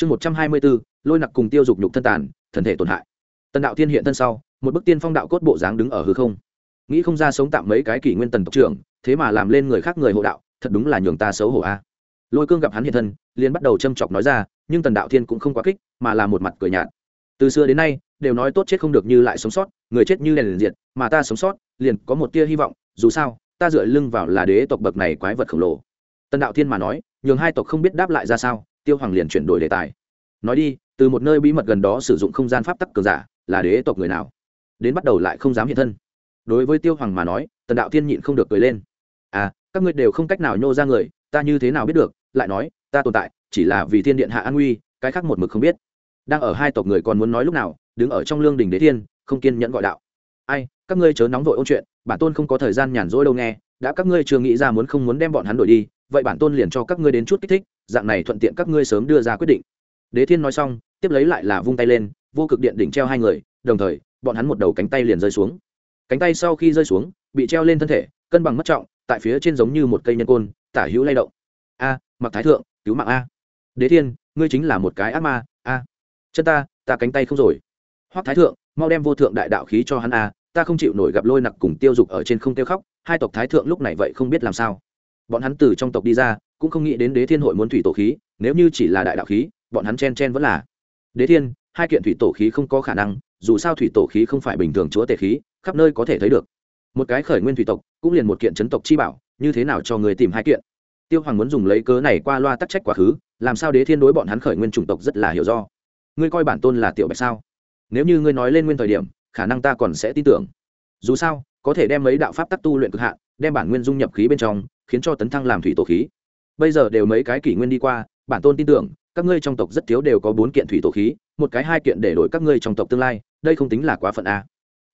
chương một trăm hai mươi bốn, lôi nặc cùng tiêu dục nhục thân tàn, thần thể tổn hại. Tần đạo thiên hiện thân sau, một bức tiên phong đạo cốt bộ dáng đứng ở hư không. Nghĩ không ra sống tạm mấy cái kỷ nguyên tần tộc trưởng, thế mà làm lên người khác người hộ đạo, thật đúng là nhường ta xấu hổ a. Lôi cương gặp hắn hiện thân, liền bắt đầu châm chọc nói ra, nhưng tần đạo thiên cũng không quá kích, mà là một mặt cười nhạt. Từ xưa đến nay, đều nói tốt chết không được như lại sống sót, người chết như đèn liền diệt, mà ta sống sót, liền có một tia hy vọng, dù sao, ta dựa lưng vào là đế tộc bậc này quái vật khổng lồ. Tần đạo thiên mà nói, nhường hai tộc không biết đáp lại ra sao tiêu hoàng liền chuyển đổi đề tài. Nói đi, từ một nơi bí mật gần đó sử dụng không gian pháp tắc cường giả, là đế tộc người nào? Đến bắt đầu lại không dám hiện thân. Đối với tiêu hoàng mà nói, tần đạo thiên nhịn không được cười lên. À các ngươi đều không cách nào nhô ra người, ta như thế nào biết được? Lại nói, ta tồn tại, chỉ là vì thiên điện hạ an nguy, cái khác một mực không biết. Đang ở hai tộc người còn muốn nói lúc nào, đứng ở trong lương đình đế thiên, không kiên nhẫn gọi đạo. Ai, các ngươi chớ nóng vội ôn chuyện, bản tôn không có thời gian nhàn rỗi đâu nghe, đã các ngươi chưa nghĩ ra muốn không muốn đem bọn hắn đổi đi vậy bản tôn liền cho các ngươi đến chút kích thích, dạng này thuận tiện các ngươi sớm đưa ra quyết định. Đế thiên nói xong, tiếp lấy lại là vung tay lên, vô cực điện đỉnh treo hai người, đồng thời, bọn hắn một đầu cánh tay liền rơi xuống. Cánh tay sau khi rơi xuống, bị treo lên thân thể, cân bằng mất trọng, tại phía trên giống như một cây nhân côn, tả hữu lay động. A, mặc thái thượng, cứu mạng a. Đế thiên, ngươi chính là một cái ác ma, a. Chân ta ta cánh tay không rồi. Hoắc thái thượng, mau đem vô thượng đại đạo khí cho hắn a, ta không chịu nổi gặp lôi nặc cùng tiêu dục ở trên không tiêu khóc, hai tộc thái thượng lúc này vậy không biết làm sao bọn hắn từ trong tộc đi ra, cũng không nghĩ đến đế thiên hội muốn thủy tổ khí, nếu như chỉ là đại đạo khí, bọn hắn chen chen vẫn là. Đế thiên, hai kiện thủy tổ khí không có khả năng, dù sao thủy tổ khí không phải bình thường chúa tể khí, khắp nơi có thể thấy được. Một cái khởi nguyên thủy tộc, cũng liền một kiện chấn tộc chi bảo, như thế nào cho người tìm hai kiện? Tiêu hoàng muốn dùng lấy cớ này qua loa tắc trách quá khứ, làm sao đế thiên đối bọn hắn khởi nguyên chủng tộc rất là hiểu do? Ngươi coi bản tôn là tiểu bạch sao? Nếu như ngươi nói lên nguyên thời điểm, khả năng ta còn sẽ tin tưởng. Dù sao, có thể đem mấy đạo pháp tắc tu luyện cực hạn, đem bản nguyên dung nhập khí bên trong khiến cho tấn thăng làm thủy tổ khí. Bây giờ đều mấy cái kỷ nguyên đi qua, bản tôn tin tưởng, các ngươi trong tộc rất thiếu đều có bốn kiện thủy tổ khí, một cái hai kiện để đổi các ngươi trong tộc tương lai, đây không tính là quá phận a.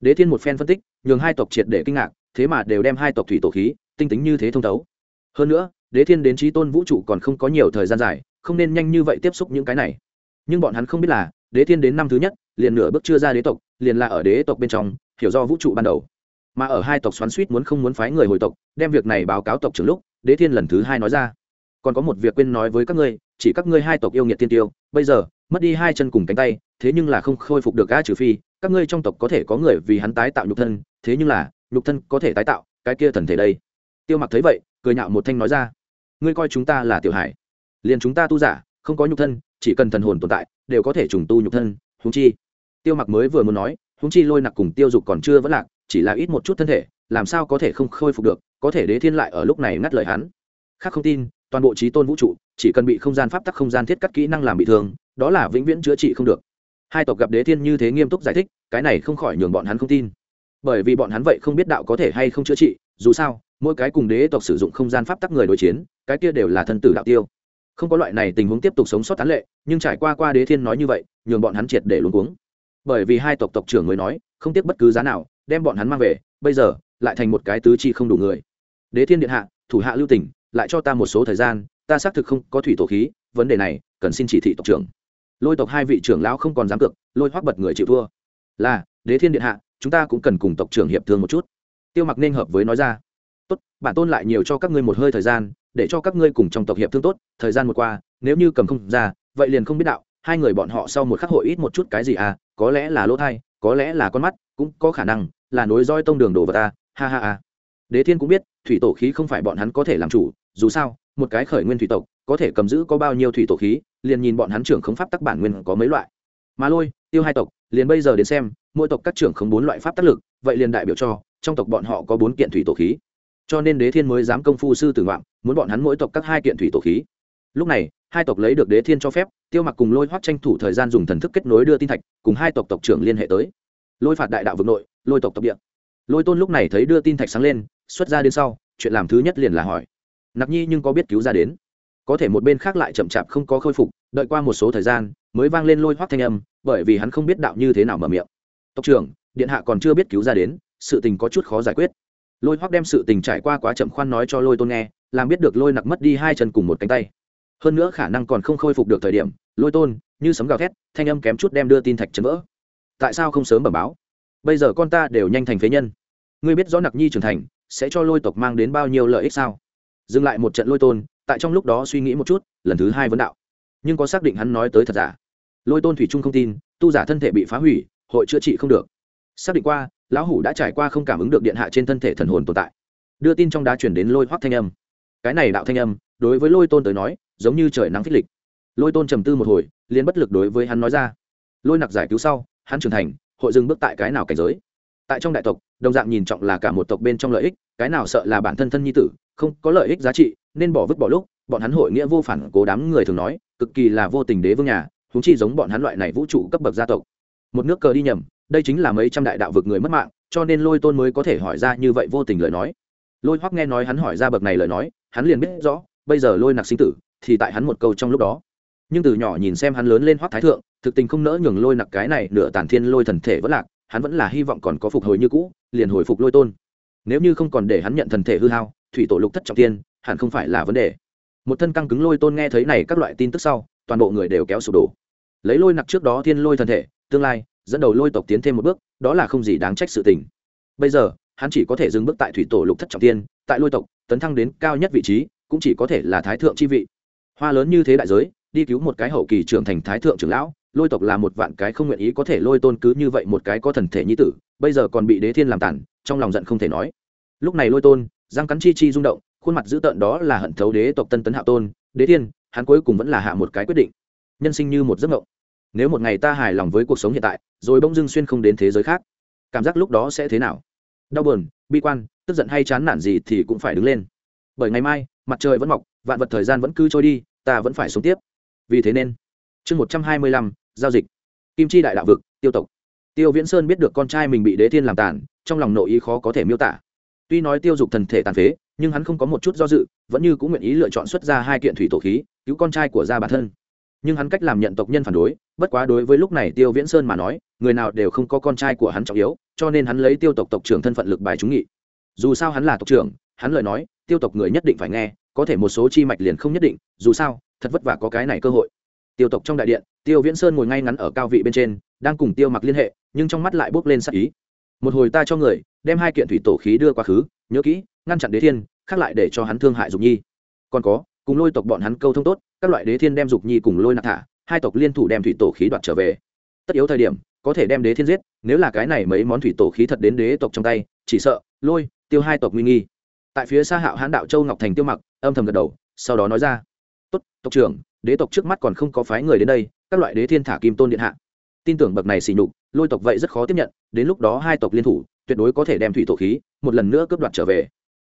Đế thiên một phen phân tích, nhường hai tộc triệt để kinh ngạc, thế mà đều đem hai tộc thủy tổ khí, tinh tính như thế thông thấu. Hơn nữa, đế thiên đến trí tôn vũ trụ còn không có nhiều thời gian dài, không nên nhanh như vậy tiếp xúc những cái này. Nhưng bọn hắn không biết là, đế thiên đến năm thứ nhất, liền nửa bước chưa ra đế tộc, liền là ở đế tộc bên trong, hiểu do vũ trụ ban đầu mà ở hai tộc xoắn suýt muốn không muốn phái người hồi tộc, đem việc này báo cáo tộc trưởng lúc, đế thiên lần thứ hai nói ra. Còn có một việc quên nói với các ngươi, chỉ các ngươi hai tộc yêu nghiệt tiên tiêu, bây giờ, mất đi hai chân cùng cánh tay, thế nhưng là không khôi phục được a trừ phi, các ngươi trong tộc có thể có người vì hắn tái tạo nhục thân, thế nhưng là, nhục thân có thể tái tạo, cái kia thần thể đây. Tiêu mặc thấy vậy, cười nhạo một thanh nói ra, ngươi coi chúng ta là tiểu hải liền chúng ta tu giả, không có nhục thân, chỉ cần thần hồn tồn tại, đều có thể trùng tu nhục thân húng chi. Tiêu mặc mới vừa muốn nói húng chi lôi nặc cùng tiêu dục còn chưa vẫn lạc chỉ là ít một chút thân thể, làm sao có thể không khôi phục được, có thể đế thiên lại ở lúc này ngắt lời hắn. Khác không tin, toàn bộ trí tôn vũ trụ, chỉ cần bị không gian pháp tắc không gian thiết cắt kỹ năng làm bị thương, đó là vĩnh viễn chữa trị không được. Hai tộc gặp đế thiên như thế nghiêm túc giải thích, cái này không khỏi nhường bọn hắn không tin. Bởi vì bọn hắn vậy không biết đạo có thể hay không chữa trị, dù sao, mỗi cái cùng đế tộc sử dụng không gian pháp tắc người đối chiến, cái kia đều là thân tử đạo tiêu. Không có loại này tình huống tiếp tục sống sót tán lệ, nhưng trải qua qua đế thiên nói như vậy, nhường bọn hắn triệt để luôn cuống. Bởi vì hai tộc tộc trưởng mới nói, không tiếc bất cứ giá nào đem bọn hắn mang về, bây giờ, lại thành một cái tứ chi không đủ người. Đế thiên điện hạ, thủ hạ lưu tỉnh, lại cho ta một số thời gian, ta xác thực không có thủy tổ khí, vấn đề này, cần xin chỉ thị tộc trưởng. Lôi tộc hai vị trưởng lão không còn dám cược, lôi hoác bật người chịu thua. Là, đế thiên điện hạ, chúng ta cũng cần cùng tộc trưởng hiệp thương một chút. Tiêu mặc nên hợp với nói ra. Tốt, bản tôn lại nhiều cho các ngươi một hơi thời gian, để cho các ngươi cùng trong tộc hiệp thương tốt, thời gian một qua, nếu như cầm không ra, vậy liền không biết đạo, hai người bọn họ sau một khắc hội ít một chút cái gì à có lẽ là lỗ thai có lẽ là con mắt, cũng có khả năng là nối roi tông đường đồ vật ta, ha ha ha. Đế thiên cũng biết, thủy tổ khí không phải bọn hắn có thể làm chủ, dù sao, một cái khởi nguyên thủy tộc, có thể cầm giữ có bao nhiêu thủy tổ khí, liền nhìn bọn hắn trưởng không pháp tắc bản nguyên có mấy loại. Mà lôi, tiêu hai tộc, liền bây giờ đến xem, mỗi tộc các trưởng không bốn loại pháp tác lực, vậy liền đại biểu cho, trong tộc bọn họ có bốn kiện thủy tổ khí. Cho nên đế thiên mới dám công phu sư tử ngoạm, muốn bọn hắn mỗi tộc các hai kiện thủy tổ khí. Lúc này hai tộc lấy được đế thiên cho phép, tiêu mặc cùng lôi hoắt tranh thủ thời gian dùng thần thức kết nối đưa tin thạch, cùng hai tộc tộc trưởng liên hệ tới. Lôi phạt đại đạo vực nội, lôi tộc tộc địa. Lôi tôn lúc này thấy đưa tin thạch sáng lên, xuất ra đến sau, chuyện làm thứ nhất liền là hỏi. Nặc nhi nhưng có biết cứu ra đến? Có thể một bên khác lại chậm chạp không có khôi phục, đợi qua một số thời gian, mới vang lên lôi hoác thanh âm, bởi vì hắn không biết đạo như thế nào mở miệng. Tộc trưởng, điện hạ còn chưa biết cứu ra đến, sự tình có chút khó giải quyết. Lôi hoác đem sự tình trải qua quá chậm khoan nói cho lôi tôn nghe, làm biết được lôi nặc mất đi hai chân cùng một cánh tay hơn nữa khả năng còn không khôi phục được thời điểm, lôi tôn, như sấm gào thét, thanh âm kém chút đem đưa tin thạch chấn vỡ. Tại sao không sớm bẩm báo? Bây giờ con ta đều nhanh thành phế nhân. Ngươi biết rõ nặc nhi trưởng thành, sẽ cho lôi tộc mang đến bao nhiêu lợi ích sao? Dừng lại một trận lôi tôn, tại trong lúc đó suy nghĩ một chút, lần thứ hai vấn đạo. Nhưng có xác định hắn nói tới thật giả? Lôi tôn thủy trung không tin, tu giả thân thể bị phá hủy, hội chữa trị không được. Xác định qua, lão hủ đã trải qua không cảm ứng được điện hạ trên thân thể thần hồn tồn tại. Đưa tin trong đá chuyển đến lôi hoác thanh âm. Cái này đạo thanh âm, đối với lôi tôn tới nói giống như trời nắng phích lịch. Lôi tôn trầm tư một hồi, liền bất lực đối với hắn nói ra. Lôi nặc giải cứu sau, hắn trưởng thành, hội dừng bước tại cái nào cảnh giới? Tại trong đại tộc, đồng dạng nhìn trọng là cả một tộc bên trong lợi ích, cái nào sợ là bản thân thân nhi tử, không có lợi ích giá trị, nên bỏ vứt bỏ lúc, bọn hắn hội nghĩa vô phản, cố đám người thường nói, cực kỳ là vô tình đế vương nhà húng chi giống bọn hắn loại này vũ trụ cấp bậc gia tộc. Một nước cờ đi nhầm, đây chính là mấy trăm đại đạo vực người mất mạng, cho nên lôi tôn mới có thể hỏi ra như vậy vô tình lời nói. Lôi hoắc nghe nói hắn hỏi ra bậc này lời nói, hắn liền biết rõ, bây giờ lôi nặc sinh tử thì tại hắn một câu trong lúc đó. Nhưng từ nhỏ nhìn xem hắn lớn lên hoác thái thượng, thực tình không nỡ nhường lôi nặc cái này nửa tàn thiên lôi thần thể vẫn lạc, hắn vẫn là hy vọng còn có phục hồi như cũ, liền hồi phục lôi tôn. Nếu như không còn để hắn nhận thần thể hư hao, thủy tổ lục thất trọng tiên hẳn không phải là vấn đề. Một thân căng cứng lôi tôn nghe thấy này các loại tin tức sau, toàn bộ người đều kéo sụp đổ. Lấy lôi nặc trước đó thiên lôi thần thể, tương lai, dẫn đầu lôi tộc tiến thêm một bước, đó là không gì đáng trách sự tình. Bây giờ, hắn chỉ có thể dừng bước tại thủy tổ lục thất trọng tiên tại lôi tộc, tấn thăng đến cao nhất vị trí, cũng chỉ có thể là thái thượng chi vị hoa lớn như thế đại giới, đi cứu một cái hậu kỳ trưởng thành thái thượng trưởng lão, lôi tộc là một vạn cái không nguyện ý có thể lôi tôn cứ như vậy một cái có thần thể nhi tử, bây giờ còn bị đế thiên làm tản trong lòng giận không thể nói. Lúc này lôi tôn giang cắn chi chi rung động, khuôn mặt dữ tợn đó là hận thấu đế tộc tân tấn hạ tôn, đế thiên, hắn cuối cùng vẫn là hạ một cái quyết định. Nhân sinh như một giấc mộng. Nếu một ngày ta hài lòng với cuộc sống hiện tại, rồi bỗng dưng xuyên không đến thế giới khác, cảm giác lúc đó sẽ thế nào? Đau buồn, bi quan, tức giận hay chán nản gì thì cũng phải đứng lên. Bởi ngày mai, mặt trời vẫn mọc vạn vật thời gian vẫn cứ trôi đi, ta vẫn phải sống tiếp. Vì thế nên, chương một trăm hai mươi lăm, giao dịch. Kim chi đại đạo vực, tiêu tộc. Tiêu viễn sơn biết được con trai mình bị đế thiên làm tàn, trong lòng nội ý khó có thể miêu tả. Tuy nói tiêu dục thần thể tàn phế, nhưng hắn không có một chút do dự, vẫn như cũng nguyện ý lựa chọn xuất ra hai kiện thủy tổ khí, cứu con trai của gia bản thân. Nhưng hắn cách làm nhận tộc nhân phản đối, bất quá đối với lúc này tiêu viễn sơn mà nói, người nào đều không có con trai của hắn trọng yếu, cho nên hắn lấy tiêu tộc tộc trưởng thân phận lực bài trúng nghị. Dù sao hắn là tộc trưởng, hắn lời nói tiêu tộc người nhất định phải nghe, có thể một số chi mạch liền không nhất định, dù sao, thật vất vả có cái này cơ hội. Tiêu tộc trong đại điện, tiêu viễn sơn ngồi ngay ngắn ở cao vị bên trên, đang cùng tiêu mặc liên hệ, nhưng trong mắt lại bốc lên sắc ý. Một hồi ta cho người, đem hai kiện thủy tổ khí đưa quá khứ, nhớ kỹ, ngăn chặn đế thiên, khác lại để cho hắn thương hại dục nhi. Còn có, cùng lôi tộc bọn hắn câu thông tốt, các loại đế thiên đem dục nhi cùng lôi nạp thả, hai tộc liên thủ đem thủy tổ khí đoạt trở về. Tất yếu thời điểm, có thể đem đế thiên giết, nếu là cái này mấy món thủy tổ khí thật đến đế tộc trong tay, chỉ sợ, lôi, tiêu hai tộc nguy nghi tại phía xa hạo hãn đạo châu ngọc thành tiêu mặc, âm thầm gật đầu, sau đó nói ra, tốt, tộc trưởng, đế tộc trước mắt còn không có phái người đến đây, các loại đế thiên thả kim tôn điện hạ. Tin tưởng bậc này xỉ nhục, lôi tộc vậy rất khó tiếp nhận, đến lúc đó hai tộc liên thủ, tuyệt đối có thể đem thủy tổ khí, một lần nữa cướp đoạt trở về.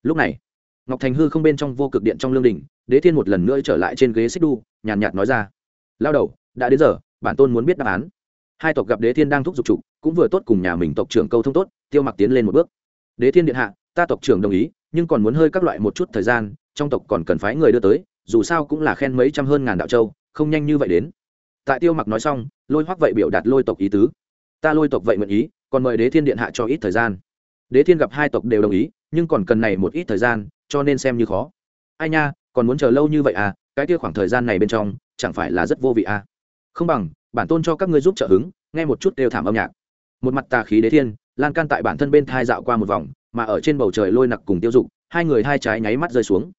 Lúc này, ngọc thành hư không bên trong vô cực điện trong lương đình, đế thiên một lần nữa trở lại trên ghế xích đu, nhàn nhạt nói ra, lao đầu, đã đến giờ, bản tôn muốn biết đáp án. Hai tộc gặp đế thiên đang thúc giục trục cũng vừa tốt cùng nhà mình tộc trưởng câu thông tốt, tiêu mặc tiến lên một bước. Đế thiên điện hạ, ta tộc trưởng đồng ý nhưng còn muốn hơi các loại một chút thời gian, trong tộc còn cần phái người đưa tới, dù sao cũng là khen mấy trăm hơn ngàn đạo châu, không nhanh như vậy đến. Tại tiêu mặc nói xong, lôi hoắc vậy biểu đạt lôi tộc ý tứ. Ta lôi tộc vậy nguyện ý, còn mời đế thiên điện hạ cho ít thời gian. Đế thiên gặp hai tộc đều đồng ý, nhưng còn cần này một ít thời gian, cho nên xem như khó. Ai nha, còn muốn chờ lâu như vậy à cái kia khoảng thời gian này bên trong, chẳng phải là rất vô vị à. Không bằng, bản tôn cho các ngươi giúp trợ hứng, nghe một chút đều thảm âm nhạc. Một mặt tà khí đế thiên, lan can tại bản thân bên thai dạo qua một vòng mà ở trên bầu trời lôi nặc cùng tiêu dục, hai người hai trái nháy mắt rơi xuống.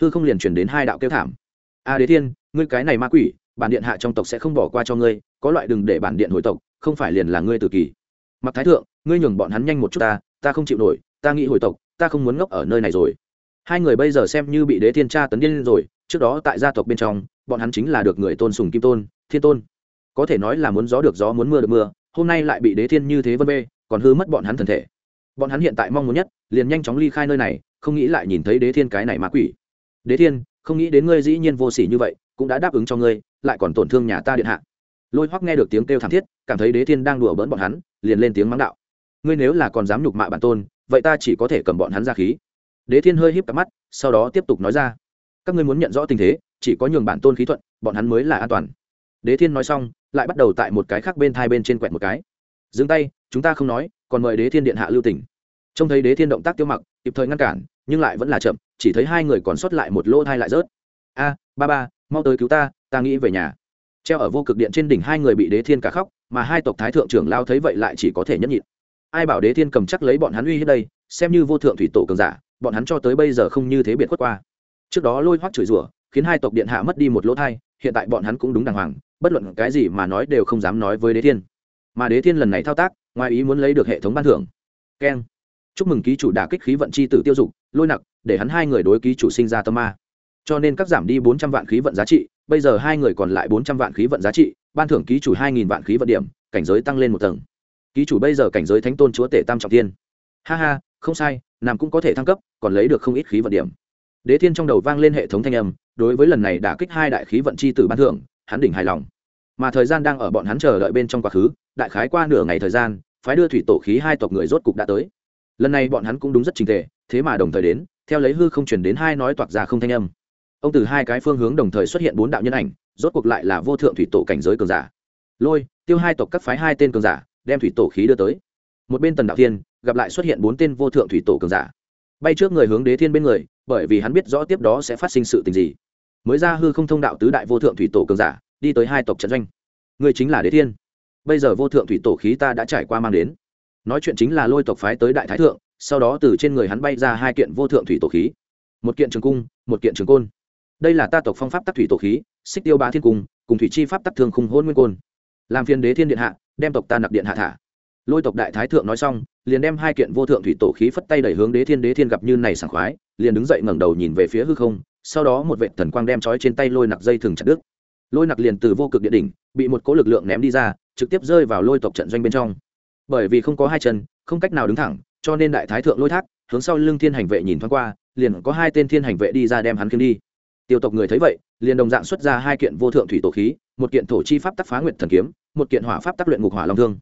Hư không liền chuyển đến hai đạo kêu thảm. A đế thiên, ngươi cái này ma quỷ, bản điện hạ trong tộc sẽ không bỏ qua cho ngươi, có loại đừng để bản điện hồi tộc, không phải liền là ngươi tự kỳ. Mặc thái thượng, ngươi nhường bọn hắn nhanh một chút ta ta không chịu nổi, ta nghĩ hồi tộc, ta không muốn ngốc ở nơi này rồi. Hai người bây giờ xem như bị đế thiên tra tấn điên rồi, trước đó tại gia tộc bên trong, bọn hắn chính là được người tôn sùng kim tôn, thiên tôn. Có thể nói là muốn gió được gió, muốn mưa được mưa, hôm nay lại bị đế thiên như thế vân bê còn hư mất bọn hắn thần thể bọn hắn hiện tại mong muốn nhất, liền nhanh chóng ly khai nơi này, không nghĩ lại nhìn thấy đế thiên cái này ma quỷ. Đế thiên, không nghĩ đến ngươi dĩ nhiên vô sỉ như vậy, cũng đã đáp ứng cho ngươi, lại còn tổn thương nhà ta điện hạ. Lôi hoắc nghe được tiếng kêu thảm thiết, cảm thấy đế thiên đang đùa bỡn bọn hắn, liền lên tiếng mắng đạo. Ngươi nếu là còn dám nhục mạ bản tôn, vậy ta chỉ có thể cầm bọn hắn ra khí. Đế thiên hơi híp cặp mắt, sau đó tiếp tục nói ra. Các ngươi muốn nhận rõ tình thế, chỉ có nhường bản tôn khí thuận, bọn hắn mới là an toàn. Đế thiên nói xong, lại bắt đầu tại một cái khác bên thai bên trên quẹt một cái. Dừng tay, chúng ta không nói còn mời đế thiên điện hạ lưu tỉnh trông thấy đế thiên động tác tiêu mặc, kịp thời ngăn cản, nhưng lại vẫn là chậm, chỉ thấy hai người còn sót lại một lỗ thai lại rớt. A, ba ba, mau tới cứu ta ta nghĩ về nhà. Treo ở vô cực điện trên đỉnh hai người bị đế thiên cả khóc, mà hai tộc thái thượng trưởng lao thấy vậy lại chỉ có thể nhẫn nhịn. Ai bảo đế thiên cầm chắc lấy bọn hắn uy hết đây, xem như vô thượng thủy tổ cường giả, bọn hắn cho tới bây giờ không như thế biệt khuất qua. Trước đó lôi hoác chửi rủa, khiến hai tộc điện hạ mất đi một lỗ thai, hiện tại bọn hắn cũng đúng đàng hoàng, bất luận cái gì mà nói đều không dám nói với đế thiên. Mà đế thiên lần này thao tác ngoài ý muốn lấy được hệ thống ban thưởng. Keng. Chúc mừng ký chủ đả kích khí vận c h i tử tiêu dục, lôi nặc, để hắn hai người đối ký chủ sinh ra tâm ma. Cho nên cắt giảm đi bốn trăm vạn khí vận giá trị, bây giờ hai người còn lại bốn trăm vạn khí vận giá trị, ban thưởng ký chủ hai nghìn vạn khí vận điểm, cảnh giới tăng lên một tầng. Ký chủ bây giờ cảnh giới thánh tôn chúa tể tam trọng tiên ha ha, không sai, nam cũng có thể thăng cấp, còn lấy được không ít khí vận điểm. Đế thiên trong đầu vang lên hệ thống thanh âm, đối với lần này đả kích hai đại khí vận chi tử ban thưởng, hắn đỉnh hài lòng mà thời gian đang ở bọn hắn chờ đợi bên trong quá khứ, đại khái qua nửa ngày thời gian, phái đưa thủy tổ khí hai tộc người rốt cục đã tới. Lần này bọn hắn cũng đúng rất trình tề, thế mà đồng thời đến, theo lấy hư không chuyển đến hai nói toạc ra không thanh âm. Ông từ hai cái phương hướng đồng thời xuất hiện bốn đạo nhân ảnh, rốt cuộc lại là vô thượng thủy tổ cảnh giới cường giả. Lôi, tiêu hai tộc các phái hai tên cường giả, đem thủy tổ khí đưa tới. Một bên tần đạo thiên, gặp lại xuất hiện bốn tên vô thượng thủy tổ cường giả. Bay trước người hướng đế thiên bên người, bởi vì hắn biết rõ tiếp đó sẽ phát sinh sự tình gì. Mới ra hư không thông đạo tứ đại vô thượng thủy tổ cường giả đi tới hai tộc trận doanh. Người chính là đế thiên. Bây giờ vô thượng thủy tổ khí ta đã trải qua mang đến. Nói chuyện chính là lôi tộc phái tới đại thái thượng, sau đó từ trên người hắn bay ra hai kiện vô thượng thủy tổ khí. Một kiện trường cung, một kiện trường côn. Đây là ta tộc phong pháp tắc thủy tổ khí, xích tiêu ba thiên cung, cùng thủy chi pháp tắc thường khung hôn nguyên côn. Làm phiền đế thiên điện hạ, đem tộc ta nặc điện hạ thả. Lôi tộc đại thái thượng nói xong, liền đem hai kiện vô thượng thủy tổ khí phất tay đẩy hướng đế thiên. Đế thiên gặp như này sảng khoái, liền đứng dậy ngẩng đầu nhìn về phía hư không, sau đó một vệ thần quang đem trói trên tay lôi nặc dây thừng chặt đứt lôi nặc liền từ vô cực địa đỉnh, bị một cỗ lực lượng ném đi ra, trực tiếp rơi vào lôi tộc trận doanh bên trong. Bởi vì không có hai chân, không cách nào đứng thẳng, cho nên đại thái thượng lôi thác, hướng sau lưng thiên hành vệ nhìn thoáng qua, liền có hai tên thiên hành vệ đi ra đem hắn kiếm đi. Tiêu tộc người thấy vậy, liền đồng dạng xuất ra hai kiện vô thượng thủy tổ khí, một kiện thổ chi pháp tắc phá nguyệt thần kiếm, một kiện hỏa pháp tắc luyện ngục hỏa long thương.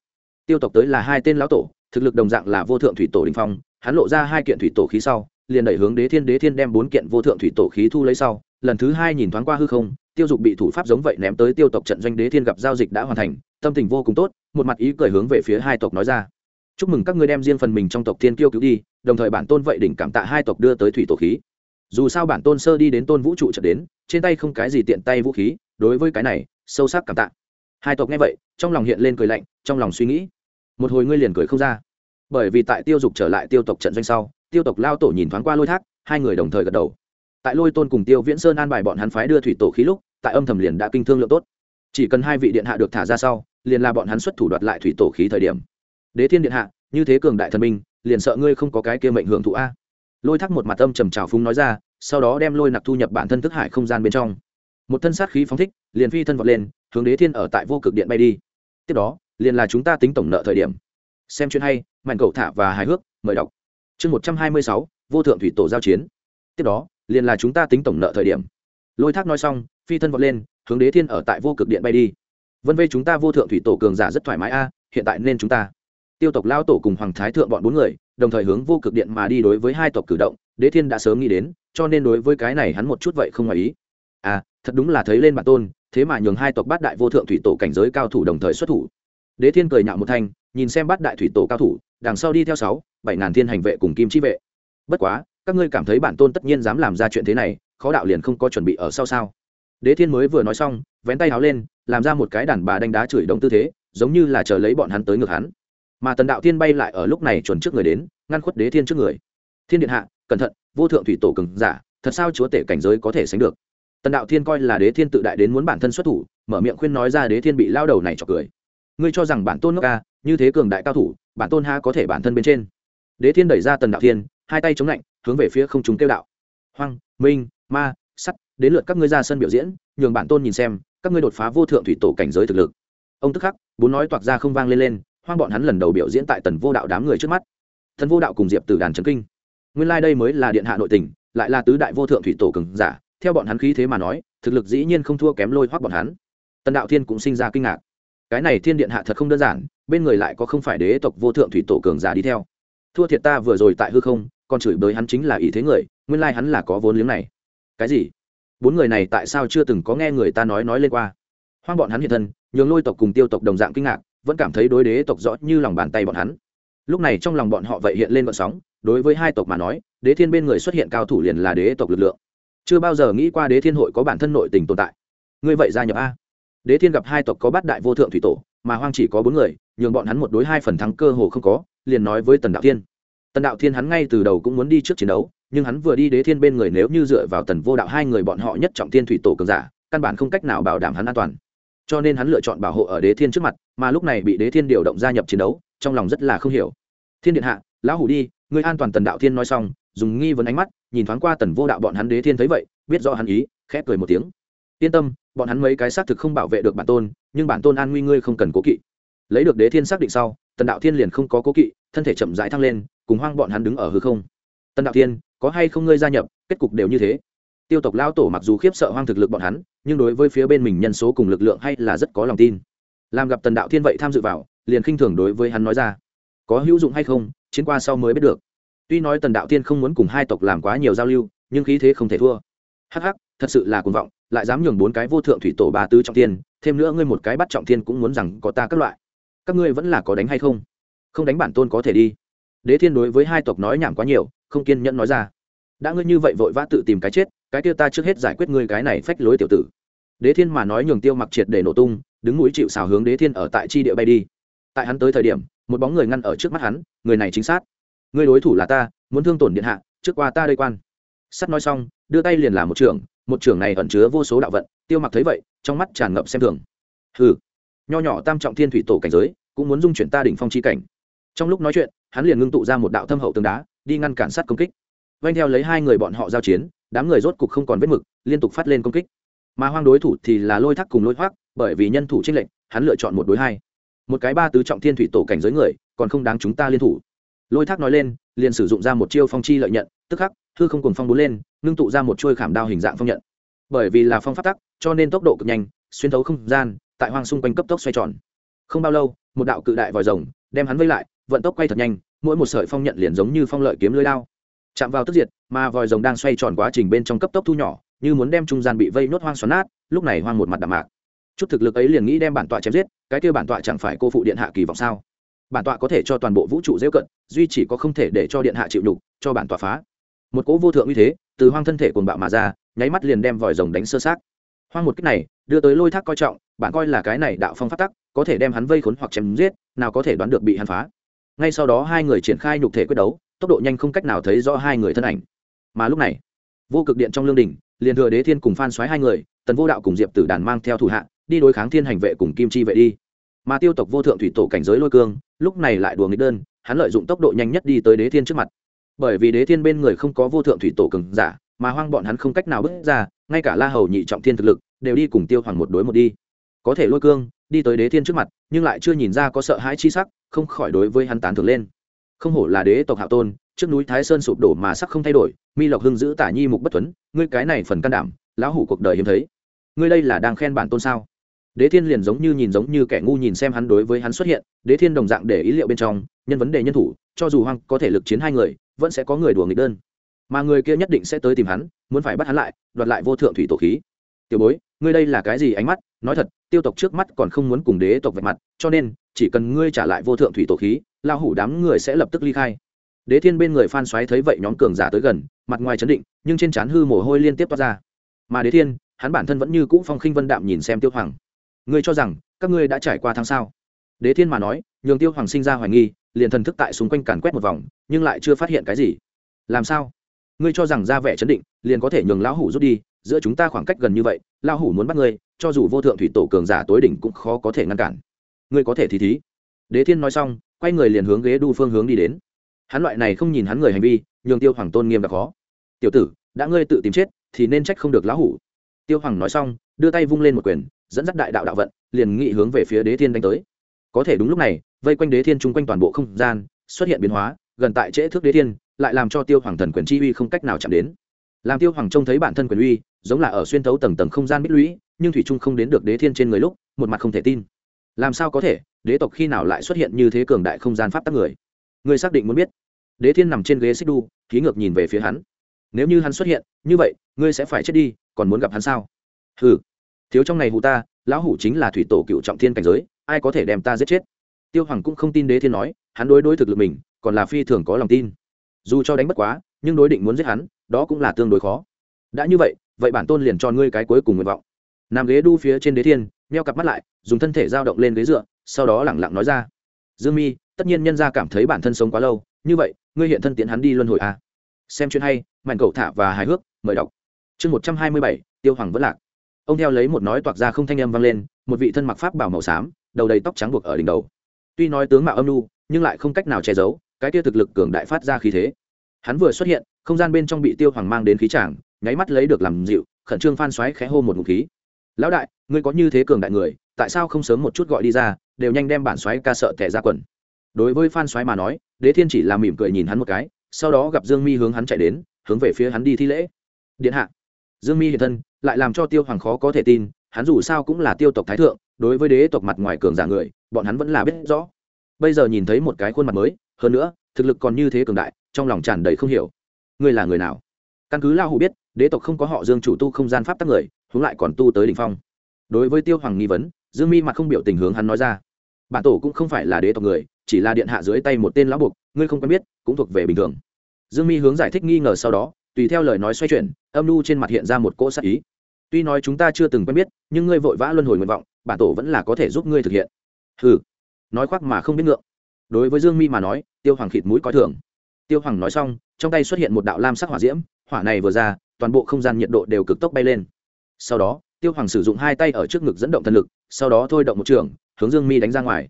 Tiêu tộc tới là hai tên lão tổ, thực lực đồng dạng là vô thượng thủy tổ đình phong, hắn lộ ra hai kiện thủy tổ khí sau, liền đẩy hướng đế thiên đế thiên đem bốn kiện vô thượng thủy tổ khí thu lấy sau, lần thứ hai nhìn thoáng qua hư không tiêu dục bị thủ pháp giống vậy ném tới tiêu tộc trận doanh đế thiên gặp giao dịch đã hoàn thành, tâm tình vô cùng tốt, một mặt ý cười hướng về phía hai tộc nói ra. Chúc mừng các ngươi đem riêng phần mình trong tộc thiên kiêu cứu đi, đồng thời bản tôn vậy đỉnh cảm tạ hai tộc đưa tới thủy tổ khí. Dù sao bản tôn sơ đi đến tôn vũ trụ trận đến, trên tay không cái gì tiện tay vũ khí, đối với cái này, sâu sắc cảm tạ. Hai tộc nghe vậy, trong lòng hiện lên cười lạnh, trong lòng suy nghĩ. Một hồi ngươi liền cười không ra. Bởi vì tại tiêu dục trở lại tiêu tộc trận doanh sau, tiêu tộc lao tổ nhìn thoáng qua lôi thác, hai người đồng thời gật đầu tại lôi tôn cùng tiêu viễn sơn an bài bọn hắn phái đưa thủy tổ khí lúc, tại âm thầm liền đã kinh thương lượng tốt. Chỉ cần hai vị điện hạ được thả ra sau, liền là bọn hắn xuất thủ đoạt lại thủy tổ khí thời điểm. Đế thiên điện hạ, như thế cường đại thần minh, liền sợ ngươi không có cái kia mệnh hưởng thụ a. Lôi thác một mặt âm trầm trào phúng nói ra, sau đó đem lôi nặc thu nhập bản thân thức hải không gian bên trong. Một thân sát khí phóng thích, liền phi thân vọt lên, hướng đế thiên ở tại vô cực điện bay đi. Tiếp đó, liền là chúng ta tính tổng nợ thời điểm. Xem chuyện hay mạnh cầu thả và hài hước, mời đọc. Chương một trăm hai mươi sáu, vô thượng thủy tổ giao chiến. Tiếp đó liền là chúng ta tính tổng nợ thời điểm. Lôi thác nói xong, phi thân vọt lên, hướng đế thiên ở tại vô cực điện bay đi. Vân vây chúng ta vô thượng thủy tổ cường giả rất thoải mái a à, hiện tại nên chúng ta. Tiêu tộc lao tổ cùng hoàng thái thượng bọn bốn người, đồng thời hướng vô cực điện mà đi đối với hai tộc cử động, đế thiên đã sớm nghĩ đến, cho nên đối với cái này hắn một chút vậy không ngoài ý. À thật đúng là thấy lên bản tôn, thế mà nhường hai tộc bát đại vô thượng thủy tổ cảnh giới cao thủ đồng thời xuất thủ. Đế thiên cười nhạo một thanh, nhìn xem bát đại thủy tổ cao thủ, đằng sau đi theo sáu, bảy ngàn thiên hành vệ cùng kim chi vệ. Bất quá các ngươi cảm thấy bản tôn tất nhiên dám làm ra chuyện thế này, khó đạo liền không có chuẩn bị ở sau sao? Đế thiên mới vừa nói xong, vén tay háo lên, làm ra một cái đàn bà đánh đá chửi động tư thế, giống như là chờ lấy bọn hắn tới ngược hắn. Mà tần đạo thiên bay lại ở lúc này chuẩn trước người đến, ngăn khuất đế thiên trước người. Thiên điện hạ, cẩn thận, vô thượng thủy tổ cường giả, thật sao chúa tể cảnh giới có thể sánh được? Tần đạo thiên coi là đế thiên tự đại đến muốn bản thân xuất thủ, mở miệng khuyên nói ra đế thiên bị lao đầu này chọc cười. Ngươi cho rằng bản tôn nước ca, như thế cường đại cao thủ, bản tôn ha có thể bản thân bên trên? Đế thiên đẩy ra tần đạo thiên hai tay chống lạnh, hướng về phía không chúng kêu đạo. Hoang, minh, ma, sắt, đến lượt các ngươi ra sân biểu diễn, nhường bản tôn nhìn xem, các ngươi đột phá vô thượng thủy tổ cảnh giới thực lực. Ông tức khắc, bốn nói toạc ra không vang lên lên, hoang bọn hắn lần đầu biểu diễn tại tần vô đạo đám người trước mắt. Thần vô đạo cùng diệp từ đàn trấn kinh. Nguyên lai、like、đây mới là điện hạ nội tình, lại là tứ đại vô thượng thủy tổ cường giả, theo bọn hắn khí thế mà nói, thực lực dĩ nhiên không thua kém lôi hoác bọn hắn. Tần đạo thiên cũng sinh ra kinh ngạc. Cái này thiên điện hạ thật không đơn giản, bên người lại có không phải đế tộc vô thượng thủy tổ cường giả đi theo. Thua thiệt ta vừa rồi tại hư không còn chửi bới hắn chính là ý thế người, nguyên lai hắn là có vốn liếng này. Cái gì? Bốn người này tại sao chưa từng có nghe người ta nói nói lên qua? Hoang bọn hắn hiện thân, nhường lôi tộc cùng tiêu tộc đồng dạng kinh ngạc, vẫn cảm thấy đối đế tộc rõ như lòng bàn tay bọn hắn. Lúc này trong lòng bọn họ vậy hiện lên vận sóng, đối với hai tộc mà nói, đế thiên bên người xuất hiện cao thủ liền là đế tộc lực lượng. Chưa bao giờ nghĩ qua đế thiên hội có bản thân nội tình tồn tại. Ngươi vậy gia nhập a? Đế thiên gặp hai tộc có bát đại vô thượng thủy tổ, mà hoang chỉ có bốn người, nhường bọn hắn một đối hai phần thắng cơ hồ không có, liền nói với tần đạo thiên tần đạo thiên hắn ngay từ đầu cũng muốn đi trước chiến đấu, nhưng hắn vừa đi đế thiên bên người nếu như dựa vào tần vô đạo hai người bọn họ nhất trọng Thiên thủy tổ cường giả, căn bản không cách nào bảo đảm hắn an toàn. Cho nên hắn lựa chọn bảo hộ ở đế thiên trước mặt, mà lúc này bị đế thiên điều động gia nhập chiến đấu, trong lòng rất là không hiểu. Thiên điện hạ, lão hủ đi người an toàn tần đạo thiên nói xong, dùng nghi vấn ánh mắt, nhìn thoáng qua tần vô đạo bọn hắn đế thiên thấy vậy, biết rõ hắn ý, khẽ cười một tiếng. Yên tâm, bọn hắn mấy cái xác thực không bảo vệ được bản tôn, nhưng bản tôn an nguy ngươi không cần cố kỵ. Lấy được đế thiên xác định sau tần đạo thiên liền không có cố kỵ, thân thể chậm rãi thăng lên, cùng hoang bọn hắn đứng ở hư không. Tần đạo thiên, có hay không ngươi gia nhập, kết cục đều như thế. Tiêu tộc lao tổ mặc dù khiếp sợ hoang thực lực bọn hắn, nhưng đối với phía bên mình nhân số cùng lực lượng hay là rất có lòng tin. Làm gặp tần đạo thiên vậy tham dự vào, liền khinh thường đối với hắn nói ra. Có hữu dụng hay không, chiến qua sau mới biết được. Tuy nói tần đạo thiên không muốn cùng hai tộc làm quá nhiều giao lưu, nhưng khí thế không thể thua. Hắc hắc, thật sự là cuồng vọng, lại dám nhường bốn cái vô thượng thủy tổ ba tứ trọng thiên, thêm nữa ngươi một cái bắt trọng thiên cũng muốn rằng có ta các loại các ngươi vẫn là có đánh hay không? Không đánh bản tôn có thể đi. Đế thiên đối với hai tộc nói nhảm quá nhiều, không kiên nhẫn nói ra. Đã ngươi như vậy vội vã tự tìm cái chết, cái kia ta trước hết giải quyết ngươi cái này phách lối tiểu tử. Đế thiên mà nói nhường tiêu mặc triệt để nổ tung, đứng mũi chịu xào hướng đế thiên ở tại chi địa bay đi. Tại hắn tới thời điểm, một bóng người ngăn ở trước mắt hắn, người này chính xác. Người đối thủ là ta, muốn thương tổn điện hạ, trước qua ta đây quan. Sắt nói xong, đưa tay liền làm một trường một trường này ẩn chứa vô số đạo vận, tiêu mặc thấy vậy, trong mắt tràn ngập xem thường. Hừ. Nho nhỏ tam trọng thiên thủy tổ cảnh giới cũng muốn dung chuyển ta đỉnh phong chi cảnh. Trong lúc nói chuyện hắn liền ngưng tụ ra một đạo thâm hậu tường đá đi ngăn cản sát công kích. Vanh theo lấy hai người bọn họ giao chiến đám người rốt cục không còn vết mực liên tục phát lên công kích. Mà hoang đối thủ thì là lôi thác cùng lôi hoắc, bởi vì nhân thủ trinh lệnh hắn lựa chọn một đối hai. Một cái ba tứ trọng thiên thủy tổ cảnh giới người còn không đáng chúng ta liên thủ. Lôi thác nói lên liền sử dụng ra một chiêu phong chi lợi nhận tức khắc hư không cùng phong bốn lên ngưng tụ ra một chuôi khảm đao hình dạng phong nhận. Bởi vì là phong phát tắc cho nên tốc độ cực nhanh xuyên thấu không gian tại hoang xung quanh cấp tốc xoay tròn không bao lâu, một đạo cự đại vòi rồng đem hắn vây lại, vận tốc quay thật nhanh, mỗi một sợi phong nhận liền giống như phong lợi kiếm lưới lao chạm vào tức diệt, mà vòi rồng đang xoay tròn quá trình bên trong cấp tốc thu nhỏ, như muốn đem trung gian bị vây nốt hoang xoắn nát, lúc này hoang một mặt đạm mạc. Chút thực lực ấy liền nghĩ đem bản tọa chém giết, cái kêu bản tọa chẳng phải cô phụ điện hạ kỳ vọng sao? Bản tọa có thể cho toàn bộ vũ trụ dễ cận, duy chỉ có không thể để cho điện hạ chịu đục cho bản tọa phá. Một cỗ vô thượng uy thế từ hoang thân thể cuồng bạo mà ra, nháy mắt liền đem vòi rồng đánh sơ sát hoang một cách này, đưa tới lôi thác coi trọng bạn coi là cái này đạo phong phát tắc có thể đem hắn vây khốn hoặc chém giết, nào có thể đoán được bị hắn phá. Ngay sau đó hai người triển khai nhục thể quyết đấu, tốc độ nhanh không cách nào thấy rõ hai người thân ảnh. Mà lúc này, vô cực điện trong lương đình liền thừa đế thiên cùng phan xoáy hai người, tần vô đạo cùng diệp tử đàn mang theo thủ hạ, đi đối kháng thiên hành vệ cùng kim chi vệ đi. Mà tiêu tộc vô thượng thủy tổ cảnh giới lôi cương, lúc này lại đùa nghịch đơn, hắn lợi dụng tốc độ nhanh nhất đi tới đế thiên trước mặt. Bởi vì đế thiên bên người không có vô thượng thủy tổ cường giả, mà hoang bọn hắn không cách nào bước ra, ngay cả la hầu nhị trọng thiên thực lực, đều đi cùng tiêu hoàng một đối một đi có thể lôi cương, đi tới đế thiên trước mặt, nhưng lại chưa nhìn ra có sợ hãi chi sắc, không khỏi đối với hắn tán thưởng lên. Không hổ là đế tộc hạo tôn, trước núi thái sơn sụp đổ mà sắc không thay đổi, mi lộc hưng giữ tả nhi mục bất tuấn ngươi cái này phần can đảm, lão hủ cuộc đời hiếm thấy. Ngươi đây là đang khen bản tôn sao? Đế thiên liền giống như nhìn giống như kẻ ngu nhìn xem hắn đối với hắn xuất hiện, đế thiên đồng dạng để ý liệu bên trong, nhân vấn đề nhân thủ, cho dù hoang có thể lực chiến hai người, vẫn sẽ có người đùa nghịch đơn. Mà người kia nhất định sẽ tới tìm hắn, muốn phải bắt hắn lại, đoạt lại vô thượng thủy tổ khí. Tiểu bối ngươi đây là cái gì ánh mắt, nói thật, tiêu tộc trước mắt còn không muốn cùng đế tộc vạch mặt, cho nên, chỉ cần ngươi trả lại vô thượng thủy tổ khí lao hủ đám người sẽ lập tức ly khai. Đế thiên bên người phan xoáy thấy vậy nhóm cường giả tới gần, mặt ngoài chấn định, nhưng trên trán hư mồ hôi liên tiếp toát ra. Mà đế thiên, hắn bản thân vẫn như cũ phong khinh vân đạm nhìn xem tiêu hoàng. Ngươi cho rằng, các ngươi đã trải qua tháng sao? Đế thiên mà nói, nhường tiêu hoàng sinh ra hoài nghi, liền thần thức tại xung quanh càn quét một vòng, nhưng lại chưa phát hiện cái gì. Làm sao? Ngươi cho rằng ra vẻ chấn định, liền có thể nhường lão hủ rút đi giữa chúng ta khoảng cách gần như vậy lao hủ muốn bắt ngươi, cho dù vô thượng thủy tổ cường giả tối đỉnh cũng khó có thể ngăn cản. Ngươi có thể thì thí. Đế thiên nói xong, quay người liền hướng ghế đu phương hướng đi đến. Hắn loại này không nhìn hắn người hành vi, nhường tiêu hoàng tôn nghiêm đặc khó. Tiểu tử, đã ngươi tự tìm chết, thì nên trách không được lão hủ. Tiêu hoàng nói xong, đưa tay vung lên một quyền, dẫn dắt đại đạo đạo vận, liền nghị hướng về phía đế thiên đánh tới. Có thể đúng lúc này, vây quanh đế thiên chung quanh toàn bộ không gian, xuất hiện biến hóa, gần tại trễ thước đế thiên, lại làm cho tiêu hoàng thần quyền chi uy không cách nào chạm đến làm tiêu hoàng trông thấy bản thân quyền uy giống là ở xuyên thấu tầng tầng không gian bích lũy nhưng thủy trung không đến được đế thiên trên người lúc một mặt không thể tin. Làm sao có thể đế tộc khi nào lại xuất hiện như thế cường đại không gian pháp tắc người? Người xác định muốn biết. Đế thiên nằm trên ghế xích đu ký ngược nhìn về phía hắn. Nếu như hắn xuất hiện như vậy ngươi sẽ phải chết đi còn muốn gặp hắn sao? Hừ, thiếu trong này hụ ta lão hủ chính là thủy tổ cựu trọng thiên cảnh giới ai có thể đem ta giết chết? Tiêu hoàng cũng không tin đế thiên nói hắn đối đối thực lực mình còn là phi thường có lòng tin. Dù cho đánh bất quá nhưng đối định muốn giết hắn đó cũng là tương đối khó. Đã như vậy vậy bản tôn liền cho ngươi cái cuối cùng nguyện vọng. Nằm ghế đu phía trên đế thiên meo cặp mắt lại, dùng thân thể dao động lên ghế dựa, sau đó lẳng lặng nói ra. Dương mi, tất nhiên nhân gia cảm thấy bản thân sống quá lâu, như vậy, ngươi hiện thân tiến hắn đi luân hồi à. xem chuyện hay mạnh cầu thả và hài hước, mời đọc. Chương một trăm hai mươi bảy, tiêu hoàng vẫn lạc. Ông theo lấy một nói toạc ra không thanh âm vang lên, một vị thân mặc pháp bảo màu xám, đầu đầy tóc trắng buộc ở đỉnh đầu. Tuy nói tướng mạo âm nu nhưng lại không cách nào che giấu, cái kia thực lực cường đại phát ra khí thế. Hắn vừa xuất hiện không gian bên trong bị tiêu hoàng mang đến khí tràng nháy mắt lấy được làm dịu, khẩn trương phan xoáy khẽ hô một ngụ khí. Lão đại, ngươi có như thế cường đại người, tại sao không sớm một chút gọi đi ra, đều nhanh đem bản xoáy ca sợ tẻ ra quần. Đối với phan xoáy mà nói, đế thiên chỉ là mỉm cười nhìn hắn một cái, sau đó gặp dương mi hướng hắn chạy đến, hướng về phía hắn đi thi lễ. Điện hạ. Dương mi hiện thân, lại làm cho tiêu hoàng khó có thể tin, hắn dù sao cũng là tiêu tộc thái thượng, đối với đế tộc mặt ngoài cường giả người, bọn hắn vẫn là biết rõ. Bây giờ nhìn thấy một cái khuôn mặt mới, hơn nữa, thực lực còn như thế cường đại, trong lòng tràn đầy không hiểu ngươi là người nào? Căn cứ lao hủ biết, đế tộc không có họ dương chủ tu không gian pháp tắc người hướng lại còn tu tới đ ỉ n h phong. Đối với tiêu hoàng nghi vấn, dương mi mặt không biểu tình hướng hắn nói ra. Bản tổ cũng không phải là đế tộc người, chỉ là điện hạ dưới tay một tên lão buộc, ngươi không quen biết, cũng thuộc về bình thường. Dương mi hướng giải thích nghi ngờ sau đó, tùy theo lời nói xoay chuyển, âm n trên mặt hiện ra một cỗ sắc ý. Tuy nói chúng ta chưa từng quen biết, nhưng ngươi vội vã luân hồi nguyện vọng, bản tổ vẫn là có thể giúp ngươi thực hiện. Ừ nói khoác mà không biết ngượng. Đối với dương mi mà nói, tiêu hoàng khịt mũi coi thường. Tiêu hoàng nói xong trong tay xuất hiện một đạo lam sắc hỏa diễm, hỏa này vừa ra, toàn bộ không gian nhiệt độ đều cực tốc bay lên. Sau đó, tiêu hoàng sử dụng hai tay ở trước ngực dẫn động thần lực, sau đó thôi động một trường, hướng dương mi đánh ra ngoài.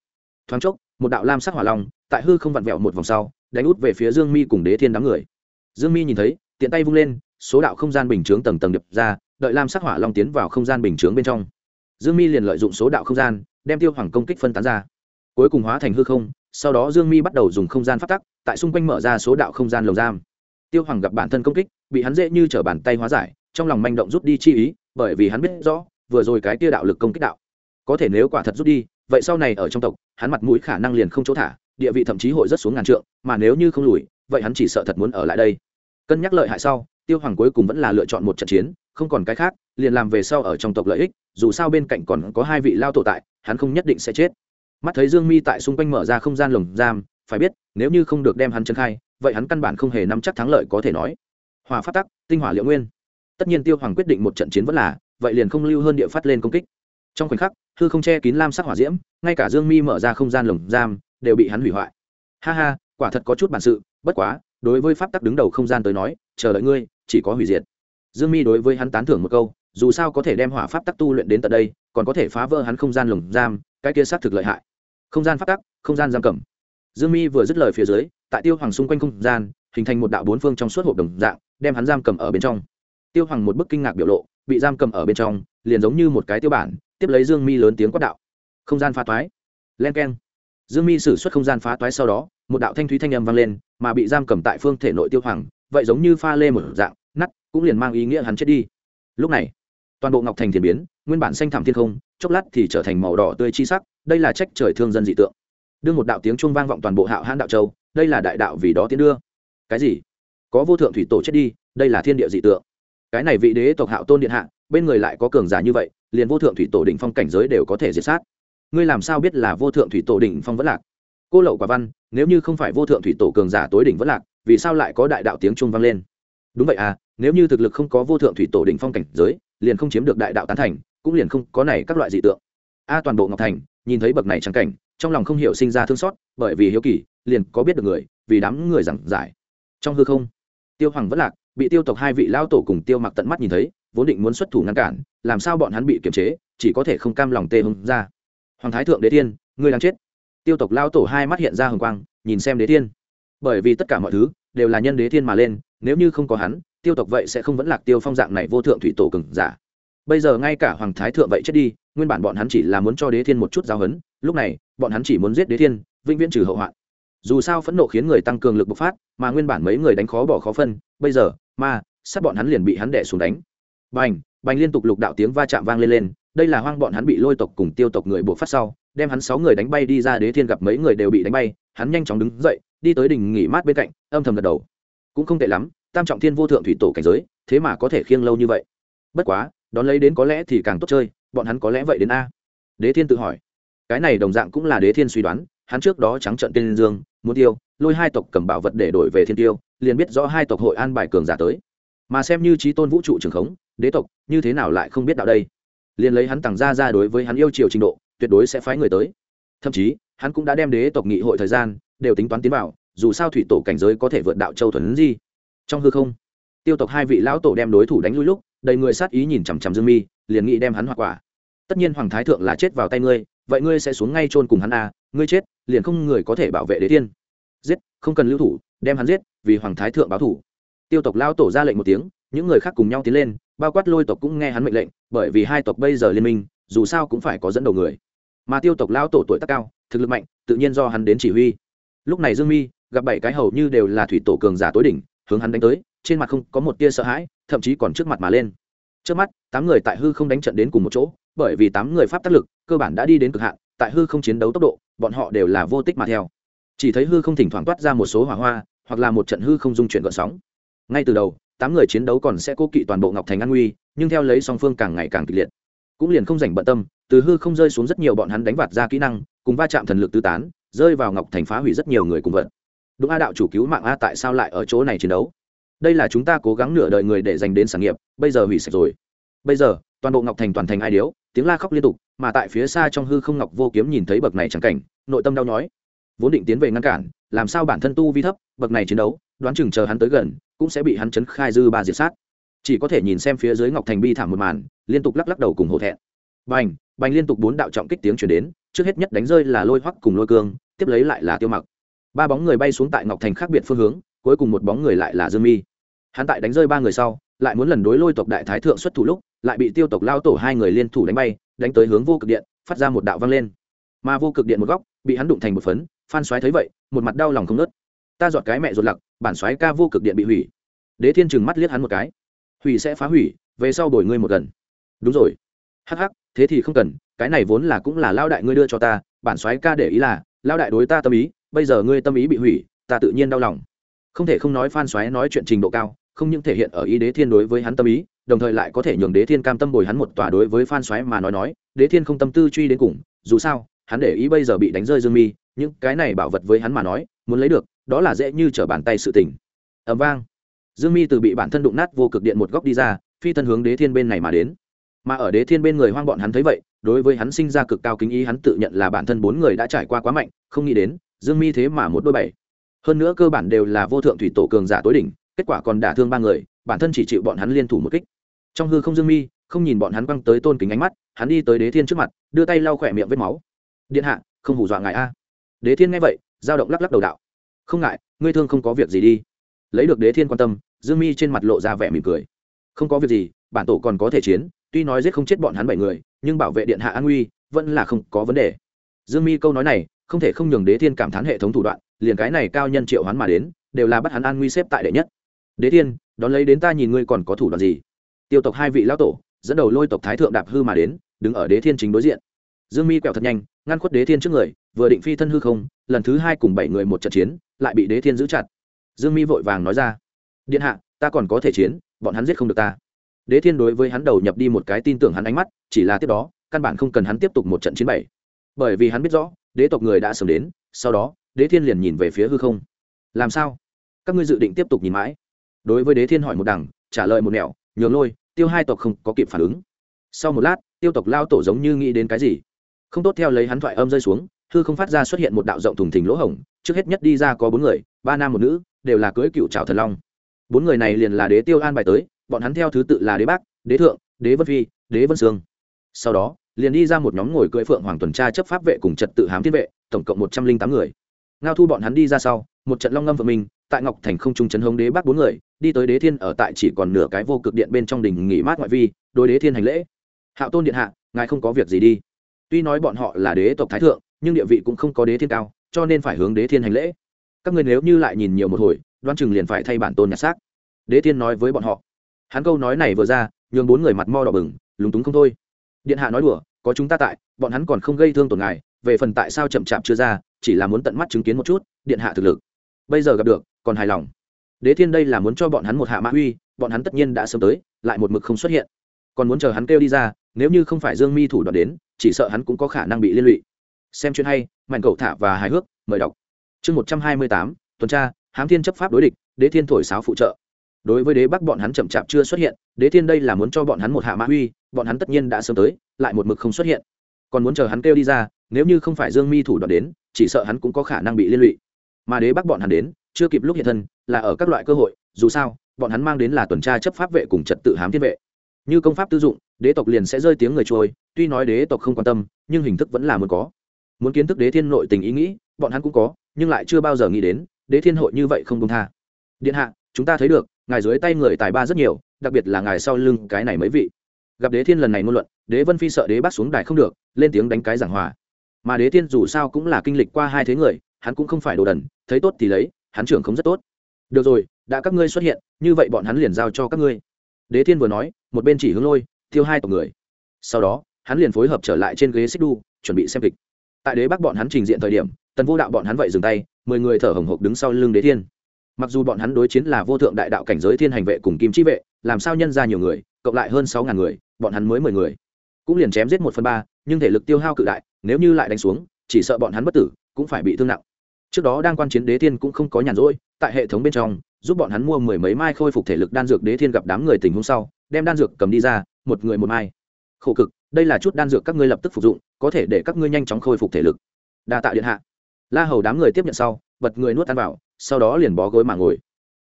Thoáng chốc, một đạo lam sắc hỏa long, tại hư không vặn vẹo một vòng sau, đánh út về phía dương mi cùng đế thiên đám người. Dương mi nhìn thấy, tiện tay vung lên, số đạo không gian bình chướng tầng tầng đập ra, đợi lam sắc hỏa long tiến vào không gian bình chướng bên trong. Dương mi liền lợi dụng số đạo không gian, đem tiêu hoàng công kích phân tán ra. Cuối cùng hóa thành hư không sau đó dương mi bắt đầu dùng không gian phát tắc, tại xung quanh mở ra số đạo không gian lồng giam. Tiêu hoàng gặp bản thân công kích, bị hắn dễ như t r ở bàn tay hóa giải, trong lòng manh động rút đi chi ý, bởi vì hắn biết rõ, vừa rồi cái tia đạo lực công kích đạo, có thể nếu quả thật rút đi, vậy sau này ở trong tộc, hắn mặt mũi khả năng liền không chỗ thả, địa vị thậm chí hội rất xuống ngàn trượng, mà nếu như không lùi, vậy hắn chỉ sợ thật muốn ở lại đây. Cân nhắc lợi hại sau, tiêu hoàng cuối cùng vẫn là lựa chọn một trận chiến, không còn cái khác, liền làm về sau ở trong tộc lợi ích, dù sao bên cạnh còn có hai vị lao tổ tại, hắn không nhất định sẽ chết mắt thấy dương mi tại xung quanh mở ra không gian lồng giam, phải biết, nếu như không được đem hắn chân khai, vậy hắn căn bản không hề nắm chắc thắng lợi có thể nói. Hòa phát tắc, tinh hỏa liệu nguyên. Tất nhiên tiêu hoàng quyết định một trận chiến vẫn là, vậy liền không lưu hơn địa phát lên công kích. Trong khoảnh khắc, hư không che kín lam sắc hỏa diễm, ngay cả dương mi mở ra không gian lồng giam, đều bị hắn hủy hoại. Ha ha, quả thật có chút bản sự, bất quá, đối với pháp tắc đứng đầu không gian tới nói, chờ đợi ngươi, chỉ có hủy diệt. Dương mi đối với hắn tán thưởng một câu, dù sao có thể đem hỏa pháp tắc tu luyện đến tận đây, còn có thể phá vỡ hắn không gian lồng giam, cái kia xác thực lợi hại không gian phát tắc, không gian giam cầm. Dương mi vừa dứt lời phía dưới, tại tiêu hoàng xung quanh không gian, hình thành một đạo bốn phương trong suốt hộp đồng dạng, đem hắn giam cầm ở bên trong. Tiêu hoàng một bức kinh ngạc biểu lộ, bị giam cầm ở bên trong, liền giống như một cái tiêu bản, tiếp lấy dương mi lớn tiếng quát đạo. Không gian phá toái. Len k e n dương mi xử suất không gian phá toái sau đó, một đạo thanh thúy thanh âm vang lên, mà bị giam cầm tại phương thể nội tiêu hoàng, vậy giống như pha lê một dạng nắt cũng liền mang ý nghĩa hắn chết đi. Lúc này, toàn bộ ngọc thành thiền biến nguyên bản xanh thảm thiên không, chốc lát thì trở thành màu đỏ tươi chi sắc, đây là trách trời thương dân dị tượng. Đưa một đạo tiếng chuông vang vọng toàn bộ hạo hãn đạo châu, đây là đại đạo vì đó tiến đưa. Cái gì? Có vô thượng thủy tổ chết đi, đây là thiên địa dị tượng. Cái này vị đế tộc hạo tôn điện hạ, bên người lại có cường giả như vậy, liền vô thượng thủy tổ đỉnh phong cảnh giới đều có thể diệt sát. Ngươi làm sao biết là vô thượng thủy tổ đỉnh phong vẫn lạc? Cô lậu quả văn, nếu như không phải vô thượng thủy tổ cường giả tối đỉnh vẫn lạc, vì sao lại có đại đạo tiếng trung vang lên? Đúng vậy à nếu như thực lực không có vô thượng thủy tổ đỉnh phong cảnh giới, liền không chiếm được đại đạo tán thành cũng liền không có này các loại dị tượng. A toàn bộ ngọc thành, nhìn thấy bậc này chẳng cảnh, trong lòng không hiểu sinh ra thương xót, bởi vì hiếu kỳ, liền có biết được người, vì đám người giảng giải. Trong hư không, tiêu hoàng vẫn lạc bị tiêu tộc hai vị lao tổ cùng tiêu mặc tận mắt nhìn thấy, vốn định muốn xuất thủ ngăn cản, làm sao bọn hắn bị kiềm chế, chỉ có thể không cam lòng tê hưng ra. Hoàng thái thượng đế tiên ngươi đang chết. Tiêu tộc lao tổ hai mắt hiện ra hồng quang, nhìn xem đế tiên bởi vì tất cả mọi thứ đều là nhân đế thiên mà lên, nếu như không có hắn, tiêu tộc vậy sẽ không vẫn lạc tiêu phong dạng này vô thượng thủy tổ cừng giả bây giờ ngay cả hoàng thái thượng vậy chết đi, nguyên bản bọn hắn chỉ là muốn cho đế thiên một chút giáo hấn lúc này, bọn hắn chỉ muốn giết đế thiên, vĩnh viễn trừ hậu hoạn. Dù sao phẫn nộ khiến người tăng cường lực bộc phát, mà nguyên bản mấy người đánh khó bỏ khó phân, bây giờ, ma, sát bọn hắn liền bị hắn đẻ xuống đánh. Bành bành liên tục lục đạo tiếng va chạm vang lên lên, đây là hoang bọn hắn bị lôi tộc cùng tiêu tộc người buộc phát sau, đem hắn sáu người đánh bay đi ra đế thiên gặp mấy người đều bị đánh bay, hắn nhanh chóng đứng dậy, đi tới đỉnh nghỉ mát bên cạnh, âm thầm gật đầu. Cũng không tệ lắm, tam trọng thiên vô thượng thủy tổ cảnh giới, thế mà có thể khiêng lâu như vậy. Bất quá đón lấy đến có lẽ thì càng tốt chơi, bọn hắn có lẽ vậy đến a. Đế thiên tự hỏi. Cái này đồng dạng cũng là đế thiên suy đoán, hắn trước đó trắng trận tên dương, muốn tiêu, lôi hai tộc cầm bảo vật để đổi về thiên tiêu, liền biết rõ hai tộc hội an bài cường giả tới. Mà xem như trí tôn vũ trụ trường khống, đế tộc, như thế nào lại không biết đạo đây? Liền lấy hắn tặng ra ra đối với hắn yêu chiều trình độ, tuyệt đối sẽ phái người tới. Thậm chí, hắn cũng đã đem đế tộc nghị hội thời gian, đều tính toán tiến vào, dù sao thủy tổ cảnh giới có thể vượt đạo châu thuần gì trong hư không, tiêu tộc hai vị lão tổ đem đối thủ đánh lui lúc đầy người sát ý nhìn chằm chằm dương mi, liền nghĩ đem hắn hoa quả. Tất nhiên hoàng thái thượng là chết vào tay ngươi, vậy ngươi sẽ xuống ngay chôn cùng hắn à ngươi chết, liền không người có thể bảo vệ đế tiên. Giết, không cần lưu thủ, đem hắn giết, vì hoàng thái thượng báo thủ. Tiêu tộc lao tổ ra lệnh một tiếng, những người khác cùng nhau tiến lên, bao quát lôi tộc cũng nghe hắn mệnh lệnh, bởi vì hai tộc bây giờ liên minh, dù sao cũng phải có dẫn đầu người. Mà tiêu tộc lao tổ tuổi tác cao, thực lực mạnh, tự nhiên do hắn đến chỉ huy. Lúc này dương mi, gặp bảy cái hầu như đều là thủy tổ cường giả tối đỉnh, hướng hắn đánh tới trên mặt không có một tia sợ hãi, thậm chí còn trước mặt mà lên. Trước mắt, tám người tại hư không đánh trận đến cùng một chỗ, bởi vì tám người pháp tác lực, cơ bản đã đi đến cực hạn, tại hư không chiến đấu tốc độ, bọn họ đều là vô tích mà theo. Chỉ thấy hư không thỉnh thoảng toát ra một số hỏa hoa, hoặc là một trận hư không dung chuyển gợn sóng. Ngay từ đầu, tám người chiến đấu còn sẽ cố kỵ toàn bộ ngọc thành an nguy, nhưng theo lấy song phương càng ngày càng kịch liệt. Cũng liền không dành bận tâm, từ hư không rơi xuống rất nhiều bọn hắn đánh vạt ra kỹ năng, cùng va chạm thần lực tứ tán, rơi vào ngọc thành phá hủy rất nhiều người cùng vận. Đúng a đạo chủ cứu mạng a tại sao lại ở chỗ này chiến đấu? Đây là chúng ta cố gắng nửa đời người để dành đến sản nghiệp, bây giờ hủy sạch rồi. Bây giờ, toàn bộ ngọc thành toàn thành ai điếu, tiếng la khóc liên tục, mà tại phía xa trong hư không ngọc vô kiếm nhìn thấy bậc này chẳng cảnh, nội tâm đau nhói. Vốn định tiến về ngăn cản, làm sao bản thân tu vi thấp, bậc này chiến đấu, đoán chừng chờ hắn tới gần, cũng sẽ bị hắn chấn khai dư ba diệt sát. Chỉ có thể nhìn xem phía dưới ngọc thành bi thảm một màn, liên tục lắc lắc đầu cùng hổ thẹn. Bành bành liên tục bốn đạo trọng kích tiếng chuyển đến, trước hết nhất đánh rơi là lôi hoắc cùng lôi cương, tiếp lấy lại là tiêu mặc. Ba bóng người bay xuống tại ngọc thành khác biệt phương hướng, cuối cùng một bóng người lại là dương mi hắn tại đánh rơi ba người sau, lại muốn lần đối lôi tộc đại thái thượng xuất thủ lúc, lại bị tiêu tộc lao tổ hai người liên thủ đánh bay, đánh tới hướng vô cực điện, phát ra một đạo vang lên. Mà vô cực điện một góc, bị hắn đụng thành một phấn, phan xoáy thấy vậy, một mặt đau lòng không nớt ta dọn cái mẹ ruột lặc, bản xoáy ca vô cực điện bị hủy. Đế thiên trừng mắt liếc hắn một cái. Hủy sẽ phá hủy, về sau đổi ngươi một gần. Đúng rồi. Hắc hắc, thế thì không cần, cái này vốn là cũng là lao đại ngươi đưa cho ta, bản xoáy ca để ý là, lao đại đối ta tâm ý, bây giờ ngươi tâm ý bị hủy, ta tự nhiên đau lòng. Không thể không nói phan xoáy nói chuyện trình độ cao không những thể hiện ở ý đế thiên đối với hắn tâm ý, đồng thời lại có thể nhường đế thiên cam tâm bồi hắn một tòa đối với phan xoáy mà nói nói, đế thiên không tâm tư truy đến cùng, dù sao, hắn để ý bây giờ bị đánh rơi dương mi, những cái này bảo vật với hắn mà nói, muốn lấy được, đó là dễ như trở bàn tay sự tình. Ẩm vang. Dương mi từ bị bản thân đụng nát vô cực điện một góc đi ra, phi thân hướng đế thiên bên này mà đến. Mà ở đế thiên bên người hoang bọn hắn thấy vậy, đối với hắn sinh ra cực cao kính ý hắn tự nhận là bản thân bốn người đã trải qua quá mạnh, không nghĩ đến, dương mi thế mà một đôi bảy. Hơn nữa cơ bản đều là vô thượng thủy tổ cường giả tối đỉnh kết quả còn đả thương ba người, bản thân chỉ chịu bọn hắn liên thủ một kích. Trong hư không dương mi, không nhìn bọn hắn quăng tới tôn kính ánh mắt, hắn đi tới đế thiên trước mặt, đưa tay lau khỏe miệng vết máu. Điện hạ, không hủ dọa ngài a. Đế thiên nghe vậy, dao động lắc lắc đầu đạo. Không ngại, ngươi thương không có việc gì đi. Lấy được đế thiên quan tâm, dương mi trên mặt lộ ra vẻ mỉm cười. Không có việc gì, bản tổ còn có thể chiến, tuy nói giết không chết bọn hắn bảy người, nhưng bảo vệ điện hạ an nguy vẫn là không có vấn đề. Dương mi câu nói này, không thể không nhường đế thiên cảm thán hệ thống thủ đoạn, liền cái này cao nhân triệu hắn mà đến, đều là bắt hắn an nguy xếp tại đệ nhất đế thiên, đón lấy đến ta nhìn ngươi còn có thủ đoạn gì? Tiêu tộc hai vị lão tổ, dẫn đầu lôi tộc thái thượng đạp hư mà đến, đứng ở đế thiên chính đối diện. Dương mi quẹo thật nhanh, ngăn khuất đế thiên trước người, vừa định phi thân hư không, lần thứ hai cùng bảy người một trận chiến, lại bị đế thiên giữ chặt. Dương mi vội vàng nói ra, điện hạ, ta còn có thể chiến, bọn hắn giết không được ta. Đế thiên đối với hắn đầu nhập đi một cái tin tưởng hắn ánh mắt, chỉ là tiếp đó, căn bản không cần hắn tiếp tục một trận chiến bảy. Bởi vì hắn biết rõ, đế tộc người đã sớm đến, sau đó, đế thiên liền nhìn về phía hư không. Làm sao? Các ngươi dự định tiếp tục nhìn mãi? Đối với đế thiên hỏi một đằng, trả lời một nẻo, nhường lôi, tiêu hai tộc không có kịp phản ứng. Sau một lát, tiêu tộc lao tổ giống như nghĩ đến cái gì. Không tốt theo lấy hắn thoại âm rơi xuống, hư không phát ra xuất hiện một đạo rộng thùng thình lỗ hổng, trước hết nhất đi ra có bốn người, ba nam một nữ, đều là cưới cựu trào thần long. Bốn người này liền là đế tiêu an bài tới, bọn hắn theo thứ tự là đế bác, đế thượng, đế vân phi, đế vân sương. Sau đó, liền đi ra một nhóm ngồi cưỡi phượng hoàng tuần tra chấp pháp vệ cùng trật tự hám thiên vệ, tổng cộng một trăm linh tám người. Ngao thu bọn hắn đi ra sau, một trận long ngâm vợ mình tại ngọc thành không trung chấn hống đế bác bốn người đi tới đế thiên ở tại chỉ còn nửa cái vô cực điện bên trong đình nghỉ mát ngoại vi, đối đế thiên hành lễ. Hạo tôn điện hạ, ngài không có việc gì đi. Tuy nói bọn họ là đế tộc thái thượng, nhưng địa vị cũng không có đế thiên cao, cho nên phải hướng đế thiên hành lễ. Các người nếu như lại nhìn nhiều một hồi đoan chừng liền phải thay bản tôn nhặt xác. Đế thiên nói với bọn họ. Hắn câu nói này vừa ra, nhường bốn người mặt mo đỏ bừng, lúng túng không thôi. Điện hạ nói đùa, có chúng ta tại, bọn hắn còn không gây thương tổn ngài, về phần tại sao chậm chạp chưa ra, chỉ là muốn tận mắt chứng kiến một chút, điện hạ thực lực. Bây giờ gặp được, còn hài lòng đế thiên đây là muốn cho bọn hắn một hạ mã uy, bọn hắn tất nhiên đã sớm tới, lại một mực không xuất hiện. Còn muốn chờ hắn kêu đi ra, nếu như không phải dương mi thủ đoạn đến, chỉ sợ hắn cũng có khả năng bị liên lụy. Xem chuyện hay, mạnh cậu thả và hài hước, mời đọc. Chương một trăm hai mươi tám, tuần tra, hám thiên chấp pháp đối địch, đế thiên thổi sáo phụ trợ. Đối với đế bắc bọn hắn chậm chạp chưa xuất hiện, đế thiên đây là muốn cho bọn hắn một hạ mã uy, bọn hắn tất nhiên đã sớm tới, lại một mực không xuất hiện. Còn muốn chờ hắn kêu đi ra, nếu như không phải dương mi thủ đoạn đến, chỉ sợ hắn cũng có khả năng bị liên lụy mà đế bắc bọn hắn đến, chưa kịp lúc hiện thân, là ở các loại cơ hội, dù sao, bọn hắn mang đến là tuần tra chấp pháp vệ cùng trật tự hám thiên vệ. Như công pháp tư dụng, đế tộc liền sẽ rơi tiếng người trôi, tuy nói đế tộc không quan tâm, nhưng hình thức vẫn là muốn có. Muốn kiến thức đế thiên nội tình ý nghĩ, bọn hắn cũng có, nhưng lại chưa bao giờ nghĩ đến, đế thiên hội như vậy không công tha. Điện hạ, chúng ta thấy được, ngài dưới tay người tài ba rất nhiều, đặc biệt là ngài sau lưng cái này mấy vị. Gặp đế thiên lần này ngôn luận, đế vân phi sợ đế bắt xuống đài không được, lên tiếng đánh cái giảng hòa. Mà đế thiên dù sao cũng là kinh lịch qua hai thế người hắn cũng không phải đồ đần, thấy tốt thì lấy, hắn trưởng không rất tốt. Được rồi, đã các ngươi xuất hiện, như vậy bọn hắn liền giao cho các ngươi. Đế thiên vừa nói, một bên chỉ hướng lôi tiêu hai tộc người. Sau đó, hắn liền phối hợp trở lại trên ghế xích đu, chuẩn bị xem kịch. Tại đế bắc bọn hắn trình diện thời điểm, tần vô đạo bọn hắn vậy dừng tay, mười người thở hồng hộc đứng sau lưng đế thiên. Mặc dù bọn hắn đối chiến là vô thượng đại đạo cảnh giới thiên hành vệ cùng kim chi vệ, làm sao nhân ra nhiều người, cộng lại hơn sáu ngàn người, bọn hắn mới mười người. Cũng liền chém giết một phần ba, nhưng thể lực tiêu hao cự đại, nếu như lại đánh xuống, chỉ sợ bọn hắn bất tử, cũng phải bị thương nặng trước đó đang quan chiến đế thiên cũng không có nhàn rỗi, tại hệ thống bên trong, giúp bọn hắn mua mười mấy mai khôi phục thể lực đan dược đế thiên gặp đám người tình hôm sau, đem đan dược cầm đi ra, một người một mai. Khổ cực, đây là chút đan dược các ngươi lập tức phục dụng, có thể để các ngươi nhanh chóng khôi phục thể lực. Đa tạ điện hạ. La hầu đám người tiếp nhận sau, bật người nuốt ăn vào, sau đó liền bó gối mà ngồi.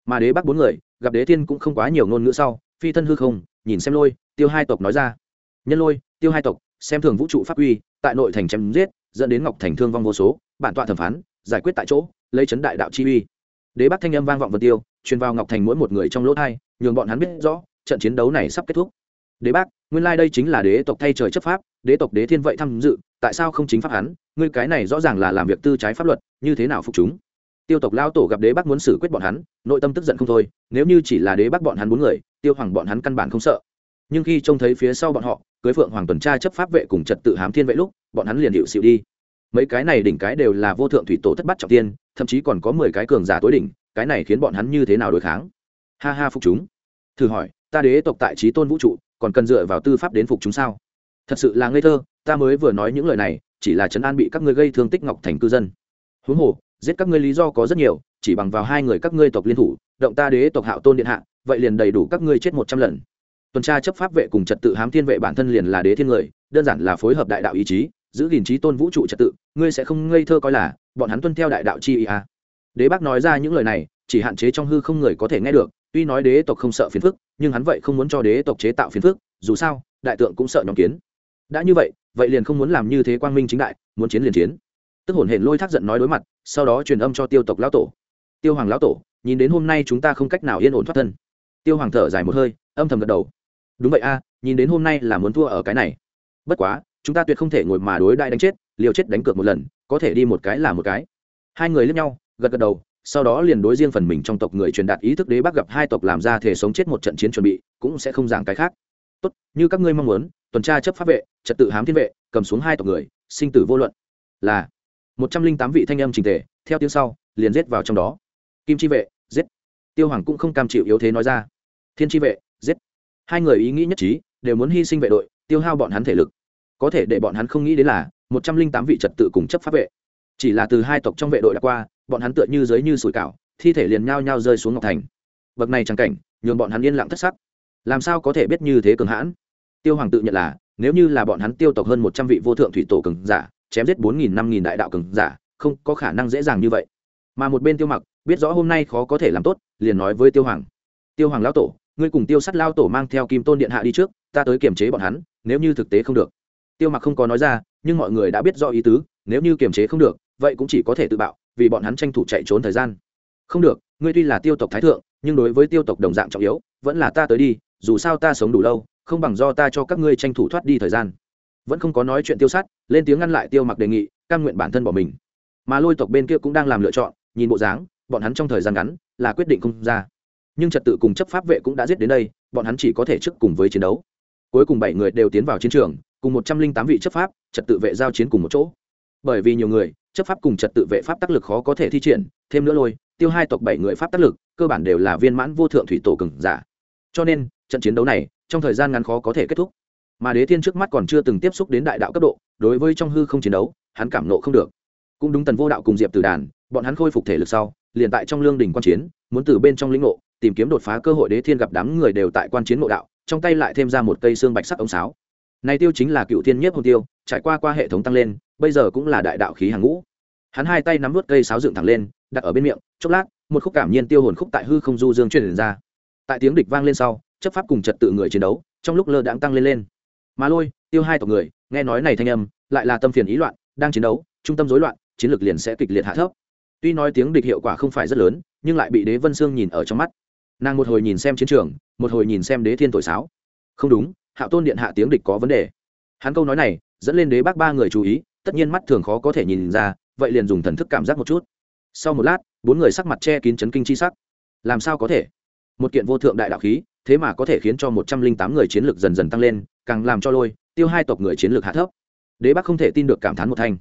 Mà đế bắc bốn người, gặp đế thiên cũng không quá nhiều ngôn ngữ sau, phi thân hư không, nhìn xem lôi, tiêu hai tộc nói ra. Nhân lôi, tiêu hai tộc, xem thường vũ trụ pháp uy, tại nội thành chém giết, dẫn đến ngọc thành thương vong vô số, bản tọa thẩm phán giải quyết tại chỗ, lấy chấn đại đạo chi uy. Đế bắc thanh âm vang vọng vật tiêu, truyền vào ngọc thành mỗi một người trong lỗ thai, nhường bọn hắn biết rõ, trận chiến đấu này sắp kết thúc. Đế bác nguyên lai đây chính là đế tộc thay trời chấp pháp, đế tộc đế thiên vậy tham dự, tại sao không chính pháp hắn? Ngươi cái này rõ ràng là làm việc tư trái pháp luật, như thế nào phục chúng? Tiêu tộc lao tổ gặp đế bác muốn xử quyết bọn hắn, nội tâm tức giận không thôi, nếu như chỉ là đế bác bọn hắn bốn người, tiêu hoàng bọn hắn căn bản không sợ. Nhưng khi trông thấy phía sau bọn họ, cưới phượng hoàng tuần tra chấp pháp vệ cùng trật tự hám thiên vệ lúc, bọn hắn liền hiệu xịu đi mấy cái này đỉnh cái đều là vô thượng thủy tổ thất bát trọng tiên, thậm chí còn có mười cái cường giả tối đỉnh, cái này khiến bọn hắn như thế nào đối kháng? Ha ha phục chúng. Thử hỏi, ta đế tộc tại trí tôn vũ trụ, còn cần dựa vào tư pháp đến phục chúng sao? Thật sự là ngây thơ, ta mới vừa nói những lời này, chỉ là trấn an bị các ngươi gây thương tích ngọc thành cư dân. Huống hồ, giết các ngươi lý do có rất nhiều, chỉ bằng vào hai người các ngươi tộc liên thủ, động ta đế tộc hạo tôn điện hạ, vậy liền đầy đủ các ngươi chết một trăm lần. Tuần tra chấp pháp vệ cùng trật tự hám thiên vệ bản thân liền là đế thiên người, đơn giản là phối hợp đại đạo ý chí giữ gìn trí tôn vũ trụ trật tự, ngươi sẽ không ngây thơ coi là, bọn hắn tuân theo đại đạo chi ý à. đế bác nói ra những lời này, chỉ hạn chế trong hư không người có thể nghe được, tuy nói đế tộc không sợ phiền phức, nhưng hắn vậy không muốn cho đế tộc chế tạo phiền phức, dù sao, đại tượng cũng sợ nhóm kiến. Đã như vậy vậy liền không muốn làm như thế quang minh chính đại, muốn chiến liền chiến. Tức hổn hển lôi thác giận nói đối mặt, sau đó truyền âm cho tiêu tộc lão tổ. Tiêu hoàng lão tổ, nhìn đến hôm nay chúng ta không cách nào yên ổn thoát thân. Tiêu hoàng thở dài một hơi, âm thầm gật đầu. Đúng vậy a, nhìn đến hôm nay là muốn thua ở cái này. Bất quá chúng ta tuyệt không thể ngồi mà đối đại đánh chết, liều chết đánh cược một lần, có thể đi một cái là một cái. Hai người lướt nhau, gật gật đầu, sau đó liền đối riêng phần mình trong tộc người truyền đạt ý thức đế bác gặp hai tộc làm ra thể sống chết một trận chiến chuẩn bị, cũng sẽ không giảng cái khác. Tốt, như các ngươi mong muốn, tuần tra chấp pháp vệ, trật tự hám thiên vệ, cầm xuống hai tộc người, sinh tử vô luận. Là, một trăm linh tám vị thanh âm trình tề, theo tiếng sau, liền giết vào trong đó. Kim chi vệ, giết. Tiêu hoàng cũng không cam chịu yếu thế nói ra. Thiên chi vệ, giết. Hai người ý nghĩ nhất trí, đều muốn hy sinh vệ đội, tiêu hao bọn hắn thể lực có thể để bọn hắn không nghĩ đến là một trăm linh tám vị trật tự cùng chấp pháp vệ. Chỉ là từ hai tộc trong vệ đội đã qua, bọn hắn tựa như dưới như sủi cảo, thi thể liền nhao nhao rơi xuống ngọc thành. Bậc này chẳng cảnh, nhường bọn hắn yên lặng thất sắc. Làm sao có thể biết như thế cường hãn? Tiêu hoàng tự nhận là, nếu như là bọn hắn tiêu tộc hơn một trăm vị vô thượng thủy tổ cường giả, chém giết bốn nghìn, năm nghìn đại đạo cường giả, không có khả năng dễ dàng như vậy. Mà một bên tiêu mặc, biết rõ hôm nay khó có thể làm tốt, liền nói với tiêu hoàng. Tiêu hoàng lão tổ, ngươi cùng tiêu sắt lao tổ mang theo kim tôn điện hạ đi trước, ta tới kiềm chế bọn hắn, nếu như thực tế không được tiêu mặc không có nói ra, nhưng mọi người đã biết rõ ý tứ, nếu như kiềm chế không được, vậy cũng chỉ có thể tự bạo, vì bọn hắn tranh thủ chạy trốn thời gian. Không được, ngươi tuy là tiêu tộc thái thượng, nhưng đối với tiêu tộc đồng dạng trọng yếu, vẫn là ta tới đi, dù sao ta sống đủ lâu, không bằng do ta cho các ngươi tranh thủ thoát đi thời gian. Vẫn không có nói chuyện tiêu sát, lên tiếng ngăn lại tiêu mặc đề nghị căn nguyện bản thân bỏ mình. Mà lôi tộc bên kia cũng đang làm lựa chọn, nhìn bộ dáng, bọn hắn trong thời gian ngắn, là quyết định không ra. Nhưng trật tự cùng chấp pháp vệ cũng đã giết đến đây, bọn hắn chỉ có thể trước cùng với chiến đấu. Cuối cùng bảy người đều tiến vào chiến trường cùng một trăm linh tám vị chấp pháp, trật tự vệ giao chiến cùng một chỗ. Bởi vì nhiều người, chấp pháp cùng trật tự vệ pháp tác lực khó có thể thi triển, thêm nữa lôi, tiêu hai tộc bảy người pháp tác lực, cơ bản đều là viên mãn vô thượng thủy tổ cường giả. Cho nên, trận chiến đấu này, trong thời gian ngắn khó có thể kết thúc. Mà đế thiên trước mắt còn chưa từng tiếp xúc đến đại đạo cấp độ, đối với trong hư không chiến đấu, hắn cảm nộ không được. Cũng đúng tần vô đạo cùng diệp từ đàn, bọn hắn khôi phục thể lực sau, liền tại trong lương đình quan chiến, muốn từ bên trong lĩnh ngộ, tìm kiếm đột phá cơ hội đế thiên gặp đám người đều tại quan chiến ngộ đạo, trong tay lại thêm ra một cây xương bạch sắc ống sáo này tiêu chính là cựu thiên nhất hồn tiêu, trải qua qua hệ thống tăng lên, bây giờ cũng là đại đạo khí hàng ngũ. Hắn hai tay nắm vút cây sáo dựng thẳng lên, đặt ở bên miệng, chốc lát, một khúc cảm nhiên tiêu hồn khúc tại hư không du dương truyền ra. Tại tiếng địch vang lên sau, chấp pháp cùng trật tự người chiến đấu, trong lúc lơ đãng tăng lên lên. Mà lôi, tiêu hai tộc người, nghe nói này thanh âm, lại là tâm phiền ý loạn, đang chiến đấu, trung tâm rối loạn, chiến lược liền sẽ kịch liệt hạ thấp. Tuy nói tiếng địch hiệu quả không phải rất lớn, nhưng lại bị đế vân sương nhìn ở trong mắt. Nàng một hồi nhìn xem chiến trường, một hồi nhìn xem đế thiên tội sáo. Không đúng hạo tôn điện hạ tiếng địch có vấn đề. Hắn câu nói này dẫn lên đế bác ba người chú ý, tất nhiên mắt thường khó có thể nhìn ra, vậy liền dùng thần thức cảm giác một chút. Sau một lát, bốn người sắc mặt che kín chấn kinh chi sắc. Làm sao có thể? Một kiện vô thượng đại đạo khí, thế mà có thể khiến cho một trăm linh tám người chiến lược dần dần tăng lên, càng làm cho lôi, tiêu hai tộc người chiến lược hạ thấp. Đế bắc không thể tin được cảm thán một thanh.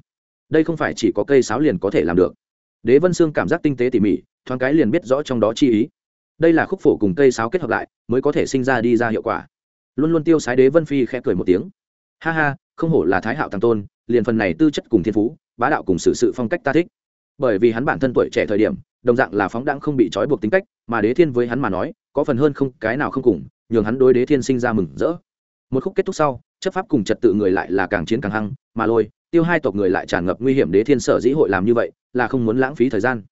Đây không phải chỉ có cây sáo liền có thể làm được. Đế vân sương cảm giác tinh tế tỉ mỉ, thoáng cái liền biết rõ trong đó chi ý. Đây là khúc phổ cùng cây sáo kết hợp lại, mới có thể sinh ra đi ra hiệu quả luôn luôn tiêu sái đế vân phi khẽ cười một tiếng. Ha ha, không hổ là thái hạo tăng tôn, liền phần này tư chất cùng thiên phú, bá đạo cùng sự sự phong cách ta thích. Bởi vì hắn bản thân tuổi trẻ thời điểm, đồng dạng là phóng đãng không bị trói buộc tính cách, mà đế thiên với hắn mà nói, có phần hơn không, cái nào không cùng, nhường hắn đối đế thiên sinh ra mừng rỡ. Một khúc kết thúc sau, chấp pháp cùng trật tự người lại là càng chiến càng hăng, mà lôi, tiêu hai tộc người lại tràn ngập nguy hiểm đế thiên sở dĩ hội làm như vậy, là không muốn lãng phí thời gian.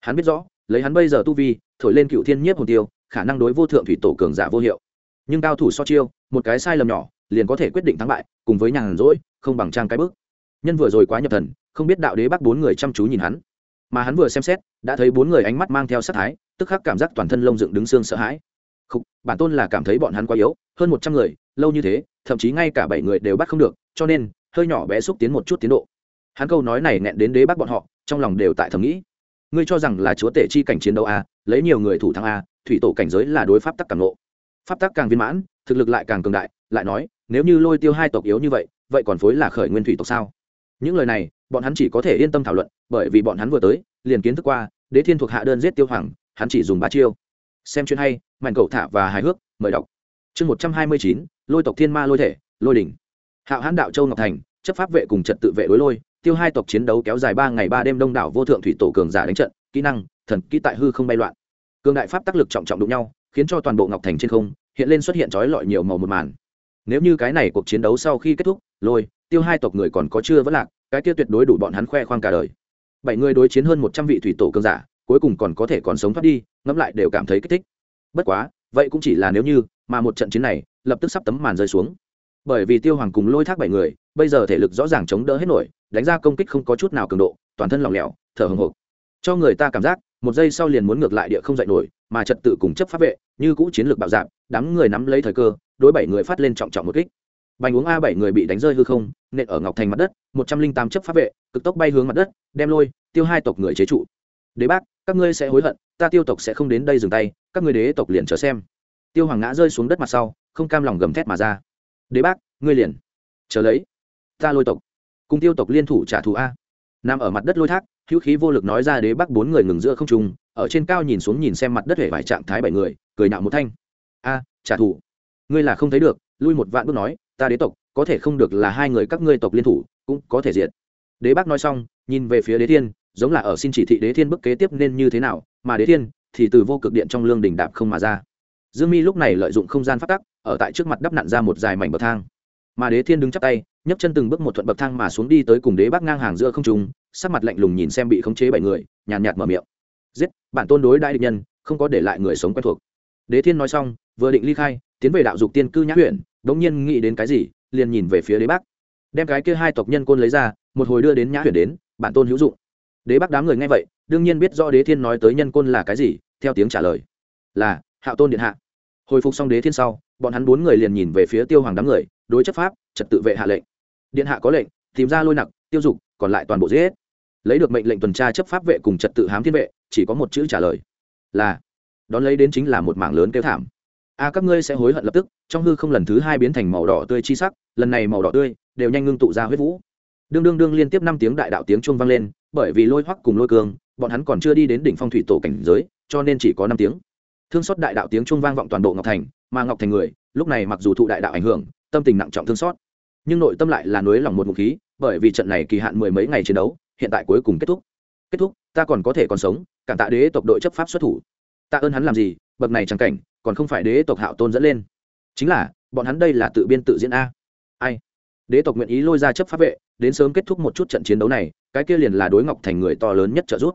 Hắn biết rõ, lấy hắn bây giờ tu vi, thổi lên cựu thiên nhiếp hồn tiêu, khả năng đối vô thượng thủy tổ cường giả vô hiệu nhưng cao thủ so chiêu một cái sai lầm nhỏ liền có thể quyết định thắng bại cùng với nhàn rỗi không bằng trang cái bước. Nhân vừa rồi quá nhập thần không biết đạo đế bắc bốn người chăm chú nhìn hắn. Mà hắn vừa xem xét đã thấy bốn người ánh mắt mang theo sát thái tức khắc cảm giác toàn thân lông dựng đứng xương sợ hãi. Khúc, bản tôn là cảm thấy bọn hắn quá yếu hơn một trăm người lâu như thế thậm chí ngay cả bảy người đều bắt không được cho nên hơi nhỏ bé xúc tiến một chút tiến độ. Hắn câu nói này nghẹn đến đế bắc bọn họ trong lòng đều tại thầm nghĩ. Ngươi cho rằng là chúa tể chi cảnh chiến đấu a lấy nhiều người thủ thắng a thủy tổ cảnh giới là đối pháp tắc cảm nộ pháp tắc càng viên mãn, thực lực lại càng cường đại, lại nói, nếu như lôi tiêu hai tộc yếu như vậy vậy còn phối là khởi nguyên thủy tộc sao? Những lời này, bọn hắn chỉ có thể yên tâm thảo luận, bởi vì bọn hắn vừa tới, liền kiến thức qua, đế thiên thuộc hạ đơn giết tiêu hoàng, hắn chỉ dùng ba chiêu. Xem chuyện hay mạnh cậu thả và hài hước, mời đọc. Chương một trăm hai mươi chín, lôi tộc thiên ma lôi thể, lôi đỉnh. Hạo hãn đạo châu ngọc thành, chấp pháp vệ cùng trật tự vệ đối lôi, tiêu hai tộc chiến đấu kéo dài ba ngày ba đêm đông đảo vô thượng thủy tổ cường giả đánh trận, kỹ năng, thần kỹ tại hư không bay loạn. Cường đại pháp tác lực trọng trọng đụng nhau khiến cho toàn bộ ngọc thành trên không hiện lên xuất hiện trói lọi nhiều màu một màn. Nếu như cái này cuộc chiến đấu sau khi kết thúc, lôi, tiêu hai tộc người còn có chưa vẫn lạc, cái kia tuyệt đối đủ bọn hắn khoe khoang cả đời. Bảy người đối chiến hơn một trăm vị thủy tổ cương giả, cuối cùng còn có thể còn sống thoát đi, ngẫm lại đều cảm thấy kích thích. Bất quá, vậy cũng chỉ là nếu như, mà một trận chiến này, lập tức sắp tấm màn rơi xuống. Bởi vì tiêu hoàng cùng lôi thác bảy người, bây giờ thể lực rõ ràng chống đỡ hết nổi, đánh ra công kích không có chút nào cường độ, toàn thân lỏng lẻo, thở hồng hộc. Cho người ta cảm giác, một giây sau liền muốn ngược lại địa không dạy nổi mà trật tự cùng chấp pháp vệ, như cũ chiến lược bạo dạp đám người nắm lấy thời cơ, đối bảy người phát lên trọng trọng một kích. Bành uống a bảy người bị đánh rơi hư không, nện ở ngọc thành mặt đất, một trăm linh tám chấp pháp vệ, cực tốc bay hướng mặt đất, đem lôi, tiêu hai tộc người chế trụ. Đế bác, các ngươi sẽ hối hận, ta tiêu tộc sẽ không đến đây dừng tay, các ngươi đế tộc liền chờ xem. Tiêu hoàng ngã rơi xuống đất mặt sau, không cam lòng gầm thét mà ra. Đế bác, ngươi liền chờ lấy, ta lôi tộc, cùng tiêu tộc liên thủ trả thù a. Nằm ở mặt đất lôi thác, hữu khí vô lực nói ra đế bắc bốn người ngừng giữa không trung ở trên cao nhìn xuống nhìn xem mặt đất hể vải trạng thái bảy người, cười nạo một thanh. A, trả thù. Ngươi là không thấy được. Lui một vạn bước nói, ta đế tộc, có thể không được là hai người các ngươi tộc liên thủ, cũng có thể diệt. Đế bắc nói xong, nhìn về phía đế thiên, giống là ở xin chỉ thị đế thiên bức kế tiếp nên như thế nào, mà đế thiên thì từ vô cực điện trong lương đình đạp không mà ra. Dương mi lúc này lợi dụng không gian phát tắc, ở tại trước mặt đắp nặn ra một dài mảnh bậc thang. Mà đế thiên đứng chắp tay, nhấc chân từng bước một thuận bậc thang mà xuống đi tới cùng đế bắc ngang hàng giữa không trung, sắc mặt lạnh lùng nhìn xem bị khống chế bảy người, nhàn nhạt mở miệng giết, bản tôn đối đại địch nhân, không có để lại người sống quen thuộc. Đế thiên nói xong, vừa định ly khai, tiến về đạo dục tiên cư nhã huyện, đống nhiên nghĩ đến cái gì, liền nhìn về phía đế bắc đem cái kia hai tộc nhân côn lấy ra, một hồi đưa đến nhã huyện đến, bản tôn hữu dụng. Đế bắc đám người nghe vậy, đương nhiên biết rõ đế thiên nói tới nhân côn là cái gì, theo tiếng trả lời. Là, hạo tôn điện hạ. Hồi phục xong đế thiên sau, bọn hắn bốn người liền nhìn về phía tiêu hoàng đám người, đối chấp pháp, trật tự vệ hạ lệnh. Điện hạ có lệnh, tìm ra lôi nặc, tiêu dục, còn lại toàn bộ giết. hết lấy được mệnh lệnh tuần tra chấp pháp vệ cùng trật tự hám thiên vệ, chỉ có một chữ trả lời, là, đón lấy đến chính là một mảng lớn kêu thảm. A, các ngươi sẽ hối hận lập tức, trong hư không lần thứ hai biến thành màu đỏ tươi chi sắc, lần này màu đỏ tươi đều nhanh ngưng tụ ra huyết vũ. Đương đương đương liên tiếp năm tiếng đại đạo tiếng chuông vang lên, bởi vì lôi hoắc cùng lôi cường, bọn hắn còn chưa đi đến đỉnh phong thủy tổ cảnh giới, cho nên chỉ có năm tiếng. Thương xót đại đạo tiếng chuông vang vọng toàn bộ ngọc thành, mà ngọc thành người, lúc này mặc dù thụ đại đạo ảnh hưởng, tâm tình nặng trọng thương xót, nhưng nội tâm lại là núi lòng một ngụ khí, bởi vì trận này kỳ hạn mười mấy ngày chiến đấu hiện tại cuối cùng kết thúc. Kết thúc, ta còn có thể còn sống, cảm tạ đế tộc đội chấp pháp xuất thủ. Tạ ơn hắn làm gì, bậc này chẳng cảnh, còn không phải đế tộc hạo tôn dẫn lên. Chính là, bọn hắn đây là tự biên tự diễn a. Ai? Đế tộc nguyện ý lôi ra chấp pháp vệ, đến sớm kết thúc một chút trận chiến đấu này, cái kia liền là đối ngọc thành người to lớn nhất trợ giúp.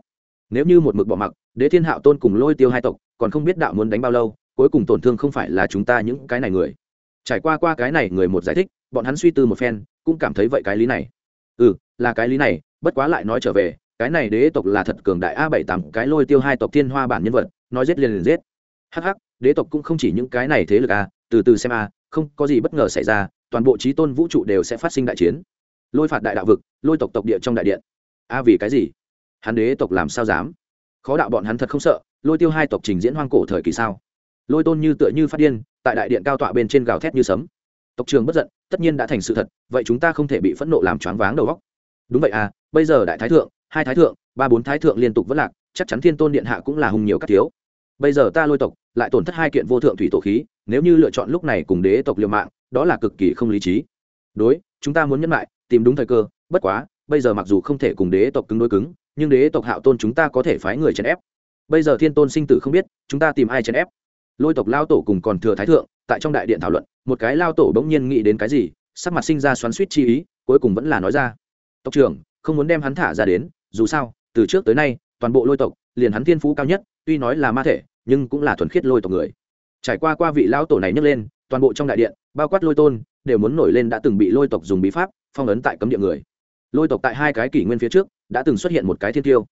Nếu như một mực bỏ mặc, đế thiên hạo tôn cùng lôi tiêu hai tộc, còn không biết đạo muốn đánh bao lâu, cuối cùng tổn thương không phải là chúng ta những cái này người. Trải qua qua cái này người một giải thích, bọn hắn suy tư một phen, cũng cảm thấy vậy cái lý này ừ là cái lý này, bất quá lại nói trở về, cái này đế tộc là thật cường đại a bảy tám, cái lôi tiêu hai tộc thiên hoa bản nhân vật, nói giết liền liền giết. Hắc hắc, đế tộc cũng không chỉ những cái này thế lực a, từ từ xem a, không có gì bất ngờ xảy ra, toàn bộ trí tôn vũ trụ đều sẽ phát sinh đại chiến. Lôi phạt đại đạo vực, lôi tộc tộc địa trong đại điện. A vì cái gì? Hắn đế tộc làm sao dám? Khó đạo bọn hắn thật không sợ, lôi tiêu hai tộc trình diễn hoang cổ thời kỳ sao? Lôi tôn như tựa như phát điên, tại đại điện cao tọa bên trên gào thét như sấm. Tộc trường bất giận tất nhiên đã thành sự thật, vậy chúng ta không thể bị phẫn nộ làm choáng váng đầu góc đúng vậy à bây giờ đại thái thượng, hai thái thượng, ba bốn thái thượng liên tục vất lạc, chắc chắn thiên tôn điện hạ cũng là hùng nhiều các thiếu. Bây giờ ta lôi tộc, lại tổn thất hai kiện vô thượng thủy tổ khí, nếu như lựa chọn lúc này cùng đế tộc liều mạng, đó là cực kỳ không lý trí. Đối, chúng ta muốn nhân lại, tìm đúng thời cơ, bất quá, bây giờ mặc dù không thể cùng đế tộc cứng đối cứng, nhưng đế tộc hạo tôn chúng ta có thể phái người chèn ép. Bây giờ thiên tôn sinh tử không biết, chúng ta tìm ai chèn ép? Lôi tộc lao tổ cùng còn thừa thái thượng tại trong đại điện thảo luận, một cái lao tổ bỗng nhiên nghĩ đến cái gì, sắc mặt sinh ra xoắn suýt chi ý, cuối cùng vẫn là nói ra. Tộc trưởng, không muốn đem hắn thả ra đến, dù sao, từ trước tới nay, toàn bộ lôi tộc, liền hắn thiên phú cao nhất, tuy nói là ma thể, nhưng cũng là thuần khiết lôi tộc người. Trải qua qua vị lão tổ này nhấc lên, toàn bộ trong đại điện, bao quát lôi tôn, đều muốn nổi lên đã từng bị lôi tộc dùng bí pháp, phong ấn tại cấm địa người. Lôi tộc tại hai cái kỷ nguyên phía trước, đã từng xuất hiện một cái thiên tiêu.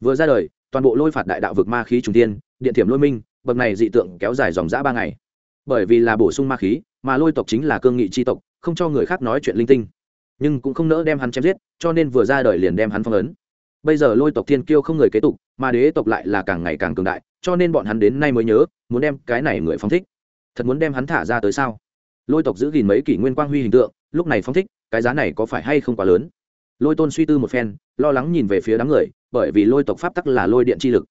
Vừa ra đời, toàn bộ lôi phạt đại đạo vực ma khí trùng tiên điện thiểm lôi minh, bậc này dị tượng kéo dài dòng dã ba ngày bởi vì là bổ sung ma khí, mà lôi tộc chính là cương nghị tri tộc, không cho người khác nói chuyện linh tinh. Nhưng cũng không nỡ đem hắn chém giết, cho nên vừa ra đời liền đem hắn phong ấn. Bây giờ lôi tộc thiên kiêu không người kế tục, mà đế tộc lại là càng ngày càng cường đại, cho nên bọn hắn đến nay mới nhớ, muốn đem cái này người phong thích. Thật muốn đem hắn thả ra tới sao? Lôi tộc giữ gìn mấy kỷ nguyên quang huy hình tượng, lúc này phong thích, cái giá này có phải hay không quá lớn? Lôi tôn suy tư một phen, lo lắng nhìn về phía đám người, bởi vì lôi tộc pháp tắc là lôi điện chi lực.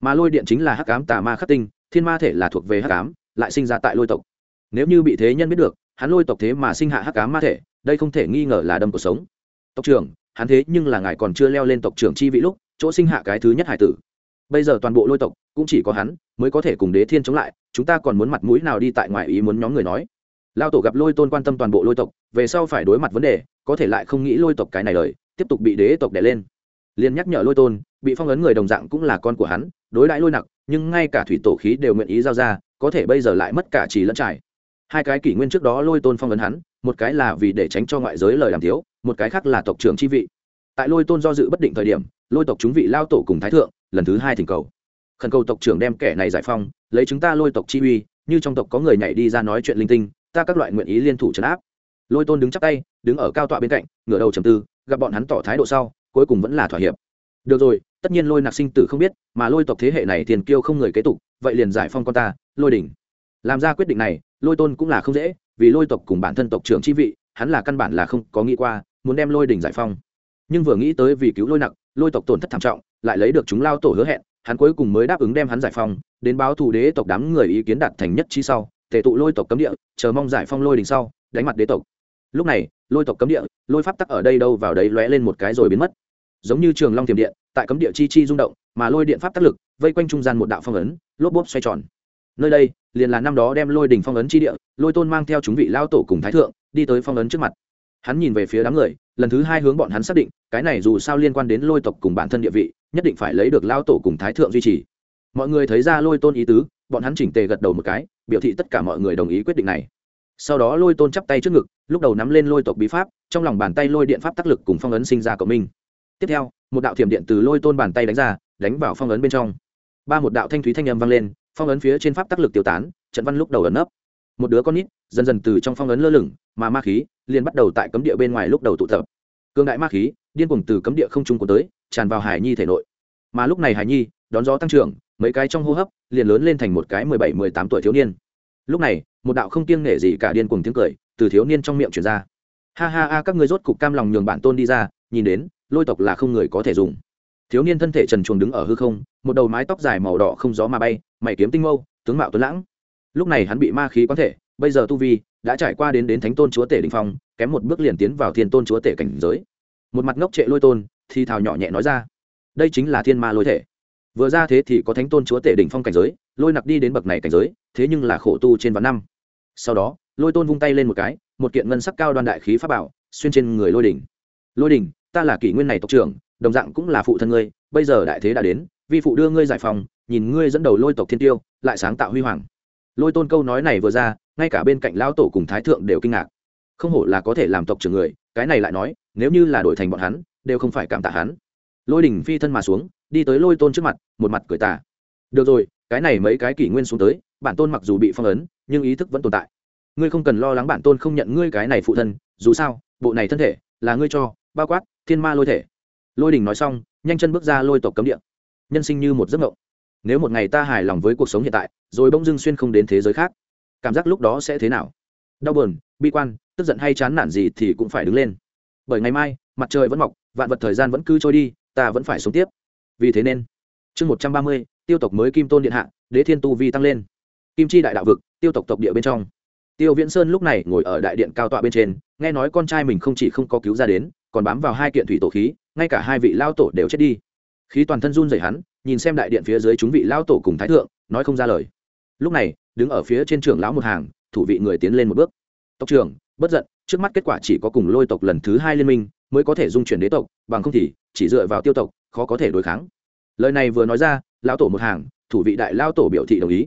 Mà lôi điện chính là hắc ám tà ma khắc tinh, thiên ma thể là thuộc về hắc ám lại sinh ra tại lôi tộc. Nếu như bị thế nhân biết được, hắn lôi tộc thế mà sinh hạ hắc ám ma thể, đây không thể nghi ngờ là đâm cuộc sống. Tộc trưởng, hắn thế nhưng là ngài còn chưa leo lên tộc trưởng chi vị lúc, chỗ sinh hạ cái thứ nhất hải tử. Bây giờ toàn bộ lôi tộc, cũng chỉ có hắn, mới có thể cùng đế thiên chống lại, chúng ta còn muốn mặt mũi nào đi tại ngoài ý muốn nhóm người nói. Lao tổ gặp lôi tôn quan tâm toàn bộ lôi tộc, về sau phải đối mặt vấn đề, có thể lại không nghĩ lôi tộc cái này lời, tiếp tục bị đế tộc đè lên. Liền nhắc nhở lôi tôn, bị phong ấn người đồng dạng cũng là con của hắn, đối đãi lôi nặc nhưng ngay cả thủy tổ khí đều nguyện ý giao ra, có thể bây giờ lại mất cả trì lẫn trải. Hai cái kỷ nguyên trước đó lôi tôn phong ấn hắn, một cái là vì để tránh cho ngoại giới lời làm thiếu, một cái khác là tộc trưởng chi vị. Tại lôi tôn do dự bất định thời điểm, lôi tộc chúng vị lao tổ cùng thái thượng, lần thứ hai thỉnh cầu. Khẩn cầu tộc trưởng đem kẻ này giải phong lấy chúng ta lôi tộc chi uy, như trong tộc có người nhảy đi ra nói chuyện linh tinh, ta các loại nguyện ý liên thủ trấn áp. Lôi tôn đứng chắc tay, đứng ở cao tọa bên cạnh, ngửa đầu trầm tư, gặp bọn hắn tỏ thái độ sau, cuối cùng vẫn là thỏa hiệp được rồi, tất nhiên lôi nạc sinh tử không biết, mà lôi tộc thế hệ này tiền kiêu không người kế tục, vậy liền giải phong con ta, lôi đỉnh. Làm ra quyết định này, lôi tôn cũng là không dễ, vì lôi tộc cùng bản thân tộc trưởng chi vị, hắn là căn bản là không có nghĩ qua, muốn đem lôi đỉnh giải phong. Nhưng vừa nghĩ tới vì cứu lôi nặc lôi tộc tổn thất thảm trọng, lại lấy được chúng lao tổ hứa hẹn, hắn cuối cùng mới đáp ứng đem hắn giải phong, đến báo thù đế tộc đám người ý kiến đạt thành nhất chi sau thể tụ lôi tộc cấm địa, chờ mong giải phong lôi đình sau, đánh mặt đế tộc. Lúc này, lôi tộc cấm địa, lôi pháp tắc ở đây đâu vào đấy lóe lên một cái rồi biến mất. Giống như trường long tiềm điện tại cấm địa chi chi rung động, mà lôi điện pháp tác lực, vây quanh trung gian một đạo phong ấn, lốp bốp xoay tròn. Nơi đây, liền là năm đó đem lôi đình phong ấn chi địa, lôi tôn mang theo chúng vị lao tổ cùng thái thượng, đi tới phong ấn trước mặt. Hắn nhìn về phía đám người, lần thứ hai hướng bọn hắn xác định, cái này dù sao liên quan đến lôi tộc cùng bản thân địa vị, nhất định phải lấy được lao tổ cùng thái thượng duy trì. Mọi người thấy ra lôi tôn ý tứ, bọn hắn chỉnh tề gật đầu một cái, biểu thị tất cả mọi người đồng ý quyết định này. Sau đó lôi tôn chắp tay trước ngực, lúc đầu nắm lên lôi tộc bí pháp, trong lòng bàn tay lôi điện pháp tác lực cùng phong ấn sinh ra cộng minh tiếp theo, một đạo thiểm điện từ lôi tôn bàn tay đánh ra, đánh vào phong ấn bên trong. Ba một đạo thanh thúy thanh âm vang lên, phong ấn phía trên pháp tác lực tiêu tán, trận văn lúc đầu ẩn nấp. Một đứa con nít, dần dần từ trong phong ấn lơ lửng, mà ma khí liền bắt đầu tại cấm địa bên ngoài lúc đầu tụ tập. Cương đại ma khí, điên cuồng từ cấm địa không trung của tới, tràn vào hải nhi thể nội. Mà lúc này hải nhi, đón gió tăng trưởng, mấy cái trong hô hấp liền lớn lên thành một cái mười bảy, mười tám tuổi thiếu niên. Lúc này, một đạo không kiêng nể gì cả điên cuồng tiếng cười từ thiếu niên trong miệng truyền ra. Ha ha ha, các người rốt cục cam lòng nhường bản tôn đi ra, nhìn đến lôi tộc là không người có thể dùng. Thiếu niên thân thể trần chuồng đứng ở hư không, một đầu mái tóc dài màu đỏ không gió mà bay, mày kiếm tinh mâu, tướng mạo tuấn lãng. Lúc này hắn bị ma khí quán thể, bây giờ tu vi đã trải qua đến đến thánh tôn chúa tể đình phong, kém một bước liền tiến vào thiên tôn chúa tể cảnh giới. Một mặt ngốc trệ lôi tôn, thì thào nhỏ nhẹ nói ra, đây chính là thiên ma lôi thể. Vừa ra thế thì có thánh tôn chúa tể đỉnh phong cảnh giới, lôi nặc đi đến bậc này cảnh giới, thế nhưng là khổ tu trên vạn năm. Sau đó, lôi tôn vung tay lên một cái, một kiện ngân sắc cao đoan đại khí pháp bảo, xuyên trên người lôi đỉnh. Lôi đỉnh ta là kỷ nguyên này tộc trưởng, đồng dạng cũng là phụ thân ngươi, bây giờ đại thế đã đến, vi phụ đưa ngươi giải phòng nhìn ngươi dẫn đầu lôi tộc thiên tiêu, lại sáng tạo huy hoàng. Lôi tôn câu nói này vừa ra, ngay cả bên cạnh lão tổ cùng thái thượng đều kinh ngạc. Không hổ là có thể làm tộc trưởng người, cái này lại nói, nếu như là đổi thành bọn hắn, đều không phải cảm tạ hắn. Lôi đỉnh phi thân mà xuống, đi tới lôi tôn trước mặt, một mặt cười tả được rồi, cái này mấy cái kỷ nguyên xuống tới, bản tôn mặc dù bị phong ấn, nhưng ý thức vẫn tồn tại. Ngươi không cần lo lắng bản tôn không nhận ngươi cái này phụ thân, dù sao, bộ này thân thể là ngươi cho, bao quát thiên ma lôi thể. Lôi đình nói xong, nhanh chân bước ra lôi tộc cấm địa. Nhân sinh như một giấc mộng. Nếu một ngày ta hài lòng với cuộc sống hiện tại, rồi bỗng dưng xuyên không đến thế giới khác, cảm giác lúc đó sẽ thế nào? Đau buồn, bi quan, tức giận hay chán nản gì thì cũng phải đứng lên. Bởi ngày mai, mặt trời vẫn mọc, vạn vật thời gian vẫn cứ trôi đi, ta vẫn phải sống tiếp. Vì thế nên, chương một trăm ba mươi, tiêu tộc mới kim tôn điện hạ, đế thiên tu vi tăng lên. Kim chi đại đạo vực, tiêu tộc tộc địa bên trong. Tiêu viễn sơn lúc này ngồi ở đại điện cao tọa bên trên, nghe nói con trai mình không chỉ không có cứu ra đến còn bám vào hai kiện thủy tổ khí, ngay cả hai vị lao tổ đều chết đi. Khí toàn thân run rẩy hắn, nhìn xem đại điện phía dưới chúng vị lao tổ cùng thái thượng, nói không ra lời. Lúc này, đứng ở phía trên trường lão một hàng, thủ vị người tiến lên một bước. Tộc trưởng, bất giận, trước mắt kết quả chỉ có cùng lôi tộc lần thứ hai liên minh, mới có thể dung chuyển đế tộc, bằng không thì chỉ dựa vào tiêu tộc, khó có thể đối kháng. Lời này vừa nói ra, lão tổ một hàng, thủ vị đại lao tổ biểu thị đồng ý.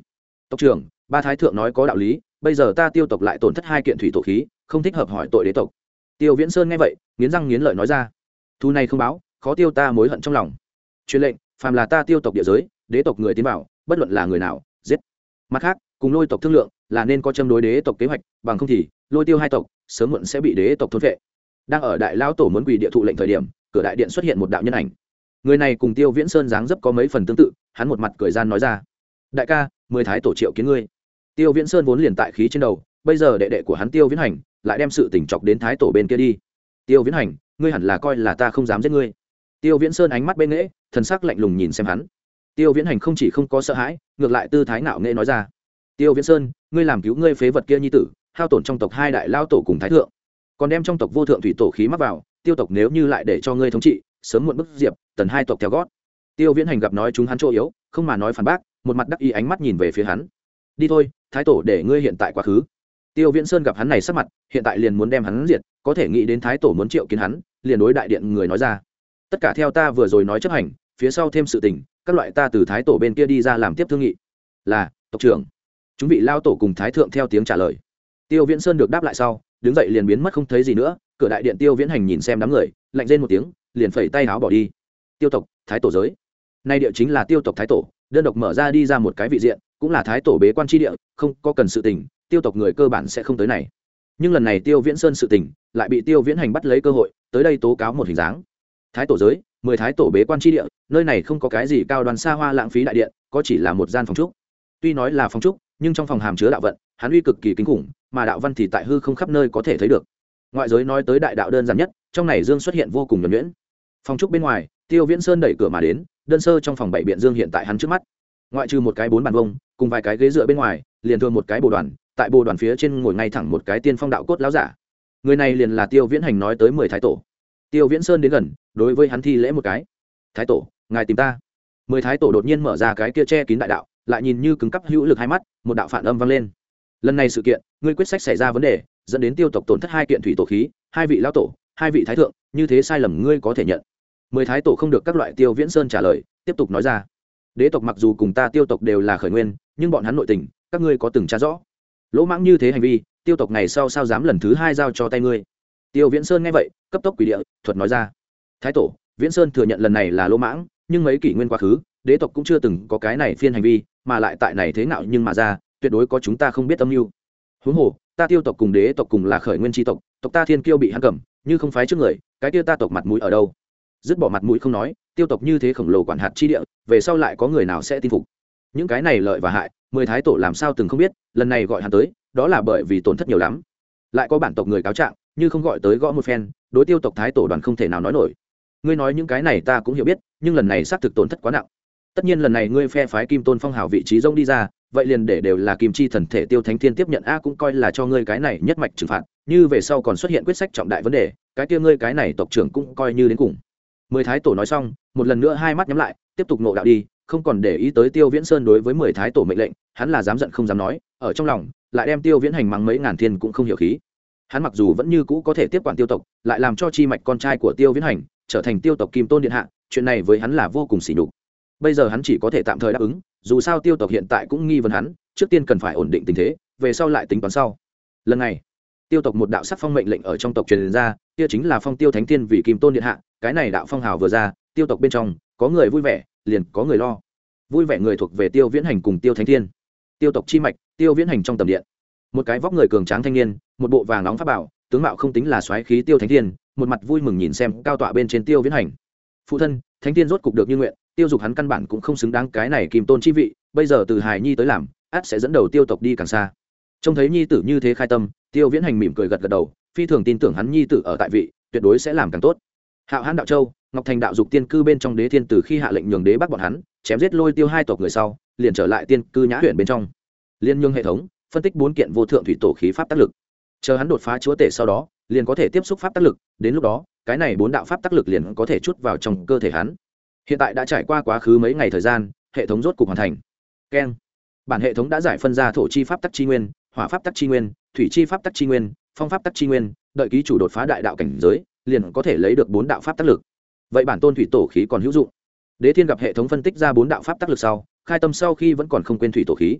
Tộc trưởng, ba thái thượng nói có đạo lý, bây giờ ta tiêu tộc lại tổn thất hai kiện thủy tổ khí, không thích hợp hỏi tội đế tộc tiêu viễn sơn nghe vậy, nghiến răng nghiến lợi nói ra. Thu này không báo, khó tiêu ta mối hận trong lòng. Truyền lệnh, phàm là ta tiêu tộc địa giới, đế tộc người tiến vào, bất luận là người nào, giết. Mặt khác, cùng lôi tộc thương lượng, là nên có châm đối đế tộc kế hoạch, bằng không thì, lôi tiêu hai tộc, sớm muộn sẽ bị đế tộc thôn vệ. Đang ở đại lão tổ muốn quỳ địa thụ lệnh thời điểm, cửa đại điện xuất hiện một đạo nhân ảnh. Người này cùng tiêu viễn sơn dáng dấp có mấy phần tương tự, hắn một mặt cười gian nói ra. Đại ca, mười thái tổ triệu kiến ngươi. Tiêu viễn sơn vốn liền tại khí trên đầu bây giờ đệ đệ của hắn tiêu viễn hành lại đem sự tỉnh chọc đến thái tổ bên kia đi. Tiêu viễn hành, ngươi hẳn là coi là ta không dám giết ngươi. Tiêu viễn sơn ánh mắt bên nghễ, thần sắc lạnh lùng nhìn xem hắn. Tiêu viễn hành không chỉ không có sợ hãi, ngược lại tư thái ngạo nghệ nói ra. Tiêu viễn sơn, ngươi làm cứu ngươi phế vật kia nhi tử, hao tổn trong tộc hai đại lao tổ cùng thái thượng. Còn đem trong tộc vô thượng thủy tổ khí mắc vào, tiêu tộc nếu như lại để cho ngươi thống trị, sớm muộn bức diệp, tần hai tộc theo gót. Tiêu viễn hành gặp nói chúng hắn chỗ yếu, không mà nói phản bác, một mặt đắc ý ánh mắt nhìn về phía hắn. Đi thôi, thái tổ để ngươi hiện tại quá khứ tiêu viễn sơn gặp hắn này sắc mặt, hiện tại liền muốn đem hắn diệt, có thể nghĩ đến thái tổ muốn triệu kiến hắn, liền đối đại điện người nói ra. Tất cả theo ta vừa rồi nói chấp hành, phía sau thêm sự tình, các loại ta từ thái tổ bên kia đi ra làm tiếp thương nghị. Là, tộc trưởng. Chúng vị lao tổ cùng thái thượng theo tiếng trả lời. Tiêu viễn sơn được đáp lại sau, đứng dậy liền biến mất không thấy gì nữa, cửa đại điện tiêu viễn hành nhìn xem đám người, lạnh lên một tiếng, liền phẩy tay áo bỏ đi. Tiêu tộc, thái tổ giới. Nay địa chính là tiêu tộc thái tổ, đơn độc mở ra đi ra một cái vị diện, cũng là thái tổ bế quan tri địa, không có cần sự tình tiêu tộc người cơ bản sẽ không tới này. Nhưng lần này tiêu viễn sơn sự tình, lại bị tiêu viễn hành bắt lấy cơ hội, tới đây tố cáo một hình dáng. Thái tổ giới, mười thái tổ bế quan tri địa, nơi này không có cái gì cao đoàn xa hoa lãng phí đại điện, có chỉ là một gian phòng trúc. Tuy nói là phòng trúc, nhưng trong phòng hàm chứa đạo vận, hắn uy cực kỳ kinh khủng, mà đạo văn thì tại hư không khắp nơi có thể thấy được. Ngoại giới nói tới đại đạo đơn giản nhất, trong này dương xuất hiện vô cùng nhuẩn nhuyễn. Phòng trúc bên ngoài, tiêu viễn sơn đẩy cửa mà đến, đơn sơ trong phòng bảy biện dương hiện tại hắn trước mắt. Ngoại trừ một cái bốn bàn vông, cùng vài cái ghế dựa bên ngoài, liền thường một cái bồ đoàn tại bồ đoàn phía trên ngồi ngay thẳng một cái tiên phong đạo cốt láo giả. Người này liền là tiêu viễn hành nói tới mười thái tổ. Tiêu viễn sơn đến gần, đối với hắn thi lễ một cái. Thái tổ, ngài tìm ta. Mười thái tổ đột nhiên mở ra cái kia che kín đại đạo, lại nhìn như cứng cắp hữu lực hai mắt, một đạo phản âm vang lên. Lần này sự kiện, ngươi quyết sách xảy ra vấn đề, dẫn đến tiêu tộc tổn thất hai kiện thủy tổ khí, hai vị lão tổ, hai vị thái thượng, như thế sai lầm ngươi có thể nhận. Mười thái tổ không được các loại tiêu viễn sơn trả lời, tiếp tục nói ra. Đế tộc mặc dù cùng ta tiêu tộc đều là khởi nguyên, nhưng bọn hắn nội tình, các ngươi có từng tra rõ lỗ mãng như thế hành vi, tiêu tộc này sau sao dám lần thứ hai giao cho tay ngươi? Tiêu viễn sơn nghe vậy, cấp tốc quỷ địa, thuật nói ra. Thái tổ, viễn sơn thừa nhận lần này là lỗ mãng, nhưng mấy kỷ nguyên quá khứ, đế tộc cũng chưa từng có cái này phiên hành vi, mà lại tại này thế nào nhưng mà ra, tuyệt đối có chúng ta không biết âm mưu. Huống hồ, ta tiêu tộc cùng đế tộc cùng là khởi nguyên tri tộc tộc ta thiên kiêu bị hắn cầm, như không phái trước người, cái tiêu ta tộc mặt mũi ở đâu? Dứt bỏ mặt mũi không nói, tiêu tộc như thế khổng lồ quản hạt chi địa, về sau lại có người nào sẽ tin phục? Những cái này lợi và hại mười thái tổ làm sao từng không biết, lần này gọi hắn tới, đó là bởi vì tổn thất nhiều lắm. Lại có bản tộc người cáo trạng, như không gọi tới gõ một phen, đối tiêu tộc thái tổ đoàn không thể nào nói nổi. Ngươi nói những cái này ta cũng hiểu biết, nhưng lần này xác thực tổn thất quá nặng. Tất nhiên lần này ngươi phe phái kim tôn phong hào vị trí rông đi ra, vậy liền để đều là kim chi thần thể tiêu thánh thiên tiếp nhận a cũng coi là cho ngươi cái này nhất mạch trừng phạt, như về sau còn xuất hiện quyết sách trọng đại vấn đề, cái kia ngươi cái này tộc trưởng cũng coi như đến cùng. Mười thái tổ nói xong, một lần nữa hai mắt nhắm lại, tiếp tục nộ đạo đi không còn để ý tới tiêu viễn sơn đối với mười thái tổ mệnh lệnh, hắn là dám giận không dám nói, ở trong lòng, lại đem tiêu viễn hành mắng mấy ngàn thiên cũng không hiểu khí. Hắn mặc dù vẫn như cũ có thể tiếp quản tiêu tộc, lại làm cho chi mạch con trai của tiêu viễn hành trở thành tiêu tộc kim tôn điện hạ, chuyện này với hắn là vô cùng xỉ đục bây giờ hắn chỉ có thể tạm thời đáp ứng, dù sao tiêu tộc hiện tại cũng nghi vấn hắn, trước tiên cần phải ổn định tình thế, về sau lại tính toán sau. Lần này, tiêu tộc một đạo sắc phong mệnh lệnh ở trong tộc truyền ra, kia chính là phong tiêu thánh thiên vì kim tôn điện hạ, cái này đạo phong hào vừa ra, tiêu tộc bên trong, có người vui vẻ liền có người lo. Vui vẻ người thuộc về tiêu viễn hành cùng tiêu thánh thiên. Tiêu tộc chi mạch, tiêu viễn hành trong tầm điện. Một cái vóc người cường tráng thanh niên, một bộ vàng nóng pháp bảo, tướng mạo không tính là xoáy khí tiêu thánh thiên, một mặt vui mừng nhìn xem cao tọa bên trên tiêu viễn hành. Phụ thân, thánh thiên rốt cục được như nguyện, tiêu dục hắn căn bản cũng không xứng đáng cái này kim tôn chi vị, bây giờ từ hài nhi tới làm át sẽ dẫn đầu tiêu tộc đi càng xa. Trông thấy nhi tử như thế khai tâm, tiêu viễn hành mỉm cười gật gật đầu, phi thường tin tưởng hắn nhi tử ở tại vị, tuyệt đối sẽ làm càng tốt. Hạo hãn đạo châu ngọc thành đạo dục tiên cư bên trong đế thiên từ khi hạ lệnh nhường đế bắt bọn hắn, chém giết lôi tiêu hai tộc người sau, liền trở lại tiên cư nhã huyện bên trong. Liên nhương hệ thống, phân tích bốn kiện vô thượng thủy tổ khí pháp tác lực. Chờ hắn đột phá chúa tể sau đó, liền có thể tiếp xúc pháp tác lực, đến lúc đó, cái này bốn đạo pháp tác lực liền có thể chút vào trong cơ thể hắn. Hiện tại đã trải qua quá khứ mấy ngày thời gian, hệ thống rốt cục hoàn thành. Keng. Bản hệ thống đã giải phân ra thổ chi pháp tắc chi nguyên, hỏa pháp tắc chi nguyên, thủy chi pháp tắc chi nguyên, phong pháp tắc chi nguyên, đợi ký chủ đột phá đại đạo cảnh giới, liền có thể lấy được bốn đạo pháp tác lực vậy bản tôn thủy tổ khí còn hữu dụng. Đế thiên gặp hệ thống phân tích ra bốn đạo pháp tác lực sau, khai tâm sau khi vẫn còn không quên thủy tổ khí.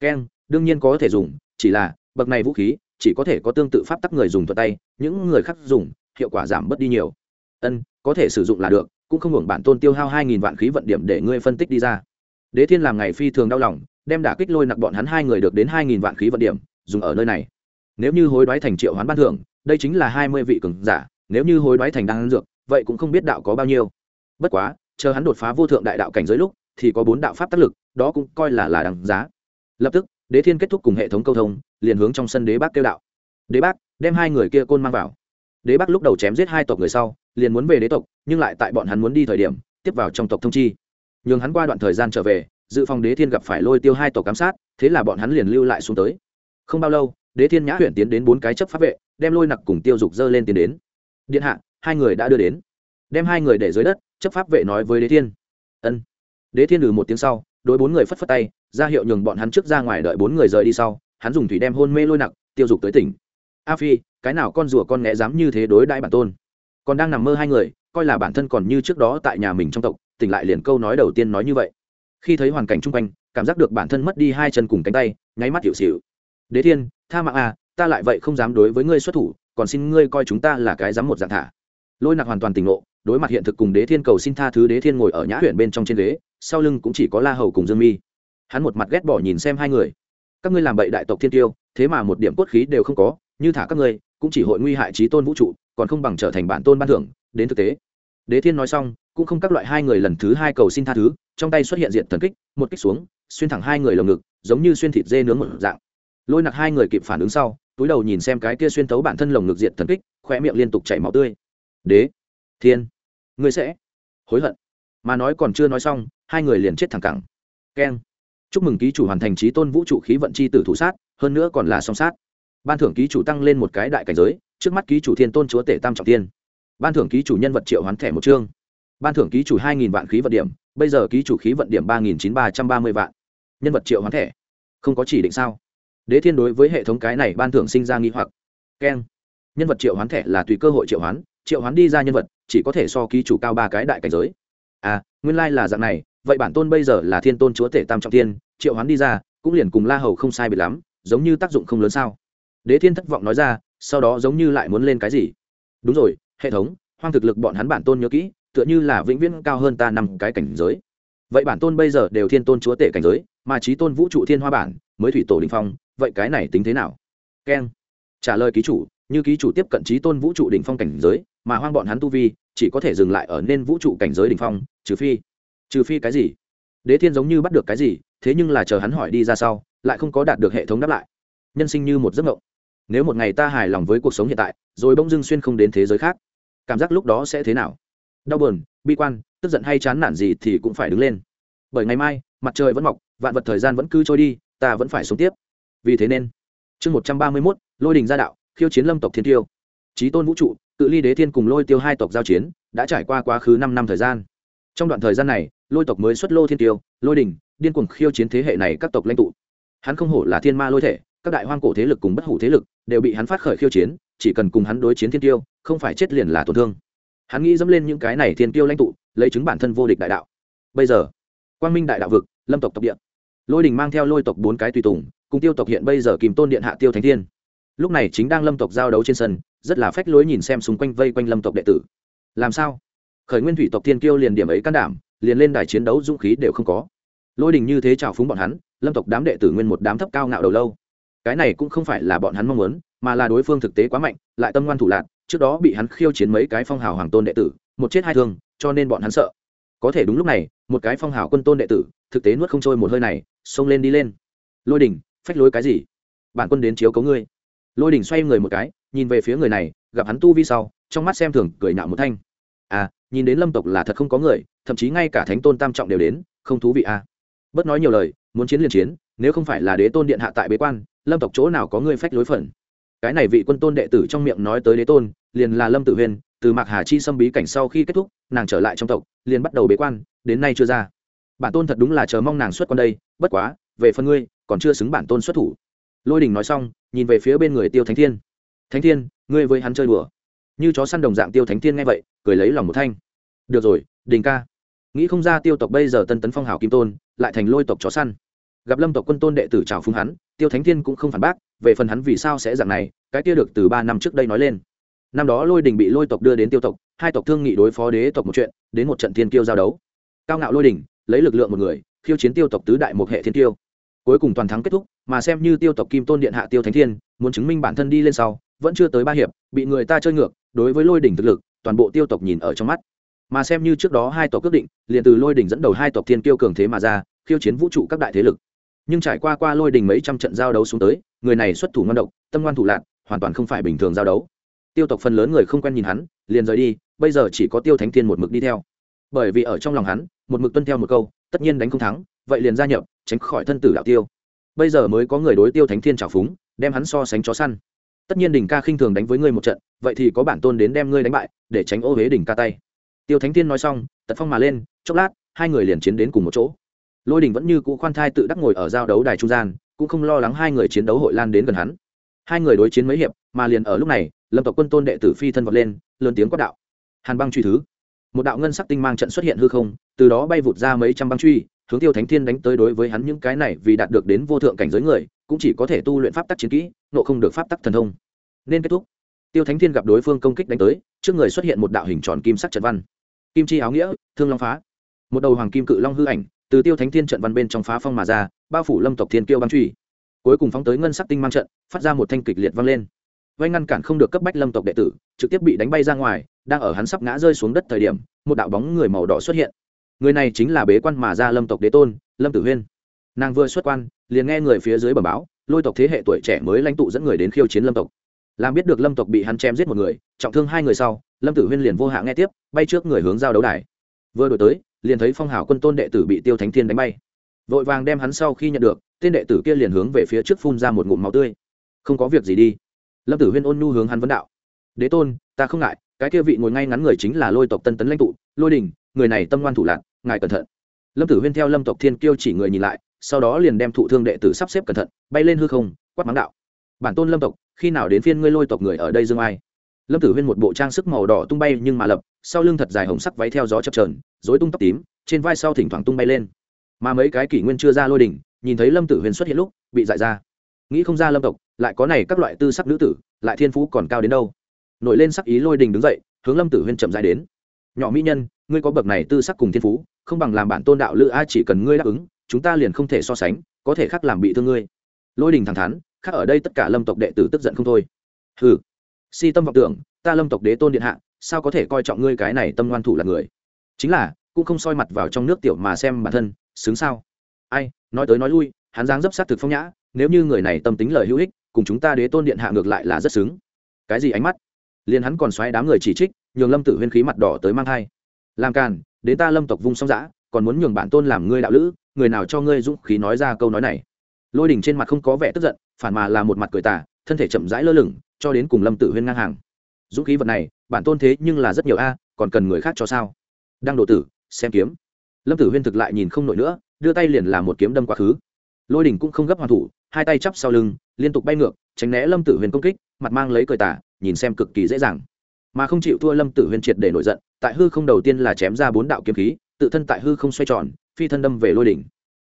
Keng đương nhiên có thể dùng, chỉ là, bậc này vũ khí, chỉ có thể có tương tự pháp tắc người dùng thuật tay, những người khác dùng, hiệu quả giảm bớt đi nhiều. Ân, có thể sử dụng là được, cũng không hưởng bản tôn tiêu hao hai nghìn vạn khí vận điểm để ngươi phân tích đi ra. Đế thiên làm ngày phi thường đau lòng, đem đả kích lôi nặc bọn hắn hai người được đến hai nghìn vạn khí vận điểm, dùng ở nơi này. Nếu như hối đoái thành triệu hoán ban thưởng, đây chính là hai mươi vị cường giả, nếu như hối đoái thành đan dược vậy cũng không biết đạo có bao nhiêu. Bất quá, chờ hắn đột phá vô thượng đại đạo cảnh giới lúc, thì có bốn đạo pháp tác lực, đó cũng coi là là đằng giá. Lập tức, đế thiên kết thúc cùng hệ thống câu thông, liền hướng trong sân đế bác kêu đạo. Đế bác, đem hai người kia côn mang vào. Đế bác lúc đầu chém giết hai tộc người sau, liền muốn về đế tộc, nhưng lại tại bọn hắn muốn đi thời điểm, tiếp vào trong tộc thông chi. Nhường hắn qua đoạn thời gian trở về, dự phòng đế thiên gặp phải lôi tiêu hai tộc giám sát, thế là bọn hắn liền lưu lại xuống tới. Không bao lâu, đế thiên nhã huyện tiến đến bốn cái chấp pháp vệ, đem lôi nặc cùng tiêu dục dơ lên tiến đến. Điện hạ hai người đã đưa đến. Đem hai người để dưới đất, chấp pháp vệ nói với đế thiên. Ân. Đế thiên lừ một tiếng sau, đối bốn người phất phất tay, ra hiệu nhường bọn hắn trước ra ngoài đợi bốn người rời đi sau, hắn dùng thủy đem hôn mê lôi nặc tiêu dục tới tỉnh. A phi, cái nào con rùa con nghe dám như thế đối đãi bản tôn? Còn đang nằm mơ hai người, coi là bản thân còn như trước đó tại nhà mình trong tộc, tỉnh lại liền câu nói đầu tiên nói như vậy. Khi thấy hoàn cảnh chung quanh, cảm giác được bản thân mất đi hai chân cùng cánh tay, nháy mắt hiệu xịu đế thiên, tha mạng à ta lại vậy không dám đối với ngươi xuất thủ, còn xin ngươi coi chúng ta là cái dám một dạng thả lôi nặc hoàn toàn tỉnh ngộ, đối mặt hiện thực cùng đế thiên cầu xin tha thứ đế thiên ngồi ở nhã huyện bên trong trên ghế, sau lưng cũng chỉ có la hầu cùng dương mi. Hắn một mặt ghét bỏ nhìn xem hai người. Các ngươi làm bậy đại tộc thiên tiêu, thế mà một điểm cốt khí đều không có, như thả các ngươi, cũng chỉ hội nguy hại trí tôn vũ trụ, còn không bằng trở thành bản tôn ban thưởng, đến thực tế. Đế thiên nói xong, cũng không các loại hai người lần thứ hai cầu xin tha thứ, trong tay xuất hiện diện thần kích, một kích xuống, xuyên thẳng hai người lồng ngực, giống như xuyên thịt dê nướng một dạng. Lôi nặc hai người kịp phản ứng sau, túi đầu nhìn xem cái kia xuyên tấu bản thân lồng ngực diện thần kích khoe miệng liên tục chảy máu tươi đế, thiên, ngươi sẽ hối hận. Mà nói còn chưa nói xong, hai người liền chết thẳng cẳng. Keng. Chúc mừng ký chủ hoàn thành trí tôn vũ trụ khí vận c h i tử thủ sát, hơn nữa còn là song sát. Ban thưởng ký chủ tăng lên một cái đại cảnh giới, trước mắt ký chủ thiên tôn chúa tể tam trọng tiên. Ban thưởng ký chủ nhân vật triệu hoán thẻ một chương. Ban thưởng ký chủ hai nghìn vạn khí vận điểm, bây giờ ký chủ khí vận điểm ba nghìn chín ba trăm ba mươi vạn. Nhân vật triệu hoán thẻ. Không có chỉ định sao? Đế thiên đối với hệ thống cái này ban thưởng sinh ra nghi hoặc. Keng. Nhân vật triệu hoán thẻ là tùy cơ hội triệu hoán triệu hoán đi ra nhân vật, chỉ có thể so ký chủ cao ba cái đại cảnh giới. À nguyên lai、like、là dạng này, vậy bản tôn bây giờ là thiên tôn chúa tể tam trọng tiên triệu hoán đi ra, cũng liền cùng la hầu không sai biệt lắm, giống như tác dụng không lớn sao? Đế thiên thất vọng nói ra, sau đó giống như lại muốn lên cái gì? Đúng rồi, hệ thống, hoang thực lực bọn hắn bản tôn nhớ kỹ, tựa như là vĩnh viễn cao hơn ta năm cái cảnh giới. Vậy bản tôn bây giờ đều thiên tôn chúa tể cảnh giới, mà trí tôn vũ trụ thiên hoa bản, mới thủy tổ đình phong, vậy cái này tính thế nào? Keng. Trả lời ký chủ, như ký chủ tiếp cận trí tôn vũ trụ đỉnh phong cảnh giới mà hoang bọn hắn tu vi chỉ có thể dừng lại ở nên vũ trụ cảnh giới đỉnh phong, trừ phi trừ phi cái gì? Đế thiên giống như bắt được cái gì, thế nhưng là chờ hắn hỏi đi ra sau, lại không có đạt được hệ thống đáp lại. Nhân sinh như một giấc mộng. Nếu một ngày ta hài lòng với cuộc sống hiện tại, rồi bỗng dưng xuyên không đến thế giới khác, cảm giác lúc đó sẽ thế nào? Đau buồn, bi quan, tức giận hay chán nản gì thì cũng phải đứng lên. Bởi ngày mai, mặt trời vẫn mọc, vạn vật thời gian vẫn cứ trôi đi, ta vẫn phải sống tiếp. Vì thế nên, chương một trăm ba mươi mốt, lôi đình gia đạo, khiêu chiến lâm tộc thiên tiêu. Trí tôn vũ trụ cự ly đế thiên cùng lôi tiêu hai tộc giao chiến đã trải qua quá khứ năm năm thời gian. Trong đoạn thời gian này, lôi tộc mới xuất lô thiên tiêu, lôi đình điên cuồng khiêu chiến thế hệ này các tộc lãnh tụ. Hắn không hổ là thiên ma lôi thể, các đại hoang cổ thế lực cùng bất hủ thế lực đều bị hắn phát khởi khiêu chiến, chỉ cần cùng hắn đối chiến thiên tiêu, không phải chết liền là tổn thương. Hắn nghĩ dẫm lên những cái này thiên tiêu lãnh tụ, lấy chứng bản thân vô địch đại đạo. Bây giờ, quang minh đại đạo vực, lâm tộc tộc địa. Lôi đình mang theo lôi tộc bốn cái tùy tùng, cùng tiêu tộc hiện bây giờ kìm tôn điện hạ tiêu thánh thiên lúc này chính đang lâm tộc giao đấu trên sân, rất là phách lối nhìn xem xung quanh vây quanh lâm tộc đệ tử. Làm sao? Khởi nguyên thủy tộc tiên kiêu liền điểm ấy can đảm, liền lên đài chiến đấu dũng khí đều không có. Lôi đình như thế chào phúng bọn hắn, lâm tộc đám đệ tử nguyên một đám thấp cao ngạo đầu lâu. Cái này cũng không phải là bọn hắn mong muốn, mà là đối phương thực tế quá mạnh, lại tâm ngoan thủ lạc, trước đó bị hắn khiêu chiến mấy cái phong hào hoàng tôn đệ tử, một chết hai thương, cho nên bọn hắn sợ. Có thể đúng lúc này, một cái phong hào quân tôn đệ tử, thực tế nuốt không trôi một hơi này, xông lên đi lên. Lôi đình, phách lối cái gì? Bản quân đến chiếu cấu ngươi lôi đình xoay người một cái, nhìn về phía người này, gặp hắn tu vi sau, trong mắt xem thường, cười nạo một thanh. À nhìn đến lâm tộc là thật không có người, thậm chí ngay cả thánh tôn tam trọng đều đến, không thú vị à. Bớt nói nhiều lời, muốn chiến liền chiến, nếu không phải là đế tôn điện hạ tại bế quan, lâm tộc chỗ nào có người phách lối phần cái này vị quân tôn đệ tử trong miệng nói tới đế tôn, liền là lâm tử huyên từ mạc hà chi xâm bí cảnh sau khi kết thúc, nàng trở lại trong tộc, liền bắt đầu bế quan, đến nay chưa ra. Bản tôn thật đúng là chờ mong nàng xuất quan đây, bất quá, về phần ngươi, còn chưa xứng bản tôn xuất thủ lôi đình nói xong, nhìn về phía bên người tiêu thánh thiên. Thánh thiên, ngươi với hắn chơi đùa. Như chó săn đồng dạng tiêu thánh thiên nghe vậy, cười lấy lòng một thanh. Được rồi, đình ca. Nghĩ không ra tiêu tộc bây giờ tân tấn phong hào kim tôn, lại thành lôi tộc chó săn. Gặp lâm tộc quân tôn đệ tử trào phúng hắn, tiêu thánh thiên cũng không phản bác, về phần hắn vì sao sẽ dạng này, cái kia được từ ba năm trước đây nói lên. Năm đó lôi đình bị lôi tộc đưa đến tiêu tộc, hai tộc thương nghị đối phó đế tộc một chuyện, đến một trận thiên kiêu giao đấu. Cao ngạo lôi đình, lấy lực lượng một người, khiêu chiến tiêu tộc tứ đại một hệ thiên kiêu. Cuối cùng toàn thắng kết thúc mà xem như tiêu tộc kim tôn điện hạ tiêu thánh thiên, muốn chứng minh bản thân đi lên sau, vẫn chưa tới ba hiệp, bị người ta chơi ngược, đối với lôi đỉnh thực lực, toàn bộ tiêu tộc nhìn ở trong mắt. Mà xem như trước đó hai tộc quyết định, liền từ lôi đỉnh dẫn đầu hai tộc thiên kiêu cường thế mà ra, khiêu chiến vũ trụ các đại thế lực. Nhưng trải qua qua lôi đỉnh mấy trăm trận giao đấu xuống tới, người này xuất thủ ngon độc, tâm ngoan thủ lạc hoàn toàn không phải bình thường giao đấu. Tiêu tộc phần lớn người không quen nhìn hắn, liền rời đi, bây giờ chỉ có tiêu thánh thiên một mực đi theo. Bởi vì ở trong lòng hắn, một mực tuân theo một câu, tất nhiên đánh không thắng, vậy liền gia nhập, tránh khỏi thân tử đạo tiêu bây giờ mới có người đối tiêu thánh thiên trào phúng, đem hắn so sánh chó săn. Tất nhiên đỉnh ca khinh thường đánh với ngươi một trận, vậy thì có bản tôn đến đem ngươi đánh bại, để tránh ô huế đỉnh ca tay. Tiêu thánh thiên nói xong, tật phong mà lên, chốc lát, hai người liền chiến đến cùng một chỗ. Lôi đình vẫn như cũ khoan thai tự đắc ngồi ở giao đấu đài trung gian, cũng không lo lắng hai người chiến đấu hội lan đến gần hắn. Hai người đối chiến mấy hiệp, mà liền ở lúc này, lâm tộc quân tôn đệ tử phi thân vọt lên, lớn tiếng quát đạo. Hàn băng truy thứ. Một đạo ngân sắc tinh mang trận xuất hiện hư không, từ đó bay vụt ra mấy trăm băng truy hướng tiêu thánh thiên đánh tới đối với hắn những cái này vì đạt được đến vô thượng cảnh giới người, cũng chỉ có thể tu luyện pháp tắc chiến kỹ nộ không được pháp tắc thần thông. Nên kết thúc. Tiêu thánh thiên gặp đối phương công kích đánh tới, trước người xuất hiện một đạo hình tròn kim sắc trận văn. Kim chi áo nghĩa, thương long phá. Một đầu hoàng kim cự long hư ảnh, từ tiêu thánh thiên trận văn bên trong phá phong mà ra, bao phủ lâm tộc thiên kiêu băng truy cuối cùng phóng tới ngân sắc tinh mang trận, phát ra một thanh kịch liệt vang lên. Vay ngăn cản không được cấp bách lâm tộc đệ tử, trực tiếp bị đánh bay ra ngoài, đang ở hắn sắp ngã rơi xuống đất thời điểm, một đạo bóng người màu đỏ xuất hiện người này chính là bế quan mà ra lâm tộc đế tôn, lâm tử huyên. Nàng vừa xuất quan, liền nghe người phía dưới bẩm báo, lôi tộc thế hệ tuổi trẻ mới lãnh tụ dẫn người đến khiêu chiến lâm tộc. Làm biết được lâm tộc bị hắn chém giết một người, trọng thương hai người sau, lâm tử huyên liền vô hạ nghe tiếp, bay trước người hướng giao đấu đài. Vừa đổi tới, liền thấy phong hào quân tôn đệ tử bị tiêu thánh thiên đánh bay. Vội vàng đem hắn sau khi nhận được, tên đệ tử kia liền hướng về phía trước phun ra một ngụm máu tươi. Không có việc gì đi. Lâm tử huyên ôn nhu hướng hắn vấn đạo. Đế tôn, ta không ngại, cái kia vị ngồi ngay ngắn người chính là lôi tộc tân tấn lãnh tụ, lôi đình, người này tâm ngoan thủ lạc ngài cẩn thận. Lâm tử huyên theo lâm tộc thiên kiêu chỉ người nhìn lại, sau đó liền đem thụ thương đệ tử sắp xếp cẩn thận, bay lên hư không, quát mắng đạo. Bản tôn lâm tộc, khi nào đến phiên ngươi lôi tộc người ở đây dương ai? Lâm tử huyên một bộ trang sức màu đỏ tung bay nhưng mà lập, sau lưng thật dài hồng sắc váy theo gió chập trờn dối tung tóc tím, trên vai sau thỉnh thoảng tung bay lên. Mà mấy cái kỷ nguyên chưa ra lôi đỉnh, nhìn thấy lâm tử huyên xuất hiện lúc, bị dại ra. Nghĩ không ra lâm tộc, lại có này các loại tư sắc nữ tử, lại thiên phú còn cao đến đâu. Nổi lên sắc ý lôi đình đứng dậy, hướng lâm tử huyên chậm dài đến. Nhỏ mỹ nhân, ngươi có bậc này tư sắc cùng thiên phú không bằng làm bản tôn đạo lữ a, chỉ cần ngươi đáp ứng, chúng ta liền không thể so sánh, có thể khác làm bị thương ngươi. Lôi đình thẳng thắn, khác ở đây tất cả lâm tộc đệ tử tức giận không thôi. Ừ si tâm vọng tưởng, ta lâm tộc đế tôn điện hạ, sao có thể coi trọng ngươi cái này tâm ngoan thủ là người? Chính là, cũng không soi mặt vào trong nước tiểu mà xem bản thân, xứng sao? Ai, nói tới nói lui, hắn dáng dấp sát thực phong nhã, nếu như người này tâm tính lời hữu ích, cùng chúng ta đế tôn điện hạ ngược lại là rất xứng. Cái gì ánh mắt? Liền hắn còn xoáy đám người chỉ trích, nhường lâm tử huyên khí mặt đỏ tới mang thai. Làm càn đến ta lâm tộc vung song giã, còn muốn nhường bản tôn làm ngươi đạo lữ, người nào cho ngươi dũng khí nói ra câu nói này. Lôi đình trên mặt không có vẻ tức giận, phản mà là một mặt cười tả thân thể chậm rãi lơ lửng, cho đến cùng lâm tử huyên ngang hàng. Dũng khí vật này, bản tôn thế nhưng là rất nhiều a, còn cần người khác cho sao? Đang độ tử, xem kiếm. Lâm tử huyên thực lại nhìn không nổi nữa, đưa tay liền làm một kiếm đâm quá khứ. Lôi đình cũng không gấp hoàn thủ, hai tay chắp sau lưng, liên tục bay ngược, tránh né lâm tử huyên công kích, mặt mang lấy cười tả nhìn xem cực kỳ dễ dàng mà không chịu thua lâm tử huyên triệt để nổi giận, tại hư không đầu tiên là chém ra bốn đạo kiếm khí, tự thân tại hư không xoay tròn, phi thân đâm về lôi đỉnh.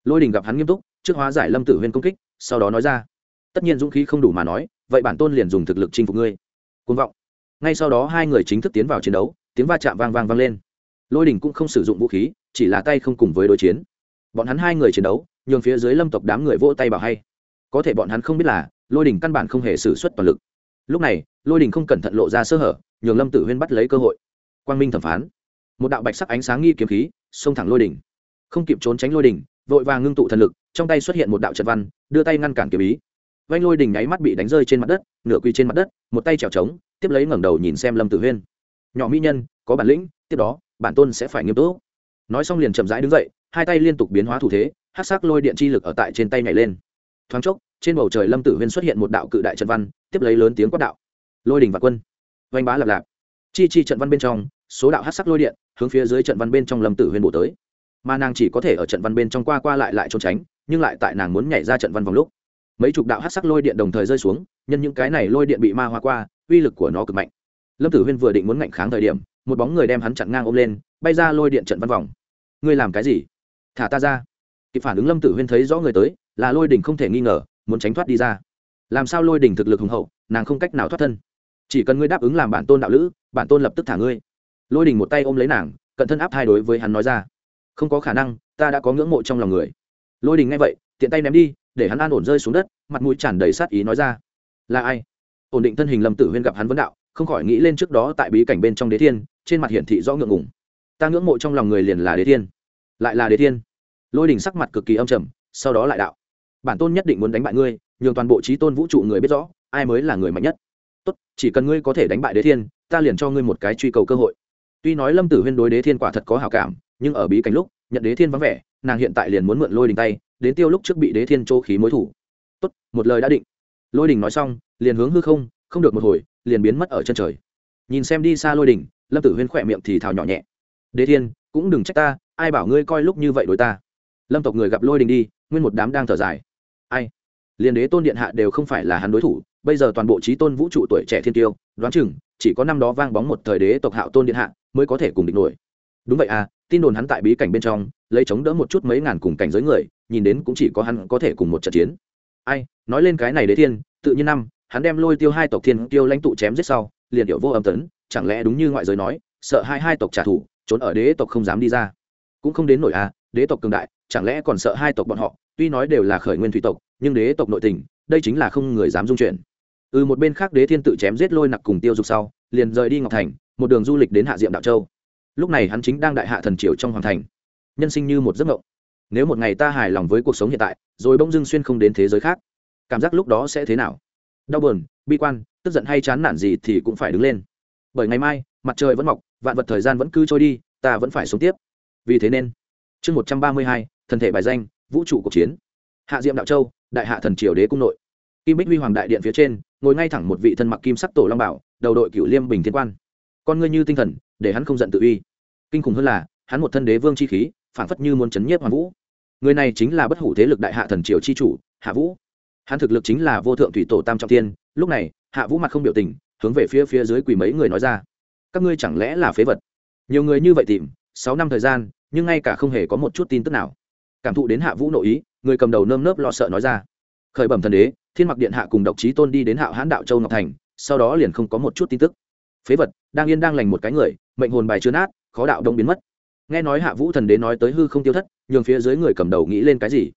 Lôi đỉnh gặp hắn nghiêm túc, trước hóa giải lâm tử huyên công kích, sau đó nói ra, tất nhiên dũng khí không đủ mà nói, vậy bản tôn liền dùng thực lực chinh phục ngươi. Côn vọng. Ngay sau đó hai người chính thức tiến vào chiến đấu, tiếng va chạm vang vang vang lên. Lôi đỉnh cũng không sử dụng vũ khí, chỉ là tay không cùng với đối chiến. Bọn hắn hai người chiến đấu, nhường phía dưới lâm tộc đám người vỗ tay bảo hay. Có thể bọn hắn không biết là, lôi đỉnh căn bản không hề xử suất toàn lực lúc này, lôi đình không cẩn thận lộ ra sơ hở, nhường lâm tử huyên bắt lấy cơ hội. Quang minh thẩm phán. Một đạo bạch sắc ánh sáng nghi kiếm khí, xông thẳng lôi đình. Không kịp trốn tránh lôi đình, vội vàng ngưng tụ thần lực, trong tay xuất hiện một đạo trận văn, đưa tay ngăn cản kiếm ý. Vanh lôi đình nháy mắt bị đánh rơi trên mặt đất, nửa quy trên mặt đất, một tay trèo trống tiếp lấy ngẩng đầu nhìn xem lâm tử huyên. Nhỏ mỹ nhân, có bản lĩnh, tiếp đó, bản tôn sẽ phải nghiêm túc. Nói xong liền chậm rãi đứng dậy, hai tay liên tục biến hóa thủ thế hát sắc lôi điện chi lực ở tại trên tay nhảy lên. Thoáng chốc trên bầu trời lâm tử huyên xuất hiện một đạo cự đại trận văn, tiếp lấy lớn tiếng quát đạo. Lôi đình và quân. Vanh bá lạp lạp. Chi chi trận văn bên trong, số đạo hát sắc lôi điện, hướng phía dưới trận văn bên trong lâm tử huyên bổ tới. Mà nàng chỉ có thể ở trận văn bên trong qua qua lại lại trốn tránh, nhưng lại tại nàng muốn nhảy ra trận văn vòng lúc, mấy chục đạo hát sắc lôi điện đồng thời rơi xuống, nhân những cái này lôi điện bị ma hoa qua, uy lực của nó cực mạnh. Lâm tử huyên vừa định muốn ngạnh kháng thời điểm, một bóng người đem hắn chặn ngang ôm lên, bay ra lôi điện trận văn vòng. Ngươi làm cái gì? Thả ta ra. Kịp phản ứng lâm tử huyên thấy rõ người tới, là lôi đình không thể nghi ngờ muốn tránh thoát đi ra. Làm sao lôi đình thực lực hùng hậu, nàng không cách nào thoát thân. Chỉ cần ngươi đáp ứng làm bản tôn đạo lữ, bản tôn lập tức thả ngươi. Lôi đình một tay ôm lấy nàng, cận thân áp hai đối với hắn nói ra. Không có khả năng, ta đã có ngưỡng mộ trong lòng người. Lôi đình nghe vậy, tiện tay ném đi, để hắn an ổn rơi xuống đất, mặt mũi tràn đầy sát ý nói ra. Là ai? Ổn định thân hình lâm tử huyên gặp hắn vấn đạo, không khỏi nghĩ lên trước đó tại bí cảnh bên trong đế thiên, trên mặt hiển thị rõ ngượng ngùng. Ta ngưỡng mộ trong lòng người liền là đế thiên. Lại là đế thiên. Lôi đình sắc mặt cực kỳ âm trầm, sau đó lại đạo bản tôn nhất định muốn đánh bại ngươi, nhường toàn bộ trí tôn vũ trụ người biết rõ, ai mới là người mạnh nhất. Tốt, chỉ cần ngươi có thể đánh bại đế thiên, ta liền cho ngươi một cái truy cầu cơ hội. Tuy nói lâm tử huyên đối đế thiên quả thật có hào cảm, nhưng ở bí cảnh lúc, nhận đế thiên vắng vẻ, nàng hiện tại liền muốn mượn lôi đình tay, đến tiêu lúc trước bị đế thiên chỗ khí mối thủ. Tốt, một lời đã định. Lôi đình nói xong, liền hướng hư không không được một hồi, liền biến mất ở chân trời. Nhìn xem đi xa lôi đình, lâm tử huyên khỏe miệng thì thào nhỏ nhẹ. Đế thiên, cũng đừng trách ta, ai bảo ngươi coi lúc như vậy đối ta. Lâm tộc người gặp lôi đình đi, nguyên một đám đang thở dài ai? Liền đế tôn điện hạ đều không phải là hắn đối thủ, bây giờ toàn bộ trí tôn vũ trụ tuổi trẻ thiên tiêu, đoán chừng, chỉ có năm đó vang bóng một thời đế tộc hạo tôn điện hạ mới có thể cùng địch nổi. Đúng vậy à tin đồn hắn tại bí cảnh bên trong, lấy chống đỡ một chút mấy ngàn cùng cảnh giới người, nhìn đến cũng chỉ có hắn có thể cùng một trận chiến. Ai, nói lên cái này đế thiên, tự nhiên năm, hắn đem lôi tiêu hai tộc thiên tiêu lãnh tụ chém giết sau, liền điệu vô âm tấn, chẳng lẽ đúng như ngoại giới nói, sợ hai hai tộc trả thù, trốn ở đế tộc không dám đi ra. Cũng không đến nổi à đế tộc cường đại, chẳng lẽ còn sợ hai tộc bọn họ tuy nói đều là khởi nguyên thủy tộc, nhưng đế tộc nội tình, đây chính là không người dám dung chuyển. Ừ một bên khác đế thiên tự chém giết lôi nặc cùng tiêu dục sau, liền rời đi ngọc thành, một đường du lịch đến hạ diệm đạo châu. Lúc này hắn chính đang đại hạ thần triều trong hoàng thành. Nhân sinh như một giấc mộng. Nếu một ngày ta hài lòng với cuộc sống hiện tại, rồi bỗng dưng xuyên không đến thế giới khác, cảm giác lúc đó sẽ thế nào? Đau buồn, bi quan, tức giận hay chán nản gì thì cũng phải đứng lên. Bởi ngày mai, mặt trời vẫn mọc, vạn vật thời gian vẫn cứ trôi đi, ta vẫn phải sống tiếp. Vì thế nên, chương một trăm ba mươi hai, thần thể bài danh vũ trụ cuộc chiến. Hạ diệm đạo châu, đại hạ thần triều đế cung nội. Kim bích huy hoàng đại điện phía trên, ngồi ngay thẳng một vị thân mặc kim sắc tổ long bảo, đầu đội cựu liêm bình thiên quan. Con ngươi như tinh thần, để hắn không giận tự uy. Kinh khủng hơn là, hắn một thân đế vương chi khí phản phất như muốn chấn nhiếp hoàng vũ. Người này chính là bất hủ thế lực đại hạ thần triều chi chủ, hạ vũ. Hắn thực lực chính là vô thượng thủy tổ tam trọng tiên lúc này, hạ vũ mặt không biểu tình, hướng về phía phía dưới quỳ mấy người nói ra. Các ngươi chẳng lẽ là phế vật? Nhiều người như vậy tìm, sáu năm thời gian, nhưng ngay cả không hề có một chút tin tức nào cảm thụ đến hạ vũ nội ý, người cầm đầu nơm nớp lo sợ nói ra. Khởi bẩm thần đế, thiên mặc điện hạ cùng độc trí tôn đi đến hạo hãn đạo châu ngọc thành, sau đó liền không có một chút tin tức. Phế vật, đang yên đang lành một cái người, mệnh hồn bài chứa nát, khó đạo đông biến mất. Nghe nói hạ vũ thần đế nói tới hư không tiêu thất, nhường phía dưới người cầm đầu nghĩ lên cái gì?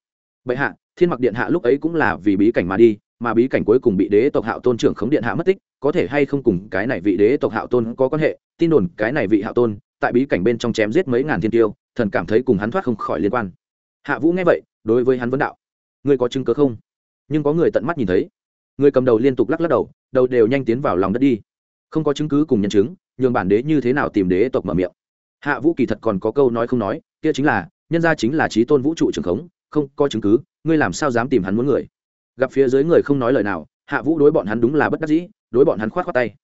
Bệ hạ, thiên mặc điện hạ lúc ấy cũng là vì bí cảnh mà đi, mà bí cảnh cuối cùng bị đế tộc hạo tôn trưởng khống điện hạ mất tích, có thể hay không cùng cái này vị đế tộc hạo tôn có quan hệ? Tin đồn cái này vị hạo tôn, tại bí cảnh bên trong chém giết mấy ngàn thiên tiêu, thần cảm thấy cùng hắn thoát không khỏi liên quan hạ vũ nghe vậy, đối với hắn vấn đạo. Ngươi có chứng cớ không? Nhưng có người tận mắt nhìn thấy. Người cầm đầu liên tục lắc lắc đầu đầu đều nhanh tiến vào lòng đất đi. Không có chứng cứ cùng nhân chứng, nhường bản đế như thế nào tìm đế tộc mở miệng? Hạ vũ kỳ thật còn có câu nói không nói, kia chính là, nhân gia chính là trí tôn vũ trụ trường khống, không có chứng cứ, ngươi làm sao dám tìm hắn muốn người? Gặp phía dưới người không nói lời nào, hạ vũ đối bọn hắn đúng là bất đắc dĩ, đối bọn hắn khoát khoát tay.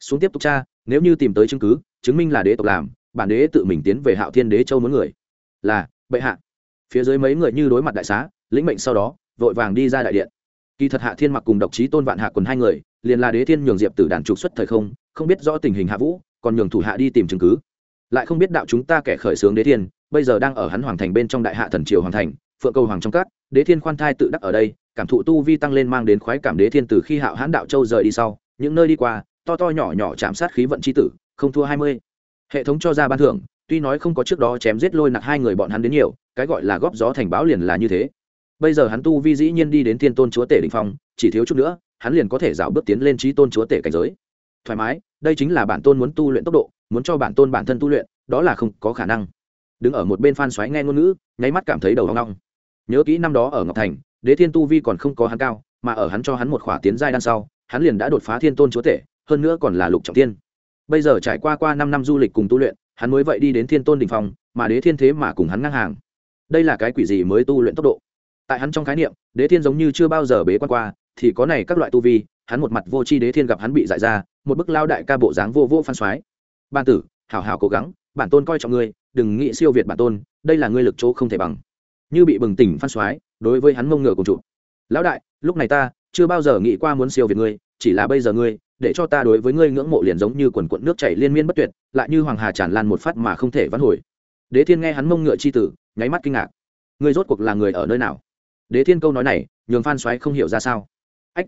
Xuống tiếp tục tra, nếu như tìm tới chứng cứ, chứng minh là đế tộc làm, bản đế tự mình tiến về hạo thiên đế châu muốn người. Là, bệ hạ phía dưới mấy người như đối mặt đại xá, lĩnh mệnh sau đó, vội vàng đi ra đại điện. Kỳ thật hạ thiên mặc cùng độc trí tôn vạn hạ quần hai người, liền là đế thiên nhường diệp tử đàn trục xuất thời không không biết rõ tình hình hạ vũ, còn nhường thủ hạ đi tìm chứng cứ. Lại không biết đạo chúng ta kẻ khởi xướng đế thiên, bây giờ đang ở hắn hoàng thành bên trong đại hạ thần triều hoàng thành, phượng cầu hoàng trong các, đế thiên khoan thai tự đắc ở đây, cảm thụ tu vi tăng lên mang đến khoái cảm đế thiên từ khi hạo hãn đạo châu rời đi sau, những nơi đi qua, to to nhỏ nhỏ chạm sát khí vận c h i tử, không thua hai mươi. Hệ thống cho ra ban thưởng, tuy nói không có trước đó chém giết lôi nặc hai người bọn hắn đến nhiều cái gọi là góp gió thành báo liền là như thế. Bây giờ hắn tu vi dĩ nhiên đi đến thiên tôn chúa tể đình phong, chỉ thiếu chút nữa, hắn liền có thể dạo bước tiến lên trí tôn chúa tể cảnh giới. Thoải mái, đây chính là bản tôn muốn tu luyện tốc độ, muốn cho bản tôn bản thân tu luyện, đó là không có khả năng. Đứng ở một bên phan xoáy nghe ngôn ngữ, nháy mắt cảm thấy đầu hoang long nhớ kỹ năm đó ở ngọc thành, đế thiên tu vi còn không có hắn cao, mà ở hắn cho hắn một khỏa tiến giai đan sau, hắn liền đã đột phá thiên tôn chúa tể, hơn nữa còn là lục trọng tiên. Bây giờ trải qua qua năm năm du lịch cùng tu luyện, hắn mới vậy đi đến thiên tôn đình phong, mà đế thiên thế mà cùng hắn ngang hàng đây là cái quỷ gì mới tu luyện tốc độ? Tại hắn trong khái niệm, đế thiên giống như chưa bao giờ bế quan qua, thì có này các loại tu vi, hắn một mặt vô c h i đế thiên gặp hắn bị giải ra, một bức lao đại ca bộ dáng vô vô phan soái ban tử, hảo hảo cố gắng, bản tôn coi trọng ngươi, đừng nghĩ siêu việt bản tôn, đây là ngươi lực chỗ không thể bằng. Như bị bừng tỉnh phan soái đối với hắn mông ngựa cùng trụ lão đại, lúc này ta, chưa bao giờ nghĩ qua muốn siêu việt ngươi, chỉ là bây giờ ngươi, để cho ta đối với ngươi ngưỡng mộ liền giống như quần quận nước chảy liên miên bất tuyệt, lại như hoàng hà tràn lan một phát mà không thể vãn hồi. Đế thiên nghe hắn mông ngựa c h i tử nháy mắt kinh ngạc. Ngươi rốt cuộc là người ở nơi nào? Đế thiên câu nói này, nhường phan xoáy không hiểu ra sao. Ách,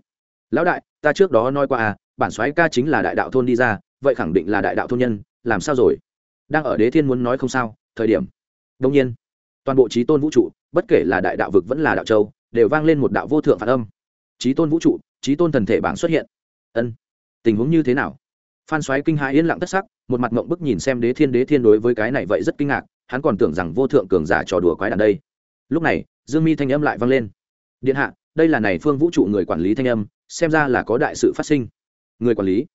lão đại, ta trước đó nói qua à bản xoáy ca chính là đại đạo thôn đi ra, vậy khẳng định là đại đạo thôn nhân, làm sao rồi? Đang ở đế thiên muốn nói không sao, thời điểm. Đông nhiên, toàn bộ trí tôn vũ trụ, bất kể là đại đạo vực vẫn là đạo châu, đều vang lên một đạo vô thượng phản âm. Trí tôn vũ trụ trí tôn thần thể bảng xuất hiện. Ân, tình huống như thế nào? Phan xoáy kinh hãi yên lặng tất sắc, một mặt mộng bức nhìn xem đế thiên đế thiên đối với cái này vậy rất kinh ngạc hắn còn tưởng rằng vô thượng cường giả trò đùa quái đàn đây. Lúc này, dương mi thanh âm lại vang lên. Điện hạ, đây là này phương vũ trụ người quản lý thanh âm, xem ra là có đại sự phát sinh. Người quản lý?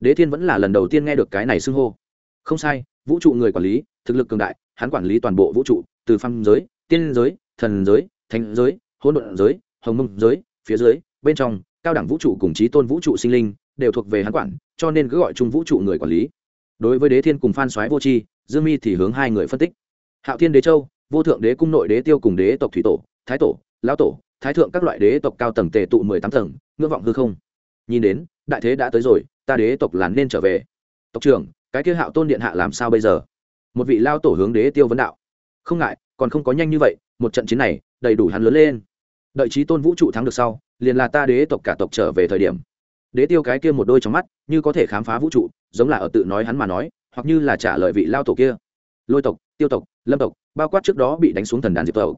Đế thiên vẫn là lần đầu tiên nghe được cái này xưng hô. Không sai, vũ trụ người quản lý, thực lực cường đại, hắn quản lý toàn bộ vũ trụ, từ phăm giới, tiên giới, thần giới, thánh giới, hỗn độn giới, hồng mông giới, phía dưới, bên trong, cao đẳng vũ trụ cùng trí tôn vũ trụ sinh linh đều thuộc về hắn quản, cho nên cứ gọi chung vũ trụ người quản lý. Đối với đế thiên cùng phan soái vô tri, dương mi thì hướng hai người phân tích hạo thiên đế châu, vô thượng đế cung nội đế tiêu cùng đế tộc thủy tổ, thái tổ, lão tổ, thái thượng các loại đế tộc cao tầng tề tụ mười tám tầng, ngưỡng vọng hư không. Nhìn đến, đại thế đã tới rồi, ta đế tộc là nên trở về. Tộc trưởng, cái kia hạo tôn điện hạ làm sao bây giờ? Một vị lao tổ hướng đế tiêu vấn đạo. Không ngại, còn không có nhanh như vậy, một trận chiến này, đầy đủ hắn lớn lên. Đợi trí tôn vũ trụ thắng được sau, liền là ta đế tộc cả tộc trở về thời điểm. Đế tiêu cái kia một đôi trong mắt, như có thể khám phá vũ trụ, giống là ở tự nói hắn mà nói, hoặc như là trả lời vị lao tổ kia. Lôi tộc tiêu tộc, lâm tộc, bao quát trước đó bị đánh xuống thần đàn diệp tộc.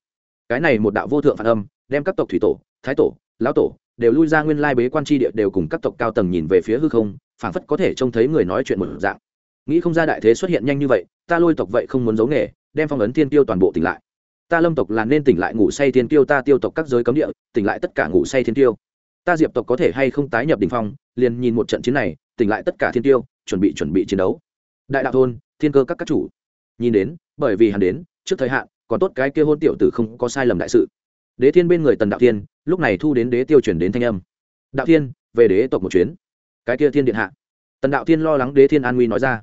Cái này một đạo vô thượng phản âm, đem các tộc thủy tổ, thái tổ, lão tổ đều lui ra nguyên lai bế quan tri địa đều cùng các tộc cao tầng nhìn về phía hư không, phảng phất có thể trông thấy người nói chuyện một dạng. Nghĩ không ra đại thế xuất hiện nhanh như vậy, ta lôi tộc vậy không muốn giấu nghề, đem phong ấn thiên tiêu toàn bộ tỉnh lại. Ta lâm tộc là nên tỉnh lại ngủ say thiên tiêu ta tiêu tộc các giới cấm địa, tỉnh lại tất cả ngủ say thiên tiêu ta diệp tộc có thể hay không tái nhập đình phong, liền nhìn một trận chiến này, tỉnh lại tất cả thiên tiêu chuẩn bị chuẩn bị chiến đấu. Đại đạo thôn, thiên cơ các các chủ nhìn đến, bởi vì hắn đến, trước thời hạn, còn tốt cái kia hôn tiểu tử không có sai lầm đại sự. Đế thiên bên người tần đạo thiên, lúc này thu đến đế tiêu chuyển đến thanh âm. Đạo thiên, về đế tộc một chuyến. Cái kia thiên điện hạ. Tần đạo thiên lo lắng đế thiên an nguy nói ra.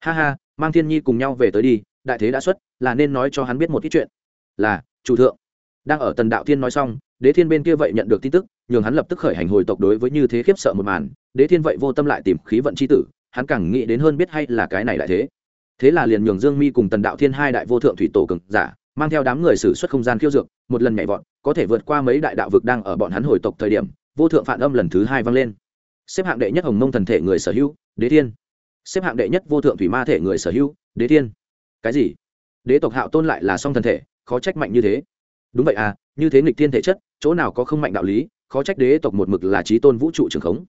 Ha ha, mang thiên nhi cùng nhau về tới đi, đại thế đã xuất, là nên nói cho hắn biết một ít chuyện. Là, chủ thượng. Đang ở tần đạo thiên nói xong, đế thiên bên kia vậy nhận được tin tức, nhường hắn lập tức khởi hành hồi tộc đối với như thế khiếp sợ một màn. Đế thiên vậy vô tâm lại tìm khí vận c h i tử, hắn càng nghĩ đến hơn biết hay là cái này lại thế thế là liền nhường dương mi cùng tần đạo thiên hai đại vô thượng thủy tổ cực giả, mang theo đám người xử suất không gian khiêu dược, một lần nhảy vọt, có thể vượt qua mấy đại đạo vực đang ở bọn hắn hồi tộc thời điểm, vô thượng phản âm lần thứ hai vang lên. Xếp hạng đệ nhất hồng mông thần thể người sở hữu, đế thiên. Xếp hạng đệ nhất vô thượng thủy ma thể người sở hữu, đế thiên. Cái gì? Đế tộc hạo tôn lại là song thần thể, khó trách mạnh như thế. Đúng vậy à như thế nghịch thiên thể chất, chỗ nào có không mạnh đạo lý, khó trách đế tộc một mực là trí tôn vũ trụ trường khống.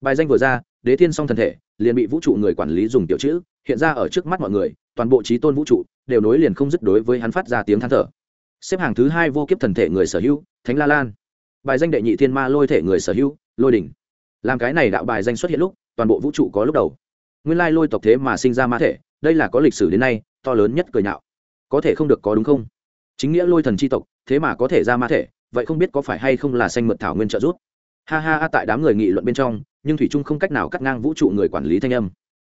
Bài danh vừa ra, đế thiên song thần thể liền bị vũ trụ người quản lý dùng tiểu chữ, hiện ra ở trước mắt mọi người, toàn bộ trí tôn vũ trụ, đều nối liền không dứt đối với hắn phát ra tiếng than thở. Xếp hàng thứ hai vô kiếp thần thể người sở hữu, thánh la lan. Bài danh đệ nhị thiên ma lôi thể người sở hữu, lôi đỉnh. Làm cái này đạo bài danh xuất hiện lúc, toàn bộ vũ trụ có lúc đầu. Nguyên lai lôi tộc thế mà sinh ra ma thể, đây là có lịch sử đến nay, to lớn nhất cười nhạo. Có thể không được có đúng không? Chính nghĩa lôi thần c h i tộc, thế mà có thể ra ma thể, vậy không biết có phải hay không là xanh mượn thảo nguyên trợ giúp? Ha ha ha, tại đám người nghị luận bên trong, nhưng thủy trung không cách nào cắt ngang vũ trụ người quản lý thanh âm.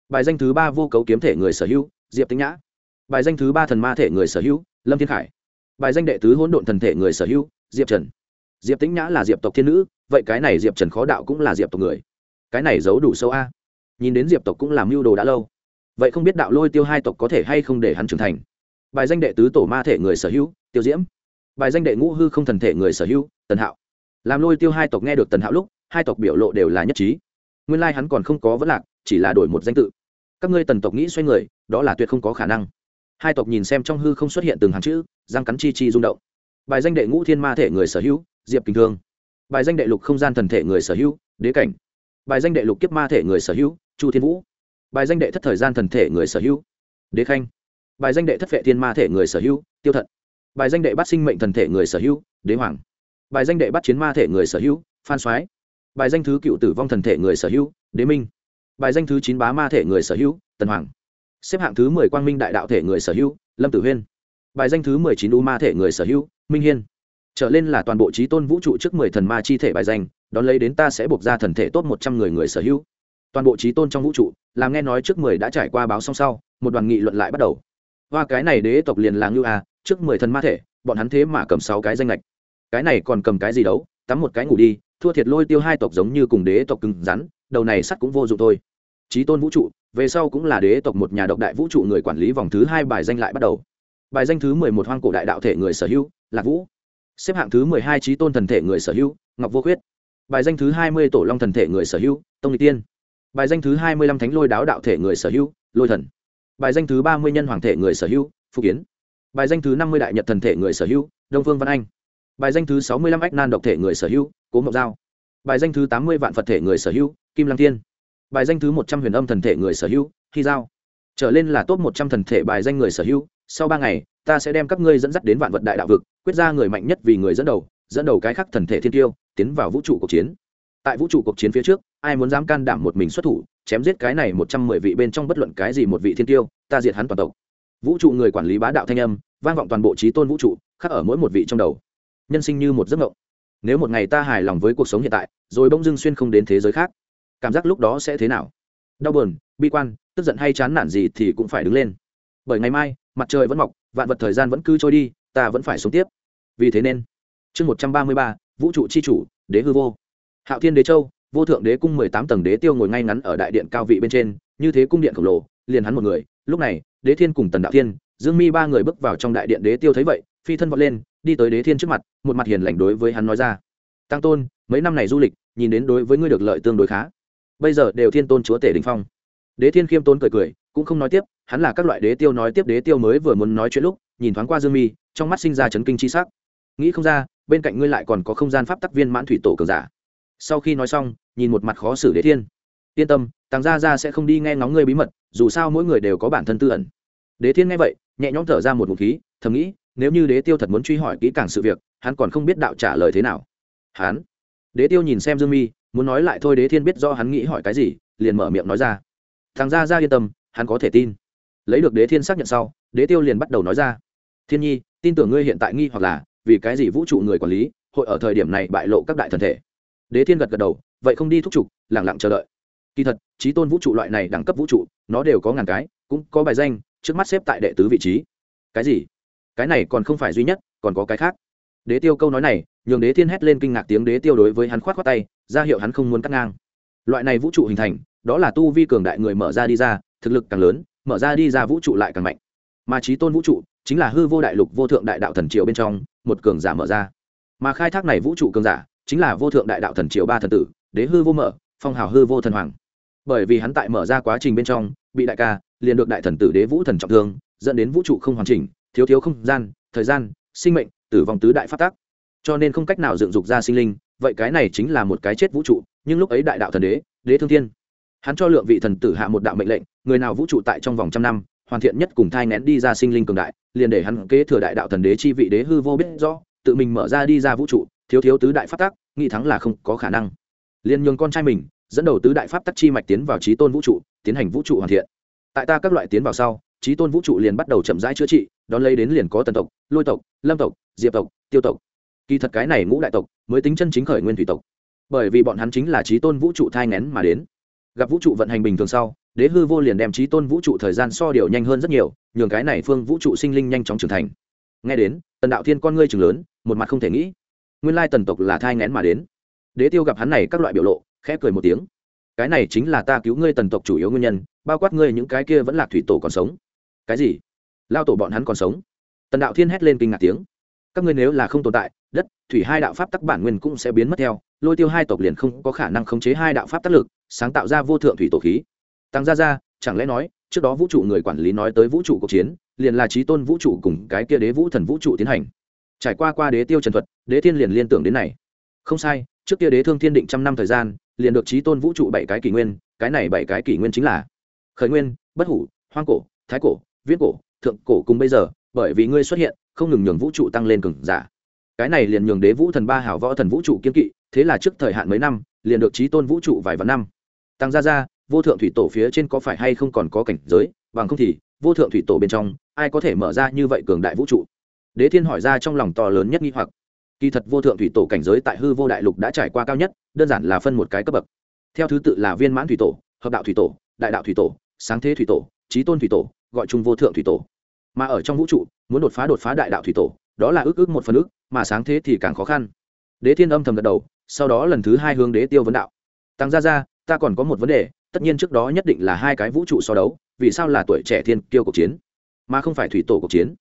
Bài danh thứ ba vô cấu kiếm thể người sở hữu, diệp tính nhã. Bài danh thứ ba thần ma thể người sở hữu, lâm thiên khải. Bài danh đệ tứ hỗn độn thần thể người sở hữu, diệp trần. Diệp tính nhã là diệp tộc thiên nữ, vậy cái này diệp trần khó đạo cũng là diệp tộc người. Cái này giấu đủ sâu a. Nhìn đến diệp tộc cũng làm mưu đồ đã lâu. Vậy không biết đạo lôi tiêu hai tộc có thể hay không để hắn trưởng thành? Bài danh đệ tứ tổ ma thể người sở hữu, tiêu diễm. Bài danh đệ ngũ hư không thần thể người sở hữu, tần hạo làm lôi tiêu hai tộc nghe được tần hạo lúc, hai tộc biểu lộ đều là nhất trí. Nguyên lai hắn còn không có vấn lạc, chỉ là đổi một danh tự. Các ngươi tần tộc nghĩ xoay người, đó là tuyệt không có khả năng. Hai tộc nhìn xem trong hư không xuất hiện từng hàng chữ, răng cắn chi chi rung động. Bài danh đệ ngũ thiên ma thể người sở hữu, diệp kinh thương. Bài danh đệ lục không gian thần thể người sở hữu, đế cảnh. Bài danh đệ lục kiếp ma thể người sở hữu, chu thiên vũ. Bài danh đệ thất thời gian thần thể người sở hữu, đế khanh. Bài danh đệ thất vệ thiên ma thể người sở hữu, tiêu thận. Bài danh đệ bát sinh mệnh thần thể người sở hữu, đế hoàng bài danh đệ bắt chiến ma thể người sở hữu, phan soái. Bài danh thứ cựu tử vong thần thể người sở hữu, đế minh. Bài danh thứ chín bá ma thể người sở hữu, tần hoàng. Xếp hạng thứ mười quang minh đại đạo thể người sở hữu, lâm tử huyên. Bài danh thứ mười chín u ma thể người sở hữu, minh hiên. Trở lên là toàn bộ trí tôn vũ trụ trước mười thần ma chi thể bài danh, đón lấy đến ta sẽ buộc ra thần thể tốt một trăm người người sở hữu. Toàn bộ trí tôn trong vũ trụ, làm nghe nói trước mười đã trải qua báo song sau, một đoàn nghị luận lại bắt đầu. Và cái này đế tộc liền là ngưu a, trước mười thần ma thể, bọn hắn thế mà cầm sáu cái danh lệch cái này còn cầm cái gì đấu, tắm một cái ngủ đi, thua thiệt lôi tiêu hai tộc giống như cùng đế tộc cứng rắn, đầu này sắt cũng vô dụng thôi. Trí tôn vũ trụ, về sau cũng là đế tộc một nhà độc đại vũ trụ người quản lý vòng thứ hai bài danh lại bắt đầu. Bài danh thứ mười một hoang cổ đại đạo thể người sở hữu, lạc vũ. Xếp hạng thứ mười hai trí tôn thần thể người sở hữu, ngọc vô khuyết. Bài danh thứ hai mươi tổ long thần thể người sở hữu, tông lịch tiên. Bài danh thứ hai mươi lăm thánh lôi đáo đạo thể người sở hữu, lôi thần. Bài danh thứ ba mươi nhân hoàng thể người sở hữu, phúc kiến. Bài danh thứ năm mươi đại nhật thần thể người sở hữu, đông phương văn anh bài danh thứ sáu mươi lăm ách nan độc thể người sở hữu, cố ngọc giao. Bài danh thứ tám mươi vạn phật thể người sở hữu, kim lăng thiên. Bài danh thứ một trăm huyền âm thần thể người sở hữu khi giao. Trở lên là top một trăm thần thể bài danh người sở hữu, sau ba ngày, ta sẽ đem các ngươi dẫn dắt đến vạn vật đại đạo vực, quyết ra người mạnh nhất vì người dẫn đầu dẫn đầu cái khắc thần thể thiên tiêu, tiến vào vũ trụ cuộc chiến. Tại vũ trụ cuộc chiến phía trước, ai muốn dám can đảm một mình xuất thủ, chém giết cái này một trăm mười vị bên trong bất luận cái gì một vị thiên tiêu, ta diệt hắn toàn tộc. Vũ trụ người quản lý bá đạo thanh âm, vang vọng toàn bộ trí tôn vũ trụ, khắc ở mỗi một vị trong đầu nhân sinh như một giấc mộng. Nếu một ngày ta hài lòng với cuộc sống hiện tại, rồi bỗng dưng xuyên không đến thế giới khác, cảm giác lúc đó sẽ thế nào? Đau buồn, bi quan, tức giận hay chán nản gì thì cũng phải đứng lên. Bởi ngày mai, mặt trời vẫn mọc, vạn vật thời gian vẫn cứ trôi đi, ta vẫn phải sống tiếp. Vì thế nên, chương một trăm ba mươi ba, vũ trụ c h i chủ, đế hư vô. Hạo thiên đế châu, vô thượng đế cung mười tám tầng đế tiêu ngồi ngay ngắn ở đại điện cao vị bên trên, như thế cung điện khổng lồ, liền hắn một người. Lúc này, đế thiên cùng tần đạo thiên, dương mi ba người bước vào trong đại điện đế tiêu thấy vậy, phi thân vọt lên đi tới đế thiên trước mặt, một mặt hiền lành đối với hắn nói ra. Tăng tôn, mấy năm này du lịch, nhìn đến đối với ngươi được lợi tương đối khá. Bây giờ đều thiên tôn chúa tể đình phong. Đế thiên khiêm tôn cười cười, cũng không nói tiếp, hắn là các loại đế tiêu nói tiếp đế tiêu mới vừa muốn nói chuyện lúc, nhìn thoáng qua dương mi, trong mắt sinh ra chấn kinh c h i s ắ c nghĩ không ra, bên cạnh ngươi lại còn có không gian pháp tắc viên mãn thủy tổ cường giả. Sau khi nói xong, nhìn một mặt khó xử đế thiên. Yên tâm tàng gia ra sẽ không đi nghe ngóng ngươi bí mật, dù sao mỗi người đều có bản thân tư ẩn. Đế thiên nghe vậy, nhẹ nhõm thở ra một ngụ khí, thầm nghĩ nếu như đế tiêu thật muốn truy hỏi kỹ càng sự việc, hắn còn không biết đạo trả lời thế nào. Hắn? Đế tiêu nhìn xem dương mi, muốn nói lại thôi đế thiên biết do hắn nghĩ hỏi cái gì, liền mở miệng nói ra. Thằng gia ra yên tâm, hắn có thể tin. Lấy được đế thiên xác nhận sau, đế tiêu liền bắt đầu nói ra. Thiên nhi, tin tưởng ngươi hiện tại nghi hoặc là, vì cái gì vũ trụ người quản lý, hội ở thời điểm này bại lộ các đại thần thể? Đế thiên gật gật đầu, vậy không đi thúc trục lẳng lặng chờ đợi. Kỳ thật trí tôn vũ trụ loại này đẳng cấp vũ trụ, nó đều có ngàn cái, cũng có bài danh, trước mắt xếp tại đệ tứ vị trí. Cái gì? Cái này còn không phải duy nhất, còn có cái khác. Đế tiêu câu nói này, nhường đế thiên hét lên kinh ngạc tiếng đế tiêu đối với hắn khoát khoát tay, ra hiệu hắn không muốn cắt ngang. Loại này vũ trụ hình thành, đó là tu vi cường đại người mở ra đi ra, thực lực càng lớn, mở ra đi ra vũ trụ lại càng mạnh. Mà trí tôn vũ trụ, chính là hư vô đại lục vô thượng đại đạo thần triều bên trong, một cường giả mở ra. Mà khai thác này vũ trụ cường giả, chính là vô thượng đại đạo thần triều ba thần tử, đế hư vô mở, phong hào hư vô thần hoàng. Bởi vì hắn tại mở ra quá trình bên trong, bị đại ca, liền được đại thần tử đế vũ thần trọng thương, dẫn đến vũ trụ không hoàn chỉnh thiếu thiếu không gian, thời gian, sinh mệnh, tử vong tứ đại phát tác cho nên không cách nào dựng dục ra sinh linh, vậy cái này chính là một cái chết vũ trụ, nhưng lúc ấy đại đạo thần đế đế thương thiên. Hắn cho lượng vị thần tử hạ một đạo mệnh lệnh, người nào vũ trụ tại trong vòng trăm năm, hoàn thiện nhất cùng thai nén đi ra sinh linh cường đại, liền để hắn kế thừa đại đạo thần đế chi vị đế hư vô biết rõ, tự mình mở ra đi ra vũ trụ, thiếu thiếu tứ đại pháp tắc, nghĩ thắng là không có khả năng. Liền nhường con trai mình, dẫn đầu tứ đại pháp tắc chi mạch tiến vào trí tôn vũ trụ, tiến hành vũ trụ hoàn thiện. Tại ta các loại tiến vào sau trí tôn vũ trụ liền bắt đầu chậm rãi chữa trị đón lấy đến liền có tần tộc, lôi tộc, lâm tộc, diệp tộc, tiêu tộc. Kỳ thật cái này ngũ đại tộc mới tính chân chính khởi nguyên thủy tộc. Bởi vì bọn hắn chính là trí tôn vũ trụ thai ngén mà đến. Gặp vũ trụ vận hành bình thường sau, đế hư vô liền đem trí tôn vũ trụ thời gian so điều nhanh hơn rất nhiều, nhường cái này phương vũ trụ sinh linh nhanh chóng trưởng thành. Nghe đến, tần đạo thiên con ngươi trường lớn, một mặt không thể nghĩ. Nguyên lai tần tộc là thai ngén mà đến. Đế tiêu gặp hắn này các loại biểu lộ, khẽ cười một tiếng. Cái này chính là ta cứu ngươi tần tộc chủ yếu nguyên nhân, bao quát ngươi những cái kia vẫn là thủy tổ còn sống. Cái gì? Lao tổ bọn hắn còn sống. Tần đạo thiên hét lên kinh ngạc tiếng. Các ngươi nếu là không tồn tại, đất, thủy hai đạo pháp tắc bản nguyên cũng sẽ biến mất theo, lôi tiêu hai tộc liền không có khả năng khống chế hai đạo pháp tác lực, sáng tạo ra vô thượng thủy tổ khí. Tăng ra ra chẳng lẽ nói, trước đó vũ trụ người quản lý nói tới vũ trụ cuộc chiến, liền là trí tôn vũ trụ cùng cái kia đế vũ thần vũ trụ tiến hành. Trải qua qua đế tiêu trần thuật, đế thiên liền liên tưởng đến này. Không sai, trước kia đế thương thiên định trăm năm thời gian, liền được trí tôn vũ trụ bảy cái kỷ nguyên, cái này bảy cái kỷ nguyên chính là khởi nguyên, bất hủ, hoang cổ, thái cổ viết cổ thượng cổ cùng bây giờ, bởi vì ngươi xuất hiện, không ngừng nhường vũ trụ tăng lên cường giả. Cái này liền nhường đế vũ thần ba hảo võ thần vũ trụ kiên kỵ, thế là trước thời hạn mấy năm, liền được trí tôn vũ trụ vài vạn năm. Tăng ra ra vô thượng thủy tổ phía trên có phải hay không còn có cảnh giới? Bằng không thì, vô thượng thủy tổ bên trong, ai có thể mở ra như vậy cường đại vũ trụ? Đế thiên hỏi ra trong lòng to lớn nhất nghi hoặc. Kỳ thật vô thượng thủy tổ cảnh giới tại hư vô đại lục đã trải qua cao nhất, đơn giản là phân một cái cấp bậc. Theo thứ tự là viên mãn thủy tổ, hợp đạo thủy tổ, đại đạo thủy tổ, sáng thế thủy tổ, trí tôn thủy tổ gọi chung vô thượng thủy tổ. Mà ở trong vũ trụ, muốn đột phá đột phá đại đạo thủy tổ, đó là ước ước một phần ước, mà sáng thế thì càng khó khăn. Đế thiên âm thầm gật đầu, sau đó lần thứ hai hướng đế tiêu vấn đạo. Tăng ra ra ta còn có một vấn đề, tất nhiên trước đó nhất định là hai cái vũ trụ so đấu, vì sao là tuổi trẻ thiên kiêu cuộc chiến, mà không phải thủy tổ cuộc chiến?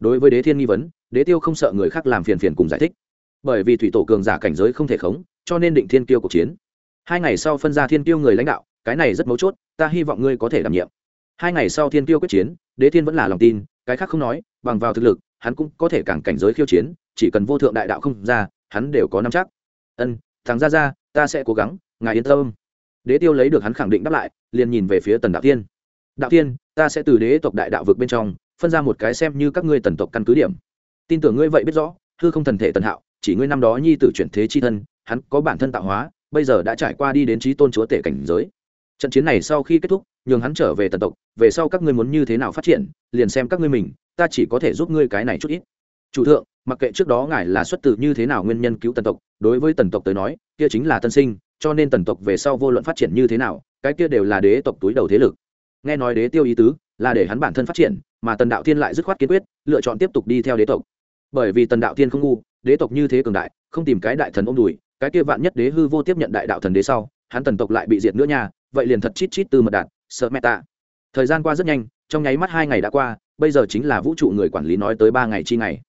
Đối với đế thiên nghi vấn, đế tiêu không sợ người khác làm phiền phiền cùng giải thích. Bởi vì thủy tổ cường giả cảnh giới không thể khống, cho nên định thiên kiêu cuộc chiến. Hai ngày sau phân ra thiên kiêu người lãnh đạo, cái này rất mấu chốt, ta hy vọng ngươi có thể đảm nhiệm hai ngày sau thiên kiêu quyết chiến, đế thiên vẫn là lòng tin, cái khác không nói, bằng vào thực lực, hắn cũng có thể càng cảnh giới khiêu chiến, chỉ cần vô thượng đại đạo không ra, hắn đều có nắm chắc. Ân, thằng ra ra, ta sẽ cố gắng, ngài yên tâm. Đế tiêu lấy được hắn khẳng định đáp lại, liền nhìn về phía tần đạo tiên đạo tiên ta sẽ từ đế tộc đại đạo vực bên trong, phân ra một cái xem như các ngươi tần tộc căn cứ điểm. Tin tưởng ngươi vậy biết rõ, hư không thần thể tần hạo, chỉ ngươi năm đó nhi tử chuyển thế chi thân, hắn có bản thân tạo hóa, bây giờ đã trải qua đi đến trí tôn chúa tể cảnh giới trận chiến này sau khi kết thúc, nhường hắn trở về tần tộc, về sau các ngươi muốn như thế nào phát triển, liền xem các ngươi mình, ta chỉ có thể giúp ngươi cái này chút ít. Chủ thượng, mặc kệ trước đó ngài là xuất từ như thế nào nguyên nhân cứu tần tộc, đối với tần tộc tới nói, kia chính là tân sinh, cho nên tần tộc về sau vô luận phát triển như thế nào, cái kia đều là đế tộc túi đầu thế lực. Nghe nói đế tiêu ý tứ, là để hắn bản thân phát triển, mà tần đạo thiên lại dứt khoát kiên quyết, lựa chọn tiếp tục đi theo đế tộc. Bởi vì tần đạo thiên không ngu, đế tộc như thế cường đại, không tìm cái đại thần ôm đùi, cái kia vạn nhất đế hư vô tiếp nhận đại đạo thần đế sau, hắn tần tộc lại bị diệt nữa nha vậy liền thật chít chít từ mật đạt, sợ mẹ tạ. Thời gian qua rất nhanh, trong nháy mắt hai ngày đã qua, bây giờ chính là vũ trụ người quản lý nói tới ba ngày chi ngày.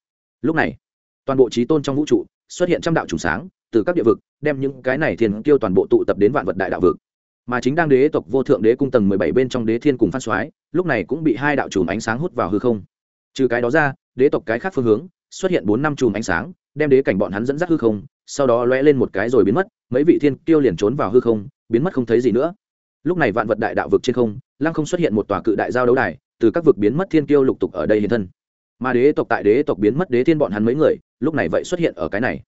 Lúc này, toàn bộ trí tôn trong vũ trụ xuất hiện trăm đạo trùng sáng, từ các địa vực, đem những cái này thiên kiêu toàn bộ tụ tập đến vạn vật đại đạo vực. Mà chính đang đế tộc vô thượng đế cung tầng mười bảy bên trong đế thiên cùng phan soái, lúc này cũng bị hai đạo chùm ánh sáng hút vào hư không. Trừ cái đó ra, đế tộc cái khác phương hướng xuất hiện bốn năm chùm ánh sáng, đem đế cảnh bọn hắn dẫn dắt hư không, sau đó lóe lên một cái rồi biến mất, mấy vị thiên kiêu liền trốn vào hư không, biến mất không thấy gì nữa lúc này vạn vật đại đạo vực trên không, lăng không xuất hiện một tòa cự đại giao đấu đài, từ các vực biến mất thiên kiêu lục tục ở đây hiện thân. Mà đế tộc tại đế tộc biến mất đế thiên bọn hắn mấy người, lúc này vậy xuất hiện ở cái này.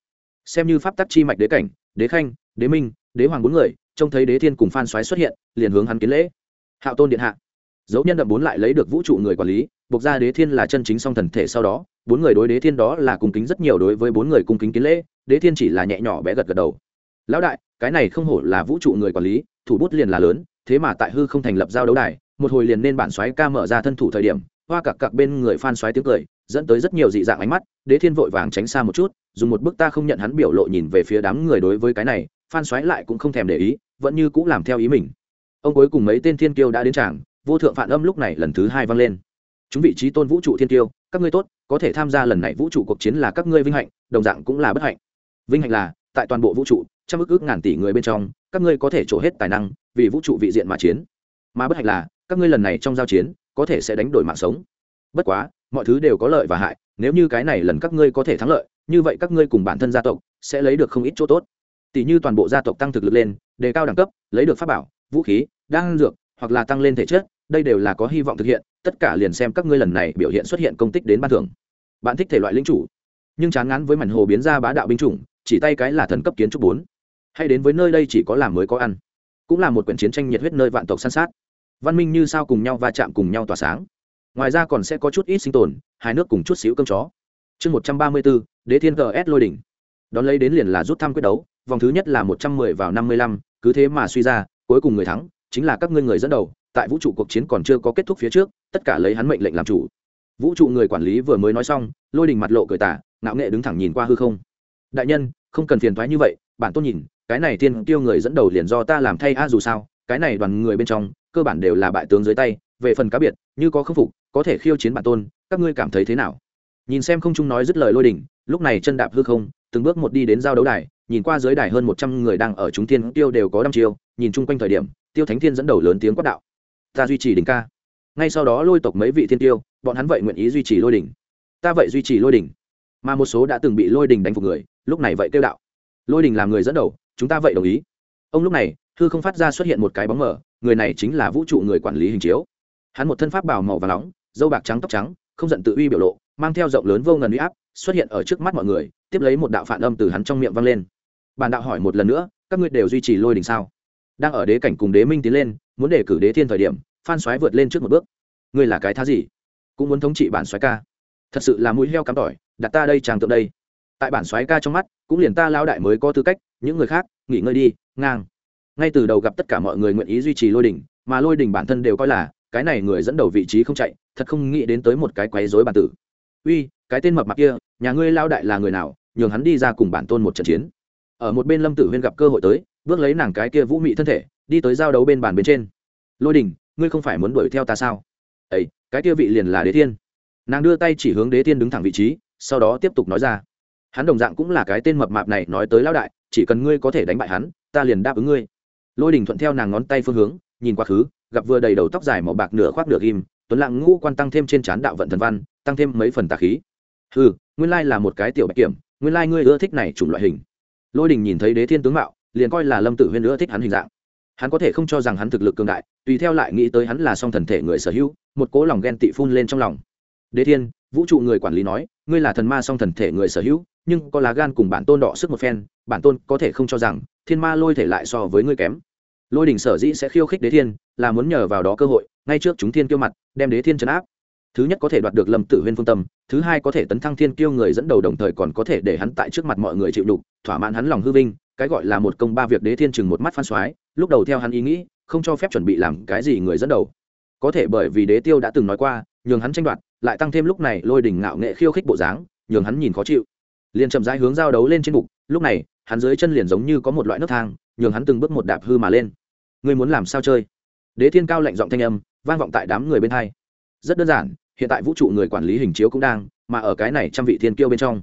Xem như pháp tắc chi mạch đế cảnh, đế khanh, đế minh, đế hoàng bốn người, trông thấy đế thiên cùng phan xoáy xuất hiện, liền hướng hắn kiến lễ. Hạo tôn điện hạ. Dấu nhân đậm bốn lại lấy được vũ trụ người quản lý, buộc ra đế thiên là chân chính song thần thể sau đó, bốn người đối đế thiên đó là cung kính rất nhiều đối với bốn người cung kính kiến lễ, đế thiên chỉ là nhẹ nhỏ bé gật gật đầu lão đại, cái này không hổ là vũ trụ người quản lý, thủ bút liền là lớn, thế mà tại hư không thành lập giao đấu đài, một hồi liền nên bản xoáy ca mở ra thân thủ thời điểm, hoa cặc cặc bên người phan xoáy tiếng cười, dẫn tới rất nhiều dị dạng ánh mắt, đế thiên vội vàng tránh xa một chút, dùng một bức ta không nhận hắn biểu lộ nhìn về phía đám người đối với cái này, phan xoáy lại cũng không thèm để ý, vẫn như cũng làm theo ý mình. Ông cuối cùng mấy tên thiên kiêu đã đến tràng, vô thượng phản âm lúc này lần thứ hai vang lên. Chúng vị trí tôn vũ trụ thiên kiêu, các ngươi tốt, có thể tham gia lần này vũ trụ cuộc chiến là các ngươi vinh hạnh, đồng dạng cũng là bất hạnh. Vinh hạnh là, tại toàn bộ vũ trụ trăm ước ước ngàn tỷ người bên trong, các ngươi có thể trổ hết tài năng, vì vũ trụ vị diện mà chiến. Mà bất hạnh là, các ngươi lần này trong giao chiến, có thể sẽ đánh đổi mạng sống. Bất quá, mọi thứ đều có lợi và hại, nếu như cái này lần các ngươi có thể thắng lợi, như vậy các ngươi cùng bản thân gia tộc sẽ lấy được không ít chỗ tốt. Tỷ như toàn bộ gia tộc tăng thực lực lên, đề cao đẳng cấp, lấy được pháp bảo, vũ khí, đan dược, hoặc là tăng lên thể chất, đây đều là có hy vọng thực hiện, tất cả liền xem các ngươi lần này biểu hiện xuất hiện công tích đến ban thưởng. Bạn thích thể loại lính chủ, nhưng chán ngán với mảnh hồ biến ra bá đạo binh chủng, chỉ tay cái là thần cấp kiến trúc bốn hay đến với nơi đây chỉ có làm mới có ăn. Cũng là một quyển chiến tranh nhiệt huyết nơi vạn tộc san sát. Văn minh như sao cùng nhau va chạm cùng nhau tỏa sáng. Ngoài ra còn sẽ có chút ít sinh tồn hai nước cùng chút xíu cơm chó. Chương một trăm ba mươi bốn, đế thiên gs lôi đỉnh. Đón lấy đến liền là rút thăm quyết đấu, vòng thứ nhất là một trăm mười vào năm mươi lăm, cứ thế mà suy ra, cuối cùng người thắng chính là các ngươi người dẫn đầu, tại vũ trụ cuộc chiến còn chưa có kết thúc phía trước, tất cả lấy hắn mệnh lệnh làm chủ. Vũ trụ người quản lý vừa mới nói xong, lôi đình mặt lộ cười tả ngạo nghệ đứng thẳng nhìn qua hư không. Đại nhân, không cần phiền thoái như vậy, bản tôn nhìn cái này thiên tiêu người dẫn đầu liền do ta làm thay a dù sao, cái này đoàn người bên trong, cơ bản đều là bại tướng dưới tay, về phần cá biệt, như có khâm phục, có thể khiêu chiến bản tôn, các ngươi cảm thấy thế nào? Nhìn xem không trung nói dứt lời lôi đỉnh, lúc này chân đạp hư không, từng bước một đi đến giao đấu đài, nhìn qua dưới đài hơn một trăm người đang ở chúng thiên tiêu đều có đăm chiêu, nhìn chung quanh thời điểm, tiêu thánh thiên dẫn đầu lớn tiếng quát đạo. Ta duy trì đỉnh ca. Ngay sau đó lôi tộc mấy vị thiên tiêu bọn hắn vậy nguyện ý duy trì lôi đỉnh. Ta vậy duy trì lôi đỉnh. Mà một số đã từng bị lôi đỉnh đánh phục người, lúc này vậy kêu đạo. Lôi đỉnh làm người dẫn đầu chúng ta vậy đồng ý. Ông lúc này thư không phát ra xuất hiện một cái bóng mở người này chính là vũ trụ người quản lý hình chiếu. Hắn một thân pháp bảo màu và nóng dâu bạc trắng tóc trắng, không giận tự uy biểu lộ, mang theo rộng lớn vô ngần uy áp, xuất hiện ở trước mắt mọi người, tiếp lấy một đạo phản âm từ hắn trong miệng vang lên. Bản đạo hỏi một lần nữa, các ngươi đều duy trì lôi đình sao? Đang ở đế cảnh cùng đế minh tiến lên, muốn đề cử đế thiên thời điểm, phan xoáy vượt lên trước một bước. Ngươi là cái thá gì? Cũng muốn thống trị bản xoáy ca. Thật sự là mũi heo cắm tỏi, đặt ta đây tràng tượng đây. Tại bản xoáy ca trong mắt, cũng liền ta lao đại mới có tư cách những người khác, nghỉ ngơi đi, ngang. Ngay từ đầu gặp tất cả mọi người nguyện ý duy trì lôi đỉnh, mà lôi đỉnh bản thân đều coi là, cái này người dẫn đầu vị trí không chạy, thật không nghĩ đến tới một cái quấy rối bản tử. Uy, cái tên mập mạp kia, nhà ngươi lao đại là người nào, nhường hắn đi ra cùng bản tôn một trận chiến. Ở một bên lâm tử huyên gặp cơ hội tới, bước lấy nàng cái kia vũ mị thân thể, đi tới giao đấu bên bàn bên trên. Lôi đình ngươi không phải muốn đuổi theo ta sao? Ấy cái kia vị liền là đế thiên. Nàng đưa tay chỉ hướng đế thiên đứng thẳng vị trí, sau đó tiếp tục nói ra. Hắn đồng dạng cũng là cái tên mập mạp này nói tới lão đại chỉ cần ngươi có thể đánh bại hắn, ta liền đáp ứng ngươi. Lôi đình thuận theo nàng ngón tay phương hướng, nhìn quá khứ, gặp vừa đầy đầu tóc dài màu bạc nửa khoác nửa ghim, tuấn lặng ngũ quan tăng thêm trên trán đạo vận thần văn, tăng thêm mấy phần tà khí. Ừ nguyên lai là một cái tiểu bạch kiểm, nguyên lai ngươi ưa thích này chủng loại hình. Lôi đình nhìn thấy đế thiên tướng mạo, liền coi là lâm tử huyên ưa thích hắn hình dạng. Hắn có thể không cho rằng hắn thực lực cường đại, tùy theo lại nghĩ tới hắn là song thần thể người sở hữu, một cố lòng ghen tị phun lên trong lòng. Đế thiên, vũ trụ người quản lý nói, ngươi là thần ma song thần thể người sở hữu nhưng có lá gan cùng bản tôn đọ sức một phen, bản tôn có thể không cho rằng thiên ma lôi thể lại so với ngươi kém. Lôi đình sở dĩ sẽ khiêu khích đế thiên, là muốn nhờ vào đó cơ hội, ngay trước chúng thiên kiêu mặt, đem đế thiên chấn áp. Thứ nhất có thể đoạt được lâm tử huyên phương tâm, thứ hai có thể tấn thăng thiên kiêu người dẫn đầu đồng thời còn có thể để hắn tại trước mặt mọi người chịu đục, thỏa mãn hắn lòng hư vinh, cái gọi là một công ba việc đế thiên chừng một mắt phan soái lúc đầu theo hắn ý nghĩ, không cho phép chuẩn bị làm cái gì người dẫn đầu. Có thể bởi vì đế tiêu đã từng nói qua, nhường hắn tranh đoạt, lại tăng thêm lúc này lôi đỉnh ngạo nghệ khiêu khích bộ dáng, nhường hắn nhìn khó chịu liền chậm rãi hướng giao đấu lên trên bục, lúc này, hắn dưới chân liền giống như có một loại nước thang, nhường hắn từng bước một đạp hư mà lên. Ngươi muốn làm sao chơi? Đế thiên cao lạnh giọng thanh âm, vang vọng tại đám người bên hai. Rất đơn giản, hiện tại vũ trụ người quản lý hình chiếu cũng đang, mà ở cái này trăm vị thiên kiêu bên trong,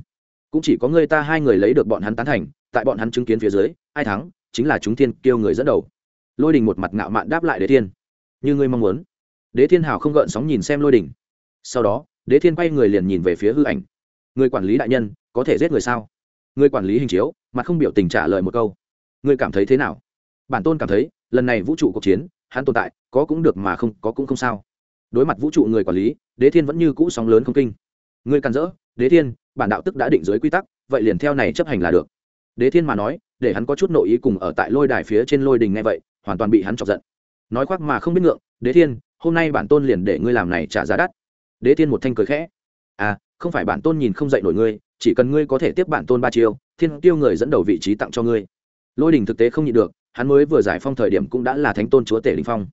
cũng chỉ có người ta hai người lấy được bọn hắn tán thành, tại bọn hắn chứng kiến phía dưới, ai thắng, chính là chúng thiên kiêu người dẫn đầu. Lôi đình một mặt ngạo mạn đáp lại đế thiên. Như ngươi mong muốn. Đế thiên hào không gợn sóng nhìn xem lôi đình. Sau đó, đế thiên quay người liền nhìn về phía hư ảnh. Người quản lý đại nhân có thể giết người sao? Người quản lý hình chiếu, mà không biểu tình trả lời một câu. Người cảm thấy thế nào? Bản tôn cảm thấy, lần này vũ trụ cuộc chiến, hắn tồn tại, có cũng được mà không, có cũng không sao. Đối mặt vũ trụ người quản lý, đế thiên vẫn như cũ sóng lớn không kinh. Người càn rỡ, đế thiên, bản đạo tức đã định dưới quy tắc, vậy liền theo này chấp hành là được. Đế thiên mà nói, để hắn có chút nội ý cùng ở tại lôi đài phía trên lôi đình ngay vậy, hoàn toàn bị hắn chọc giận. Nói khoác mà không biết ngượng, đế thiên, hôm nay bản tôn liền để ngươi làm này trả giá đắt. Đế thiên một thanh cười khẽ à không phải bản tôn nhìn không dạy nổi ngươi, chỉ cần ngươi có thể tiếp bản tôn ba chiêu, thiên tiêu người dẫn đầu vị trí tặng cho ngươi. Lôi đình thực tế không nhịn được, hắn mới vừa giải phong thời điểm cũng đã là thánh tôn chúa tể linh phong.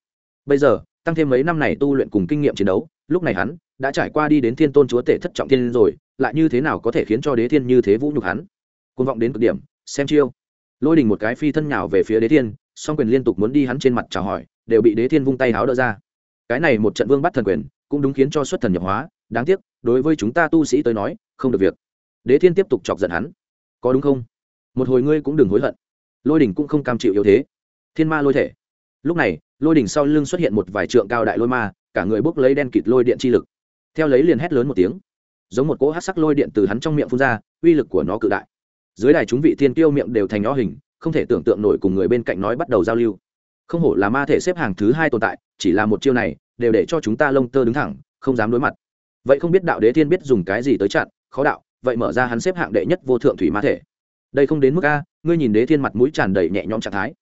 Bây giờ, tăng thêm mấy năm này tu luyện cùng kinh nghiệm chiến đấu, lúc này hắn đã trải qua đi đến thiên tôn chúa tể thất trọng thiên rồi, lại như thế nào có thể khiến cho đế thiên như thế vũ nhục hắn? Côn vọng đến cực điểm, xem chiêu. Lôi đình một cái phi thân nhào về phía đế thiên, song quyền liên tục muốn đi hắn trên mặt chào hỏi, đều bị đế thiên vung tay háo đỡ ra. Cái này một trận vương bắt thần quyền, cũng đúng khiến cho xuất thần nhập hóa đáng tiếc, đối với chúng ta tu sĩ tới nói, không được việc. Đế thiên tiếp tục chọc giận hắn. Có đúng không? Một hồi ngươi cũng đừng hối hận. Lôi đỉnh cũng không cam chịu yếu thế. Thiên ma lôi thể. Lúc này, lôi đỉnh sau lưng xuất hiện một vài trượng cao đại lôi ma, cả người bốc lấy đen kịt lôi điện chi lực. Theo lấy liền hét lớn một tiếng. Giống một cỗ hát sắc lôi điện từ hắn trong miệng phun ra, uy lực của nó cự đại. Dưới đài chúng vị thiên tiêu miệng đều thành nó hình, không thể tưởng tượng nổi cùng người bên cạnh nói bắt đầu giao lưu. Không hổ là ma thể xếp hàng thứ hai tồn tại, chỉ là một chiêu này, đều để cho chúng ta lông tơ đứng thẳng, không dám đối mặt vậy không biết đạo đế thiên biết dùng cái gì tới chặn, khó đạo, vậy mở ra hắn xếp hạng đệ nhất vô thượng thủy ma thể. Đây không đến mức a, ngươi nhìn đế thiên mặt mũi tràn đầy nhẹ nhõm trạng thái.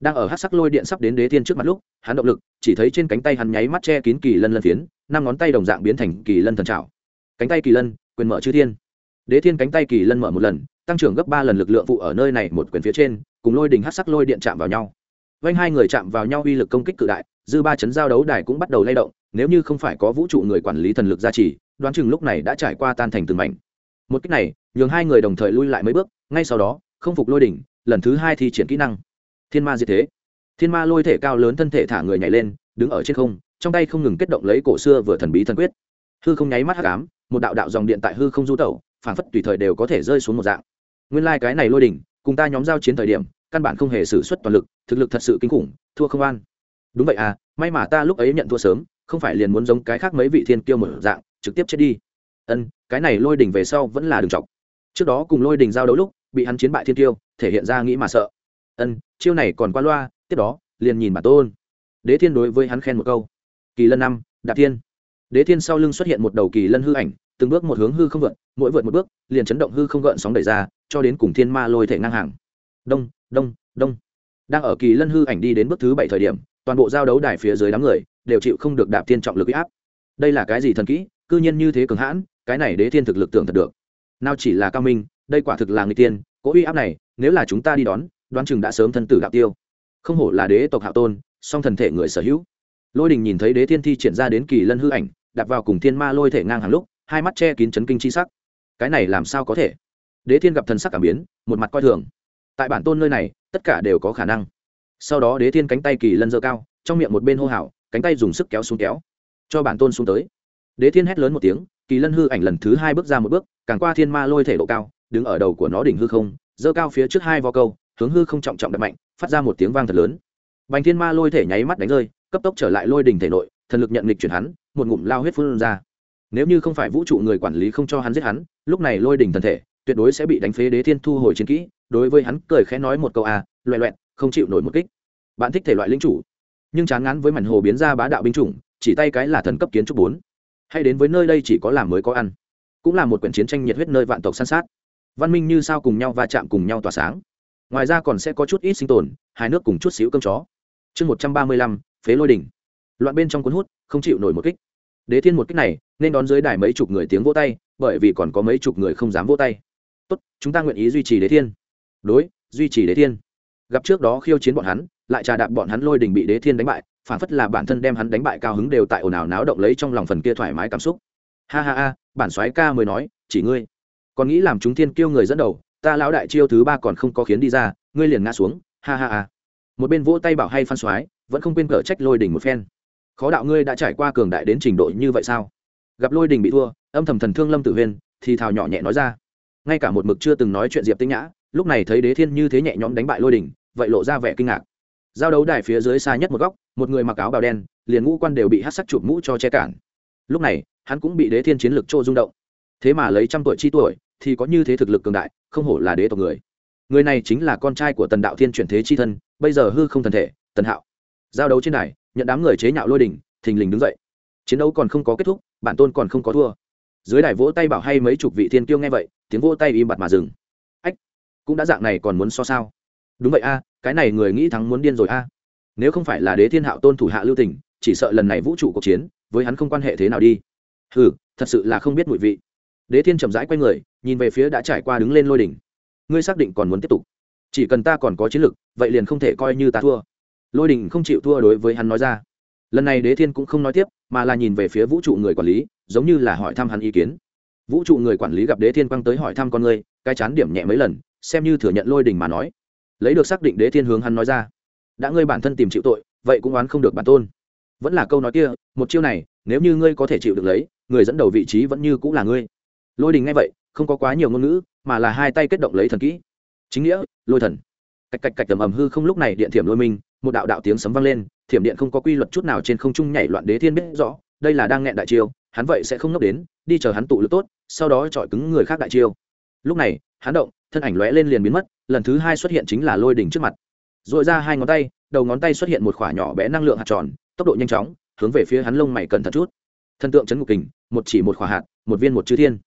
Đang ở hát sắc lôi điện sắp đến đế thiên trước mặt lúc, hắn động lực, chỉ thấy trên cánh tay hắn nháy mắt che kín kỳ lân lân phiến, năm ngón tay đồng dạng biến thành kỳ lân thần trào cánh tay kỳ lân, quyền mở chư thiên. Đế thiên cánh tay kỳ lân mở một lần, tăng trưởng gấp ba lần lực lượng phụ ở nơi này một quyền phía trên, cùng lôi đình hát sắc lôi điện chạm vào nhau. Vanh hai người chạm vào nhau uy lực công kích cự đại, dư ba chấn giao đấu đài cũng bắt đầu lay động nếu như không phải có vũ trụ người quản lý thần lực gia trì, đoán chừng lúc này đã trải qua tan thành từng mảnh. Một cách này, nhường hai người đồng thời lui lại mấy bước, ngay sau đó, không phục lôi đỉnh, lần thứ hai thi triển kỹ năng. Thiên ma diệt thế. Thiên ma lôi thể cao lớn thân thể thả người nhảy lên, đứng ở trên không, trong tay không ngừng kết động lấy cổ xưa vừa thần bí thần quyết. Hư không nháy mắt hắc ám, một đạo đạo dòng điện tại hư không du tẩu phản phất tùy thời đều có thể rơi xuống một dạng. Nguyên lai、like、cái này lôi đỉnh, cùng ta nhóm giao chiến thời điểm, căn bản không hề xử suất toàn lực, thực lực thật sự kinh khủng, thua không an. Đúng vậy à may mà ta lúc ấy nhận thua sớm không phải liền muốn giống cái khác mấy vị thiên kiêu một dạng, trực tiếp chết đi. Ân, cái này lôi đỉnh về sau vẫn là đường chọc. Trước đó cùng lôi đỉnh giao đấu lúc, bị hắn chiến bại thiên kiêu, thể hiện ra nghĩ mà sợ. Ân, chiêu này còn qua loa, tiếp đó, liền nhìn bản tôn. Đế thiên đối với hắn khen một câu. Kỳ lân năm, đạp thiên. Đế thiên sau lưng xuất hiện một đầu kỳ lân hư ảnh, từng bước một hướng hư không vượt mỗi vượt một bước, liền chấn động hư không gợn sóng đẩy ra, cho đến cùng thiên ma lôi thể ngang hàng. Đông đông đông. Đang ở kỳ lân hư ảnh đi đến bước thứ bảy thời điểm, toàn bộ giao đấu đài phía dưới đám người đều chịu không được đạp thiên trọng lực áp. Đây là cái gì thần kỹ, cư nhiên như thế cường hãn, cái này đế thiên thực lực tưởng thật được. Nào chỉ là cao minh, đây quả thực là người tiên cố uy áp này, nếu là chúng ta đi đón, đoán chừng đã sớm thân tử đạo tiêu. Không hổ là đế tộc hạo tôn, song thần thể người sở hữu. Lôi đình nhìn thấy đế thiên thi triển ra đến kỳ lân hư ảnh đặt vào cùng thiên ma lôi thể ngang hàng lúc, hai mắt che kín chấn kinh chi sắc. Cái này làm sao có thể? Đế thiên gặp thần sắc cảm biến, một mặt coi thường. Tại bản tôn nơi này, tất cả đều có khả năng. Sau đó đế thiên cánh tay kỳ lân dơ cao, trong miệng một bên hô hào cánh tay dùng sức kéo xuống kéo cho bản tôn xuống tới. Đế thiên hét lớn một tiếng kỳ lân hư ảnh lần thứ hai bước ra một bước càng qua thiên ma lôi thể độ cao đứng ở đầu của nó đỉnh hư không giơ cao phía trước hai vo câu hướng hư không trọng trọng đập mạnh phát ra một tiếng vang thật lớn. Bành thiên ma lôi thể nháy mắt đánh rơi cấp tốc trở lại lôi đỉnh thể nội thần lực nhận lịch chuyển hắn một ngụm lao huyết phun ra. Nếu như không phải vũ trụ người quản lý không cho hắn giết hắn lúc này lôi đỉnh thần thể tuyệt đối sẽ bị đánh phế đế thiên thu hồi chiến kỹ đối với hắn cười khẽ nói một câu a à, loẹ loẹt, không chịu nổi một kích. Bạn thích thể loại linh chủ nhưng chán ngán với mảnh hồ biến ra bá đạo binh chủng, chỉ tay cái là thần cấp kiến trúc bốn. Hay đến với nơi đây chỉ có làm mới có ăn. Cũng là một quyển chiến tranh nhiệt huyết nơi vạn tộc san sát. Văn minh như sao cùng nhau va chạm cùng nhau tỏa sáng. Ngoài ra còn sẽ có chút ít sinh tồn, hai nước cùng chút xíu cơm chó. Chương một trăm ba mươi lăm, phế lôi đỉnh. Loạn bên trong cuốn hút, không chịu nổi một kích. Đế thiên một kích này, nên đón dưới đài mấy chục người tiếng vỗ tay, bởi vì còn có mấy chục người không dám vỗ tay. Tốt, chúng ta nguyện ý duy trì đế thiên. Đối, duy trì đế thiên. Gặp trước đó khiêu chiến bọn hắn lại trà đạp bọn hắn lôi đình bị đế thiên đánh bại, phản phất là bản thân đem hắn đánh bại cao hứng đều tại ồn ào náo động lấy trong lòng phần kia thoải mái cảm xúc. Ha ha ha, bản soái ca mới nói, chỉ ngươi. Còn nghĩ làm chúng thiên kêu người dẫn đầu, ta lão đại chiêu thứ ba còn không có khiến đi ra, ngươi liền ngã xuống, ha ha ha. Một bên vỗ tay bảo hay phan soái, vẫn không quên cở trách lôi đình một phen. Khó đạo ngươi đã trải qua cường đại đến trình độ như vậy sao? Gặp lôi đình bị thua, âm thầm thần thương lâm tử huyên thì thào nhỏ nhẹ nói ra. Ngay cả một mực chưa từng nói chuyện diệp tinh nhã, lúc này thấy đế thiên như thế nhẹ nhõm đánh bại lôi đình, vậy lộ ra vẻ kinh ngạc giao đấu đài phía dưới xa nhất một góc, một người mặc áo bào đen, liền ngũ quan đều bị hát sắc chụp mũ cho che cản. Lúc này, hắn cũng bị đế thiên chiến lực trô rung động. Thế mà lấy trăm tuổi chi tuổi, thì có như thế thực lực cường đại, không hổ là đế tộc người. Người này chính là con trai của tần đạo thiên chuyển thế chi thân, bây giờ hư không thần thể, tần hạo. Giao đấu trên đài, nhận đám người chế nhạo lôi đình, thình lình đứng dậy. Chiến đấu còn không có kết thúc, bản tôn còn không có thua. Dưới đài vỗ tay bảo hay mấy chục vị thiên kiêu nghe vậy, tiếng vỗ tay im bặt mà dừng. Ách, cũng đã dạng này còn muốn so sao? Đúng vậy a, cái này người nghĩ thắng muốn điên rồi a. Nếu không phải là đế thiên hạo tôn thủ hạ lưu tình, chỉ sợ lần này vũ trụ cuộc chiến, với hắn không quan hệ thế nào đi. Ừ thật sự là không biết mùi vị. Đế thiên chậm rãi q u a y người, nhìn về phía đã trải qua đứng lên lôi đỉnh. Ngươi xác định còn muốn tiếp tục. Chỉ cần ta còn có chiến lực, vậy liền không thể coi như ta thua. Lôi đình không chịu thua đối với hắn nói ra. Lần này đế thiên cũng không nói tiếp, mà là nhìn về phía vũ trụ người quản lý, giống như là hỏi thăm hắn ý kiến. Vũ trụ người quản lý gặp đế thiên quăng tới hỏi thăm con người cái chán điểm nhẹ mấy lần, xem như thừa nhận lôi đình mà nói lấy được xác định đế thiên hướng hắn nói ra. Đã ngươi bản thân tìm chịu tội vậy cũng oán không được bản tôn. Vẫn là câu nói kia một chiêu này nếu như ngươi có thể chịu được lấy người dẫn đầu vị trí vẫn như cũng là ngươi. Lôi đình nghe vậy không có quá nhiều ngôn ngữ mà là hai tay kết động lấy thần kỹ. Chính nghĩa lôi thần. Cạch cạch cạch tầm ầm hư không lúc này điện thiểm lôi mình, một đạo đạo tiếng sấm vang lên thiểm điện không có quy luật chút nào trên không trung nhảy loạn đế thiên biết rõ đây là đang nghẹn đại chiêu hắn vậy sẽ không ngốc đến đi chờ hắn tụ lực tốt sau đó chọi cứng người khác đại chiêu. Lúc này hắn động thân ảnh lóe lên liền biến mất, lần thứ hai xuất hiện chính là lôi đỉnh trước mặt. Dội ra hai ngón tay, đầu ngón tay xuất hiện một khoả nhỏ bé năng lượng hạt tròn, tốc độ nhanh chóng, hướng về phía hắn lông mày cẩn thận chút. Thần tượng chấn ngục kình, một chỉ một khoả hạt, một viên một chư thiên.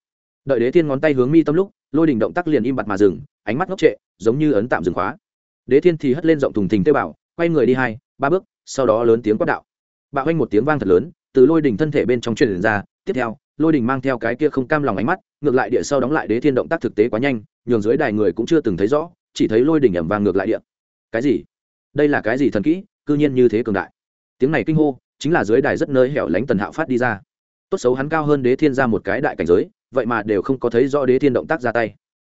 Đợi đế thiên ngón tay hướng mi tâm lúc, lôi đỉnh động tác liền im bặt mà dừng, ánh mắt ngốc trệ, giống như ấn tạm dừng khóa. Đế thiên thì hất lên rộng thùng thình tê bảo, quay người đi hai, ba bước, sau đó lớn tiếng quát đạo. Bạo anh một tiếng vang thật lớn, từ lôi đỉnh thân thể bên trong truyền ra, tiếp theo lôi đỉnh mang theo cái kia không cam lòng ánh mắt, ngược lại địa sau đóng lại đế thiên động tác thực tế quá nhanh, nhường dưới đài người cũng chưa từng thấy rõ, chỉ thấy lôi đỉnh ẩm vàng ngược lại địa. Cái gì? Đây là cái gì thần kỹ? Cư nhiên như thế cường đại. Tiếng này kinh hô, chính là dưới đài rất nơi hẻo lánh tần hạo phát đi ra. Tốt xấu hắn cao hơn đế thiên ra một cái đại cảnh giới, vậy mà đều không có thấy rõ đế thiên động tác ra tay.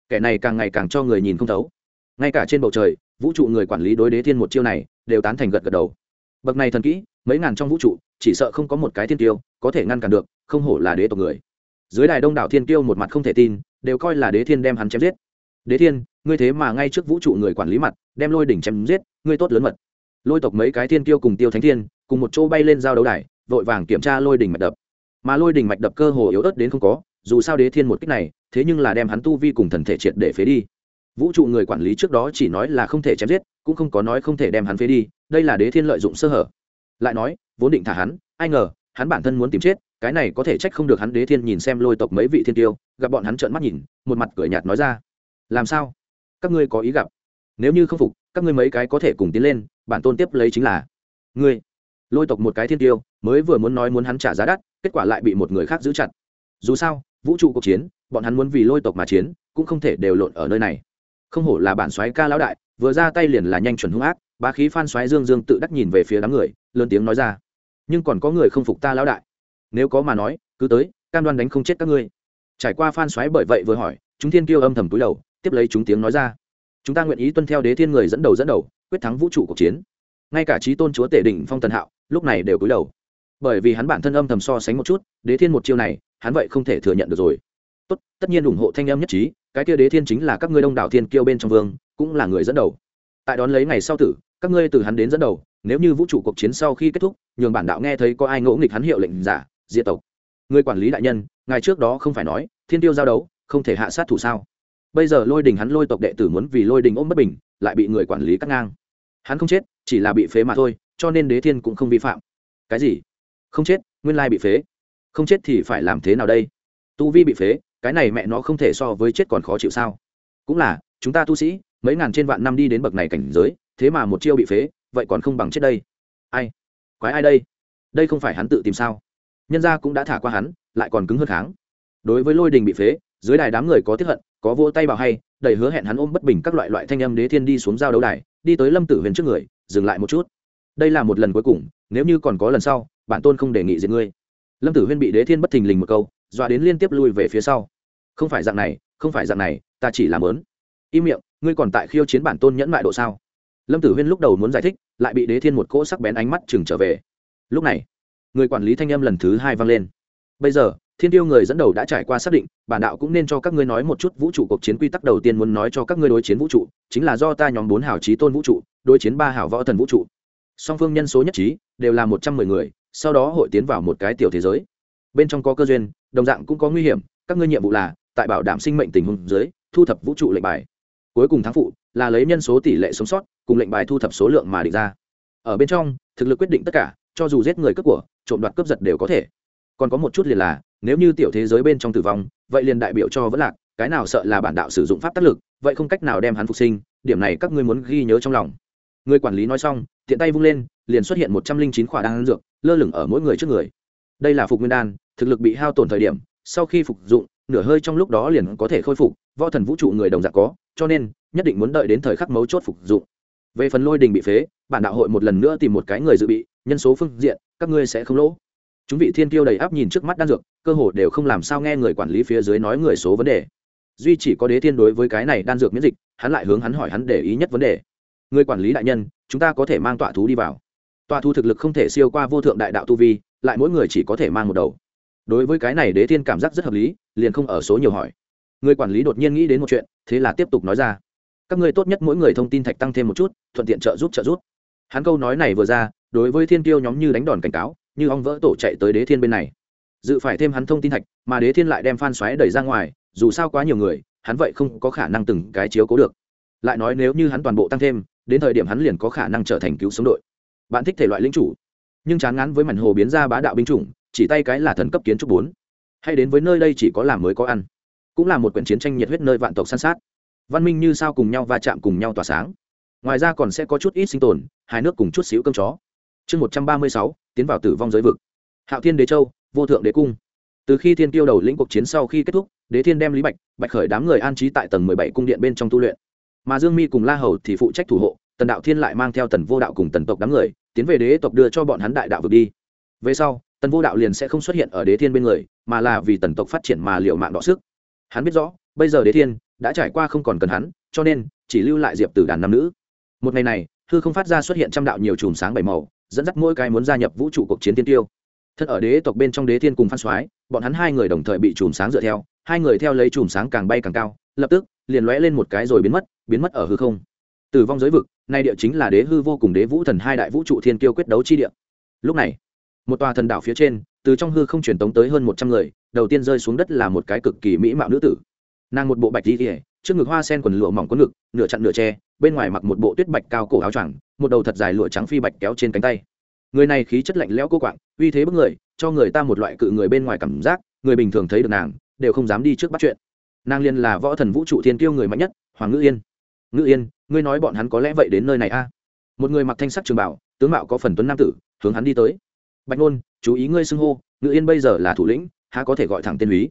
Kẻ này càng ngày càng cho người nhìn không thấu. Ngay cả trên bầu trời, vũ trụ người quản lý đối đế thiên một chiêu này, đều tán thành gật gật đầu bậc này thần kỹ, mấy ngàn trong vũ trụ, chỉ sợ không có một cái thiên tiêu có thể ngăn cản được, không hổ là đế tộc người. Dưới đài đông đảo thiên tiêu một mặt không thể tin, đều coi là đế thiên đem hắn chém giết. Đế thiên, ngươi thế mà ngay trước vũ trụ người quản lý mặt, đem lôi đỉnh chém giết, ngươi tốt lớn mật. Lôi tộc mấy cái thiên tiêu cùng tiêu thánh thiên, cùng một chỗ bay lên giao đấu đài, vội vàng kiểm tra lôi đỉnh mạch đập. Mà lôi đỉnh mạch đập cơ hồ yếu ớt đến không có, dù sao đế thiên một cách này, thế nhưng là đem hắn tu vi cùng thần thể triệt để phế đi. Vũ trụ người quản lý trước đó chỉ nói là không thể chém giết, cũng không có nói không thể đem hắn phế đi đây là đế thiên lợi dụng sơ hở. Lại nói, vốn định thả hắn, ai ngờ, hắn bản thân muốn tìm chết, cái này có thể trách không được hắn đế thiên nhìn xem lôi tộc mấy vị thiên tiêu, gặp bọn hắn trợn mắt nhìn, một mặt cười nhạt nói ra. Làm sao? Các ngươi có ý gặp. Nếu như không phục, các ngươi mấy cái có thể cùng tiến lên, bản tôn tiếp lấy chính là ngươi. Lôi tộc một cái thiên tiêu, mới vừa muốn nói muốn hắn trả giá đắt, kết quả lại bị một người khác giữ chặt. Dù sao, vũ trụ cuộc chiến, bọn hắn muốn vì lôi tộc mà chiến, cũng không thể đều lộn ở nơi này. Không hổ là bản soái ca lão đại, vừa ra tay liền là nhanh chuẩn hung ác bá khí phan xoáy dương dương tự đắc nhìn về phía đám người, lớn tiếng nói ra. Nhưng còn có người không phục ta lão đại. Nếu có mà nói, cứ tới, cam đoan đánh không chết các ngươi. Trải qua phan xoáy bởi vậy vừa hỏi, chúng thiên kiêu âm thầm túi đầu, tiếp lấy chúng tiếng nói ra. Chúng ta nguyện ý tuân theo đế thiên người dẫn đầu dẫn đầu, quyết thắng vũ trụ cuộc chiến. Ngay cả trí tôn chúa tể đỉnh phong tần hạo, lúc này đều cúi đầu. Bởi vì hắn bản thân âm thầm so sánh một chút, đế thiên một chiêu này, hắn vậy không thể thừa nhận được rồi. Tốt, tất nhiên ủng hộ thanh âm nhất trí, cái kia đế thiên chính là các ngươi đông đảo thiên kiêu bên trong vương, cũng là người dẫn đầu tại đón lấy ngày sau tử, các ngươi từ hắn đến dẫn đầu, nếu như vũ trụ cuộc chiến sau khi kết thúc, nhường bản đạo nghe thấy có ai ngỗ nghịch hắn hiệu lệnh giả, diệt tộc. Người quản lý đại nhân, ngài trước đó không phải nói, thiên tiêu giao đấu, không thể hạ sát thủ sao? Bây giờ lôi đình hắn lôi tộc đệ tử muốn vì lôi đình ôm bất bình, lại bị người quản lý cắt ngang. Hắn không chết, chỉ là bị phế mà thôi, cho nên đế thiên cũng không vi phạm. Cái gì? Không chết, nguyên lai bị phế. Không chết thì phải làm thế nào đây? Tu vi bị phế, cái này mẹ nó không thể so với chết còn khó chịu sao? Cũng là, chúng ta tu sĩ mấy ngàn trên vạn năm đi đến bậc này cảnh giới, thế mà một chiêu bị phế, vậy còn không bằng chết đây. Ai? Quái ai đây? Đây không phải hắn tự tìm sao? Nhân gia cũng đã thả qua hắn, lại còn cứng hơn kháng. Đối với lôi đình bị phế, dưới đài đám người có tiếp hận, có vô tay bảo hay, đầy hứa hẹn hắn ôm bất bình các loại loại thanh âm đế thiên đi xuống giao đấu đài, đi tới lâm tử huyền trước người, dừng lại một chút. Đây là một lần cuối cùng, nếu như còn có lần sau, bản tôn không đề nghị diệt ngươi. Lâm tử huyên bị đế thiên bất thình lình một câu, dọa đến liên tiếp lui về phía sau. Không phải dạng này, không phải dạng này, ta chỉ làm lớn im miệng, ngươi còn tại khiêu chiến bản tôn nhẫn mại độ sao? Lâm tử huyên lúc đầu muốn giải thích, lại bị đế thiên một cỗ sắc bén ánh mắt chừng trở về. Lúc này, người quản lý thanh âm lần thứ hai vang lên. Bây giờ, thiên tiêu người dẫn đầu đã trải qua xác định, bản đạo cũng nên cho các ngươi nói một chút vũ trụ cuộc chiến quy tắc đầu tiên muốn nói cho các ngươi đối chiến vũ trụ, chính là do ta nhóm bốn hảo trí tôn vũ trụ, đối chiến ba hảo võ thần vũ trụ. Song phương nhân số nhất trí, đều là một trăm mười người, sau đó hội tiến vào một cái tiểu thế giới. Bên trong có cơ duyên, đồng dạng cũng có nguy hiểm, các ngươi nhiệm vụ là, tại bảo đảm sinh mệnh tình huống dưới, thu thập vũ trụ lệnh bài cuối cùng thắng phụ là lấy nhân số tỷ lệ sống sót cùng lệnh bài thu thập số lượng mà định ra. Ở bên trong, thực lực quyết định tất cả, cho dù giết người cướp của, trộm đoạt cướp giật đều có thể. Còn có một chút liền là, nếu như tiểu thế giới bên trong tử vong, vậy liền đại biểu cho vẫn lạc, cái nào sợ là bản đạo sử dụng pháp tác lực, vậy không cách nào đem hắn phục sinh, điểm này các ngươi muốn ghi nhớ trong lòng. Người quản lý nói xong, tiện tay vung lên, liền xuất hiện một trăm linh chín khỏa đan dược, lơ lửng ở mỗi người trước người. Đây là phục nguyên đan, thực lực bị hao tổn thời điểm, sau khi phục dụng, nửa hơi trong lúc đó liền có thể khôi phục, võ thần vũ trụ người đồng dạng có cho nên, nhất định muốn đợi đến thời khắc mấu chốt phục dụng. Về phần lôi đình bị phế, bản đạo hội một lần nữa tìm một cái người dự bị, nhân số phương diện, các ngươi sẽ không lỗ. Chúng vị thiên tiêu đầy áp nhìn trước mắt đan dược, cơ hồ đều không làm sao nghe người quản lý phía dưới nói người số vấn đề. Duy chỉ có đế thiên đối với cái này đan dược miễn dịch, hắn lại hướng hắn hỏi hắn để ý nhất vấn đề. Người quản lý đại nhân, chúng ta có thể mang tọa thú đi vào. Tọa thú thực lực không thể siêu qua vô thượng đại đạo tu vi, lại mỗi người chỉ có thể mang một đầu. Đối với cái này đế thiên cảm giác rất hợp lý, liền không ở số nhiều hỏi. Người quản lý đột nhiên nghĩ đến một chuyện thế là tiếp tục nói ra. Các ngươi tốt nhất mỗi người thông tin thạch tăng thêm một chút, thuận tiện trợ giúp trợ giúp. Hắn câu nói này vừa ra, đối với thiên tiêu nhóm như đánh đòn cảnh cáo, như ong vỡ tổ chạy tới đế thiên bên này. Dự phải thêm hắn thông tin thạch, mà đế thiên lại đem phan xoáy đẩy ra ngoài, dù sao quá nhiều người, hắn vậy không có khả năng từng cái chiếu cố được. Lại nói nếu như hắn toàn bộ tăng thêm, đến thời điểm hắn liền có khả năng trở thành cứu sống đội. Bạn thích thể loại lính chủ. Nhưng chán ngán với mảnh hồ biến ra bá đạo binh chủng, chỉ tay cái là thần cấp kiến trúc bốn. Hay đến với nơi đây chỉ có làm mới có ăn cũng là một quyển chiến tranh nhiệt huyết nơi vạn tộc san sát. Văn minh như sao cùng nhau va chạm cùng nhau tỏa sáng. Ngoài ra còn sẽ có chút ít sinh tồn, hai nước cùng chút xíu cơm chó. Chương một trăm ba mươi sáu, tiến vào tử vong giới vực. Hạo thiên đế châu, vô thượng đế cung. Từ khi thiên tiêu đầu lĩnh cuộc chiến sau khi kết thúc, đế thiên đem lý bạch bạch khởi đám người an trí tại tầng mười bảy cung điện bên trong tu luyện. Mà dương mi cùng la hầu thì phụ trách thủ hộ, tần đạo thiên lại mang theo tần vô đạo cùng tần tộc đám người, tiến về đế tộc đưa cho bọn hắn đại đạo vực đi. Về sau, tần vô đạo liền sẽ không xuất hiện ở đế thiên bên người, mà là vì tần tộc phát triển mà liệu mạng đọ sức hắn biết rõ, bây giờ đế thiên đã trải qua không còn cần hắn, cho nên chỉ lưu lại diệp tử đàn nam nữ. Một ngày này, hư không phát ra xuất hiện trăm đạo nhiều chùm sáng bảy màu, dẫn dắt mỗi cái muốn gia nhập vũ trụ cuộc chiến tiên tiêu. Thân ở đế tộc bên trong đế thiên cùng phan soái, bọn hắn hai người đồng thời bị chùm sáng dựa theo, hai người theo lấy chùm sáng càng bay càng cao, lập tức, liền lóe lên một cái rồi biến mất biến mất ở hư không. Tử vong giới vực, nay địa chính là đế hư vô cùng đế vũ thần hai đại vũ trụ thiên kiêu quyết đấu chi địa. Lúc này, một tòa thần đảo phía trên, từ trong hư không truyền tống tới hơn một trăm người đầu tiên rơi xuống đất là một cái cực kỳ mỹ mạo nữ tử. Nàng một bộ bạch di kỉa trước ngực hoa sen quần lụa mỏng có ngực, nửa chặn nửa tre bên ngoài mặc một bộ tuyết bạch cao cổ áo choàng, một đầu thật dài lụa trắng phi bạch kéo trên cánh tay. Người này khí chất lạnh lẽo cô quạng, uy thế bức người, cho người ta một loại cự người bên ngoài cảm giác, người bình thường thấy được nàng, đều không dám đi trước bắt chuyện. Nàng liên là võ thần vũ trụ thiên kiêu người mạnh nhất, hoàng ngữ yên. Ngữ yên, ngươi nói bọn hắn có lẽ vậy đến nơi này a? Một người mặc thanh sắc trường bảo tướng mạo có phần tuấn nam tử, hướng hắn đi tới. Bạch ngôn chú ý ngươi xưng hô, ngữ yên bây giờ là thủ lĩnh há có thể gọi thẳng tên húy.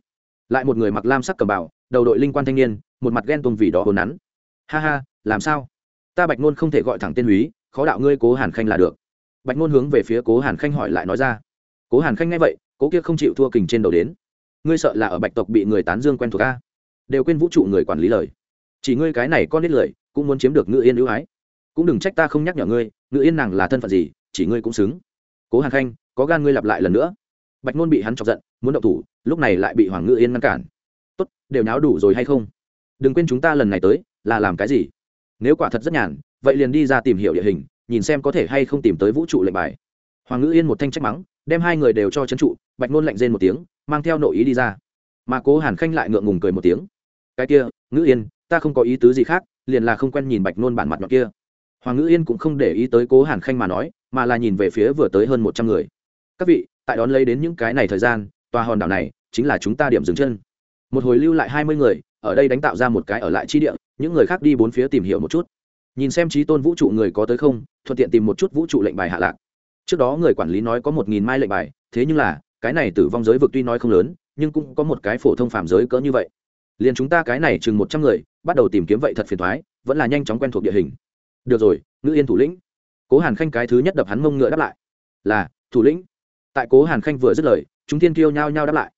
Lại một người mặc lam sắc cầm bảo đầu đội linh quan thanh niên, một mặt ghen tuông vì đó hồn nắn. Ha ha, làm sao? Ta bạch ngôn không thể gọi thẳng tên húy, khó đạo ngươi cố hàn khanh là được. Bạch ngôn hướng về phía cố hàn khanh hỏi lại nói ra. Cố hàn khanh nghe vậy, cố kia không chịu thua kình trên đầu đến. Ngươi sợ là ở bạch tộc bị người tán dương quen thuộc ta đều quên vũ trụ người quản lý lời. Chỉ ngươi cái này con nít lời cũng muốn chiếm được ngự yên ưu ái. Cũng đừng trách ta không nhắc nhở ngươi, ngự yên nàng là thân phận gì, chỉ ngươi cũng xứng. Cố hàn khanh, có gan ngươi lặp lại lần nữa bạch ngôn bị hắn chọc giận, muốn động thủ, lúc này lại bị hoàng ngự yên ngăn cản. Tốt, đều náo đủ rồi hay không? Đừng quên chúng ta lần này tới, là làm cái gì? Nếu quả thật rất nhàn, vậy liền đi ra tìm hiểu địa hình, nhìn xem có thể hay không tìm tới vũ trụ lệnh bài. Hoàng ngữ yên một thanh trách mắng, đem hai người đều cho c trụ, bạch ngôn lạnh rên một tiếng, mang theo nội ý đi ra. Mà cố hàn khanh lại ngượng ngùng cười một tiếng. Cái kia ngữ yên, ta không có ý tứ gì khác, liền là không quen nhìn bạch ngôn bản mặt nhọn kia. Hoàng ngữ yên cũng không để ý tới cố hàn khanh mà nói, mà là nhìn về phía vừa tới hơn một trăm người. Các vị tại đón lấy đến những cái này thời gian, tòa hòn đảo này chính là chúng ta điểm dừng chân. Một hồi lưu lại hai mươi người, ở đây đánh tạo ra một cái ở lại chi địa, những người khác đi bốn phía tìm hiểu một chút. Nhìn xem trí tôn vũ trụ người có tới không, thuận tiện tìm một chút vũ trụ lệnh bài hạ lạc. Trước đó người quản lý nói có một nghìn mai lệnh bài, thế nhưng là, cái này tử vong giới vực tuy nói không lớn, nhưng cũng có một cái phổ thông phạm giới cỡ như vậy. Liền chúng ta cái này chừng một trăm người, bắt đầu tìm kiếm vậy thật phiền thoái vẫn là nhanh chóng quen thuộc địa hình. Được rồi ngữ yên thủ lĩnh. Cố hàn khanh cái thứ nhất đập hắn mông ngựa đáp lại. Là, thủ lĩnh tại cố hàn khanh vừa dứt lời, chúng tiên kiêu nhao nhao đáp lại.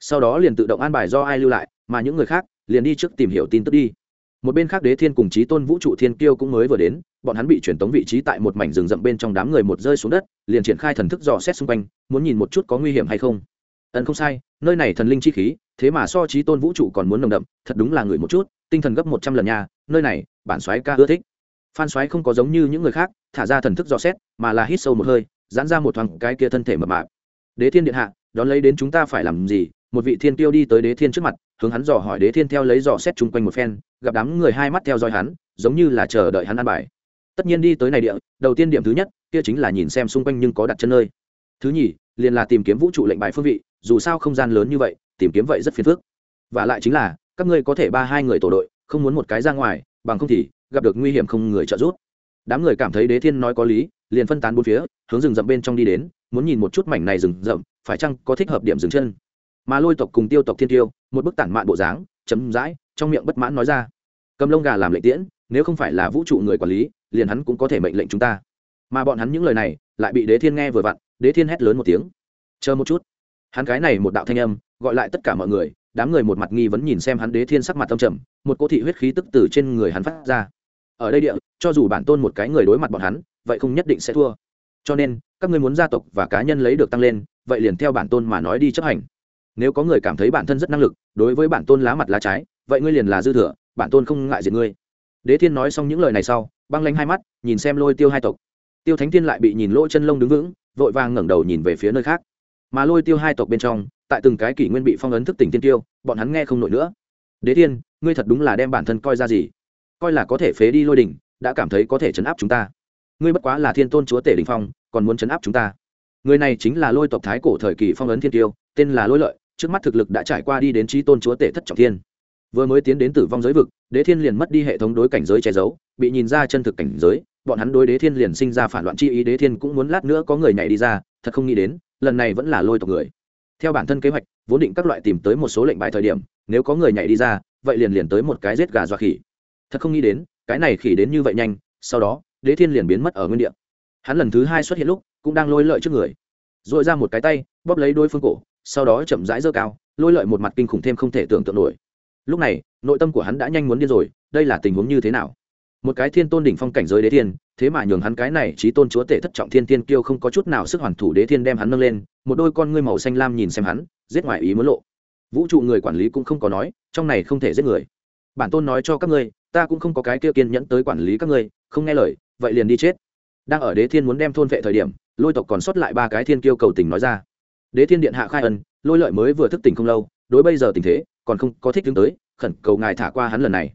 Sau đó liền tự động an bài do ai lưu lại, mà những người khác liền đi trước tìm hiểu tin tức đi. Một bên khác đế thiên cùng chí tôn vũ trụ thiên kiêu cũng mới vừa đến, bọn hắn bị truyền tống vị trí tại một mảnh rừng rậm bên trong đám người một rơi xuống đất, liền triển khai thần thức dò xét xung quanh, muốn nhìn một chút có nguy hiểm hay không. Ẩn không sai, nơi này thần linh chi khí, thế mà so chí tôn vũ trụ còn muốn nồng đậm, thật đúng là người một chút, tinh thần gấp một trăm lần nha, nơi này, bản soái ca ưa thích. Phan soái không có giống như những người khác, thả ra thần thức dò xét, mà là hít sâu một hơi giãn ra một thoáng cái kia thân thể mập mạp. Đế thiên điện hạ, đón lấy đến chúng ta phải làm gì? Một vị thiên tiêu đi tới đế thiên trước mặt, hướng hắn dò hỏi. Đế thiên theo lấy dò xét chung quanh một phen, gặp đám người hai mắt theo dõi hắn, giống như là chờ đợi hắn ăn bài. Tất nhiên đi tới này địa, đầu tiên điểm thứ nhất, kia chính là nhìn xem xung quanh nhưng có đặt chân nơi. Thứ nhì, liền là tìm kiếm vũ trụ lệnh bài phương vị, dù sao không gian lớn như vậy, tìm kiếm vậy rất phiền phức. Và lại chính là, các ngươi có thể ba hai người tổ đội, không muốn một cái ra ngoài, bằng không thì gặp được nguy hiểm không người trợ giúp đám người cảm thấy đế thiên nói có lý, liền phân tán bốn phía, hướng rừng rậm bên trong đi đến, muốn nhìn một chút mảnh này rừng rậm, phải chăng có thích hợp điểm dừng chân. Mà lôi tộc cùng tiêu tộc thiên tiêu, một bức tản mạn bộ dáng chấm dãi trong miệng bất mãn nói ra. Cầm lông gà làm lệnh tiễn, nếu không phải là vũ trụ người quản lý, liền hắn cũng có thể mệnh lệnh chúng ta. Mà bọn hắn những lời này, lại bị đế thiên nghe vừa vặn, đế thiên hét lớn một tiếng. Chờ một chút. Hắn cái này một đạo thanh âm, gọi lại tất cả mọi người, đám người một mặt nghi vấn nhìn xem hắn đế thiên sắc mặt tâm trầm, một cô thị huyết khí tức từ trên người hắn phát ra. Ở đây địa cho dù bản tôn một cái người đối mặt bọn hắn, vậy không nhất định sẽ thua. Cho nên, các ngươi muốn gia tộc và cá nhân lấy được tăng lên, vậy liền theo bản tôn mà nói đi chấp hành. Nếu có người cảm thấy bản thân rất năng lực, đối với bản tôn lá mặt lá trái, vậy ngươi liền là dư thừa, bản tôn không ngại diệt ngươi. Đế thiên nói xong những lời này sau, băng lanh hai mắt, nhìn xem lôi tiêu hai tộc. Tiêu thánh thiên lại bị nhìn lỗ chân lông đứng vững, vội vàng ngẩng đầu nhìn về phía nơi khác. Mà lôi tiêu hai tộc bên trong, tại từng cái kỷ nguyên bị phong ấn thức tỉnh tiên tiêu, bọn hắn nghe không nổi nữa. Đế thiên, ngươi thật đúng là đem bản thân coi ra gì? Coi là có thể phế đi lôi đỉnh đã cảm thấy có thể chấn áp chúng ta. Ngươi bất quá là thiên tôn chúa tể đình phong, còn muốn chấn áp chúng ta. Người này chính là lôi tộc thái cổ thời kỳ phong ấn thiên tiêu, tên là lôi lợi, trước mắt thực lực đã trải qua đi đến trí tôn chúa tể thất trọng thiên. Vừa mới tiến đến tử vong giới vực, đế thiên liền mất đi hệ thống đối cảnh giới che giấu, bị nhìn ra chân thực cảnh giới, bọn hắn đối đế thiên liền sinh ra phản loạn chi ý, đế thiên cũng muốn lát nữa có người nhảy đi ra, thật không nghĩ đến, lần này vẫn là lôi tộc người. Theo bản thân kế hoạch, vốn định các loại tìm tới một số lệnh bài thời điểm, nếu có người nhảy đi ra, vậy liền liền tới một cái giết gà dọa khỉ. Thật không nghĩ đến cái này khỉ đến như vậy nhanh, sau đó, đế thiên liền biến mất ở nguyên địa. Hắn lần thứ hai xuất hiện lúc, cũng đang lôi lợi trước người. R ồ i ra một cái tay, bóp lấy đôi phương cổ, sau đó chậm rãi dơ cao, lôi lợi một mặt kinh khủng thêm không thể tưởng tượng nổi. Lúc này, nội tâm của hắn đã nhanh muốn điên rồi, đây là tình huống như thế nào? Một cái thiên tôn đỉnh phong cảnh giới đế thiên, thế mà nhường hắn cái này trí tôn chúa tể thất trọng thiên tiên kiêu không có chút nào sức hoàn thủ đế thiên đem hắn nâng lên, một đôi con ngươi màu xanh lam nhìn xem hắn, giết ngoài ý muốn lộ. Vũ trụ người quản lý cũng không có nói, trong này không thể giết người bản tôn nói cho các ngươi, ta cũng không có cái kia kiên nhẫn tới quản lý các ngươi, không nghe lời, vậy liền đi chết. Đang ở đế thiên muốn đem thôn vệ thời điểm, lôi tộc còn sót lại ba cái thiên kiêu cầu tình nói ra. Đế thiên điện hạ khai ân, lôi lợi mới vừa thức tỉnh không lâu, đối bây giờ tình thế, còn không có thích đứng tới, khẩn cầu ngài thả qua hắn lần này.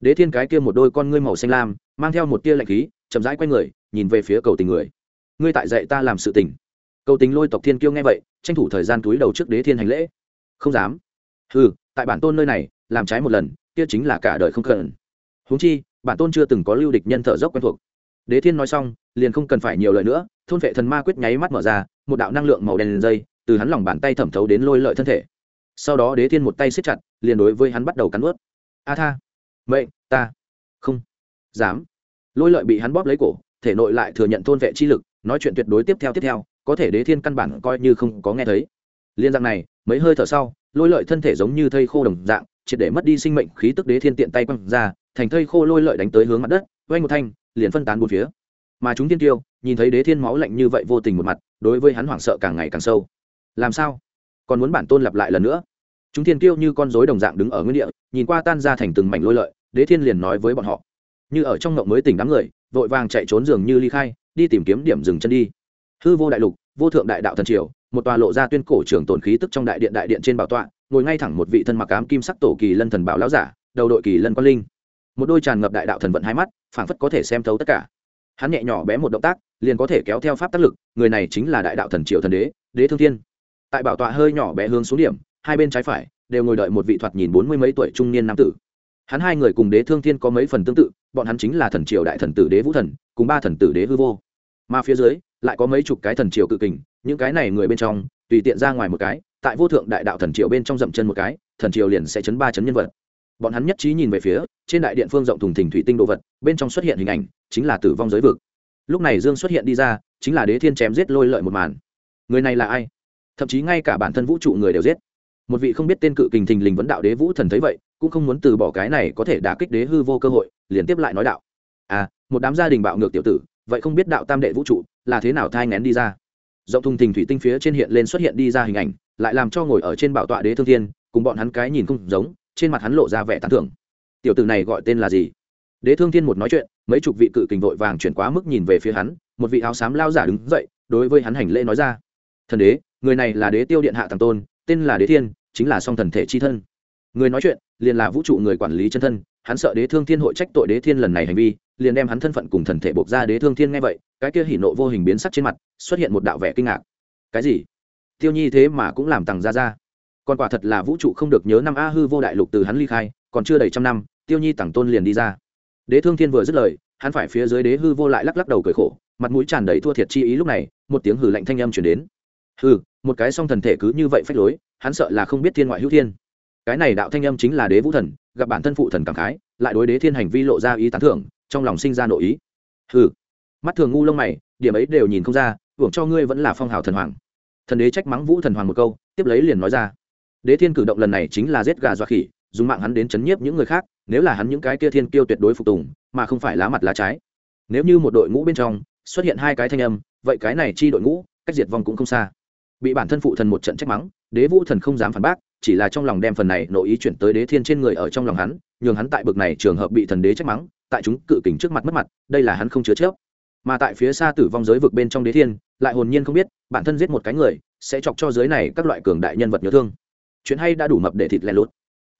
Đế thiên cái kia một đôi con ngươi màu xanh lam, mang theo một tia lạnh khí, chậm rãi q u a y người, nhìn về phía cầu tình người. Ngươi tại dạy ta làm sự tình. Cầu tình lôi tộc thiên kiêu nghe vậy, tranh thủ thời gian túi đầu trước đế thiên hành lễ. Không dám. Ừ tại bản tôn nơi này, làm trái một lần kia chính là cả đời không cần. Huống chi, bản tôn chưa từng có lưu địch nhân thợ dốc quen thuộc. Đế thiên nói xong, liền không cần phải nhiều lời nữa, thôn vệ thần ma quyết nháy mắt mở ra, một đạo năng lượng màu đen lên dây, từ hắn lòng bàn tay thẩm thấu đến lôi lợi thân thể. Sau đó đế thiên một tay siết chặt, liền đối với hắn bắt đầu cắn ướt a tha. Mệnh, ta. Không. Dám. Lôi lợi bị hắn bóp lấy cổ, thể nội lại thừa nhận thôn vệ chi lực, nói chuyện tuyệt đối tiếp theo tiếp theo, có thể đế thiên căn bản coi như không có nghe thấy. Liên dạng này, mấy hơi thở sau, lôi lợi thân thể giống như thây khô đồng dạng triệt để mất đi sinh mệnh khí tức đế thiên tiện tay quăng ra, thành thây khô lôi lợi đánh tới hướng mặt đất, oanh một thanh, liền phân tán bốn phía. Mà chúng tiên tiêu, nhìn thấy đế thiên máu lạnh như vậy vô tình một mặt, đối với hắn hoảng sợ càng ngày càng sâu. Làm sao? Còn muốn bản tôn lặp lại lần nữa? Chúng thiên tiêu như con rối đồng dạng đứng ở nguyên địa, nhìn qua tan ra thành từng mảnh lôi lợi, đế thiên liền nói với bọn họ. Như ở trong ngộng mới tỉnh đám người, vội vàng chạy trốn giường như ly khai, đi tìm kiếm điểm dừng chân đi. Hư vô đại lục, vô thượng đại đạo thần triều, một tòa lộ ra tuyên cổ trưởng tồn khí tức trong đại điện đại điện trên bảo tọa ngồi ngay thẳng một vị thân mặc ám kim sắc tổ kỳ lân thần bảo lão giả, đầu đội kỳ lân quan linh. Một đôi tràn ngập đại đạo thần vận hai mắt, phảng phất có thể xem thấu tất cả. Hắn nhẹ nhỏ bé một động tác, liền có thể kéo theo pháp tác lực, người này chính là đại đạo thần triệu thần đế đế thương thiên. Tại bảo tọa hơi nhỏ bé hướng xuống điểm, hai bên trái phải, đều ngồi đợi một vị thoạt nhìn bốn mươi mấy tuổi trung niên nam tử. Hắn hai người cùng đế thương thiên có mấy phần tương tự, bọn hắn chính là thần triều đại thần tử đế vũ thần, cùng ba thần tử đế hư vô. Mà phía dưới, lại có mấy chục cái thần triều cự kình, những cái này người bên trong, tùy tiện ra ngoài một cái tại vô thượng đại đạo thần triều bên trong dậm chân một cái, thần triều liền sẽ chấn ba chấn nhân vật. Bọn hắn nhất trí nhìn về phía, trên đại điện phương rộng thùng thình thủy tinh đồ vật, bên trong xuất hiện hình ảnh, chính là tử vong giới vực. Lúc này dương xuất hiện đi ra, chính là đế thiên chém giết lôi lợi một màn. Người này là ai? Thậm chí ngay cả bản thân vũ trụ người đều giết. Một vị không biết tên cự kình thình lình vấn đạo đế vũ thần thấy vậy, cũng không muốn từ bỏ cái này có thể đả kích đế hư vô cơ hội, liền tiếp lại nói đạo. À một đám gia đình bạo ngược tiểu tử, vậy không biết đạo tam đệ vũ trụ, là thế nào thai ngén đi ra? Rộng thùng thình thủy tinh phía trên hiện lên xuất hiện đi ra hình ảnh, lại làm cho ngồi ở trên bảo tọa đế thương thiên, cùng bọn hắn cái nhìn không giống, trên mặt hắn lộ ra vẻ tán thưởng. Tiểu tử này gọi tên là gì? Đế thương thiên một nói chuyện, mấy chục vị cự kình vội vàng chuyển quá mức nhìn về phía hắn, một vị áo xám lao giả đứng dậy, đối với hắn hành lễ nói ra. Thần đế, người này là đế tiêu điện hạ thằng tôn, tên là đế thiên, chính là song thần thể chi thân. Người nói chuyện, liền là vũ trụ người quản lý chân thân, hắn sợ đế thương thiên hội trách tội đế thiên lần này hành vi liền đem hắn thân phận cùng thần thể buộc ra đế thương thiên nghe vậy, cái kia hỉ nộ vô hình biến sắc trên mặt, xuất hiện một đạo vẻ kinh ngạc. Cái gì? Tiêu nhi thế mà cũng làm tằng ra ra. Còn quả thật là vũ trụ không được nhớ năm a hư vô đại lục từ hắn ly khai, còn chưa đầy trăm năm, tiêu nhi tằng tôn liền đi ra. Đế thương thiên vừa dứt lời, hắn phải phía dưới đế hư vô lại lắc lắc đầu cười khổ, mặt mũi tràn đầy thua thiệt chi ý lúc này, một tiếng hử lạnh thanh âm chuyển đến. Hư một cái song thần thể cứ như vậy phách lối, hắn sợ là không biết thiên ngoại hữu thiên. Cái này đạo thanh âm chính là đế vũ thần, gặp bản thân phụ thần cảm khái, lại đối đế thiên hành vi lộ ra ý tán thưởng trong lòng sinh ra nội ý. Hừ. Mắt thường ngu lông mày, điểm ấy đều nhìn không ra, hưởng cho ngươi vẫn là phong hào thần hoàng. Thần đế trách mắng vũ thần hoàng một câu, tiếp lấy liền nói ra. Đế thiên cử động lần này chính là giết gà dọa khỉ, dùng mạng hắn đến chấn nhiếp những người khác, nếu là hắn những cái kia thiên kiêu tuyệt đối phục tùng, mà không phải lá mặt lá trái. Nếu như một đội ngũ bên trong xuất hiện hai cái thanh âm, vậy cái này chi đội ngũ, cách diệt vong cũng không xa. Bị bản thân phụ thần một trận trách mắng, đế vũ thần không dám phản bác, chỉ là trong lòng đem phần này nội ý chuyển tới đế thiên trên người ở trong lòng hắn, nhường hắn tại bực này trường hợp bị thần đế trách mắng tại chúng cự kình trước mặt mất mặt, đây là hắn không chứa chớp. Mà tại phía xa tử vong giới vực bên trong đế thiên, lại hồn nhiên không biết, bản thân giết một cái người, sẽ chọc cho giới này các loại cường đại nhân vật nhớ thương. Chuyện hay đã đủ mập để thịt lẻ lốt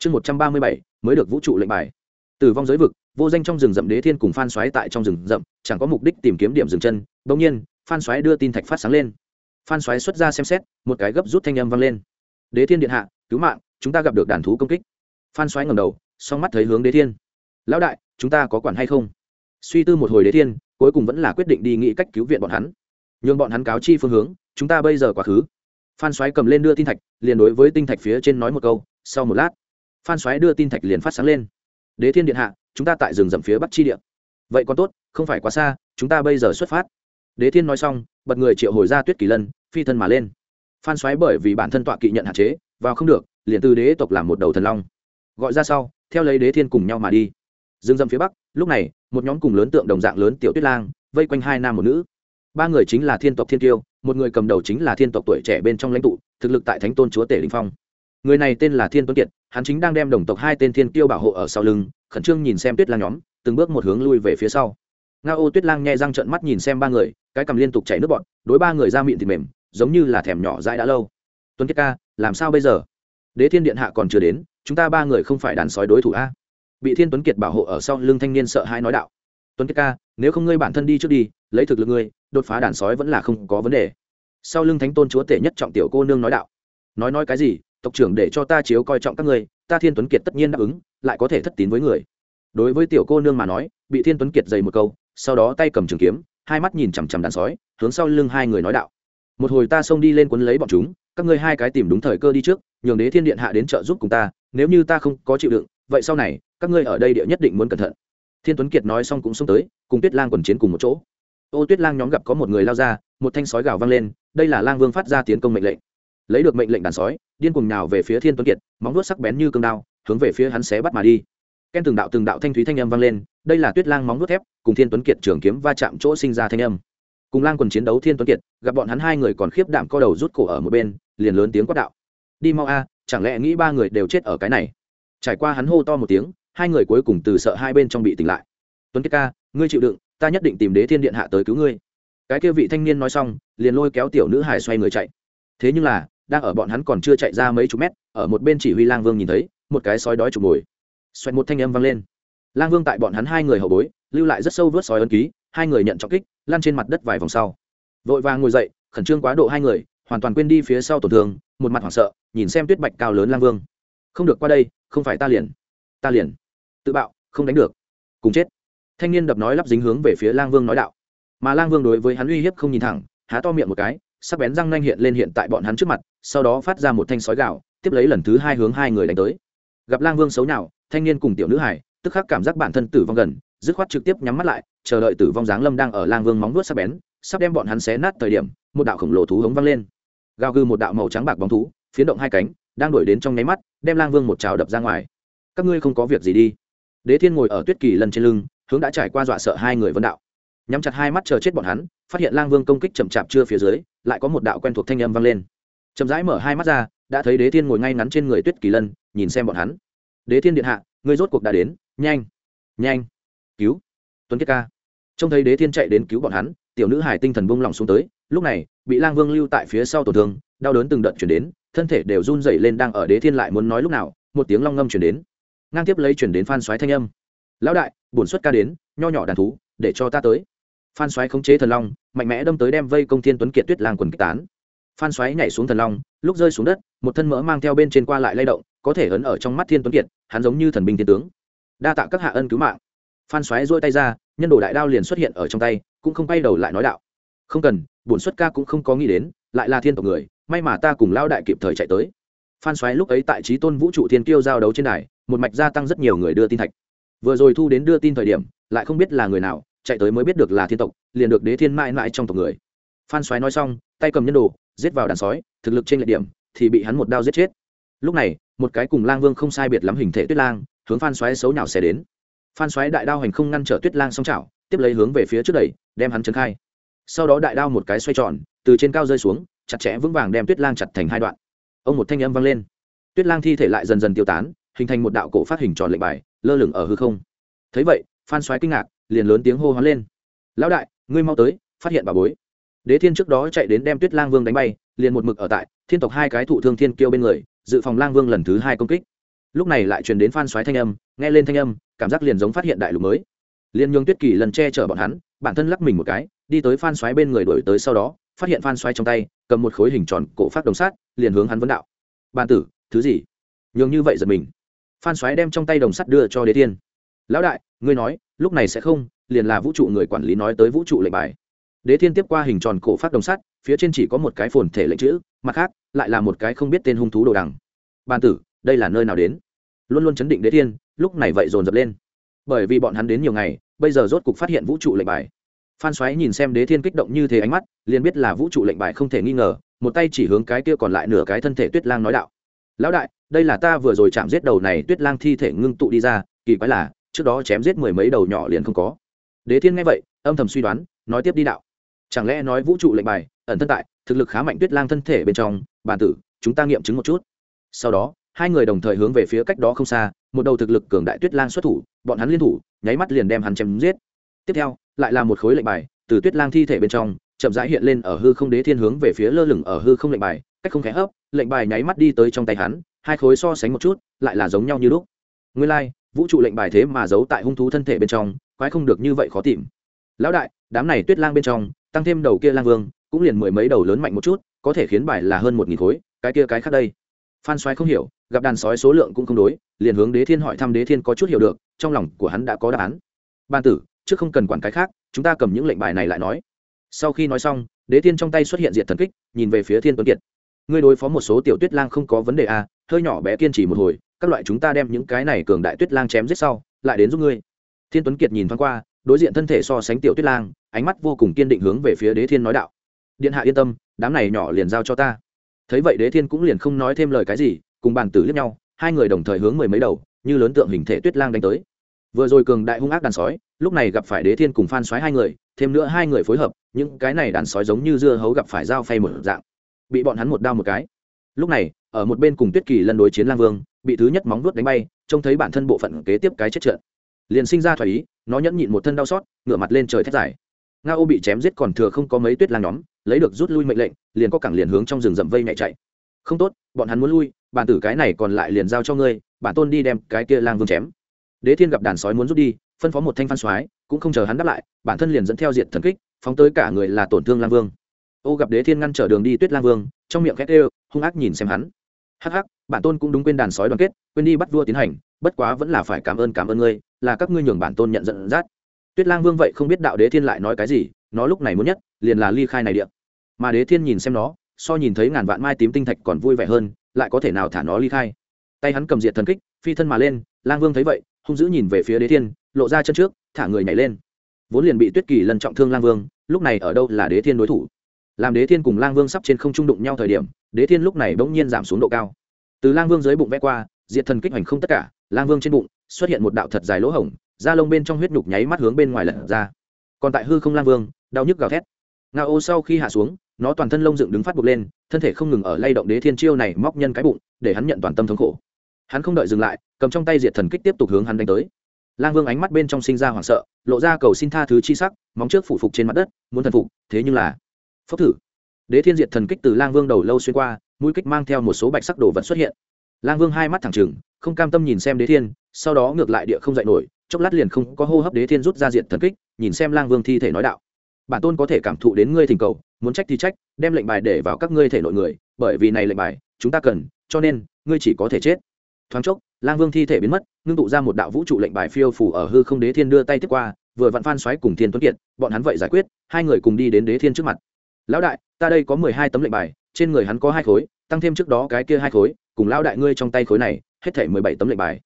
chương một trăm ba mươi bảy, mới được vũ trụ lệnh bài. Tử vong giới vực, vô danh trong rừng rậm đế thiên cùng phan xoáy tại trong rừng rậm, chẳng có mục đích tìm kiếm điểm dừng chân bỗng nhiên, phan xoáy đưa tin thạch phát sáng lên. Phan xoáy xuất ra xem xét, một cái gấp rút thanh âm vang lên. Đế thiên điện hạ, cứu mạng, chúng ta gặp được đàn thú công kích. Phan xoáy ngầm đầu, song mắt thấy hướng đế thiên. Lão đại chúng ta có quản hay không? Suy tư một hồi đế thiên, cuối cùng vẫn là quyết định đi nghĩ cách cứu viện bọn hắn. Nhường bọn hắn cáo chi phương hướng, chúng ta bây giờ quá khứ. Phan xoáy cầm lên đưa tin thạch, liền đối với tinh thạch phía trên nói một câu, sau một lát, phan xoáy đưa tin thạch liền phát sáng lên. Đế thiên điện hạ, chúng ta tại rừng rậm phía bắc chi điện vậy còn tốt, không phải quá xa, chúng ta bây giờ xuất phát. Đế thiên nói xong, bật người triệu hồi ra tuyết kỳ lân, phi thân mà lên. Phan xoáy bởi vì bản thân tọa kỵ nhận hạn chế, vào không được, liền từ đế tộc làm một đầu thần long. Gọi ra sau, theo lấy đế thiên cùng nhau mà đi dương dâm phía bắc lúc này một nhóm cùng lớn tượng đồng dạng lớn tiểu tuyết lang vây quanh hai nam một nữ. Ba người chính là thiên tộc thiên tiêu một người cầm đầu chính là thiên tộc tuổi trẻ bên trong lãnh tụ thực lực tại thánh tôn chúa tể linh phong. Người này tên là thiên tuấn kiệt hắn chính đang đem đồng tộc hai tên thiên tiêu bảo hộ ở sau lưng khẩn trương nhìn xem tuyết lang nhóm từng bước một hướng lui về phía sau. Nga ô tuyết lang nhẹ răng trợn mắt nhìn xem ba người cái cầm liên tục chảy nước bọt, đối ba người ra miệng thì mềm giống như là thèm nhỏ dãi đã lâu. Tuấn kiệt ca làm sao bây giờ? Đế thiên điện hạ còn chưa đến chúng ta ba người không phải đàn sói đối thủ a? Bị thiên tuấn kiệt bảo hộ ở sau lưng thanh niên sợ hãi nói đạo. Tuấn kiệt ca, nếu không ngươi bản thân đi trước đi, lấy thực lực ngươi, đột phá đàn sói vẫn là không có vấn đề. Sau lưng thánh tôn chúa tể nhất trọng tiểu cô nương nói đạo. Nói nói cái gì, tộc trưởng để cho ta chiếu coi trọng các ngươi, ta thiên tuấn kiệt tất nhiên đáp ứng, lại có thể thất tín với người. Đối với tiểu cô nương mà nói, bị thiên tuấn kiệt dày một câu, sau đó tay cầm trường kiếm, hai mắt nhìn chằm chằm đàn sói, hướng sau lưng hai người nói đạo. Một hồi ta xông đi lên quấn lấy bọn chúng, các ngươi hai cái tìm đúng thời cơ đi trước, nhường đế thiên điện hạ đến trợ giúp cùng ta, nếu như ta không có chịu đựng, vậy sau này các ngươi ở đây địa nhất định muốn cẩn thận. Thiên tuấn kiệt nói xong cũng xông tới, cùng tuyết lang quần chiến cùng một chỗ. Ô, tuyết lang nhóm gặp có một người lao ra, một thanh sói gào vang lên, đây là lang vương phát ra tiến công mệnh lệnh. Lấy được mệnh lệnh đàn sói, điên cùng nào về phía thiên tuấn kiệt, móng vuốt sắc bén như cương đao, hướng về phía hắn xé bắt mà đi. Ken từng đạo từng đạo thanh thúy thanh âm vang lên, đây là tuyết lang móng vuốt thép, cùng thiên tuấn kiệt trường kiếm va chạm chỗ sinh ra thanh âm. Cùng lang quần chiến đấu thiên tuấn kiệt, gặp bọn hắn hai người còn khiếp đảm co đầu rút cổ ở một bên, liền lớn tiếng quát đạo. Đi mau a, chẳng lẽ nghĩ ba người đều chết ở cái này? Trải qua hắn hô to một tiếng hai người cuối cùng từ sợ hai bên trong bị tỉnh lại. Tuấn kiệt ca, ngươi chịu đựng, ta nhất định tìm đế thiên điện hạ tới cứu ngươi. Cái kia vị thanh niên nói xong, liền lôi kéo tiểu nữ hải xoay người chạy. Thế nhưng là, đang ở bọn hắn còn chưa chạy ra mấy chục mét, ở một bên chỉ huy lang vương nhìn thấy, một cái sói đói chụp mồi. Xoẹt một thanh âm vang lên. Lang vương tại bọn hắn hai người hậu bối, lưu lại rất sâu vớt sói ấn ký, hai người nhận trọng kích lan trên mặt đất vài vòng sau. Vội vàng ngồi dậy, khẩn trương quá độ hai người, hoàn toàn quên đi phía sau tổn thương, một mặt hoảng sợ, nhìn xem tuyết bạch cao lớn lang vương. Không được qua đây, không phải ta liền. Ta liền tự bạo, không đánh được, cùng chết. Thanh niên đập nói lắp dính hướng về phía lang vương nói đạo. Mà lang vương đối với hắn uy hiếp không nhìn thẳng, há to miệng một cái, sắc bén răng nanh hiện lên hiện tại bọn hắn trước mặt, sau đó phát ra một thanh sói gạo, tiếp lấy lần thứ hai hướng hai người đánh tới. Gặp lang vương xấu nào thanh niên cùng tiểu nữ hải tức khắc cảm giác bản thân tử vong gần, dứt khoát trực tiếp nhắm mắt lại, chờ đợi tử vong giáng lâm đang ở lang vương móng vuốt sắc bén, sắp đem bọn hắn xé nát thời điểm, một đạo khổng lồ thú hống văng lên. Gào gư một đạo màu trắng bạc bóng thú, phiến động hai cánh, đang đuổi đến trong nháy mắt, đem lang vương một trào đập ra ngoài. Các ngươi không có việc gì đi đế thiên ngồi ở tuyết kỳ lần trên lưng, hướng đã trải qua dọa sợ hai người vân đạo. Nhắm chặt hai mắt chờ chết bọn hắn, phát hiện lang vương công kích chậm chạp chưa phía dưới, lại có một đạo quen thuộc thanh âm vang lên. Chậm rãi mở hai mắt ra, đã thấy đế thiên ngồi ngay ngắn trên người tuyết kỳ lân, nhìn xem bọn hắn. Đế thiên điện hạ người rốt cuộc đã đến. Nhanh nhanh, cứu. Tuấn Kiệt ca. Trông thấy đế thiên chạy đến cứu bọn hắn, tiểu nữ hải tinh thần bông lỏng xuống tới, lúc này, bị lang vương lưu tại phía sau tổn thương, đau đớn từng đợt chuyển đến, thân thể đều run rẩy lên đang ở đế thiên lại muốn nói lúc nào, một tiếng long ngâm chuyển đến ngang tiếp lấy chuyển đến phan xoáy thanh âm. Lão đại, bổn xuất ca đến, nho nhỏ đàn thú, để cho ta tới. Phan xoáy khống chế thần long, mạnh mẽ đâm tới đem vây công thiên tuấn kiệt tuyết lang quần kích tán. Phan xoáy nhảy xuống thần long, lúc rơi xuống đất, một thân mỡ mang theo bên trên qua lại lay động, có thể ấn ở trong mắt thiên tuấn kiệt, hắn giống như thần binh thiên tướng. Đa tạ các hạ ân cứu mạng. Phan xoáy dôi tay ra, nhân đồ đại đao liền xuất hiện ở trong tay, cũng không quay đầu lại nói đạo. Không cần, bổn xuất ca cũng không có nghĩ đến, lại là thiên tộc người, may mà ta cùng lao đại kịp thời chạy tới. Phan xoáy lúc ấy tại trí tôn vũ trụ thiên kiêu giao đấu trên đài một mạch gia tăng rất nhiều người đưa tin thạch. Vừa rồi thu đến đưa tin thời điểm, lại không biết là người nào, chạy tới mới biết được là thiên tộc, liền được đế thiên mãi mãi trong tộc người. Phan xoáy nói xong, tay cầm nhân đồ, giết vào đàn sói, thực lực trên lệ điểm, thì bị hắn một đao giết chết. Lúc này, một cái cùng lang vương không sai biệt lắm hình thể tuyết lang, hướng phan xoáy xấu nào sẽ đến. Phan xoáy đại đao hành không ngăn trở tuyết lang song chảo, tiếp lấy hướng về phía trước đẩy, đem hắn trấn khai. Sau đó đại đao một cái xoay tròn, từ trên cao rơi xuống, chặt chẽ vững vàng đem tuyết lang chặt thành hai đoạn. Ông một thanh âm vang lên. Tuyết lang thi thể lại dần dần tiêu tán hình thành một đạo cổ phát hình tròn lệnh bài, lơ lửng ở hư không. Thấy vậy, phan xoáy kinh ngạc, liền lớn tiếng hô hoán lên. Lão đại, ngươi mau tới, phát hiện bà bối. Đế thiên trước đó chạy đến đem tuyết lang vương đánh bay, liền một mực ở tại thiên tộc hai cái thụ thương thiên kêu bên người, dự phòng lang vương lần thứ hai công kích. Lúc này lại truyền đến phan xoáy thanh âm, nghe lên thanh âm, cảm giác liền giống phát hiện đại lục mới. Liền nhường tuyết kỳ lần che chở bọn hắn, bản thân lắc mình một cái, đi tới phan xoáy bên người đổi tới sau đó, phát hiện phan xoáy trong tay, cầm một khối hình tròn cổ phát đồng sát, liền hướng hắn vấn đạo. Bàn tử, thứ gì? Nhường như vậy giật mình phan xoáy đem trong tay đồng sắt đưa cho đế thiên. Lão đại, ngươi nói, lúc này sẽ không, liền là vũ trụ người quản lý nói tới vũ trụ lệnh bài. Đế thiên tiếp qua hình tròn cổ phát đồng sắt, phía trên chỉ có một cái phồn thể lệnh chữ, mặt khác, lại là một cái không biết tên hung thú đồ đằng. Ban tử, đây là nơi nào đến? Luôn luôn chấn định đế thiên, lúc này vậy dồn dập lên. Bởi vì bọn hắn đến nhiều ngày, bây giờ rốt cục phát hiện vũ trụ lệnh bài. Phan xoáy nhìn xem đế thiên kích động như thế ánh mắt, liền biết là vũ trụ lệnh bài không thể nghi ngờ, một tay chỉ hướng cái kia còn lại nửa cái thân thể tuyết lang nói đạo lão đại, đây là ta vừa rồi chạm giết đầu này tuyết lang thi thể ngưng tụ đi ra, kỳ quái là, trước đó chém giết mười mấy đầu nhỏ liền không có. Đế thiên nghe vậy, âm thầm suy đoán, nói tiếp đi đạo. Chẳng lẽ nói vũ trụ lệnh bài, ẩn thân tại, thực lực khá mạnh tuyết lang thân thể bên trong, bản tử, chúng ta nghiệm chứng một chút. Sau đó, hai người đồng thời hướng về phía cách đó không xa, một đầu thực lực cường đại tuyết lang xuất thủ, bọn hắn liên thủ, nháy mắt liền đem hắn chém giết. Tiếp theo, lại là một khối lệnh bài, từ tuyết lang thi thể bên trong, chậm rãi hiện lên ở hư không đế thiên hướng về phía lơ lửng ở hư không lệnh bài, cách không khẽ hấp lệnh bài nháy mắt đi tới trong tay hắn hai khối so sánh một chút lại là giống nhau như lúc. Nguyên lai、like, vũ trụ lệnh bài thế mà giấu tại hung thú thân thể bên trong quái không được như vậy khó tìm. Lão đại đám này tuyết lang bên trong tăng thêm đầu kia lang vương cũng liền mười mấy đầu lớn mạnh một chút có thể khiến bài là hơn một nghìn khối cái kia cái khác đây. Phan xoáy không hiểu gặp đàn sói số lượng cũng không đối liền hướng đế thiên hỏi thăm đế thiên có chút hiểu được trong lòng của hắn đã có đáp án. Ban tử trước không cần quản cái khác chúng ta cầm những lệnh bài này lại nói. Sau khi nói xong đế thiên trong tay xuất hiện diện thần kích nhìn về phía thiên tuấn kiệt ngươi đối phó một số tiểu tuyết lang không có vấn đề à, hơi nhỏ bé kiên trì một hồi các loại chúng ta đem những cái này cường đại tuyết lang chém giết sau lại đến giúp ngươi. Thiên tuấn kiệt nhìn thoáng qua đối diện thân thể so sánh tiểu tuyết lang ánh mắt vô cùng kiên định hướng về phía đế thiên nói đạo điện hạ yên tâm đám này nhỏ liền giao cho ta. Thấy vậy đế thiên cũng liền không nói thêm lời cái gì cùng bàn tử liếc nhau hai người đồng thời hướng mười mấy đầu như lớn tượng hình thể tuyết lang đánh tới. Vừa rồi cường đại hung ác đàn sói lúc này gặp phải đế thiên cùng phan xoáy hai người thêm nữa hai người phối hợp những cái này đàn sói giống như dưa hấu gặp phải dao phay một dạng bị bọn hắn một đao một cái. Lúc này, ở một bên cùng tuyết kỳ lần đối chiến lang vương, bị thứ nhất móng vuốt đánh bay, trông thấy bản thân bộ phận kế tiếp cái chết trận liền sinh ra thoải ý, nó nhẫn nhịn một thân đau xót, ngửa mặt lên trời thét dài. Nga ô bị chém giết còn thừa không có mấy tuyết lang nhóm, lấy được rút lui mệnh lệnh, liền có cẳng liền hướng trong rừng rậm vây nhẹ chạy. Không tốt, bọn hắn muốn lui, bản tử cái này còn lại liền giao cho ngươi, bản tôn đi đem cái kia lang vương chém. Đế thiên gặp đàn sói muốn rút đi, phân phó một thanh phan soái, cũng không chờ hắn đáp lại, bản thân liền dẫn theo diệt thần kích, phóng tới cả người là tổn thương lang vương ô gặp đế thiên ngăn trở đường đi tuyết lang vương trong miệng khét ê hung ác nhìn xem hắn. Hắc hắc, bản tôn cũng đúng quên đàn sói đoàn kết, quên đi bắt vua tiến hành, bất quá vẫn là phải cảm ơn cảm ơn ngươi, là các ngươi nhường bản tôn nhận dẫn dắt. Tuyết lang vương vậy không biết đạo đế thiên lại nói cái gì, nó lúc này muốn nhất, liền là ly khai này điện mà đế thiên nhìn xem nó, so nhìn thấy ngàn vạn mai tím tinh thạch còn vui vẻ hơn, lại có thể nào thả nó ly khai. Tay hắn cầm diệt thần kích, phi thân mà lên, lang vương thấy vậy, hung dữ nhìn về phía đế thiên, lộ ra chân trước, thả người nhảy lên. Vốn liền bị tuyết kỳ lần trọng thương lang vương, lúc này ở đâu là đế thiên đối thủ? Làm đế thiên cùng lang vương sắp trên không trung đụng nhau thời điểm, đế thiên lúc này bỗng nhiên giảm xuống độ cao. Từ lang vương dưới bụng vẽ qua, diệt thần kích hoành không tất cả, lang vương trên bụng xuất hiện một đạo thật dài lỗ hổng, da lông bên trong huyết nhục nháy mắt hướng bên ngoài lật ra. Còn tại hư không lang vương, đau nhức gào thét. Nga ô sau khi hạ xuống, nó toàn thân lông dựng đứng phát buộc lên, thân thể không ngừng ở lay động đế thiên chiêu này móc nhân cái bụng, để hắn nhận toàn tâm thống khổ. Hắn không đợi dừng lại, cầm trong tay diệt thần kích tiếp tục hướng hắn đánh tới. Lang vương ánh mắt bên trong sinh ra hoảng sợ, lộ ra cầu xin tha thứ chi sắc, móng trước phủ phục trên mặt đất, muốn thần phục, thế nhưng là phốc thử. Đế thiên diệt thần kích từ lang vương đầu lâu xuyên qua, mũi kích mang theo một số bạch sắc đồ vật xuất hiện. Lang vương hai mắt thẳng trừng, không cam tâm nhìn xem đế thiên, sau đó ngược lại địa không dạy nổi, chốc lát liền không có hô hấp đế thiên rút ra diệt thần kích, nhìn xem lang vương thi thể nói đạo. Bản tôn có thể cảm thụ đến ngươi thỉnh cầu, muốn trách thì trách, đem lệnh bài để vào các ngươi thể nội người, bởi vì này lệnh bài, chúng ta cần, cho nên, ngươi chỉ có thể chết. Thoáng chốc, lang vương thi thể biến mất, ngưng tụ ra một đạo vũ trụ lệnh bài phiêu phủ ở hư không đế thiên đưa tay tiếp qua, vừa vặn phan xoáy cùng thiên tuấn kiệt, bọn hắn vậy giải quyết, hai người cùng đi đến đế thiên trước mặt lão đại, ta đây có mười hai tấm lệnh bài, trên người hắn có hai khối, tăng thêm trước đó cái kia hai khối, cùng lão đại ngươi trong tay khối này, hết thể mười bảy tấm lệnh bài.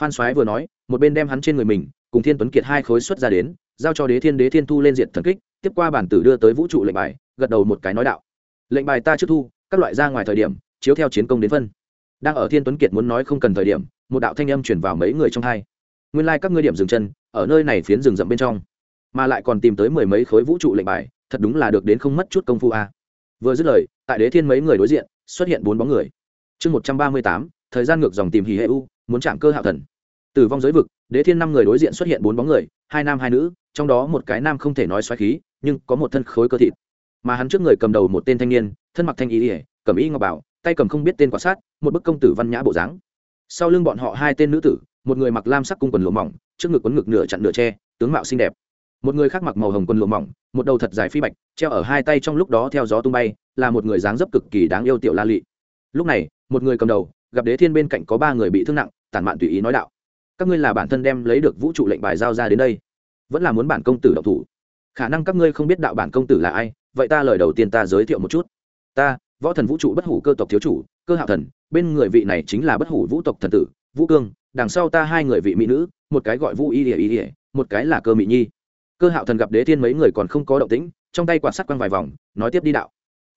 Phan xoáy vừa nói, một bên đem hắn trên người mình, cùng thiên tuấn kiệt hai khối xuất ra đến, giao cho đế thiên đế thiên thu lên diện thần kích, tiếp qua bản tử đưa tới vũ trụ lệnh bài, gật đầu một cái nói đạo. Lệnh bài ta trước thu, các loại ra ngoài thời điểm, chiếu theo chiến công đến phân. Đang ở thiên tuấn kiệt muốn nói không cần thời điểm, một đạo thanh âm chuyển vào mấy người trong hai. Nguyên lai、like、các ngươi điểm dừng chân, ở nơi này phiến rừng rậm bên trong, mà lại còn tìm tới mười mấy khối vũ trụ lệnh bài thật đúng là được đến không mất chút công phu a. À. vừa dứt lời, tại đế thiên mấy người đối diện, xuất hiện bốn bóng người. Chương một trăm ba mươi tám, thời gian ngược dòng tìm hì hệ u, muốn chạm cơ hạo thần. Tử vong giới vực, đế thiên năm người đối diện xuất hiện bốn bóng người, hai nam hai nữ, trong đó một cái nam không thể nói xoáy khí, nhưng có một thân khối cơ thịt. Mà hắn trước người cầm đầu một tên thanh niên, thân mặc thanh ý ỉa cầm y ngọc bảo, tay cầm không biết tên quả sát, một bức công tử văn nhã bộ dáng. Sau lưng bọn họ hai tên nữ tử, một người mặc lam sắc cung quần lụa mỏng, trước ngực quấn ngực nửa chặn nửa tre tướng mạo xinh đẹp. Một người khác mặc màu hồng quần lụa mỏng một đầu thật dài phi bạch, treo ở hai tay trong lúc đó theo gió tung bay, là một người dáng dấp cực kỳ đáng yêu tiểu la lị. Lúc này, một người cầm đầu, gặp đế thiên bên cạnh có ba người bị thương nặng, tản mạn tùy ý nói đạo, các ngươi là bản thân đem lấy được vũ trụ lệnh bài giao ra đến đây, vẫn là muốn bản công tử độc thủ. Khả năng các ngươi không biết đạo bản công tử là ai, vậy ta lời đầu tiên ta giới thiệu một chút. Ta, võ thần vũ trụ bất hủ cơ tộc thiếu chủ, cơ hạo thần, bên người vị này chính là bất hủ vũ tộc thần tử, vũ cương, đằng sau ta hai người vị mỹ nữ, một cái gọi vũ y ỉa y ỉa một cái là cơ mỹ nhi cơ hạo thần gặp đế thiên mấy người còn không có động tĩnh, trong tay quạt sắt quăng vài vòng, nói tiếp đi đạo.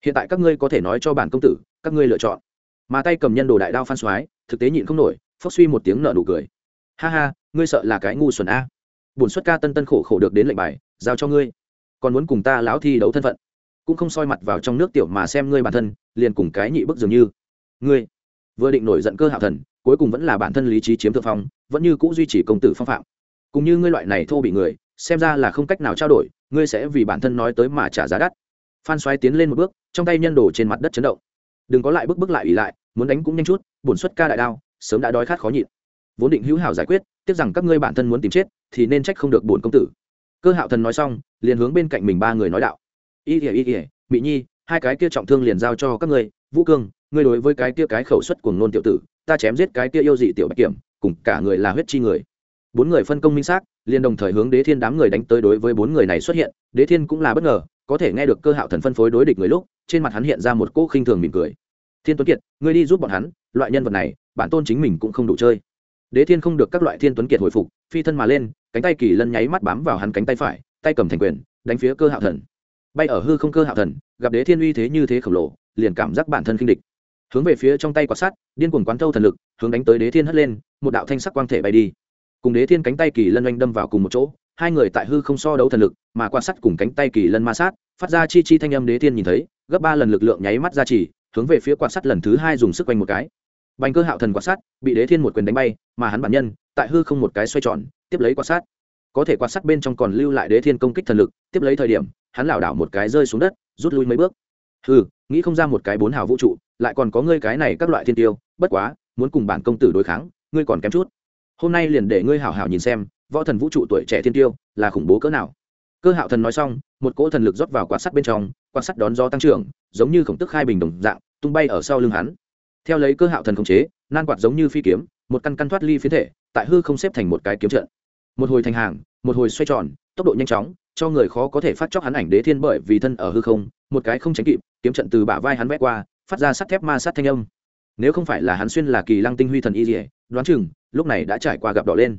Hiện tại các ngươi có thể nói cho bản công tử, các ngươi lựa chọn. Mà tay cầm nhân đồ đại đao phan soái thực tế nhịn không nổi, phốc suy một tiếng nợ nụ cười. Ha ha, ngươi sợ là cái ngu xuẩn a. Bổn xuất ca tân tân khổ khổ được đến lệnh bài, giao cho ngươi. Còn muốn cùng ta lão thi đấu thân phận, cũng không soi mặt vào trong nước tiểu mà xem ngươi bản thân, liền cùng cái nhị bức dường như. Ngươi, vừa định nổi giận cơ Hạo thần, cuối cùng vẫn là bản thân lý trí chiếm thượng phong, vẫn như c ũ duy trì công tử phong phạm. Cũng như ngươi loại này thô bị người xem ra là không cách nào trao đổi, ngươi sẽ vì bản thân nói tới mà trả giá đắt. Phan xoáy tiến lên một bước, trong tay nhân đồ trên mặt đất chấn động. Đừng có lại bước bước lại ỉ lại, muốn đánh cũng nhanh chút, bổn xuất ca đại đao, sớm đã đói khát khó nhịn. Vốn định hữu hảo giải quyết, tiếc rằng các ngươi bản thân muốn tìm chết, thì nên trách không được bổn công tử. Cơ hạo thần nói xong, liền hướng bên cạnh mình ba người nói đạo. Y ỉa y ỉa mỹ nhi, hai cái kia trọng thương liền giao cho các ngươi, vũ cương, ngươi đối với cái kia cái khẩu suất của ngôn tiểu tử, ta chém giết cái kia yêu dị tiểu bạch kiểm, cùng cả người là huyết chi người. Bốn người phân công minh xác liền đồng thời hướng đế thiên đám người đánh tới đối với bốn người này xuất hiện, đế thiên cũng là bất ngờ, có thể nghe được cơ hạo thần phân phối đối địch người lúc, trên mặt hắn hiện ra một cỗ khinh thường mỉm cười. Thiên tuấn kiệt, ngươi đi giúp bọn hắn, loại nhân vật này, bản tôn chính mình cũng không đủ chơi. Đế thiên không được các loại thiên tuấn kiệt hồi phục, phi thân mà lên, cánh tay kỳ lân nháy mắt bám vào hắn cánh tay phải, tay cầm thành quyền, đánh phía cơ hạo thần. Bay ở hư không cơ hạo thần, gặp đế thiên uy thế như thế khổng lồ, liền cảm giác bản thân khinh địch. Hướng về phía trong tay quạt sắt, điên cuồng quán thâu thần lực, hướng đánh tới đế thiên hất lên, một đạo thanh sắc quang thể bay đi cùng đế thiên cánh tay kỳ lân oanh đâm vào cùng một chỗ, hai người tại hư không so đấu thần lực, mà quan sát cùng cánh tay kỳ lân ma sát, phát ra chi chi thanh âm đế thiên nhìn thấy, gấp ba lần lực lượng nháy mắt ra chỉ, hướng về phía quan sát lần thứ hai dùng sức quanh một cái. Bành cơ hạo thần quan sát, bị đế thiên một quyền đánh bay, mà hắn bản nhân, tại hư không một cái xoay tròn, tiếp lấy quan sát. Có thể quan sát bên trong còn lưu lại đế thiên công kích thần lực, tiếp lấy thời điểm, hắn lảo đảo một cái rơi xuống đất, rút lui mấy bước. Hư nghĩ không ra một cái bốn hào vũ trụ, lại còn có ngươi cái này các loại thiên tiêu, bất quá, muốn cùng bản công tử đối kháng, ngươi còn kém chút hôm nay liền để ngươi hảo hảo nhìn xem, võ thần vũ trụ tuổi trẻ thiên tiêu là khủng bố cỡ nào. Cơ hạo thần nói xong, một cỗ thần lực rót vào quạt sắt bên trong, quạt sắt đón gió tăng trưởng, giống như khổng tức khai bình đồng dạng, tung bay ở sau lưng hắn. Theo lấy cơ hạo thần khống chế, nan quạt giống như phi kiếm, một căn căn thoát ly phiến thể, tại hư không xếp thành một cái kiếm trận. Một hồi thành hàng, một hồi xoay tròn, tốc độ nhanh chóng, cho người khó có thể phát chóc hắn ảnh đế thiên bởi vì thân ở hư không, một cái không tránh kịp, kiếm trận từ bả vai hắn vét qua, phát ra sắt thép ma sát thanh âm. Nếu không phải là hắn xuyên là kỳ lăng tinh huy thần y dỉa đoán chừng lúc này đã trải qua gặp đỏ lên.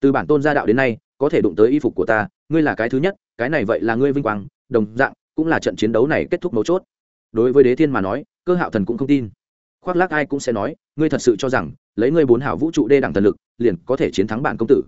Từ bản tôn gia đạo đến nay, có thể đụng tới y phục của ta, ngươi là cái thứ nhất, cái này vậy là ngươi vinh quang, đồng dạng, cũng là trận chiến đấu này kết thúc mấu chốt. Đối với đế thiên mà nói, cơ hạo thần cũng không tin. Khoác lác ai cũng sẽ nói, ngươi thật sự cho rằng, lấy ngươi bốn hảo vũ trụ đê đẳng thần lực, liền có thể chiến thắng bản công tử.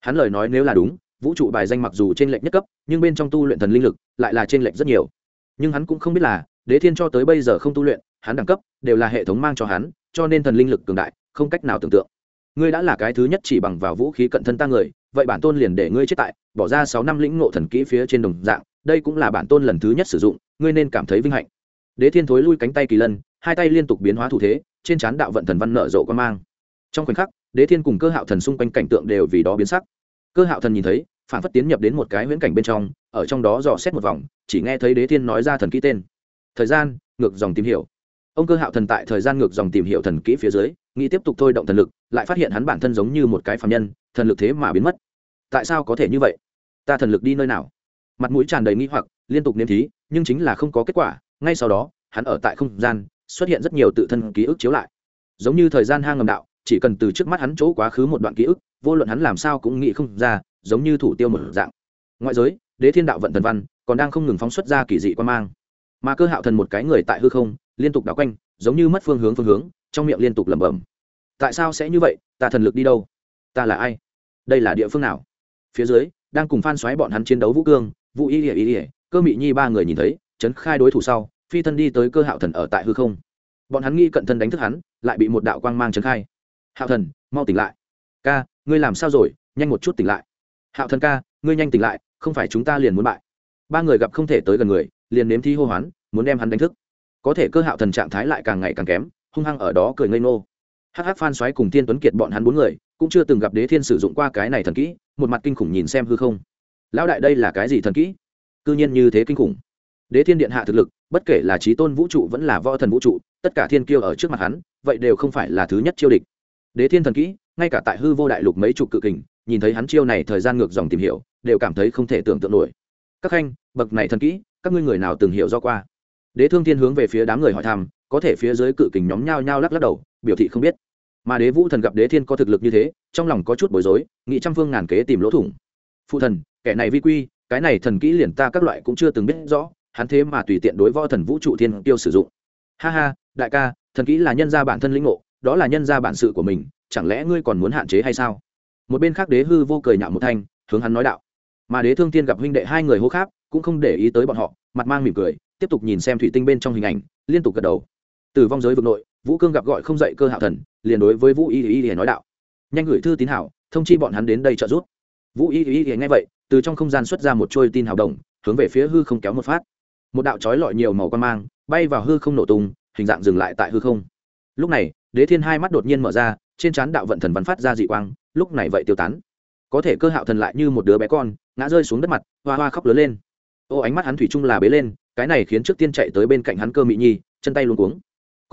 Hắn lời nói nếu là đúng, vũ trụ bài danh mặc dù trên lệnh nhất cấp, nhưng bên trong tu luyện thần linh lực, lại là trên lệnh rất nhiều. Nhưng hắn cũng không biết là, đế thiên cho tới bây giờ không tu luyện, hắn đẳng cấp, đều là hệ thống mang cho hắn, cho nên thần linh lực cường đại, không cách nào tưởng tượng ngươi đã là cái thứ nhất chỉ bằng vào vũ khí cận thân ta người, vậy bản tôn liền để ngươi chết tại, bỏ ra sáu năm lĩnh ngộ thần kỹ phía trên đồng dạng, đây cũng là bản tôn lần thứ nhất sử dụng, ngươi nên cảm thấy vinh hạnh. Đế thiên thối lui cánh tay kỳ lân, hai tay liên tục biến hóa thủ thế, trên trán đạo vận thần văn nợ rộ quan mang. Trong khoảnh khắc, đế thiên cùng cơ hạo thần xung quanh cảnh tượng đều vì đó biến sắc. Cơ hạo thần nhìn thấy, phản phất tiến nhập đến một cái huyễn cảnh bên trong, ở trong đó dò xét một vòng, chỉ nghe thấy đế thiên nói ra thần kỹ tên. Thời gian, ngược dòng tìm hiểu. Ông cơ hạo thần tại thời gian ngược dòng tìm hiểu thần kỹ phía dưới nghĩ tiếp tục thôi động thần lực, lại phát hiện hắn bản thân giống như một cái phạm nhân, thần lực thế mà biến mất. Tại sao có thể như vậy? Ta thần lực đi nơi nào? Mặt mũi tràn đầy nghi hoặc, liên tục nếm thí, nhưng chính là không có kết quả. Ngay sau đó, hắn ở tại không gian, xuất hiện rất nhiều tự thân ký ức chiếu lại. Giống như thời gian hang ngầm đạo, chỉ cần từ trước mắt hắn chỗ quá khứ một đoạn ký ức, vô luận hắn làm sao cũng nghĩ không ra, giống như thủ tiêu một dạng. Ngoại giới, đế thiên đạo vận thần văn, còn đang không ngừng phóng xuất ra kỳ dị quan mang. Mà cơ hạo thần một cái người tại hư không, liên tục đảo quanh, giống như mất phương hướng phương hướng trong miệng liên tục lẩm bẩm. Tại sao sẽ như vậy? Ta thần lực đi đâu? Ta là ai? Đây là địa phương nào? Phía dưới, đang cùng phan xoáy bọn hắn chiến đấu vũ cương, vũ y ỉa y ỉa cơ mị nhi ba người nhìn thấy trấn khai đối thủ sau, phi thân đi tới cơ hạo thần ở tại hư không. Bọn hắn nghi cận thân đánh thức hắn, lại bị một đạo quang mang trấn khai. Hạo thần, mau tỉnh lại. Ca, ngươi làm sao rồi? Nhanh một chút tỉnh lại. Hạo thần ca, ngươi nhanh tỉnh lại, không phải chúng ta liền muốn bại. Ba người gặp không thể tới gần người, liền nếm thi hô hoán, muốn đem hắn đánh thức. Có thể cơ hạo thần trạng thái lại càng ngày càng kém hung hăng ở đó cười ngây ngô. Hh phan xoáy cùng tiên tuấn kiệt bọn hắn bốn người, cũng chưa từng gặp đế thiên sử dụng qua cái này thần kỹ, một mặt kinh khủng nhìn xem hư không. Lão đại đây là cái gì thần kỹ? Cư nhiên như thế kinh khủng. Đế thiên điện hạ thực lực, bất kể là trí tôn vũ trụ vẫn là võ thần vũ trụ, tất cả thiên kiêu ở trước mặt hắn, vậy đều không phải là thứ nhất chiêu địch. Đế thiên thần kỹ, ngay cả tại hư vô đại lục mấy chục cự kình, nhìn thấy hắn chiêu này thời gian ngược dòng tìm hiểu, đều cảm thấy không thể tưởng tượng nổi. Các khanh, bậc này thần kỹ, các ngươi người nào từng hiểu do qua? Đế thương thiên hướng về phía đám người hỏi thăm có thể phía dưới cự kình nhóm nhao nhao lắc lắc đầu, biểu thị không biết. Mà đế vũ thần gặp đế thiên có thực lực như thế, trong lòng có chút bối rối, nghị trăm phương ngàn kế tìm lỗ thủng. Phụ thần, kẻ này vi quy, cái này thần kỹ liền ta các loại cũng chưa từng biết rõ, hắn thế mà tùy tiện đối võ thần vũ trụ thiên tiêu sử dụng. Ha ha, đại ca, thần kỹ là nhân gia bản thân lĩnh ngộ, đó là nhân gia bản sự của mình, chẳng lẽ ngươi còn muốn hạn chế hay sao? Một bên khác đế hư vô cười nhạo một thanh, hướng hắn nói đạo. Mà đế thương tiên gặp huynh đệ hai người hô khác cũng không để ý tới bọn họ, mặt mang mỉm cười, tiếp tục nhìn xem thủy tinh bên trong hình ảnh, liên tục gật đầu từ vong giới vực nội, vũ cương gặp gọi không dậy cơ hạo thần, liền đối với vũ y y y nói đạo. Nhanh gửi thư tín hảo, thông chi bọn hắn đến đây trợ giúp. Vũ y y y nghe vậy, từ trong không gian xuất ra một trôi tin hào đồng hướng về phía hư không kéo một phát. Một đạo trói lọi nhiều màu quan mang, bay vào hư không nổ tung, hình dạng dừng lại tại hư không. Lúc này, đế thiên hai mắt đột nhiên mở ra, trên trán đạo vận thần văn phát ra dị quang, lúc này vậy tiêu tán. Có thể cơ hạo thần lại như một đứa bé con, ngã rơi xuống đất mặt, hoa hoa khóc lớn lên. Ô, ánh mắt hắn thủy chung là bế lên, cái này khiến trước tiên chạy tới bên cạnh hắn cơ mỹ nhi, chân tay luôn cuống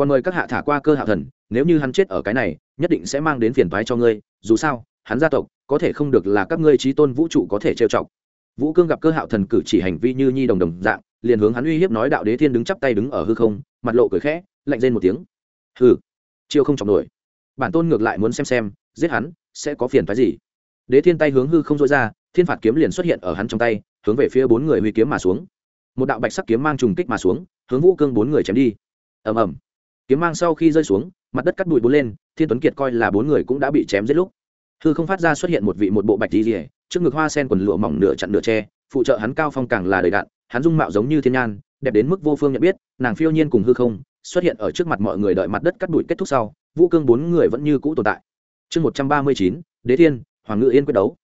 còn mời các hạ thả qua cơ hạo thần, nếu như hắn chết ở cái này, nhất định sẽ mang đến phiền toái cho ngươi, dù sao, hắn gia tộc, có thể không được là các ngươi trí tôn vũ trụ có thể trêu chọc. Vũ cương gặp cơ hạo thần cử chỉ hành vi như nhi đồng đồng dạng, liền hướng hắn uy hiếp nói đạo đế thiên đứng chắp tay đứng ở hư không, mặt lộ cười khẽ, lạnh rên một tiếng. Hừ, chiêu không chọc nổi. Bản tôn ngược lại muốn xem xem, giết hắn, sẽ có phiền phái gì? Đế thiên tay hướng hư không dối ra, thiên phạt kiếm liền xuất hiện ở hắn trong tay, hướng về phía bốn người huy kiếm mà xuống. Một đạo bạch sắc kiếm mang trùng kích mà xuống, hướng vũ cương bốn người chém đi. Ầm ầm kiếm mang sau khi rơi xuống, mặt đất cắt bụi bốn lên, thiên tuấn kiệt coi là bốn người cũng đã bị chém giết lúc. Hư không phát ra xuất hiện một vị một bộ bạch di rỉa trước ngực hoa sen quần lụa mỏng nửa chặn nửa tre phụ trợ hắn cao phong càng là đầy đạn, hắn dung mạo giống như thiên nhan, đẹp đến mức vô phương nhận biết, nàng phiêu nhiên cùng hư không, xuất hiện ở trước mặt mọi người đợi mặt đất cắt bụi kết thúc sau, vũ cương bốn người vẫn như cũ tồn tại. Chương một trăm ba mươi chín, đế thiên, hoàng ngự yên quyết đấu.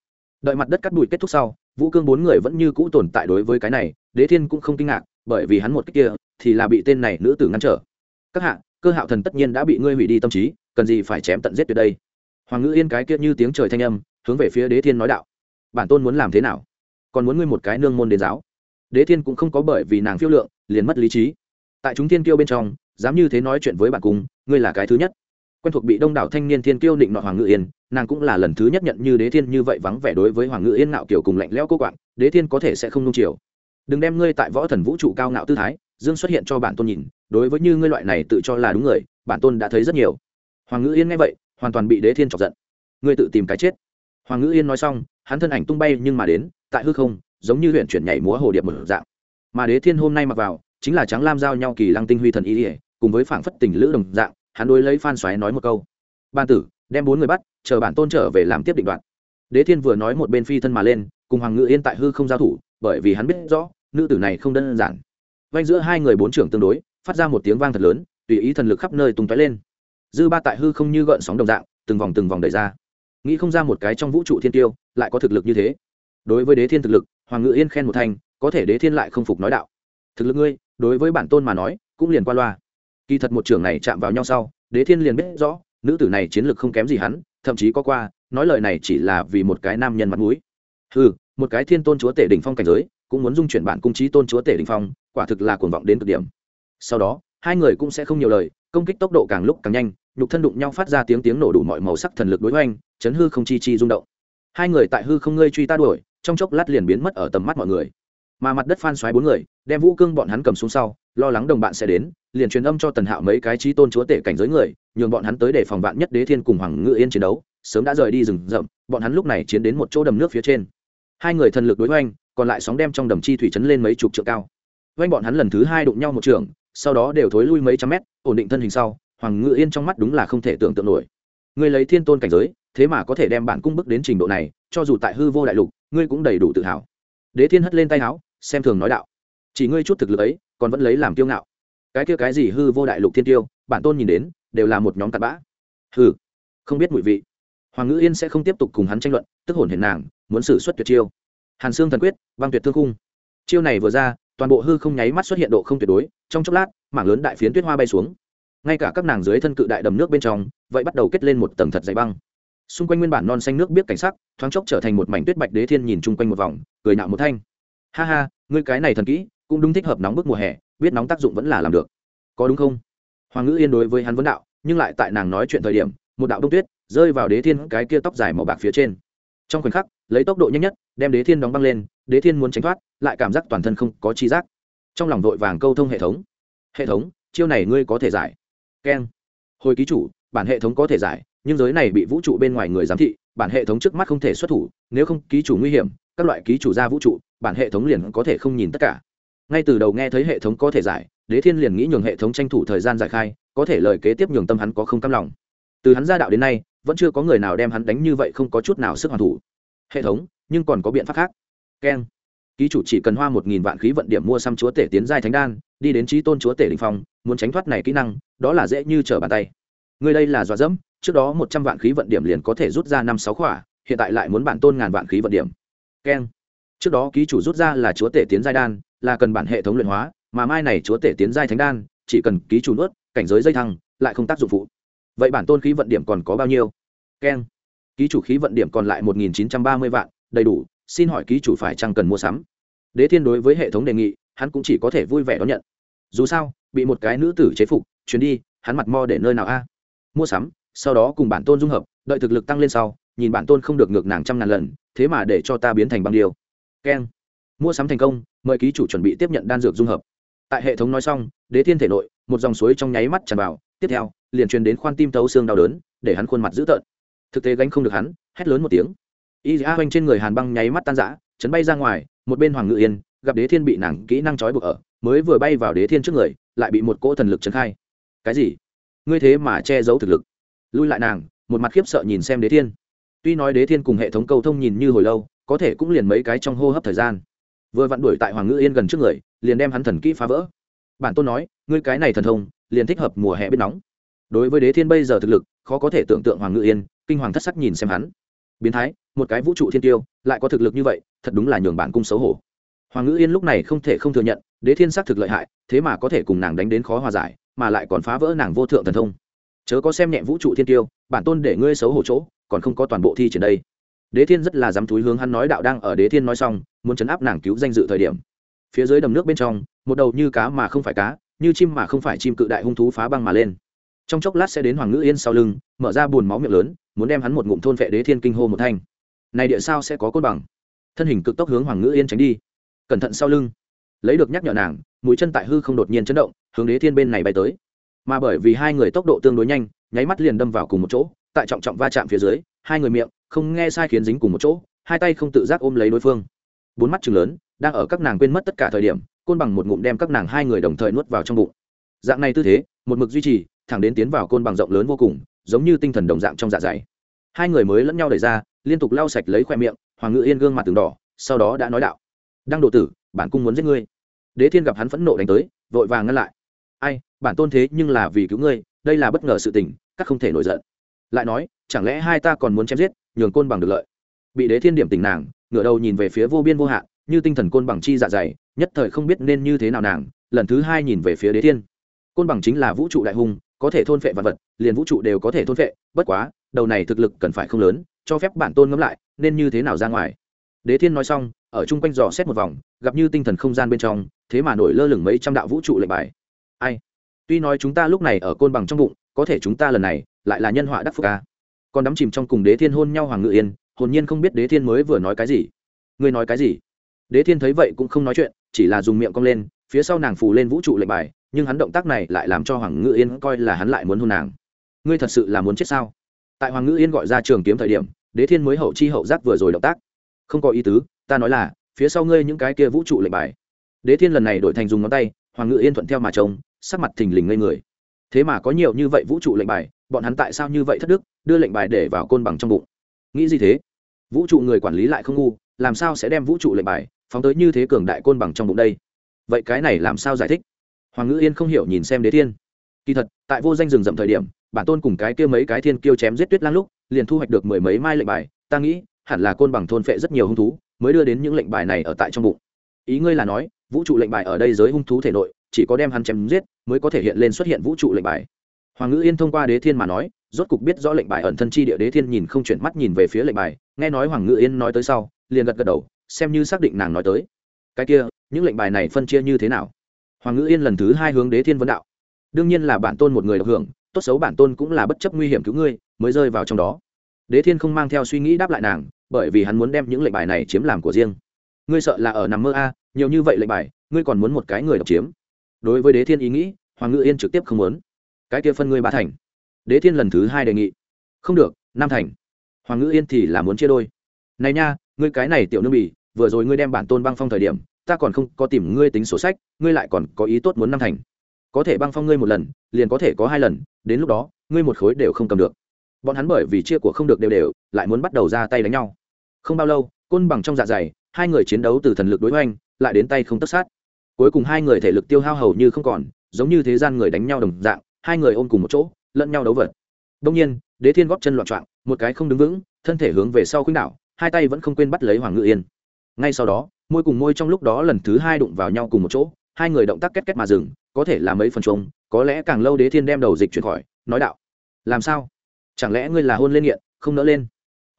Đợi mặt đất cắt bụi kết thúc sau, vũ cương bốn người vẫn như cũ tồn tại đối với cái này, đế thiên cũng không kinh ngạc, bởi vì hắn một cách kia, thì là bị tên này nữ tử ngăn trở. Các hạ cơ hạo thần tất nhiên đã bị ngươi hủy đi tâm trí, cần gì phải chém tận giết tuyệt đây? Hoàng ngữ yên cái kia như tiếng trời thanh âm, hướng về phía đế thiên nói đạo. Bản tôn muốn làm thế nào? Còn muốn ngươi một cái nương môn đến giáo. Đế thiên cũng không có bởi vì nàng phiêu lượng, liền mất lý trí. Tại chúng thiên kiêu bên trong, dám như thế nói chuyện với bạn cùng ngươi là cái thứ nhất. Quen thuộc bị đông đảo thanh niên thiên kiêu định nọ hoàng ngự yên, nàng cũng là lần thứ nhất nhận như đế thiên như vậy vắng vẻ đối với hoàng ngự yên nạo kiểu cùng lạnh lẽo cô quạng, đế thiên có thể sẽ không nung chiều. Đừng đem ngươi tại võ thần vũ trụ cao ngạo tư thái dương xuất hiện cho bản tôn nhìn, đối với như ngươi loại này tự cho là đúng người, bản tôn đã thấy rất nhiều. Hoàng ngữ yên nghe vậy, hoàn toàn bị đế thiên chọc giận. Ngươi tự tìm cái chết. Hoàng ngữ yên nói xong, hắn thân ảnh tung bay nhưng mà đến, tại hư không, giống như huyện chuyển nhảy múa hồ điệp một dạng. Mà đế thiên hôm nay mặc vào, chính là trắng lam giao nhau kỳ lăng tinh huy thần y ỉa cùng với phảng phất tình lữ đồng dạng, hắn đối lấy phan xoáy nói một câu. Ban tử, đem bốn người bắt, chờ bản tôn trở về làm tiếp định đoạn. Đế thiên vừa nói một bên phi thân mà lên, cùng hoàng ngự yên tại hư không giao thủ, bởi vì hắn biết rõ, nữ tử này không đơn giản vanh giữa hai người bốn trưởng tương đối phát ra một tiếng vang thật lớn tùy ý thần lực khắp nơi tung tóe lên. Dư ba tại hư không như gợn sóng đồng dạng từng vòng từng vòng đẩy ra. Nghĩ không ra một cái trong vũ trụ thiên tiêu lại có thực lực như thế. Đối với đế thiên thực lực hoàng ngự yên khen một thành, có thể đế thiên lại không phục nói đạo. Thực lực ngươi đối với bản tôn mà nói cũng liền qua loa. Kỳ thật một trưởng này chạm vào nhau sau đế thiên liền biết rõ nữ tử này chiến lực không kém gì hắn thậm chí có qua nói lời này chỉ là vì một cái nam nhân mặt mũi. Ừ một cái thiên tôn chúa tể đỉnh phong cảnh giới cũng muốn dung chuyển bản cung trí tôn chúa tể đỉnh phong quả thực là cuồng vọng đến cực điểm. Sau đó hai người cũng sẽ không nhiều lời công kích tốc độ càng lúc càng nhanh nhục thân đụng nhau phát ra tiếng tiếng nổ đủ mọi màu sắc thần lực đối hoành chấn hư không chi chi rung động. Hai người tại hư không ngơi truy ta đuổi trong chốc lát liền biến mất ở tầm mắt mọi người. Mà mặt đất phan xoáy bốn người đem vũ cương bọn hắn cầm xuống sau lo lắng đồng bạn sẽ đến liền truyền âm cho tần hạo mấy cái trí tôn chúa tể cảnh giới người nhường bọn hắn tới để phòng vạn nhất đế thiên cùng hoàng ngự yên chiến đấu sớm đã rời đi rừng rậm bọn hắn lúc này chiến đến một chỗ đầm nước phía trên. Hai người thần lực đối hoành, còn lại sóng đem trong đầm chi thủy chấn lên mấy chục trượng cao oanh bọn hắn lần thứ hai đụng nhau một trường, sau đó đều thối lui mấy trăm mét, ổn định thân hình sau, hoàng ngự yên trong mắt đúng là không thể tưởng tượng nổi. Người lấy thiên tôn cảnh giới, thế mà có thể đem bản cung bức đến trình độ này, cho dù tại hư vô đại lục, ngươi cũng đầy đủ tự hào. Đế thiên hất lên tay áo, xem thường nói đạo. Chỉ ngươi chút thực lực ấy, còn vẫn lấy làm kiêu ngạo. Cái kia cái gì hư vô đại lục thiên tiêu, bản tôn nhìn đến, đều là một nhóm tạt bã. Hư không biết mùi vị. Hoàng ngữ yên sẽ không tiếp tục cùng hắn tranh luận, tức hồn hiền nàng, muốn xử suất tuyệt chiêu. Hàn xương thần quyết băng tuyệt thương khung. Chiêu này vừa ra toàn bộ hư không nháy mắt xuất hiện độ không tuyệt đối, trong chốc lát, mảng lớn đại phiến tuyết hoa bay xuống. Ngay cả các nàng dưới thân cự đại đầm nước bên trong, vậy bắt đầu kết lên một tầng thật dày băng. Xung quanh nguyên bản non xanh nước biết cảnh sắc, thoáng chốc trở thành một mảnh tuyết bạch đế thiên nhìn chung quanh một vòng, cười nạo một thanh. Ha ha, ngươi cái này thần kỹ, cũng đúng thích hợp nóng bức mùa hè, biết nóng tác dụng vẫn là làm được. Có đúng không? Hoàng ngữ yên đối với hắn vấn đạo, nhưng lại tại nàng nói chuyện thời điểm, một đạo đông tuyết rơi vào đế thiên cái kia tóc dài màu bạc phía trên trong khoảnh khắc, lấy tốc độ nhanh nhất, đem đế thiên đóng băng lên, đế thiên muốn tránh thoát, lại cảm giác toàn thân không có chi giác. Trong lòng vội vàng câu thông hệ thống. Hệ thống, chiêu này ngươi có thể giải. Keng. Hồi ký chủ, bản hệ thống có thể giải, nhưng giới này bị vũ trụ bên ngoài người giám thị, bản hệ thống trước mắt không thể xuất thủ, nếu không ký chủ nguy hiểm, các loại ký chủ ra vũ trụ, bản hệ thống liền có thể không nhìn tất cả. Ngay từ đầu nghe thấy hệ thống có thể giải, đế thiên liền nghĩ nhường hệ thống tranh thủ thời gian giải khai, có thể lời kế tiếp nhường tâm hắn có không cam lòng. Từ hắn ra đạo đến nay vẫn chưa có người nào đem hắn đánh như vậy không có chút nào sức hoàn thủ. Hệ thống, nhưng còn có biện pháp khác. Keng. Ký chủ chỉ cần hoa một nghìn vạn khí vận điểm mua xăm chúa tể tiến giai thánh đan, đi đến trí tôn chúa tể đình phong, muốn tránh thoát này kỹ năng, đó là dễ như trở bàn tay. Người đây là dọa dẫm, trước đó một trăm vạn khí vận điểm liền có thể rút ra năm sáu khỏa, hiện tại lại muốn bản tôn ngàn vạn khí vận điểm. Keng. Trước đó ký chủ rút ra là chúa tể tiến giai đan, là cần bản hệ thống luyện hóa, mà mai này chúa tể tiến giai thánh đan, chỉ cần ký chủ nuốt, cảnh giới dây thăng, lại không tác dụng phụ. Vậy bản tôn khí vận điểm còn có bao nhiêu? Keng. Ký chủ khí vận điểm còn lại một nghìn chín trăm ba mươi vạn, đầy đủ, xin hỏi ký chủ phải chăng cần mua sắm? Đế thiên đối với hệ thống đề nghị, hắn cũng chỉ có thể vui vẻ đón nhận. Dù sao, bị một cái nữ tử chế phục, chuyến đi, hắn mặt mo để nơi nào a? Mua sắm, sau đó cùng bản tôn dung hợp, đợi thực lực tăng lên sau, nhìn bản tôn không được ngược nàng trăm ngàn lần, thế mà để cho ta biến thành băng điều keng. Mua sắm thành công, mời ký chủ chuẩn bị tiếp nhận đan dược dung hợp. Tại hệ thống nói xong, đế thiên thể nội, một dòng suối trong nháy mắt tràn vào, tiếp theo, liền truyền đến khoan tim tấu xương đau đớn, để hắn khuôn mặt dữ tợn thực tế gánh không được hắn, hét lớn một tiếng. Y a oanh trên người hàn băng nháy mắt tan rã, chấn bay ra ngoài, một bên hoàng ngự yên, gặp đế thiên bị nàng kỹ năng trói buộc ở, mới vừa bay vào đế thiên trước người, lại bị một cỗ thần lực trấn khai. Cái gì? Ngươi thế mà che giấu thực lực. Lui lại nàng, một mặt khiếp sợ nhìn xem đế thiên. Tuy nói đế thiên cùng hệ thống cầu thông nhìn như hồi lâu, có thể cũng liền mấy cái trong hô hấp thời gian. Vừa vặn đuổi tại hoàng ngự yên gần trước người, liền đem hắn thần kỹ phá vỡ. Bản tôn nói, ngươi cái này thần thông, liền thích hợp mùa hè biết nóng. Đối với đế thiên bây giờ thực lực, khó có thể tưởng tượng hoàng ngự yên kinh hoàng thất sắc nhìn xem hắn. Biến thái, một cái vũ trụ thiên tiêu, lại có thực lực như vậy, thật đúng là nhường bản cung xấu hổ. Hoàng ngữ yên lúc này không thể không thừa nhận, đế thiên xác thực lợi hại, thế mà có thể cùng nàng đánh đến khó hòa giải, mà lại còn phá vỡ nàng vô thượng thần thông. Chớ có xem nhẹ vũ trụ thiên tiêu, bản tôn để ngươi xấu hổ chỗ, còn không có toàn bộ thi triển đây. Đế thiên rất là dám túi hướng hắn nói đạo đang ở đế thiên nói xong, muốn chấn áp nàng cứu danh dự thời điểm. Phía dưới đầm nước bên trong, một đầu như cá mà không phải cá, như chim mà không phải chim cự đại hung thú phá băng mà lên. Trong chốc lát sẽ đến hoàng ngữ yên sau lưng, mở ra bùn máu miệng lớn muốn đem hắn một ngụm thôn vệ đế thiên kinh hô một thanh. Này địa sao sẽ có côn bằng? Thân hình cực tốc hướng hoàng ngữ yên tránh đi. Cẩn thận sau lưng. Lấy được nhắc nhở nàng, mũi chân tại hư không đột nhiên chấn động, hướng đế thiên bên này bay tới. Mà bởi vì hai người tốc độ tương đối nhanh, nháy mắt liền đâm vào cùng một chỗ, tại trọng trọng va chạm phía dưới, hai người miệng, không nghe sai khiến dính cùng một chỗ, hai tay không tự giác ôm lấy đối phương. Bốn mắt chừng lớn, đang ở các nàng quên mất tất cả thời điểm, côn bằng một ngụm đem các nàng hai người đồng thời nuốt vào trong bụng. Dạng này tư thế, một mực duy trì, thẳng đến tiến vào côn bằng rộng lớn vô cùng giống như tinh thần đồng dạng trong dạ dày. Hai người mới lẫn nhau đẩy ra, liên tục lau sạch lấy khoe miệng, hoàng ngự yên gương mặt từng đỏ, sau đó đã nói đạo. Đăng độ tử, bản cung muốn giết ngươi. Đế thiên gặp hắn phẫn nộ đánh tới, vội vàng ngăn lại. Ai, bản tôn thế nhưng là vì cứu ngươi, đây là bất ngờ sự tình, các không thể nổi giận. Lại nói, chẳng lẽ hai ta còn muốn chém giết, nhường côn bằng được lợi? Bị đế thiên điểm tình nàng, ngửa đầu nhìn về phía vô biên vô hạn, như tinh thần côn bằng chi dạ dày, nhất thời không biết nên như thế nào nàng, lần thứ hai nhìn về phía đế thiên. Côn bằng chính là vũ trụ đại hùng có thể thôn phệ vật vật, liền vũ trụ đều có thể thôn phệ, bất quá, đầu này thực lực cần phải không lớn, cho phép bản tôn ngẫm lại, nên như thế nào ra ngoài. Đế thiên nói xong, ở chung quanh dò xét một vòng, gặp như tinh thần không gian bên trong, thế mà nổi lơ lửng mấy trăm đạo vũ trụ lệnh bài. Ai? Tuy nói chúng ta lúc này ở côn bằng trong bụng, có thể chúng ta lần này, lại là nhân họa đắc phúc ca còn đắm chìm trong cùng đế thiên hôn nhau hoàng ngự yên, hồn nhiên không biết đế thiên mới vừa nói cái gì. Ngươi nói cái gì? Đế thiên thấy vậy cũng không nói chuyện, chỉ là dùng miệng cong lên, phía sau nàng phù lên vũ trụ lệnh bài nhưng hắn động tác này lại làm cho hoàng ngự yên coi là hắn lại muốn hôn nàng. Ngươi thật sự là muốn chết sao? Tại hoàng ngự yên gọi ra trường kiếm thời điểm, đế thiên mới hậu chi hậu giác vừa rồi động tác. Không có ý tứ, ta nói là, phía sau ngươi những cái kia vũ trụ lệnh bài. Đế thiên lần này đổi thành dùng ngón tay, hoàng ngự yên thuận theo mà trông, sắc mặt thình lình ngây người. Thế mà có nhiều như vậy vũ trụ lệnh bài, bọn hắn tại sao như vậy thất đức, đưa lệnh bài để vào côn bằng trong bụng? Nghĩ gì thế? Vũ trụ người quản lý lại không ngu, làm sao sẽ đem vũ trụ lệnh bài phóng tới như thế cường đại côn bằng trong bụng đây? Vậy cái này làm sao giải thích? Hoàng ngữ yên không hiểu nhìn xem đế thiên. Kỳ thật, tại vô danh rừng rậm thời điểm, bản tôn cùng cái kia mấy cái thiên kiêu chém giết tuyết lang lúc, liền thu hoạch được mười mấy mai lệnh bài, ta nghĩ, hẳn là côn bằng thôn phệ rất nhiều hung thú, mới đưa đến những lệnh bài này ở tại trong bụng. Ý ngươi là nói, vũ trụ lệnh bài ở đây giới hung thú thể nội, chỉ có đem hắn chém giết, mới có thể hiện lên xuất hiện vũ trụ lệnh bài. Hoàng ngữ yên thông qua đế thiên mà nói, rốt cục biết rõ lệnh bài ẩn thân chi địa đế thiên nhìn không chuyển mắt nhìn về phía lệnh bài, nghe nói hoàng ngữ yên nói tới sau, liền gật gật đầu, xem như xác định nàng nói tới. Cái kia, những lệnh bài này phân chia như thế nào? Hoàng ngữ yên lần thứ hai hướng đế thiên vấn đạo. Đương nhiên là bản tôn một người được hưởng, tốt xấu bản tôn cũng là bất chấp nguy hiểm cứu ngươi, mới rơi vào trong đó. Đế thiên không mang theo suy nghĩ đáp lại nàng, bởi vì hắn muốn đem những lệnh bài này chiếm làm của riêng. Ngươi sợ là ở nằm mơ a, nhiều như vậy lệnh bài, ngươi còn muốn một cái người độc chiếm. Đối với đế thiên ý nghĩ, hoàng ngự yên trực tiếp không muốn. Cái kia phân ngươi ba thành. Đế thiên lần thứ hai đề nghị. Không được, năm thành. Hoàng ngự yên thì là muốn chia đôi. Này nha, ngươi cái này tiểu nương bỉ vừa rồi ngươi đem bản tôn băng phong thời điểm ta còn không có tìm ngươi tính sổ sách, ngươi lại còn có ý tốt muốn năm thành. Có thể băng phong ngươi một lần, liền có thể có hai lần, đến lúc đó, ngươi một khối đều không cầm được. Bọn hắn bởi vì chia của không được đều đều, lại muốn bắt đầu ra tay đánh nhau. Không bao lâu, côn bằng trong dạ dày, hai người chiến đấu từ thần lực đối hoành, lại đến tay không tất sát. Cuối cùng hai người thể lực tiêu hao hầu như không còn, giống như thế gian người đánh nhau đồng dạng, hai người ôm cùng một chỗ, lẫn nhau đấu vật. Đông nhiên, đế thiên góp chân loạn trọng một cái không đứng vững, thân thể hướng về sau khuynh đảo, hai tay vẫn không quên bắt lấy hoàng ngự yên. Ngay sau đó môi cùng môi trong lúc đó lần thứ hai đụng vào nhau cùng một chỗ, hai người động tác két két mà dừng, có thể là mấy phần chung có lẽ càng lâu đế thiên đem đầu dịch chuyển khỏi, nói đạo, làm sao? Chẳng lẽ ngươi là hôn lên nghiện, không nỡ lên?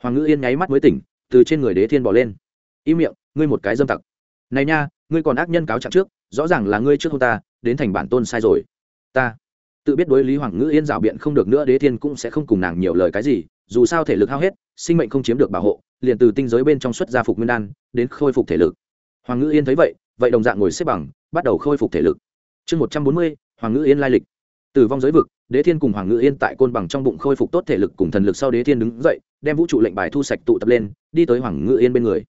Hoàng ngữ yên nháy mắt mới tỉnh, từ trên người đế thiên bỏ lên. Im miệng, ngươi một cái dâm tặc. Này nha, ngươi còn ác nhân cáo trạng trước, rõ ràng là ngươi trước hôn ta, đến thành bản tôn sai rồi. Ta tự biết đối lý hoàng ngữ yên rào biện không được nữa, đế thiên cũng sẽ không cùng nàng nhiều lời cái gì, dù sao thể lực hao hết, sinh mệnh không chiếm được bảo hộ liền từ tinh giới bên trong xuất gia phục nguyên đan, đến khôi phục thể lực. Hoàng ngữ yên thấy vậy vậy đồng dạng ngồi xếp bằng, bắt đầu khôi phục thể lực. Chương một trăm bốn mươi, hoàng ngữ yên lai lịch. Từ vong giới vực, đế thiên cùng hoàng ngữ yên tại côn bằng trong bụng khôi phục tốt thể lực cùng thần lực sau đế thiên đứng dậy, đem vũ trụ lệnh bài thu sạch tụ tập lên, đi tới hoàng ngữ yên bên người.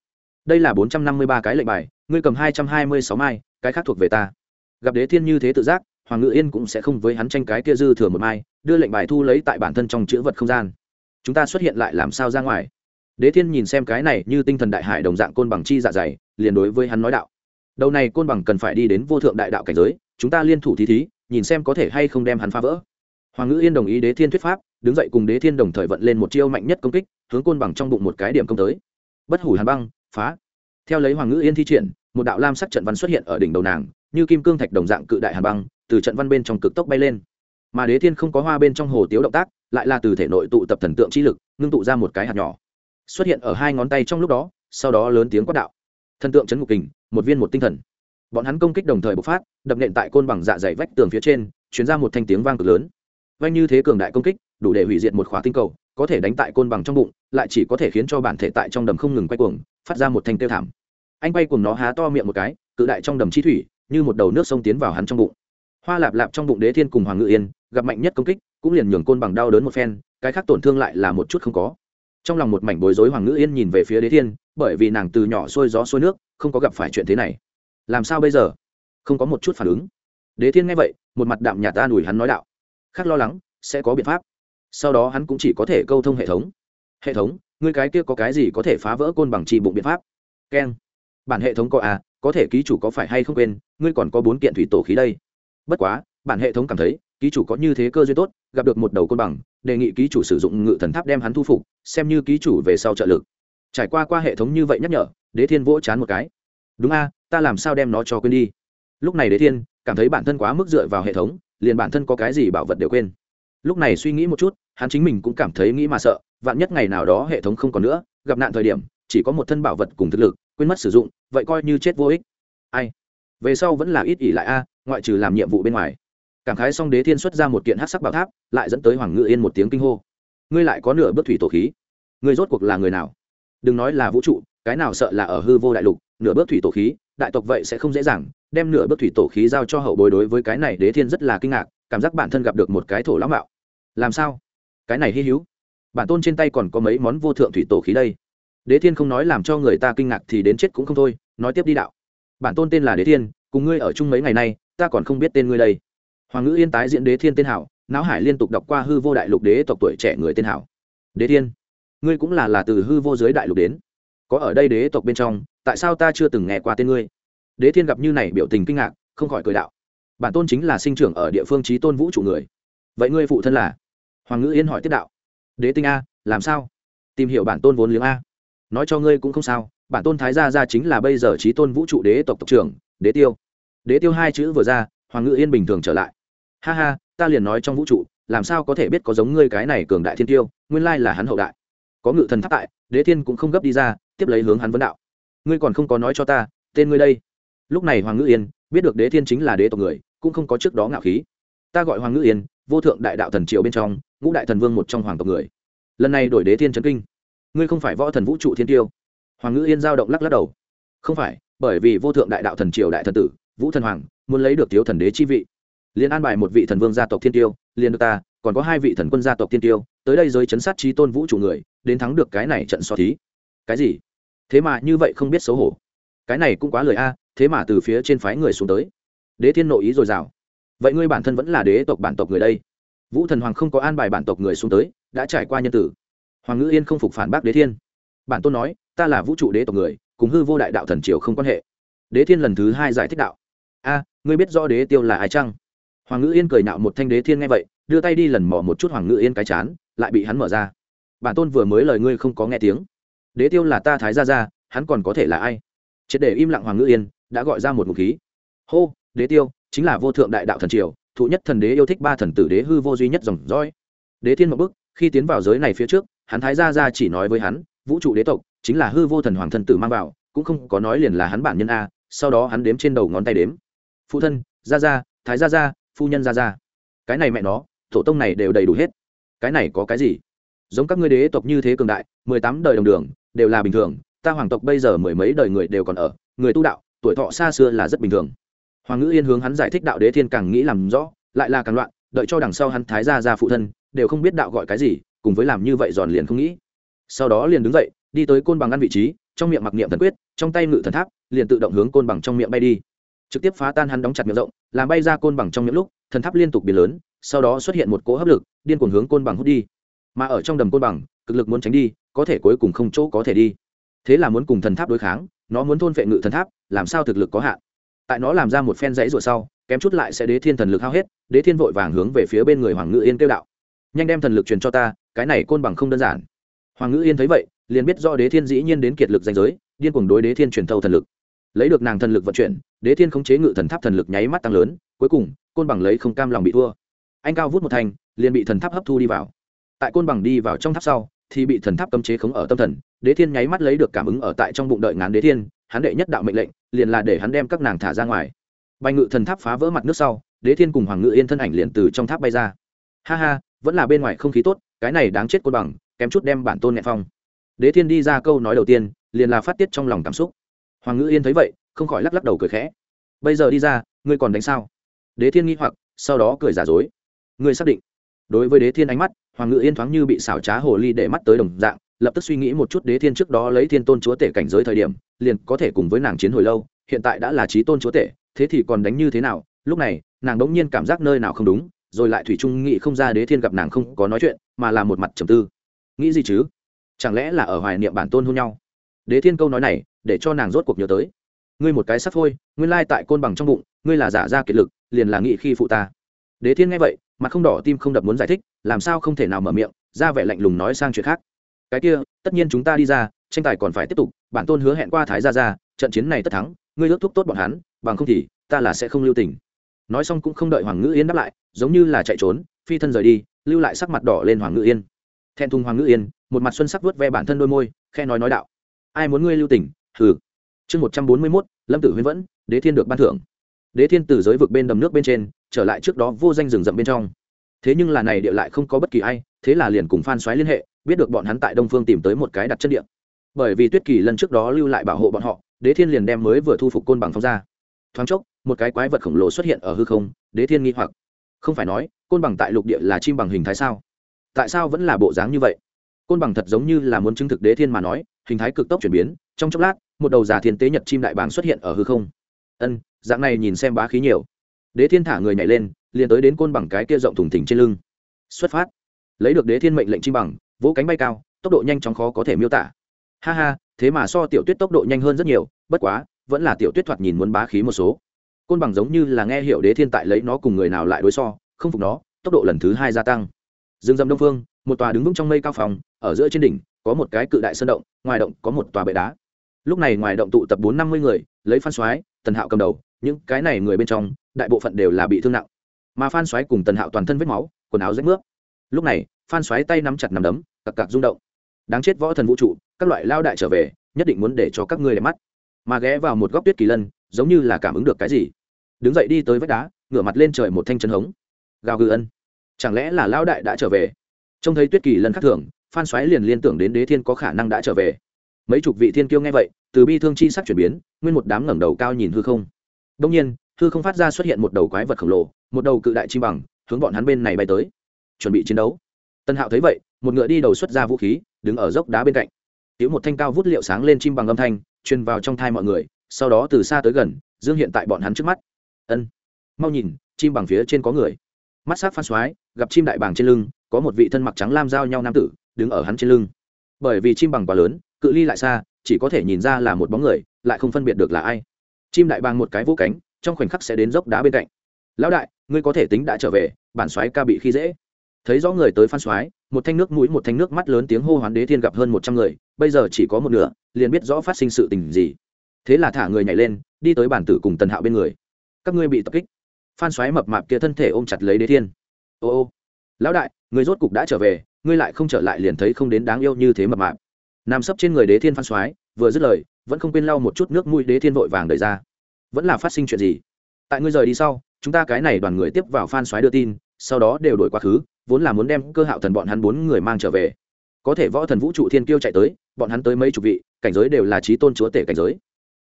Đây là bốn trăm năm mươi ba cái lệnh bài, ngươi cầm hai trăm hai mươi sáu mai, cái khác thuộc về ta. Gặp đế thiên như thế tự giác, hoàng ngự yên cũng sẽ không với hắn tranh cái kia dư thừa một mai, đưa lệnh bài thu lấy tại bản thân trong chữ vật không gian. Chúng ta xuất hiện lại làm sao ra ngoài? Đế thiên nhìn xem cái này như tinh thần đại hải đồng dạng côn bằng chi dạ dày, liền đối với hắn nói đạo. Đầu này côn bằng cần phải đi đến vô thượng đại đạo cảnh giới, chúng ta liên thủ thí thí, nhìn xem có thể hay không đem hắn phá vỡ. Hoàng ngữ yên đồng ý đế thiên thuyết pháp, đứng dậy cùng đế thiên đồng thời vận lên một chiêu mạnh nhất công kích, hướng côn bằng trong bụng một cái điểm công tới. Bất hủ hàn băng, phá. Theo lấy hoàng ngữ yên thi triển, một đạo lam sắc trận văn xuất hiện ở đỉnh đầu nàng, như kim cương thạch đồng dạng cự đại hàn băng, từ trận văn bên trong cực tốc bay lên. Mà đế thiên không có hoa bên trong hồ tiếu động tác, lại là từ thể nội tụ tập thần tượng chi lực, ngưng tụ ra một cái hạt nhỏ xuất hiện ở hai ngón tay trong lúc đó, sau đó lớn tiếng quát đạo. Thần tượng chấn ngục kình, một viên một tinh thần. Bọn hắn công kích đồng thời bộc phát, đập nện tại côn bằng dạ dày vách tường phía trên chuyển ra một thanh tiếng vang cực lớn. Vanh như thế cường đại công kích, đủ để hủy diệt một khóa tinh cầu, có thể đánh tại côn bằng trong bụng, lại chỉ có thể khiến cho bản thể tại trong đầm không ngừng quay cuồng, phát ra một thanh tiêu thảm. Anh quay cùng nó há to miệng một cái, cự đại trong đầm chi thủy, như một đầu nước sông tiến vào hắn trong bụng. Hoa lạp lạp trong bụng đế thiên cùng hoàng ngự yên, gặp mạnh nhất công kích, cũng liền nhường côn bằng đau đớn một phen, cái khác tổn thương lại là một chút không có trong lòng một mảnh bối rối hoàng ngữ yên nhìn về phía đế thiên, bởi vì nàng từ nhỏ xuôi gió xuôi nước, không có gặp phải chuyện thế này. Làm sao bây giờ? Không có một chút phản ứng. Đế thiên nghe vậy, một mặt đạm nhạt ta đùi hắn nói đạo. Khác lo lắng, sẽ có biện pháp. Sau đó hắn cũng chỉ có thể câu thông hệ thống. Hệ thống, ngươi cái kia có cái gì có thể phá vỡ côn bằng trì bụng biện pháp? Keng. Bản hệ thống có à có thể ký chủ có phải hay không quên, ngươi còn có bốn kiện thủy tổ khí đây. Bất quá, bản hệ thống cảm thấy ký chủ có như thế cơ duyên tốt, gặp được một đầu côn bằng, đề nghị ký chủ sử dụng ngự thần tháp đem hắn thu phục, xem như ký chủ về sau trợ lực. Trải qua qua hệ thống như vậy nhắc nhở, đế thiên vỗ chán một cái. Đúng a, ta làm sao đem nó cho quên đi? Lúc này đế thiên, cảm thấy bản thân quá mức dựa vào hệ thống, liền bản thân có cái gì bảo vật đều quên. Lúc này suy nghĩ một chút, hắn chính mình cũng cảm thấy nghĩ mà sợ, vạn nhất ngày nào đó hệ thống không còn nữa, gặp nạn thời điểm, chỉ có một thân bảo vật cùng thực lực, quên mất sử dụng, vậy coi như chết vô ích. Ai? Về sau vẫn là ít ỉ lại a, ngoại trừ làm nhiệm vụ bên ngoài cảm khái xong đế thiên xuất ra một kiện hát sắc bảo tháp, lại dẫn tới hoàng ngự yên một tiếng kinh hô. Ngươi lại có nửa bước thủy tổ khí. Ngươi rốt cuộc là người nào? Đừng nói là vũ trụ, cái nào sợ là ở hư vô đại lục, nửa bước thủy tổ khí, đại tộc vậy sẽ không dễ dàng, đem nửa bước thủy tổ khí giao cho hậu bối đối với cái này đế thiên rất là kinh ngạc, cảm giác bản thân gặp được một cái thổ lão mạo. Làm sao? Cái này hy hữu. Bản tôn trên tay còn có mấy món vô thượng thủy tổ khí đây. Đế thiên không nói làm cho người ta kinh ngạc thì đến chết cũng không thôi, nói tiếp đi đạo. Bản tôn tên là đế thiên, cùng ngươi ở chung mấy ngày nay, ta còn không biết tên ngươi đây hoàng ngữ yên tái diễn đế thiên tên hảo, não hải liên tục đọc qua hư vô đại lục đế tộc tuổi trẻ người tên hảo. Đế thiên, ngươi cũng là là từ hư vô giới đại lục đến. Có ở đây đế tộc bên trong, tại sao ta chưa từng nghe qua tên ngươi? Đế thiên gặp như này biểu tình kinh ngạc, không khỏi cười đạo. Bản tôn chính là sinh trưởng ở địa phương trí tôn vũ trụ người. Vậy ngươi phụ thân là? Hoàng ngữ yên hỏi tiếp đạo. Đế tinh a, làm sao? Tìm hiểu bản tôn vốn liếng a. Nói cho ngươi cũng không sao, bản tôn thái gia gia chính là bây giờ trí tôn vũ trụ đế tộc tộc trưởng, đế tiêu. Đế tiêu hai chữ vừa ra, hoàng ngữ yên bình thường trở lại ha ha, ta liền nói trong vũ trụ, làm sao có thể biết có giống ngươi cái này cường đại thiên tiêu, nguyên lai là hắn hậu đại. Có ngự thần tháp tại, đế thiên cũng không gấp đi ra, tiếp lấy hướng hắn vấn đạo. Ngươi còn không có nói cho ta, tên ngươi đây. Lúc này hoàng ngữ yên, biết được đế thiên chính là đế tộc người, cũng không có trước đó ngạo khí. Ta gọi hoàng ngữ yên, vô thượng đại đạo thần triều bên trong, ngũ đại thần vương một trong hoàng tộc người. Lần này đổi đế thiên trấn kinh. Ngươi không phải võ thần vũ trụ thiên tiêu. Hoàng ngữ yên giao động lắc lắc đầu. Không phải, bởi vì vô thượng đại đạo thần triều đại thần tử, vũ thần hoàng, muốn lấy được thiếu thần đế chi vị liền an bài một vị thần vương gia tộc thiên tiêu, liền được ta, còn có hai vị thần quân gia tộc thiên tiêu, tới đây giới chấn sát trí tôn vũ trụ người, đến thắng được cái này trận so thí. Cái gì? Thế mà như vậy không biết xấu hổ. Cái này cũng quá lời a, thế mà từ phía trên phái người xuống tới. Đế thiên nội ý dồi dào vậy ngươi bản thân vẫn là đế tộc bản tộc người đây? Vũ thần hoàng không có an bài bản tộc người xuống tới, đã trải qua nhân tử. Hoàng ngữ yên không phục phản bác đế thiên. Bản tôn nói, ta là vũ trụ đế tộc người, cùng hư vô đại đạo thần triều không quan hệ. Đế thiên lần thứ hai giải thích đạo. A, ngươi biết rõ đế tiêu là ai chăng? Hoàng ngữ yên cười nạo một thanh đế thiên nghe vậy, đưa tay đi lần mò một chút hoàng ngữ yên cái chán, lại bị hắn mở ra. Bản tôn vừa mới lời ngươi không có nghe tiếng. Đế tiêu là ta thái gia gia, hắn còn có thể là ai? Triệt để im lặng hoàng ngữ yên, đã gọi ra một ngụ khí. Hô, đế tiêu, chính là vô thượng đại đạo thần triều, thụ nhất thần đế yêu thích ba thần tử đế hư vô duy nhất dòng dõi. Đế thiên một bức khi tiến vào giới này phía trước, hắn thái gia gia chỉ nói với hắn, vũ trụ đế tộc, chính là hư vô thần hoàng thần tử mang vào, cũng không có nói liền là hắn bản nhân a. Sau đó hắn đếm trên đầu ngón tay đếm. Phụ thân, gia gia, thái gia gia phu nhân gia gia cái này mẹ nó tổ tông này đều đầy đủ hết. Cái này có cái gì? Giống các ngươi đế tộc như thế cường đại, mười tám đời đồng đường, đều là bình thường. Ta hoàng tộc bây giờ mười mấy đời người đều còn ở, người tu đạo, tuổi thọ xa xưa là rất bình thường. Hoàng ngữ yên hướng hắn giải thích đạo đế thiên càng nghĩ làm rõ, lại là càng loạn, đợi cho đằng sau hắn thái gia ra phụ thân, đều không biết đạo gọi cái gì, cùng với làm như vậy giòn liền không nghĩ. Sau đó liền đứng dậy, đi tới côn bằng ăn vị trí, trong miệng mặc niệm thần quyết, trong tay ngự thần tháp, liền tự động hướng côn bằng trong miệng bay đi trực tiếp phá tan hắn đóng chặt miệng rộng, làm bay ra côn bằng trong những lúc, thần tháp liên tục biến lớn, sau đó xuất hiện một cỗ hấp lực, điên cuồng hướng côn bằng hút đi. Mà ở trong đầm côn bằng, cực lực muốn tránh đi, có thể cuối cùng không chỗ có thể đi. Thế là muốn cùng thần tháp đối kháng, nó muốn thôn vệ ngự thần tháp, làm sao thực lực có hạn? Tại nó làm ra một phen dãy ruột sau, kém chút lại sẽ đế thiên thần lực hao hết, đế thiên vội vàng hướng về phía bên người hoàng ngự yên kêu đạo. Nhanh đem thần lực truyền cho ta, cái này côn bằng không đơn giản. Hoàng ngự yên thấy vậy, liền biết do đế thiên dĩ nhiên đến kiệt lực danh giới, điên cuồng đối đế thiên truyền thâu thần lực lấy được nàng thần lực vận chuyển, đế thiên khống chế ngự thần tháp thần lực nháy mắt tăng lớn, cuối cùng, côn bằng lấy không cam lòng bị thua. Anh cao vút một thành, liền bị thần tháp hấp thu đi vào. Tại côn bằng đi vào trong tháp sau, thì bị thần tháp cấm chế khống ở tâm thần, đế thiên nháy mắt lấy được cảm ứng ở tại trong bụng đợi ngán đế thiên, hắn đệ nhất đạo mệnh lệnh, liền là để hắn đem các nàng thả ra ngoài. Bành ngự thần tháp phá vỡ mặt nước sau, đế thiên cùng hoàng ngự yên thân ảnh liền từ trong tháp bay ra. Ha ha, vẫn là bên ngoài không khí tốt, cái này đáng chết côn bằng, kém chút đem bản tôn nhẹ phong. Đế thiên đi ra câu nói đầu tiên, liền là phát tiết trong lòng cảm xúc hoàng Ngữ yên thấy vậy, không khỏi lắc lắc đầu cười khẽ. Bây giờ đi ra, ngươi còn đánh sao? Đế thiên nghi hoặc, sau đó cười giả dối. Ngươi xác định. Đối với đế thiên ánh mắt, hoàng ngự yên thoáng như bị xảo trá hồ ly để mắt tới đồng dạng, lập tức suy nghĩ một chút đế thiên trước đó lấy thiên tôn chúa tể cảnh giới thời điểm, liền có thể cùng với nàng chiến hồi lâu, hiện tại đã là trí tôn chúa tể, thế thì còn đánh như thế nào? Lúc này, nàng đ ỗ n g nhiên cảm giác nơi nào không đúng, rồi lại thủy trung nghĩ không ra đế thiên gặp nàng không có nói chuyện, mà là một mặt trầm tư. Nghĩ gì chứ? Chẳng lẽ là ở hoài niệm bản tôn hôn nhau? Đế thiên câu nói này để cho nàng rốt cuộc nhớ tới. Ngươi một cái sắp thôi, nguyên lai tại côn bằng trong bụng ngươi là giả ra kiệt lực liền là nghị khi phụ ta. Đế thiên nghe vậy mặt không đỏ tim không đập muốn giải thích làm sao không thể nào mở miệng ra vẻ lạnh lùng nói sang chuyện khác. Cái kia tất nhiên chúng ta đi ra tranh tài còn phải tiếp tục bản tôn hứa hẹn qua thái gia ra trận chiến này tất thắng ngươi ước thúc tốt bọn hắn bằng không thì ta là sẽ không lưu tình. Nói xong cũng không đợi hoàng ngữ yên đáp lại giống như là chạy trốn phi thân rời đi lưu lại sắc mặt đỏ lên hoàng ngữ yên. Thẹn thùng hoàng ngữ yên một mặt xuân sắc vớt ve bản thân đôi môi khe nói nói đạo. Ai muốn ngươi lưu tình hừ chương một trăm bốn mươi mốt, lâm tử huyên vẫn, đế thiên được ban thưởng. Đế thiên từ giới vực bên đầm nước bên trên, trở lại trước đó vô danh rừng rậm bên trong. Thế nhưng là này địa lại không có bất kỳ ai, thế là liền cùng phan xoáy liên hệ, biết được bọn hắn tại đông phương tìm tới một cái đặt chân địa. Bởi vì tuyết kỳ lần trước đó lưu lại bảo hộ bọn họ, đế thiên liền đem mới vừa thu phục côn bằng phong ra. Thoáng chốc, một cái quái vật khổng lồ xuất hiện ở hư không, đế thiên nghi hoặc. Không phải nói, côn bằng tại lục địa là chim bằng hình thái sao? Tại sao vẫn là bộ dáng như vậy? Côn bằng thật giống như là muốn chứng thực đế thiên mà nói, hình thái cực tốc chuyển biến, trong chốc lát một đầu già thiên tế nhật chim đại bàng xuất hiện ở hư không. Ân, dạng này nhìn xem bá khí nhiều. Đế thiên thả người nhảy lên, liền tới đến côn bằng cái kia rộng thùng thỉnh trên lưng. Xuất phát. Lấy được đế thiên mệnh lệnh chim bằng, vỗ cánh bay cao, tốc độ nhanh chóng khó có thể miêu tả. Ha ha, thế mà so tiểu tuyết tốc độ nhanh hơn rất nhiều, bất quá, vẫn là tiểu tuyết thoạt nhìn muốn bá khí một số. Côn bằng giống như là nghe hiểu đế thiên tại lấy nó cùng người nào lại đối so, không phục nó, tốc độ lần thứ hai gia tăng. Dương dầm đông phương, một tòa đứng vững trong mây cao phòng, ở giữa trên đỉnh, có một cái cự đại sơn động, ngoài động có một tòa bệ đá lúc này ngoài động tụ tập bốn năm mươi người, lấy phan soái, tần hạo cầm đầu, những cái này người bên trong, đại bộ phận đều là bị thương nặng. Mà phan xoáy cùng tần hạo toàn thân vết máu, quần áo rách nước lúc này, phan xoáy tay nắm chặt nằm đấm, cặc cặc rung động. Đáng chết võ thần vũ trụ, các loại lao đại trở về, nhất định muốn để cho các ngươi đẹp mắt. Mà ghé vào một góc tuyết kỳ lân, giống như là cảm ứng được cái gì. Đứng dậy đi tới vách đá, ngửa mặt lên trời một thanh chân hống. Gào gừ ân. Chẳng lẽ là lao đại đã trở về? Trông thấy tuyết kỳ lân khắc thường, phan xoáy liền liên tưởng đến đế thiên có khả năng đã trở về mấy chục vị thiên kiêu nghe vậy, từ bi thương chi sắc chuyển biến, nguyên một đám ngẩng đầu cao nhìn hư không. Đông nhiên, hư không phát ra xuất hiện một đầu quái vật khổng lồ, một đầu cự đại chim bằng, hướng bọn hắn bên này bay tới. Chuẩn bị chiến đấu. Tân hạo thấy vậy, một ngựa đi đầu xuất ra vũ khí, đứng ở dốc đá bên cạnh. Tiếu một thanh cao vút liệu sáng lên chim bằng âm thanh, truyền vào trong thai mọi người, sau đó từ xa tới gần, dương hiện tại bọn hắn trước mắt. Ân. Mau nhìn, chim bằng phía trên có người. Mắt s á c phan soái gặp chim đại bàng trên lưng, có một vị thân mặc trắng lam giao nhau nam tử, đứng ở hắn trên lưng. Bởi vì chim bằng quá lớn cự ly lại xa, chỉ có thể nhìn ra là một bóng người, lại không phân biệt được là ai. Chim đại bàng một cái vỗ cánh, trong khoảnh khắc sẽ đến dốc đá bên cạnh. Lão đại, ngươi có thể tính đã trở về, bản soái ca bị khi dễ. Thấy rõ người tới phan soái, một thanh nước mũi, một thanh nước mắt lớn tiếng hô hoán đế thiên gặp hơn một trăm người, bây giờ chỉ có một nửa, liền biết rõ phát sinh sự tình gì. Thế là thả người nhảy lên, đi tới bản tử cùng tần hạo bên người. Các ngươi bị tập kích. Phan xoáy mập mạp kia thân thể ôm chặt lấy đế thiên. Ô ô, lão đại người rốt cục đã trở về, ngươi lại không trở lại liền thấy không đến đáng yêu như thế mập mạp nằm sấp trên người đế thiên phan xoáy vừa dứt lời, vẫn không quên lau một chút nước mũi đế thiên vội vàng đẩy ra. Vẫn là phát sinh chuyện gì? Tại ngươi rời đi sau, chúng ta cái này đoàn người tiếp vào phan xoáy đưa tin, sau đó đều đổi quá khứ, vốn là muốn đem cơ hạo thần bọn hắn bốn người mang trở về. Có thể võ thần vũ trụ thiên kiêu chạy tới, bọn hắn tới mấy chục vị, cảnh giới đều là trí tôn chúa tể cảnh giới.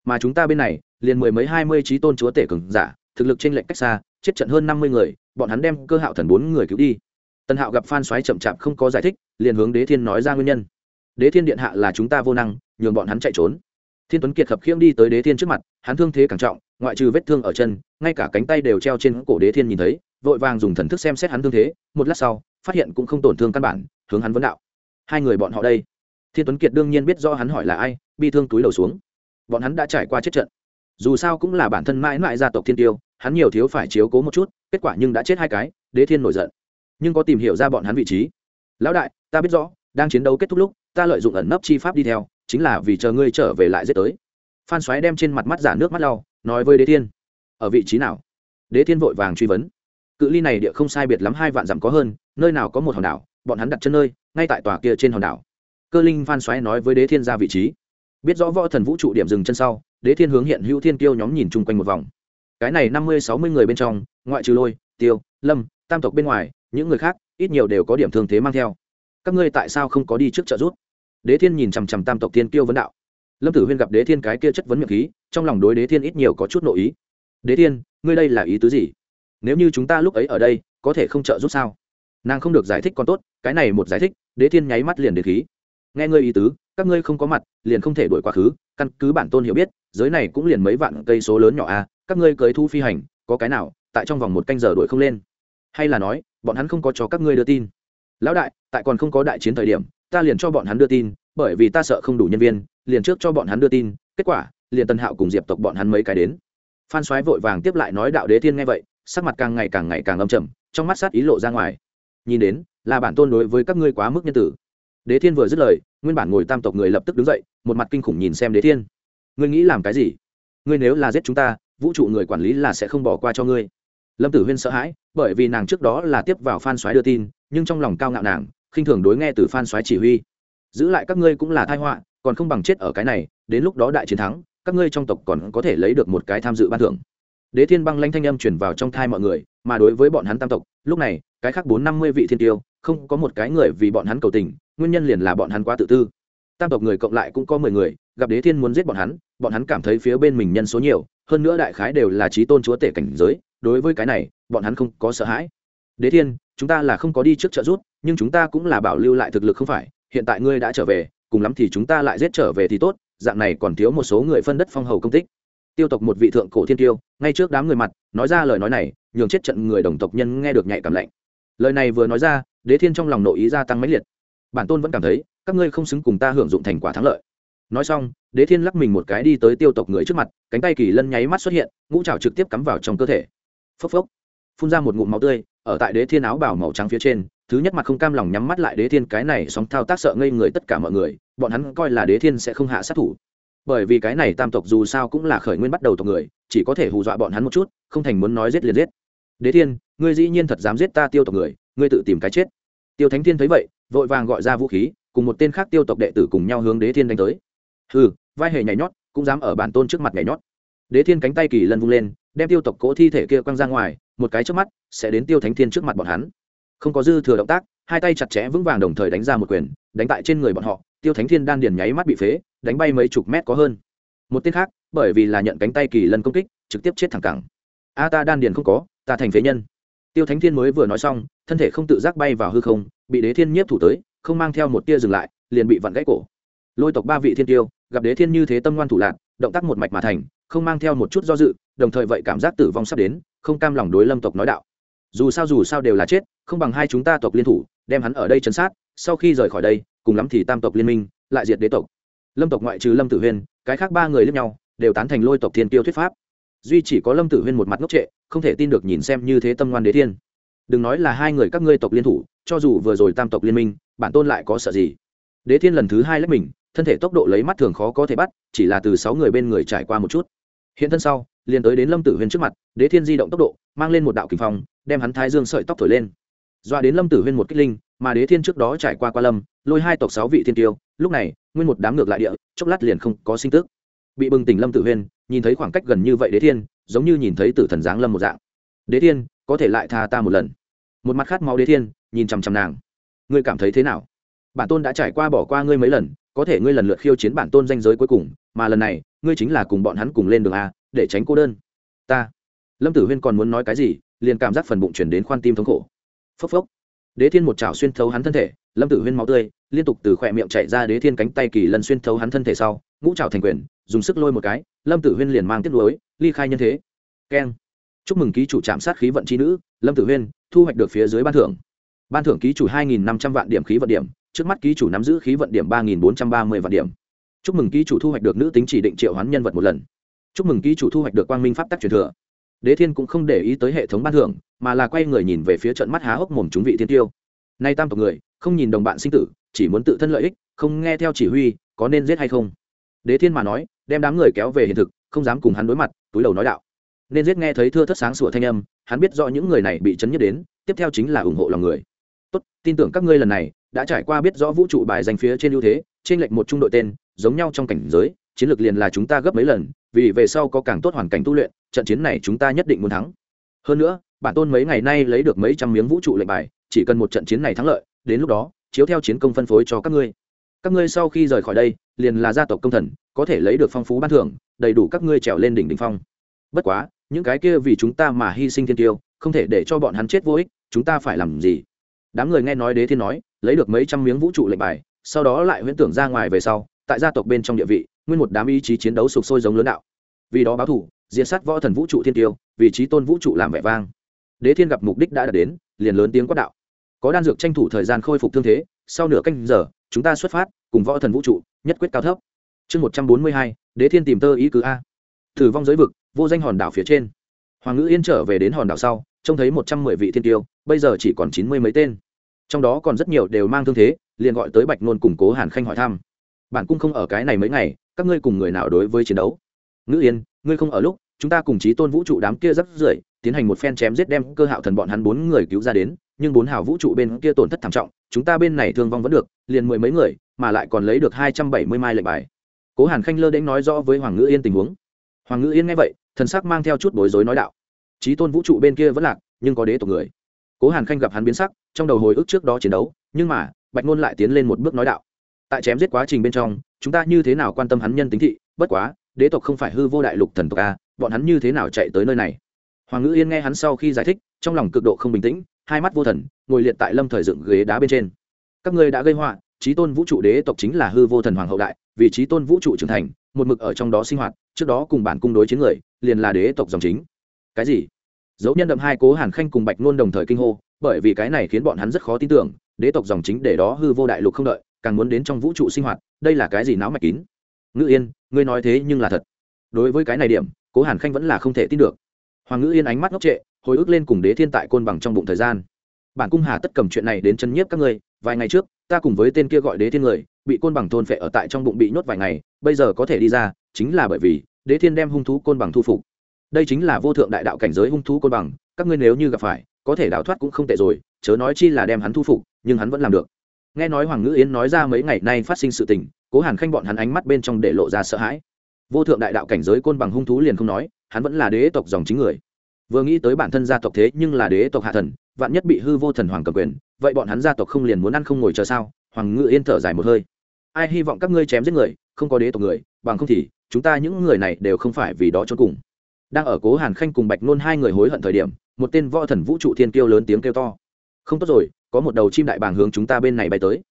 Mà chúng ta bên này, liền mười mấy hai mươi trí tôn chúa tể cường giả, thực lực trên lệnh cách xa, chết trận hơn năm mươi người, bọn hắn đem cơ hạo thần bốn người cứu đi. Tần hạo gặp phan xoáy chậm chạp không có giải thích, liền hướng đế thiên nói ra nguyên nhân đế thiên điện hạ là chúng ta vô năng, nhường bọn hắn chạy trốn. Thiên tuấn kiệt khập khiễng đi tới đế thiên trước mặt, hắn thương thế càng trọng, ngoại trừ vết thương ở chân, ngay cả cánh tay đều treo trên cổ đế thiên nhìn thấy, vội vàng dùng thần thức xem xét hắn thương thế, một lát sau, phát hiện cũng không tổn thương căn bản, hướng hắn vấn đạo. Hai người bọn họ đây? Thiên tuấn kiệt đương nhiên biết do hắn hỏi là ai, bi thương túi đầu xuống. Bọn hắn đã trải qua chết trận. Dù sao cũng là bản thân mãi mãi gia tộc thiên tiêu, hắn nhiều thiếu phải chiếu cố một chút, kết quả nhưng đã chết hai cái, đế thiên nổi giận. Nhưng có tìm hiểu ra bọn hắn vị trí. Lão đại, ta biết rõ, đang chiến đấu kết thúc lúc ta lợi dụng ẩn nấp chi pháp đi theo, chính là vì chờ ngươi trở về lại giết tới. Phan xoáy đem trên mặt mắt giả nước mắt lau, nói với đế thiên, ở vị trí nào? Đế thiên vội vàng truy vấn, cự ly này địa không sai biệt lắm hai vạn dặm có hơn, nơi nào có một hòn đảo, bọn hắn đặt chân nơi, ngay tại tòa kia trên hòn đảo. Cơ linh phan xoáy nói với đế thiên ra vị trí. Biết rõ võ thần vũ trụ điểm dừng chân sau, đế thiên hướng hiện hữu thiên kiêu nhóm nhìn chung quanh một vòng. Cái này năm mươi, sáu mươi người bên trong, ngoại trừ lôi, tiêu, lâm, tam tộc bên ngoài, những người khác, ít nhiều đều có điểm thương thế mang theo. Các ngươi tại sao không có đi trước trợ giúp? Đế thiên nhìn chằm chằm tam tộc thiên kiêu vấn đạo. Lâm tử huyên gặp đế thiên cái kia chất vấn miệng khí, trong lòng đối đế thiên ít nhiều có chút nội ý. Đế thiên, ngươi đây là ý tứ gì? Nếu như chúng ta lúc ấy ở đây, có thể không trợ giúp sao? Nàng không được giải thích còn tốt, cái này một giải thích, đế thiên nháy mắt liền đến khí. Nghe ngươi ý tứ, các ngươi không có mặt, liền không thể đuổi quá khứ, căn cứ bản tôn hiểu biết, giới này cũng liền mấy vạn cây số lớn nhỏ a, các ngươi cưới thu phi hành, có cái nào, tại trong vòng một canh giờ đuổi không lên. Hay là nói, bọn hắn không có cho các ngươi đưa tin. Lão đại, tại còn không có đại chiến thời điểm ta liền cho bọn hắn đưa tin, bởi vì ta sợ không đủ nhân viên, liền trước cho bọn hắn đưa tin, kết quả, liền tân hạo cùng diệp tộc bọn hắn mấy cái đến. Phan soái vội vàng tiếp lại nói đạo đế thiên nghe vậy, sắc mặt càng ngày càng ngày càng âm trầm, trong mắt sát ý lộ ra ngoài. Nhìn đến, là bản tôn đối với các ngươi quá mức nhân tử. Đế thiên vừa dứt lời, nguyên bản ngồi tam tộc người lập tức đứng dậy, một mặt kinh khủng nhìn xem đế thiên. Ngươi nghĩ làm cái gì? Ngươi nếu là giết chúng ta, vũ trụ người quản lý là sẽ không bỏ qua cho ngươi. Lâm tử huyên sợ hãi, bởi vì nàng trước đó là tiếp vào phan soái đưa tin, nhưng trong lòng cao ngạo nàng khinh thường đối nghe từ phan soái chỉ huy. Giữ lại các ngươi cũng là thai họa, còn không bằng chết ở cái này, đến lúc đó đại chiến thắng, các ngươi trong tộc còn có thể lấy được một cái tham dự ban thưởng. Đế thiên băng lanh thanh âm chuyển vào trong thai mọi người, mà đối với bọn hắn tam tộc, lúc này, cái khác bốn năm mươi vị thiên tiêu, không có một cái người vì bọn hắn cầu tình, nguyên nhân liền là bọn hắn quá tự tư. Tam tộc người cộng lại cũng có mười người, gặp đế thiên muốn giết bọn hắn bọn hắn cảm thấy phía bên mình nhân số nhiều, hơn nữa đại khái đều là trí tôn chúa tể cảnh giới, đối với cái này, bọn hắn không có sợ hãi. Đế thiên chúng ta là không có đi trước trợ rút, nhưng chúng ta cũng là bảo lưu lại thực lực không phải, hiện tại ngươi đã trở về, cùng lắm thì chúng ta lại giết trở về thì tốt, dạng này còn thiếu một số người phân đất phong hầu công tích. Tiêu tộc một vị thượng cổ thiên tiêu, ngay trước đám người mặt, nói ra lời nói này, nhường chết trận người đồng tộc nhân nghe được nhạy cảm lạnh. Lời này vừa nói ra, đế thiên trong lòng nội ý gia tăng mãnh liệt. Bản tôn vẫn cảm thấy, các ngươi không xứng cùng ta hưởng dụng thành quả thắng lợi. Nói xong, đế thiên lắc mình một cái đi tới tiêu tộc người trước mặt, cánh tay kỳ lân nháy mắt xuất hiện, ngũ trào trực tiếp cắm vào trong cơ thể. Phốc phốc phun ra một ngụm máu tươi, ở tại đế thiên áo bảo màu trắng phía trên, thứ nhất mặt không cam lòng nhắm mắt lại đế thiên cái này sóng thao tác sợ ngây người tất cả mọi người, bọn hắn coi là đế thiên sẽ không hạ sát thủ. Bởi vì cái này tam tộc dù sao cũng là khởi nguyên bắt đầu tộc người, chỉ có thể hù dọa bọn hắn một chút, không thành muốn nói giết liền giết. Đế thiên, ngươi dĩ nhiên thật dám giết ta tiêu tộc người, ngươi tự tìm cái chết. Tiêu thánh thiên thấy vậy, vội vàng gọi ra vũ khí, cùng một tên khác tiêu tộc đệ tử cùng nhau hướng đế thiên đánh tới. Hừ, vai hề nhảy nhót, cũng dám ở bản tôn trước mặt nhảy nhót. Đế thiên cánh tay kỳ lân vung lên, đem tiêu tộc cỗ thi thể kia quăng ra ngoài một cái trước mắt, sẽ đến tiêu thánh thiên trước mặt bọn hắn. Không có dư thừa động tác, hai tay chặt chẽ vững vàng đồng thời đánh ra một quyền, đánh tại trên người bọn họ, tiêu thánh thiên đan điền nháy mắt bị phế, đánh bay mấy chục mét có hơn. Một tên khác, bởi vì là nhận cánh tay kỳ lân công kích, trực tiếp chết thẳng cẳng. A, ta đan điền không có, ta thành phế nhân. Tiêu thánh thiên mới vừa nói xong, thân thể không tự giác bay vào hư không, bị đế thiên nhiếp thủ tới, không mang theo một tia dừng lại, liền bị vặn gãy cổ. Lôi tộc ba vị thiên tiêu, gặp đế thiên như thế tâm ngoan thủ lạc động tác một mạch mà thành, không mang theo một chút do dự, đồng thời vậy cảm giác tử vong sắp đến không cam lòng đối lâm tộc nói đạo. Dù sao dù sao đều là chết, không bằng hai chúng ta tộc liên thủ, đem hắn ở đây chấn sát, sau khi rời khỏi đây, cùng lắm thì tam tộc liên minh, lại diệt đế tộc. Lâm tộc ngoại trừ lâm tử huyên, cái khác ba người lẫn nhau, đều tán thành lôi tộc thiên tiêu thuyết pháp. Duy chỉ có lâm tử huyên một mặt ngốc trệ, không thể tin được nhìn xem như thế tâm ngoan đế thiên. Đừng nói là hai người các ngươi tộc liên thủ, cho dù vừa rồi tam tộc liên minh, bản tôn lại có sợ gì? Đế thiên lần thứ hai lách mình, thân thể tốc độ lấy mắt thường khó có thể bắt, chỉ là từ sáu người bên người trải qua một chút. Hiện thân sau liền tới đến lâm tử huyên trước mặt, đế thiên di động tốc độ, mang lên một đạo kinh phong, đem hắn thái dương sợi tóc thổi lên. Doa đến lâm tử huyên một kích linh, mà đế thiên trước đó trải qua qua lâm, lôi hai tộc sáu vị thiên tiêu, lúc này, nguyên một đám ngược lại địa, chốc lát liền không có sinh tức. Bị bừng tỉnh lâm tử huyên nhìn thấy khoảng cách gần như vậy đế thiên, giống như nhìn thấy tử thần giáng lâm một dạng. Đế thiên, có thể lại tha ta một lần? Một mặt khát máu đế thiên, nhìn chằm chằm nàng. Ngươi cảm thấy thế nào? Bản tôn đã trải qua bỏ qua ngươi mấy lần, có thể ngươi lần lượt khiêu chiến bản tôn danh giới cuối cùng, mà lần này, ngươi chính là cùng bọn hắn cùng lên đường a để tránh cô đơn. Ta. Lâm tử huyên còn muốn nói cái gì, liền cảm giác phần bụng chuyển đến khoan tim thống khổ. Phốc phốc. Đế thiên một chảo xuyên thấu hắn thân thể, lâm tử huyên máu tươi, liên tục từ khỏe miệng chạy ra đế thiên cánh tay kỳ lần xuyên thấu hắn thân thể sau, ngũ trào thành quyền, dùng sức lôi một cái, lâm tử huyên liền mang tiếp nối, ly khai nhân thế. Keng. Chúc mừng ký chủ trạm sát khí vận c h i nữ, lâm tử huyên, thu hoạch được phía dưới ban thưởng. Ban thưởng ký chủ hai nghìn năm trăm vạn điểm khí vận điểm, trước mắt ký chủ nắm giữ khí vận điểm ba nghìn bốn trăm ba mươi vạn điểm. Chúc mừng ký chủ thu hoạch được nữ tính chỉ định triệu hoán nhân vật một lần chúc mừng ký chủ thu hoạch được quang minh pháp tắc truyền thừa. Đế thiên cũng không để ý tới hệ thống ban thưởng, mà là quay người nhìn về phía trận mắt há hốc mồm chúng vị thiên tiêu. Nay tam tộc người, không nhìn đồng bạn sinh tử, chỉ muốn tự thân lợi ích, không nghe theo chỉ huy, có nên giết hay không? Đế thiên mà nói, đem đám người kéo về hiện thực, không dám cùng hắn đối mặt, túi đầu nói đạo. Nên giết nghe thấy thưa thất sáng sủa thanh âm, hắn biết rõ những người này bị chấn nhất đến, tiếp theo chính là ủng hộ lòng người. Tốt, tin tưởng các ngươi lần này, đã trải qua biết rõ vũ trụ bài danh phía trên ưu thế trên lệnh một trung đội tên, giống nhau trong cảnh giới, chiến lược liền là chúng ta gấp mấy lần vì về sau có càng tốt hoàn cảnh tu luyện, trận chiến này chúng ta nhất định muốn thắng. Hơn nữa, bản tôn mấy ngày nay lấy được mấy trăm miếng vũ trụ lệnh bài, chỉ cần một trận chiến này thắng lợi, đến lúc đó, chiếu theo chiến công phân phối cho các ngươi. Các ngươi sau khi rời khỏi đây, liền là gia tộc công thần, có thể lấy được phong phú ban thưởng, đầy đủ các ngươi trèo lên đỉnh đỉnh phong. Bất quá, những cái kia vì chúng ta mà hy sinh thiên tiêu, không thể để cho bọn hắn chết vô ích, chúng ta phải làm gì? Đám người nghe nói đế thiên nói, lấy được mấy trăm miếng vũ trụ lệnh bài, sau đó lại huyễn tưởng ra ngoài về sau, tại gia tộc bên trong địa vị, nguyên một đám ý chí chiến đấu sục sôi giống lớn đạo vì đó báo thủ, diệt sát võ thần vũ trụ thiên tiêu vị trí tôn vũ trụ làm vẻ vang. Đế thiên gặp mục đích đã đạt đến, liền lớn tiếng quát đạo. Có đan dược tranh thủ thời gian khôi phục thương thế, sau nửa canh giờ, chúng ta xuất phát, cùng võ thần vũ trụ, nhất quyết cao thấp. Chương một trăm bốn mươi hai, đế thiên tìm tơ ý cứ a. Thử vong giới vực, vô danh hòn đảo phía trên. Hoàng ngữ yên trở về đến hòn đảo sau, trông thấy một trăm mười vị thiên tiêu, bây giờ chỉ còn chín mươi mấy tên. Trong đó còn rất nhiều đều mang thương thế, liền gọi tới bạch nôn củng cố hàn khanh hỏi thăm. Bản cung không ở cái này mấy ngày, các ngươi cùng người nào đối với chiến đấu? Ngữ yên, ngươi không ở lúc, chúng ta cùng chí tôn vũ trụ đám kia rất rưởi, tiến hành một phen chém giết đem cơ hạo thần bọn hắn bốn người cứu ra đến, nhưng bốn hào vũ trụ bên kia tổn thất thảm trọng, chúng ta bên này thương vong vẫn được, liền mười mấy người, mà lại còn lấy được hai trăm bảy mươi mai lệnh bài. Cố hàn khanh lơ đễnh nói rõ với hoàng ngữ yên tình huống. Hoàng ngữ yên nghe vậy, thần sắc mang theo chút bối rối nói đạo, Chí tôn vũ trụ bên kia vẫn lạc, nhưng có đế tộc người. Cố hàn khanh gặp hắn biến sắc, trong đầu hồi ức trước đó chiến đấu, nhưng mà, bạch ngôn lại tiến lên một bước nói đạo, tại chém giết quá trình bên trong, chúng ta như thế nào quan tâm hắn nhân tính thị, bất quá đế tộc không phải hư vô đại lục thần tộc a, bọn hắn như thế nào chạy tới nơi này? Hoàng ngữ yên nghe hắn sau khi giải thích, trong lòng cực độ không bình tĩnh, hai mắt vô thần, ngồi liệt tại lâm thời dựng ghế đá bên trên. Các ngươi đã gây họa trí tôn vũ trụ đế tộc chính là hư vô thần hoàng hậu đại, vì trí tôn vũ trụ trưởng thành, một mực ở trong đó sinh hoạt, trước đó cùng bản cung đối chiến người, liền là đế tộc dòng chính. Cái gì? Dấu nhân đậm hai cố hàn khanh cùng bạch nôn đồng thời kinh hô, bởi vì cái này khiến bọn hắn rất khó tin tưởng, đế tộc dòng chính để đó hư vô đại lục không đợi, càng muốn đến trong vũ trụ sinh hoạt, đây là cái gì náo mạch kín? Ngữ yên, ngươi nói thế nhưng là thật. Đối với cái này điểm, cố hàn khanh vẫn là không thể tin được. Hoàng ngữ yên ánh mắt ngốc trệ, hồi ức lên cùng đế thiên tại côn bằng trong bụng thời gian. Bản cung hà tất cầm chuyện này đến chân nhiếp các ngươi, vài ngày trước, ta cùng với tên kia gọi đế thiên người, bị côn bằng thôn phệ ở tại trong bụng bị nhốt vài ngày, bây giờ có thể đi ra, chính là bởi vì đế thiên đem hung thú côn bằng thu phục. Đây chính là vô thượng đại đạo cảnh giới hung thú côn bằng, các ngươi nếu như gặp phải, có thể đào thoát cũng không tệ rồi, chớ nói chi là đem hắn thu phục, nhưng hắn vẫn làm được nghe nói hoàng ngữ yến nói ra mấy ngày nay phát sinh sự tình, cố hàn khanh bọn hắn ánh mắt bên trong để lộ ra sợ hãi. Vô thượng đại đạo cảnh giới côn bằng hung thú liền không nói, hắn vẫn là đế tộc dòng chính người. Vừa nghĩ tới bản thân gia tộc thế nhưng là đế tộc hạ thần, vạn nhất bị hư vô thần hoàng cầm quyền, vậy bọn hắn gia tộc không liền muốn ăn không ngồi chờ sao? Hoàng ngự yên thở dài một hơi. Ai hy vọng các ngươi chém giết người, không có đế tộc người, bằng không thì chúng ta những người này đều không phải vì đó cho cùng. Đang ở cố hàn khanh cùng bạch nôn hai người hối hận thời điểm, một tên võ thần vũ trụ thiên kêu lớn tiếng kêu to. Không tốt rồi có một đầu chim đại bàng hướng chúng ta bên này bay tới.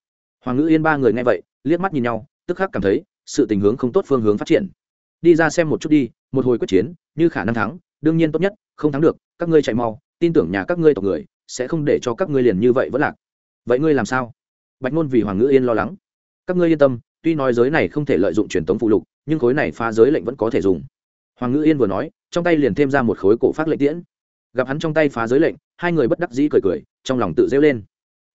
Hoàng ngữ yên ba người nghe vậy, liếc mắt nhìn nhau, tức khắc cảm thấy, sự tình hướng không tốt phương hướng phát triển. Đi ra xem một chút đi, một hồi quyết chiến, như khả năng thắng, đương nhiên tốt nhất, không thắng được, các ngươi chạy mau, tin tưởng nhà các ngươi tộc người, sẽ không để cho các ngươi liền như vậy vẫn lạc. Vậy ngươi làm sao? Bạch ngôn vì hoàng ngữ yên lo lắng. Các ngươi yên tâm, tuy nói giới này không thể lợi dụng truyền thống phụ lục, nhưng khối này phá giới lệnh vẫn có thể dùng. Hoàng ngữ yên vừa nói, trong tay liền thêm ra một khối cổ phát lệnh tiễn gặp hắn trong tay phá giới lệnh, hai người bất đắc dĩ cười cười, trong lòng tự rêu lên.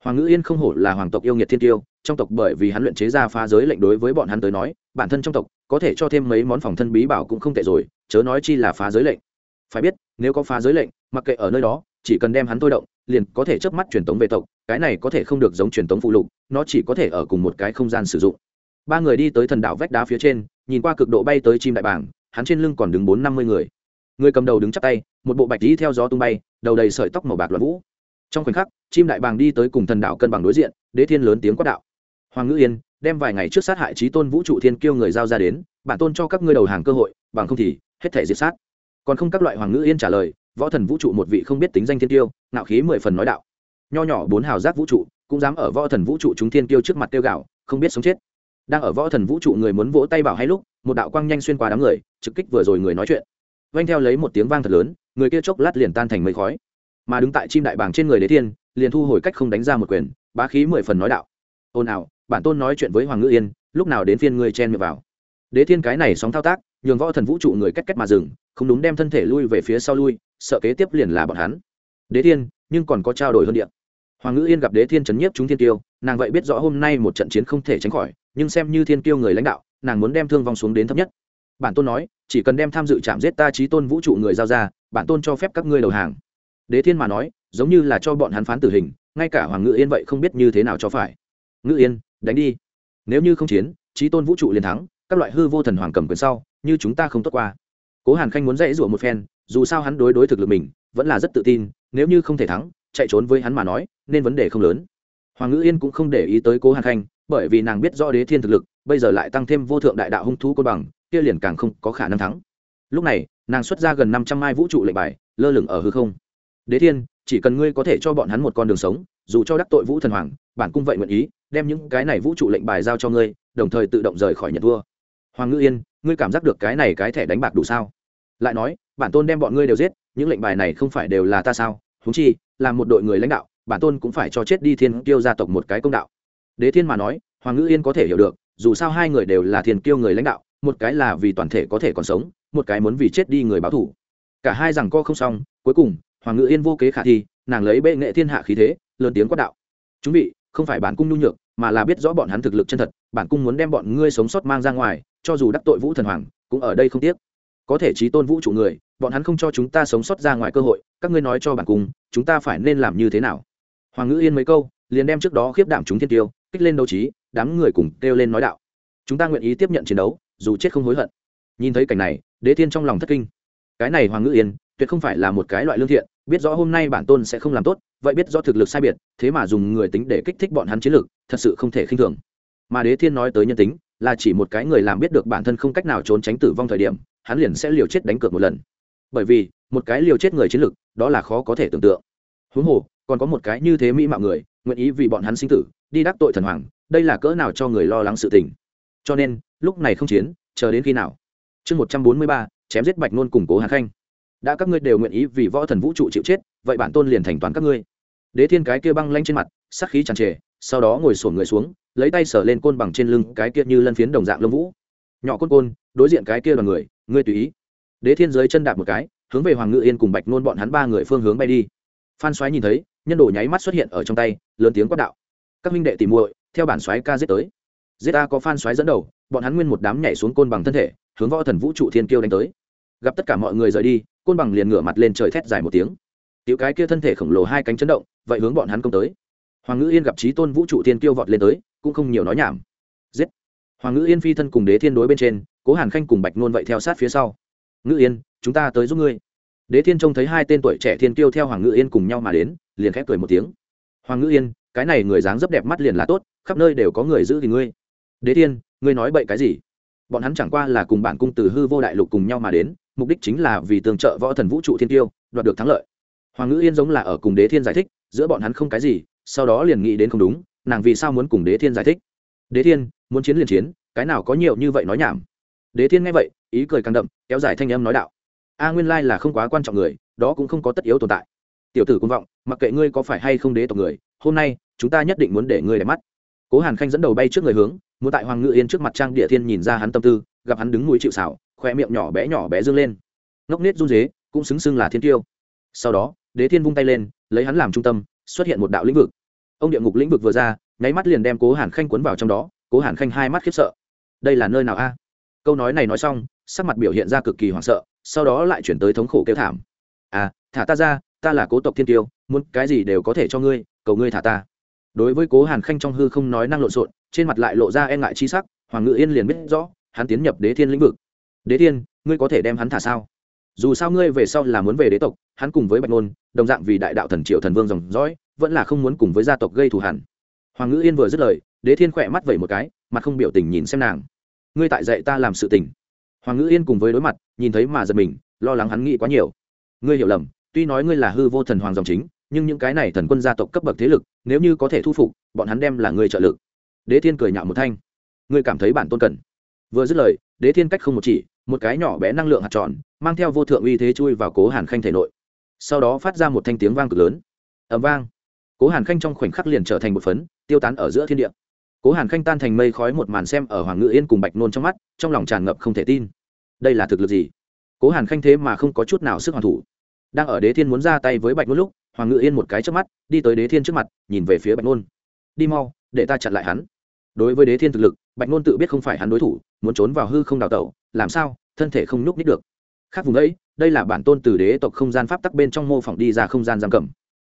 Hoàng ngữ yên không hổ là hoàng tộc yêu nghiệt thiên tiêu, trong tộc bởi vì hắn luyện chế ra phá giới lệnh đối với bọn hắn tới nói, bản thân trong tộc, có thể cho thêm mấy món phòng thân bí bảo cũng không tệ rồi, chớ nói chi là phá giới lệnh. Phải biết, nếu có phá giới lệnh, mặc kệ ở nơi đó, chỉ cần đem hắn thôi động, liền có thể chớp mắt truyền tống về tộc, cái này có thể không được giống truyền tống phụ lục, nó chỉ có thể ở cùng một cái không gian sử dụng. Ba người đi tới thần đảo vách đá phía trên, nhìn qua cực độ bay tới chim đại bảng hắn trên lưng còn đứng bốn năm mươi người người cầm đầu đứng chắp tay, một bộ bạch lý theo gió tung bay, đầu đầy sợi tóc màu bạc loạn vũ. Trong khoảnh khắc, chim đại bàng đi tới cùng thần đạo cân bằng đối diện, đế thiên lớn tiếng quát đạo. Hoàng ngữ yên, đem vài ngày trước sát hại trí tôn vũ trụ thiên kêu người giao ra đến, bản tôn cho các ngươi đầu hàng cơ hội, bằng không thì hết thể diệt sát. Còn không các loại hoàng ngữ yên trả lời, võ thần vũ trụ một vị không biết tính danh thiên tiêu nạo khí mười phần nói đạo. Nho nhỏ bốn hào giác vũ trụ, cũng dám ở võ thần vũ trụ chúng thiên tiêu trước mặt tiêu gạo không biết sống chết. Đang ở võ thần vũ trụ người muốn vỗ tay bảo hay lúc, một đạo quang nhanh xuyên qua đám người, trực kích vừa rồi người nói chuyện vanh theo lấy một tiếng vang thật lớn, người kia chốc lát liền tan thành mây khói. Mà đứng tại chim đại bàng trên người đế thiên, liền thu hồi cách không đánh ra một quyền, bá khí mười phần nói đạo. Ồn ào, bản tôn nói chuyện với hoàng ngữ yên, lúc nào đến phiên ngươi chen miệng vào. Đế thiên cái này sóng thao tác, nhường võ thần vũ trụ người cách cách mà dừng, không đúng đem thân thể lui về phía sau lui, sợ kế tiếp liền là bọn hắn. Đế thiên, nhưng còn có trao đổi hơn điện hoàng ngữ yên gặp đế thiên chấn nhiếp chúng thiên tiêu nàng vậy biết rõ hôm nay một trận chiến không thể tránh khỏi, nhưng xem như thiên tiêu người lãnh đạo, nàng muốn đem thương vong xuống đến thấp nhất. Bản tôn nói chỉ cần đem tham dự chạm giết ta trí tôn vũ trụ người giao ra, bản tôn cho phép các ngươi đầu hàng. Đế thiên mà nói, giống như là cho bọn hắn phán tử hình, ngay cả hoàng ngự yên vậy không biết như thế nào cho phải. Ngự yên, đánh đi. Nếu như không chiến trí tôn vũ trụ liền thắng, các loại hư vô thần hoàng cầm quyền sau, như chúng ta không tốt qua. Cố hàn khanh muốn dãy rủa một phen, dù sao hắn đối đối thực lực mình, vẫn là rất tự tin, nếu như không thể thắng, chạy trốn với hắn mà nói, nên vấn đề không lớn. Hoàng ngữ yên cũng không để ý tới cố hàn khanh, bởi vì nàng biết rõ đế thiên thực lực, bây giờ lại tăng thêm vô thượng đại đạo hung thú côn bằng kia liền càng không có khả năng thắng. Lúc này, nàng xuất ra gần năm trăm mai vũ trụ lệnh bài, lơ lửng ở hư không. Đế thiên, chỉ cần ngươi có thể cho bọn hắn một con đường sống, dù cho đắc tội vũ thần hoàng, bản cung vậy nguyện ý, đem những cái này vũ trụ lệnh bài giao cho ngươi, đồng thời tự động rời khỏi nhật vua. Hoàng ngữ yên, ngươi cảm giác được cái này cái thẻ đánh bạc đủ sao? Lại nói, bản tôn đem bọn ngươi đều giết, những lệnh bài này không phải đều là ta sao? Húng chi, là một đội người lãnh đạo, bản tôn cũng phải cho chết đi thiên kiêu gia tộc một cái công đạo. Đế thiên mà nói, hoàng ngữ yên có thể hiểu được, dù sao hai người đều là thiên kiêu người lãnh đạo một cái là vì toàn thể có thể còn sống, một cái muốn vì chết đi người báo thủ cả hai rằng co không xong, cuối cùng, hoàng ngự yên vô kế khả thi, nàng lấy bệ nghệ thiên hạ khí thế, lớn tiếng quát đạo. Chúng vị, không phải bản cung nhu nhược, mà là biết rõ bọn hắn thực lực chân thật, bản cung muốn đem bọn ngươi sống sót mang ra ngoài, cho dù đắc tội vũ thần hoàng, cũng ở đây không tiếc. Có thể trí tôn vũ trụ người, bọn hắn không cho chúng ta sống sót ra ngoài cơ hội, các ngươi nói cho bản cung, chúng ta phải nên làm như thế nào? Hoàng ngữ yên mấy câu, liền đem trước đó khiếp đảm chúng thiên tiêu, kích lên đấu trí, đám người cùng kêu lên nói đạo. Chúng ta nguyện ý tiếp nhận chiến đấu dù chết không hối hận. Nhìn thấy cảnh này, đế thiên trong lòng thất kinh. Cái này hoàng ngữ yên, tuyệt không phải là một cái loại lương thiện, biết rõ hôm nay bản tôn sẽ không làm tốt, vậy biết rõ thực lực sai biệt, thế mà dùng người tính để kích thích bọn hắn chiến lược, thật sự không thể khinh thường. Mà đế thiên nói tới nhân tính, là chỉ một cái người làm biết được bản thân không cách nào trốn tránh tử vong thời điểm, hắn liền sẽ liều chết đánh cược một lần. Bởi vì, một cái liều chết người chiến lược, đó là khó có thể tưởng tượng. Huống hồ, còn có một cái như thế mỹ mạo người, nguyện ý vì bọn hắn sinh tử, đi đắc tội thần hoàng, đây là cỡ nào cho người lo lắng sự tình. Cho nên lúc này không chiến, chờ đến khi nào? Chương một trăm bốn mươi ba, chém giết bạch nôn củng cố hàn khanh. Đã các ngươi đều nguyện ý vì võ thần vũ trụ chịu chết, vậy bản tôn liền thành toán các ngươi. Đế thiên cái kia băng lanh trên mặt, sắc khí tràn trề, sau đó ngồi sổn người xuống, lấy tay sờ lên côn bằng trên lưng cái kia như lân phiến đồng dạng lông vũ. Nhỏ côn côn, đối diện cái kia đoàn người, ngươi tùy ý. Đế thiên dưới chân đạp một cái, hướng về hoàng ngự yên cùng bạch nôn bọn hắn ba người phương hướng bay đi. Phan xoáy nhìn thấy, nhân đồ nháy mắt xuất hiện ở trong tay, lớn tiếng quát đạo. Các minh đệ tìm muội, theo bản xoáy ca giết tới. Giết ta có phan xoáy dẫn đầu bọn hắn nguyên một đám nhảy xuống côn bằng thân thể, hướng võ thần vũ trụ thiên kiêu đánh tới. Gặp tất cả mọi người rời đi, côn bằng liền ngửa mặt lên trời thét dài một tiếng. Tiểu cái kia thân thể khổng lồ hai cánh chấn động, vậy hướng bọn hắn công tới. Hoàng ngữ yên gặp trí tôn vũ trụ thiên kiêu vọt lên tới, cũng không nhiều nói nhảm. Giết! Hoàng ngữ yên phi thân cùng đế thiên đối bên trên, cố hàn khanh cùng bạch nôn vậy theo sát phía sau. Ngữ yên, chúng ta tới giúp ngươi. Đế thiên trông thấy hai tên tuổi trẻ thiên kiêu theo hoàng ngữ yên cùng nhau mà đến, liền khép cười một tiếng. Hoàng ngữ yên, cái này người dáng rất đẹp mắt liền là tốt, khắp nơi đều có người giữ thì ngươi. Đế thiên ngươi nói bậy cái gì? Bọn hắn chẳng qua là cùng bản cung từ hư vô đại lục cùng nhau mà đến, mục đích chính là vì tương trợ võ thần vũ trụ thiên tiêu, đoạt được thắng lợi. Hoàng ngữ yên giống là ở cùng đế thiên giải thích, giữa bọn hắn không cái gì, sau đó liền nghĩ đến không đúng, nàng vì sao muốn cùng đế thiên giải thích? Đế thiên, muốn chiến liền chiến, cái nào có nhiều như vậy nói nhảm? Đế thiên nghe vậy, ý cười càng đậm, kéo dài thanh âm nói đạo. A nguyên lai là không quá quan trọng người, đó cũng không có tất yếu tồn tại. Tiểu tử công vọng, mặc kệ ngươi có phải hay không đế tộc người, hôm nay, chúng ta nhất định muốn để ngươi đẹp mắt cố hàn khanh dẫn đầu bay trước người hướng, muốn tại hoàng ngự yên trước mặt trang địa thiên nhìn ra hắn tâm tư, gặp hắn đứng mũi chịu xảo khoe miệng nhỏ bé nhỏ bé dương lên. Ngốc nết run dế cũng xứng xưng là thiên tiêu. Sau đó, đế thiên vung tay lên, lấy hắn làm trung tâm, xuất hiện một đạo lĩnh vực. Ông địa ngục lĩnh vực vừa ra, nháy mắt liền đem cố hàn khanh cuốn vào trong đó, cố hàn khanh hai mắt khiếp sợ. Đây là nơi nào a? Câu nói này nói xong, sắc mặt biểu hiện ra cực kỳ hoảng sợ, sau đó lại chuyển tới thống khổ kêu thảm. À thả ta ra, ta là cố tộc thiên tiêu, muốn cái gì đều có thể cho ngươi, cầu ngươi thả ta đối với cố hàn khanh trong hư không nói năng lộn xộn, trên mặt lại lộ ra e ngại chi sắc, hoàng ngự yên liền biết rõ, hắn tiến nhập đế thiên lĩnh vực. Đế thiên, ngươi có thể đem hắn thả sao? Dù sao ngươi về sau là muốn về đế tộc, hắn cùng với bạch ngôn, đồng dạng vì đại đạo thần triệu thần vương dòng dõi, vẫn là không muốn cùng với gia tộc gây thù hẳn. Hoàng ngữ yên vừa dứt lời, đế thiên khỏe mắt vẩy một cái, mặt không biểu tình nhìn xem nàng. Ngươi tại dạy ta làm sự tình. Hoàng ngữ yên cùng với đối mặt, nhìn thấy mà giật mình, lo lắng hắn nghĩ quá nhiều. Ngươi hiểu lầm, tuy nói ngươi là hư vô thần hoàng dòng chính nhưng những cái này thần quân gia tộc cấp bậc thế lực, nếu như có thể thu phục, bọn hắn đem là người trợ lực. Đế thiên cười nhạo một thanh. Ngươi cảm thấy bản tôn cần. Vừa dứt lời, đế thiên cách không một chỉ, một cái nhỏ bé năng lượng hạt tròn, mang theo vô thượng uy thế chui vào cố hàn khanh thể nội. Sau đó phát ra một thanh tiếng vang cực lớn. Ẩm vang. Cố hàn khanh trong khoảnh khắc liền trở thành một phấn, tiêu tán ở giữa thiên địa. Cố hàn khanh tan thành mây khói một màn xem ở hoàng ngự yên cùng bạch nôn trong mắt, trong lòng tràn ngập không thể tin. Đây là thực lực gì? Cố hàn khanh thế mà không có chút nào sức hoàn thủ. Đang ở đế thiên muốn ra tay với bạch nôn lúc hoàng ngự yên một cái trước mắt, đi tới đế thiên trước mặt, nhìn về phía bạch nôn. Đi mau, để ta chặn lại hắn. Đối với đế thiên thực lực, bạch nôn tự biết không phải hắn đối thủ, muốn trốn vào hư không đào tẩu, làm sao, thân thể không nhúc nít được. Khác vùng ấy, đây là bản tôn từ đế tộc không gian pháp tắc bên trong mô phỏng đi ra không gian giam cầm.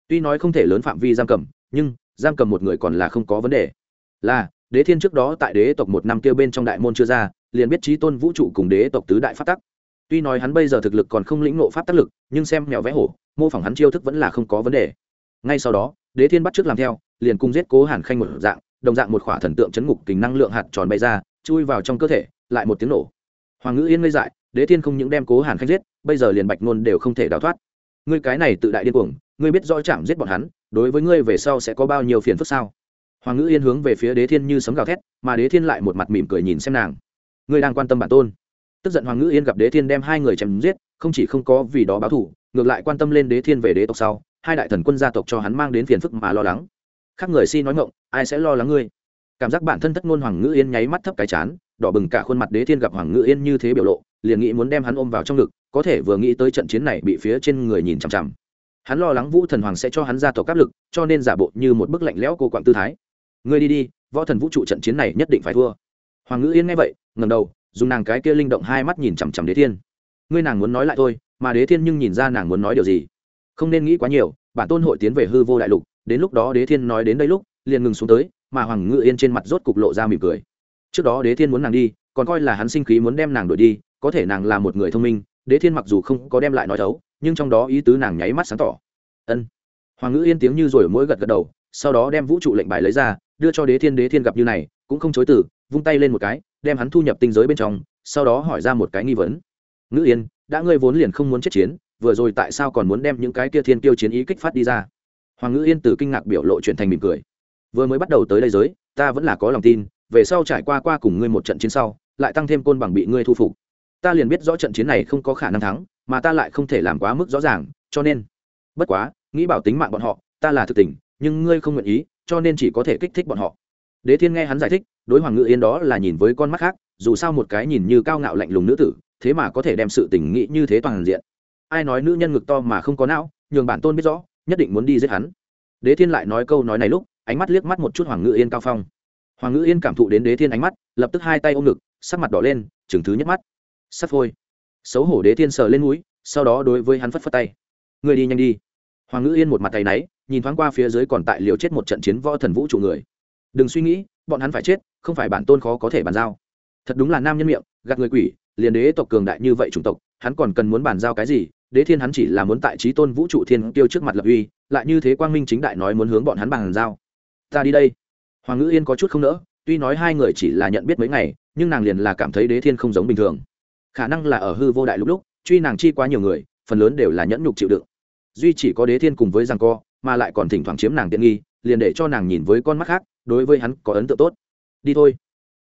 Tuy nói không thể lớn phạm vi giam cầm, nhưng giam cầm một người còn là không có vấn đề. Là, đế thiên trước đó tại đế tộc một năm kêu bên trong đại môn chưa ra, liền biết trí tôn vũ trụ cùng đế tộc tứ đại pháp tắc tuy nói hắn bây giờ thực lực còn không lĩnh nộ pháp tác lực, nhưng xem mèo vẽ hổ, mô phỏng hắn chiêu thức vẫn là không có vấn đề. Ngay sau đó, đế thiên bắt trước làm theo, liền cung giết cố hàn khanh một dạng, đồng dạng một khỏa thần tượng chấn ngục kính năng lượng hạt tròn bay ra, chui vào trong cơ thể, lại một tiếng nổ. Hoàng ngữ yên ngây dại, đế thiên không những đem cố hàn khanh giết, bây giờ liền bạch ngôn đều không thể đào thoát. Ngươi cái này tự đại điên cuồng, ngươi biết rõ chạm giết bọn hắn, đối với ngươi về sau sẽ có bao nhiêu phiền phức sao? Hoàng ngữ yên hướng về phía đế thiên như sấm gào thét, mà đế thiên lại một mặt mỉm cười nhìn xem nàng. Ngươi đang quan tâm bản tôn tức giận hoàng ngữ yên gặp đế thiên đem hai người chém giết, không chỉ không có vì đó báo thủ, ngược lại quan tâm lên đế thiên về đế tộc sau, hai đại thần quân gia tộc cho hắn mang đến phiền phức mà lo lắng. Khác người si nói ngộng ai sẽ lo lắng ngươi? Cảm giác bản thân thất ngôn hoàng ngữ yên nháy mắt thấp cái chán, đỏ bừng cả khuôn mặt đế thiên gặp hoàng ngữ yên như thế biểu lộ, liền nghĩ muốn đem hắn ôm vào trong ngực, có thể vừa nghĩ tới trận chiến này bị phía trên người nhìn chằm chằm. Hắn lo lắng vũ thần hoàng sẽ cho hắn ra tộc áp lực, cho nên giả bộ như một bức lạnh lẽo cô quạng tư thái. Ngươi đi đi, võ thần vũ trụ trận chiến này nhất định phải thua. Hoàng ngữ yên nghe vậy ngầm đầu dùng nàng cái kia linh động hai mắt nhìn chằm chằm đế thiên. Ngươi nàng muốn nói lại thôi, mà đế thiên nhưng nhìn ra nàng muốn nói điều gì. Không nên nghĩ quá nhiều, bản tôn hội tiến về hư vô đại lục, đến lúc đó đế thiên nói đến đây lúc, liền ngừng xuống tới, mà hoàng ngự yên trên mặt rốt cục lộ ra mỉm cười. Trước đó đế thiên muốn nàng đi, còn coi là hắn sinh khí muốn đem nàng đuổi đi, có thể nàng là một người thông minh, đế thiên mặc dù không có đem lại nói thấu, nhưng trong đó ý tứ nàng nháy mắt sáng tỏ. Ân. Hoàng ngữ yên tiếng như rồi mỗi gật gật đầu, sau đó đem vũ trụ lệnh bài lấy ra, đưa cho đế thiên đế thiên gặp như này, cũng không chối từ vung tay lên một cái, đem hắn thu nhập tinh giới bên trong, sau đó hỏi ra một cái nghi vấn. Ngữ yên, đã ngươi vốn liền không muốn chết chiến, vừa rồi tại sao còn muốn đem những cái kia thiên tiêu chiến ý kích phát đi ra? Hoàng ngữ yên từ kinh ngạc biểu lộ chuyện thành mỉm cười. Vừa mới bắt đầu tới đây giới, ta vẫn là có lòng tin, về sau trải qua qua cùng ngươi một trận chiến sau, lại tăng thêm côn bằng bị ngươi thu phục. Ta liền biết rõ trận chiến này không có khả năng thắng, mà ta lại không thể làm quá mức rõ ràng, cho nên bất quá, nghĩ bảo tính mạng bọn họ, ta là thực tình, nhưng ngươi không nguyện ý, cho nên chỉ có thể kích thích bọn họ đế thiên nghe hắn giải thích, đối hoàng ngự yên đó là nhìn với con mắt khác, dù sao một cái nhìn như cao ngạo lạnh lùng nữ tử, thế mà có thể đem sự tình nghĩ như thế toàn diện. Ai nói nữ nhân ngực to mà không có não, nhường bản tôn biết rõ, nhất định muốn đi giết hắn. Đế thiên lại nói câu nói này lúc, ánh mắt liếc mắt một chút hoàng ngự yên cao phong. Hoàng ngự yên cảm thụ đến đế thiên ánh mắt, lập tức hai tay ôm ngực, sắc mặt đỏ lên, chừng thứ nhất mắt. Sắp phôi. Xấu hổ đế thiên sờ lên núi sau đó đối với hắn phất phất tay. Người đi nhanh đi. Hoàng ngự yên một mặt tay náy, nhìn thoáng qua phía dưới còn tại liều chết một trận chiến võ thần vũ trụ người đừng suy nghĩ, bọn hắn phải chết, không phải bản tôn khó có thể bàn giao. Thật đúng là nam nhân miệng, gạt người quỷ, liền đế tộc cường đại như vậy chủng tộc, hắn còn cần muốn bàn giao cái gì? Đế thiên hắn chỉ là muốn tại trí tôn vũ trụ thiên tiêu trước mặt lập uy, lại như thế quang minh chính đại nói muốn hướng bọn hắn bàn giao. Ta đi đây. Hoàng ngữ yên có chút không nỡ, tuy nói hai người chỉ là nhận biết mấy ngày, nhưng nàng liền là cảm thấy đế thiên không giống bình thường. Khả năng là ở hư vô đại lúc lúc, truy nàng chi quá nhiều người, phần lớn đều là nhẫn nhục chịu đựng. Duy chỉ có đế thiên cùng với rằng co, mà lại còn thỉnh thoảng chiếm nàng tiện nghi liền để cho nàng nhìn với con mắt khác, đối với hắn có ấn tượng tốt. Đi thôi.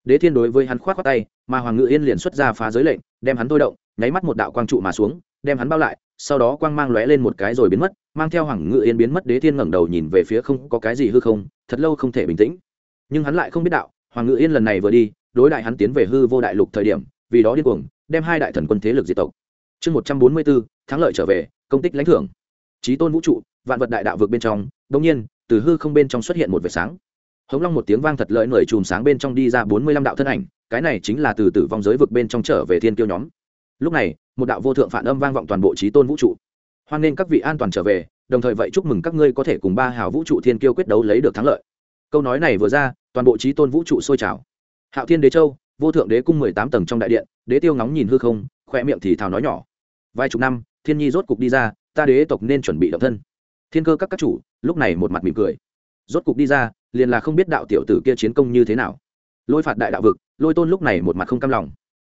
Đế thiên đối với hắn k h o á t khoác tay, mà hoàng ngự yên liền xuất ra phá giới lệnh, đem hắn thôi động, nháy mắt một đạo quang trụ mà xuống, đem hắn bao lại, sau đó quang mang lóe lên một cái rồi biến mất, mang theo hoàng ngự yên biến mất, đế thiên ngẩng đầu nhìn về phía không có cái gì hư không, thật lâu không thể bình tĩnh. Nhưng hắn lại không biết đạo, hoàng ngự yên lần này vừa đi, đối đại hắn tiến về hư vô đại lục thời điểm, vì đó điên cuồng, đem hai đại thần quân thế lực diệt tộc. Chương một trăm bốn mươi bốn, thắng lợi trở về, công tích lãnh thưởng. Trí tôn vũ trụ, vạn vật đại đạo vực bên trong đông nhiên từ hư không bên trong xuất hiện một vệt sáng. Hống long một tiếng vang thật lợi nổi chùm sáng bên trong đi ra bốn mươi lăm đạo thân ảnh, cái này chính là từ tử vong giới vực bên trong trở về thiên kiêu nhóm. Lúc này, một đạo vô thượng phản âm vang vọng toàn bộ trí tôn vũ trụ. Hoan nghênh các vị an toàn trở về, đồng thời vậy chúc mừng các ngươi có thể cùng ba hào vũ trụ thiên kiêu quyết đấu lấy được thắng lợi. Câu nói này vừa ra, toàn bộ trí tôn vũ trụ sôi trào. Hạo thiên đế châu, vô thượng đế cung mười tám tầng trong đại điện, đế tiêu ngóng nhìn hư không khoe miệng thì thào nói nhỏ. Vài chục năm, thiên nhi rốt cục đi ra, ta đế tộc nên chuẩn bị động thân thiên cơ các các chủ, lúc này một mặt mỉm cười. Rốt cục đi ra, liền là không biết đạo tiểu tử kia chiến công như thế nào. Lôi phạt đại đạo vực, lôi tôn lúc này một mặt không cam lòng.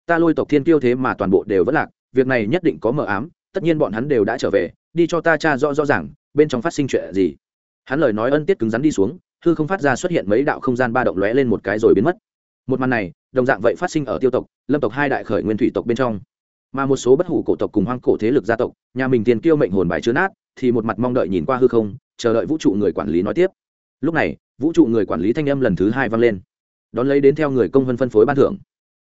Ta lôi tộc thiên kiêu thế mà toàn bộ đều vất lạc, việc này nhất định có mờ ám, tất nhiên bọn hắn đều đã trở về, đi cho ta cha rõ rõ ràng, bên trong phát sinh chuyện gì. Hắn lời nói ân tiết cứng rắn đi xuống, hư không phát ra xuất hiện mấy đạo không gian ba động lóe lên một cái rồi biến mất. Một màn này, đồng dạng vậy phát sinh ở tiêu tộc, lâm tộc hai đại khởi nguyên thủy tộc bên trong. Mà một số bất hủ cổ tộc cùng hoang cổ thế lực gia tộc, nhà mình tiền kiêu mệnh hồn bài chứa nát thì một mặt mong đợi nhìn qua hư không, chờ đợi vũ trụ người quản lý nói tiếp. Lúc này, vũ trụ người quản lý thanh âm lần thứ hai vang lên. Đón lấy đến theo người công vân phân phối ban thưởng.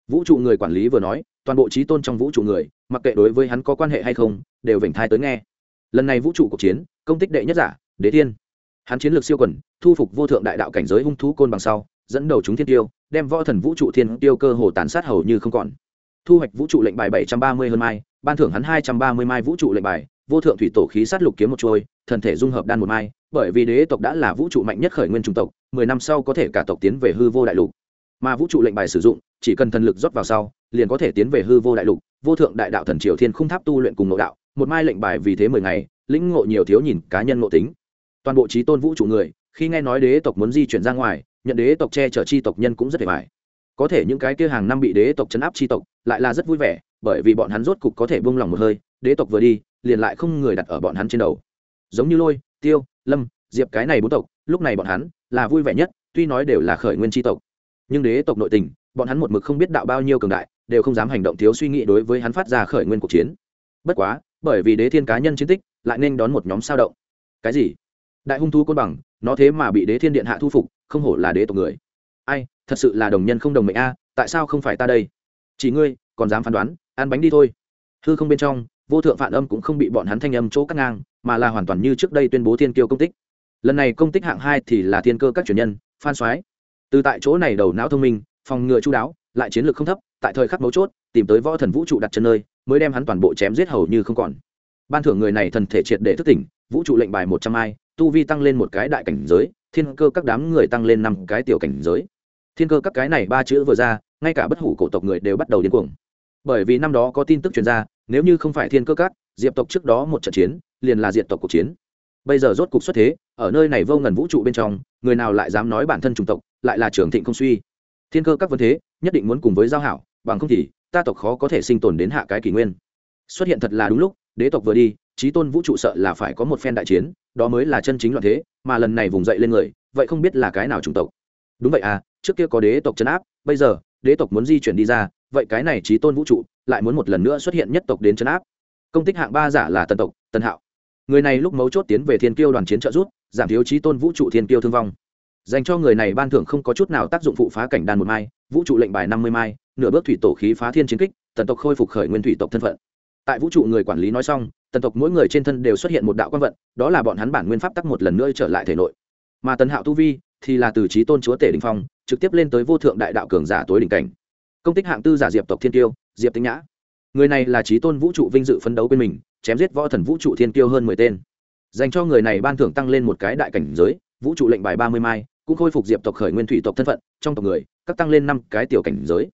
Vũ trụ người quản lý vừa nói, toàn bộ trí tôn trong vũ trụ người, mặc kệ đối với hắn có quan hệ hay không, đều vểnh thai tới nghe. Lần này vũ trụ cuộc chiến, công tích đệ nhất giả, đế thiên. Hắn chiến lược siêu quần, thu phục vô thượng đại đạo cảnh giới hung thú côn bằng sau, dẫn đầu chúng thiên tiêu, đem võ thần vũ trụ thiên tiêu cơ hồ tàn sát hầu như không còn. Thu hoạch vũ trụ lệnh bài bảy trăm ba mươi hơn mai, ban thưởng hắn hai trăm ba mươi mai vũ trụ lệnh bài vô thượng thủy tổ khí sát lục kiếm một trôi, thần thể dung hợp đan một mai, bởi vì đế tộc đã là vũ trụ mạnh nhất khởi nguyên trung tộc, mười năm sau có thể cả tộc tiến về hư vô đại lục. Mà vũ trụ lệnh bài sử dụng, chỉ cần thần lực rót vào sau, liền có thể tiến về hư vô đại lục. Vô thượng đại đạo thần triều thiên khung tháp tu luyện cùng nội đạo, một mai lệnh bài vì thế mười ngày, lĩnh ngộ nhiều thiếu nhìn cá nhân ngộ tính. Toàn bộ trí tôn vũ trụ người, khi nghe nói đế tộc muốn di chuyển ra ngoài, nhận đế tộc che chở chi tộc nhân cũng rất hề vải có thể những cái kia hàng năm bị đế tộc chấn áp chi tộc, lại là rất vui vẻ, bởi vì bọn hắn rốt cục có thể buông lòng một hơi đế tộc vừa đi, liền lại không người đặt ở bọn hắn trên đầu. Giống như lôi, tiêu, lâm, diệp cái này bốn tộc, lúc này bọn hắn là vui vẻ nhất, tuy nói đều là khởi nguyên tri tộc. Nhưng đế tộc nội tình, bọn hắn một mực không biết đạo bao nhiêu cường đại, đều không dám hành động thiếu suy nghĩ đối với hắn phát ra khởi nguyên cuộc chiến. Bất quá, bởi vì đế thiên cá nhân chiến tích, lại nên đón một nhóm sao động. Cái gì? Đại hung thú côn bằng, nó thế mà bị đế thiên điện hạ thu phục, không hổ là đế tộc người. Ai, thật sự là đồng nhân không đồng mệnh a, tại sao không phải ta đây? Chỉ ngươi, còn dám phán đoán, ăn bánh đi thôi. Hư không bên trong vô thượng phản âm cũng không bị bọn hắn thanh âm chỗ cắt ngang, mà là hoàn toàn như trước đây tuyên bố thiên kiêu công tích. Lần này công tích hạng hai thì là thiên cơ các truyền nhân, phan soái. Từ tại chỗ này đầu não thông minh, phòng ngừa chú đáo, lại chiến lược không thấp, tại thời khắc mấu chốt, tìm tới võ thần vũ trụ đặt chân nơi, mới đem hắn toàn bộ chém giết hầu như không còn. Ban thưởng người này thần thể triệt để thức tỉnh, vũ trụ lệnh bài một trăm ai, tu vi tăng lên một cái đại cảnh giới, thiên cơ các đám người tăng lên năm cái tiểu cảnh giới. Thiên cơ các cái này ba chữ vừa ra, ngay cả bất hủ cổ tộc người đều bắt đầu điên cuồng bởi vì năm đó có tin tức truyền ra, nếu như không phải thiên cơ cát diệp tộc trước đó một trận chiến, liền là diệt tộc cuộc chiến. Bây giờ rốt cục xuất thế, ở nơi này vô ngần vũ trụ bên trong, người nào lại dám nói bản thân chủng tộc, lại là trưởng thịnh không suy. Thiên cơ các vấn thế, nhất định muốn cùng với giao hảo, bằng không thì, ta tộc khó có thể sinh tồn đến hạ cái kỷ nguyên. Xuất hiện thật là đúng lúc, đế tộc vừa đi trí tôn vũ trụ sợ là phải có một phen đại chiến, đó mới là chân chính loạn thế, mà lần này vùng dậy lên người, vậy không biết là cái nào chủng tộc. Đúng vậy à trước kia có đế tộc chấn áp, bây giờ, đế tộc muốn di chuyển đi ra vậy cái này trí tôn vũ trụ lại muốn một lần nữa xuất hiện nhất tộc đến chấn áp. Công tích hạng ba giả là tần tộc, tần hạo. Người này lúc mấu chốt tiến về thiên kiêu đoàn chiến trợ rút giảm thiếu trí tôn vũ trụ thiên kiêu thương vong. Dành cho người này ban thưởng không có chút nào tác dụng phụ phá cảnh đàn một mai, vũ trụ lệnh bài năm mươi mai, nửa bước thủy tổ khí phá thiên chiến kích, tần tộc khôi phục khởi nguyên thủy tộc thân phận. Tại vũ trụ người quản lý nói xong, tần tộc mỗi người trên thân đều xuất hiện một đạo quan vận, đó là bọn hắn bản nguyên pháp tắc một lần nữa trở lại thể nội. Mà tần hạo tu vi thì là từ trí tôn chúa tể đình phong, trực tiếp lên tới vô thượng đại đạo cường giả tối đỉnh cảnh công tích hạng tư giả diệp tộc thiên tiêu diệp tinh nhã. Người này là trí tôn vũ trụ vinh dự phấn đấu bên mình, chém giết võ thần vũ trụ thiên tiêu hơn mười tên. Dành cho người này ban thưởng tăng lên một cái đại cảnh giới, vũ trụ lệnh bài ba mươi mai, cũng khôi phục diệp tộc khởi nguyên thủy tộc thân phận, trong tộc người, các tăng lên năm cái tiểu cảnh giới.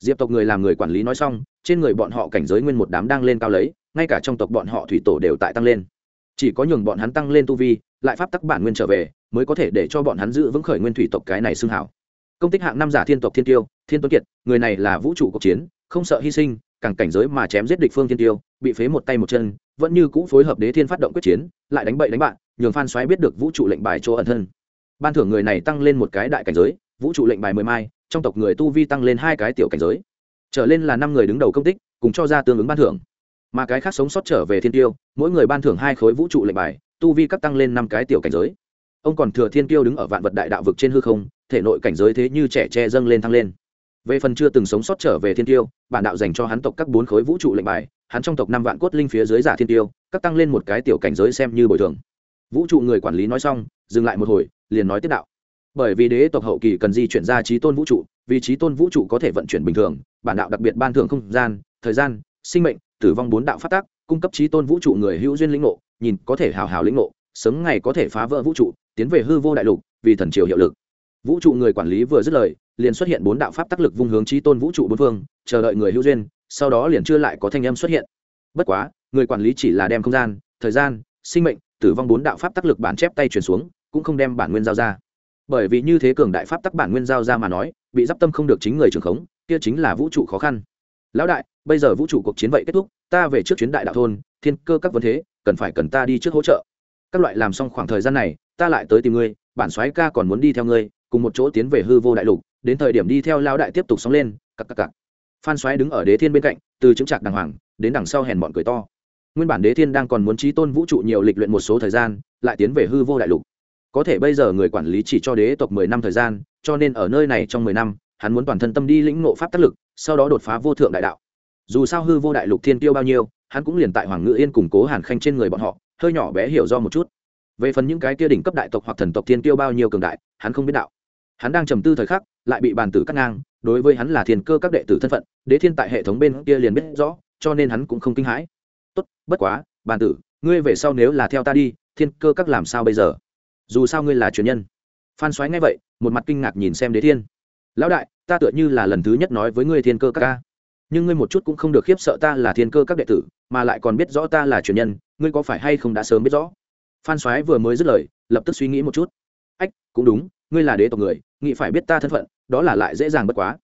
Diệp tộc người làm người quản lý nói xong, trên người bọn họ cảnh giới nguyên một đám đang lên cao lấy, ngay cả trong tộc bọn họ thủy tổ đều tại tăng lên. Chỉ có nhường bọn hắn tăng lên tu vi, lại pháp tắc bản nguyên trở về, mới có thể để cho bọn hắn giữ vững khởi nguyên thủy tộc cái này xưng hảo công tích hạng năm giả thiên tộc thiên tiêu, thiên tuấn kiệt, người này là vũ trụ cuộc chiến, không sợ hy sinh, càng cảnh giới mà chém giết địch phương thiên tiêu, bị phế một tay một chân, vẫn như cũ phối hợp đế thiên phát động quyết chiến, lại đánh bậy đánh bạn, nhường phan xoáy biết được vũ trụ lệnh bài chỗ ẩn thân. Ban thưởng người này tăng lên một cái đại cảnh giới, vũ trụ lệnh bài mười mai, trong tộc người tu vi tăng lên hai cái tiểu cảnh giới. Trở lên là năm người đứng đầu công tích, cùng cho ra tương ứng ban thưởng. Mà cái khác sống sót trở về thiên tiêu, mỗi người ban thưởng hai khối vũ trụ lệnh bài, tu vi cấp tăng lên năm cái tiểu cảnh giới ông còn thừa thiên tiêu đứng ở vạn vật đại đạo vực trên hư không, thể nội cảnh giới thế như trẻ tre dâng lên thăng lên. Về phần chưa từng sống sót trở về thiên tiêu bản đạo dành cho hắn tộc các bốn khối vũ trụ lệnh bài, hắn trong tộc năm vạn cốt linh phía dưới giả thiên tiêu các tăng lên một cái tiểu cảnh giới xem như bồi thường. Vũ trụ người quản lý nói xong, dừng lại một hồi, liền nói tiếp đạo. Bởi vì đế tộc hậu kỳ cần di chuyển ra trí tôn vũ trụ, vì trí tôn vũ trụ có thể vận chuyển bình thường, bản đạo đặc biệt ban thưởng không gian, thời gian, sinh mệnh, tử vong bốn đạo phát tác, cung cấp trí tôn vũ trụ người hữu duyên lĩnh ngộ, nhìn có thể hào hào lĩnh ngộ, sớm ngày có thể phá vỡ vũ trụ tiến về hư vô đại lục, vì thần triều hiệu lực. Vũ trụ người quản lý vừa dứt lời, liền xuất hiện bốn đạo pháp tác lực vung hướng trí tôn vũ trụ bốn phương, chờ đợi người hữu duyên, sau đó liền chưa lại có thanh âm xuất hiện. Bất quá, người quản lý chỉ là đem không gian, thời gian, sinh mệnh, tử vong bốn đạo pháp tác lực bản chép tay chuyển xuống, cũng không đem bản nguyên giao ra. Bởi vì như thế cường đại pháp tắc bản nguyên giao ra mà nói, bị d i p tâm không được chính người trưởng khống, kia chính là vũ trụ khó khăn. Lão đại, bây giờ vũ trụ cuộc chiến vậy kết thúc, ta về trước chuyến đại đạo thôn, thiên cơ các vấn thế, cần phải cần ta đi trước hỗ trợ các loại làm xong khoảng thời gian này, ta lại tới tìm ngươi, bản soái ca còn muốn đi theo ngươi, cùng một chỗ tiến về hư vô đại lục, đến thời điểm đi theo lao đại tiếp tục sóng lên cặp cặp cặp phan soái đứng ở đế thiên bên cạnh, từ chứng trạc đàng hoàng, đến đằng sau hèn bọn cười to. Nguyên bản đế thiên đang còn muốn trí tôn vũ trụ nhiều lịch luyện một số thời gian, lại tiến về hư vô đại lục. Có thể bây giờ người quản lý chỉ cho đế tộc mười năm thời gian, cho nên ở nơi này trong mười năm, hắn muốn toàn thân tâm đi lĩnh ngộ pháp tác lực, sau đó đột phá vô thượng đại đạo. Dù sao hư vô đại lục thiên tiêu bao nhiêu, hắn cũng liền tại hoàng ngự yên củng cố hàn khanh trên người bọn họ hơi nhỏ bé hiểu do một chút. Về phần những cái kia đỉnh cấp đại tộc hoặc thần tộc thiên tiêu bao nhiêu cường đại, hắn không biết đạo. Hắn đang trầm tư thời khắc, lại bị bàn tử cắt ngang, đối với hắn là thiên cơ các đệ tử thân phận, đế thiên tại hệ thống bên kia liền biết rõ, cho nên hắn cũng không kinh hãi. Tốt, bất quá, bàn tử, ngươi về sau nếu là theo ta đi, thiên cơ các làm sao bây giờ? Dù sao ngươi là truyền nhân. Phan xoáy ngay vậy, một mặt kinh ngạc nhìn xem đế thiên. Lão đại, ta tựa như là lần thứ nhất nói với ngươi thiên cơ các ca. Nhưng ngươi một chút cũng không được khiếp sợ ta là thiên cơ các đệ tử mà lại còn biết rõ ta là truyền nhân, ngươi có phải hay không đã sớm biết rõ? Phan soái vừa mới dứt lời, lập tức suy nghĩ một chút. Ách, cũng đúng, ngươi là đế tộc người, nghĩ phải biết ta thân phận, đó là lại dễ dàng bất quá.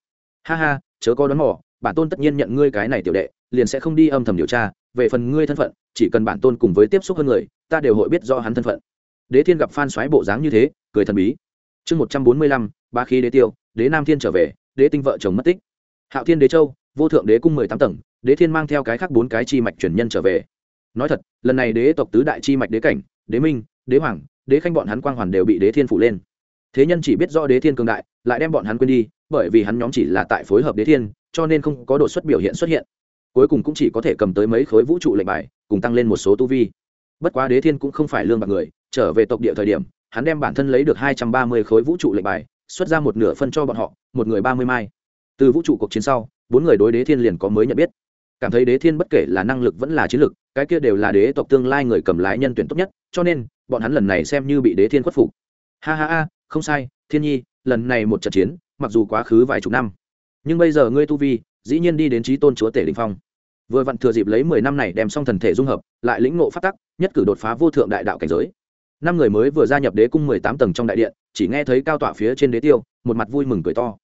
Ha ha, chớ có đoán mò, bản tôn tất nhiên nhận ngươi cái này tiểu đệ, liền sẽ không đi âm thầm điều tra, về phần ngươi thân phận, chỉ cần bản tôn cùng với tiếp xúc hơn người, ta đều hội biết do hắn thân phận. Đế thiên gặp phan xoáy bộ dáng như thế, cười thần bí. Chương một trăm bốn mươi lăm ba khí đế tiêu, đế nam thiên trở về, đế tinh vợ chồng mất tích. Hạo thiên đế châu, vô thượng đế cung mười tám tầng đế thiên mang theo cái khác bốn cái chi mạch truyền nhân trở về. Nói thật, lần này đế tộc tứ đại chi mạch đế cảnh, đế minh, đế hoàng, đế khanh bọn hắn quang hoàn đều bị đế thiên phủ lên. Thế nhân chỉ biết do đế thiên cường đại, lại đem bọn hắn quên đi, bởi vì hắn nhóm chỉ là tại phối hợp đế thiên, cho nên không có độ xuất biểu hiện xuất hiện. Cuối cùng cũng chỉ có thể cầm tới mấy khối vũ trụ lệnh bài, cùng tăng lên một số tu vi. Bất quá đế thiên cũng không phải lương bạc người, trở về tộc địa thời điểm, hắn đem bản thân lấy được hai trăm ba mươi khối vũ trụ lệnh bài, xuất ra một nửa phân cho bọn họ, một người ba mươi mai. Từ vũ trụ cuộc chiến sau, bốn người đối đế thiên liền có mới nhận biết cảm thấy đế thiên bất kể là năng lực vẫn là chiến lực, cái kia đều là đế tộc tương lai người cầm lái nhân tuyển tốt nhất, cho nên, bọn hắn lần này xem như bị đế thiên khuất phục. Ha ha ha, không sai, thiên nhi, lần này một trận chiến, mặc dù quá khứ vài chục năm, nhưng bây giờ ngươi tu vi, dĩ nhiên đi đến trí tôn chúa tể đình phong. Vừa vặn thừa dịp lấy mười năm này đem xong thần thể dung hợp, lại lĩnh ngộ phát tắc, nhất cử đột phá vô thượng đại đạo cảnh giới. Năm người mới vừa gia nhập đế cung mười tám tầng trong đại điện, chỉ nghe thấy cao tọa phía trên đế tiêu, một mặt vui mừng cười to.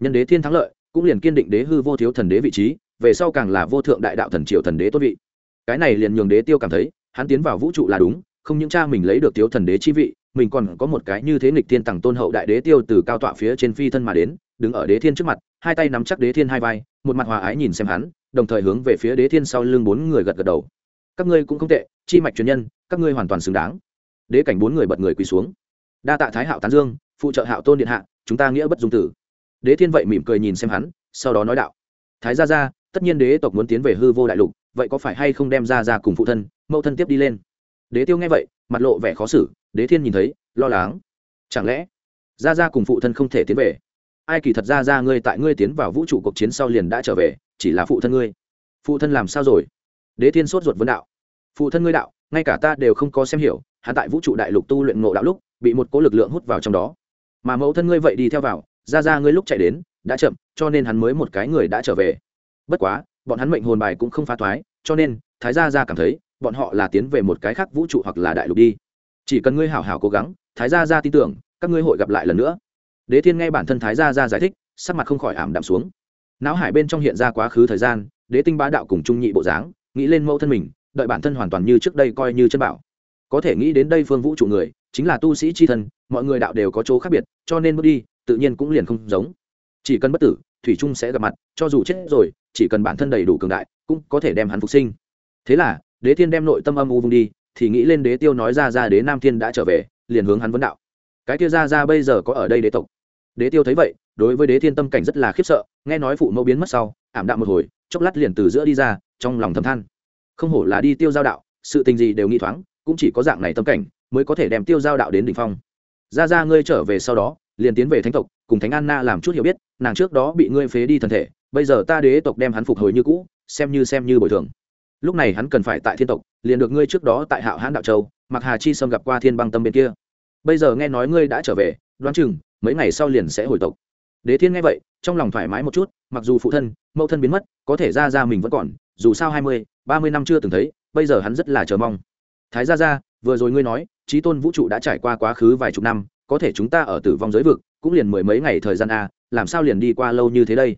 Nhân đế thiên thắng lợi, cũng liền kiên định đế hư vô thiếu thần đế vị trí về sau càng là vô thượng đại đạo thần triều thần đế tốt vị. Cái này liền nhường đế tiêu cảm thấy, hắn tiến vào vũ trụ là đúng, không những cha mình lấy được thiếu thần đế chi vị, mình còn có một cái như thế nghịch thiên tầng tôn hậu đại đế tiêu từ cao tọa phía trên phi thân mà đến, đứng ở đế thiên trước mặt, hai tay nắm chắc đế thiên hai vai, một mặt hòa ái nhìn xem hắn, đồng thời hướng về phía đế thiên sau lưng bốn người gật gật đầu. Các ngươi cũng không tệ, chi mạch truyền nhân, các ngươi hoàn toàn xứng đáng. Đế cảnh bốn người bật người quỳ xuống. Đa tạ thái hạo tán dương, phụ trợ hạo tôn điện hạ, chúng ta nghĩa bất dung tử. Đế thiên vậy mỉm cười nhìn xem hắn, sau đó nói đạo. Thái gia gia tất nhiên đế tộc muốn tiến về hư vô đại lục, vậy có phải hay không đem ra ra cùng phụ thân, mẫu thân tiếp đi lên? Đế tiêu nghe vậy, mặt lộ vẻ khó xử, đế thiên nhìn thấy, lo lắng. Chẳng lẽ, ra ra cùng phụ thân không thể tiến về? Ai kỳ thật ra ra ngươi tại ngươi tiến vào vũ trụ cuộc chiến sau liền đã trở về, chỉ là phụ thân ngươi. Phụ thân làm sao rồi? Đế thiên sốt ruột vấn đạo. Phụ thân ngươi đạo, ngay cả ta đều không có xem hiểu, hắn tại vũ trụ đại lục tu luyện ngộ đạo lúc, bị một cố lực lượng hút vào trong đó. Mà mẫu thân ngươi vậy đi theo vào, ra ra ngươi lúc chạy đến, đã chậm, cho nên hắn mới một cái người đã trở về bất quá, bọn hắn mệnh hồn bài cũng không phá thoái, cho nên, thái gia gia cảm thấy, bọn họ là tiến về một cái khác vũ trụ hoặc là đại lục đi. Chỉ cần ngươi hảo hảo cố gắng, thái gia gia tin tưởng, các ngươi hội gặp lại lần nữa. Đế thiên nghe bản thân thái gia gia giải thích, sắc mặt không khỏi ảm đạm xuống. Não hải bên trong hiện ra quá khứ thời gian, đế tinh bá đạo cùng trung nhị bộ dáng nghĩ lên mẫu thân mình, đợi bản thân hoàn toàn như trước đây coi như chân bảo. Có thể nghĩ đến đây phương vũ trụ người, chính là tu sĩ c h i thân, mọi người đạo đều có chỗ khác biệt, cho nên bước đi, tự nhiên cũng liền không giống. Chỉ cần bất tử thủy trung sẽ gặp mặt, cho dù chết rồi, chỉ cần bản thân đầy đủ cường đại, cũng có thể đem hắn phục sinh. Thế là, đế thiên đem nội tâm âm u vung đi, thì nghĩ lên đế tiêu nói ra ra đế nam thiên đã trở về, liền hướng hắn vấn đạo. Cái kia ra ra bây giờ có ở đây đế tộc? Đế tiêu thấy vậy, đối với đế thiên tâm cảnh rất là khiếp sợ, nghe nói phụ mẫu biến mất sau, ảm đạm một hồi, chốc lát liền từ giữa đi ra, trong lòng thầm than. Không hổ là đi tiêu giao đạo, sự tình gì đều nghi thoáng, cũng chỉ có dạng này tâm cảnh, mới có thể đem tiêu giao đạo đến đ ỉ n h phong. Ra ra ngươi trở về sau đó liền tiến về thánh tộc, cùng thánh anna làm chút hiểu biết, nàng trước đó bị ngươi phế đi thân thể, bây giờ ta đế tộc đem hắn phục hồi như cũ, xem như xem như bồi thường. Lúc này hắn cần phải tại thiên tộc, liền được ngươi trước đó tại hạo hãn đạo châu mặc hà chi sâm gặp qua thiên băng tâm bên kia. Bây giờ nghe nói ngươi đã trở về, đoán chừng, mấy ngày sau liền sẽ hồi tộc. Đế thiên nghe vậy, trong lòng thoải mái một chút, mặc dù phụ thân, mẫu thân biến mất, có thể ra ra mình vẫn còn, dù sao hai mươi, ba mươi năm chưa từng thấy, bây giờ hắn rất là chờ mong. Thái gia gia, vừa rồi ngươi nói trí tôn vũ trụ đã trải qua quá khứ vài chục năm có thể chúng ta ở tử vong giới vực, cũng liền mười mấy ngày thời gian a, làm sao liền đi qua lâu như thế đây?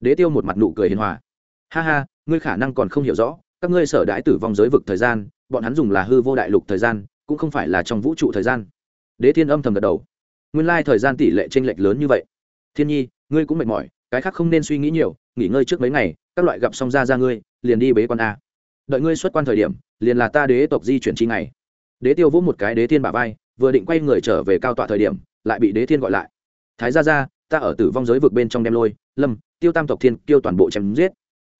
Đế tiêu một mặt nụ cười hiền hòa. Ha ha, ngươi khả năng còn không hiểu rõ, các ngươi sở đãi tử vong giới vực thời gian, bọn hắn dùng là hư vô đại lục thời gian, cũng không phải là trong vũ trụ thời gian. Đế thiên âm thầm gật đầu. Nguyên lai thời gian tỷ lệ t r ê n lệch lớn như vậy. Thiên nhi, ngươi cũng mệt mỏi, cái khác không nên suy nghĩ nhiều, nghỉ ngơi trước mấy ngày, các loại gặp xong ra ra ngươi, liền đi bế quan a. Đợi ngươi xuất quan thời điểm, liền là ta đế tộc di chuyển chi ngày. Đế tiêu vỗ một cái đế thiên bả vai vừa định quay người trở về cao tọa thời điểm, lại bị đế thiên gọi lại. Thái ra ra ta ở tử vong giới vực bên trong đem lôi, lâm, tiêu tam tộc thiên tiêu toàn bộ chém giết.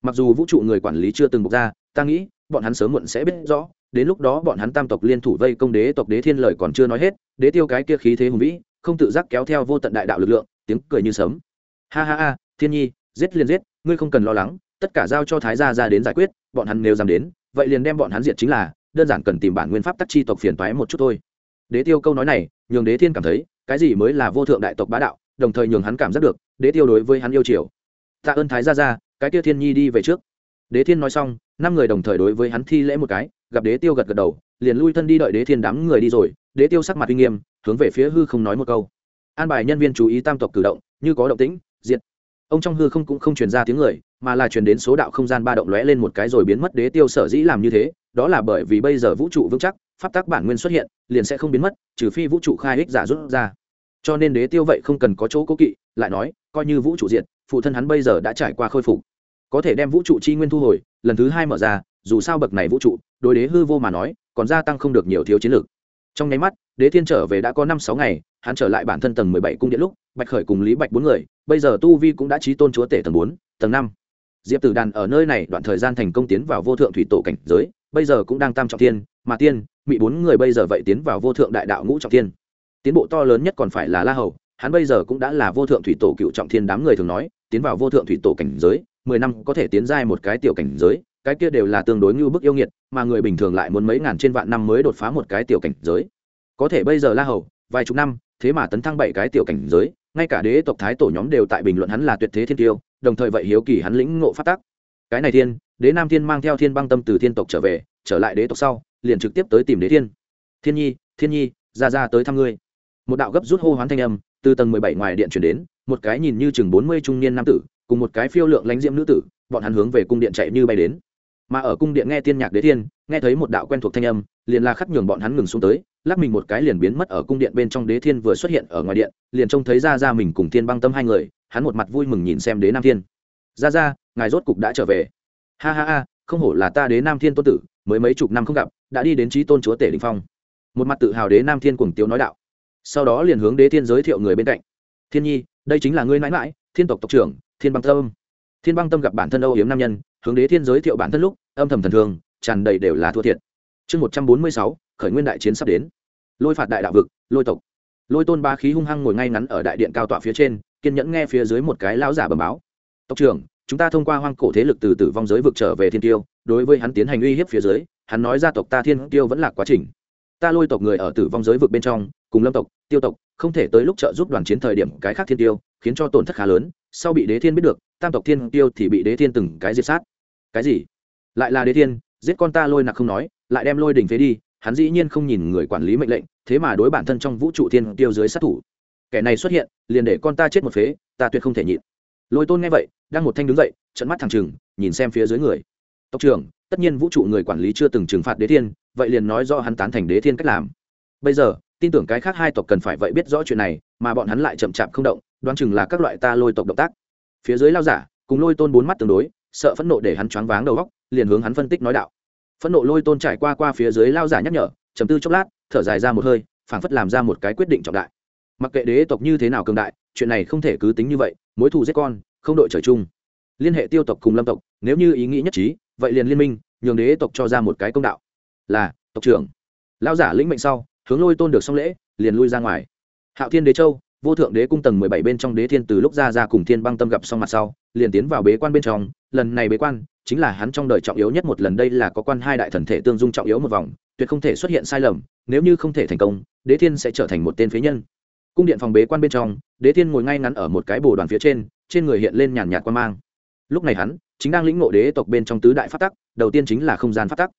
Mặc dù vũ trụ người quản lý chưa từng bộc ra, ta nghĩ, bọn hắn sớm muộn sẽ biết rõ, đến lúc đó bọn hắn tam tộc liên thủ vây công đế tộc đế thiên lời còn chưa nói hết, đế tiêu cái kia khí thế hùng vĩ, không tự giác kéo theo vô tận đại đạo lực lượng, tiếng cười như sớm ha ha ha, thiên nhi, giết liền giết, ngươi không cần lo lắng, tất cả giao cho thái gia ra đến giải quyết, bọn hắn nếu dám đến, vậy liền đem bọn hắn diệt chính là, đơn giản cần tìm bản nguyên pháp tắc chi tộc phiền toái một chút thôi đế tiêu câu nói này, nhường đế thiên cảm thấy, cái gì mới là vô thượng đại tộc bá đạo, đồng thời nhường hắn cảm giác được, đế tiêu đối với hắn yêu chiều. Tạ ơn thái gia ra cái kia thiên nhi đi về trước. Đế thiên nói xong, năm người đồng thời đối với hắn thi lễ một cái, gặp đế tiêu gật gật đầu, liền lui thân đi đợi đế thiên đám người đi rồi, đế tiêu sắc mặt uy nghiêm, hướng về phía hư không nói một câu. An bài nhân viên chú ý tam tộc cử động, như có động tĩnh, diệt. Ông trong hư không cũng không truyền ra tiếng người, mà là truyền đến số đạo không gian ba động lóe lên một cái rồi biến mất đế tiêu sở dĩ làm như thế, đó là bởi vì bây giờ vũ trụ vững chắc pháp tắc bản nguyên xuất hiện, liền sẽ không biến mất, trừ phi vũ trụ khai ích giả rút ra. Cho nên đế tiêu vậy không cần có chỗ cố kỵ, lại nói, coi như vũ trụ diệt, phụ thân hắn bây giờ đã trải qua khôi phục. Có thể đem vũ trụ chi nguyên thu hồi, lần thứ hai mở ra, dù sao bậc này vũ trụ, đối đế hư vô mà nói, còn gia tăng không được nhiều thiếu chiến lược. Trong nháy mắt, đế thiên trở về đã có năm sáu ngày, hắn trở lại bản thân tầng mười bảy cung điện lúc, bạch khởi cùng lý bạch bốn người, bây giờ tu vi cũng đã trí tôn chúa tể tầng bốn, tầng năm. Diệp tử đàn ở nơi này đoạn thời gian thành công tiến vào vô thượng thủy tổ cảnh giới bây giờ cũng đang tam trọng thiên, mà tiên mỹ bốn người bây giờ vậy tiến vào vô thượng đại đạo ngũ trọng thiên, tiến bộ to lớn nhất còn phải là la hầu hắn bây giờ cũng đã là vô thượng thủy tổ cựu trọng thiên đám người thường nói tiến vào vô thượng thủy tổ cảnh giới mười năm có thể tiến giai một cái tiểu cảnh giới cái kia đều là tương đối như bức yêu nghiệt mà người bình thường lại muốn mấy ngàn trên vạn năm mới đột phá một cái tiểu cảnh giới. Có thể bây giờ la hầu vài chục năm thế mà tấn thăng bảy cái tiểu cảnh giới ngay cả đế tộc thái tổ nhóm đều tại bình luận hắn là tuyệt thế thiên tiêu đồng thời vậy hiếu kỳ hắn lĩnh ngộ phát tác cái này thiên đế nam thiên mang theo thiên băng tâm từ thiên tộc trở về, trở lại đế tộc sau, liền trực tiếp tới tìm đế thiên. Thiên nhi thiên nhi, ra ra tới thăm ngươi. Một đạo gấp rút hô hoán thanh âm từ tầng mười bảy ngoài điện chuyển đến, một cái nhìn như chừng bốn mươi trung niên nam tử, cùng một cái phiêu lượng lãnh diễm nữ tử, bọn hắn hướng về cung điện chạy như bay đến. Mà ở cung điện nghe tiên nhạc đế thiên, nghe thấy một đạo quen thuộc thanh âm, liền la khắc nhường bọn hắn ngừng xuống tới, lắc mình một cái liền biến mất ở cung điện bên trong đế thiên vừa xuất hiện ở ngoài điện, liền trông thấy ra ra mình cùng thiên băng tâm hai người, hắn một mặt vui mừng nhìn xem đế nam thiên. Ra ra, ngài rốt cục đã trở về ha ha ha, không hổ là ta đế nam thiên tôn tử, mới mấy chục năm không gặp, đã đi đến trí tôn chúa tể đình phong. Một mặt tự hào đế nam thiên cùng tiếu nói đạo. Sau đó liền hướng đế thiên giới thiệu người bên cạnh. Thiên nhi, đây chính là ngươi mãi mãi, thiên tộc tộc trưởng, thiên băng tâm. Thiên băng tâm gặp bản thân âu hiếm nam nhân, hướng đế thiên giới thiệu bản thân lúc, âm thầm thần thường, tràn đầy đều là thua thiệt. Chương một trăm bốn mươi sáu, khởi nguyên đại chiến sắp đến. Lôi phạt đại đạo vực, lôi tộc. Lôi tôn ba khí hung hăng ngồi ngay ngắn ở đại điện cao tọa phía trên, kiên nhẫn nghe phía dưới một cái lão giả bầm báo. Tộc trưởng chúng ta thông qua hoang cổ thế lực từ tử vong giới vực trở về thiên tiêu, đối với hắn tiến hành uy hiếp phía dưới, hắn nói gia tộc ta thiên tiêu vẫn là quá trình. Ta lôi tộc người ở tử vong giới vực bên trong, cùng lâm tộc, tiêu tộc, không thể tới lúc trợ giúp đoàn chiến thời điểm cái khác thiên tiêu, khiến cho tổn thất khá lớn. Sau bị đế thiên biết được, tam tộc thiên tiêu thì bị đế thiên từng cái diệt sát. Cái gì? Lại là đế thiên, giết con ta lôi nặc không nói, lại đem lôi đỉnh phế đi, hắn dĩ nhiên không nhìn người quản lý mệnh lệnh, thế mà đối bản thân trong vũ trụ thiên tiêu dưới sát thủ. Kẻ này xuất hiện, liền để con ta chết một phế, ta tuyệt không thể nhịn lôi tôn nghe vậy đang một thanh đứng dậy trận mắt thẳng trừng nhìn xem phía dưới người tộc trưởng tất nhiên vũ trụ người quản lý chưa từng trừng phạt đế thiên vậy liền nói do hắn tán thành đế thiên cách làm bây giờ tin tưởng cái khác hai tộc cần phải vậy biết rõ chuyện này mà bọn hắn lại chậm chạp không động đoán chừng là các loại ta lôi tộc động tác phía dưới lao giả cùng lôi tôn bốn mắt tương đối sợ phẫn nộ để hắn choáng váng đầu góc liền hướng hắn phân tích nói đạo phẫn nộ lôi tôn trải qua qua phía dưới lao giả nhắc nhở chấm tư chốc lát thở dài ra một hơi phảng phất làm ra một cái quyết định trọng đại mặc kệ đế tộc như thế nào cường đại chuyện này không thể cứ tính như vậy mối thù giết con, không đội trời chung. Liên hệ tiêu tộc cùng lâm tộc, nếu như ý nghĩ nhất trí, vậy liền liên minh, nhường đế tộc cho ra một cái công đạo. Là, tộc trưởng. Lao giả lĩnh mệnh sau, hướng lôi tôn được xong lễ, liền lui ra ngoài. Hạo thiên đế châu, vô thượng đế cung tầng mười bảy bên trong đế thiên từ lúc ra ra cùng thiên băng tâm gặp xong mặt sau, liền tiến vào bế quan bên trong. Lần này bế quan, chính là hắn trong đời trọng yếu nhất một lần, đây là có quan hai đại thần thể tương dung trọng yếu một vòng, tuyệt không thể xuất hiện sai lầm, nếu như không thể thành công, đế thiên sẽ trở thành một tên phế nhân cung điện phòng bế quan bên trong, đế thiên ngồi ngay ngắn ở một cái bồ đoàn phía trên trên người hiện lên nhàn nhạt quan mang. Lúc này hắn chính đang lĩnh ngộ đế tộc bên trong tứ đại phát tắc, đầu tiên chính là không gian phát tắc.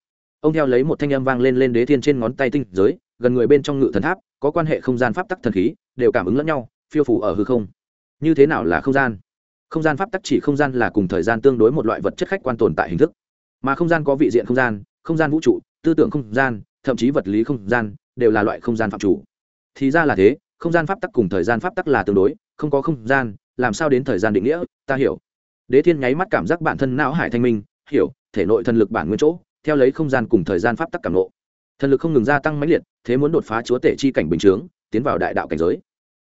Ông theo lấy một thanh âm vang lên lên đế thiên trên ngón tay tinh giới, gần người bên trong ngự thần tháp, có quan hệ không gian pháp tắc thần khí, đều cảm ứng lẫn nhau, phiêu phủ ở hư không. Như thế nào là không gian? Không gian pháp tắc chỉ không gian là cùng thời gian tương đối một loại vật chất khách quan tồn tại hình thức. Mà không gian có vị diện không gian không gian vũ trụ, tư tưởng không gian, thậm chí vật lý không gian, đều là loại không gian phạm chủ. Thì ra là thế không gian pháp tắc cùng thời gian pháp tắc là tương đối, không có không gian, làm sao đến thời gian định nghĩa, ta hiểu. Đế thiên nháy mắt cảm giác bản thân não hải thanh minh, hiểu, thể nội thần lực bản nguyên chỗ, theo lấy không gian cùng thời gian pháp tắc cảm lộ thần lực không ngừng gia tăng mãnh liệt, thế muốn đột phá chúa tể chi cảnh bình chướng, tiến vào đại đạo cảnh giới.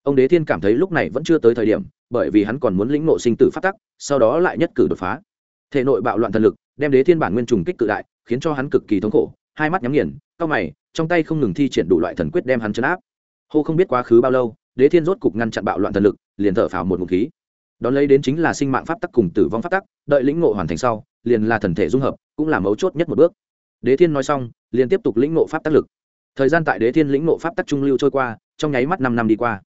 Ông đế thiên cảm thấy lúc này vẫn chưa tới thời điểm, bởi vì hắn còn muốn lĩnh nộ sinh tử pháp tắc, sau đó lại nhất cử đột phá. Thể nội bạo loạn thần lực, đem đế thiên bản nguyên trùng kích cự đại, khiến cho hắn cực kỳ thống khổ, hai mắt nhắm nghiền cao mày, trong tay không ngừng thi triển đủ loại thần quyết đem hắn chấn áp hô không biết quá khứ bao lâu, đế thiên rốt cục ngăn chặn bạo loạn thần lực, liền thở phào một ngụm khí. Đón lấy đến chính là sinh mạng pháp tắc cùng tử vong pháp tắc, đợi lĩnh ngộ hoàn thành sau, liền là thần thể dung hợp, cũng là mấu chốt nhất một bước. Đế thiên nói xong, liền tiếp tục lĩnh ngộ pháp tác lực. Thời gian tại đế thiên lĩnh ngộ pháp tắc trung lưu trôi qua, trong nháy mắt năm năm đi qua.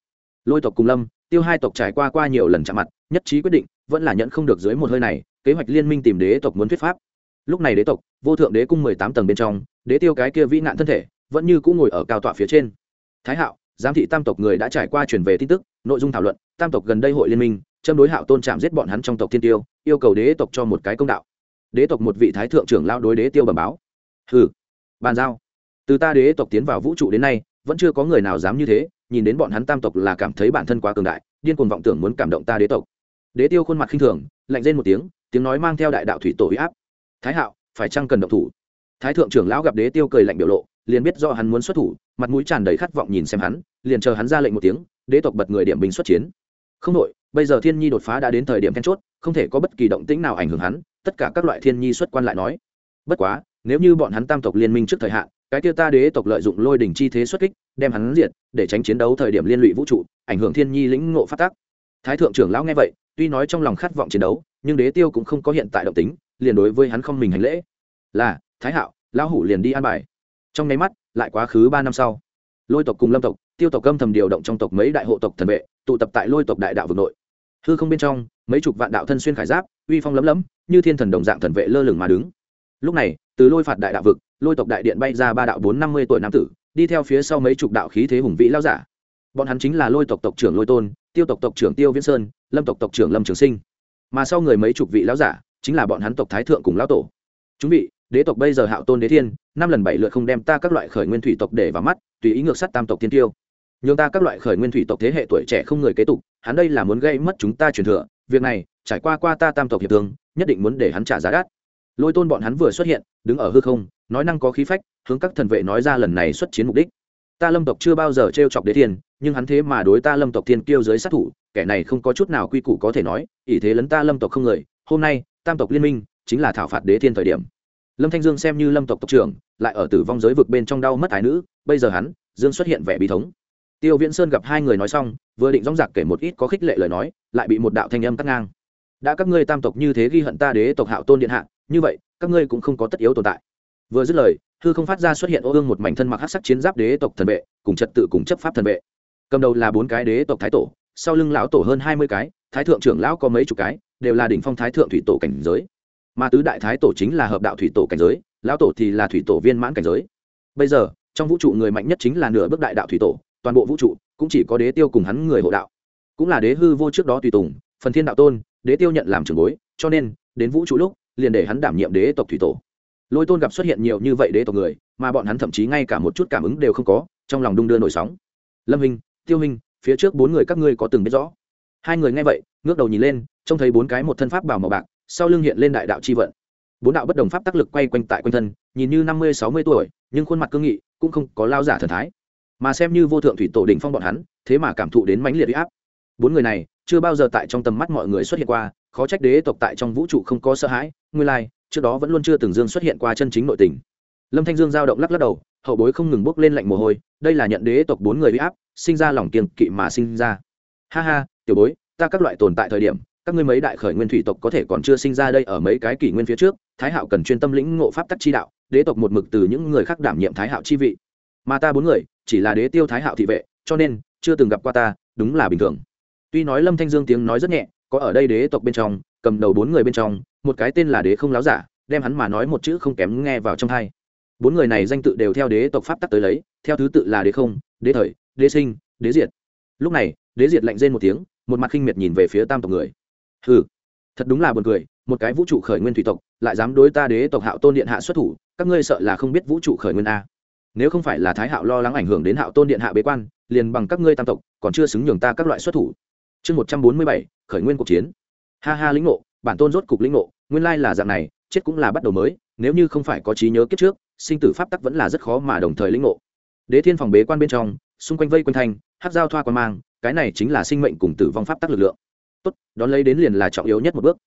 Lôi tộc cùng lâm, tiêu hai tộc trải qua qua nhiều lần chạm mặt, nhất trí quyết định, vẫn là nhận không được dưới một hơi này, kế hoạch liên minh tìm đế tộc muốn thuyết pháp. Lúc này đế tộc, vô thượng đế cung mười tám tầng bên trong, đế tiêu cái kia vĩ nạn thân thể, vẫn như cũng ngồi ở cao tọa phía trên. Thái hạo giám thị tam tộc người đã trải qua truyền về tin tức, nội dung thảo luận, tam tộc gần đây hội liên minh, châm đối hạo tôn chạm giết bọn hắn trong tộc thiên tiêu, yêu cầu đế tộc cho một cái công đạo. Đế tộc một vị thái thượng trưởng lao đối đế tiêu bẩm báo. Hừ, bàn giao. Từ ta đế tộc tiến vào vũ trụ đến nay, vẫn chưa có người nào dám như thế, nhìn đến bọn hắn tam tộc là cảm thấy bản thân quá cường đại, điên cuồng vọng tưởng muốn cảm động ta đế tộc. Đế tiêu khuôn mặt khinh thường, lạnh lên một tiếng tiếng nói mang theo đại đạo thủy tổ huy áp. Thái hạo, phải chăng cần động thủ? Thái thượng trưởng lão gặp đế tiêu cười lạnh biểu lộ liền biết do hắn muốn xuất thủ, mặt mũi tràn đầy khát vọng nhìn xem hắn, liền chờ hắn ra lệnh một tiếng, đế tộc bật người điểm binh xuất chiến. Không đội bây giờ thiên nhi đột phá đã đến thời điểm then chốt, không thể có bất kỳ động tĩnh nào ảnh hưởng hắn, tất cả các loại thiên nhi xuất quan lại nói. Bất quá, nếu như bọn hắn tam tộc liên minh trước thời hạn, cái kia ta đế tộc lợi dụng lôi đỉnh chi thế xuất kích, đem hắn diệt, để tránh chiến đấu thời điểm liên lụy vũ trụ, ảnh hưởng thiên nhi lĩnh ngộ phát tác. Thái thượng trưởng lão nghe vậy, tuy nói trong lòng khát vọng chiến đấu, nhưng đế tiêu cũng không có hiện tại động tính, liền đối với hắn không mình hành lễ. Là, thái hạo, lão hủ liền đi an bài trong nháy mắt, lại quá khứ ba năm sau, lôi tộc cùng lâm tộc, tiêu tộc âm thầm điều động trong tộc mấy đại hộ tộc thần vệ, tụ tập tại lôi tộc đại đạo vực nội. Hư không bên trong, mấy chục vạn đạo thân xuyên khải giáp, uy phong lấm lấm, như thiên thần đồng dạng thần vệ lơ lửng mà đứng. Lúc này, từ lôi phạt đại đạo vực, lôi tộc đại điện bay ra ba đạo bốn năm mươi tuổi nam tử, đi theo phía sau mấy chục đạo khí thế hùng vĩ lao giả. Bọn hắn chính là lôi tộc tộc trưởng lôi tôn, tiêu tộc tộc trưởng tiêu viễn sơn, lâm tộc tộc trưởng lâm trường sinh. Mà sau người mấy chục vị lão giả, chính là bọn hắn tộc thái thượng cùng lão tổ. Chúng vị, đế tộc bây giờ hạo tôn đế thiên năm lần bảy lượt không đem ta các loại khởi nguyên thủy tộc để vào mắt, tùy ý ngược sắt tam tộc tiên tiêu. Nhường ta các loại khởi nguyên thủy tộc thế hệ tuổi trẻ không người kế tục, hắn đây là muốn gây mất chúng ta truyền thừa, việc này, trải qua qua ta tam tộc hiệp thương, nhất định muốn để hắn trả giá đắt. Lôi tôn bọn hắn vừa xuất hiện, đứng ở hư không, nói năng có khí phách, hướng các thần vệ nói ra lần này xuất chiến mục đích. Ta lâm tộc chưa bao giờ t r e o chọc đế thiên, nhưng hắn thế mà đối ta lâm tộc thiên kiêu dưới sát thủ, kẻ này không có chút nào quy củ có thể nói, ỷ thế lấn ta lâm tộc không người. Hôm nay, tam tộc liên minh chính là thảo phạt đế thiên thời điểm lâm thanh dương xem như lâm tộc tộc trưởng, lại ở tử vong giới vực bên trong đau mất thái nữ, bây giờ hắn, dương xuất hiện vẻ bí thống. Tiêu viễn sơn gặp hai người nói xong, vừa định dóng dạc kể một ít có khích lệ lời nói, lại bị một đạo thanh âm cắt ngang. Đã các ngươi tam tộc như thế ghi hận ta đế tộc hạo tôn điện hạ, như vậy, các ngươi cũng không có tất yếu tồn tại. Vừa dứt lời thư không phát ra xuất hiện ô ương một mảnh thân mặc hát sắc chiến giáp đế tộc thần vệ, cùng trật tự cùng chấp pháp thần vệ. Cầm đầu là bốn cái đế tộc thái tổ, sau lưng lão tổ hơn hai mươi cái, thái thượng trưởng lão có mấy chục cái, đều là đỉnh phong thái thượng thủy tổ cảnh giới mà tứ đại thái tổ chính là hợp đạo thủy tổ cảnh giới, lão tổ thì là thủy tổ viên mãn cảnh giới. Bây giờ, trong vũ trụ người mạnh nhất chính là nửa bước đại đạo thủy tổ, toàn bộ vũ trụ cũng chỉ có đế tiêu cùng hắn người hộ đạo. Cũng là đế hư vô trước đó tùy tùng, phần thiên đạo tôn, đế tiêu nhận làm trưởng bối, cho nên, đến vũ trụ lúc, liền để hắn đảm nhiệm đế tộc thủy tổ. Lôi tôn gặp xuất hiện nhiều như vậy đế tộc người, mà bọn hắn thậm chí ngay cả một chút cảm ứng đều không có, trong lòng đung đưa nổi sóng. Lâm hình tiêu hình phía trước bốn người các ngươi có từng biết rõ? Hai người nghe vậy, ngước đầu nhìn lên, trông thấy bốn cái một thân pháp bảo màu bạc sau lưng hiện lên đại đạo c h i vận. Bốn đạo bất đồng pháp tác lực quay quanh tại quanh thân nhìn như năm mươi sáu mươi tuổi nhưng khuôn mặt cương nghị cũng không có lao giả thần thái. Mà xem như vô thượng thủy tổ đỉnh phong bọn hắn thế mà cảm thụ đến mãnh liệt huy áp. Bốn người này chưa bao giờ tại trong tầm mắt mọi người xuất hiện qua khó trách đế tộc tại trong vũ trụ không có sợ hãi nguyên lai、like, trước đó vẫn luôn chưa từng dương xuất hiện qua chân chính nội tình. Lâm thanh dương giao động lắc lắc đầu hậu bối không ngừng bốc lên lạnh mồ hôi đây là nhận đế tộc bốn người huy áp sinh ra lòng kiềng kỵ mà sinh ra. Ha ha tiểu bối ta các loại tồn tại thời điểm các ngươi mấy đại khởi nguyên thủy tộc có thể còn chưa sinh ra đây ở mấy cái kỷ nguyên phía trước, thái hạo cần chuyên tâm lĩnh ngộ pháp tắc chi đạo, đế tộc một mực từ những người khác đảm nhiệm thái hạo chi vị. Mà ta bốn người, chỉ là đế tiêu thái hạo thị vệ, cho nên, chưa từng gặp qua ta, đúng là bình thường. Tuy nói lâm thanh dương tiếng nói rất nhẹ, có ở đây đế tộc bên trong, cầm đầu bốn người bên trong, một cái tên là đế không láo giả, đem hắn mà nói một chữ không kém nghe vào trong hai bốn người này danh tự đều theo đế tộc pháp tắc tới lấy, theo thứ tự là đế không, đế thời, đế sinh, đế diệt. Lúc này, đế diệt lạnh rên một tiếng, một mặt khinh miệt nhìn về phía tam tộc người ừ thật đúng là buồn cười, một cái vũ trụ khởi nguyên thủy tộc, lại dám đối ta đế tộc hạo tôn điện hạ xuất thủ, các ngươi sợ là không biết vũ trụ khởi nguyên a. Nếu không phải là thái hạo lo lắng ảnh hưởng đến hạo tôn điện hạ bế quan, liền bằng các ngươi tam tộc, còn chưa xứng nhường ta các loại xuất thủ. Chương một trăm bốn mươi bảy, khởi nguyên cuộc chiến. Ha ha lĩnh ngộ, bản tôn rốt cục lĩnh ngộ, nguyên lai là dạng này, chết cũng là bắt đầu mới, nếu như không phải có trí nhớ kiếp trước, sinh tử pháp tắc vẫn là rất khó mà đồng thời lĩnh ngộ. Đế thiên phòng bế quan bên trong, xung quanh vây quanh thanh hát giao thoa quan mang, cái này chính là sinh mệnh cùng tử vong pháp tắc lực lượng tốt, đón lấy đến liền là trọng yếu nhất một bước.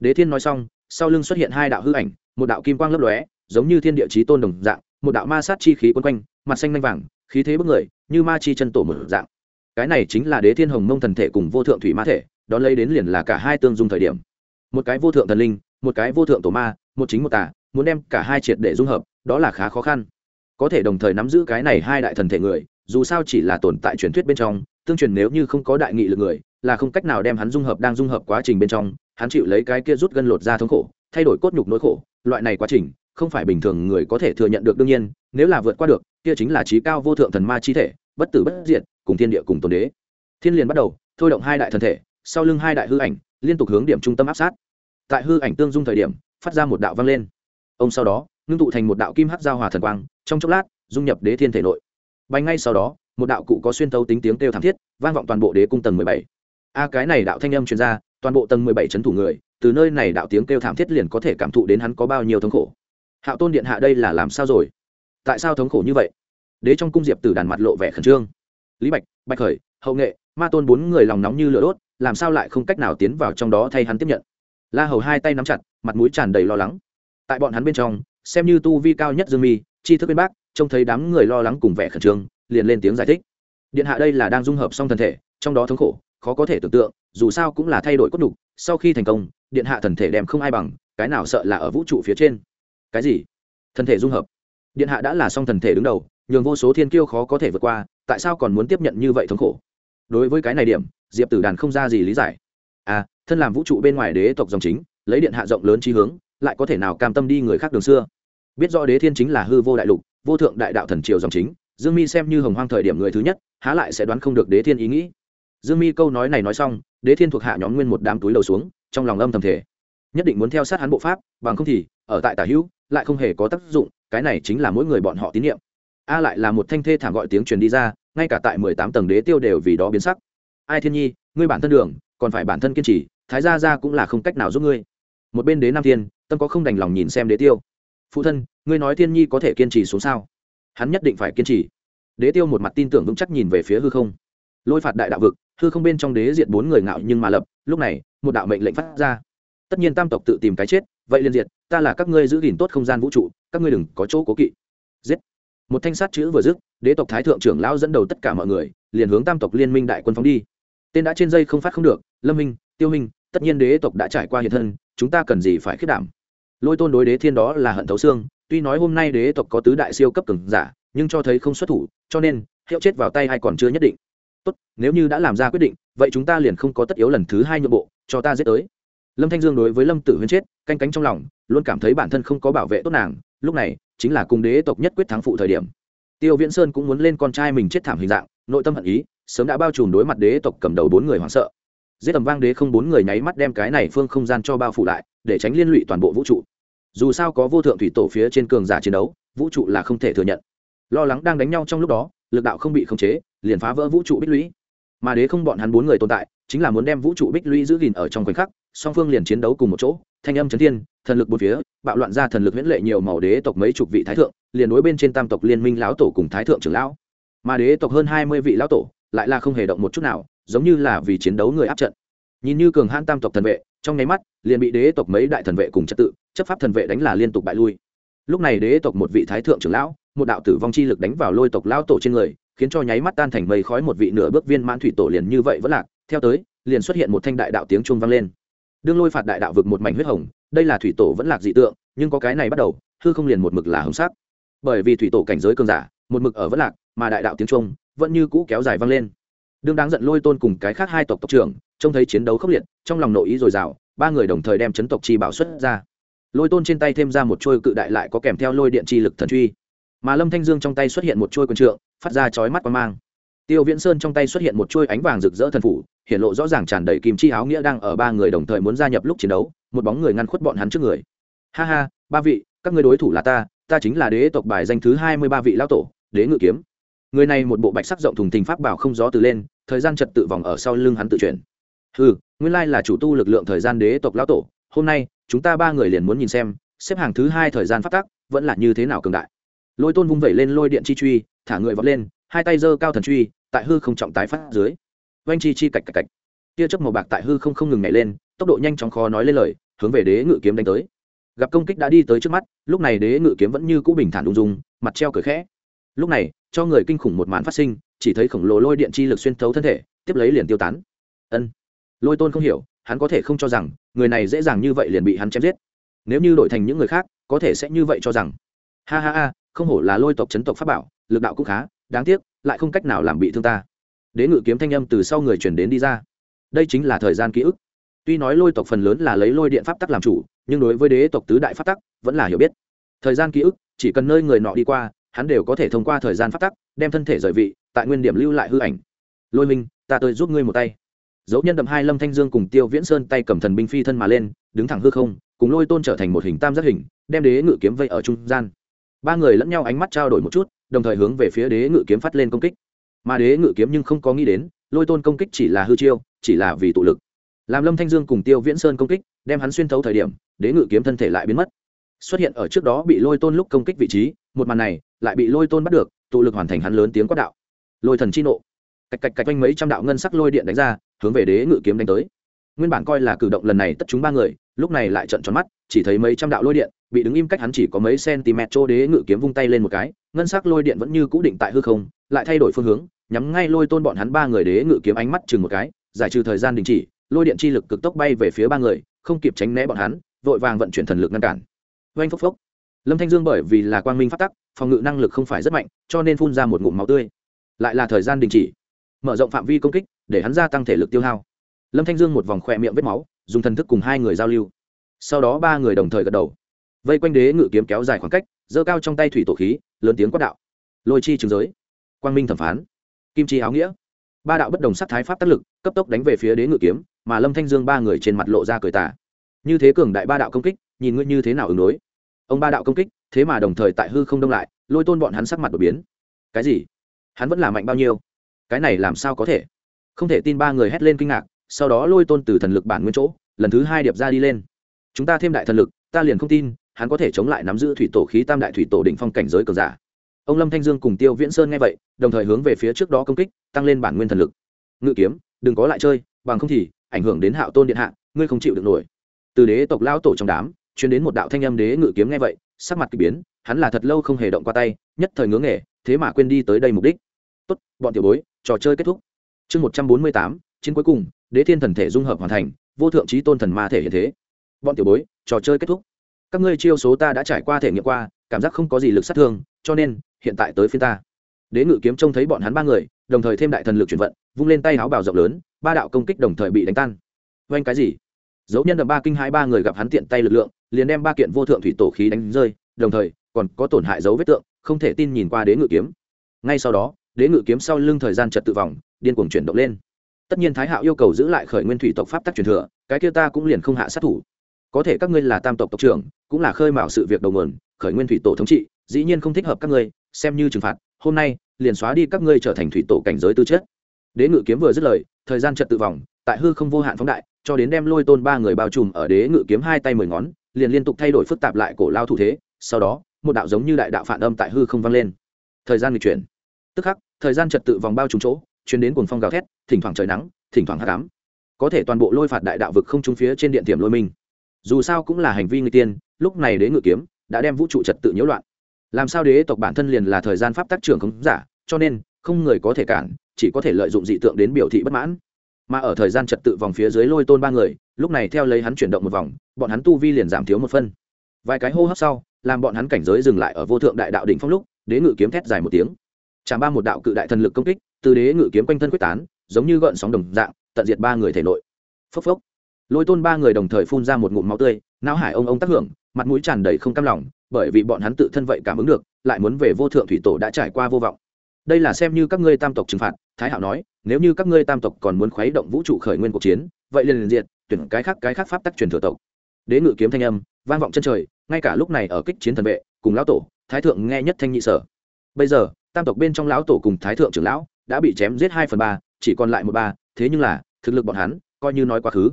Đế thiên nói xong, sau lưng xuất hiện hai đạo hư ảnh, một đạo kim quang lấp lóe, giống như thiên địa chí tôn đồng dạng, một đạo ma sát chi khí quấn quanh, mặt xanh lanh vàng, khí thế bức người, như ma chi chân tổ mở dạng. Cái này chính là đế thiên hồng mông thần thể cùng vô thượng thủy ma thể, đón lấy đến liền là cả hai tương dung thời điểm. Một cái vô thượng thần linh, một cái vô thượng tổ ma, một chính một tà, muốn đem cả hai triệt để dung hợp, đó là khá khó khăn. Có thể đồng thời nắm giữ cái này hai đại thần thể người, dù sao chỉ là tồn tại truyền thuyết bên trong, tương truyền nếu như không có đại nghị lực người là không cách nào đem hắn dung hợp đang dung hợp quá trình bên trong, hắn chịu lấy cái kia rút gân lột ra thống khổ, thay đổi cốt nhục nỗi khổ, loại này quá trình, không phải bình thường người có thể thừa nhận được đương nhiên, nếu là vượt qua được, kia chính là trí cao vô thượng thần ma chi thể, bất tử bất diệt, cùng thiên địa cùng tồn đế. Thiên liền bắt đầu, thôi động hai đại thần thể, sau lưng hai đại hư ảnh, liên tục hướng điểm trung tâm áp sát. Tại hư ảnh tương dung thời điểm, phát ra một đạo vang lên. Ông sau đó, ngưng tụ thành một đạo kim hắc giao hòa thần quang, trong chốc lát, dung nhập đế thiên thể nội. Bay ngay sau đó, một đạo cụ có xuyên thấu tính tiếng kêu thảm thiết, vang vọng toàn bộ đế cung tầng mười bảy a cái này đạo thanh âm truyền ra toàn bộ tầng mười bảy trấn thủ người, từ nơi này đạo tiếng kêu thảm thiết liền có thể cảm thụ đến hắn có bao nhiêu thống khổ. Hạo tôn điện hạ đây là làm sao rồi? Tại sao thống khổ như vậy? Đế trong cung diệp tử đàn mặt lộ vẻ khẩn trương. Lý bạch bạch khởi, hậu nghệ, ma tôn bốn người lòng nóng như lửa đốt, làm sao lại không cách nào tiến vào trong đó thay hắn tiếp nhận? La hầu hai tay nắm chặt, mặt mũi tràn đầy lo lắng. Tại bọn hắn bên trong, xem như tu vi cao nhất dương mi chi thức bên bác trông thấy đám người lo lắng cùng vẻ khẩn trương, liền lên tiếng giải thích. Điện hạ đây là đang dung hợp xong thân thể, trong đó thống khổ khó có thể tưởng tượng, dù sao cũng là thay đổi cốt đục sau khi thành công, điện hạ thần thể đem không ai bằng, cái nào sợ là ở vũ trụ phía trên. Cái gì? Thần thể dung hợp. Điện hạ đã là song thần thể đứng đầu, nhường vô số thiên kiêu khó có thể vượt qua, tại sao còn muốn tiếp nhận như vậy thống khổ? Đối với cái này điểm, diệp tử đàn không ra gì lý giải. À thân làm vũ trụ bên ngoài đế tộc dòng chính, lấy điện hạ rộng lớn trí hướng, lại có thể nào cam tâm đi người khác đường xưa? Biết rõ đế thiên chính là hư vô đại lục, vô thượng đại đạo thần triều dòng chính, dương mi xem như hồng hoang thời điểm người thứ nhất, há lại sẽ đoán không được đế thiên ý nghĩ dương mi câu nói này nói xong, đế thiên thuộc hạ nhóm nguyên một đám túi đầu xuống, trong lòng âm thầm thể nhất định muốn theo sát hắn bộ pháp, bằng không thì, ở tại tả hữu, lại không hề có tác dụng, cái này chính là mỗi người bọn họ tín nhiệm. A lại là một thanh thê thảm gọi tiếng truyền đi ra, ngay cả tại mười tám tầng đế tiêu đều vì đó biến sắc. Ai thiên nhi, ngươi bản thân đường, còn phải bản thân kiên trì, thái gia ra cũng là không cách nào giúp ngươi. Một bên đế nam thiên, tâm có không đành lòng nhìn xem đế tiêu. Phụ thân, ngươi nói thiên nhi có thể kiên trì xuống sao? Hắn nhất định phải kiên trì. Đế tiêu một mặt tin tưởng vững chắc nhìn về phía hư không. Lôi phạt đại đạo vực hư không bên trong đế diệt bốn người ngạo nhưng mà lập, lúc này, một đạo mệnh lệnh phát ra. Tất nhiên tam tộc tự tìm cái chết, vậy liên diệt, ta là các ngươi giữ gìn tốt không gian vũ trụ, các ngươi đừng có chỗ cố kỵ. Giết. Một thanh sát chữ vừa dứt, đế tộc thái thượng trưởng lão dẫn đầu tất cả mọi người, liền hướng tam tộc liên minh đại quân phóng đi. Tên đã trên dây không phát không được, lâm minh, tiêu minh, tất nhiên đế tộc đã trải qua hiện thân, chúng ta cần gì phải khiết đảm? Lôi tôn đối đế thiên đó là hận thấu xương, tuy nói hôm nay đế tộc có tứ đại siêu cấp cường giả, nhưng cho thấy không xuất thủ, cho nên, hiệu chết vào tay hay còn chưa nhất định tốt, nếu như đã làm ra quyết định, vậy chúng ta liền không có tất yếu lần thứ hai nhượng bộ, cho ta giết tới. Lâm thanh dương đối với lâm tử huyên chết, canh cánh trong lòng, luôn cảm thấy bản thân không có bảo vệ tốt nàng, lúc này, chính là cùng đế tộc nhất quyết thắng phụ thời điểm. Tiêu viễn sơn cũng muốn lên con trai mình chết thảm hình dạng, nội tâm hận ý, sớm đã bao trùm đối mặt đế tộc cầm đầu bốn người hoảng sợ. Giết tầm vang đế không bốn người nháy mắt đem cái này phương không gian cho bao phủ lại, để tránh liên lụy toàn bộ vũ trụ. Dù sao có vô thượng thủy tổ phía trên cường giả chiến đấu, vũ trụ là không thể thừa nhận. Lo lắng đang đánh nhau trong lúc đó lực đạo không bị khống chế, liền phá vỡ vũ trụ bích lũy. Mà đế không bọn hắn bốn người tồn tại, chính là muốn đem vũ trụ bích lũy giữ gìn ở trong khoảnh khắc, song phương liền chiến đấu cùng một chỗ, thanh âm chấn thiên, thần lực bốn phía, bạo loạn ra thần lực huyễn lệ nhiều màu đế tộc mấy chục vị thái thượng, liền đối bên trên tam tộc liên minh lão tổ cùng thái thượng trưởng lão. Mà đế tộc hơn hai mươi vị lão tổ, lại là không hề động một chút nào, giống như là vì chiến đấu người áp trận. Nhìn như cường hãn tam tộc thần vệ, trong nháy mắt, liền bị đế tộc mấy đại thần vệ cùng trật tự, chấp pháp thần vệ đánh là liên tục bại lui. Lúc này đế tộc một vị thái thượng trưởng lão một đạo tử vong chi lực đánh vào lôi tộc lao tổ trên người, khiến cho nháy mắt tan thành mây khói một vị nửa bước viên mãn thủy tổ liền như vậy vẫn lạc. Theo tới, liền xuất hiện một thanh đại đạo tiếng chuông vang lên. Đương lôi phạt đại đạo vực một mảnh huyết hồng, đây là thủy tổ vẫn lạc dị tượng, nhưng có cái này bắt đầu, hư không liền một mực là hồng sắc. Bởi vì thủy tổ cảnh giới cường giả, một mực ở vẫn lạc, mà đại đạo tiếng trung vẫn như cũ kéo dài vang lên. Đương đáng giận lôi tôn cùng cái khác hai tộc tộc trưởng, trông thấy chiến đấu khốc liệt, trong lòng nội ý dồi dào, ba người đồng thời đem chấn tộc chi bảo xuất ra. Lôi tôn trên tay thêm ra một trôi cự đại lại có kèm theo lôi điện chi lực thần truy mà lâm thanh dương trong tay xuất hiện một chuôi quần trượng, phát ra chói mắt quang mang. Tiêu viễn sơn trong tay xuất hiện một chuôi ánh vàng rực rỡ thần phủ, hiện lộ rõ ràng tràn đầy kim chi áo nghĩa đang ở ba người đồng thời muốn gia nhập lúc chiến đấu, một bóng người ngăn khuất bọn hắn trước người. Ha ha, ba vị, các ngươi đối thủ là ta ta chính là đế tộc bài danh thứ hai mươi ba vị lão tổ, đế ngự kiếm. Người này một bộ bạch sắc rộng thùng thình pháp bảo không gió từ lên, thời gian trật tự vòng ở sau lưng hắn tự chuyển. Ừ nguyên lai là chủ tu lực lượng thời gian đế tộc lão tổ, hôm nay, chúng ta ba người liền muốn nhìn xem, xếp hàng thứ hai thời gian phát tác vẫn là như thế nào cường đại lôi tôn vung vẩy lên lôi điện chi truy, thả người vọt lên, hai tay giơ cao thần truy, tại hư không trọng tái phát dưới. Oanh chi chi cạch cạch cạch. Tia chớp màu bạc tại hư không không ngừng nhảy lên, tốc độ nhanh chóng khó nói lên lời, hướng về đế ngự kiếm đánh tới. Gặp công kích đã đi tới trước mắt, lúc này đế ngự kiếm vẫn như cũ bình thản đung dung, mặt treo cười khẽ. Lúc này, cho người kinh khủng một màn phát sinh, chỉ thấy khổng lồ lôi điện chi lực xuyên thấu thân thể, tiếp lấy liền tiêu tán. Ân. Lôi tôn không hiểu, hắn có thể không cho rằng, người này dễ dàng như vậy liền bị hắn chém giết. Nếu như đổi thành những người khác, có thể sẽ như vậy cho rằng. Ha ha ha không hổ là lôi tộc chấn tộc pháp bảo, lực đạo cũng khá, đáng tiếc, lại không cách nào làm bị thương ta. Đế ngự kiếm thanh âm từ sau người chuyển đến đi ra. Đây chính là thời gian ký ức. Tuy nói lôi tộc phần lớn là lấy lôi điện pháp tắc làm chủ, nhưng đối với đế tộc tứ đại pháp tắc, vẫn là hiểu biết. Thời gian ký ức, chỉ cần nơi người nọ đi qua, hắn đều có thể thông qua thời gian pháp tắc, đem thân thể rời vị, tại nguyên điểm lưu lại hư ảnh. Lôi minh, ta tới giúp ngươi một tay. Dấu nhân đậm hai lâm thanh dương cùng tiêu viễn sơn tay cầm thần binh phi thân mà lên, đứng thẳng hư không, cùng lôi tôn trở thành một hình tam giác hình, đem đế ngự kiếm vây ở trung gian ba người lẫn nhau ánh mắt trao đổi một chút, đồng thời hướng về phía đế ngự kiếm phát lên công kích. Mà đế ngự kiếm nhưng không có nghĩ đến, lôi tôn công kích chỉ là hư chiêu, chỉ là vì tụ lực. Làm lâm thanh dương cùng tiêu viễn sơn công kích, đem hắn xuyên thấu thời điểm, đế ngự kiếm thân thể lại biến mất. Xuất hiện ở trước đó bị lôi tôn lúc công kích vị trí, một màn này lại bị lôi tôn bắt được, tụ lực hoàn thành hắn lớn tiếng quát đạo. Lôi thần chi nộ. Cạch cạch cạch quanh mấy trăm đạo ngân sắc lôi điện đánh ra, hướng về đế ngự kiếm đánh tới nguyên bản coi là cử động lần này tất chúng ba người, lúc này lại trận tròn mắt, chỉ thấy mấy trăm đạo lôi điện, bị đứng im cách hắn chỉ có mấy cm chỗ đế ngự kiếm vung tay lên một cái, ngân sắc lôi điện vẫn như cũ định tại hư không, lại thay đổi phương hướng, nhắm ngay lôi tôn bọn hắn ba người đế ngự kiếm ánh mắt chừng một cái, giải trừ thời gian đình chỉ, lôi điện chi lực cực tốc bay về phía ba người, không kịp tránh né bọn hắn, vội vàng vận chuyển thần lực ngăn cản. Oanh phốc phốc. Lâm thanh dương bởi vì là quang minh phát tắc, phòng ngự năng lực không phải rất mạnh, cho nên phun ra một ngụm máu tươi. Lại là thời gian đình chỉ. Mở rộng phạm vi công kích, để hắn gia tăng thể lực tiêu hao lâm thanh dương một vòng khỏe miệng vết máu, dùng thần thức cùng hai người giao lưu. Sau đó ba người đồng thời gật đầu. Vây quanh đế ngự kiếm kéo dài khoảng cách, giơ cao trong tay thủy tổ khí, lớn tiếng quát đạo. Lôi chi trường giới. Quang minh thẩm phán. Kim chi áo nghĩa. Ba đạo bất đồng sắc thái pháp tác lực, cấp tốc đánh về phía đế ngự kiếm, mà lâm thanh dương ba người trên mặt lộ ra cười tả như thế cường đại ba đạo công kích, nhìn ngươi như thế nào ứng đối? Ông ba đạo công kích, thế mà đồng thời tại hư không đông lại, lôi tôn bọn hắn sắc mặt đột biến. Cái gì? Hắn vẫn là mạnh bao nhiêu? Cái này làm sao có thể? Không thể tin ba người hét lên kinh ngạc sau đó lôi tôn từ thần lực bản nguyên chỗ, lần thứ hai điệp ra đi lên. Chúng ta thêm đại thần lực, ta liền không tin, hắn có thể chống lại nắm giữ thủy tổ khí tam đại thủy tổ đỉnh phong cảnh giới cường giả. Ông lâm thanh dương cùng tiêu viễn sơn nghe vậy, đồng thời hướng về phía trước đó công kích, tăng lên bản nguyên thần lực. Ngự kiếm, đừng có lại chơi, bằng không thì ảnh hưởng đến hạo tôn điện hạ, ngươi không chịu được nổi. Từ đế tộc lao tổ trong đám chuyến đến một đạo thanh âm đế ngự kiếm nghe vậy, sắc mặt k ỳ biến, hắn là thật lâu không hề động qua tay, nhất thời ngưỡng nghề, thế mà quên đi tới đây mục đích. Tốt, bọn tiểu bối, trò chơi kết thúc. Chương một trăm bốn mươi tám, chiến cuối cùng đế thiên thần thể dung hợp hoàn thành, vô thượng trí tôn thần ma thể hiện thế. Bọn tiểu bối, trò chơi kết thúc. Các ngươi chiêu số ta đã trải qua thể nghiệm qua, cảm giác không có gì lực sát thương, cho nên, hiện tại tới phiên ta. Đế ngự kiếm trông thấy bọn hắn ba người, đồng thời thêm đại thần lực chuyển vận, vung lên tay áo bào rộng lớn, ba đạo công kích đồng thời bị đánh tan. Oanh cái gì? Dấu nhân đ ba kinh hai ba người gặp hắn tiện tay lực lượng, liền đem ba kiện vô thượng thủy tổ khí đánh rơi, đồng thời, còn có tổn hại dấu vết tượng, không thể tin nhìn qua đế ngự kiếm. Ngay sau đó, đế ngự kiếm sau lưng thời gian trật tự vòng, điên cuồng chuyển động lên tất nhiên thái hạo yêu cầu giữ lại khởi nguyên thủy tộc pháp tắc truyền thừa, cái kia ta cũng liền không hạ sát thủ. Có thể các ngươi là tam tộc tộc trưởng, cũng là khơi mào sự việc đầu nguồn, khởi nguyên thủy tổ thống trị, dĩ nhiên không thích hợp các ngươi, xem như trừng phạt, hôm nay, liền xóa đi các ngươi trở thành thủy tổ cảnh giới tư chất. Đế ngự kiếm vừa dứt lời, thời gian trật tự vòng, tại hư không vô hạn phóng đại, cho đến đem lôi tôn ba người bao trùm ở đế ngự kiếm hai tay mười ngón, liền liên tục thay đổi phức tạp lại cổ lao thủ thế, sau đó, một đạo giống như đại đạo phản âm tại hư không vang lên. Thời gian nghịch chuyển. Tức khắc, thời gian trật tự vòng bao trùm chỗ chuyến đến cuồng phong gào thét, thỉnh thoảng trời nắng, thỉnh thoảng hát cám có thể toàn bộ lôi phạt đại đạo vực không trung phía trên điện tiềm lôi minh. Dù sao cũng là hành vi người tiên, lúc này đế ngự kiếm đã đem vũ trụ trật tự nhiễu loạn. Làm sao đế tộc bản thân liền là thời gian pháp tác trưởng khống giả, cho nên không người có thể cản, chỉ có thể lợi dụng dị tượng đến biểu thị bất mãn. Mà ở thời gian trật tự vòng phía dưới lôi tôn ba người, lúc này theo lấy hắn chuyển động một vòng, bọn hắn tu vi liền giảm thiếu một phân. Vài cái hô hấp sau, làm bọn hắn cảnh giới dừng lại ở vô thượng đại đạo đỉnh phong lúc, đế ngự kiếm thét dài một tiếng. Chạm ba một đạo cự đại thần lực công kích từ đế ngự kiếm quanh thân quyết tán, giống như gợn sóng đồng dạng, tận diệt ba người thể nội. Phốc phốc. Lôi tôn ba người đồng thời phun ra một ngụm máu tươi, não hải ông ông tác hưởng, mặt mũi tràn đầy không cam lòng, bởi vì bọn hắn tự thân vậy cảm ứng được, lại muốn về vô thượng thủy tổ đã trải qua vô vọng. Đây là xem như các ngươi tam tộc trừng phạt, thái hạo nói, nếu như các ngươi tam tộc còn muốn khuấy động vũ trụ khởi nguyên cuộc chiến, vậy liền liền diện tuyển cái khác cái khác pháp tắc truyền thừa tộc. Đế ngự kiếm thanh âm, vang vọng chân trời, ngay cả lúc này ở kích chiến thần vệ, cùng lão tổ, thái thượng nghe nhất thanh nhị sở. Bây giờ, tam tộc bên trong lão tổ cùng thái thượng trưởng lão đã bị chém giết hai phần ba, chỉ còn lại một ba, thế nhưng là, thực lực bọn hắn, coi như nói quá khứ.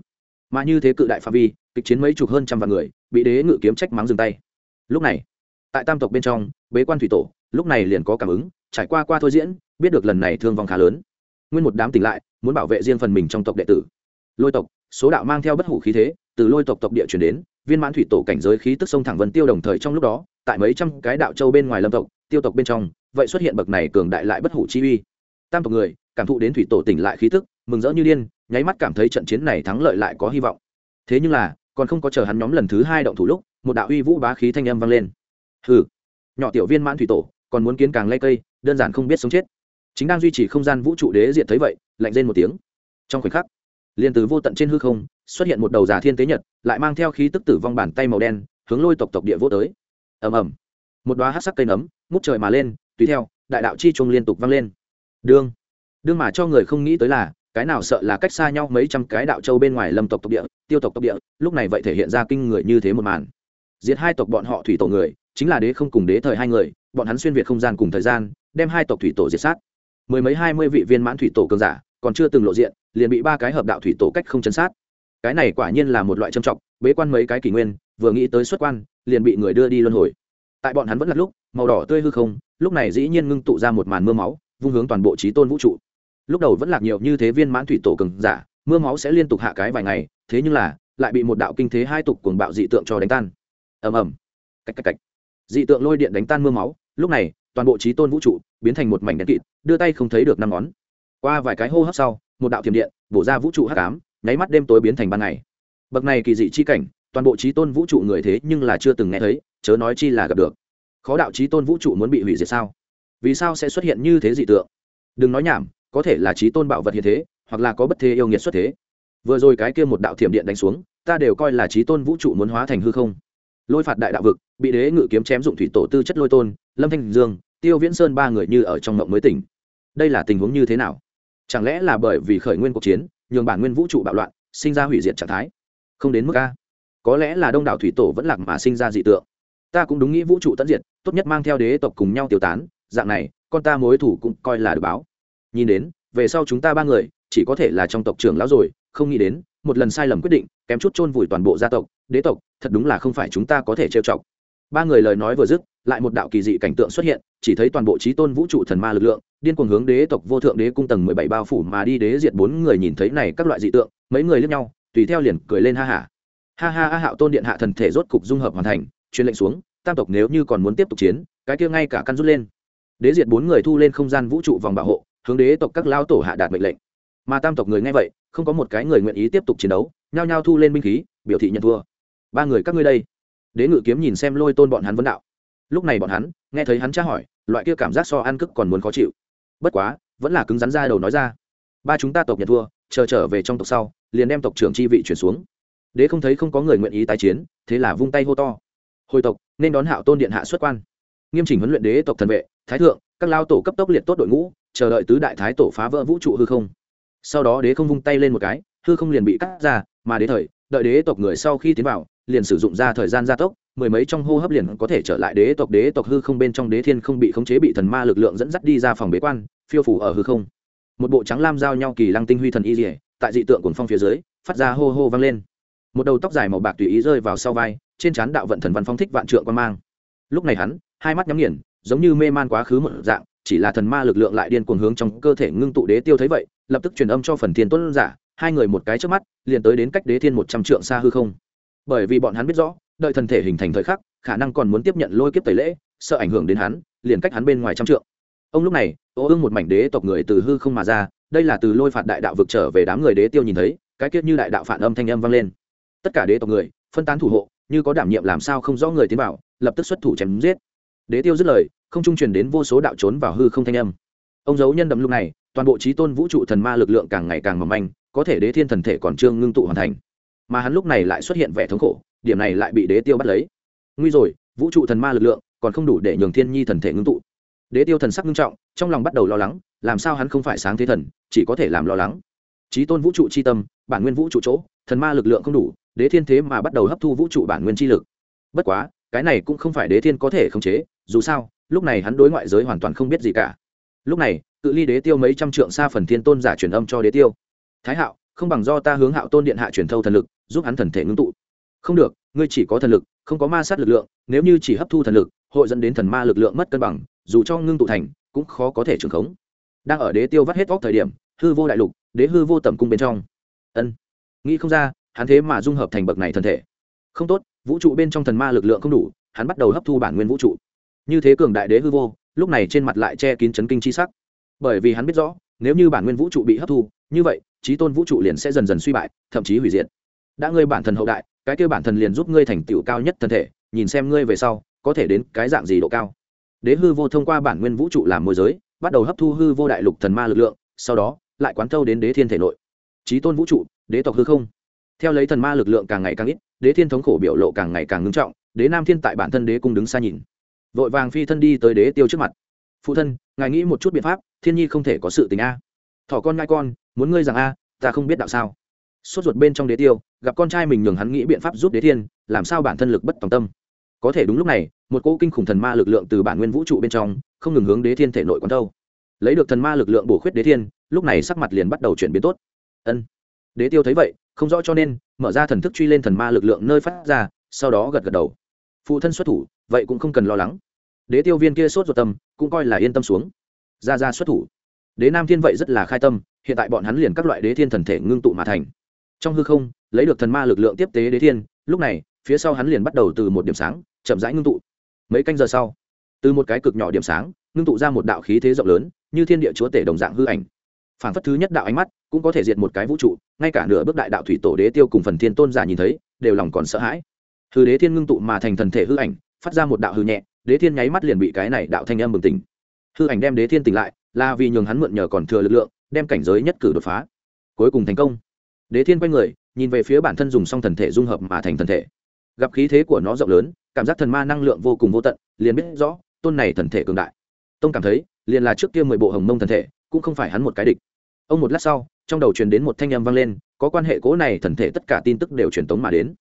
Mà như thế cự đại phạm vi, kịch chiến mấy chục hơn trăm vạn người, bị đế ngự kiếm trách mắng dừng tay. Lúc này, tại tam tộc bên trong, bế quan thủy tổ, lúc này liền có cảm ứng, trải qua qua thôi diễn, biết được lần này thương vong khá lớn. Nguyên một đám tỉnh lại, muốn bảo vệ riêng phần mình trong tộc đệ tử. Lôi tộc, số đạo mang theo bất hủ khí thế, từ lôi tộc tộc địa chuyển đến, viên mãn thủy tổ cảnh giới khí tức sông thẳng vân tiêu đồng thời trong lúc đó, tại mấy trăm cái đạo châu bên ngoài lâm tộc, tiêu tộc bên trong, vậy xuất hiện bậc này cường đại lại bất hủ chi uy tam tộc người, cảm thụ đến thủy tổ tỉnh lại khí tức, mừng rỡ như điên, nháy mắt cảm thấy trận chiến này thắng lợi lại có hy vọng. Thế nhưng là, còn không có chờ hắn nhóm lần thứ hai động thủ lúc, một đạo uy vũ bá khí thanh âm vang lên. Hừ, nhỏ tiểu viên mãn thủy tổ, còn muốn kiến càng lây cây, đơn giản không biết sống chết. Chính đang duy trì không gian vũ trụ đế diện thấy vậy, lạnh lên một tiếng. Trong khoảnh khắc, liền từ vô tận trên hư không, xuất hiện một đầu già thiên tế nhật, lại mang theo khí tức tử vong bàn tay màu đen, hướng lôi tộc tộc địa vô tới. Ầm ầm. Một đoá hát sắc cây nấm, ngút trời mà lên, tùy theo, đại đạo chi trung liên tục vang lên đương. Đương mà cho người không nghĩ tới là, cái nào sợ là cách xa nhau mấy trăm cái đạo châu bên ngoài lâm tộc tộc địa, tiêu tộc tộc địa, lúc này vậy thể hiện ra kinh người như thế một màn. Diệt hai tộc bọn họ thủy tổ người, chính là đế không cùng đế thời hai người, bọn hắn xuyên việt không gian cùng thời gian, đem hai tộc thủy tổ diệt sát. Mười mấy hai mươi vị viên mãn thủy tổ cường giả, còn chưa từng lộ diện, liền bị ba cái hợp đạo thủy tổ cách không chấn sát. Cái này quả nhiên là một loại trầm trọng, bế quan mấy cái kỷ nguyên, vừa nghĩ tới xuất quan, liền bị người đưa đi luân hồi. Tại bọn hắn vẫn là lúc, màu đỏ tươi hư không, lúc này dĩ nhiên ngưng tụ ra một màn mưa máu vung hướng toàn bộ trí tôn vũ trụ. Lúc đầu vẫn lạc nhiều như thế viên mãn thủy tổ cường giả, mưa máu sẽ liên tục hạ cái vài ngày, thế nhưng là, lại bị một đạo kinh thế hai tục cuồng bạo dị tượng cho đánh tan. Ầm ầm. Cạch cạch cạch. Dị tượng lôi điện đánh tan mưa máu, lúc này, toàn bộ trí tôn vũ trụ biến thành một mảnh đen kịt, đưa tay không thấy được năm ngón. Qua vài cái hô hấp sau, một đạo thiểm điện bổ ra vũ trụ hắc ám, nháy mắt đêm tối biến thành ban ngày. Bậc này kỳ dị chi cảnh, toàn bộ trí tôn vũ trụ người thế nhưng là chưa từng nghe thấy, chớ nói chi là gặp được. Khó đạo trí tôn vũ trụ muốn bị hủy diệt sao? Vì sao sẽ xuất hiện như thế dị tượng? Đừng nói nhảm, có thể là trí tôn bảo vật hiện thế, hoặc là có bất thế yêu nghiệt xuất thế. Vừa rồi cái kia một đạo thiểm điện đánh xuống, ta đều coi là trí tôn vũ trụ muốn hóa thành hư không. Lôi phạt đại đạo vực, bị đế ngự kiếm chém dụng thủy tổ tư chất lôi tôn, lâm thanh dương, tiêu viễn sơn ba người như ở trong mộng mới tỉnh. Đây là tình huống như thế nào? Chẳng lẽ là bởi vì khởi nguyên cuộc chiến, nhường bản nguyên vũ trụ bạo loạn, sinh ra hủy diệt trạng thái? Không đến mức a. Có lẽ là đông đảo thủy tổ vẫn lạc mà sinh ra dị tượng. Ta cũng đúng nghĩ vũ trụ tận diệt, tốt nhất mang theo đế tộc cùng nhau tiêu tán dạng này, con ta mối thủ cũng coi là được báo. Nhìn đến, về sau chúng ta ba người, chỉ có thể là trong tộc trưởng lão rồi, không nghĩ đến, một lần sai lầm quyết định, kém chút chôn vùi toàn bộ gia tộc, đế tộc, thật đúng là không phải chúng ta có thể trêu chọc. Ba người lời nói vừa dứt, lại một đạo kỳ dị cảnh tượng xuất hiện, chỉ thấy toàn bộ trí tôn vũ trụ thần ma lực lượng, điên cuồng hướng đế tộc vô thượng đế cung tầng mười bảy bao phủ mà đi, đế diệt bốn người nhìn thấy này các loại dị tượng, mấy người lướt nhau, tùy theo liền cười lên ha hả ha. ha ha, hạo tôn điện hạ thần thể rốt cục dung hợp hoàn thành, truyền lệnh xuống, tam tộc nếu như còn muốn tiếp tục chiến, cái kia ngay cả căn rút lên đế diệt bốn người thu lên không gian vũ trụ vòng bảo hộ, hướng đế tộc các lao tổ hạ đạt mệnh lệnh. Mà tam tộc người nghe vậy, không có một cái người nguyện ý tiếp tục chiến đấu, nhao nhao thu lên binh khí, biểu thị nhận thua. Ba người các ngươi đây. Đế ngự kiếm nhìn xem lôi tôn bọn hắn vấn đạo. Lúc này bọn hắn, nghe thấy hắn tra hỏi, loại kia cảm giác so ăn cức còn muốn khó chịu. Bất quá, vẫn là cứng rắn ra đầu nói ra. Ba chúng ta tộc nhận thua, chờ trở về trong tộc sau, liền đem tộc trưởng chi vị chuyển xuống. Đế không thấy không có người nguyện ý tái chiến, thế là vung tay hô to. Hồi tộc, nên đón hạo tôn điện hạ xuất quan. Nghiêm chỉnh huấn luyện đế tộc thần vệ thái thượng, các lao tổ cấp tốc liệt tốt đội ngũ, chờ đợi tứ đại thái tổ phá vỡ vũ trụ hư không. Sau đó đế không vung tay lên một cái, hư không liền bị cắt ra, mà đế thời, đợi đế tộc người sau khi tiến vào, liền sử dụng ra thời gian gia tốc, mười mấy trong hô hấp liền có thể trở lại đế tộc đế tộc hư không bên trong đế thiên không bị khống chế bị thần ma lực lượng dẫn dắt đi ra phòng bế quan, phiêu phủ ở hư không. Một bộ trắng lam giao nhau kỳ lăng tinh huy thần y dỉa tại dị tượng cuồng phong phía dưới, phát ra hô hô vang lên. Một đầu tóc dài màu bạc tùy ý rơi vào sau vai, trên trán đạo vận thần văn phong thích vạn trượng quan mang. Lúc này hắn, hai mắt nhắm nghiền giống như mê man quá khứ một dạng, chỉ là thần ma lực lượng lại điên cuồng hướng trong cơ thể ngưng tụ đế tiêu thấy vậy, lập tức truyền âm cho phần thiên tuấn giả, hai người một cái trước mắt, liền tới đến cách đế thiên một trăm trượng xa hư không. Bởi vì bọn hắn biết rõ, đợi thần thể hình thành thời khắc, khả năng còn muốn tiếp nhận lôi kiếp tẩy lễ, sợ ảnh hưởng đến hắn, liền cách hắn bên ngoài trăm trượng. Ông lúc này, ô ương một mảnh đế tộc người từ hư không mà ra, đây là từ lôi phạt đại đạo vực trở về đám người đế tiêu nhìn thấy, cái kiết như đại đạo phản âm thanh âm vang lên. Tất cả đế tộc người, phân tán thủ hộ, như có đảm nhiệm làm sao không rõ người tiến vào, lập tức xuất thủ chém giết đế tiêu dứt lời, không trung truyền đến vô số đạo trốn vào hư không thanh âm. Ông giấu nhân đậm lúc này, toàn bộ trí tôn vũ trụ thần ma lực lượng càng ngày càng mỏng manh, có thể đế thiên thần thể còn trương ngưng tụ hoàn thành. Mà hắn lúc này lại xuất hiện vẻ thống khổ, điểm này lại bị đế tiêu bắt lấy. Nguy rồi, vũ trụ thần ma lực lượng còn không đủ để nhường thiên nhi thần thể ngưng tụ. Đế tiêu thần sắc ngưng trọng, trong lòng bắt đầu lo lắng, làm sao hắn không phải sáng thế thần, chỉ có thể làm lo lắng. Trí tôn vũ trụ c h i tâm, bản nguyên vũ trụ chỗ, thần ma lực lượng không đủ, đế thiên thế mà bắt đầu hấp thu vũ trụ bản nguyên chi lực. Bất quá, cái này cũng không phải đế thiên có thể khống chế dù sao, lúc này hắn đối ngoại giới hoàn toàn không biết gì cả. Lúc này, cự ly đế tiêu mấy trăm trượng xa phần thiên tôn giả truyền âm cho đế tiêu. Thái hạo, không bằng do ta hướng hạo tôn điện hạ truyền thâu thần lực, giúp hắn thần thể ngưng tụ. Không được, ngươi chỉ có thần lực, không có ma sát lực lượng, nếu như chỉ hấp thu thần lực, hội dẫn đến thần ma lực lượng mất cân bằng, dù cho ngưng tụ thành, cũng khó có thể trường khống. Đang ở đế tiêu vắt hết vóc thời điểm, hư vô đại lục, đế hư vô tầm cung bên trong. Ân. Nghĩ không ra, hắn thế mà dung hợp thành bậc này thần thể. Không tốt, vũ trụ bên trong thần ma lực lượng không đủ, hắn bắt đầu hấp thu bản nguyên vũ trụ như thế cường đại đế hư vô, lúc này trên mặt lại che kín chấn kinh chi sắc. Bởi vì hắn biết rõ, nếu như bản nguyên vũ trụ bị hấp thu, như vậy trí tôn vũ trụ liền sẽ dần dần suy bại, thậm chí hủy diệt. Đã ngươi bản thần hậu đại, cái kêu bản thần liền giúp ngươi thành tựu cao nhất thân thể, nhìn xem ngươi về sau, có thể đến cái dạng gì độ cao. Đế hư vô thông qua bản nguyên vũ trụ làm môi giới, bắt đầu hấp thu hư vô đại lục thần ma lực lượng, sau đó, lại quán thâu đến đế thiên thể nội. Trí tôn vũ trụ, đế tộc hư không. Theo lấy thần ma lực lượng càng ngày càng ít, đế thiên thống khổ biểu lộ càng ngày càng ngưng trọng, đế nam thiên tại bản thân đế cung đứng xa nhìn vội vàng phi thân đi tới đế tiêu trước mặt. Phụ thân, ngài nghĩ một chút biện pháp, thiên nhi không thể có sự tình a. Thỏ con ngai con, muốn ngươi rằng a, ta không biết đạo sao. Sốt ruột bên trong đế tiêu, gặp con trai mình nhường hắn nghĩ biện pháp giúp đế thiên, làm sao bản thân lực bất tòng tâm. Có thể đúng lúc này, một cỗ kinh khủng thần ma lực lượng từ bản nguyên vũ trụ bên trong, không ngừng hướng đế thiên thể nội quán thâu. Lấy được thần ma lực lượng bổ khuyết đế thiên, lúc này sắc mặt liền bắt đầu chuyển biến tốt. Ân. Đế tiêu thấy vậy, không rõ cho nên, mở ra thần thức truy lên thần ma lực lượng nơi phát ra, sau đó gật gật đầu. Phụ thân xuất thủ vậy cũng không cần lo lắng. Đế tiêu viên kia sốt ruột tâm, cũng coi là yên tâm xuống. Ra ra xuất thủ. Đế nam thiên vậy rất là khai tâm, hiện tại bọn hắn liền các loại đế thiên thần thể ngưng tụ mà thành. Trong hư không, lấy được thần ma lực lượng tiếp tế đế thiên, lúc này, phía sau hắn liền bắt đầu từ một điểm sáng, chậm rãi ngưng tụ. Mấy canh giờ sau, từ một cái cực nhỏ điểm sáng, ngưng tụ ra một đạo khí thế rộng lớn, như thiên địa chúa tể đồng dạng hư ảnh. Phản phất thứ nhất đạo ánh mắt, cũng có thể diệt một cái vũ trụ, ngay cả nửa bước đại đạo thủy tổ đế tiêu cùng phần thiên tôn giả nhìn thấy, đều lòng còn sợ hãi. Hư đế thiên ngưng tụ mà thành thần thể hư ảnh phát ra một đạo hư nhẹ, đế thiên nháy mắt liền bị cái này đạo thanh âm bừng tỉnh. Hư ảnh đem đế thiên tỉnh lại, là vì nhường hắn mượn nhờ còn thừa lực lượng, đem cảnh giới nhất cử đột phá. Cuối cùng thành công. Đế thiên quay người, nhìn về phía bản thân dùng xong thần thể dung hợp mà thành thần thể. Gặp khí thế của nó rộng lớn, cảm giác thần ma năng lượng vô cùng vô tận, liền biết rõ, tôn này thần thể cường đại. Tông cảm thấy, liền là trước kia mười bộ hồng mông thần thể, cũng không phải hắn một cái địch. Ông một lát sau, trong đầu truyền đến một thanh âm vang lên, có quan hệ cố này thần thể tất cả tin tức đều truyền tống mà đến.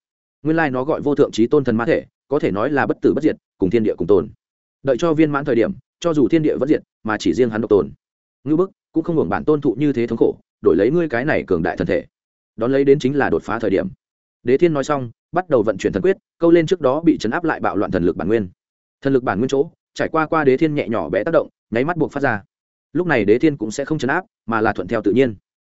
Nguyên lai nó gọi vô thượng trí tôn thần ma thể có thể nói là bất tử bất diệt, cùng thiên địa cùng tồn. Đợi cho viên mãn thời điểm, cho dù thiên địa vẫn diệt, mà chỉ riêng hắn độc tồn. Ngư bức, cũng không hưởng bản tôn thụ như thế thống khổ, đổi lấy ngươi cái này cường đại thân thể. Đón lấy đến chính là đột phá thời điểm. Đế thiên nói xong, bắt đầu vận chuyển thần quyết, câu lên trước đó bị chấn áp lại bạo loạn thần lực bản nguyên. Thần lực bản nguyên chỗ, trải qua qua đế thiên nhẹ nhỏ bé tác động, nháy mắt buộc phát ra. Lúc này đế thiên cũng sẽ không chấn áp, mà là thuận theo tự nhiên.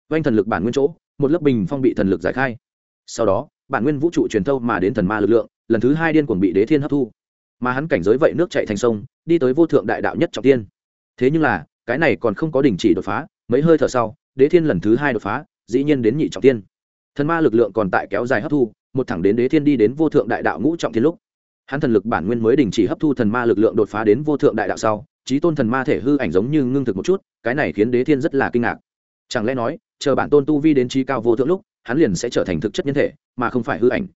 Vanh thần lực bản nguyên chỗ, một lớp bình phong bị thần lực giải khai. Sau đó, bản nguyên vũ trụ truyền thâu mà đến thần ma lực lượng lần thứ hai điên cuồng bị đế thiên hấp thu. Mà hắn cảnh giới vậy nước chạy thành sông, đi tới vô thượng đại đạo nhất trọng tiên. Thế nhưng là, cái này còn không có đình chỉ đột phá, mấy hơi thở sau, đế thiên lần thứ hai đột phá, dĩ nhiên đến nhị trọng tiên. Thần ma lực lượng còn tại kéo dài hấp thu, một thẳng đến đế thiên đi đến vô thượng đại đạo ngũ trọng tiên lúc. Hắn thần lực bản nguyên mới đình chỉ hấp thu thần ma lực lượng đột phá đến vô thượng đại đạo sau trí tôn thần ma thể hư ảnh giống như ngưng thực một chút, cái này khiến đế thiên rất là kinh ngạc. Chẳng lẽ nói, chờ bản tôn tu vi đến trí cao vô thượng lúc, hắn liền sẽ trở thành thực chất nhân thể, mà không phải hư ảnh?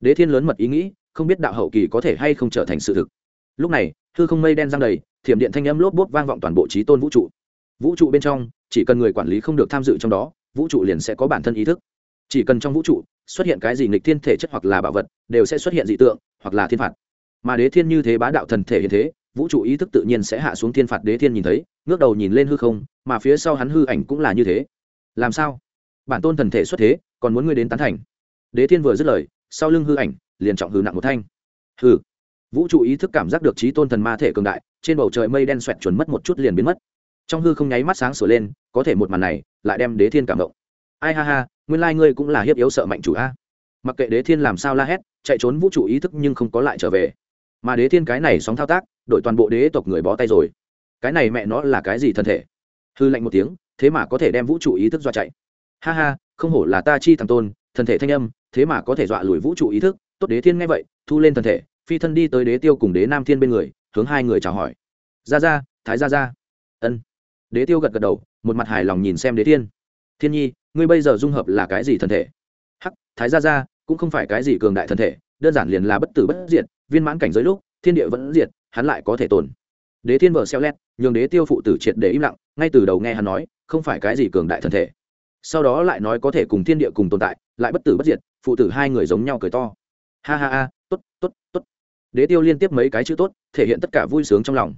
Đế thiên lớn mật ý nghĩ, không biết đạo hậu kỳ có thể hay không trở thành sự thực. Lúc này, hư không mây đen giang đầy, thiểm điện thanh âm lốp bốt vang vọng toàn bộ trí tôn vũ trụ. Vũ trụ bên trong, chỉ cần người quản lý không được tham dự trong đó, vũ trụ liền sẽ có bản thân ý thức. Chỉ cần trong vũ trụ xuất hiện cái gì nghịch thiên thể chất hoặc là bảo vật, đều sẽ xuất hiện dị tượng hoặc là thiên phạt. Mà đế thiên như thế bá đạo thần thể hiện thế, vũ trụ ý thức tự nhiên sẽ hạ xuống thiên phạt đế thiên nhìn thấy, ngước đầu nhìn lên hư không, mà phía sau hắn hư ảnh cũng là như thế. Làm sao? Bản tôn thần thể xuất thế, còn muốn ngươi đến tán thành. Đế thiên vừa dứt lời sau lưng hư ảnh, liền trọng hư nặng một thanh. Hư vũ trụ ý thức cảm giác được trí tôn thần ma thể cường đại, trên bầu trời mây đen xoẹt chuẩn mất một chút liền biến mất. Trong hư không nháy mắt sáng sửa lên, có thể một màn này, lại đem đế thiên cảm động. Ai ha ha, nguyên lai ngươi cũng là hiếp yếu sợ mạnh chủ a. Mặc kệ đế thiên làm sao la hét, chạy trốn vũ trụ ý thức nhưng không có lại trở về. Mà đế thiên cái này sóng thao tác đội toàn bộ đế tộc người bó tay rồi. Cái này mẹ nó là cái gì thân thể? Hư lạnh một tiếng, thế mà có thể đem vũ trụ ý thức dọa chạy. Ha ha, không hổ là ta chi thằng tôn thần thể thanh âm thế mà có thể dọa lùi vũ trụ ý thức. Tốt đế thiên nghe vậy, thu lên thần thể, phi thân đi tới đế tiêu cùng đế nam thiên bên người, hướng hai người chào hỏi. Ra ra thái ra ra ân. Đế tiêu gật gật đầu, một mặt hài lòng nhìn xem đế thiên. Thiên nhi, ngươi bây giờ dung hợp là cái gì thân thể? Hắc, thái ra ra cũng không phải cái gì cường đại thân thể, đơn giản liền là bất tử bất diệt, viên mãn cảnh giới lúc, thiên địa vẫn diệt, hắn lại có thể tồn. Đế thiên vợ xeo lét, nhường đế tiêu phụ tử triệt để im lặng, ngay từ đầu nghe hắn nói, không phải cái gì cường đại thân thể. Sau đó lại nói có thể cùng thiên địa cùng tồn tại, lại bất tử bất diệt phụ tử hai người giống nhau cười to. Ha ha ha, tốt tốt tốt. Đế tiêu liên tiếp mấy cái chữ tốt, thể hiện tất cả vui sướng trong lòng.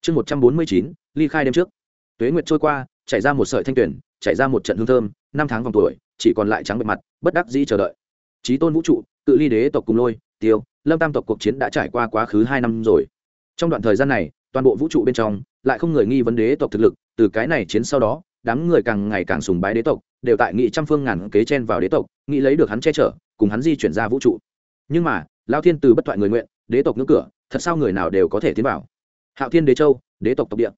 Chương một trăm bốn mươi chín, ly khai đêm trước. Tuế nguyệt trôi qua, chảy ra một sợi thanh tuyển, chảy ra một trận hương thơm, năm tháng vòng tuổi, chỉ còn lại trắng bề mặt, bất đắc dĩ chờ đợi. Trí tôn vũ trụ, cự ly đế tộc cùng lôi, tiêu, lâm tam tộc cuộc chiến đã trải qua quá khứ hai năm rồi. Trong đoạn thời gian này, toàn bộ vũ trụ bên trong, lại không người nghi vấn đế tộc thực lực, từ cái này chiến sau đó, đám người càng ngày càng sùng bái đế tộc đều tại nghị trăm phương ngàn kế chen vào đế tộc, nghĩ lấy được hắn che chở, cùng hắn di chuyển ra vũ trụ. Nhưng mà, lao thiên từ bất thoại người nguyện, đế tộc ngưỡng cửa, thật sao người nào đều có thể tiến vào? Hạo thiên đế châu, đế tộc tộc địa.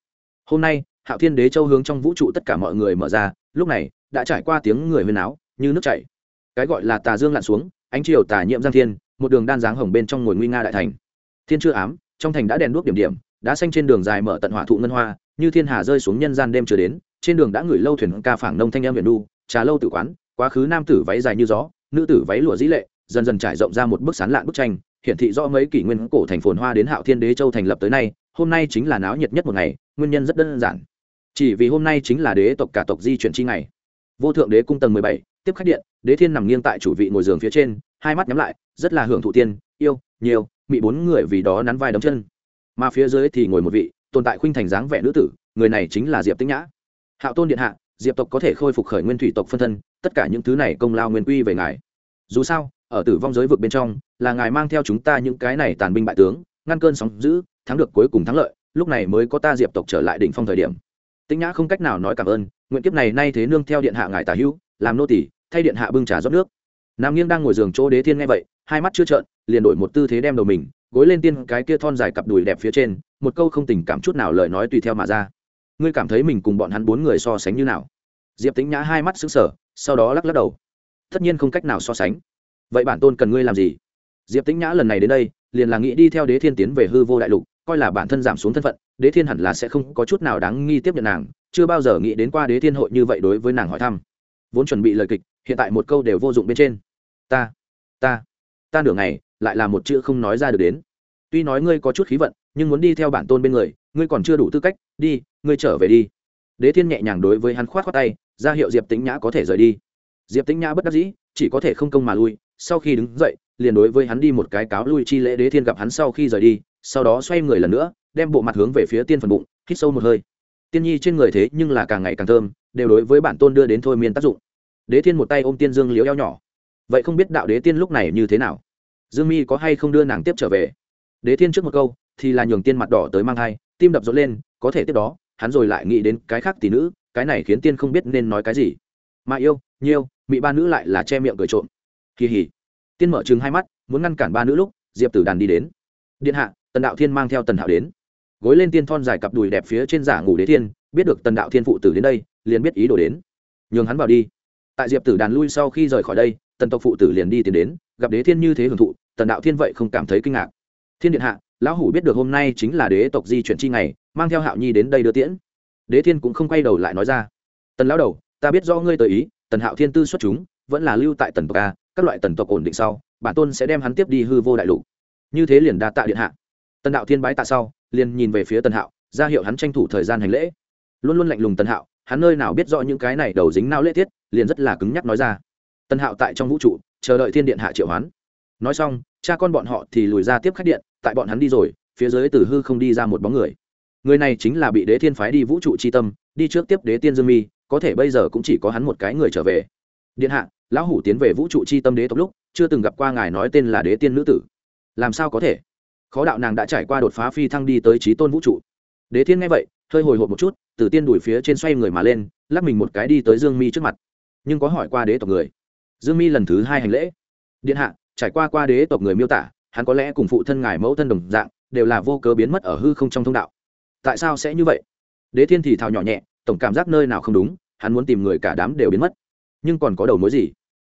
Hôm nay, hạo thiên đế châu hướng trong vũ trụ tất cả mọi người mở ra, lúc này, đã trải qua tiếng người huyên áo, như nước chảy. Cái gọi là tà dương lặn xuống, ánh chiều tà nhiễm giang thiên, một đường đan dáng hồng bên trong ngồi nguy nga đại thành. Thiên chưa ám, trong thành đã đèn đuốc điểm điểm, đã xanh trên đường dài mở tận hỏa thụ ngân hoa, như thiên hà rơi xuống nhân gian đêm chưa đến, trên đường đã ngửi lâu thuyền ca phảng nông thanh em huyền đu trà lâu tử quán, quá khứ nam tử váy dài như gió, nữ tử váy lụa dĩ lệ, dần dần trải rộng ra một bức sán lạn bức tranh. Hiển thị rõ mấy kỷ nguyên cổ thành phồn hoa đến hạo thiên đế châu thành lập tới nay, hôm nay chính là náo nhiệt nhất một ngày, nguyên nhân rất đơn giản. Chỉ vì hôm nay chính là đế tộc cả tộc di chuyển chi ngày. Vô thượng đế cung tầng mười bảy, tiếp khách điện, đế thiên nằm nghiêng tại chủ vị ngồi giường phía trên, hai mắt nhắm lại, rất là hưởng thụ tiên, yêu, nhiều, mị bốn người vì đó nắn vai đấm chân. Mà phía dưới thì ngồi một vị, tồn tại khuynh thành dáng vẻ nữ tử, người này chính là diệp tĩnh nhã. Hạo tôn điện hạ diệp tộc có thể khôi phục khởi nguyên thủy tộc phân thân, tất cả những thứ này công lao nguyên quy về ngài. Dù sao, ở tử vong giới vực bên trong, là ngài mang theo chúng ta những cái này tàn binh bại tướng, ngăn cơn sóng giữ thắng được cuối cùng thắng lợi, lúc này mới có ta diệp tộc trở lại đỉnh phong thời điểm. Tĩnh nhã không cách nào nói cảm ơn, nguyện kiếp này nay thế nương theo điện hạ ngài tả hữu, làm nô tỷ thay điện hạ bưng trà rót nước. Nam nghiêng đang ngồi giường chỗ đế thiên nghe vậy, hai mắt chưa trợn, liền đổi một tư thế đem đầu mình, gối lên tiên cái kia thon dài cặp đùi đẹp phía trên, một câu không tình cảm chút nào lời nói tùy theo mà ra ngươi cảm thấy mình cùng bọn hắn bốn người so sánh như nào? Diệp tính nhã hai mắt xứng sở sau đó lắc lắc đầu. Tất nhiên không cách nào so sánh. Vậy bản tôn cần ngươi làm gì? Diệp tính nhã lần này đến đây, liền là nghĩ đi theo đế thiên tiến về hư vô đại lục, coi là bản thân giảm xuống thân phận, đế thiên hẳn là sẽ không có chút nào đáng nghi tiếp nhận nàng, chưa bao giờ nghĩ đến qua đế thiên hội như vậy đối với nàng hỏi thăm. Vốn chuẩn bị lời kịch, hiện tại một câu đều vô dụng bên trên. Ta ta ta nửa ngày, lại là một chữ không nói ra được đến. Tuy nói ngươi có chút khí vận, nhưng muốn đi theo bản tôn bên người ngươi còn chưa đủ tư cách, đi, ngươi trở về đi. Đế thiên nhẹ nhàng đối với hắn khoát khoát tay, ra hiệu diệp tĩnh nhã có thể rời đi. Diệp tĩnh nhã bất đắc dĩ, chỉ có thể không công mà lui, sau khi đứng dậy, liền đối với hắn đi một cái cáo lui chi lễ đế thiên gặp hắn sau khi rời đi, sau đó xoay người lần nữa, đem bộ mặt hướng về phía tiên phần bụng, hít sâu một hơi. Tiên nhi trên người thế nhưng là càng ngày càng thơm, đều đối với bản tôn đưa đến thôi miên tác dụng. Đế thiên một tay ôm tiên dương liếu eo nhỏ. Vậy không biết đạo đế tiên lúc này như thế nào? Dương mi có hay không đưa nàng tiếp trở về? Đế thiên trước một câu thì là nhường tiên mặt đỏ tới mang thai, tim đập rộn lên, có thể tiếp đó, hắn rồi lại nghĩ đến cái khác tỷ nữ, cái này khiến tiên không biết nên nói cái gì. Mà yêu, nhiêu, mị ba nữ lại là che miệng cười trộm. Kỳ hỉ. Tiên mở chừng hai mắt, muốn ngăn cản ba nữ lúc, diệp tử đàn đi đến. Điện hạ, tần đạo thiên mang theo tần hạo đến. Gối lên tiên thon dài cặp đùi đẹp phía trên giả ngủ đế thiên, biết được tần đạo thiên phụ tử đến đây, liền biết ý đồ đến. Nhường hắn vào đi. Tại diệp tử đàn lui sau khi rời khỏi đây, tần tộc phụ tử liền đi tiến đến, gặp đế thiên như thế hưởng thụ, tần đạo thiên vậy không cảm thấy kinh ngạc. Thiên điện hạ lão hủ biết được hôm nay chính là đế tộc di chuyển chi ngày, mang theo hạo nhi đến đây đưa tiễn. Đế thiên cũng không quay đầu lại nói ra. Tần lão đầu, ta biết do ngươi tới ý, tần hạo thiên tư xuất chúng, vẫn là lưu tại tần tộc a, các loại tần tộc ổn định sau, bản tôn sẽ đem hắn tiếp đi hư vô đại lục. Như thế liền đa tạ điện hạ. Tần đạo thiên bái tạ sau, liền nhìn về phía tần hạo, ra hiệu hắn tranh thủ thời gian hành lễ. Luôn luôn lạnh lùng tần hạo, hắn nơi nào biết rõ những cái này đầu dính nao lễ tiết, liền rất là cứng nhắc nói ra. Tần hạo tại trong vũ trụ, chờ đợi thiên điện hạ triệu hoán nói xong, cha con bọn họ thì lùi ra tiếp khách điện, tại bọn hắn đi rồi, phía dưới từ hư không đi ra một bóng người. Người này chính là bị đế thiên phái đi vũ trụ c h i tâm, đi trước tiếp đế tiên dương mi, có thể bây giờ cũng chỉ có hắn một cái người trở về. Điện hạ, lão hủ tiến về vũ trụ chi tâm đế tộc lúc, chưa từng gặp qua ngài nói tên là đế tiên nữ tử. Làm sao có thể? Khó đạo nàng đã trải qua đột phá phi thăng đi tới trí tôn vũ trụ. Đế thiên nghe vậy, hơi hồi hộp một chút, từ tiên đuổi phía trên xoay người mà lên, lắc mình một cái đi tới dương mi trước mặt. Nhưng có hỏi qua đế tộc người. Dương mi lần thứ hai hành lễ. Điện hạ trải qua qua đế tộc người miêu tả, hắn có lẽ cùng phụ thân ngài mẫu thân đồng dạng, đều là vô cớ biến mất ở hư không trong thông đạo. Tại sao sẽ như vậy? Đế thiên thì thào nhỏ nhẹ, tổng cảm giác nơi nào không đúng, hắn muốn tìm người cả đám đều biến mất. Nhưng còn có đầu mối gì?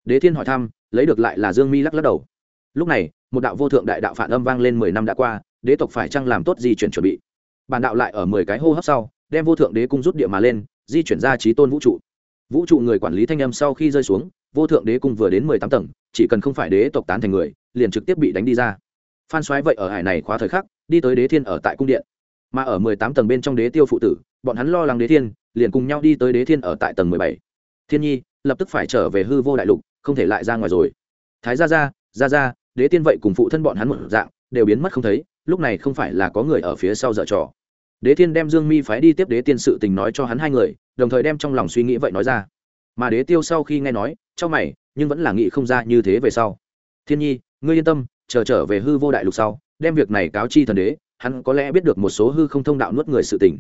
Đế thiên hỏi thăm, lấy được lại là dương mi lắc lắc đầu. Lúc này, một đạo vô thượng đại đạo phản âm vang lên mười năm đã qua, đế tộc phải chăng làm tốt di chuyển chuẩn bị? Bản đạo lại ở mười cái hô hấp sau, đem vô thượng đế cung rút địa mà lên, di chuyển ra trí tôn vũ trụ. Vũ trụ người quản lý thanh âm sau khi rơi xuống, vô thượng đế cung vừa đến mười tám tầng chỉ cần không phải đế tộc tán thành người, liền trực tiếp bị đánh đi ra. Phan xoáy vậy ở hải này khóa thời khắc, đi tới đế thiên ở tại cung điện. Mà ở mười tám tầng bên trong đế tiêu phụ tử, bọn hắn lo lắng đế thiên, liền cùng nhau đi tới đế thiên ở tại tầng mười bảy. Thiên nhi, lập tức phải trở về hư vô đại lục, không thể lại ra ngoài rồi. Thái gia gia gia gia, đế tiên vậy cùng phụ thân bọn hắn một dạng, đều biến mất không thấy, lúc này không phải là có người ở phía sau dở trò. Đế thiên đem dương mi phái đi tiếp đế tiên sự tình nói cho hắn hai người, đồng thời đem trong lòng suy nghĩ vậy nói ra. Mà đế tiêu sau khi nghe nói trong mày nhưng vẫn là nghĩ không ra như thế về sau. Thiên nhi, ngươi yên tâm, chờ trở về hư vô đại lục sau, đem việc này cáo chi thần đế, hắn có lẽ biết được một số hư không thông đạo nuốt người sự tình.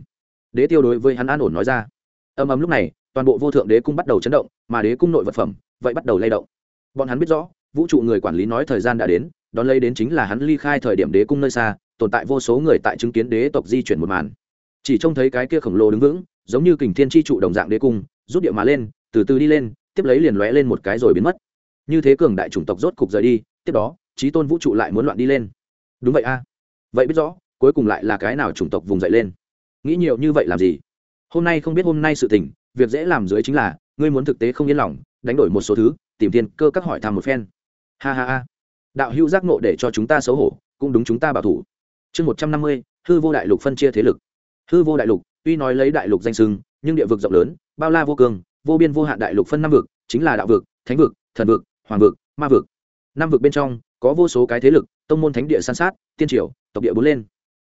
Đế tiêu đối với hắn an ổn nói ra. Âm ấm lúc này, toàn bộ vô thượng đế cung bắt đầu chấn động, mà đế cung nội vật phẩm vậy bắt đầu lay động. Bọn hắn biết rõ, vũ trụ người quản lý nói thời gian đã đến, đón lấy đến chính là hắn ly khai thời điểm đế cung nơi xa, tồn tại vô số người tại chứng kiến đế tộc di chuyển một màn. Chỉ trông thấy cái kia khổng lồ đứng vững, giống như kình thiên tri trụ đồng dạng đế cung, rút địa mà lên, từ từ đi lên tiếp lấy liền lóe lên một cái rồi biến mất. Như thế cường đại chủng tộc rốt cục rời đi, tiếp đó trí tôn vũ trụ lại muốn loạn đi lên. Đúng vậy a. Vậy biết rõ, cuối cùng lại là cái nào chủng tộc vùng dậy lên? Nghĩ nhiều như vậy làm gì? Hôm nay không biết hôm nay sự tình, việc dễ làm dưới chính là, ngươi muốn thực tế không yên lòng, đánh đổi một số thứ, tìm tiền cơ các hỏi thăm một phen. Ha ha ha. Đạo hữu giác nộ để cho chúng ta xấu hổ, cũng đúng chúng ta bảo thủ. Chương một trăm năm mươi, hư vô đại lục phân chia thế lực. Hư vô đại lục, tuy nói lấy đại lục danh sưng nhưng địa vực rộng lớn, bao la vô cường vô biên vô hạn đại lục phân năm vực, chính là đạo vực, thánh vực, thần vực, hoàng vực, ma vực. Năm vực bên trong, có vô số cái thế lực, tông môn thánh địa san sát, tiên triều, tộc địa bốn lên.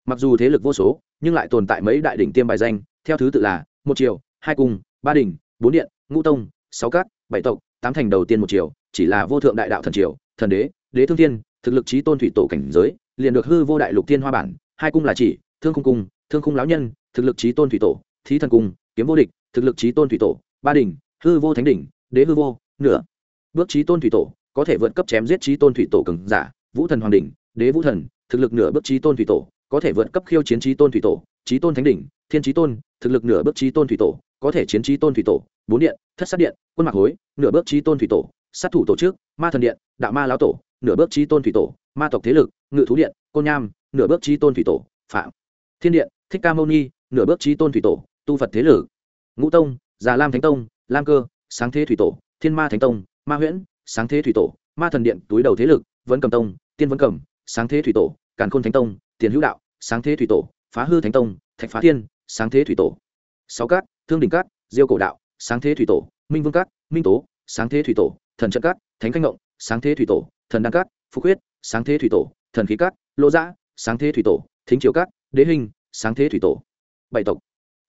Mặc dù thế lực vô số, nhưng lại tồn tại mấy đại đỉnh tiêm bài danh, theo thứ tự là một triều, hai cung, ba đỉnh, bốn điện, ngũ tông, sáu cát bảy tộc, tám thành đầu tiên một triều, chỉ là vô thượng đại đạo thần triều, thần đế đế thương thiên, thực lực trí tôn thủy tổ cảnh giới, liền được hư vô đại lục thiên hoa bản, hai cung là chỉ, thương khung cung, thương khung lão nhân, thực lực trí tôn thủy tổ, thí thần cung, kiếm vô địch, thực lực trí tôn thủy tổ ba đỉnh hư vô thánh đỉnh đế hư vô nửa bước trí tôn thủy tổ có thể vượt cấp chém giết trí tôn thủy tổ cường giả vũ thần hoàng đỉnh đế vũ thần thực lực nửa bước trí tôn thủy tổ có thể vượt cấp khiêu chiến trí tôn thủy tổ trí tôn thánh đỉnh thiên trí tôn thực lực nửa bước trí tôn thủy tổ có thể chiến trí tôn thủy tổ bốn điện thất sát điện quân mạc hối nửa bước trí tôn thủy tổ sát thủ tổ chức ma thần điện đạo ma lão tổ nửa bước trí tôn thủy tổ ma tộc thế lực ngự thú điện côn nham nửa bước trí tôn thủy tổ phạm thiên điện thích ca mâu ni nửa bước trí tôn thủy tổ tu phật thế lực ngũ tông già lam thánh tông lam cơ sáng thế thủy tổ thiên ma thánh tông ma huyễn sáng thế thủy tổ ma thần điện túi đầu thế lực vẫn cầm tông tiên vẫn cầm sáng thế thủy tổ càn khôn thánh tông tiền hữu đạo sáng thế thủy tổ phá hư thánh tông thạch phá thiên sáng thế thủy tổ sáu cát thương đình cát diêu cổ đạo sáng thế thủy tổ minh vương cát minh tố sáng thế thủy tổ thần trận cát thánh khanh ngộng sáng thế thủy tổ thần đăng cát Phục huyết sáng thế thủy tổ thần khí cát lỗ giã sáng thế thủy tổ thính triều cát đế hình sáng thế thủy tổ bảy tộc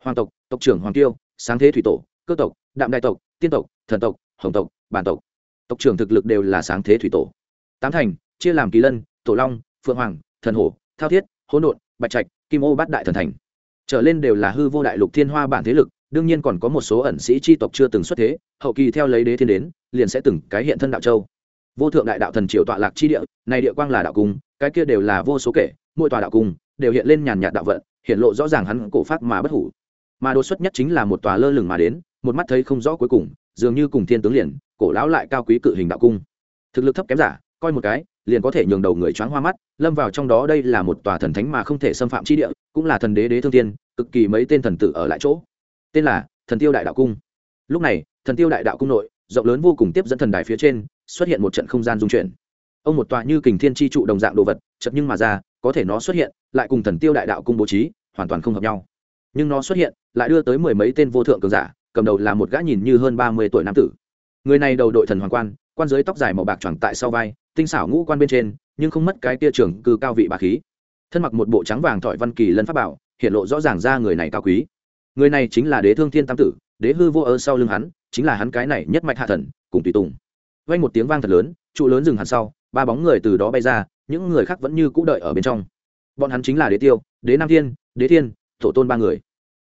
hoàng tộc tộc trưởng hoàng tiêu sáng thế thủy tổ, cơ tộc, đạm đại tộc, tiên tộc, thần tộc, hồng tộc, bản tộc. Tộc trưởng thực lực đều là sáng thế thủy tổ. Tám thành, chia làm kỳ lân, tổ long, phượng hoàng, thần hổ, thao thiết, hỗn độn, bạch trạch, kim ô bát đại thần thành. Trở lên đều là hư vô đại lục thiên hoa bản thế lực, đương nhiên còn có một số ẩn sĩ tri tộc chưa từng xuất thế, hậu kỳ theo lấy đế thiên đến, liền sẽ từng cái hiện thân đạo châu. Vô thượng đại đạo thần triều tọa lạc chi địa, này địa quang là đạo cung, cái kia đều là vô số kể, mỗi tòa đạo cung đều hiện lên nhàn nhạt đạo vận, hiện lộ rõ ràng hắn cổ phát mà bất hủ mà đột xuất nhất chính là một tòa lơ lửng mà đến, một mắt thấy không rõ cuối cùng, dường như cùng thiên tướng liền, cổ lão lại cao quý cự hình đạo cung. Thực lực thấp kém giả, coi một cái, liền có thể nhường đầu người choáng hoa mắt, lâm vào trong đó đây là một tòa thần thánh mà không thể xâm phạm chi địa, cũng là thần đế đế thương tiên cực kỳ mấy tên thần tử ở lại chỗ. Tên là thần tiêu đại đạo cung. Lúc này, thần tiêu đại đạo cung nội, rộng lớn vô cùng tiếp dẫn thần đài phía trên, xuất hiện một trận không gian dung chuyển. Ông một tòa như kình thiên chi trụ đồng dạng đồ vật, chật nhưng mà ra, có thể nó xuất hiện, lại cùng thần tiêu đại đạo cung bố trí, hoàn toàn không hợp nhau nhưng nó xuất hiện, lại đưa tới mười mấy tên vô thượng cường giả, cầm đầu là một gã nhìn như hơn ba mươi tuổi nam tử. Người này đầu đội thần hoàng quan quan giới tóc dài màu bạc tròn tại sau vai, tinh xảo ngũ quan bên trên, nhưng không mất cái tia trưởng cư cao vị bà khí. Thân mặc một bộ trắng vàng thỏi văn kỳ lân pháp bảo, hiện lộ rõ ràng ra người này cao quý. Người này chính là đế thương thiên tam tử, đế hư vô ơ sau lưng hắn, chính là hắn cái này nhất mạch hạ thần, cùng tùy tùng. Vang một tiếng vang thật lớn, trụ lớn dừng hẳn sau, ba bóng người từ đó bay ra, những người khác vẫn như cũ đợi ở bên trong. Bọn hắn chính là đế tiêu, đế nam thiên, đế thiên tổ tôn ba người.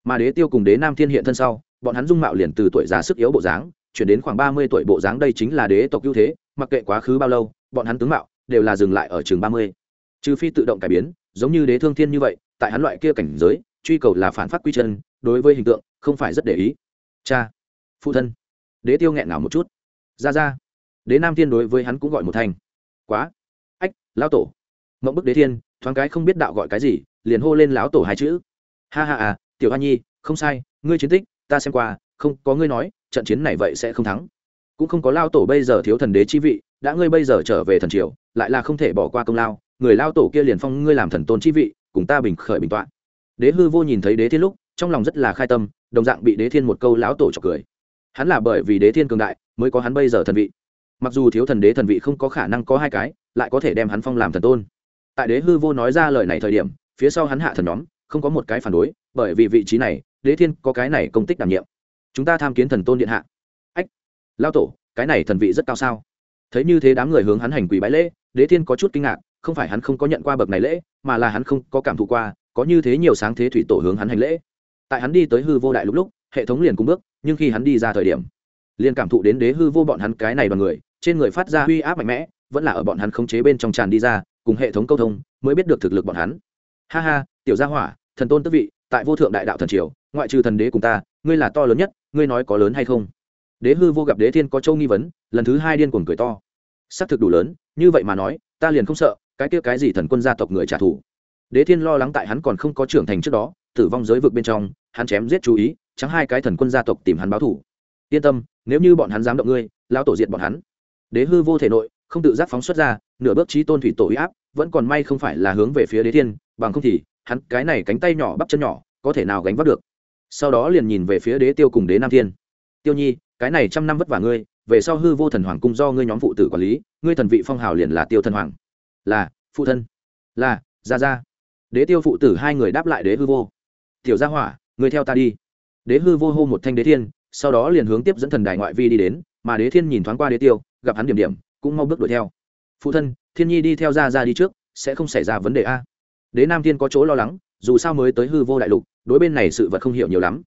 Mà đế tiêu cùng đế nam thiên hiện thân sau, bọn hắn dung mạo liền từ tuổi già sức yếu bộ dáng, chuyển đến khoảng ba mươi tuổi bộ dáng đây chính là đế tộc ưu thế, mặc kệ quá khứ bao lâu, bọn hắn tướng mạo đều là dừng lại ở trường ba mươi. Trừ phi tự động cải biến, giống như đế thương thiên như vậy, tại hắn loại kia cảnh giới, truy cầu là phản phát quy chân, đối với hình tượng, không phải rất để ý. Cha, phụ thân. Đế tiêu nghẹn ngào một chút. Ra ra. Đế nam thiên đối với hắn cũng gọi một thành quá. Ách, lão tổ. Mộng bức đế thiên, thoáng cái không biết đạo gọi cái gì, liền hô lên lão tổ hai chữ ha ha à tiểu hoa nhi, không sai, ngươi chiến tích, ta xem qua, không có ngươi nói, trận chiến này vậy sẽ không thắng. Cũng không có lao tổ bây giờ thiếu thần đế chi vị, đã ngươi bây giờ trở về thần triều, lại là không thể bỏ qua công lao, người lao tổ kia liền phong ngươi làm thần tôn chi vị, cùng ta bình khởi bình tọa. Đế hư vô nhìn thấy đế thiên lúc, trong lòng rất là khai tâm, đồng dạng bị đế thiên một câu lão tổ c cười. Hắn là bởi vì đế thiên cường đại, mới có hắn bây giờ thần vị. Mặc dù thiếu thần đế thần vị không có khả năng có hai cái, lại có thể đem hắn phong làm thần tôn. Tại đế hư vô nói ra lời này thời điểm, phía sau hắn hạ thần nhóm không có một cái phản đối, bởi vì vị trí này, đế thiên có cái này công tích đảm nhiệm. Chúng ta tham kiến thần tôn điện hạ. Ách, lao tổ, cái này thần vị rất cao sao? Thấy như thế đám người hướng hắn hành quỳ bái lễ, đế thiên có chút kinh ngạc, không phải hắn không có nhận qua bậc này lễ, mà là hắn không có cảm thụ qua, có như thế nhiều sáng thế thủy tổ hướng hắn hành lễ. Tại hắn đi tới hư vô đại lúc lúc, hệ thống liền cung bước, nhưng khi hắn đi ra thời điểm, liền cảm thụ đến đế hư vô bọn hắn cái này đoàn người, trên người phát ra uy áp mạnh mẽ, vẫn là ở bọn hắn khống chế bên trong tràn đi ra, cùng hệ thống câu thông, mới biết được thực lực bọn hắn. Ha ha, tiểu gia hỏa thần tôn tức vị, tại vô thượng đại đạo thần triều, ngoại trừ thần đế cùng ta, ngươi là to lớn nhất, ngươi nói có lớn hay không? Đế hư vô gặp đế thiên có châu nghi vấn, lần thứ hai điên cuồng cười to. Xác thực đủ lớn, như vậy mà nói, ta liền không sợ, cái kia cái gì thần quân gia tộc người trả thù. Đế thiên lo lắng tại hắn còn không có trưởng thành trước đó, tử vong giới vực bên trong, hắn chém giết chú ý, chẳng hai cái thần quân gia tộc tìm hắn báo thủ yên tâm, nếu như bọn hắn dám động ngươi lao tổ diện bọn hắn. Đế hư vô thể nội, không tự giác phóng xuất ra, nửa bước trí tôn thủy tổ uy áp, vẫn còn may không phải là hướng về phía đế thiên, bằng không thì hắn cái này cánh tay nhỏ bắp chân nhỏ, có thể nào gánh vác được? Sau đó liền nhìn về phía đế tiêu cùng đế nam thiên. Tiêu nhi, cái này trăm năm vất vả ngươi, về sau hư vô thần hoàng cung do ngươi nhóm phụ tử quản lý, ngươi thần vị phong hào liền là tiêu thần hoàng. Là, phụ thân. Là, gia gia. Đế tiêu phụ tử hai người đáp lại đế hư vô. Tiểu gia hỏa, ngươi theo ta đi. Đế hư vô hô một thanh đế thiên, sau đó liền hướng tiếp dẫn thần đài ngoại vi đi đến, mà đế thiên nhìn thoáng qua đế tiêu, gặp hắn điểm điểm, cũng mau bước đuổi theo. Phụ thân, thiên nhi đi theo gia gia đi trước, sẽ không xảy ra vấn đề a đế nam thiên có chỗ lo lắng, dù sao mới tới hư vô đại lục, đối bên này sự vật không hiểu nhiều lắm.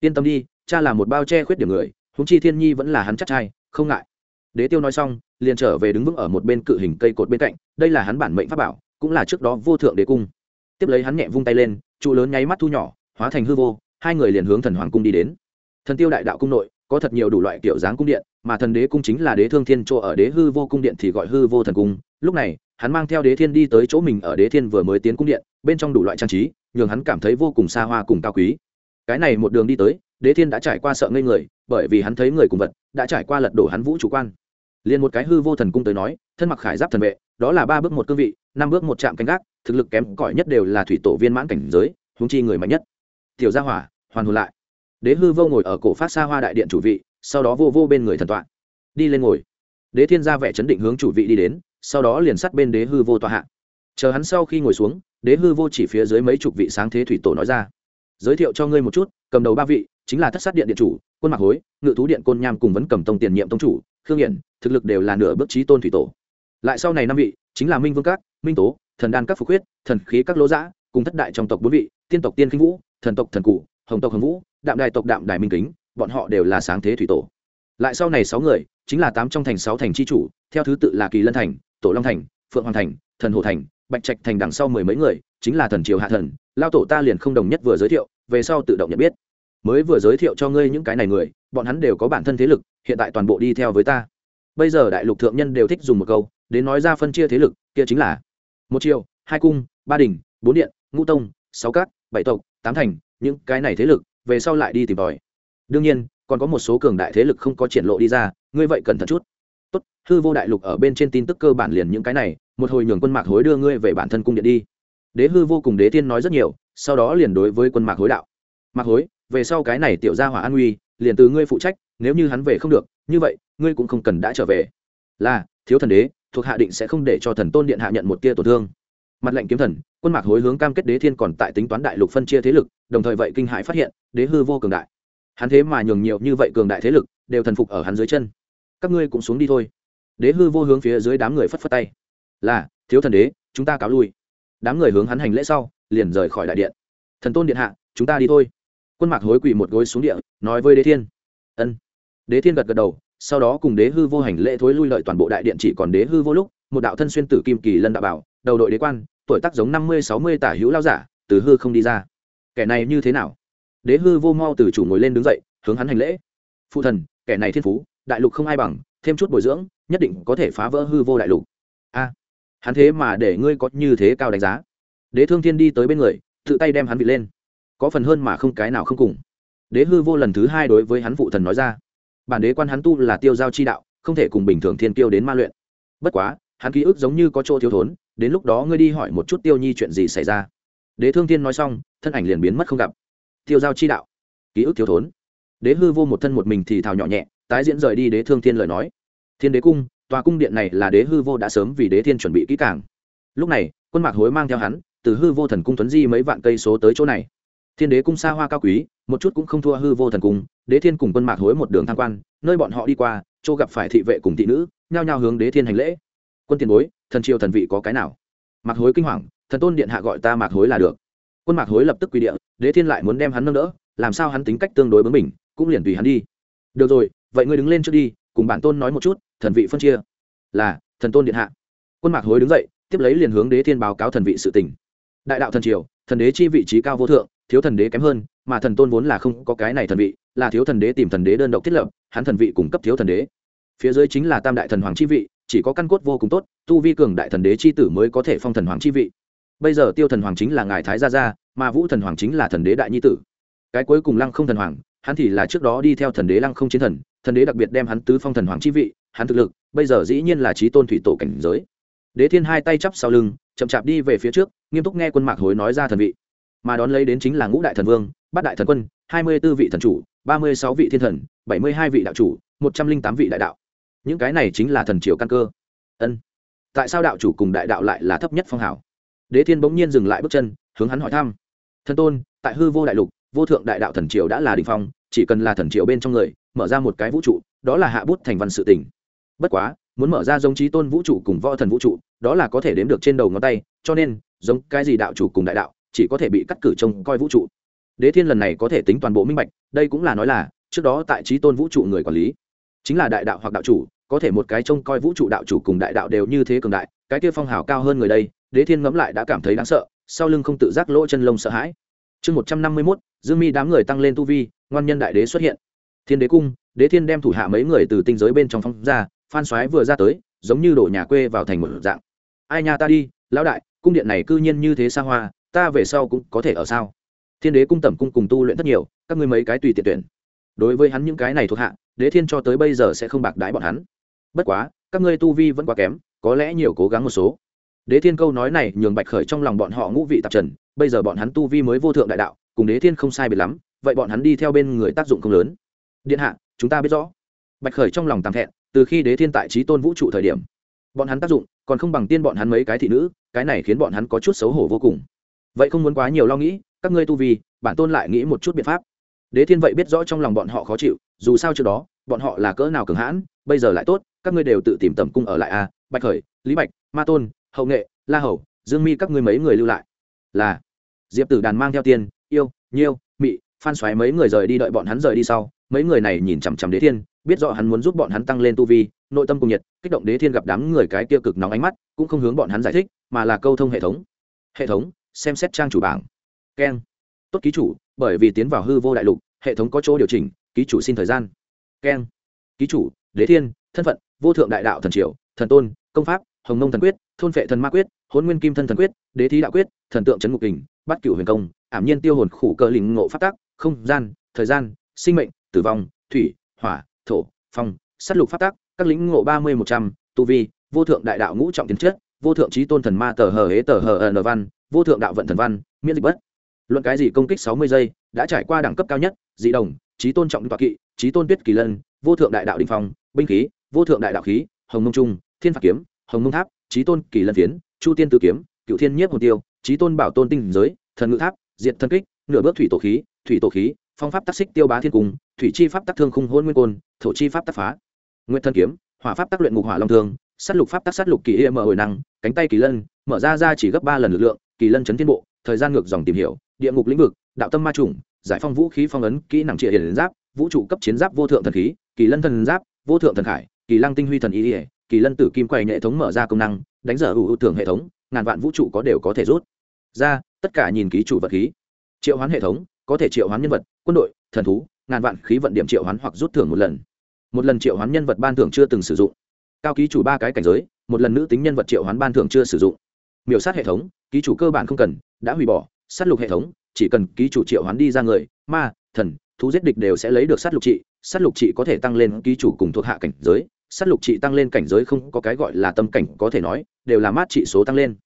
Yên tâm đi, cha là một bao che khuyết điểm người húng chi thiên nhi vẫn là hắn chắc trai, không ngại. Đế tiêu nói xong, liền trở về đứng vững ở một bên cự hình cây cột bên cạnh, đây là hắn bản mệnh pháp bảo, cũng là trước đó vô thượng đế cung. Tiếp lấy hắn nhẹ vung tay lên, trụ lớn nháy mắt thu nhỏ, hóa thành hư vô, hai người liền hướng thần hoàng cung đi đến. Thần tiêu đại đạo cung nội, có thật nhiều đủ loại kiểu dáng cung điện, mà thần đế cung chính là đế thương thiên chỗ ở đế hư vô cung điện thì gọi hư vô thần cung. Lúc này hắn mang theo đế thiên đi tới chỗ mình ở đế thiên vừa mới tiến cung điện, bên trong đủ loại trang trí, nhường hắn cảm thấy vô cùng xa hoa cùng cao quý. Cái này một đường đi tới, đế thiên đã trải qua sợ ngây người, bởi vì hắn thấy người cùng vật, đã trải qua lật đổ hắn vũ chủ quan. Liền một cái hư vô thần cung tới nói, thân mặc khải giáp thần vệ, đó là ba bước một cương vị, năm bước một trạm canh gác, thực lực kém cỏi nhất đều là thủy tổ viên mãn cảnh giới húng chi người mạnh nhất. Tiểu gia hỏa, hoàn hồn lại. Đế hư vô ngồi ở cổ phát xa hoa đại điện chủ vị, sau đó vô vô bên người thần tọa. Đi lên ngồi. Đế thiên ra vẻ chấn định hướng chủ vị đi đến sau đó liền sát bên đế hư vô tọa hạ. Chờ hắn sau khi ngồi xuống, đế hư vô chỉ phía dưới mấy chục vị sáng thế thủy tổ nói ra. Giới thiệu cho ngươi một chút, cầm đầu ba vị, chính là thất sát điện điện chủ, quân mạc hối, ngự thú điện côn nham cùng vấn cầm tông tiền nhiệm tông chủ, khương hiển, thực lực đều là nửa bước trí tôn thủy tổ. Lại sau này năm vị, chính là minh vương các, minh tố, thần đan các phục huyết, thần khí các lỗ giã, cùng thất đại trong tộc bốn vị, tiên tộc tiên kinh vũ, thần tộc thần cụ, hồng tộc hồng vũ, đạm đài tộc đạm đài minh kính, bọn họ đều là sáng thế thủy tổ. Lại sau này sáu người, chính là tám trong thành sáu thành c h i chủ, theo thứ tự là kỳ lân thành tổ long thành, phượng hoàng thành, thần hồ thành, bạch trạch thành đằng sau mười mấy người, chính là thần triều hạ thần, lao tổ ta liền không đồng nhất vừa giới thiệu, về sau tự động nhận biết. Mới vừa giới thiệu cho ngươi những cái này người, bọn hắn đều có bản thân thế lực, hiện tại toàn bộ đi theo với ta. Bây giờ đại lục thượng nhân đều thích dùng một câu, đến nói ra phân chia thế lực, kia chính là một triều, hai cung, ba đình, bốn điện, ngũ tông, sáu cát bảy tộc, tám thành, những cái này thế lực, về sau lại đi tìm tòi. Đương nhiên, còn có một số cường đại thế lực không có triển lộ đi ra, ngươi vậy cần thật chút hư vô đại lục ở bên trên tin tức cơ bản liền những cái này, một hồi nhường quân mạc hối đưa ngươi về bản thân cung điện đi. Đế hư vô cùng đế tiên nói rất nhiều, sau đó liền đối với quân mạc hối đạo. Mạc hối, về sau cái này tiểu gia hỏa an nguy, liền từ ngươi phụ trách, nếu như hắn về không được, như vậy, ngươi cũng không cần đã trở về. Là, thiếu thần đế, thuộc hạ định sẽ không để cho thần tôn điện hạ nhận một tia tổn thương. Mặt lệnh kiếm thần, quân mạc hối hướng cam kết đế thiên còn tại tính toán đại lục phân chia thế lực, đồng thời vậy kinh hãi phát hiện, đế hư vô cường đại. Hắn thế mà nhường nhiều như vậy cường đại thế lực, đều thần phục ở hắn dưới chân. Các ngươi cũng xuống đi thôi đế hư vô hướng phía dưới đám người phất phất tay. Là, thiếu thần đế, chúng ta cáo lui. Đám người hướng hắn hành lễ sau, liền rời khỏi đại điện. Thần tôn điện hạ, chúng ta đi thôi. Quân mạc hối quỳ một gối xuống địa, nói với đế thiên. Ân. Đế thiên gật gật đầu, sau đó cùng đế hư vô hành lễ thối lui lợi toàn bộ đại điện chỉ còn đế hư vô lúc, một đạo thân xuyên tử kim kỳ lân đạo bảo, đầu đội đế quan, tuổi tác giống năm mươi, sáu mươi tả hữu lao giả, từ hư không đi ra. Kẻ này như thế nào? Đế hư vô mau từ chủ ngồi lên đứng dậy, hướng hắn hành lễ. Phụ thần, kẻ này thiên phú, đại lục không ai bằng, thêm chút bồi dưỡng nhất định có thể phá vỡ hư vô đại lục. A, hắn thế mà để ngươi có như thế cao đánh giá. Đế thương thiên đi tới bên người, tự tay đem hắn vị lên. Có phần hơn mà không cái nào không cùng. Đế hư vô lần thứ hai đối với hắn phụ thần nói ra. Bản đế quan hắn tu là tiêu giao chi đạo, không thể cùng bình thường thiên tiêu đến ma luyện. Bất quá, hắn ký ức giống như có chỗ thiếu thốn, đến lúc đó ngươi đi hỏi một chút tiêu nhi chuyện gì xảy ra. Đế thương thiên nói xong, thân ảnh liền biến mất không gặp. Tiêu giao chi đạo. Ký ức thiếu thốn. Đế hư vô một thân một mình thì thào nhỏ nhẹ, tái diễn rời đi đế thương thiên lời nói thiên đế cung, tòa cung điện này là đế hư vô đã sớm vì đế thiên chuẩn bị kỹ càng. Lúc này, quân mạc hối mang theo hắn, từ hư vô thần cung tuấn di mấy vạn cây số tới chỗ này. Thiên đế cung xa hoa cao quý, một chút cũng không thua hư vô thần cung, đế thiên cùng quân mạc hối một đường tham quan, nơi bọn họ đi qua, chỗ gặp phải thị vệ cùng thị nữ, nhao nhao hướng đế thiên hành lễ. Quân tiền bối, thần triều thần vị có cái nào? Mạc hối kinh hoàng, thần tôn điện hạ gọi ta mạc hối là được. Quân mạc hối lập tức quy địa, đế thiên lại muốn đem hắn nâng đỡ, làm sao hắn tính cách tương đối bướng mình cũng liền tùy hắn đi. Được rồi, vậy ngươi đứng lên trước đi, cùng bản tôn nói một chút thần vị phân chia. Là, thần tôn điện hạ. Quân mạc hối đứng dậy, tiếp lấy liền hướng đế thiên báo cáo thần vị sự tình. Đại đạo thần triều, thần đế chi vị trí cao vô thượng, thiếu thần đế kém hơn, mà thần tôn vốn là không có cái này thần vị, là thiếu thần đế tìm thần đế đơn độc thiết lập, hắn thần vị cung cấp thiếu thần đế. Phía dưới chính là tam đại thần hoàng chi vị, chỉ có căn cốt vô cùng tốt, tu vi cường đại thần đế chi tử mới có thể phong thần hoàng chi vị. Bây giờ tiêu thần hoàng chính là ngài thái gia gia, mà vũ thần hoàng chính là thần đế đại nhi tử. Cái cuối cùng lăng không thần hoàng, hắn thì là trước đó đi theo thần đế lăng không chiến thần thần đế đặc biệt đem hắn tứ phong thần hoàng chi vị hắn thực lực, bây giờ dĩ nhiên là trí tôn thủy tổ cảnh giới. Đế thiên hai tay chắp sau lưng, chậm chạp đi về phía trước, nghiêm túc nghe quân mạc hối nói ra thần vị. Mà đón lấy đến chính là ngũ đại thần vương, bát đại thần quân, hai mươi b ố vị thần chủ, ba mươi sáu vị thiên thần, bảy mươi hai vị đạo chủ, một trăm linh tám vị đại đạo. Những cái này chính là thần triều căn cơ. Ân. Tại sao đạo chủ cùng đại đạo lại là thấp nhất phong hảo đế thiên bỗng nhiên dừng lại bước chân, hướng hắn hỏi thăm. Thần tôn, tại hư vô đại lục, vô thượng đại đạo thần triều đã là đình phong, chỉ cần là thần triều bên trong người, mở ra một cái vũ trụ, đó là hạ bút thành văn sự tỉnh bất quá, muốn mở ra giống trí tôn vũ trụ cùng võ thần vũ trụ, đó là có thể đếm được trên đầu ngón tay, cho nên, giống cái gì đạo chủ cùng đại đạo, chỉ có thể bị cắt cử trông coi vũ trụ. Đế thiên lần này có thể tính toàn bộ minh bạch, đây cũng là nói là, trước đó tại trí tôn vũ trụ người quản lý, chính là đại đạo hoặc đạo chủ, có thể một cái trông coi vũ trụ đạo chủ cùng đại đạo đều như thế cường đại, cái kia phong hào cao hơn người đây, đế thiên ngẫm lại đã cảm thấy đáng sợ, sau lưng không tự giác lỗ chân lông sợ hãi. Chương một trăm năm mươi mốt, dương mi đám người tăng lên tu vi, ngoan nhân đại đế xuất hiện. Thiên đế cung, đế thiên đem thủ hạ mấy người từ tinh giới bên trong phong ra phan soái vừa ra tới, giống như đổ nhà quê vào thành một dạng. Ai nhà ta đi, lão đại, cung điện này cư nhiên như thế xa hoa, ta về sau cũng có thể ở sao? Thiên đế cung tẩm cung cùng tu luyện rất nhiều, các ngươi mấy cái tùy tiện tuyển. Đối với hắn những cái này thuộc hạ, đế thiên cho tới bây giờ sẽ không bạc đái bọn hắn. Bất quá, các ngươi tu vi vẫn quá kém, có lẽ nhiều cố gắng một số. Đế thiên câu nói này nhường bạch khởi trong lòng bọn họ ngũ vị tạp trần, bây giờ bọn hắn tu vi mới vô thượng đại đạo, cùng đế thiên không sai biệt lắm, vậy bọn hắn đi theo bên người tác dụng không lớn. Điện hạ, chúng ta biết rõ. Bạch khởi trong lòng tạm thẹn từ khi đế thiên tại trí tôn vũ trụ thời điểm bọn hắn tác dụng còn không bằng tiên bọn hắn mấy cái thị nữ cái này khiến bọn hắn có chút xấu hổ vô cùng. Vậy không muốn quá nhiều lo nghĩ các ngươi tu vi bản tôn lại nghĩ một chút biện pháp. Đế thiên vậy biết rõ trong lòng bọn họ khó chịu dù sao trước đó bọn họ là cỡ nào cường hãn bây giờ lại tốt các ngươi đều tự tìm tầm cung ở lại a à, bạch khởi lý bạch ma tôn hậu nghệ la hầu dương mi các ngươi mấy người lưu lại. Là diệp tử đàn mang theo tiền yêu nhiêu mị phan xoáy mấy người rời đi đợi bọn hắn rời đi sau mấy người này nhìn chằm chằm đế thiên biết rõ hắn muốn giúp bọn hắn tăng lên tu vi, nội tâm cùng nhiệt, kích động đế thiên gặp đám người cái tiêu cực nóng ánh mắt, cũng không hướng bọn hắn giải thích, mà là câu thông hệ thống. Hệ thống, xem xét trang chủ bảng. Keng. Tốt ký chủ, bởi vì tiến vào hư vô đại lục, hệ thống có chỗ điều chỉnh, ký chủ xin thời gian. Keng. Ký chủ, đế thiên, thân phận, vô thượng đại đạo thần triều, thần tôn, công pháp, hồng nông thần quyết, thôn phệ thần ma quyết hôn nguyên kim thân thần quyết, đế thí đạo quyết, thần tượng trấn ngục kình, bắt cựu huyền công, ảm nhiên tiêu hồn khủ cơ lĩnh ngộ phát tác không gian, thời gian, sinh mệnh, tử vong, thủy, hỏa thổ, phong s á t lục phát tác các lĩnh ngộ ba mươi một trăm, tu vi, vô thượng đại đạo ngũ trọng tiến chất, vô thượng trí tôn thần ma tờ hờ hế tờ hờ n văn, vô thượng đạo vận thần văn, miễn dịch bất. Luận cái gì công kích sáu mươi giây, đã trải qua đẳng cấp cao nhất, dị đồng, trí tôn trọng toạ kỵ, trí tôn tuyết kỳ lân, vô thượng đại đạo đình phong, binh khí, vô thượng đại đạo khí, hồng mông trung, thiên phạt kiếm, hồng mông tháp, trí tôn kỳ lân phiến, chu tiên tử kiếm, cựu thiên nhiếp hồn tiêu, trí tôn bảo tôn tinh giới, thần ngự tháp, diệt thân kích, nửa bước thủy tổ khí, thủy tổ khí phong pháp tác xích tiêu bá thiên cung, thủy chi pháp tác thương khung hôn nguyên côn, thổ chi pháp tác phá. Nguyên thân kiếm, hỏa pháp tác luyện ngục hỏa long thương, sát lục pháp tác sát lục kỳ em mở hồi năng, cánh tay kỳ lân, mở ra ra chỉ gấp ba lần lực lượng, kỳ lân chấn thiên bộ, thời gian ngược dòng tìm hiểu, địa ngục lĩnh vực, đạo tâm ma trùng, giải phong vũ khí phong ấn, kỹ năng trịa hiển giáp, vũ trụ cấp chiến giáp vô thượng thần khí, kỳ lân thần giáp, vô thượng thần khải, kỳ lăng tinh huy thần ý ỉa kỳ lân tử kim quầy hệ thống mở ra công năng, đánh giờ hữu thường hệ thống, ngàn vạn vũ trụ có đều có thể rút ra, tất cả nhìn ký chủ vật khí. Triệu hoán hệ thống, có thể triệu hoán nhân vật quân đội, thần thú, ngàn vạn khí vận điểm triệu hoán hoặc rút thưởng một lần. Một lần triệu hoán nhân vật ban thưởng chưa từng sử dụng. Cao ký chủ ba cái cảnh giới, một lần nữ tính nhân vật triệu hoán ban thưởng chưa sử dụng. Miểu sát hệ thống, ký chủ cơ bản không cần, đã hủy bỏ, sát lục hệ thống, chỉ cần ký chủ triệu hoán đi ra người, ma, thần, thú giết địch đều sẽ lấy được sát lục trị. Sát lục trị có thể tăng lên ký chủ cùng thuộc hạ cảnh giới, sát lục trị tăng lên cảnh giới không có cái gọi là tâm cảnh có thể nói, đều là mát trị số tăng lên.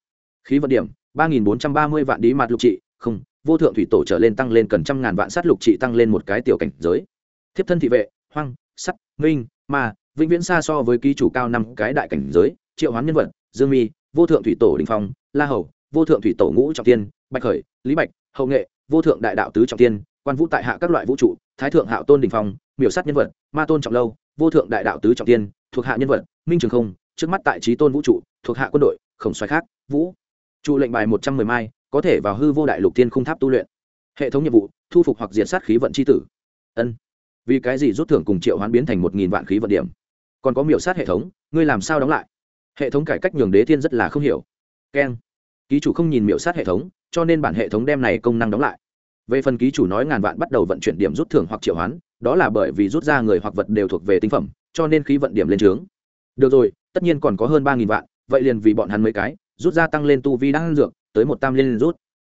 Khí vận điểm, ba nghìn bốn trăm ba mươi vạn đi mặt lục trị, không vô thượng thủy tổ trở lên tăng lên cần trăm ngàn vạn sát lục trị tăng lên một cái tiểu cảnh giới. Thiếp thân thị vệ, hoang, sắt minh ma, vĩnh viễn xa so với ký chủ cao năm cái đại cảnh giới, triệu hoán nhân vật, dương mi, vô thượng thủy tổ đình phong, la hầu, vô thượng thủy tổ ngũ trọng tiên, bạch khởi, lý bạch, hậu nghệ, vô thượng đại đạo tứ trọng tiên, quan vũ tại hạ các loại vũ trụ, thái thượng hạo tôn đình phong, miểu sát nhân vật, ma tôn trọng lâu, vô thượng đại đạo tứ trọng tiên, thuộc hạ nhân vật, minh trường không, trước mắt tại trí tôn vũ trụ, thuộc hạ quân đội, khổng xoài khác, vũ. Trụ lệnh bài một trăm mười mai có thể vào hư vô đại lục tiên khung tháp tu luyện. Hệ thống nhiệm vụ, thu phục hoặc diệt sát khí vận c h i tử. Ân. Vì cái gì rút thưởng cùng triệu hoán biến thành một nghìn vạn khí vận điểm? Còn có miểu sát hệ thống, ngươi làm sao đóng lại? Hệ thống cải cách nhường đế thiên rất là không hiểu. Keng. Ký chủ không nhìn miểu sát hệ thống, cho nên bản hệ thống đem này công năng đóng lại. Về phần ký chủ nói ngàn vạn bắt đầu vận chuyển điểm rút thưởng hoặc triệu hoán, đó là bởi vì rút ra người hoặc vật đều thuộc về tinh phẩm, cho nên khí vận điểm lên trướng. Được rồi, tất nhiên còn có hơn ba nghìn vạn, vậy liền vì bọn hắn mấy cái, rút ra tăng lên tu vi đang dược tới một tam liên rút.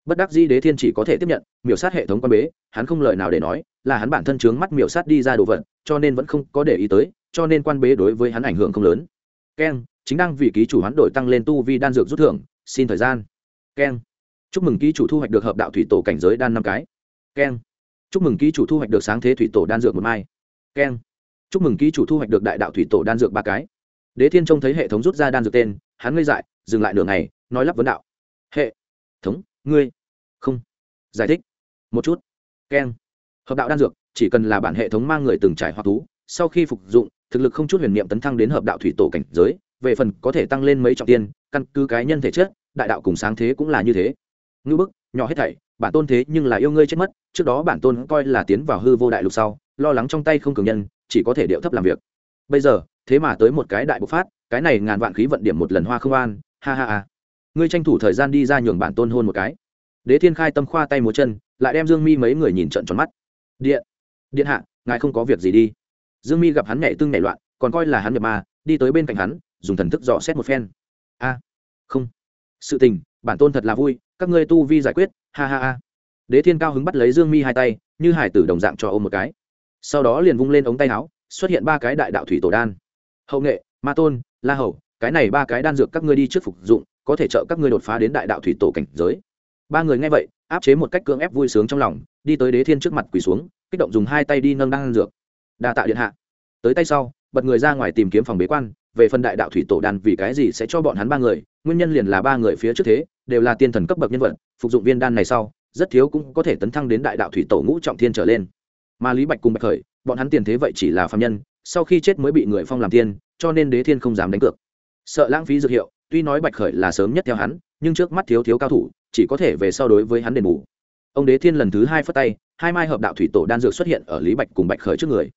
Bất đắc dĩ đế thiên chỉ có thể tiếp nhận, miểu sát hệ thống quan bế, hắn không lời nào để nói, là hắn bản thân chướng mắt miểu sát đi ra đồ vật, cho nên vẫn không có để ý tới, cho nên quan bế đối với hắn ảnh hưởng không lớn. Keng, chính đang vì ký chủ hoán đổi tăng lên tu vi đan dược rút thưởng, xin thời gian. Keng. Chúc mừng ký chủ thu hoạch được hợp đạo thủy tổ cảnh giới đan năm cái. Keng. Chúc mừng ký chủ thu hoạch được sáng thế thủy tổ đan dược một mai. Keng. Chúc mừng ký chủ thu hoạch được đại đạo thủy tổ đan dược ba cái. Đế thiên trông thấy hệ thống rút ra đan dược tên, hắn ngây dại, dừng lại nửa ngày, nói lắp vấn đạo hệ. Thống. Ngươi. Không. Giải thích. Một chút. Keng. Hợp đạo đan dược, chỉ cần là bản hệ thống mang người từng trải hoặc thú, sau khi phục dụng, thực lực không chút huyền niệm tấn thăng đến hợp đạo thủy tổ cảnh giới, về phần có thể tăng lên mấy trọng tiên, căn cứ cái nhân thể chất, đại đạo cùng sáng thế cũng là như thế. Ngư bức, nhỏ hết thảy, bản tôn thế nhưng là yêu ngươi chết mất, trước đó bản tôn coi là tiến vào hư vô đại lục sau, lo lắng trong tay không cường nhân, chỉ có thể điệu thấp làm việc. Bây giờ, thế mà tới một cái đại bộc phát, cái này ngàn vạn khí vận điểm một lần hoa không an, ha ha ha ngươi tranh thủ thời gian đi ra nhường bản tôn hôn một cái. Đế thiên khai tâm khoa tay múa chân, lại đem dương mi mấy người nhìn trận tròn mắt. Điện điện hạ, ngài không có việc gì đi. Dương mi gặp hắn nhảy tưng nhảy loạn, còn coi là hắn nhập ma, đi tới bên cạnh hắn, dùng thần thức dò xét một phen. A, không. Sự tình, bản tôn thật là vui, các ngươi tu vi giải quyết, ha ha ha. Đế thiên cao hứng bắt lấy dương mi hai tay, như hải tử đồng dạng cho ôm một cái. Sau đó liền vung lên ống tay áo, xuất hiện ba cái đại đạo thủy tổ đan. Hậu nghệ, ma tôn, la hầu, cái này ba cái đan dược các ngươi đi trước phục dụng có thể trợ các ngươi đột phá đến đại đạo thủy tổ cảnh giới. Ba người nghe vậy, áp chế một cách cưỡng ép vui sướng trong lòng, đi tới đế thiên trước mặt quỳ xuống, kích động dùng hai tay đi nâng đan dược. Đa tạ điện hạ. Tới tay sau, bật người ra ngoài tìm kiếm phòng bế quan, về phần đại đạo thủy tổ đan vì cái gì sẽ cho bọn hắn ba người, nguyên nhân liền là ba người phía trước thế, đều là tiên thần cấp bậc nhân vật, phục dụng viên đan này sau, rất thiếu cũng có thể tấn thăng đến đại đạo thủy tổ ngũ trọng thiên trở lên. Mà lý bạch cùng bạch khởi, bọn hắn tiền thế vậy chỉ là phạm nhân, sau khi chết mới bị người phong làm tiên, cho nên đế thiên không dám đánh cược. Sợ lãng phí dược hiệu tuy nói bạch khởi là sớm nhất theo hắn, nhưng trước mắt thiếu thiếu cao thủ, chỉ có thể về so đối với hắn đền bù. Ông đế thiên lần thứ hai phất tay, hai mai hợp đạo thủy tổ đan dược xuất hiện ở lý bạch cùng bạch khởi trước người.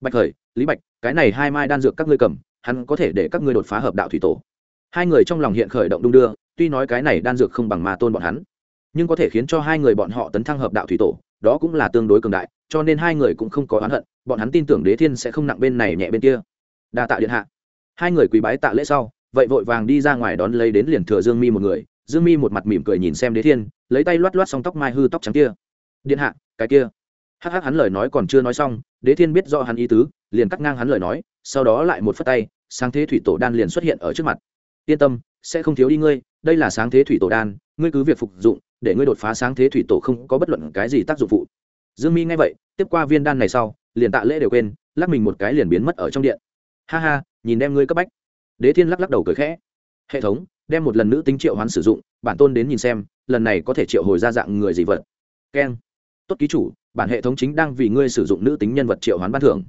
Bạch khởi, lý bạch, cái này hai mai đan dược các ngươi cầm, hắn có thể để các ngươi đột phá hợp đạo thủy tổ. Hai người trong lòng hiện khởi động đung đưa, tuy nói cái này đan dược không bằng mà tôn bọn hắn, nhưng có thể khiến cho hai người bọn họ tấn thăng hợp đạo thủy tổ, đó cũng là tương đối cường đại, cho nên hai người cũng không có oán hận, bọn hắn tin tưởng đế thiên sẽ không nặng bên này nhẹ bên kia. Đa tạ điện hạ. Hai người quý bái tạ lễ sau vậy vội vàng đi ra ngoài đón lấy đến liền thừa dương mi một người. Dương mi một mặt mỉm cười nhìn xem đế thiên, lấy tay loắt loắt xong tóc mai hư tóc trắng kia. Điện hạ, cái kia. Hắc hắc hắn lời nói còn chưa nói xong, đế thiên biết do hắn ý tứ, liền cắt ngang hắn lời nói, sau đó lại một phất tay, sáng thế thủy tổ đan liền xuất hiện ở trước mặt. Yên tâm, sẽ không thiếu đi ngươi, đây là sáng thế thủy tổ đan, ngươi cứ việc phục dụng, để ngươi đột phá sáng thế thủy tổ không có bất luận cái gì tác dụng phụ. Dương mi nghe vậy, tiếp qua viên đan này sau, liền tạ lễ đều quên, lắc mình một cái liền biến mất ở trong điện. Ha ha, nhìn đem ngươi cấp bách đế thiên lắc lắc đầu cười khẽ. Hệ thống, đem một lần nữ tính triệu hoán sử dụng, bản tôn đến nhìn xem, lần này có thể triệu hồi ra dạng người gì vật. Keng. Tốt ký chủ, bản hệ thống chính đang vì ngươi sử dụng nữ tính nhân vật triệu hoán ban thưởng.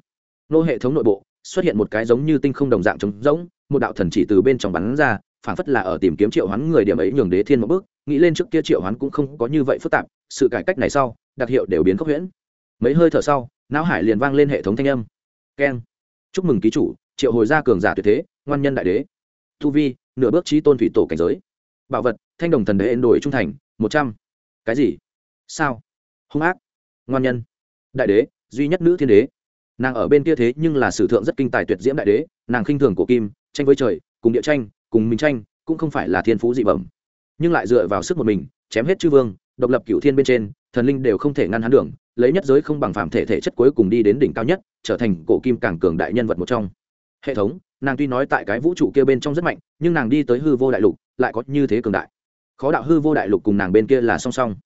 Nô hệ thống nội bộ, xuất hiện một cái giống như tinh không đồng dạng trống rỗng, một đạo thần chỉ từ bên trong bắn ra, phản phất là ở tìm kiếm triệu hoán người điểm ấy nhường đế thiên một bước, nghĩ lên trước kia triệu hoán cũng không có như vậy phức tạp, sự cải cách này sau, đặc hiệu đều biến khốc huyễn. Mấy hơi thở sau, não hải liền vang lên hệ thống thanh âm. Keng. Chúc mừng ký chủ triệu hồi gia cường giả tuyệt thế, ngoan nhân đại đế. Thu vi, nửa bước trí tôn thủy tổ cảnh giới. Bảo vật, thanh đồng thần đế ên đổi trung thành, một trăm. Cái gì? Sao? Hung ác. Ngoan nhân. Đại đế, duy nhất nữ thiên đế. Nàng ở bên kia thế nhưng là sử thượng rất kinh tài tuyệt diễm đại đế, nàng khinh thường của kim, tranh với trời, cùng địa tranh, cùng mình tranh, cũng không phải là thiên phú dị bẩm. Nhưng lại dựa vào sức một mình, chém hết chư vương, độc lập cựu thiên bên trên, thần linh đều không thể ngăn hắn đường, lấy nhất giới không bằng phạm thể thể chất cuối cùng đi đến đỉnh cao nhất, trở thành cổ kim càng cường đại nhân vật một trong hệ thống, nàng tuy nói tại cái vũ trụ kia bên trong rất mạnh, nhưng nàng đi tới hư vô đại lục, lại có như thế cường đại. Khó đạo hư vô đại lục cùng nàng bên kia là song song.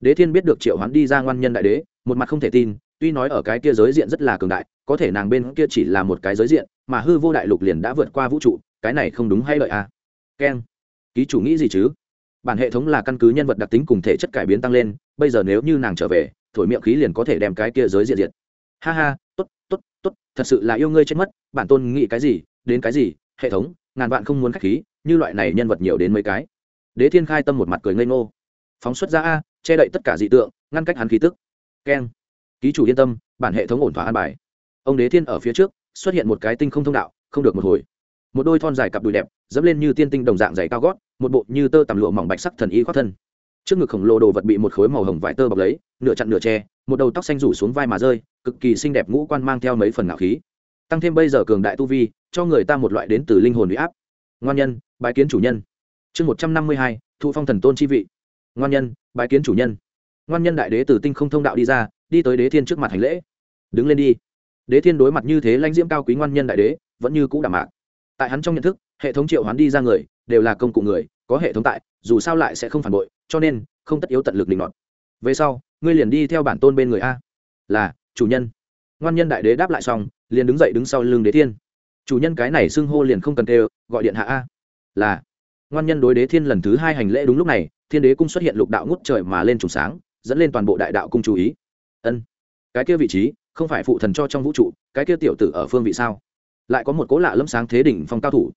Đế thiên biết được triệu hoán đi ra ngoan nhân đại đế, một mặt không thể tin, tuy nói ở cái kia giới diện rất là cường đại, có thể nàng bên kia chỉ là một cái giới diện, mà hư vô đại lục liền đã vượt qua vũ trụ, cái này không đúng hay lợi à? Keng ký chủ nghĩ gì chứ? Bản hệ thống là căn cứ nhân vật đặc tính cùng thể chất cải biến tăng lên, bây giờ nếu như nàng trở về, thổi miệng khí liền có thể đem cái kia giới diện diệt. Ha ha tốt tốt tốt, thật sự là yêu ngươi chết mất, bản tôn nghĩ cái gì, đến cái gì, hệ thống, ngàn vạn không muốn khách khí, như loại này nhân vật nhiều đến mấy cái. Đế thiên khai tâm một mặt cười ngây ngô. Phóng xuất ra a, che đậy tất cả dị tượng, ngăn cách hắn khí tức. Keng. Ký chủ yên tâm, bản hệ thống ổn thỏa an bài. Ông đế thiên ở phía trước, xuất hiện một cái tinh không thông đạo, không được một hồi. Một đôi thon dài cặp đùi đẹp, dẫm lên như tiên tinh đồng dạng dày cao gót, một bộ như tơ tằm lụa mỏng bạch sắc thần y khoác thân trước ngực khổng lồ đồ vật bị một khối màu hồng vải tơ bọc lấy, nửa chặn nửa tre một đầu tóc xanh rủ xuống vai mà rơi, cực kỳ xinh đẹp ngũ quan mang theo mấy phần ngạo khí. Tăng thêm bây giờ cường đại tu vi, cho người ta một loại đến từ linh hồn huy áp. Ngoan nhân, bái kiến chủ nhân. Chương một trăm năm mươi hai, thụ phong thần tôn chi vị. Ngoan nhân, bái kiến chủ nhân. Ngoan nhân đại đế từ tinh không thông đạo đi ra, đi tới đế thiên trước mặt hành lễ. Đứng lên đi. Đế thiên đối mặt như thế lãnh diễm cao quý ngoan nhân đại đế, vẫn như cũ đảm mạc. Tại hắn trong nhận thức, hệ thống triệu hoán đi ra người, đều là công cụ người, có hệ thống tại, dù sao lại sẽ không phản bội cho nên không tất yếu tận lực định loạn. về sau, ngươi liền đi theo bản tôn bên người a. Là, chủ nhân. Ngoan nhân đại đế đáp lại xong, liền đứng dậy đứng sau lưng đế thiên. Chủ nhân cái này xưng hô liền không cần kêu, gọi điện hạ a. Là, ngoan nhân đối đế thiên lần thứ hai hành lễ đúng lúc này, thiên đế cung xuất hiện lục đạo ngút trời mà lên trùng sáng, dẫn lên toàn bộ đại đạo cung chú ý. Ân, cái kia vị trí, không phải phụ thần cho trong vũ trụ, cái kia tiểu tử ở phương vị sao? Lại có một cố lạ lâm sáng thế đỉnh phong cao thủ.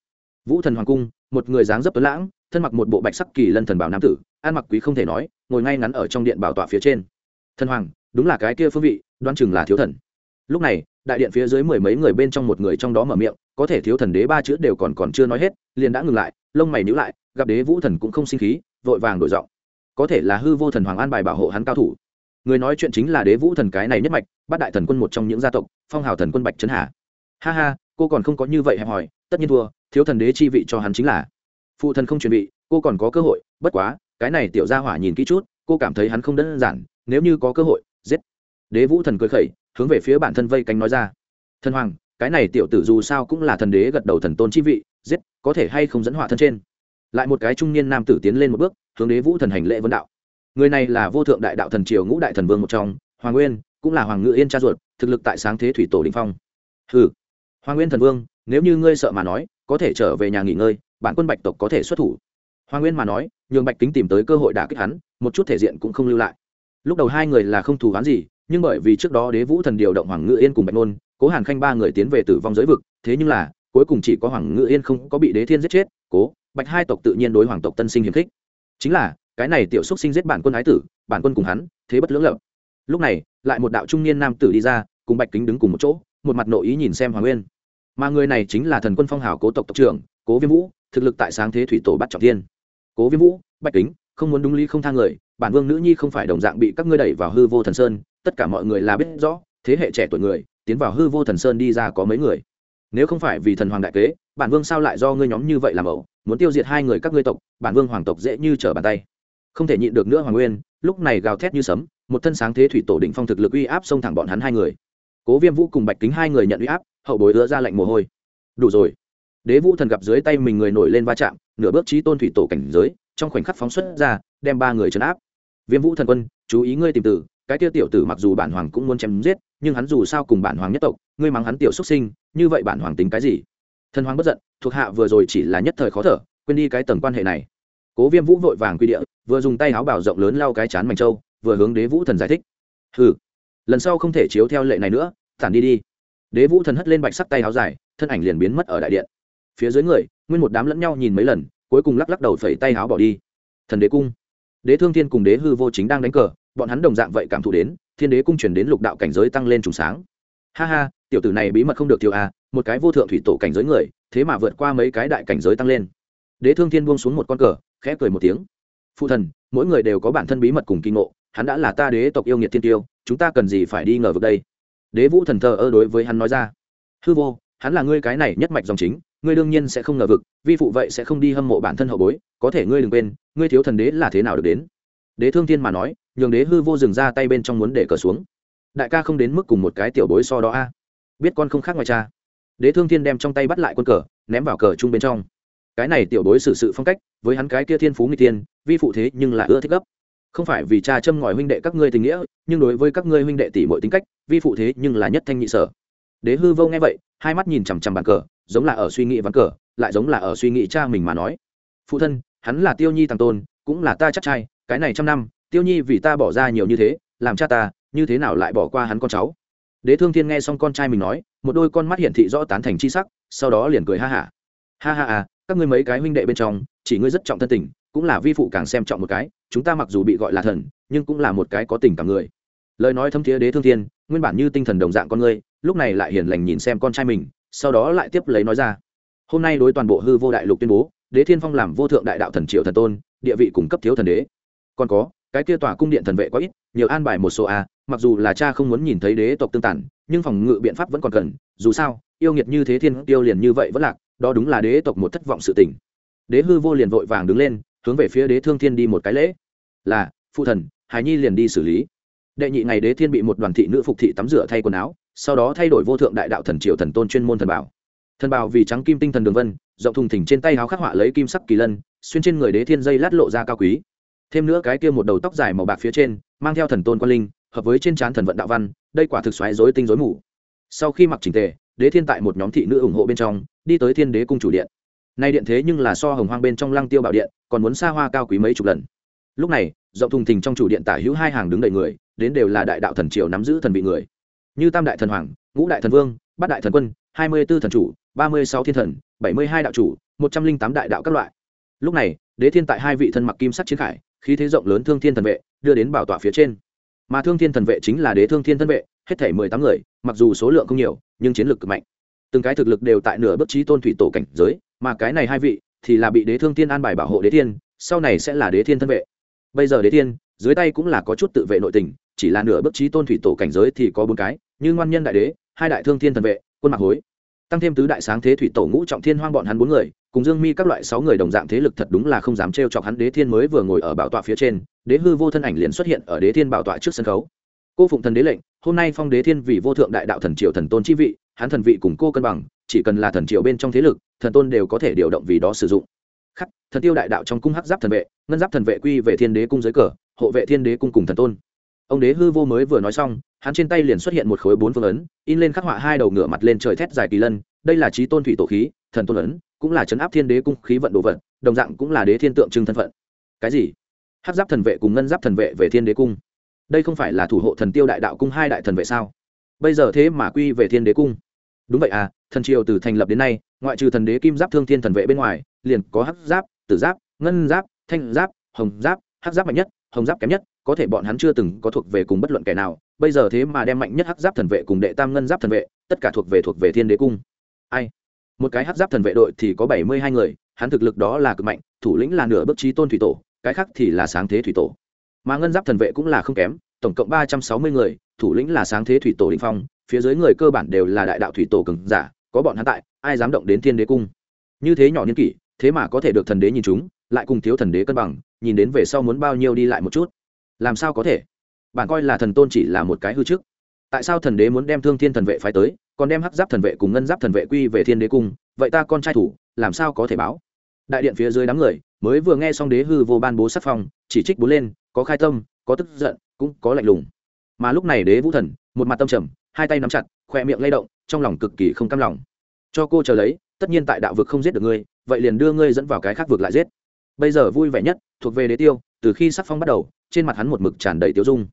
Vũ thần hoàng cung một người dáng dấp tuấn lãng, thân mặc một bộ bạch sắc kỳ lân thần bảo nam tử, ăn mặc quý không thể nói, ngồi ngay ngắn ở trong điện bảo tọa phía trên. Thần hoàng, đúng là cái kia phương vị đoan chừng là thiếu thần. Lúc này, đại điện phía dưới mười mấy người bên trong một người trong đó mở miệng, có thể thiếu thần đế ba chữ đều còn còn chưa nói hết, liền đã ngừng lại, lông mày nhíu lại, gặp đế vũ thần cũng không sinh khí, vội vàng đổi giọng. Có thể là hư vô thần hoàng an bài bảo hộ hắn cao thủ. Người nói chuyện chính là đế vũ thần cái này nhất mạch bắt đại thần quân một trong những gia tộc, phong hào thần quân bạch trấn hà. Ha ha cô còn không có như vậy hẹp hòi, tất nhiên thua, thiếu thần đế chi vị cho hắn chính là. Phụ thần không chuẩn bị, cô còn có cơ hội, bất quá, cái này tiểu gia hỏa nhìn kỹ chút, cô cảm thấy hắn không đơn giản, nếu như có cơ hội, giết. Đế vũ thần cười khẩy, hướng về phía bản thân vây cánh nói ra. Thần hoàng, cái này tiểu tử dù sao cũng là thần đế gật đầu thần tôn chi vị, giết, có thể hay không dẫn họa thân trên. Lại một cái trung niên nam tử tiến lên một bước, hướng đế vũ thần hành lễ vấn đạo. Người này là vô thượng đại đạo thần triều ngũ đại thần vương một trong, hoàng nguyên, cũng là hoàng ngự yên cha ruột, thực lực tại sáng thế thủy tổ đình phong. Ừ hoàng nguyên thần vương, nếu như ngươi sợ mà nói, có thể trở về nhà nghỉ ngơi, bản quân bạch tộc có thể xuất thủ. Hoàng nguyên mà nói, nhường bạch kính tìm tới cơ hội đả kích hắn, một chút thể diện cũng không lưu lại. Lúc đầu hai người là không thù hắn gì, nhưng bởi vì trước đó đế vũ thần điều động hoàng ngự yên cùng bạch ngôn cố hàn khanh ba người tiến về tử vong giới vực, thế nhưng là, cuối cùng chỉ có hoàng ngự yên không có bị đế thiên giết chết, cố, bạch hai tộc tự nhiên đối hoàng tộc tân sinh hiềm khích. Chính là, cái này tiểu xúc sinh giết bản quân ái tử, bản quân cùng hắn, thế bất lưỡng lập lúc này, lại một đạo trung niên nam tử đi ra, cùng bạch kính đứng cùng một chỗ, một mặt nội ý nhìn xem hoàng nguyên mà người này chính là thần quân phong hào cố tộc tộc trưởng, cố viêm vũ, thực lực tại sáng thế thủy tổ bắt trọng thiên. Cố viêm vũ, bạch kính, không muốn đúng lý không thang người, bản vương nữ nhi không phải đồng dạng bị các ngươi đẩy vào hư vô thần sơn, tất cả mọi người là biết rõ, thế hệ trẻ tuổi người, tiến vào hư vô thần sơn đi ra có mấy người. Nếu không phải vì thần hoàng đại kế, bản vương sao lại do ngươi nhóm như vậy làm ẩu, muốn tiêu diệt hai người các ngươi tộc, bản vương hoàng tộc dễ như trở bàn tay. Không thể nhịn được nữa hoàng nguyên, lúc này gào thét như sấm, một thân sáng thế thủy tổ định phong thực lực uy áp xông thẳng bọn hắn hai người. Cố viêm vũ cùng bạch kính hai người nhận uy áp hậu bối ứa ra lạnh mồ hôi. Đủ rồi. Đế vũ thần gặp dưới tay mình người nổi lên va chạm, nửa bước trí tôn thủy tổ cảnh giới, trong khoảnh khắc phóng xuất ra, đem ba người trấn áp. Viêm vũ thần quân, chú ý ngươi tìm tử, cái tiêu tiểu tử mặc dù bản hoàng cũng muốn chém giết, nhưng hắn dù sao cùng bản hoàng nhất tộc, ngươi mắng hắn tiểu xuất sinh, như vậy bản hoàng tính cái gì? Thần hoàng bất giận, thuộc hạ vừa rồi chỉ là nhất thời khó thở, quên đi cái tầng quan hệ này. Cố viêm vũ vội vàng quy địa, vừa dùng tay áo bảo rộng lớn lau cái chán mảnh trâu, vừa hướng đế vũ thần giải thích. Hừ, lần sau không thể chiếu theo lệ này nữa, tản đi đi đế vũ thần hất lên bạch sắc tay áo dài, thân ảnh liền biến mất ở đại điện. Phía dưới người, nguyên một đám lẫn nhau nhìn mấy lần, cuối cùng lắc lắc đầu phẩy tay áo bỏ đi. Thần đế cung. Đế thương thiên cùng đế hư vô chính đang đánh cờ, bọn hắn đồng dạng vậy cảm thụ đến, thiên đế cung chuyển đến lục đạo cảnh giới tăng lên trùng sáng. Ha ha, tiểu tử này bí mật không được tiêu a à, một cái vô thượng thủy tổ cảnh giới người, thế mà vượt qua mấy cái đại cảnh giới tăng lên. Đế thương thiên buông xuống một con cờ, khẽ cười một tiếng. Phụ thần, mỗi người đều có bản thân bí mật cùng kinh ngộ, hắn đã là ta đế tộc yêu nghiệt thiên tiêu, chúng ta cần gì phải đi ngờ vực đây? Đế vũ thần thờ ơ đối với hắn nói ra. Hư vô, hắn là ngươi cái này nhất mạch dòng chính, ngươi đương nhiên sẽ không ngờ vực, vi phụ vậy sẽ không đi hâm mộ bản thân hậu bối, có thể ngươi đừng quên, ngươi thiếu thần đế là thế nào được đến. Đế thương thiên mà nói, nhường đế hư vô dừng ra tay bên trong muốn để cờ xuống. Đại ca không đến mức cùng một cái tiểu bối so đó a. Biết con không khác ngoài cha. Đế thương thiên đem trong tay bắt lại quân cờ, ném vào cờ chung bên trong. Cái này tiểu bối xử sự phong cách, với hắn cái kia thiên phú người tiên vi phụ thế nhưng là ưa thích gấp không phải vì cha châm ngòi huynh đệ các ngươi tình nghĩa, nhưng đối với các ngươi huynh đệ tỷ mọi tính cách, vi phụ thế nhưng là nhất thanh nhị sở. Đế hư vô nghe vậy, hai mắt nhìn chằm chằm bàn cờ, giống là ở suy nghĩ ván cờ, lại giống là ở suy nghĩ cha mình mà nói. Phụ thân, hắn là tiêu nhi tàng tôn, cũng là ta chắc trai, cái này trăm năm, tiêu nhi vì ta bỏ ra nhiều như thế, làm cha ta, như thế nào lại bỏ qua hắn con cháu? Đế thương thiên nghe xong con trai mình nói, một đôi con mắt hiển thị rõ tán thành chi sắc, sau đó liền cười ha hả. Ha. ha ha à các ngươi mấy cái huynh đệ bên trong, chỉ ngươi rất trọng thân tình, cũng là vi phụ càng xem trọng một cái chúng ta mặc dù bị gọi là thần, nhưng cũng là một cái có tình cảm người. Lời nói thâm thiế đế thương thiên, nguyên bản như tinh thần đồng dạng con ngươi lúc này lại hiền lành nhìn xem con trai mình, sau đó lại tiếp lấy nói ra. Hôm nay đối toàn bộ hư vô đại lục tuyên bố, đế thiên phong làm vô thượng đại đạo thần triệu thần tôn, địa vị cung cấp thiếu thần đế. Còn có, cái kia tòa cung điện thần vệ quá ít, nhiều an bài một số a, mặc dù là cha không muốn nhìn thấy đế tộc tương tản nhưng phòng ngự biện pháp vẫn còn cần, dù sao, yêu nghiệt như thế thiên tiêu liền như vậy vẫn lạc, đó đúng là đế tộc một thất vọng sự tình. Đế hư vô liền vội vàng đứng lên, hướng về phía đế thương thiên đi một cái lễ là, phụ thần, hải nhi liền đi xử lý. Đệ nhị ngày đế thiên bị một đoàn thị nữ phục thị tắm rửa thay quần áo, sau đó thay đổi vô thượng đại đạo thần triều thần tôn chuyên môn thần bảo. Thần bảo vì trắng kim tinh thần đường vân, rộng thùng thỉnh trên tay háo khắc họa lấy kim sắc kỳ lân, xuyên trên người đế thiên dây lát lộ ra cao quý. Thêm nữa cái kia một đầu tóc dài màu bạc phía trên, mang theo thần tôn quan linh, hợp với trên trán thần vận đạo văn, đây quả thực xoáy rối tinh rối mù. Sau khi mặc chỉnh tề, đế thiên tại một nhóm thị nữ ủng hộ bên trong, đi tới thiên đế cung chủ điện. Nay điện thế nhưng là so hồng hoang bên trong lăng tiêu bảo điện, còn muốn xa hoa cao quý mấy chục lần lúc này, rộng thùng thình trong chủ điện tả hữu hai hàng đứng đầy người, đến đều là đại đạo thần triều nắm giữ thần vị người. Như tam đại thần hoàng, ngũ đại thần vương, bát đại thần quân, hai mươi b ố thần chủ, ba mươi sáu thiên thần, bảy mươi hai đạo chủ, một trăm linh tám đại đạo các loại. Lúc này, đế thiên tại hai vị thân mặc kim sắc chiến khải, khí thế rộng lớn thương thiên thần vệ, đưa đến bảo tọa phía trên. Mà thương thiên thần vệ chính là đế thương thiên thân vệ, hết thể mười tám người, mặc dù số lượng không nhiều, nhưng chiến lược cực mạnh. Từng cái thực lực đều tại nửa bất trí tôn thủy tổ cảnh giới, mà cái này hai vị thì là bị đế thương thiên an bài bảo hộ đế thiên, sau này sẽ là đế thiên thân vệ bây giờ đế thiên, dưới tay cũng là có chút tự vệ nội tình, chỉ là nửa bất trí tôn thủy tổ cảnh giới thì có bốn cái, như ngoan nhân đại đế, hai đại thương thiên thần vệ, quân mạc hối. Tăng thêm tứ đại sáng thế thủy tổ ngũ trọng thiên hoang bọn hắn bốn người, cùng dương mi các loại sáu người đồng dạng thế lực thật đúng là không dám trêu chọc hắn đế thiên mới vừa ngồi ở bảo tọa phía trên, đế hư vô thân ảnh liền xuất hiện ở đế thiên bảo tọa trước sân khấu. Cô phụng thần đế lệnh, hôm nay phong đế thiên vì vô thượng đại đạo thần triều thần tôn chi vị, hắn thần vị cùng cô cân bằng, chỉ cần là thần triều bên trong thế lực, thần tôn đều có thể điều động vì đó sử dụng khắc, thần tiêu đại đạo trong cung hắc giáp thần vệ, ngân giáp thần vệ quy về thiên đế cung dưới cờ, hộ vệ thiên đế cung cùng thần tôn. Ông đế hư vô mới vừa nói xong, hắn trên tay liền xuất hiện một khối bốn phương ấn, in lên khắc họa hai đầu ngựa mặt lên trời thét dài kỳ lân. Đây là trí tôn thủy tổ khí, thần tôn ấn, cũng là chấn áp thiên đế cung khí vận đồ vật, đồng dạng cũng là đế thiên tượng trưng thân phận. Cái gì? Hát giáp thần vệ cùng ngân giáp thần vệ về thiên đế cung. Đây không phải là thủ hộ thần tiêu đại đạo cung hai đại thần vệ sao? Bây giờ thế mà quy về thiên đế cung đúng vậy à thần triều từ thành lập đến nay, ngoại trừ thần đế kim giáp thương thiên thần vệ bên ngoài, liền có hắc giáp, tử giáp, ngân giáp, thanh giáp, hồng giáp, hắc giáp mạnh nhất, hồng giáp kém nhất, có thể bọn hắn chưa từng có thuộc về cùng bất luận kẻ nào, bây giờ thế mà đem mạnh nhất hắc giáp thần vệ cùng đệ tam ngân giáp thần vệ, tất cả thuộc về thuộc về thiên đế cung. Ai? Một cái hắc giáp thần vệ đội thì có bảy mươi hai người, hắn thực lực đó là cực mạnh, thủ lĩnh là nửa bước trí tôn thủy tổ, cái khác thì là sáng thế thủy tổ. Mà ngân giáp thần vệ cũng là không kém, tổng cộng ba trăm sáu mươi người, thủ lĩnh là sáng thế thủy tổ định phong phía dưới người cơ bản đều là đại đạo thủy tổ cường giả, có bọn hắn tại, ai dám động đến thiên đế cung? Như thế nhỏ niên kỷ, thế mà có thể được thần đế nhìn chúng, lại cùng thiếu thần đế cân bằng, nhìn đến về sau muốn bao nhiêu đi lại một chút. Làm sao có thể? Bạn coi là thần tôn chỉ là một cái hư trước. Tại sao thần đế muốn đem thương thiên thần vệ phái tới, còn đem hắc giáp thần vệ cùng ngân giáp thần vệ quy về thiên đế cung? Vậy ta con trai thủ, làm sao có thể báo? Đại điện phía dưới đám người, mới vừa nghe xong đế hư vô ban bố sắc phong, chỉ trích bốn lên, có khai tâm, có tức giận, cũng có lạnh lùng. Mà lúc này đế vũ thần, một mặt tâm trầm hai tay nắm chặt khoe miệng lay động, trong lòng cực kỳ không cam lòng. Cho cô chờ lấy, tất nhiên tại đạo vực không giết được ngươi, vậy liền đưa ngươi dẫn vào cái khác vực lại giết. Bây giờ vui vẻ nhất, thuộc về đế tiêu, từ khi sắc phong bắt đầu, trên mặt hắn một mực tràn đầy tiêu dung.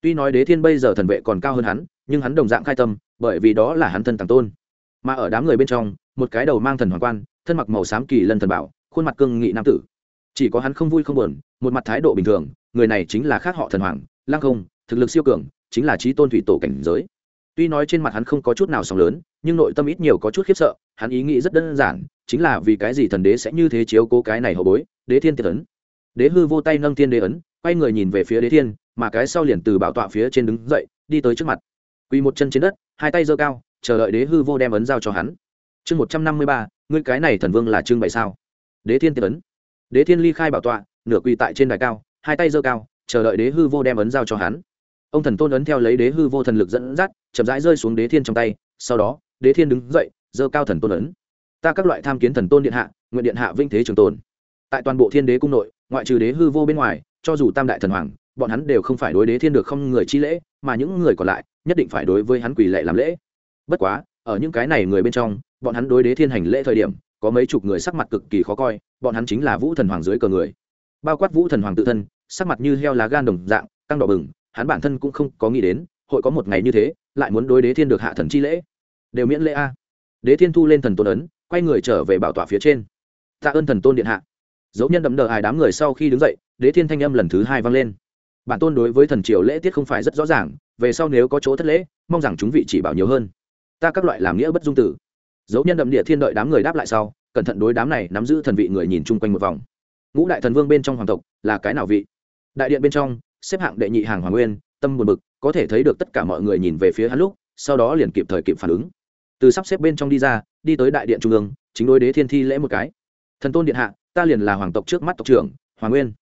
Tuy nói đế thiên bây giờ thần vệ còn cao hơn hắn, nhưng hắn đồng dạng khai tâm, bởi vì đó là hắn thân tàng tôn. Mà ở đám người bên trong, một cái đầu mang thần hoàng quan, thân mặc màu xám kỳ lân thần bảo, khuôn mặt cương nghị nam tử. Chỉ có hắn không vui không buồn, một mặt thái độ bình thường, người này chính là khác họ thần hoàng, lăng không, thực lực siêu cường, chính là trí tôn thủy tổ cảnh giới tuy nói trên mặt hắn không có chút nào sóng lớn, nhưng nội tâm ít nhiều có chút khiếp sợ, hắn ý nghĩ rất đơn giản, chính là vì cái gì thần đế sẽ như thế chiếu cố cái này hậu bối, đế thiên tiệt ấn. Đế hư vô tay nâng thiên đế ấn, quay người nhìn về phía đế thiên, mà cái sau liền từ bảo tọa phía trên đứng dậy, đi tới trước mặt. Quỳ một chân trên đất, hai tay giơ cao, chờ đợi đế hư vô đem ấn giao cho hắn. Chương một trăm năm mươi ba, ngươi cái này thần vương là trưng bày sao? Đế thiên tiệt ấn. Đế thiên ly khai bảo tọa, nửa quỳ tại trên đài cao, hai tay giơ cao, chờ đợi đế hư vô đem ấn giao cho hắn ông thần tôn ấn theo lấy đế hư vô thần lực dẫn dắt, chậm rãi rơi xuống đế thiên trong tay, sau đó, đế thiên đứng dậy, giơ cao thần tôn ấn. Ta các loại tham kiến thần tôn điện hạ, nguyện điện hạ vinh thế trường tồn. Tại toàn bộ thiên đế cung nội, ngoại trừ đế hư vô bên ngoài, cho dù tam đại thần hoàng, bọn hắn đều không phải đối đế thiên được không người chi lễ, mà những người còn lại, nhất định phải đối với hắn quỳ lệ làm lễ. Bất quá, ở những cái này người bên trong, bọn hắn đối đế thiên hành lễ thời điểm, có mấy chục người sắc mặt cực kỳ khó coi, bọn hắn chính là vũ thần hoàng dưới cờ người. Bao quát vũ thần hoàng tự thân, sắc mặt như heo lá gan đồng dạng, căng đỏ bừng hắn bản thân cũng không có nghĩ đến, hội có một ngày như thế, lại muốn đối đế thiên được hạ thần chi lễ. Đều miễn lễ a. Đế thiên thu lên thần tôn ấn, quay người trở về bảo tọa phía trên. Tạ ơn thần tôn điện hạ. Dấu nhân đậm đờ hài đám người sau khi đứng dậy, đế thiên thanh âm lần thứ hai vang lên. Bản tôn đối với thần triều lễ tiết không phải rất rõ ràng, về sau nếu có chỗ thất lễ, mong rằng chúng vị chỉ bảo nhiều hơn. Ta các loại làm nghĩa bất dung tử. Dấu nhân đậm địa thiên đợi đám người đáp lại sau, cẩn thận đối đám này nắm giữ thần vị người nhìn chung quanh một vòng. Ngũ đại thần vương bên trong hoàng tộc là cái nào vị? Đại điện bên trong xếp hạng đệ nhị hàng hoàng nguyên, tâm buồn bực, có thể thấy được tất cả mọi người nhìn về phía hắn lúc, sau đó liền kịp thời kịp phản ứng. Từ sắp xếp bên trong đi ra, đi tới đại điện trung ương, chính đối đế thiên thi lễ một cái. Thần tôn điện hạ, ta liền là hoàng tộc trước mắt tộc trưởng, hoàng nguyên.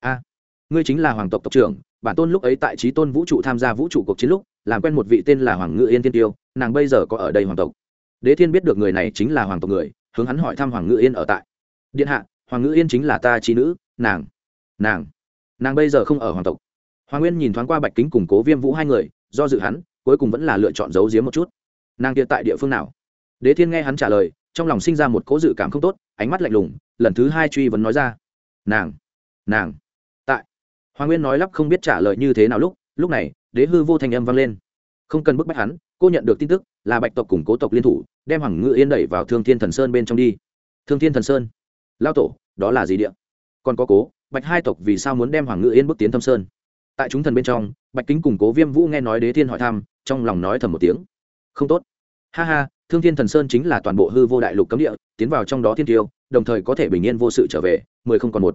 A, ngươi chính là hoàng tộc tộc trưởng, bản tôn lúc ấy tại trí tôn vũ trụ tham gia vũ trụ cuộc chiến lúc, làm quen một vị tên là hoàng ngự yên tiên tiêu, nàng bây giờ có ở đây hoàng tộc. Đế thiên biết được người này chính là hoàng tộc người, hướng hắn hỏi thăm hoàng ngự yên ở tại. Điện hạ, hoàng ngự yên chính là ta trí nữ, nàng nàng nàng bây giờ không ở hoàng tộc. Hoàng nguyên nhìn thoáng qua bạch kính củng cố viêm vũ hai người, do dự hắn, cuối cùng vẫn là lựa chọn giấu giếm một chút. Nàng kia tại địa phương nào? Đế thiên nghe hắn trả lời, trong lòng sinh ra một cố dự cảm không tốt, ánh mắt lạnh lùng, lần thứ hai truy vấn nói ra. Nàng nàng, tại. Hoàng nguyên nói lắp không biết trả lời như thế nào lúc lúc này, đế hư vô thành âm vang lên. Không cần bức bách hắn, cô nhận được tin tức, là bạch tộc cùng cố tộc liên thủ, đem hoàng ngự yên đẩy vào thương thiên thần sơn bên trong đi. Thương thiên thần sơn? Lao tổ, đó là gì địa? Còn có cố bạch hai tộc vì sao muốn đem hoàng ngự yên bước tiến thâm sơn? Tại chúng thần bên trong, bạch kính cùng cố viêm vũ nghe nói đế thiên hỏi thăm, trong lòng nói thầm một tiếng. Không tốt. Ha ha, thương thiên thần sơn chính là toàn bộ hư vô đại lục cấm địa, tiến vào trong đó thiên tiêu, đồng thời có thể bình yên vô sự trở về, mười không còn một.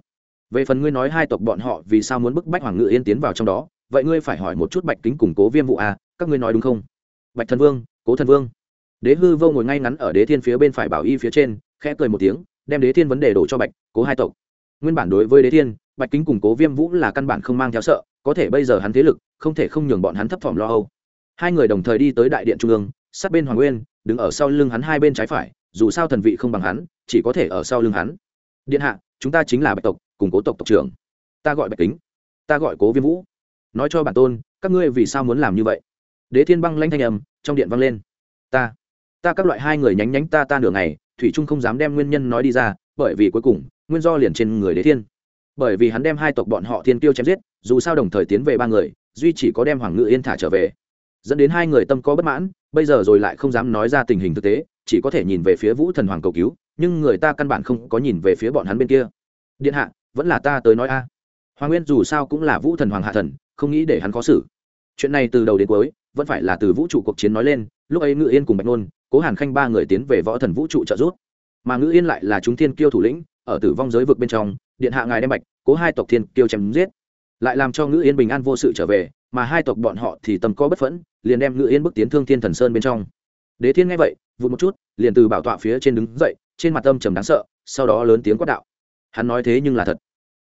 Về phần ngươi nói hai tộc bọn họ vì sao muốn bức bách hoàng ngự yên tiến vào trong đó, vậy ngươi phải hỏi một chút bạch kính củng cố viêm vụ à các ngươi nói đúng không? Bạch thần vương, cố thần vương. Đế hư vô ngồi ngay ngắn ở đế thiên phía bên phải bảo y phía trên, khẽ cười một tiếng, đem đế thiên vấn đề đổ cho bạch, cố hai tộc nguyên bản đối với đế thiên, bạch kính củng cố viêm vũ là căn bản không mang theo sợ, có thể bây giờ hắn thế lực, không thể không nhường bọn hắn thấp thỏm lo âu. Hai người đồng thời đi tới đại điện trung ương, sát bên hoàng nguyên, đứng ở sau lưng hắn hai bên trái phải, dù sao thần vị không bằng hắn, chỉ có thể ở sau lưng hắn. Điện hạ, chúng ta chính là bạch tộc, cùng cố tộc tộc trưởng. Ta gọi bạch kính, ta gọi cố viêm vũ. Nói cho bản tôn, các ngươi vì sao muốn làm như vậy? Đế thiên băng lanh thanh âm, trong điện vang lên. Ta ta các loại hai người nhánh nhánh ta ta nửa ngày, thủy trung không dám đem nguyên nhân nói đi ra, bởi vì cuối cùng nguyên do liền trên người đế thiên. Bởi vì hắn đem hai tộc bọn họ thiên tiêu chém giết, dù sao đồng thời tiến về ba người, duy chỉ có đem hoàng ngự yên thả trở về. Dẫn đến hai người tâm có bất mãn, bây giờ rồi lại không dám nói ra tình hình thực tế, chỉ có thể nhìn về phía vũ thần hoàng cầu cứu, nhưng người ta căn bản không có nhìn về phía bọn hắn bên kia. Điện hạ, vẫn là ta tới nói a. Hoàng nguyên dù sao cũng là vũ thần hoàng hạ thần, không nghĩ để hắn khó xử. Chuyện này từ đầu đến cuối, vẫn phải là từ vũ trụ cuộc chiến nói lên, lúc ấy ngự yên cùng bạch nôn, cố hàn khanh ba người tiến về võ thần vũ trụ trợ giúp. Mà ngự yên lại là chúng thiên kiêu thủ lĩnh ở tử vong giới vực bên trong, điện hạ ngài đem bạch, cố hai tộc thiên kiêu chém giết. Lại làm cho ngự yên bình an vô sự trở về, mà hai tộc bọn họ thì tâm có bất phẫn, liền đem ngự yên bước tiến thương thiên thần sơn bên trong. Đế thiên nghe vậy, vụt một chút, liền từ bảo tọa phía trên đứng dậy, trên mặt tâm trầm đáng sợ, sau đó lớn tiếng quát đạo. Hắn nói thế nhưng là thật.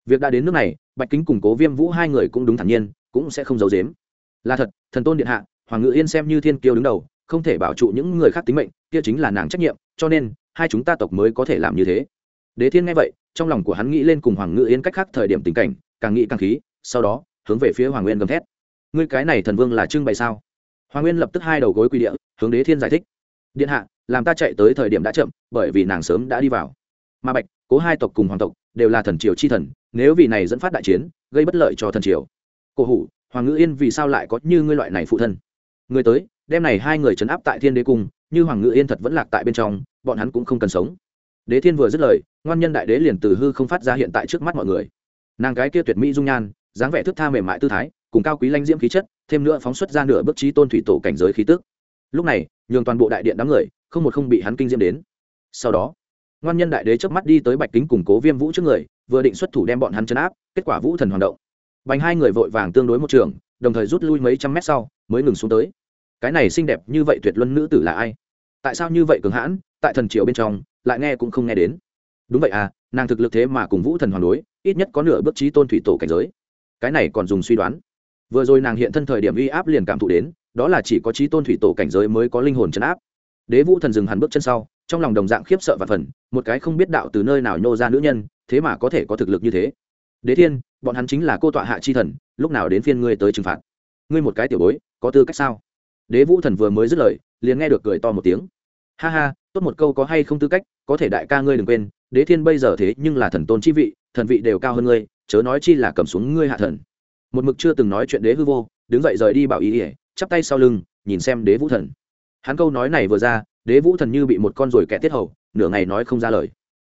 Việc đã đến nước này, bạch kính củng cố viêm vũ hai người cũng đúng thản nhiên, cũng sẽ không giấu giếm. là thật, thần tôn điện hạ, hoàng ngự yên xem như thiên kiêu đứng đầu, không thể bảo trụ những người khác tính mệnh, kia chính là nàng trách nhiệm, cho nên, hai chúng ta tộc mới có thể làm như thế đế thiên nghe vậy, trong lòng của hắn nghĩ lên cùng hoàng ngự yên cách khác thời điểm tình cảnh, càng nghĩ càng khí, sau đó, hướng về phía hoàng nguyên gầm thét. Ngươi cái này thần vương là trưng bày sao? Hoàng nguyên lập tức hai đầu gối quy địa, hướng đế thiên giải thích. Điện hạ, làm ta chạy tới thời điểm đã chậm, bởi vì nàng sớm đã đi vào. Mà bạch, cố hai tộc cùng hoàng tộc đều là thần triều chi thần, nếu vì này dẫn phát đại chiến, gây bất lợi cho thần triều. Cổ hủ, hoàng ngự yên vì sao lại có như ngươi loại này phụ thân? Người tới, đem này hai người trấn áp tại thiên đế cung, như hoàng ngự yên thật vẫn lạc tại bên trong, bọn hắn cũng không cần sống đế thiên vừa dứt lời, ngoan nhân đại đế liền từ hư không phát ra hiện tại trước mắt mọi người. Nàng cái kia tuyệt mỹ dung nhan, dáng vẻ thức tha mềm mại tư thái, cùng cao quý lanh diễm khí chất, thêm nữa phóng xuất ra nửa bước trí tôn thủy tổ cảnh giới khí tức. Lúc này, nhường toàn bộ đại điện đám người, không một không bị hắn kinh diễm đến. Sau đó, ngoan nhân đại đế chớp mắt đi tới bạch kính củng cố viêm vũ trước người, vừa định xuất thủ đem bọn hắn chấn áp, kết quả vũ thần hoạt động. Bành hai người vội vàng tương đối một trường, đồng thời rút lui mấy trăm mét sau, mới ngừng xuống tới. Cái này xinh đẹp như vậy tuyệt luân nữ tử là ai? Tại sao như vậy cường hãn, tại thần triều bên trong lại nghe cũng không nghe đến. Đúng vậy à nàng thực lực thế mà cùng vũ thần hoàn đối, ít nhất có nửa bước trí tôn thủy tổ cảnh giới. Cái này còn dùng suy đoán. Vừa rồi nàng hiện thân thời điểm uy áp liền cảm thụ đến, đó là chỉ có trí tôn thủy tổ cảnh giới mới có linh hồn chấn áp. Đế vũ thần dừng hẳn bước chân sau, trong lòng đồng dạng khiếp sợ và phần một cái không biết đạo từ nơi nào nhô ra nữ nhân, thế mà có thể có thực lực như thế. Đế thiên, bọn hắn chính là cô tọa hạ chi thần, lúc nào đến phiên ngươi tới trừng phạt? Ngươi một cái tiểu bối, có tư cách sao? Đế vũ thần vừa mới dứt lời, liền nghe được cười to một tiếng. Ha ha, tốt một câu có hay không tư cách có thể đại ca ngươi đừng quên, đế thiên bây giờ thế nhưng là thần tôn chi vị, thần vị đều cao hơn ngươi, chớ nói chi là cầm xuống ngươi hạ thần. Một mực chưa từng nói chuyện đế hư vô, đứng dậy rời đi bảo ý ỉa chắp tay sau lưng, nhìn xem đế vũ thần. Hắn câu nói này vừa ra, đế vũ thần như bị một con ruồi kẻ tiết hầu, nửa ngày nói không ra lời.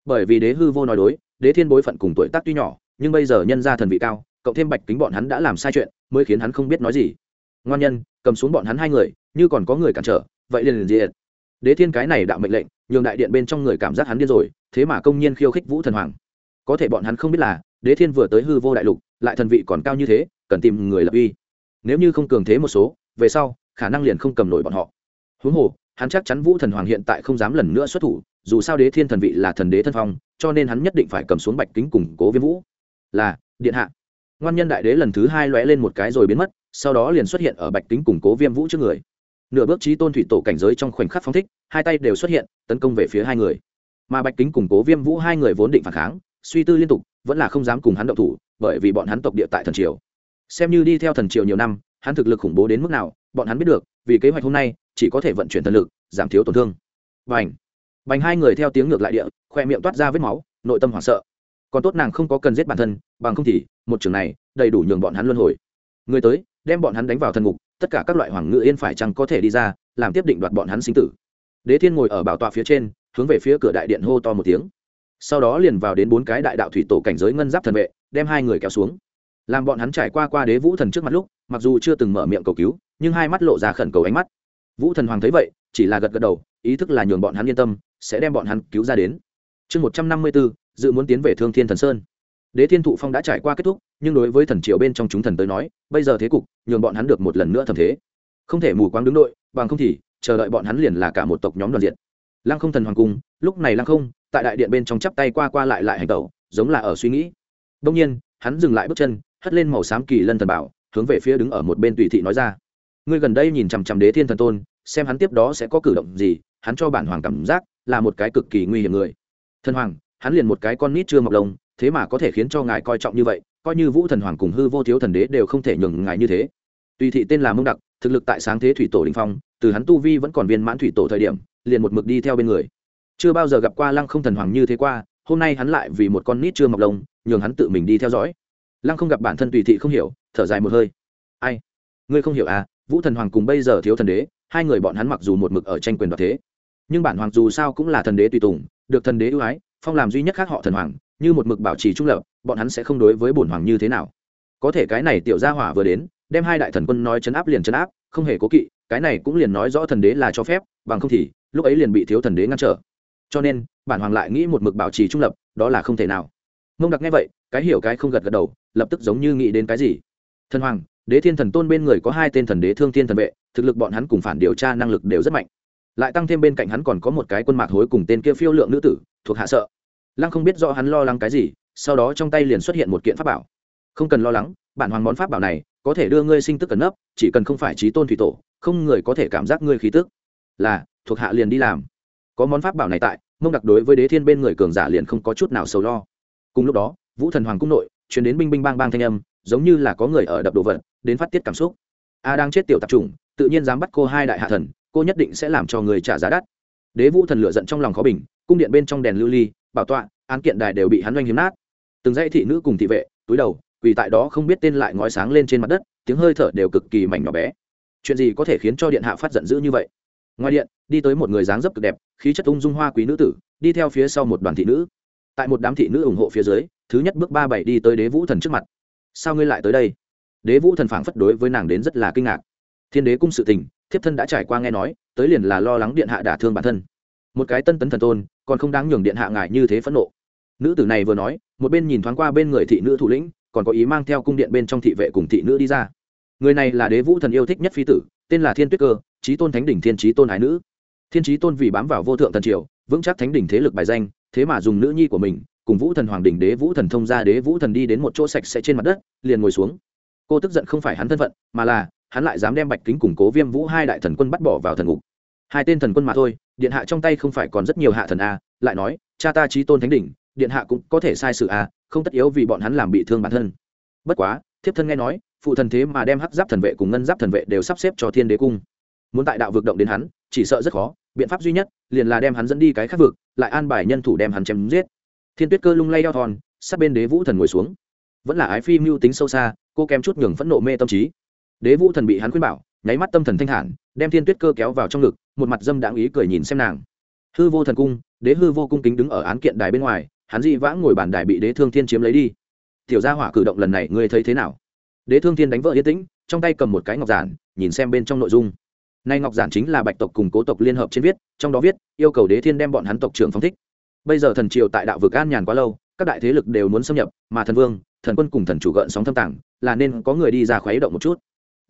Bởi vì đế hư vô nói đối, đế thiên bối phận cùng tuổi tác tuy nhỏ, nhưng bây giờ nhân ra thần vị cao, cộng thêm bạch kính bọn hắn đã làm sai chuyện, mới khiến hắn không biết nói gì. Ngoan nhân, cầm xuống bọn hắn hai người, như còn có người cản trở, vậy liền liền diệt. Đế thiên cái này đạo mệnh lệnh nhường đại điện bên trong người cảm giác hắn điên rồi, thế mà công nhiên khiêu khích vũ thần hoàng. Có thể bọn hắn không biết là, đế thiên vừa tới hư vô đại lục, lại thần vị còn cao như thế, cần tìm người lập uy. Nếu như không cường thế một số, về sau, khả năng liền không cầm nổi bọn họ. Huống hồ, hắn chắc chắn vũ thần hoàng hiện tại không dám lần nữa xuất thủ, dù sao đế thiên thần vị là thần đế thân phong, cho nên hắn nhất định phải cầm xuống bạch kính củng cố viêm vũ. Là, điện hạ. Ngoan nhân đại đế lần thứ hai lóe lên một cái rồi biến mất, sau đó liền xuất hiện ở bạch kính củng cố viêm vũ trước người nửa bước trí tôn thủy tổ cảnh giới trong khoảnh khắc phóng thích, hai tay đều xuất hiện, tấn công về phía hai người. Mà bạch kính củng cố viêm vũ hai người vốn định phản kháng, suy tư liên tục, vẫn là không dám cùng hắn động thủ, bởi vì bọn hắn tộc địa tại thần triều. Xem như đi theo thần triều nhiều năm, hắn thực lực khủng bố đến mức nào, bọn hắn biết được, vì kế hoạch hôm nay, chỉ có thể vận chuyển thần lực, giảm thiếu tổn thương. Bành! Bành hai người theo tiếng ngược lại địa, khoe miệng toát ra vết máu, nội tâm hoảng sợ. Còn tốt nàng không có cần giết bản thân, bằng không thì, một trường này, đầy đủ nhường bọn hắn luân hồi. Người tới, đem bọn hắn đánh vào thần ngục tất cả các loại hoàng ngự yên phải chăng có thể đi ra, làm tiếp định đoạt bọn hắn sinh tử. Đế thiên ngồi ở bảo tọa phía trên, hướng về phía cửa đại điện hô to một tiếng. Sau đó liền vào đến bốn cái đại đạo thủy tổ cảnh giới ngân giáp thần vệ, đem hai người kéo xuống. Làm bọn hắn trải qua qua đế vũ thần trước mặt lúc, mặc dù chưa từng mở miệng cầu cứu, nhưng hai mắt lộ ra khẩn cầu ánh mắt. Vũ thần hoàng thấy vậy, chỉ là gật gật đầu, ý thức là nhường bọn hắn yên tâm, sẽ đem bọn hắn cứu ra đến. Chương một trăm năm mươi bốn dự muốn tiến về thương thiên thần sơn đế thiên thụ phong đã trải qua kết thúc, nhưng đối với thần triều bên trong chúng thần tới nói, bây giờ thế cục, nhường bọn hắn được một lần nữa thầm thế. Không thể mù quáng đứng đội, bằng không thì, chờ đợi bọn hắn liền là cả một tộc nhóm đoàn diện. Lăng không thần hoàng cung, lúc này lăng không, tại đại điện bên trong chắp tay qua qua lại lại hành tẩu, giống là ở suy nghĩ. Đông nhiên, hắn dừng lại bước chân, hất lên màu xám kỳ lân thần bảo, hướng về phía đứng ở một bên tùy thị nói ra. Ngươi gần đây nhìn chằm chằm đế thiên thần tôn, xem hắn tiếp đó sẽ có cử động gì, hắn cho bản hoàng cảm giác là một cái cực kỳ nguy hiểm người. Thần hoàng, hắn liền một cái con nít chưa mọc lông thế mà có thể khiến cho ngài coi trọng như vậy, coi như vũ thần hoàng cùng hư vô thiếu thần đế đều không thể nhường ngài như thế. Tùy thị tên là mông đặc, thực lực tại sáng thế thủy tổ đình phong, từ hắn tu vi vẫn còn viên mãn thủy tổ thời điểm, liền một mực đi theo bên người. Chưa bao giờ gặp qua lăng không thần hoàng như thế qua, hôm nay hắn lại vì một con nít chưa mọc lông, nhường hắn tự mình đi theo dõi. Lăng không gặp bản thân tùy thị không hiểu, thở dài một hơi. Ai? Ngươi không hiểu à vũ thần hoàng cùng bây giờ thiếu thần đế, hai người bọn hắn mặc dù một mực ở tranh quyền đoạt thế, nhưng bản hoàng dù sao cũng là thần đế tùy tùng, được thần đế ưu ái, phong làm duy nhất khác họ thần hoàng như một mực bảo trì trung lập, bọn hắn sẽ không đối với bổn hoàng như thế nào. Có thể cái này tiểu gia hỏa vừa đến, đem hai đại thần quân nói chấn áp liền chấn áp, không hề cố kỵ, cái này cũng liền nói rõ thần đế là cho phép, bằng không thì, lúc ấy liền bị thiếu thần đế ngăn trở. Cho nên, bản hoàng lại nghĩ một mực bảo trì trung lập, đó là không thể nào. Mông đặc nghe vậy, cái hiểu cái không gật gật đầu, lập tức giống như nghĩ đến cái gì. Thần hoàng, đế thiên thần tôn bên người có hai tên thần đế thương thiên thần vệ, thực lực bọn hắn cùng phản điều tra năng lực đều rất mạnh. Lại tăng thêm bên cạnh hắn còn có một cái quân mạc hối cùng tên kia phiêu lượng nữ tử, thuộc hạ sợ lăng không biết rõ hắn lo lắng cái gì, sau đó trong tay liền xuất hiện một kiện pháp bảo. Không cần lo lắng, bản hoàng món pháp bảo này có thể đưa ngươi sinh tức cẩn nấp, chỉ cần không phải trí tôn thủy tổ, không người có thể cảm giác ngươi khí tức. Là, thuộc hạ liền đi làm. Có món pháp bảo này tại, mông đặc đối với đế thiên bên người cường giả liền không có chút nào sầu lo. Cùng lúc đó, vũ thần hoàng cung nội chuyển đến binh binh bang bang thanh âm, giống như là có người ở đập đồ vật, đến phát tiết cảm xúc. A đang chết tiểu tạp chủng, tự nhiên dám bắt cô hai đại hạ thần, cô nhất định sẽ làm cho người trả giá đắt. Đế vũ thần lựa giận trong lòng khó bình, cung điện bên trong đèn lưu ly bảo tọa, án kiện đài đều bị hắn doanh hiếm nát. Từng dãy thị nữ cùng thị vệ, túi đầu, quỳ tại đó không biết tên lại ngói sáng lên trên mặt đất, tiếng hơi thở đều cực kỳ mảnh nhỏ bé. Chuyện gì có thể khiến cho điện hạ phát giận dữ như vậy? Ngoài điện, đi tới một người dáng dấp cực đẹp, khí chất ung dung hoa quý nữ tử, đi theo phía sau một đoàn thị nữ. Tại một đám thị nữ ủng hộ phía dưới, thứ nhất bước ba bảy đi tới đế vũ thần trước mặt. Sao ngươi lại tới đây? Đế vũ thần phảng phất đối với nàng đến rất là kinh ngạc. Thiên đế cung sự tình, thiếp thân đã trải qua nghe nói, tới liền là lo lắng điện hạ đả thương bản thân một cái tân tấn thần tôn, còn không đáng nhường điện hạ ngài như thế phẫn nộ. Nữ tử này vừa nói, một bên nhìn thoáng qua bên người thị nữ thủ lĩnh, còn có ý mang theo cung điện bên trong thị vệ cùng thị nữ đi ra. Người này là đế vũ thần yêu thích nhất phi tử, tên là thiên tuyết cơ trí tôn thánh đỉnh thiên trí tôn ái nữ. Thiên trí tôn vì bám vào vô thượng thần triều, vững chắc thánh đỉnh thế lực bài danh, thế mà dùng nữ nhi của mình, cùng vũ thần hoàng đỉnh đế vũ thần thông ra đế vũ thần đi đến một chỗ sạch sẽ trên mặt đất, liền ngồi xuống. Cô tức giận không phải hắn thân phận, mà là, hắn lại dám đem bạch kính củng cố viêm vũ hai đại thần quân bắt bỏ vào thần ngục hai tên thần quân mà thôi, điện hạ trong tay không phải còn rất nhiều hạ thần a, lại nói, cha ta trí tôn thánh đỉnh, điện hạ cũng có thể sai sự a, không tất yếu vì bọn hắn làm bị thương bản thân. Bất quá, thiếp thân nghe nói, phụ thần thế mà đem hắc giáp thần vệ cùng ngân giáp thần vệ đều sắp xếp cho thiên đế cung. Muốn tại đạo vực động đến hắn, chỉ sợ rất khó, biện pháp duy nhất, liền là đem hắn dẫn đi cái khác vực, lại an bài nhân thủ đem hắn chém giết. Thiên tuyết cơ lung lay đeo thòn sát bên đế vũ thần ngồi xuống. Vẫn là ái phi mưu tính sâu xa, cô kém chút nhường phẫn nộ mê tâm trí. Đế vũ thần bị hắn khuyên bảo nháy mắt tâm thần thanh thản, đem thiên tuyết cơ kéo vào trong ngực, một mặt dâm đãng ý cười nhìn xem nàng. Hư vô thần cung, đế hư vô cung kính đứng ở án kiện đài bên ngoài, hắn dị vãng ngồi bàn đài bị đế thương thiên chiếm lấy đi. Tiểu gia hỏa cử động lần này ngươi thấy thế nào? Đế thương thiên đánh vợ yên tĩnh, trong tay cầm một cái ngọc giản, nhìn xem bên trong nội dung. Nay ngọc giản chính là bạch tộc cùng cố tộc liên hợp trên viết, trong đó viết, yêu cầu đế thiên đem bọn hắn tộc trưởng phóng thích. Bây giờ thần triều tại đạo vực an nhàn quá lâu, các đại thế lực đều muốn xâm nhập, mà thần vương, thần quân cùng thần chủ gợn sóng thâm tàng, là nên có người đi ra khuấy động một chút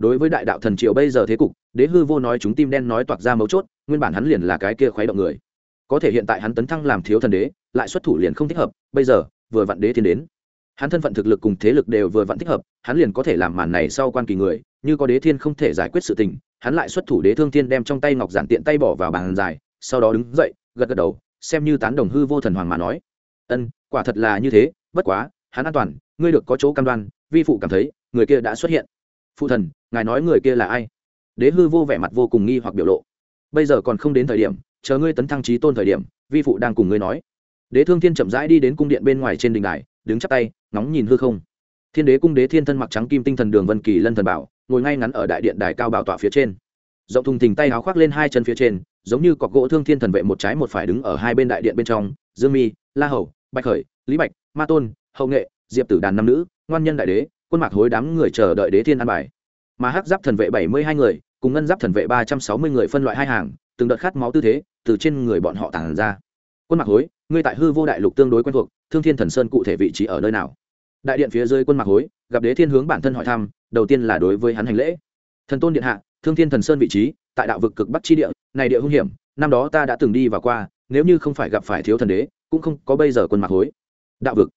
đối với đại đạo thần triều bây giờ thế cục, đế hư vô nói chúng tim đen nói toạc ra mấu chốt, nguyên bản hắn liền là cái kia khoái động người. Có thể hiện tại hắn tấn thăng làm thiếu thần đế, lại xuất thủ liền không thích hợp, bây giờ, vừa vặn đế thiên đến. Hắn thân phận thực lực cùng thế lực đều vừa vặn thích hợp, hắn liền có thể làm màn này sau quan kỳ người, như có đế thiên không thể giải quyết sự tình, hắn lại xuất thủ đế thương thiên đem trong tay ngọc giản tiện tay bỏ vào bàn dài, sau đó đứng dậy, gật gật đầu, xem như tán đồng hư vô thần hoàng mà nói. Ân, quả thật là như thế, bất quá, hắn an toàn, ngươi được có chỗ cam đoan, vi phụ cảm thấy, người kia đã xuất hiện phụ thần, ngài nói người kia là ai? Đế hư vô vẻ mặt vô cùng nghi hoặc biểu lộ. Bây giờ còn không đến thời điểm, chờ ngươi tấn thăng trí tôn thời điểm, vi phụ đang cùng ngươi nói. Đế thương thiên chậm rãi đi đến cung điện bên ngoài trên đình đài, đứng chắp tay nóng nhìn hư không. Thiên đế cung đế thiên thân mặc trắng kim tinh thần đường vân kỳ lân thần bảo, ngồi ngay ngắn ở đại điện đài cao bảo tọa phía trên. Rộng thùng thình tay áo khoác lên hai chân phía trên, giống như cọc gỗ thương thiên thần vệ một trái một phải đứng ở hai bên đại điện bên trong, dương mi, la hầu, bạch khởi, lý bạch, ma tôn, hậu nghệ, diệp tử đàn nam nữ, ngoan nhân đại đế quân mạc hối đám người chờ đợi đế thiên an bài. Mà hắc giáp thần vệ bảy mươi hai người, cùng ngân giáp thần vệ ba trăm sáu mươi người phân loại hai hàng, từng đợt khát máu tư thế, từ trên người bọn họ tàn ra. Quân mạc hối, ngươi tại hư vô đại lục tương đối quen thuộc, thương thiên thần sơn cụ thể vị trí ở nơi nào? Đại điện phía dưới quân mạc hối, gặp đế thiên hướng bản thân hỏi thăm, đầu tiên là đối với hắn hành lễ. Thần tôn điện hạ, thương thiên thần sơn vị trí, tại đạo vực cực bắc chi địa, này địa hung hiểm, năm đó ta đã từng đi và qua, nếu như không phải gặp phải thiếu thần đế, cũng không có bây giờ quân mạc hối. Đạo vực.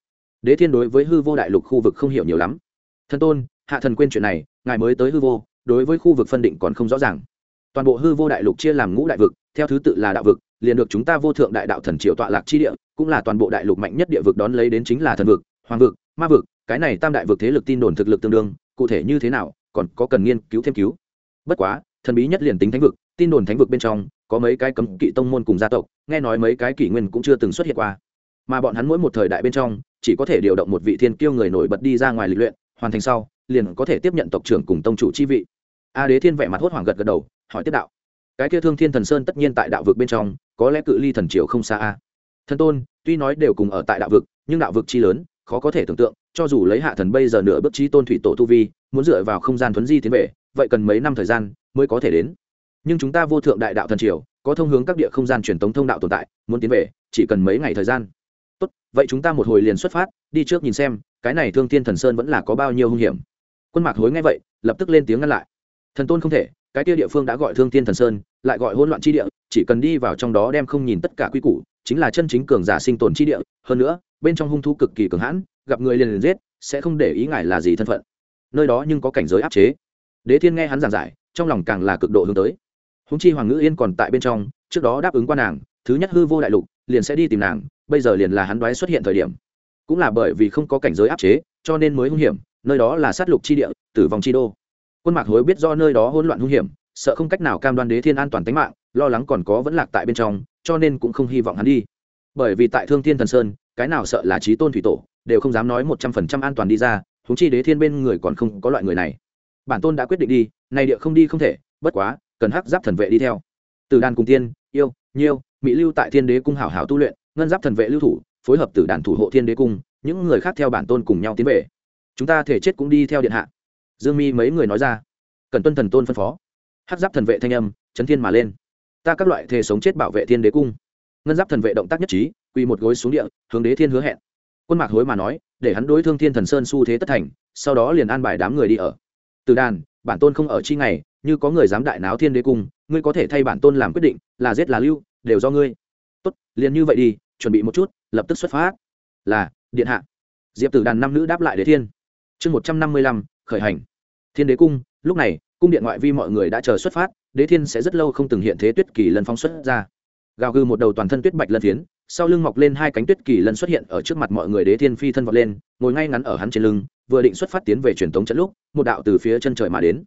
Đế thiên đối với hư vô đại lục khu vực không hiểu nhiều lắm thần tôn, hạ thần quên chuyện này, ngài mới tới hư vô, đối với khu vực phân định còn không rõ ràng. Toàn bộ hư vô đại lục chia làm ngũ đại vực, theo thứ tự là đạo vực, liền được chúng ta vô thượng đại đạo thần triều tọa lạc chi địa, cũng là toàn bộ đại lục mạnh nhất địa vực đón lấy đến chính là thần vực, hoàng vực, ma vực, cái này tam đại vực thế lực tin đồn thực lực tương đương, cụ thể như thế nào, còn có cần nghiên cứu thêm cứu. Bất quá, thần bí nhất liền tính thánh vực, tin đồn thánh vực bên trong, có mấy cái cấm kỵ tông môn cùng gia tộc, nghe nói mấy cái kỷ nguyên cũng chưa từng xuất hiện qua. Mà bọn hắn mỗi một thời đại bên trong, chỉ có thể điều động một vị thiên kiêu người nổi bật đi ra ngoài lịch luyện hoàn thành sau, liền có thể tiếp nhận tộc trưởng cùng tông chủ chi vị. A đế thiên vẻ mặt hốt hoảng gật gật đầu, hỏi tiếp đạo. Cái kia thương thiên thần sơn tất nhiên tại đạo vực bên trong, có lẽ cự ly thần triều không xa a. Thần tôn, tuy nói đều cùng ở tại đạo vực, nhưng đạo vực chi lớn, khó có thể tưởng tượng, cho dù lấy hạ thần bây giờ nửa bước trí tôn thủy tổ tu vi, muốn dựa vào không gian thuấn di tiến về, vậy cần mấy năm thời gian mới có thể đến. Nhưng chúng ta vô thượng đại đạo thần triều, có thông hướng các địa không gian truyền tống thông đạo tồn tại, muốn tiến về, chỉ cần mấy ngày thời gian tốt, vậy chúng ta một hồi liền xuất phát, đi trước nhìn xem, cái này thương thiên thần sơn vẫn là có bao nhiêu hung hiểm. Quân mạc hối nghe vậy, lập tức lên tiếng ngăn lại. Thần tôn không thể, cái kia địa phương đã gọi thương thiên thần sơn, lại gọi hỗn loạn chi địa, chỉ cần đi vào trong đó đem không nhìn tất cả quy củ, chính là chân chính cường giả sinh tồn chi địa. Hơn nữa, bên trong hung thú cực kỳ cường hãn, gặp người liền liền giết, sẽ không để ý ngài là gì thân phận. Nơi đó nhưng có cảnh giới áp chế. Đế thiên nghe hắn giảng giải, trong lòng càng là cực độ hướng tới. Húng chi hoàng ngữ yên còn tại bên trong, trước đó đáp ứng qua nàng, thứ nhất hư vô đại lục liền sẽ đi tìm nàng, bây giờ liền là hắn đoái xuất hiện thời điểm. Cũng là bởi vì không có cảnh giới áp chế, cho nên mới hung hiểm, nơi đó là sát lục chi địa, tử vong chi đô. Quân mạc hối biết do nơi đó hỗn loạn hung hiểm, sợ không cách nào cam đoan đế thiên an toàn tính mạng, lo lắng còn có vẫn lạc tại bên trong, cho nên cũng không hy vọng hắn đi. Bởi vì tại thương thiên thần sơn, cái nào sợ là trí tôn thủy tổ, đều không dám nói một trăm phần trăm an toàn đi ra thúng chi đế thiên bên người còn không có loại người này. Bản tôn đã quyết định đi, nay địa không đi không thể, bất quá, cần hắc giáp thần vệ đi theo. Từ đàn cùng tiên, yêu, nhiêu mỹ lưu tại thiên đế cung hảo hảo tu luyện, ngân giáp thần vệ lưu thủ, phối hợp từ đàn thủ hộ thiên đế cung, những người khác theo bản tôn cùng nhau tiến về. Chúng ta thể chết cũng đi theo điện hạ. Dương mi mấy người nói ra. Cần tuân thần tôn phân phó. Hắc giáp thần vệ thanh âm, chấn thiên mà lên. Ta các loại thể sống chết bảo vệ thiên đế cung. Ngân giáp thần vệ động tác nhất trí, quỳ một gối xuống địa, hướng đế thiên hứa hẹn. Quân mạc hối mà nói, để hắn đối thương thiên thần sơn xu thế tất thành, sau đó liền an bài đám người đi ở. Từ đàn, bản tôn không ở chi ngày, như có người dám đại náo thiên đế cung, ngươi có thể thay bản tôn làm quyết định, là giết là lưu đều do ngươi. Tốt, liền như vậy đi, chuẩn bị một chút, lập tức xuất phát. Là, điện hạ. Diệp tử đàn năm nữ đáp lại đế thiên. Chương một trăm năm mươi lăm, khởi hành. Thiên đế cung, lúc này, cung điện ngoại vi mọi người đã chờ xuất phát, đế thiên sẽ rất lâu không từng hiện thế tuyết kỳ lần phóng xuất ra. Gào gư một đầu toàn thân tuyết bạch lân phiến, sau lưng mọc lên hai cánh tuyết kỳ lân xuất hiện ở trước mặt mọi người đế thiên phi thân vọt lên, ngồi ngay ngắn ở hắn trên lưng, vừa định xuất phát tiến về truyền thống trận lúc, một đạo từ phía chân trời mà đến.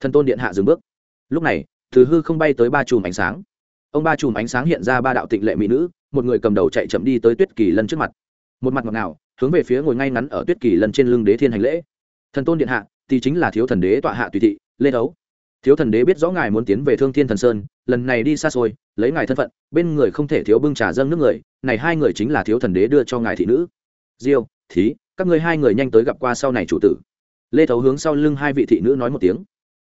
Thần tôn điện hạ dừng bước. Lúc này từ hư không bay tới ba chùm ánh sáng ông ba chùm ánh sáng hiện ra ba đạo tịnh lệ mỹ nữ, một người cầm đầu chạy chậm đi tới tuyết kỳ lân trước mặt. Một mặt ngọt ngào, hướng về phía ngồi ngay ngắn ở tuyết kỳ lân trên lưng đế thiên hành lễ. Thần tôn điện hạ, thì chính là thiếu thần đế tọa hạ tùy thị, lê đấu. Thiếu thần đế biết rõ ngài muốn tiến về thương thiên thần sơn, lần này đi xa xôi, lấy ngài thân phận, bên người không thể thiếu bưng trà dâng nước người, này hai người chính là thiếu thần đế đưa cho ngài thị nữ. Diêu, thí, các ngươi hai người nhanh tới gặp qua sau này chủ tử. Lê thấu hướng sau lưng hai vị thị nữ nói một tiếng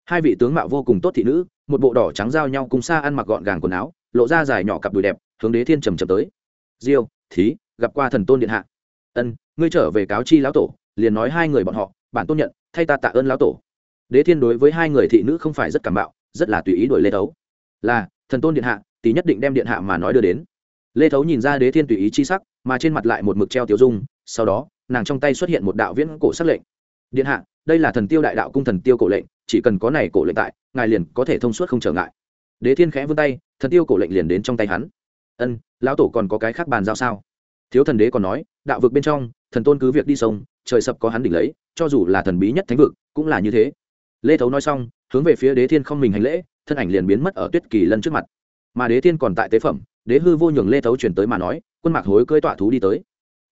hai vị tướng mạo vô cùng tốt thị nữ, một bộ đỏ trắng giao nhau cùng xa ăn mặc gọn gàng quần áo, lộ ra dài nhỏ cặp đùi đẹp, hướng đế thiên trầm trầm tới. Diêu, thí, gặp qua thần tôn điện hạ. Ân, ngươi trở về cáo chi lão tổ, liền nói hai người bọn họ, bản tôn nhận, thay ta tạ ơn lão tổ. Đế thiên đối với hai người thị nữ không phải rất cảm bạo, rất là tùy ý đổi lê thấu. Là, thần tôn điện hạ, tỷ nhất định đem điện hạ mà nói đưa đến. Lê thấu nhìn ra đế thiên tùy ý chi sắc, mà trên mặt lại một mực treo tiểu dung, sau đó, nàng trong tay xuất hiện một đạo viễn cổ sắc lệnh. Điện hạ, đây là thần tiêu đại đạo cung thần tiêu cổ lệnh chỉ cần có này cổ lệnh tại, ngài liền có thể thông suốt không trở ngại. Đế thiên khẽ vươn tay, thần tiêu cổ lệnh liền đến trong tay hắn. Ân, lão tổ còn có cái khác bàn giao sao? Thiếu thần đế còn nói, đạo vực bên trong, thần tôn cứ việc đi sông, trời sập có hắn đỉnh lấy, cho dù là thần bí nhất thánh vực, cũng là như thế. Lê thấu nói xong, hướng về phía đế thiên không mình hành lễ, thân ảnh liền biến mất ở tuyết kỳ lân trước mặt. Mà đế thiên còn tại tế phẩm, đế hư vô nhường lê thấu chuyển tới mà nói, quân mạc hối cưỡi tọa thú đi tới.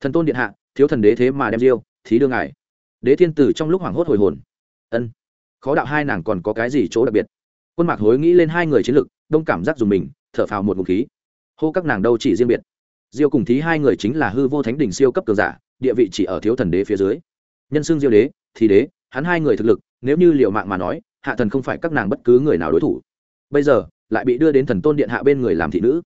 Thần tôn điện hạ, thiếu thần đế thế mà đem diêu, thí đương ngài. Đế thiên tử trong lúc hoảng hốt hồi hồn. Ân khó đạo hai nàng còn có cái gì chỗ đặc biệt? Quân mạc hối nghĩ lên hai người chiến lực, đông cảm giác dùng mình, thở phào một ngụm khí. Hô các nàng đâu chỉ riêng biệt. Diêu cùng thí hai người chính là hư vô thánh đỉnh siêu cấp cường giả, địa vị chỉ ở thiếu thần đế phía dưới. Nhân xương diêu đế thì đế, hắn hai người thực lực, nếu như liệu mạng mà nói, hạ thần không phải các nàng bất cứ người nào đối thủ. Bây giờ, lại bị đưa đến thần tôn điện hạ bên người làm thị nữ.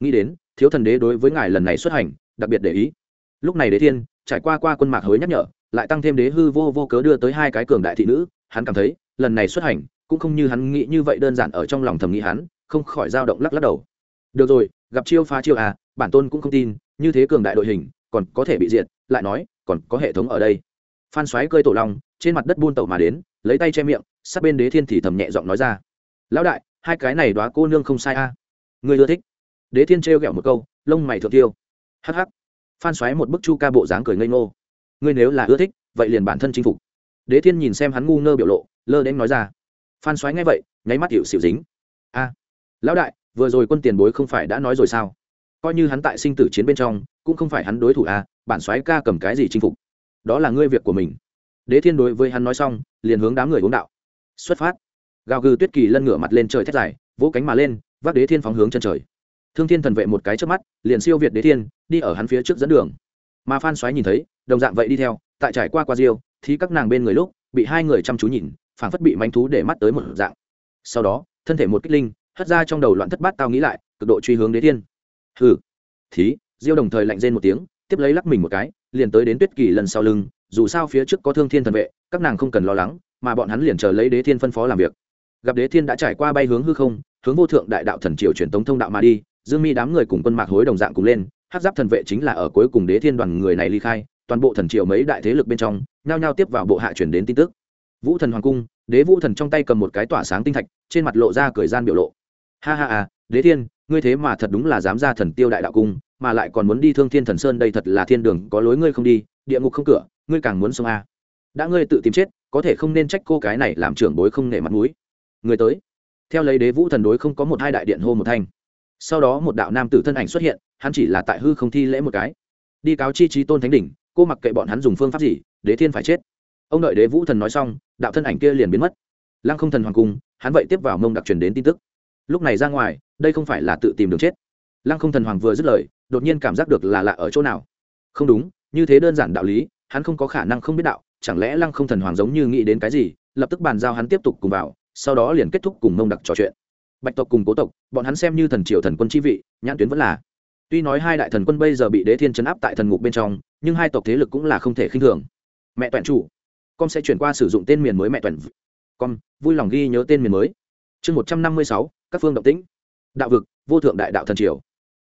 Nghĩ đến, thiếu thần đế đối với ngài lần này xuất hành, đặc biệt để ý. Lúc này đế thiên, trải qua qua quân mạc hối nhắc nhở, lại tăng thêm đế hư vô vô cớ đưa tới hai cái cường đại thị nữ hắn cảm thấy, lần này xuất hành, cũng không như hắn nghĩ như vậy đơn giản ở trong lòng thầm nghĩ hắn, không khỏi dao động lắc lắc đầu. Được rồi, gặp chiêu phá chiêu à bản tôn cũng không tin, như thế cường đại đội hình, còn có thể bị diệt, lại nói, còn có hệ thống ở đây. Phan xoáy cơi tổ long, trên mặt đất buôn tẩu mà đến, lấy tay che miệng, sát bên đế thiên thì thầm nhẹ giọng nói ra. Lão đại, hai cái này đoá cô nương không sai a à. người ưa thích. Đế thiên trêu ghẹo một câu, lông mày thượng tiêu. Hắc hắc. Phan xoáy một bức chu ca bộ dáng cười ngây ngô. Ngươi nếu là ưa thích, vậy liền bản thân chinh phục đế thiên nhìn xem hắn ngu ngơ biểu lộ, lơ đến nói ra. Phan xoáy nghe vậy, nháy mắt hiệu xịu dính. A, lão đại, vừa rồi quân tiền bối không phải đã nói rồi sao? Coi như hắn tại sinh tử chiến bên trong, cũng không phải hắn đối thủ a bản xoáy ca cầm cái gì chinh phục? Đó là ngươi việc của mình. Đế thiên đối với hắn nói xong, liền hướng đám người hướng đạo. Xuất phát. Gào gừ tuyết kỳ lân ngửa mặt lên trời thét dài, vỗ cánh mà lên, vác đế thiên phóng hướng chân trời. Thương thiên thần vệ một cái trước mắt, liền siêu việt đế thiên, đi ở hắn phía trước dẫn đường. Mà phan xoáy nhìn thấy, đồng dạng vậy đi theo, tại trải qua qua diêu thì các nàng bên người lúc, bị hai người chăm chú nhìn, phảng phất bị manh thú để mắt tới một dạng. Sau đó, thân thể một kích linh, hất ra trong đầu loạn thất bát tao nghĩ lại, cực độ truy hướng đế thiên. Hừ. Thí, diêu đồng thời lạnh rên một tiếng, tiếp lấy lắc mình một cái, liền tới đến tuyết kỳ lần sau lưng, dù sao phía trước có thương thiên thần vệ, các nàng không cần lo lắng, mà bọn hắn liền chờ lấy đế thiên phân phó làm việc. Gặp đế thiên đã trải qua bay hướng hư không, hướng vô thượng đại đạo thần triều truyền tống thông đạo mà đi, dương mi đám người cùng quân mạc hối đồng dạng cùng lên hát giáp thần vệ chính là ở cuối cùng đế thiên đoàn người này ly khai, toàn bộ thần triều mấy đại thế lực bên trong nhao nhao tiếp vào bộ hạ chuyển đến tin tức. Vũ thần hoàng cung, đế vũ thần trong tay cầm một cái tỏa sáng tinh thạch, trên mặt lộ ra cười gian biểu lộ. Ha ha à đế thiên, ngươi thế mà thật đúng là dám ra thần tiêu đại đạo cung, mà lại còn muốn đi thương thiên thần sơn đây thật là thiên đường, có lối ngươi không đi, địa ngục không cửa, ngươi càng muốn sống a à. đã ngươi tự tìm chết, có thể không nên trách cô cái này làm trưởng bối không nể mặt mũi. Người tới. Theo lấy đế vũ thần đối không có một hai đại điện hô một thanh. Sau đó một đạo nam tử thân ảnh xuất hiện, hắn chỉ là tại hư không thi lễ một cái. Đi cáo chi trí tôn thánh đỉnh cô mặc kệ bọn hắn dùng phương pháp gì, đế thiên phải chết. Ông đợi đế vũ thần nói xong, đạo thân ảnh kia liền biến mất. Lăng không thần hoàng cung, hắn vậy tiếp vào mông đặc truyền đến tin tức. Lúc này ra ngoài, đây không phải là tự tìm đường chết. Lăng không thần hoàng vừa dứt lời, đột nhiên cảm giác được là lạ ở chỗ nào. Không đúng, như thế đơn giản đạo lý, hắn không có khả năng không biết đạo, chẳng lẽ lăng không thần hoàng giống như nghĩ đến cái gì, lập tức bàn giao hắn tiếp tục cùng vào, sau đó liền kết thúc cùng mông đặc trò chuyện. Bạch tộc cùng cố tộc, bọn hắn xem như thần triều thần quân chi vị, nhãn tuyến vẫn là. Tuy nói hai đại thần quân bây giờ bị đế thiên chấn áp tại thần ngục bên trong nhưng hai tộc thế lực cũng là không thể khinh thường. Mẹ toàn chủ, con sẽ chuyển qua sử dụng tên miền mới mẹ toàn con, vui lòng ghi nhớ tên miền mới. Chương một trăm năm mươi sáu, các phương động tĩnh. Đạo vực, vô thượng đại đạo thần triều.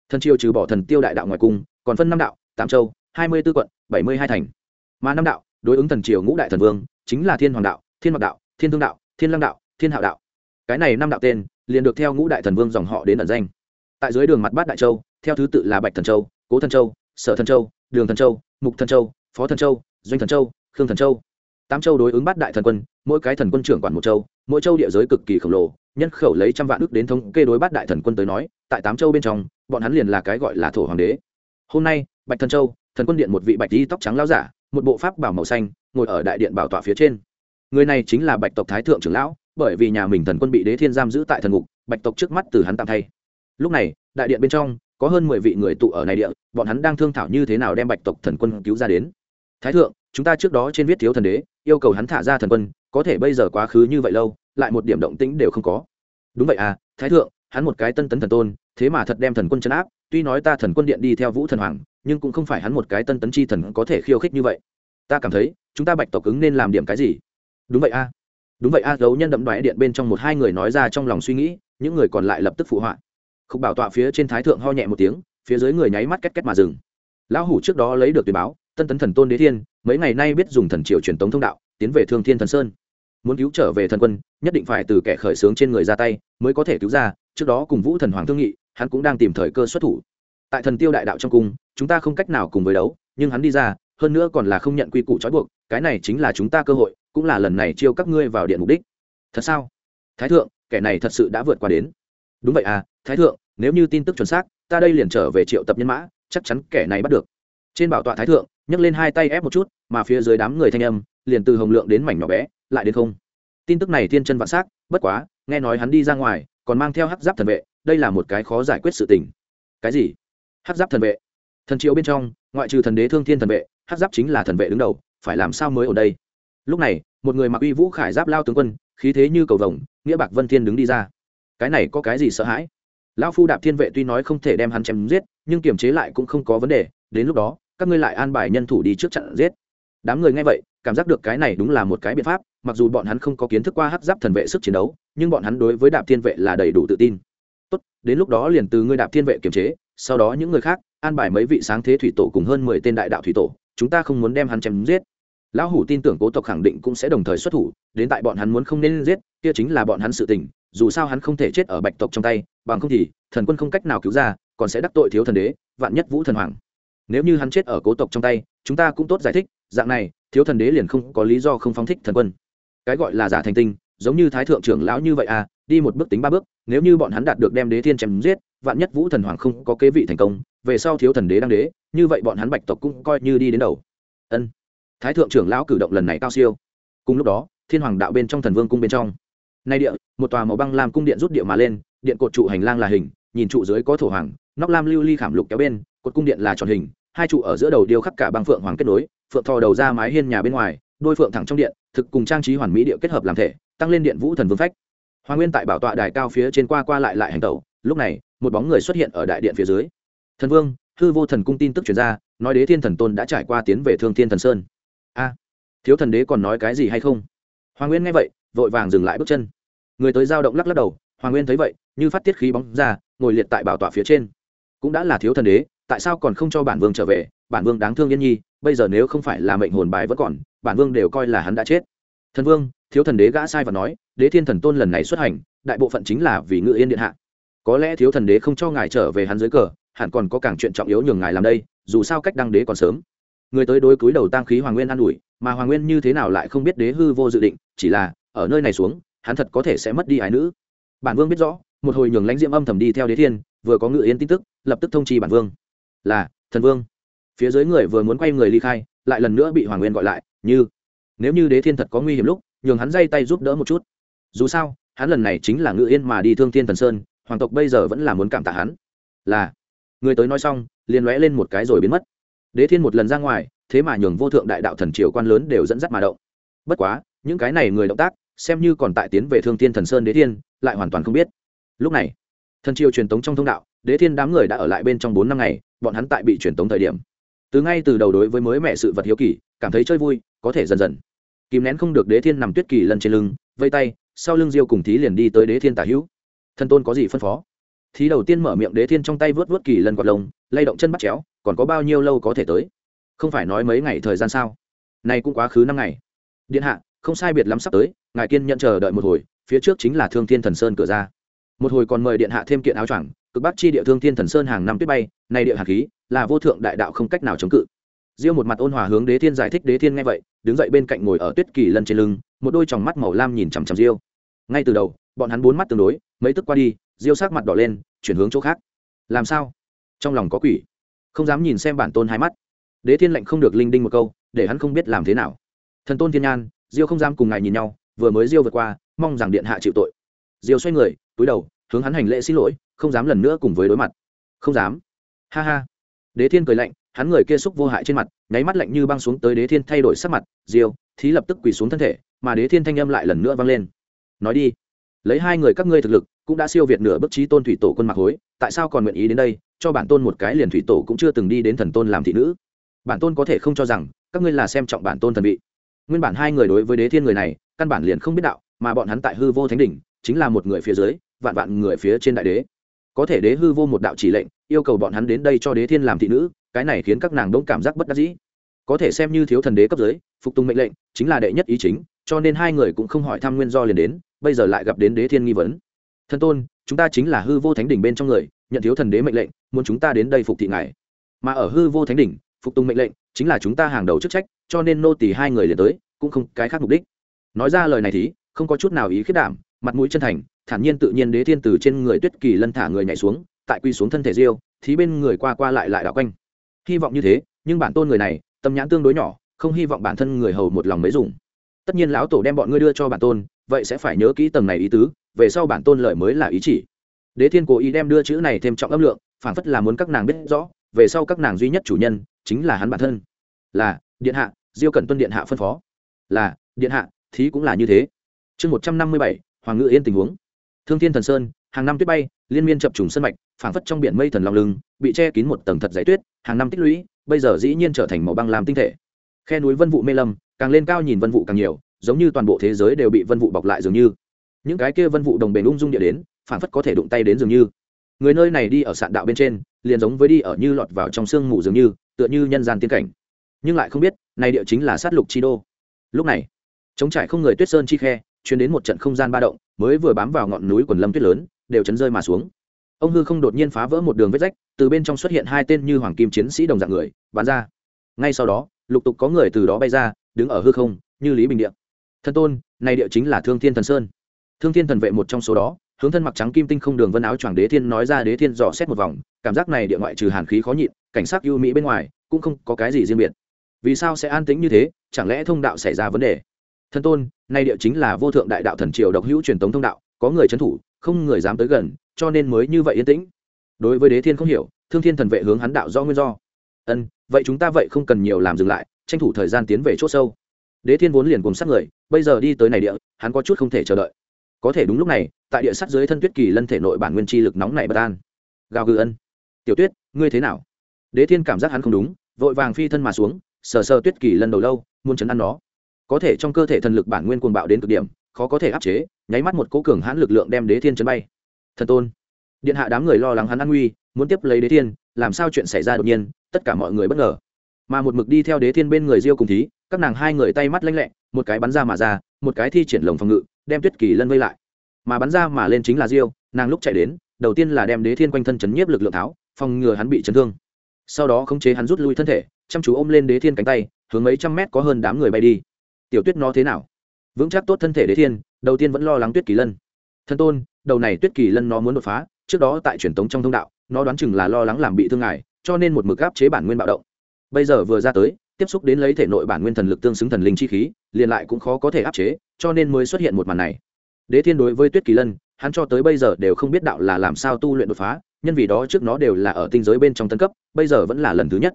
Thần triều trừ bỏ thần tiêu đại đạo ngoài cung, còn phân năm đạo, tám châu, hai mươi b ố quận, bảy mươi hai thành. Mà năm đạo, đối ứng thần triều ngũ đại thần vương, chính là thiên hoàng đạo, thiên mặc đạo, thiên thương đạo, thiên lăng đạo, thiên hạo đạo. Cái này năm đạo tên, liền được theo ngũ đại thần vương dòng họ đến ẩn danh. Tại dưới đường mặt bát đại châu, theo thứ tự là bạch thần châu, cố thần châu sở thần châu, đường thần châu, mục thần châu, phó thần châu, doanh thần châu, khương thần châu. Tám châu đối ứng bát đại thần quân, mỗi cái thần quân trưởng quản một châu, mỗi châu địa giới cực kỳ khổng lồ, nhân khẩu lấy trăm vạn ước đến thống kê đối bát đại thần quân tới nói, tại tám châu bên trong, bọn hắn liền là cái gọi là thổ hoàng đế. Hôm nay, bạch thần châu, thần quân điện một vị bạch đi tóc trắng lao giả, một bộ pháp bảo màu xanh, ngồi ở đại điện bảo tọa phía trên. Người này chính là bạch tộc thái thượng trưởng lão, bởi vì nhà mình thần quân bị đế thiên giam giữ tại thần ngục, bạch tộc trước mắt từ hắn tạm thay. Lúc này, đại điện bên trong có hơn mười vị người tụ ở này địa bọn hắn đang thương thảo như thế nào đem bạch tộc thần quân cứu ra đến. Thái thượng chúng ta trước đó trên viết thiếu thần đế yêu cầu hắn thả ra thần quân có thể bây giờ quá khứ như vậy lâu lại một điểm động tĩnh đều không có. Đúng vậy à thái thượng hắn một cái tân tấn thần tôn thế mà thật đem thần quân chấn áp tuy nói ta thần quân điện đi theo vũ thần hoàng nhưng cũng không phải hắn một cái tân tấn chi thần có thể khiêu khích như vậy. Ta cảm thấy chúng ta bạch tộc ứng nên làm điểm cái gì? Đúng vậy a đúng vậy a à, gấu nhân đậm đoái điện bên trong một hai người nói ra trong lòng suy nghĩ những người còn lại lập tức phụ họa khúc bảo tọa phía trên thái thượng ho nhẹ một tiếng, phía dưới người nháy mắt két két mà dừng. Lão hủ trước đó lấy được tuyển báo, tân tấn thần tôn đế thiên, mấy ngày nay biết dùng thần triều truyền tống thông đạo, tiến về thương thiên thần sơn. Muốn cứu trở về thần quân, nhất định phải từ kẻ khởi xướng trên người ra tay, mới có thể cứu ra, trước đó cùng vũ thần hoàng thương nghị, hắn cũng đang tìm thời cơ xuất thủ. Tại thần tiêu đại đạo trong cung, chúng ta không cách nào cùng với đấu, nhưng hắn đi ra, hơn nữa còn là không nhận quy củ trói buộc, cái này chính là chúng ta cơ hội, cũng là lần này chiêu các ngươi vào điện mục đích. Thật sao? Thái thượng, kẻ này thật sự đã vượt qua đến. Đúng vậy à thái thượng, nếu như tin tức chuẩn xác, ta đây liền trở về triệu tập nhân mã, chắc chắn kẻ này bắt được. Trên bảo tọa thái thượng, nhấc lên hai tay ép một chút, mà phía dưới đám người thanh âm, liền từ hồng lượng đến mảnh nhỏ bé, lại đến không. Tin tức này thiên chân vạn s á c bất quá, nghe nói hắn đi ra ngoài, còn mang theo hắc giáp thần vệ, đây là một cái khó giải quyết sự tình. Cái gì? Hắc giáp thần vệ? Thần triệu bên trong, ngoại trừ thần đế thương thiên thần vệ, hắc giáp chính là thần vệ đứng đầu, phải làm sao mới ở đây? Lúc này, một người mặc uy vũ khải giáp lao tướng quân, khí thế như cầu vồng, nghĩa bạc vân thiên đứng đi ra. Cái này có cái gì sợ hãi? Lão phu đạp thiên vệ tuy nói không thể đem hắn chém giết, nhưng kiềm chế lại cũng không có vấn đề, đến lúc đó, các ngươi lại an bài nhân thủ đi trước chặn giết. Đám người nghe vậy, cảm giác được cái này đúng là một cái biện pháp, mặc dù bọn hắn không có kiến thức qua hát giáp thần vệ sức chiến đấu, nhưng bọn hắn đối với đạp thiên vệ là đầy đủ tự tin. Tốt, đến lúc đó liền từ ngươi đạp thiên vệ kiềm chế, sau đó những người khác, an bài mấy vị sáng thế thủy tổ cùng hơn mười tên đại đạo thủy tổ, chúng ta không muốn đem hắn chém giết lão hủ tin tưởng cố tộc khẳng định cũng sẽ đồng thời xuất thủ, đến tại bọn hắn muốn không nên giết, kia chính là bọn hắn sự tình, dù sao hắn không thể chết ở bạch tộc trong tay, bằng không thì, thần quân không cách nào cứu ra, còn sẽ đắc tội thiếu thần đế, vạn nhất vũ thần hoàng. Nếu như hắn chết ở cố tộc trong tay, chúng ta cũng tốt giải thích, dạng này, thiếu thần đế liền không có lý do không phóng thích thần quân. Cái gọi là giả thành tinh, giống như thái thượng trưởng lão như vậy à đi một bước tính ba bước, nếu như bọn hắn đạt được đem đế thiên chém giết, vạn nhất vũ thần hoàng không có kế vị thành công, về sau thiếu thần đế đăng đế, như vậy bọn hắn bạch tộc cũng coi như đi đến đầu. Ân thái thượng trưởng lão cử động lần này cao siêu. Cùng lúc đó, thiên hoàng đạo bên trong thần vương cung bên trong. Nay địa, một tòa màu băng làm cung điện rút địa mà lên, điện cột trụ hành lang là hình, nhìn trụ dưới có thổ hoàng, nóc lam lưu ly khảm lục kéo bên, cột cung điện là tròn hình, hai trụ ở giữa đầu điêu khắc cả băng phượng hoàng kết nối, phượng thò đầu ra mái hiên nhà bên ngoài, đôi phượng thẳng trong điện, thực cùng trang trí hoàn mỹ địa kết hợp làm thể, tăng lên điện vũ thần vương phách. Hoàng nguyên tại bảo tọa đài cao phía trên qua qua lại lại hành tẩu, lúc này, một bóng người xuất hiện ở đại điện phía dưới. Thần vương, hư vô thần cung tin tức truyền ra, nói đế thiên thần tôn đã trải qua tiến về thương thiên thần sơn a thiếu thần đế còn nói cái gì hay không? Hoàng nguyên nghe vậy, vội vàng dừng lại bước chân. Người tới giao động lắc lắc đầu, hoàng nguyên thấy vậy, như phát tiết khí bóng ra, ngồi liệt tại bảo tọa phía trên. Cũng đã là thiếu thần đế, tại sao còn không cho bản vương trở về? Bản vương đáng thương yên nhi, bây giờ nếu không phải là mệnh hồn bài vẫn còn, bản vương đều coi là hắn đã chết. Thần vương, thiếu thần đế gã sai và nói, đế thiên thần tôn lần này xuất hành, đại bộ phận chính là vì ngự yên điện hạ. Có lẽ thiếu thần đế không cho ngài trở về hắn dưới cờ, hẳn còn có càng chuyện trọng yếu nhường ngài làm đây, dù sao cách đăng đế còn sớm người tới đối cúi đầu tăng khí hoàng nguyên an ủi, mà hoàng nguyên như thế nào lại không biết đế hư vô dự định, chỉ là, ở nơi này xuống, hắn thật có thể sẽ mất đi ái nữ. Bản vương biết rõ, một hồi nhường lãnh diễm âm thầm đi theo đế thiên, vừa có ngự yên tin tức, lập tức thông chi bản vương. Là, thần vương. Phía dưới người vừa muốn quay người ly khai, lại lần nữa bị hoàng nguyên gọi lại, như, nếu như đế thiên thật có nguy hiểm lúc, nhường hắn dây tay giúp đỡ một chút. Dù sao, hắn lần này chính là ngự yên mà đi thương thiên thần sơn, hoàng tộc bây giờ vẫn là muốn cảm tạ hắn. Là, người tới nói xong, liền lóe lên một cái rồi biến mất đế thiên một lần ra ngoài, thế mà nhường vô thượng đại đạo thần triều quan lớn đều dẫn dắt mà động. Bất quá, những cái này người động tác, xem như còn tại tiến về thương thiên thần sơn đế thiên, lại hoàn toàn không biết. Lúc này, thần triều truyền tống trong thông đạo, đế thiên đám người đã ở lại bên trong bốn năm ngày, bọn hắn tại bị truyền tống thời điểm. Từ ngay từ đầu đối với mới mẹ sự vật hiếu kỳ, cảm thấy chơi vui, có thể dần dần. Kìm nén không được đế thiên nằm tuyết kỳ lần trên lưng, vây tay, sau lưng diêu cùng thí liền đi tới đế thiên tả hữu. Thần tôn có gì phân phó? Thí đầu tiên mở miệng đế thiên trong tay vớt vớt kỳ lần quạt lồng lay động chân bắt chéo còn có bao nhiêu lâu có thể tới? Không phải nói mấy ngày thời gian sao? Nay cũng quá khứ năm ngày. Điện hạ, không sai biệt lắm sắp tới, ngài kiên nhận chờ đợi một hồi, phía trước chính là thương thiên thần sơn cửa ra. Một hồi còn mời điện hạ thêm kiện áo choàng, cực bắc chi địa thương thiên thần sơn hàng năm tuyết bay, nay địa hạt khí là vô thượng đại đạo không cách nào chống cự. Diêu một mặt ôn hòa hướng đế thiên giải thích đế thiên nghe vậy, đứng dậy bên cạnh ngồi ở tuyết kỳ lân trên lưng, một đôi tròng mắt màu lam nhìn chằm chằm diêu. Ngay từ đầu, bọn hắn bốn mắt tương đối, mấy tức qua đi, diêu sắc mặt đỏ lên, chuyển hướng chỗ khác. Làm sao? Trong lòng có quỷ không dám nhìn xem bản tôn hai mắt. Đế thiên lệnh không được linh đinh một câu, để hắn không biết làm thế nào. Thần tôn thiên nhan, diêu không dám cùng ngài nhìn nhau, vừa mới diêu vượt qua, mong rằng điện hạ chịu tội. Diêu xoay người, túi đầu, hướng hắn hành lễ xin lỗi, không dám lần nữa cùng với đối mặt. Không dám. Ha ha. Đế thiên cười lạnh, hắn người kia xúc vô hại trên mặt, nháy mắt lạnh như băng xuống tới đế thiên thay đổi sắc mặt, diêu, thí lập tức quỳ xuống thân thể, mà đế thiên thanh âm lại lần nữa vang lên. Nói đi, lấy hai người các ngươi thực lực cũng đã siêu việt nửa bức trí tôn thủy tổ quân mặc hối, tại sao còn nguyện ý đến đây, cho bản tôn một cái liền thủy tổ cũng chưa từng đi đến thần tôn làm thị nữ? Bản tôn có thể không cho rằng, các ngươi là xem trọng bản tôn thần vị. Nguyên bản hai người đối với đế thiên người này, căn bản liền không biết đạo, mà bọn hắn tại hư vô thánh đỉnh, chính là một người phía dưới, vạn vạn người phía trên đại đế. Có thể đế hư vô một đạo chỉ lệnh, yêu cầu bọn hắn đến đây cho đế thiên làm thị nữ, cái này khiến các nàng đông cảm giác bất đắc dĩ. Có thể xem như thiếu thần đế cấp dưới, phục tùng mệnh lệnh, chính là đệ nhất ý chính, cho nên hai người cũng không hỏi thăm nguyên do liền đến, bây giờ lại gặp đến đế thiên nghi vấn thân tôn, chúng ta chính là hư vô thánh đỉnh bên trong người, nhận thiếu thần đế mệnh lệnh, muốn chúng ta đến đây phục thị ngài. Mà ở hư vô thánh đỉnh, phục tùng mệnh lệnh chính là chúng ta hàng đầu chức trách, cho nên nô tỳ hai người liền tới, cũng không cái khác mục đích. Nói ra lời này thì, không có chút nào ý khiết đảm, mặt mũi chân thành, thản nhiên tự nhiên đế thiên từ trên người tuyết kỳ lân thả người nhảy xuống, tại quy xuống thân thể diêu, thì bên người qua qua lại lại đảo quanh. Hy vọng như thế, nhưng bản tôn người này, tâm nhãn tương đối nhỏ, không hy vọng bản thân người hầu một lòng mới dùng. Tất nhiên lão tổ đem bọn ngươi đưa cho bản tôn, vậy sẽ phải nhớ kỹ tầng này ý tứ về sau bản tôn lợi mới là ý chỉ. Đế thiên cố ý đem đưa chữ này thêm trọng âm lượng phản phất là muốn các nàng biết rõ, về sau các nàng duy nhất chủ nhân chính là hắn bản thân. Là, điện hạ, diêu cần tuân điện hạ phân phó. Là, điện hạ, thí cũng là như thế. Chương một trăm năm mươi bảy, hoàng ngự yên tình huống. Thương thiên thần sơn, hàng năm tuyết bay, liên miên chập trùng sân mạch, phảng phất trong biển mây thần lòng lưng, bị che kín một tầng thật giấy tuyết, hàng năm tích lũy, bây giờ dĩ nhiên trở thành màu băng làm tinh thể. Khe núi vân vụ mê lâm càng lên cao nhìn vân vụ càng nhiều, giống như toàn bộ thế giới đều bị vân vụ bọc lại dường như những cái kia vân vụ đồng bền ung dung địa đến phảng phất có thể đụng tay đến dường như. Người nơi này đi ở sạn đạo bên trên liền giống với đi ở như lọt vào trong sương mù dường như tựa như nhân gian tiên cảnh. Nhưng lại không biết này địa chính là sát lục chi đô. Lúc này chống trải không người tuyết sơn chi khe chuyến đến một trận không gian ba động mới vừa bám vào ngọn núi quần lâm tuyết lớn đều chấn rơi mà xuống. Ông hư không đột nhiên phá vỡ một đường vết rách từ bên trong xuất hiện hai tên như hoàng kim chiến sĩ đồng dạng người bắn ra. Ngay sau đó lục tục có người từ đó bay ra đứng ở hư không như lý bình điện, thân tôn này địa chính là thương thiên thần sơn thương thiên thần vệ một trong số đó, hướng thân mặc trắng kim tinh không đường vân áo choàng đế thiên nói ra đế thiên dò xét một vòng, cảm giác này địa ngoại trừ hàn khí khó nhịn, cảnh sát ưu mỹ bên ngoài, cũng không có cái gì riêng biệt. Vì sao sẽ an tĩnh như thế, chẳng lẽ thông đạo xảy ra vấn đề? Thân tôn, nay địa chính là vô thượng đại đạo thần triều độc hữu truyền thống thông đạo, có người trấn thủ, không người dám tới gần, cho nên mới như vậy yên tĩnh. Đối với đế thiên không hiểu, thương thiên thần vệ hướng hắn đạo do nguyên do. Ân, vậy chúng ta vậy không cần nhiều làm dừng lại, tranh thủ thời gian tiến về c h ỗ sâu. Đế thiên vốn liền cùng sát người, bây giờ đi tới này địa, hắn có chút không thể chờ đợi có thể đúng lúc này, tại địa sắt dưới thân tuyết kỳ lân thể nội bản nguyên chi lực nóng này bất an. Gào gừ ân. Tiểu tuyết, ngươi thế nào? Đế thiên cảm giác hắn không đúng, vội vàng phi thân mà xuống, sờ sờ tuyết kỳ lân đầu lâu, muốn chấn ăn nó. Có thể trong cơ thể thần lực bản nguyên cuồng bạo đến cực điểm, khó có thể áp chế, nháy mắt một cố cường hãn lực lượng đem đế thiên chấn bay. Thần tôn. Điện hạ đám người lo lắng hắn an nguy, muốn tiếp lấy đế thiên, làm sao chuyện xảy ra đột nhiên, tất cả mọi người bất ngờ. Mà một mực đi theo đế thiên bên người diêu cùng thí, các nàng hai người tay mắt lanh lẹ, một cái bắn ra mà ra, một cái thi triển lồng phòng ngự đem tuyết kỳ lân vây lại. Mà bắn ra mà lên chính là diêu, nàng lúc chạy đến, đầu tiên là đem đế thiên quanh thân chấn nhiếp lực lượng tháo, phòng ngừa hắn bị chấn thương. Sau đó khống chế hắn rút lui thân thể, chăm chú ôm lên đế thiên cánh tay, hướng mấy trăm mét có hơn đám người bay đi. Tiểu tuyết nó thế nào? Vững chắc tốt thân thể đế thiên, đầu tiên vẫn lo lắng tuyết kỳ lân. Thân tôn, đầu này tuyết kỳ lân nó muốn đột phá, trước đó tại truyền tống trong thông đạo, nó đoán chừng là lo lắng làm bị thương ngài, cho nên một mực áp chế bản nguyên bạo động. Bây giờ vừa ra tới tiếp xúc đến lấy thể nội bản nguyên thần lực tương xứng thần linh chi khí, liền lại cũng khó có thể áp chế, cho nên mới xuất hiện một màn này. Đế thiên đối với tuyết kỳ lân, hắn cho tới bây giờ đều không biết đạo là làm sao tu luyện đột phá, nhân vì đó trước nó đều là ở tinh giới bên trong tân cấp, bây giờ vẫn là lần thứ nhất.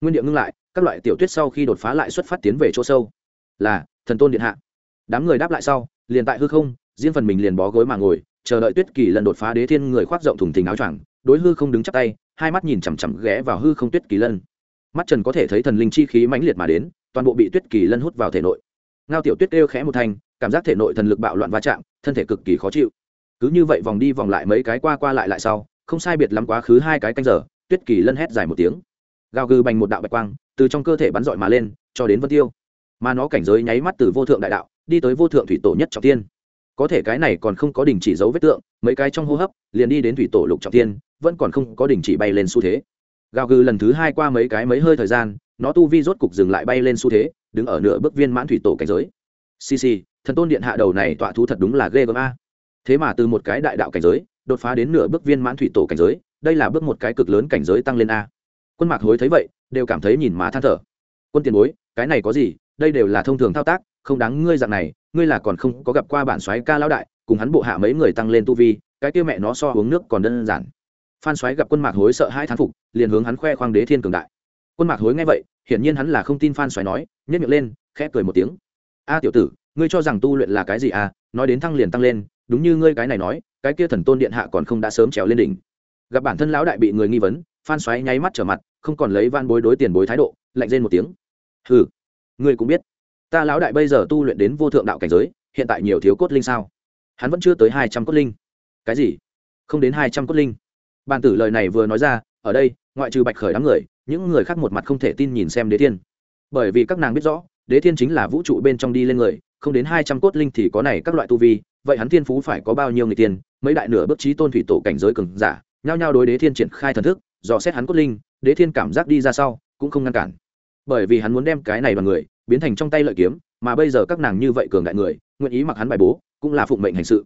Nguyên địa ngưng lại, các loại tiểu tuyết sau khi đột phá lại xuất phát tiến về chỗ sâu. Là, thần tôn điện hạ. Đám người đáp lại sau, liền tại hư không, riêng phần mình liền bó gối mà ngồi, chờ đợi tuyết kỳ lần đột phá đế thiên người khoác rộng thùng thình áo choàng, đối hư không đứng chắp tay, hai mắt nhìn chằm chằm ghé vào hư không tuyết kỳ lân mắt trần có thể thấy thần linh chi khí mãnh liệt mà đến, toàn bộ bị tuyết kỳ lân hút vào thể nội. Ngao tiểu tuyết kêu khẽ một thanh, cảm giác thể nội thần lực bạo loạn va chạm, thân thể cực kỳ khó chịu. Cứ như vậy vòng đi vòng lại mấy cái qua qua lại lại sau, không sai biệt lắm quá khứ hai cái canh giờ, tuyết kỳ lân hét dài một tiếng. Gào gừ bành một đạo bạch quang, từ trong cơ thể bắn dọi mà lên, cho đến vân tiêu. Mà nó cảnh giới nháy mắt từ vô thượng đại đạo, đi tới vô thượng thủy tổ nhất trọng tiên. Có thể cái này còn không có đình chỉ dấu vết tượng, mấy cái trong hô hấp, liền đi đến thủy tổ lục trọng tiên, vẫn còn không có đình chỉ bay lên xu thế gào gừ lần thứ hai qua mấy cái mấy hơi thời gian, nó tu vi rốt cục dừng lại bay lên xu thế, đứng ở nửa bước viên mãn thủy tổ cảnh giới. Xì xì, thần tôn điện hạ đầu này tọa thú thật đúng là ghê gớm a. Thế mà từ một cái đại đạo cảnh giới, đột phá đến nửa bước viên mãn thủy tổ cảnh giới, đây là bước một cái cực lớn cảnh giới tăng lên a. Quân mạc hối thấy vậy, đều cảm thấy nhìn má than thở. Quân tiền bối, cái này có gì? Đây đều là thông thường thao tác, không đáng ngươi dạng này, ngươi là còn không có gặp qua bản soái ca lão đại, cùng hắn bộ hạ mấy người tăng lên tu vi, cái kia mẹ nó so uống nước còn đơn giản phan Xoáy gặp quân mạc hối sợ hai thán phục, liền hướng hắn khoe khoang đế thiên cường đại. Quân mạc hối nghe vậy, hiển nhiên hắn là không tin phan Xoáy nói nhét miệng lên, khẽ cười một tiếng. A tiểu tử, ngươi cho rằng tu luyện là cái gì à? Nói đến thăng liền tăng lên, đúng như ngươi cái này nói, cái kia thần tôn điện hạ còn không đã sớm trèo lên đỉnh. Gặp bản thân lão đại bị người nghi vấn, phan xoáy nháy mắt trở mặt, không còn lấy van bối đối tiền bối thái độ, lạnh lên một tiếng. Hừ, ngươi cũng biết, ta lão đại bây giờ tu luyện đến vô thượng đạo cảnh giới, hiện tại nhiều thiếu cốt linh sao? Hắn vẫn chưa tới hai trăm cốt linh. Cái gì? Không đến hai trăm cốt linh? Bàn tử lời này vừa nói ra, ở đây, ngoại trừ bạch khởi đám người, những người khác một mặt không thể tin nhìn xem đế thiên. Bởi vì các nàng biết rõ, đế thiên chính là vũ trụ bên trong đi lên người, không đến hai trăm cốt linh thì có này các loại tu vi, vậy hắn thiên phú phải có bao nhiêu người tiền, mấy đại nửa bước trí tôn thủy tổ cảnh giới cường giả, nhao nhao đối đế thiên triển khai thần thức, dò xét hắn cốt linh, đế thiên cảm giác đi ra sau, cũng không ngăn cản. Bởi vì hắn muốn đem cái này vào người, biến thành trong tay lợi kiếm, mà bây giờ các nàng như vậy cường đại người, nguyện ý mặc hắn bài bố, cũng là phụng mệnh hành sự.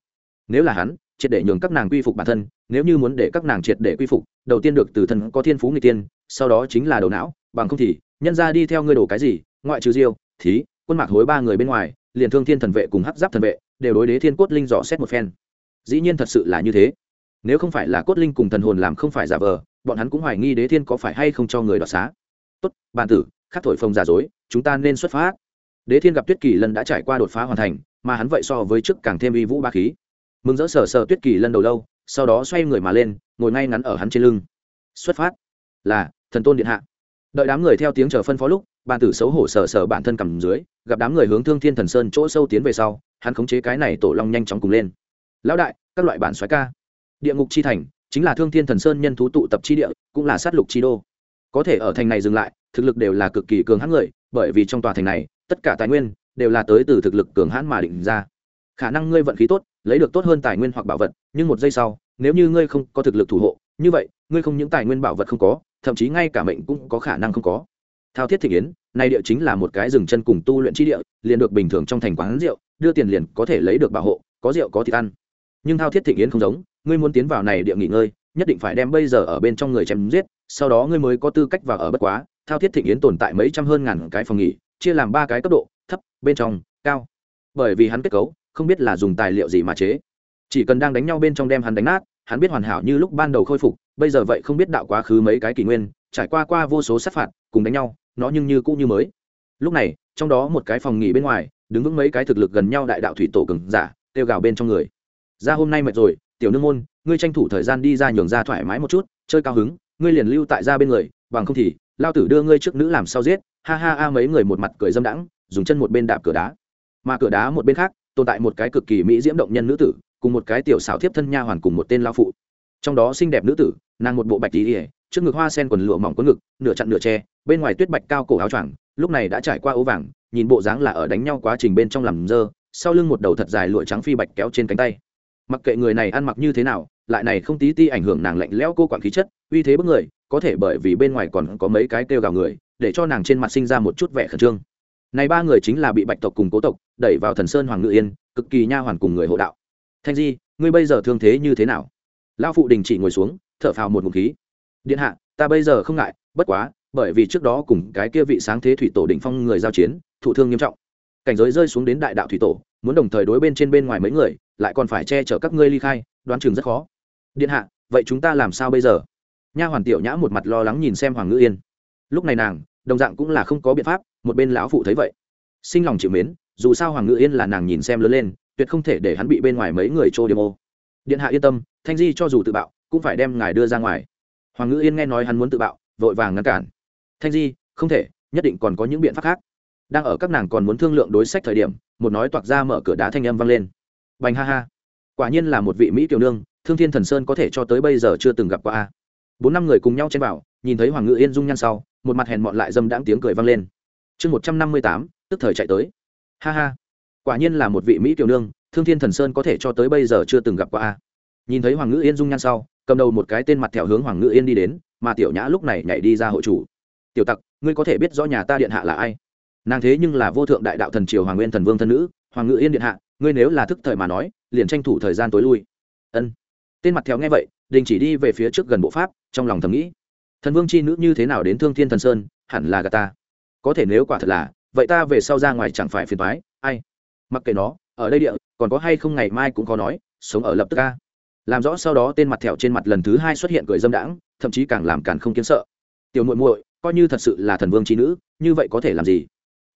Nếu là hắn triệt để nhường các nàng quy phục bản thân, nếu như muốn để các nàng triệt để quy phục, đầu tiên được từ thân có thiên phú người tiên, sau đó chính là đầu não, bằng không thì, nhân ra đi theo ngươi đồ cái gì, ngoại trừ diêu, thí, quân mạc hối ba người bên ngoài, liền thương thiên thần vệ cùng hắc giáp thần vệ, đều đối đế thiên cốt linh dò xét một phen. Dĩ nhiên thật sự là như thế. Nếu không phải là cốt linh cùng thần hồn làm không phải giả vờ, bọn hắn cũng hoài nghi đế thiên có phải hay không cho người đoạt xá. Tốt, bàn tử, khắc thổi phồng giả dối, chúng ta nên xuất phát. Đế thiên gặp tuyết kỳ lân đã trải qua đột phá hoàn thành, mà hắn vậy so với trước càng thêm uy vũ ba khí mừng rỡ sờ sờ tuyết kỳ lân đầu lâu, sau đó xoay người mà lên, ngồi ngay ngắn ở hắn trên lưng. Xuất phát. Là, thần tôn điện hạ. Đợi đám người theo tiếng chờ phân phó lúc, bàn tử xấu hổ sờ sờ bản thân cầm dưới, gặp đám người hướng thương thiên thần sơn chỗ sâu tiến về sau, hắn khống chế cái này tổ long nhanh chóng cùng lên. Lão đại, các loại bản xoáy ca. Địa ngục chi thành, chính là thương thiên thần sơn nhân thú tụ tập chi địa, cũng là sát lục chi đô. Có thể ở thành này dừng lại, thực lực đều là cực kỳ cường hãn người, bởi vì trong tòa thành này, tất cả tài nguyên đều là tới từ thực lực cường hãn mà định ra. Khả năng ngươi vận khí tốt lấy được tốt hơn tài nguyên hoặc bảo vật, nhưng một giây sau, nếu như ngươi không có thực lực thủ hộ, như vậy, ngươi không những tài nguyên bảo vật không có, thậm chí ngay cả mệnh cũng có khả năng không có. Thao thiết thị yến, nay địa chính là một cái rừng chân cùng tu luyện chi địa, liền được bình thường trong thành quán rượu, đưa tiền liền có thể lấy được bảo hộ, có rượu có thịt ăn. Nhưng thao thiết thị yến không giống, ngươi muốn tiến vào này địa nghỉ ngơi, nhất định phải đem bây giờ ở bên trong người chém giết, sau đó ngươi mới có tư cách vào ở bất quá. Thao thiết thịnh yến tồn tại mấy trăm hơn ngàn cái phòng nghỉ, chia làm ba cái cấp độ, thấp, bên trong, cao. Bởi vì hắn kết cấu không biết là dùng tài liệu gì mà chế. Chỉ cần đang đánh nhau bên trong đem hắn đánh nát, hắn biết hoàn hảo như lúc ban đầu khôi phục, bây giờ vậy không biết đạo quá khứ mấy cái kỷ nguyên, trải qua qua vô số sát phạt, cùng đánh nhau, nó nhưng như cũ như mới. Lúc này, trong đó một cái phòng nghỉ bên ngoài, đứng vững mấy cái thực lực gần nhau đại đạo thủy tổ cường giả, kêu gào bên trong người. Ra hôm nay mệt rồi, tiểu nương môn, ngươi tranh thủ thời gian đi ra nhường ra thoải mái một chút, chơi cao hứng, ngươi liền lưu tại ra bên người, bằng không thì, lao tử đưa ngươi trước nữ làm sao giết, ha ha ha, mấy người một mặt cười dâm đãng, dùng chân một bên đạp cửa đá. Mà cửa đá một bên khác tồn tại một cái cực kỳ mỹ diễm động nhân nữ tử, cùng một cái tiểu xảo thiếp thân nha hoàn cùng một tên lao phụ. Trong đó xinh đẹp nữ tử, nàng một bộ bạch tí ỉa trước ngực hoa sen quần lụa mỏng có ngực, nửa chặn nửa tre bên ngoài tuyết bạch cao cổ áo choàng, lúc này đã trải qua ố vàng, nhìn bộ dáng là ở đánh nhau quá trình bên trong làm dơ, sau lưng một đầu thật dài lụa trắng phi bạch kéo trên cánh tay. Mặc kệ người này ăn mặc như thế nào, lại này không tí ti ảnh hưởng nàng lạnh lẽo cô quản khí chất, uy thế bức người, có thể bởi vì bên ngoài còn có mấy cái kêu gào người, để cho nàng trên mặt sinh ra một chút vẻ khẩn trương này ba người chính là bị bạch tộc cùng cố tộc đẩy vào thần sơn hoàng ngự yên, cực kỳ nha hoàn cùng người hộ đạo. Thanh di, ngươi bây giờ thương thế như thế nào? Lao phụ đình chỉ ngồi xuống, thở phào một ngụm khí. Điện hạ, ta bây giờ không ngại, bất quá, bởi vì trước đó cùng cái kia vị sáng thế thủy tổ đỉnh phong người giao chiến, thụ thương nghiêm trọng. Cảnh giới rơi xuống đến đại đạo thủy tổ, muốn đồng thời đối bên trên bên ngoài mấy người, lại còn phải che chở các ngươi ly khai, đoán chừng rất khó. Điện hạ, vậy chúng ta làm sao bây giờ? Nha hoàn tiểu nhã một mặt lo lắng nhìn xem hoàng ngữ yên. Lúc này nàng đồng dạng cũng là không có biện pháp, một bên lão phụ thấy vậy, sinh lòng chịu mến, dù sao hoàng ngự yên là nàng nhìn xem lớn lên, tuyệt không thể để hắn bị bên ngoài mấy người trô đêm ô. Điện hạ yên tâm, thanh di cho dù tự bạo, cũng phải đem ngài đưa ra ngoài. Hoàng ngự yên nghe nói hắn muốn tự bạo, vội vàng ngăn cản. Thanh di, không thể, nhất định còn có những biện pháp khác. Đang ở các nàng còn muốn thương lượng đối sách thời điểm, một nói toạc ra mở cửa đá thanh âm vang lên. Bành ha ha. Quả nhiên là một vị mỹ tiểu nương, thương thiên thần sơn có thể cho tới bây giờ chưa từng gặp qua a bốn năm người cùng nhau chen vào, nhìn thấy hoàng ngự yên dung nhan sau, một mặt hèn mọn lại dâm đãng tiếng cười vang lên. Chương một trăm năm mươi tám, tức thời chạy tới. Ha ha, quả nhiên là một vị mỹ tiểu nương, thương thiên thần sơn có thể cho tới bây giờ chưa từng gặp qua a. Nhìn thấy hoàng ngự yên dung nhan sau, cầm đầu một cái tên mặt thẹo hướng hoàng ngự yên đi đến, mà tiểu nhã lúc này nhảy đi ra hội chủ. Tiểu tặc, ngươi có thể biết rõ nhà ta điện hạ là ai? Nàng thế nhưng là vô thượng đại đạo thần triều hoàng nguyên thần vương thân nữ, hoàng ngự yên điện hạ, ngươi nếu là thức thời mà nói, liền tranh thủ thời gian tối lui. Ân. Tên mặt theo nghe vậy, đình chỉ đi về phía trước gần bộ pháp trong lòng thầm nghĩ, thần vương c h i nữ như thế nào đến thương thiên thần sơn, hẳn là gà ta. Có thể nếu quả thật là, vậy ta về sau ra ngoài chẳng phải phiền thoái ai? Mặc kệ nó, ở đây địa, còn có hay không ngày mai cũng có nói, sống ở lập tức ca làm rõ sau đó tên mặt thẹo trên mặt lần thứ hai xuất hiện cười dâm đãng, thậm chí càng làm càng không kiến sợ. Tiểu muội muội, coi như thật sự là thần vương trí nữ, như vậy có thể làm gì?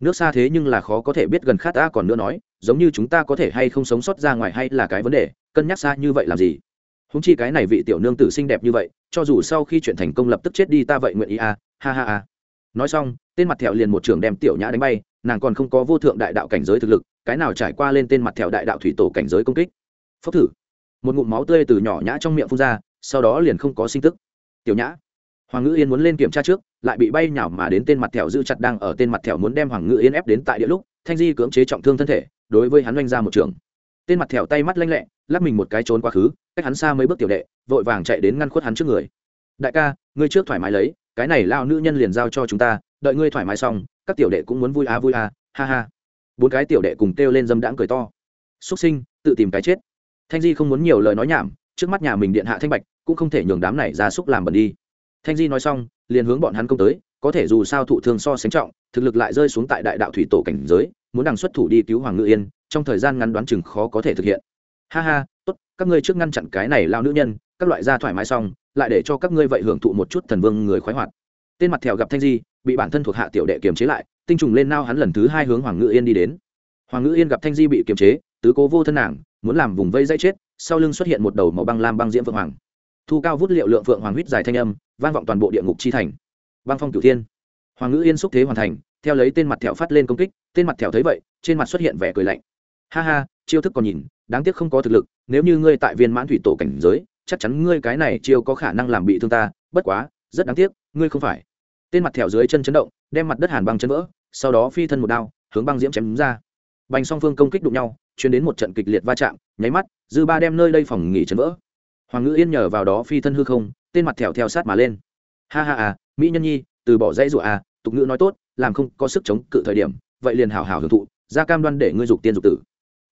Nước xa thế nhưng là khó có thể biết gần khát ta còn nữa nói, giống như chúng ta có thể hay không sống sót ra ngoài hay là cái vấn đề, cân nhắc xa như vậy làm gì? Húng chi cái này vị tiểu nương tử xinh đẹp như vậy, cho dù sau khi chuyện thành công lập tức chết đi ta vậy nguyện ý à ha ha ha. Nói xong, tên mặt thẹo liền một trường đem tiểu nhã đánh bay, nàng còn không có vô thượng đại đạo cảnh giới thực lực, cái nào trải qua lên tên mặt thẹo đại đạo thủy tổ cảnh giới công kích. Phốc thử. Một ngụm máu tươi từ nhỏ nhã trong miệng phun ra, sau đó liền không có sinh tức. Tiểu nhã. Hoàng ngữ yên muốn lên kiểm tra trước, lại bị bay nhảo mà đến tên mặt thẹo giữ chặt đang ở tên mặt thẹo muốn đem hoàng ngữ yên ép đến tại địa lúc, thanh di cưỡng chế trọng thương thân thể, đối với hắn oanh ra một trường. Tên mặt thẹo tay mắt lanh lẹ lắp mình một cái trốn quá khứ cách hắn xa mấy bước tiểu đệ, vội vàng chạy đến ngăn khuất hắn trước người. Đại ca, ngươi trước thoải mái lấy, cái này lao nữ nhân liền giao cho chúng ta, đợi ngươi thoải mái xong, các tiểu đệ cũng muốn vui à vui à ha ha. Bốn cái tiểu đệ cùng kêu lên dâm đãng cười to. Xuất sinh, tự tìm cái chết. Thanh di không muốn nhiều lời nói nhảm, trước mắt nhà mình điện hạ thanh bạch cũng không thể nhường đám này ra xúc làm bẩn đi. Thanh di nói xong, liền hướng bọn hắn công tới, có thể dù sao thụ thương so sánh trọng, thực lực lại rơi xuống tại đại đạo thủy tổ cảnh giới, muốn đằng xuất thủ đi cứu hoàng ngự yên, trong thời gian ngắn đoán chừng khó có thể thực hiện ha ha, tốt, các ngươi trước ngăn chặn cái này lao nữ nhân, các loại ra thoải mái xong, lại để cho các ngươi vậy hưởng thụ một chút thần vương người khoái hoạt. Tên mặt thèo gặp thanh di, bị bản thân thuộc hạ tiểu đệ kiềm chế lại, tinh trùng lên nao hắn lần thứ hai hướng hoàng ngự yên đi đến. Hoàng ngự yên gặp thanh di bị kiềm chế, tứ cố vô thân nàng, muốn làm vùng vây dây chết, sau lưng xuất hiện một đầu màu băng lam băng diễm phượng hoàng. Thu cao vút liệu lượng phượng hoàng huýt dài thanh âm, vang vọng toàn bộ địa ngục chi thành. Băng phong cửu thiên. Hoàng ngự yên xúc thế hoàn thành, theo lấy tên mặt thẹo phát lên công kích, tên mặt thẹo thấy vậy, trên mặt xuất hiện vẻ cười lạnh. Ha ha, chiêu thức còn nhìn đáng tiếc không có thực lực, nếu như ngươi tại viên mãn thủy tổ cảnh giới, chắc chắn ngươi cái này chiêu có khả năng làm bị thương ta, bất quá, rất đáng tiếc, ngươi không phải. Tên mặt thẹo dưới chân chấn động, đem mặt đất hàn băng chân vỡ, sau đó phi thân một đao, hướng băng diễm chém ra. Bành song phương công kích đụng nhau chuyển đến một trận kịch liệt va chạm, nháy mắt, dư ba đem nơi đây phòng nghỉ chấn vỡ. Hoàng ngữ yên nhờ vào đó phi thân hư không, tên mặt thẹo theo sát mà lên. Ha ha à mỹ nhân nhi, từ bỏ dãy rủa à tục ngữ nói tốt, làm không có sức chống cự thời điểm, vậy liền hào hào hưởng thụ, ra cam đoan để ngươi dục tiên dục tử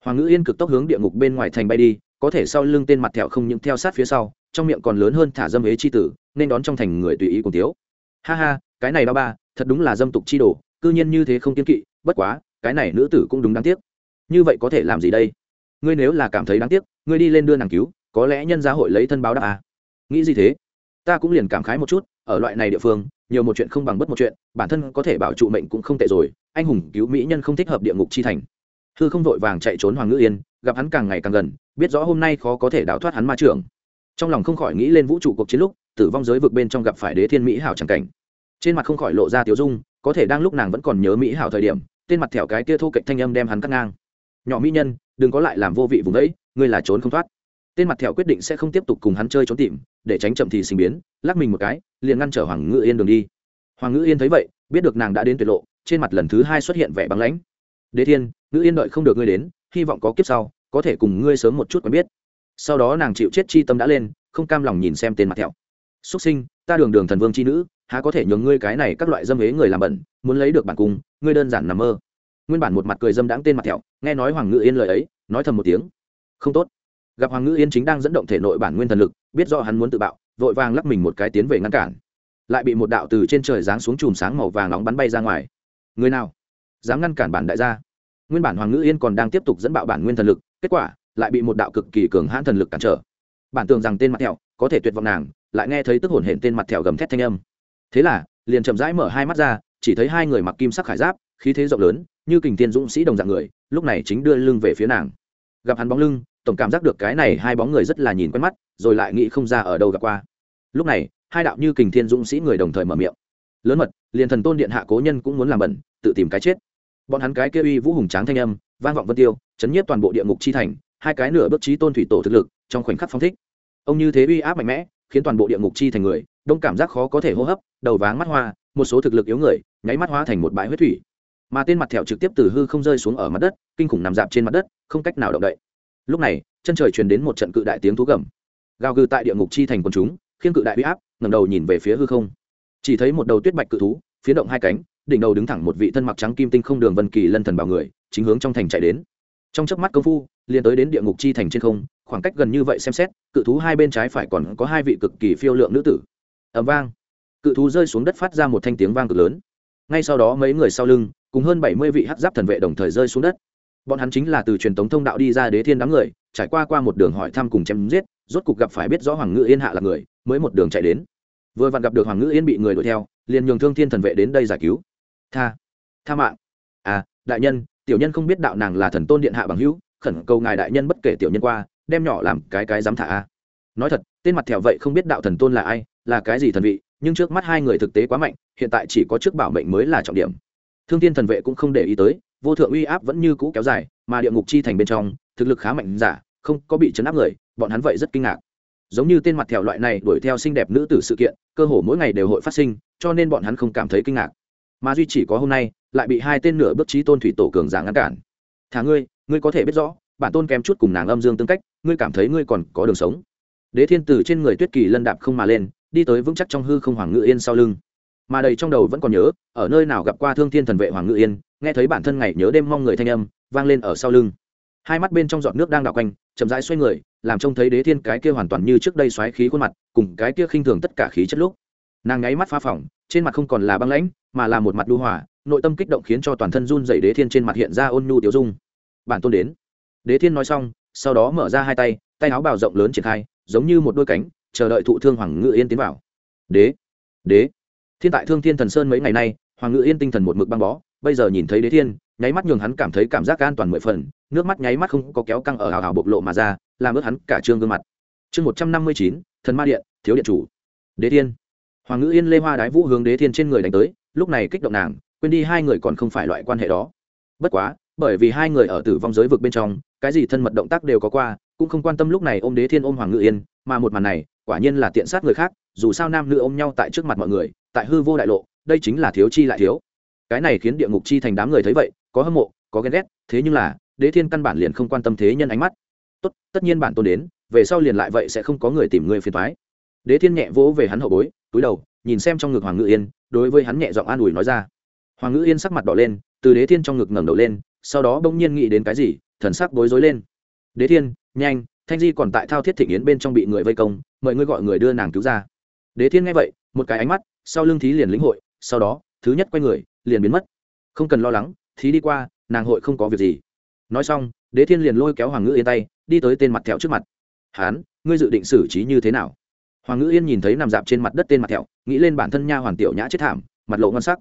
hoàng ngữ yên cực tốc hướng địa ngục bên ngoài thành bay đi, có thể sau lưng tên mặt thẹo không những theo sát phía sau, trong miệng còn lớn hơn thả dâm ế chi tử, nên đón trong thành người tùy ý cùng tiếu ha ha, cái này ba ba, thật đúng là dâm tục chi đồ, cư nhiên như thế không kiên kỵ, bất quá, cái này nữ tử cũng đúng đáng tiếc. Như vậy có thể làm gì đây? Ngươi nếu là cảm thấy đáng tiếc, ngươi đi lên đưa nàng cứu, có lẽ nhân gia hội lấy thân báo đáp à. nghĩ gì thế? Ta cũng liền cảm khái một chút, ở loại này địa phương, nhiều một chuyện không bằng bất một chuyện, bản thân có thể bảo trụ mệnh cũng không tệ rồi, anh hùng cứu mỹ nhân không thích hợp địa ngục chi thành hư không vội vàng chạy trốn hoàng ngữ yên, gặp hắn càng ngày càng gần, biết rõ hôm nay khó có thể đào thoát hắn ma trưởng. Trong lòng không khỏi nghĩ lên vũ trụ cuộc chiến lúc, tử vong giới vực bên trong gặp phải đế thiên mỹ hảo chẳng cảnh. Trên mặt không khỏi lộ ra tiếu dung, có thể đang lúc nàng vẫn còn nhớ mỹ hảo thời điểm, tên mặt thẻo cái kia thu cạnh thanh âm đem hắn cắt ngang. Nhỏ mỹ nhân, đừng có lại làm vô vị vùng đấy ngươi là trốn không thoát. Tên mặt thẹo quyết định sẽ không tiếp tục cùng hắn chơi trốn tìm, để tránh chậm thì sinh biến, lắc mình một cái, liền ngăn trở hoàng ngự yên đường đi. Hoàng ngự yên thấy vậy, biết được nàng đã đến tuyệt lộ, trên mặt lần thứ hai xuất hiện vẻ băng lãnh. Đế thiên nữ yên đợi không được ngươi đến, hy vọng có kiếp sau, có thể cùng ngươi sớm một chút quen biết. Sau đó nàng chịu chết chi tâm đã lên, không cam lòng nhìn xem tên mặt thẹo. Xuất sinh, ta đường đường thần vương chi nữ, há có thể nhường ngươi cái này các loại dâm ế người làm bẩn, muốn lấy được bản cung, ngươi đơn giản nằm mơ. Nguyên bản một mặt cười dâm đãng tên mặt thẹo, nghe nói hoàng ngự yên lời ấy, nói thầm một tiếng. Không tốt. Gặp hoàng ngữ yên chính đang dẫn động thể nội bản nguyên thần lực, biết do hắn muốn tự bạo, vội vàng lắc mình một cái tiến về ngăn cản. Lại bị một đạo từ trên trời giáng xuống chùm sáng màu vàng nóng bắn bay ra ngoài. Người nào? Dám ngăn cản bản đại gia nguyên bản hoàng ngữ yên còn đang tiếp tục dẫn bạo bản nguyên thần lực, kết quả lại bị một đạo cực kỳ cường hãn thần lực cản trở. Bản tưởng rằng tên mặt thẹo, có thể tuyệt vọng nàng, lại nghe thấy tức hổn hển tên mặt thẹo gầm thét thanh âm. Thế là, liền chậm rãi mở hai mắt ra, chỉ thấy hai người mặc kim sắc khải giáp, khí thế rộng lớn, như kình tiên dũng sĩ đồng dạng người, lúc này chính đưa lưng về phía nàng. Gặp hắn bóng lưng, tổng cảm giác được cái này hai bóng người rất là nhìn quen mắt, rồi lại nghĩ không ra ở đâu gặp qua. Lúc này, hai đạo như kình thiên dũng sĩ người đồng thời mở miệng. Lớn mật, liền thần tôn điện hạ cố nhân cũng muốn làm bẩn, tự tìm cái chết bọn hắn cái kia uy vũ hùng tráng thanh âm, vang vọng vân tiêu, chấn nhiếp toàn bộ địa ngục chi thành, hai cái nửa bước trí tôn thủy tổ thực lực, trong khoảnh khắc phong thích. Ông như thế uy áp mạnh mẽ, khiến toàn bộ địa ngục chi thành người, đông cảm giác khó có thể hô hấp, đầu váng mắt hoa, một số thực lực yếu người, nháy mắt hóa thành một bãi huyết thủy. Mà tên mặt thẹo trực tiếp từ hư không rơi xuống ở mặt đất, kinh khủng nằm dạp trên mặt đất, không cách nào động đậy. Lúc này, chân trời truyền đến một trận cự đại tiếng thú gầm. Gào gừ tại địa ngục chi thành quần chúng khiến cự đại uy áp ngầm đầu nhìn về phía hư không. Chỉ thấy một đầu tuyết bạch cự thú phía động hai cánh, đỉnh đầu đứng thẳng một vị thân mặc trắng kim tinh không đường vân kỳ lân thần bảo người, chính hướng trong thành chạy đến. Trong chớp mắt công phu, liền tới đến địa ngục chi thành trên không, khoảng cách gần như vậy xem xét, cự thú hai bên trái phải còn có hai vị cực kỳ phiêu lượng nữ tử. Ẩm vang. Cự thú rơi xuống đất phát ra một thanh tiếng vang cực lớn. Ngay sau đó mấy người sau lưng, cùng hơn bảy mươi vị hát giáp thần vệ đồng thời rơi xuống đất. Bọn hắn chính là từ truyền thống thông đạo đi ra đế thiên đám người, trải qua qua một đường hỏi thăm cùng chém giết, rốt cục gặp phải biết rõ hoàng ngự yên hạ là người, mới một đường chạy đến. Vừa vặn gặp được hoàng ngự yên bị người đuổi theo liền nhường thương thiên thần vệ đến đây giải cứu. Tha tha mạng. À đại nhân, tiểu nhân không biết đạo nàng là thần tôn điện hạ bằng hữu, khẩn cầu ngài đại nhân bất kể tiểu nhân qua, đem nhỏ làm cái cái dám thả. A nói thật, tên mặt thẹo vậy không biết đạo thần tôn là ai, là cái gì thần vị, nhưng trước mắt hai người thực tế quá mạnh, hiện tại chỉ có trước bảo mệnh mới là trọng điểm. Thương thiên thần vệ cũng không để ý tới, vô thượng uy áp vẫn như cũ kéo dài, mà địa ngục chi thành bên trong, thực lực khá mạnh giả, không có bị chấn áp người, bọn hắn vậy rất kinh ngạc giống như tên mặt thẹo loại này đuổi theo xinh đẹp nữ tử sự kiện, cơ hồ mỗi ngày đều hội phát sinh, cho nên bọn hắn không cảm thấy kinh ngạc. Mà duy chỉ có hôm nay, lại bị hai tên nửa bước trí tôn thủy tổ cường giả ngăn cản. Thả ngươi ngươi có thể biết rõ, bản tôn kém chút cùng nàng âm dương tương cách, ngươi cảm thấy ngươi còn có đường sống. Đế thiên tử trên người tuyết kỳ lân đạp không mà lên, đi tới vững chắc trong hư không hoàng ngự yên sau lưng. Mà đầy trong đầu vẫn còn nhớ, ở nơi nào gặp qua thương thiên thần vệ hoàng ngự yên, nghe thấy bản thân ngày nhớ đêm mong người thanh âm, vang lên ở sau lưng. Hai mắt bên trong giọt nước đang đảo quanh, chậm rãi xoay người làm trông thấy đế thiên cái kia hoàn toàn như trước đây xoáy khí khuôn mặt, cùng cái kia khinh thường tất cả khí chất lúc. Nàng nháy mắt pha phỏng, trên mặt không còn là băng lãnh, mà là một mặt đu hòa, nội tâm kích động khiến cho toàn thân run dậy đế thiên trên mặt hiện ra ôn nhu tiểu dung. Bản tôn đến. Đế thiên nói xong, sau đó mở ra hai tay tay áo bào rộng lớn triển khai, giống như một đôi cánh, chờ đợi thụ thương hoàng ngự yên tiến vào. Đế. Đế. Thiên tại thương thiên thần sơn mấy ngày nay, hoàng ngự yên tinh thần một mực băng bó, bây giờ nhìn thấy đế thiên, nháy mắt nhường hắn cảm thấy cảm giác an toàn mười phần, nước mắt nháy mắt không có kéo căng ở hào hào bộc lộ mà ra làm ướt hắn cả trương gương mặt. Chương một trăm năm mươi chín, thần ma điện, thiếu điện chủ. Đế thiên. Hoàng ngữ yên lê hoa đái vũ hướng đế thiên trên người đánh tới, lúc này kích động nàng, quên đi hai người còn không phải loại quan hệ đó. Bất quá, bởi vì hai người ở tử vong giới vực bên trong, cái gì thân mật động tác đều có qua, cũng không quan tâm lúc này ôm đế thiên ôm hoàng ngự yên, mà một màn này, quả nhiên là tiện sát người khác, dù sao nam nữ ôm nhau tại trước mặt mọi người, tại hư vô đại lộ, đây chính là thiếu chi lại thiếu. Cái này khiến địa ngục chi thành đám người thấy vậy, có hâm mộ, có ghen ghét, thế nhưng là, đế thiên căn bản liền không quan tâm thế nhân ánh mắt tốt, tất nhiên bản tôn đến, về sau liền lại vậy sẽ không có người tìm người phiền thoái đế thiên nhẹ vỗ về hắn hậu bối, túi đầu, nhìn xem trong ngực hoàng ngự yên, đối với hắn nhẹ giọng an ủi nói ra. Hoàng ngự yên sắc mặt đỏ lên, từ đế thiên trong ngực ngẩng đầu lên, sau đó bỗng nhiên nghĩ đến cái gì, thần sắc bối rối lên. Đế thiên, nhanh, thanh di còn tại thao thiết thị yến bên trong bị người vây công, mời ngươi gọi người đưa nàng cứu ra. Đế thiên nghe vậy, một cái ánh mắt, sau lưng thí liền lĩnh hội, sau đó, thứ nhất quay người, liền biến mất. Không cần lo lắng, thí đi qua, nàng hội không có việc gì. Nói xong đế thiên liền lôi kéo hoàng ngữ yên tay, đi tới tên mặt thẹo trước mặt. Hán, ngươi dự định xử trí như thế nào? Hoàng ngữ yên nhìn thấy nằm dạp trên mặt đất tên mặt thẹo, nghĩ lên bản thân nha hoàng tiểu nhã chết thảm, mặt lộ ngon sắc.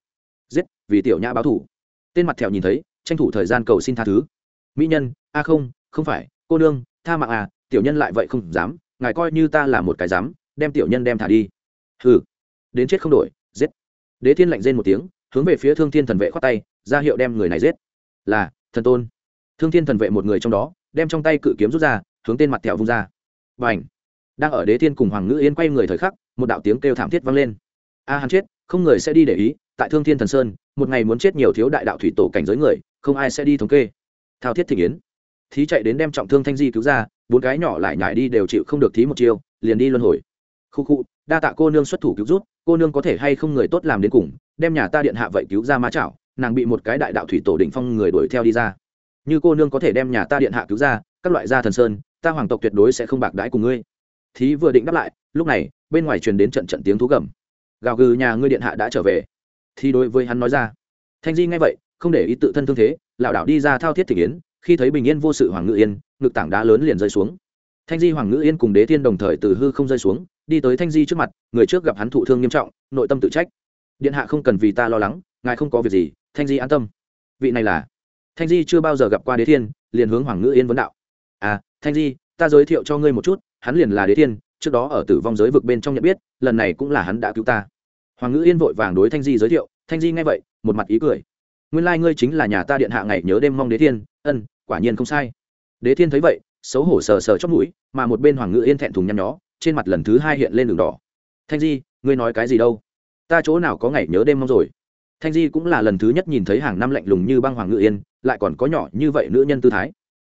Giết, vì tiểu nhã báo thủ. Tên mặt thẹo nhìn thấy, tranh thủ thời gian cầu xin tha thứ. Mỹ nhân, a không không phải, cô nương, tha mạng à tiểu nhân lại vậy không dám, ngài coi như ta là một cái dám đem tiểu nhân đem thả đi. Hừ, đến chết không đổi, giết. Đế thiên lạnh rên một tiếng, hướng về phía thương thiên thần vệ khoát tay, ra hiệu đem người này giết. Là, thần tôn thương thiên thần vệ một người trong đó, đem trong tay cự kiếm rút ra, hướng tên mặt thẹo vung ra. Và ảnh đang ở đế thiên cùng hoàng ngữ yên quay người thời khắc, một đạo tiếng kêu thảm thiết vang lên. A hắn chết, không người sẽ đi để ý, tại thương thiên thần sơn, một ngày muốn chết nhiều thiếu đại đạo thủy tổ cảnh giới người, không ai sẽ đi thống kê. Thao thiết thị yến. Thí chạy đến đem trọng thương thanh di cứu ra, bốn cái nhỏ lại nhảy đi đều chịu không được thí một chiêu, liền đi luân hồi. Khu khu, đa tạ cô nương xuất thủ cứu rút cô nương có thể hay không người tốt làm đến cùng, đem nhà ta điện hạ vậy cứu ra má chảo, nàng bị một cái đại đạo thủy tổ đỉnh phong người đuổi theo đi ra như cô nương có thể đem nhà ta điện hạ cứu ra, các loại gia thần sơn, ta hoàng tộc tuyệt đối sẽ không bạc đãi cùng ngươi. Thí vừa định đáp lại, lúc này, bên ngoài truyền đến trận trận tiếng thú gầm. Gào gừ nhà ngươi điện hạ đã trở về. Thì đối với hắn nói ra. Thanh di nghe vậy, không để ý tự thân thương thế, lảo đảo đi ra thao thiết thị yến khi thấy bình yên vô sự hoàng ngự yên, ngực tảng đá lớn liền rơi xuống. Thanh di, hoàng ngự yên cùng đế thiên đồng thời từ hư không rơi xuống, đi tới thanh di trước mặt, người trước gặp hắn thụ thương nghiêm trọng, nội tâm tự trách. Điện hạ không cần vì ta lo lắng, ngài không có việc gì, thanh di an tâm. Vị này là thanh di chưa bao giờ gặp qua đế thiên, liền hướng hoàng ngữ yên vấn đạo. À thanh di, ta giới thiệu cho ngươi một chút, hắn liền là đế thiên, trước đó ở tử vong giới vực bên trong nhận biết, lần này cũng là hắn đã cứu ta. Hoàng ngữ yên vội vàng đối thanh di giới thiệu, thanh di nghe vậy, một mặt ý cười. Nguyên lai、like、ngươi chính là nhà ta điện hạ ngày nhớ đêm mong đế thiên, ân, quả nhiên không sai. Đế thiên thấy vậy, xấu hổ sờ sờ chót mũi, mà một bên hoàng ngữ yên thẹn thùng nhăn nhó, trên mặt lần thứ hai hiện lên đường đỏ. Thanh di, ngươi nói cái gì đâu? Ta chỗ nào có ngày nhớ đêm mong rồi? Thanh di cũng là lần thứ nhất nhìn thấy hàng năm lạnh lùng như băng hoàng ngự yên lại còn có nhỏ như vậy nữ nhân tư thái.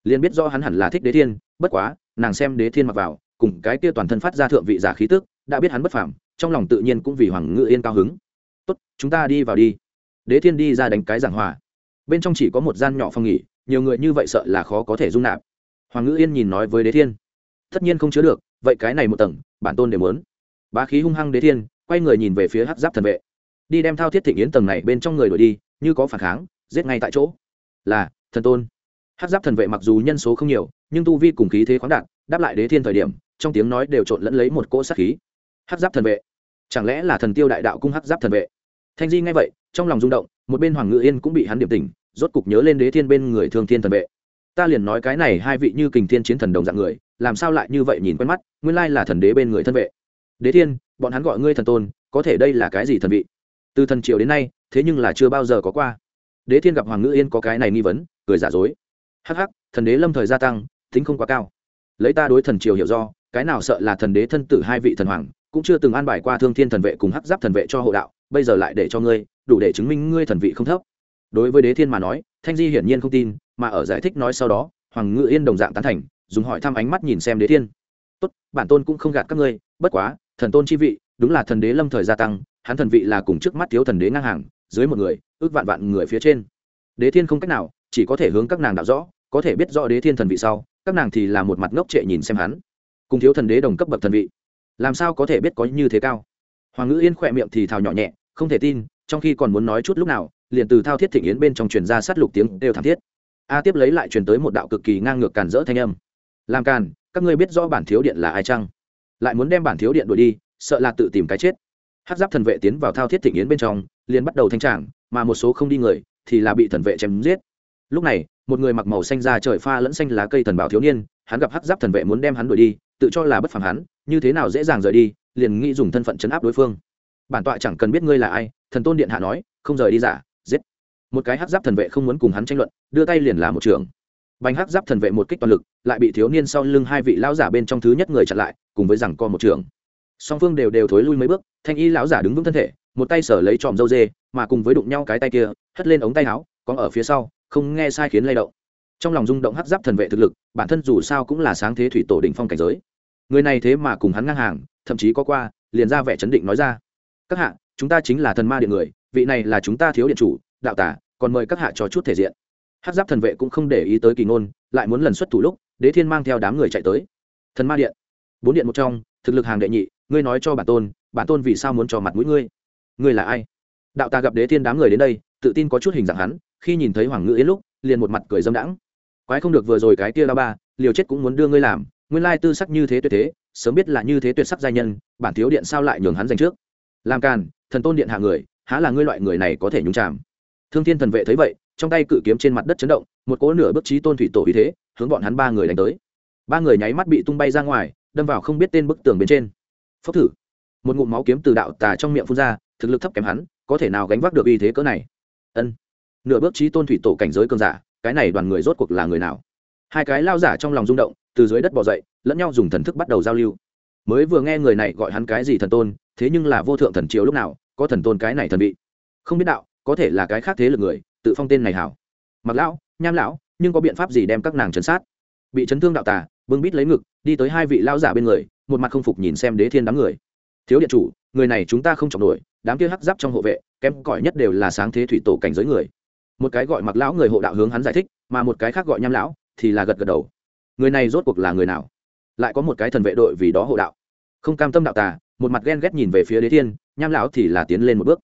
Liền biết do hắn hẳn là thích đế thiên, bất quá, nàng xem đế thiên mặc vào, cùng cái kia toàn thân phát ra thượng vị giả khí tức, đã biết hắn bất phàm, trong lòng tự nhiên cũng vì hoàng ngự yên cao hứng. Tốt, chúng ta đi vào đi. Đế thiên đi ra đánh cái giảng hòa. Bên trong chỉ có một gian nhỏ phòng nghỉ, nhiều người như vậy sợ là khó có thể dung nạp. Hoàng ngự yên nhìn nói với đế thiên, tất nhiên không chứa được, vậy cái này một tầng, bản tôn đều muốn. Bá khí hung hăng đế thiên, quay người nhìn về phía hắc giáp thần vệ. Đi đem thao thiết thịnh yến tầng này bên trong người đổi đi, như có phản kháng, giết ngay tại chỗ là, thần tôn. Hắc giáp thần vệ mặc dù nhân số không nhiều, nhưng tu vi cùng khí thế khoáng đạt, đáp lại đế thiên thời điểm, trong tiếng nói đều trộn lẫn lấy một cỗ sát khí. Hắc giáp thần vệ. Chẳng lẽ là thần tiêu đại đạo cung hắc giáp thần vệ? Thanh di nghe vậy, trong lòng rung động, một bên hoàng ngự yên cũng bị hắn điểm tình rốt cục nhớ lên đế thiên bên người thương thiên thần vệ. Ta liền nói cái này hai vị như kình thiên chiến thần đồng dạng người, làm sao lại như vậy nhìn quen mắt, nguyên lai là thần đế bên người thân vệ. Đế thiên, bọn hắn gọi ngươi thần tôn, có thể đây là cái gì thần vị? Từ thần triều đến nay, thế nhưng là chưa bao giờ có qua đế thiên gặp hoàng ngữ yên có cái này nghi vấn, cười giả dối. Hắc hắc, thần đế lâm thời gia tăng, tính không quá cao. Lấy ta đối thần triều hiểu do, cái nào sợ là thần đế thân tử hai vị thần hoàng, cũng chưa từng an bài qua thương thiên thần vệ cùng hắc giáp thần vệ cho hộ đạo, bây giờ lại để cho ngươi, đủ để chứng minh ngươi thần vị không thấp. Đối với đế thiên mà nói, thanh di hiển nhiên không tin, mà ở giải thích nói sau đó, hoàng ngự yên đồng dạng tán thành, dùng hỏi thăm ánh mắt nhìn xem đế thiên. Tốt, bản tôn cũng không gạt các ngươi, bất quá, thần tôn chi vị, đúng là thần đế lâm thời gia tăng, hắn thần vị là cùng trước mắt thiếu thần đế ngang hàng dưới một người, ước vạn vạn người phía trên. Đế thiên không cách nào, chỉ có thể hướng các nàng đạo rõ, có thể biết rõ đế thiên thần vị sau, các nàng thì là một mặt ngốc trệ nhìn xem hắn. Cùng thiếu thần đế đồng cấp bậc thần vị, làm sao có thể biết có như thế cao? Hoàng ngữ yên khỏe miệng thì thào nhỏ nhẹ, không thể tin, trong khi còn muốn nói chút lúc nào, liền từ thao thiết thịnh yến bên trong truyền ra sát lục tiếng đều thảm thiết. A tiếp lấy lại truyền tới một đạo cực kỳ ngang ngược càn rỡ thanh âm. Làm càn, các ngươi biết rõ bản thiếu điện là ai chăng? Lại muốn đem bản thiếu điện đuổi đi, sợ là tự tìm cái chết. Hát giáp thần vệ tiến vào thao thiết thịnh yến bên trong liền bắt đầu thanh tràng, mà một số không đi người thì là bị thần vệ chém giết. Lúc này, một người mặc màu xanh da trời pha lẫn xanh lá cây thần bảo thiếu niên, hắn gặp hắc giáp thần vệ muốn đem hắn đuổi đi, tự cho là bất phàm hắn, như thế nào dễ dàng rời đi, liền nghĩ dùng thân phận chấn áp đối phương. Bản tọa chẳng cần biết ngươi là ai, thần tôn điện hạ nói, không rời đi giả, giết. Một cái hắc giáp thần vệ không muốn cùng hắn tranh luận, đưa tay liền là một trường. Bánh hắc giáp thần vệ một kích toàn lực, lại bị thiếu niên sau lưng hai vị lão giả bên trong thứ nhất người chặn lại, cùng với rằng co một trường. Song phương đều đều thối lui mấy bước, thanh y lão giả đứng vững thân thể một tay sở lấy tròm dâu dê, mà cùng với đụng nhau cái tay kia, hất lên ống tay áo còn ở phía sau, không nghe sai khiến lay động. Trong lòng rung động hắc giáp thần vệ thực lực, bản thân dù sao cũng là sáng thế thủy tổ đỉnh phong cảnh giới. Người này thế mà cùng hắn ngang hàng, thậm chí có qua, liền ra vẻ chấn định nói ra. Các hạ, chúng ta chính là thần ma điện người, vị này là chúng ta thiếu điện chủ, đạo tả, còn mời các hạ cho chút thể diện. Hắc giáp thần vệ cũng không để ý tới kỳ ngôn, lại muốn lần xuất thủ lúc, đế thiên mang theo đám người chạy tới. Thần ma điện, bốn điện một trong, thực lực hàng đệ nhị, ngươi nói cho bản tôn bản tôn vì sao muốn cho mặt mũi ngươi? Ngươi là ai? Đạo ta gặp đế thiên đám người đến đây, tự tin có chút hình dạng hắn, khi nhìn thấy hoàng ngữ yến lúc, liền một mặt cười dâm đãng. Quái không được vừa rồi cái kia la ba, liều chết cũng muốn đưa ngươi làm, nguyên lai tư sắc như thế tuyệt thế, sớm biết là như thế tuyệt sắc giai nhân, bản thiếu điện sao lại nhường hắn giành trước? Làm càn, thần tôn điện hạ người, há là ngươi loại người này có thể nhúng chạm thương thiên thần vệ thấy vậy, trong tay cự kiếm trên mặt đất chấn động, một cỗ nửa bước trí tôn thủy tổ uy thế, hướng bọn hắn ba người đánh tới. Ba người nháy mắt bị tung bay ra ngoài, đâm vào không biết tên bức tường bên trên. Phốc thử. Một ngụm máu kiếm từ đạo tà trong miệng phun ra thực lực thấp kém hắn, có thể nào gánh vác được uy thế cỡ này? Ân. Nửa bước trí tôn thủy tổ cảnh giới cơn giả, cái này đoàn người rốt cuộc là người nào? Hai cái lao giả trong lòng rung động, từ dưới đất bỏ dậy, lẫn nhau dùng thần thức bắt đầu giao lưu. Mới vừa nghe người này gọi hắn cái gì thần tôn, thế nhưng là vô thượng thần triều lúc nào, có thần tôn cái này thần bị không biết đạo, có thể là cái khác thế lực người, tự phong tên này hảo. Mặc lão, nham lão, nhưng có biện pháp gì đem các nàng chấn sát? Bị chấn thương đạo tà bưng bít lấy ngực, đi tới hai vị lao giả bên người, một mặt không phục nhìn xem đế thiên đám người. Thiếu điện chủ, người này chúng ta không chọn nổi đám kia hắc giáp trong hộ vệ, kém cỏi nhất đều là sáng thế thủy tổ cảnh giới người. Một cái gọi mặc lão người hộ đạo hướng hắn giải thích, mà một cái khác gọi nham lão thì là gật gật đầu. Người này rốt cuộc là người nào? Lại có một cái thần vệ đội vì đó hộ đạo. Không cam tâm đạo tà, một mặt ghen ghét nhìn về phía đế thiên, nham lão thì là tiến lên một bước.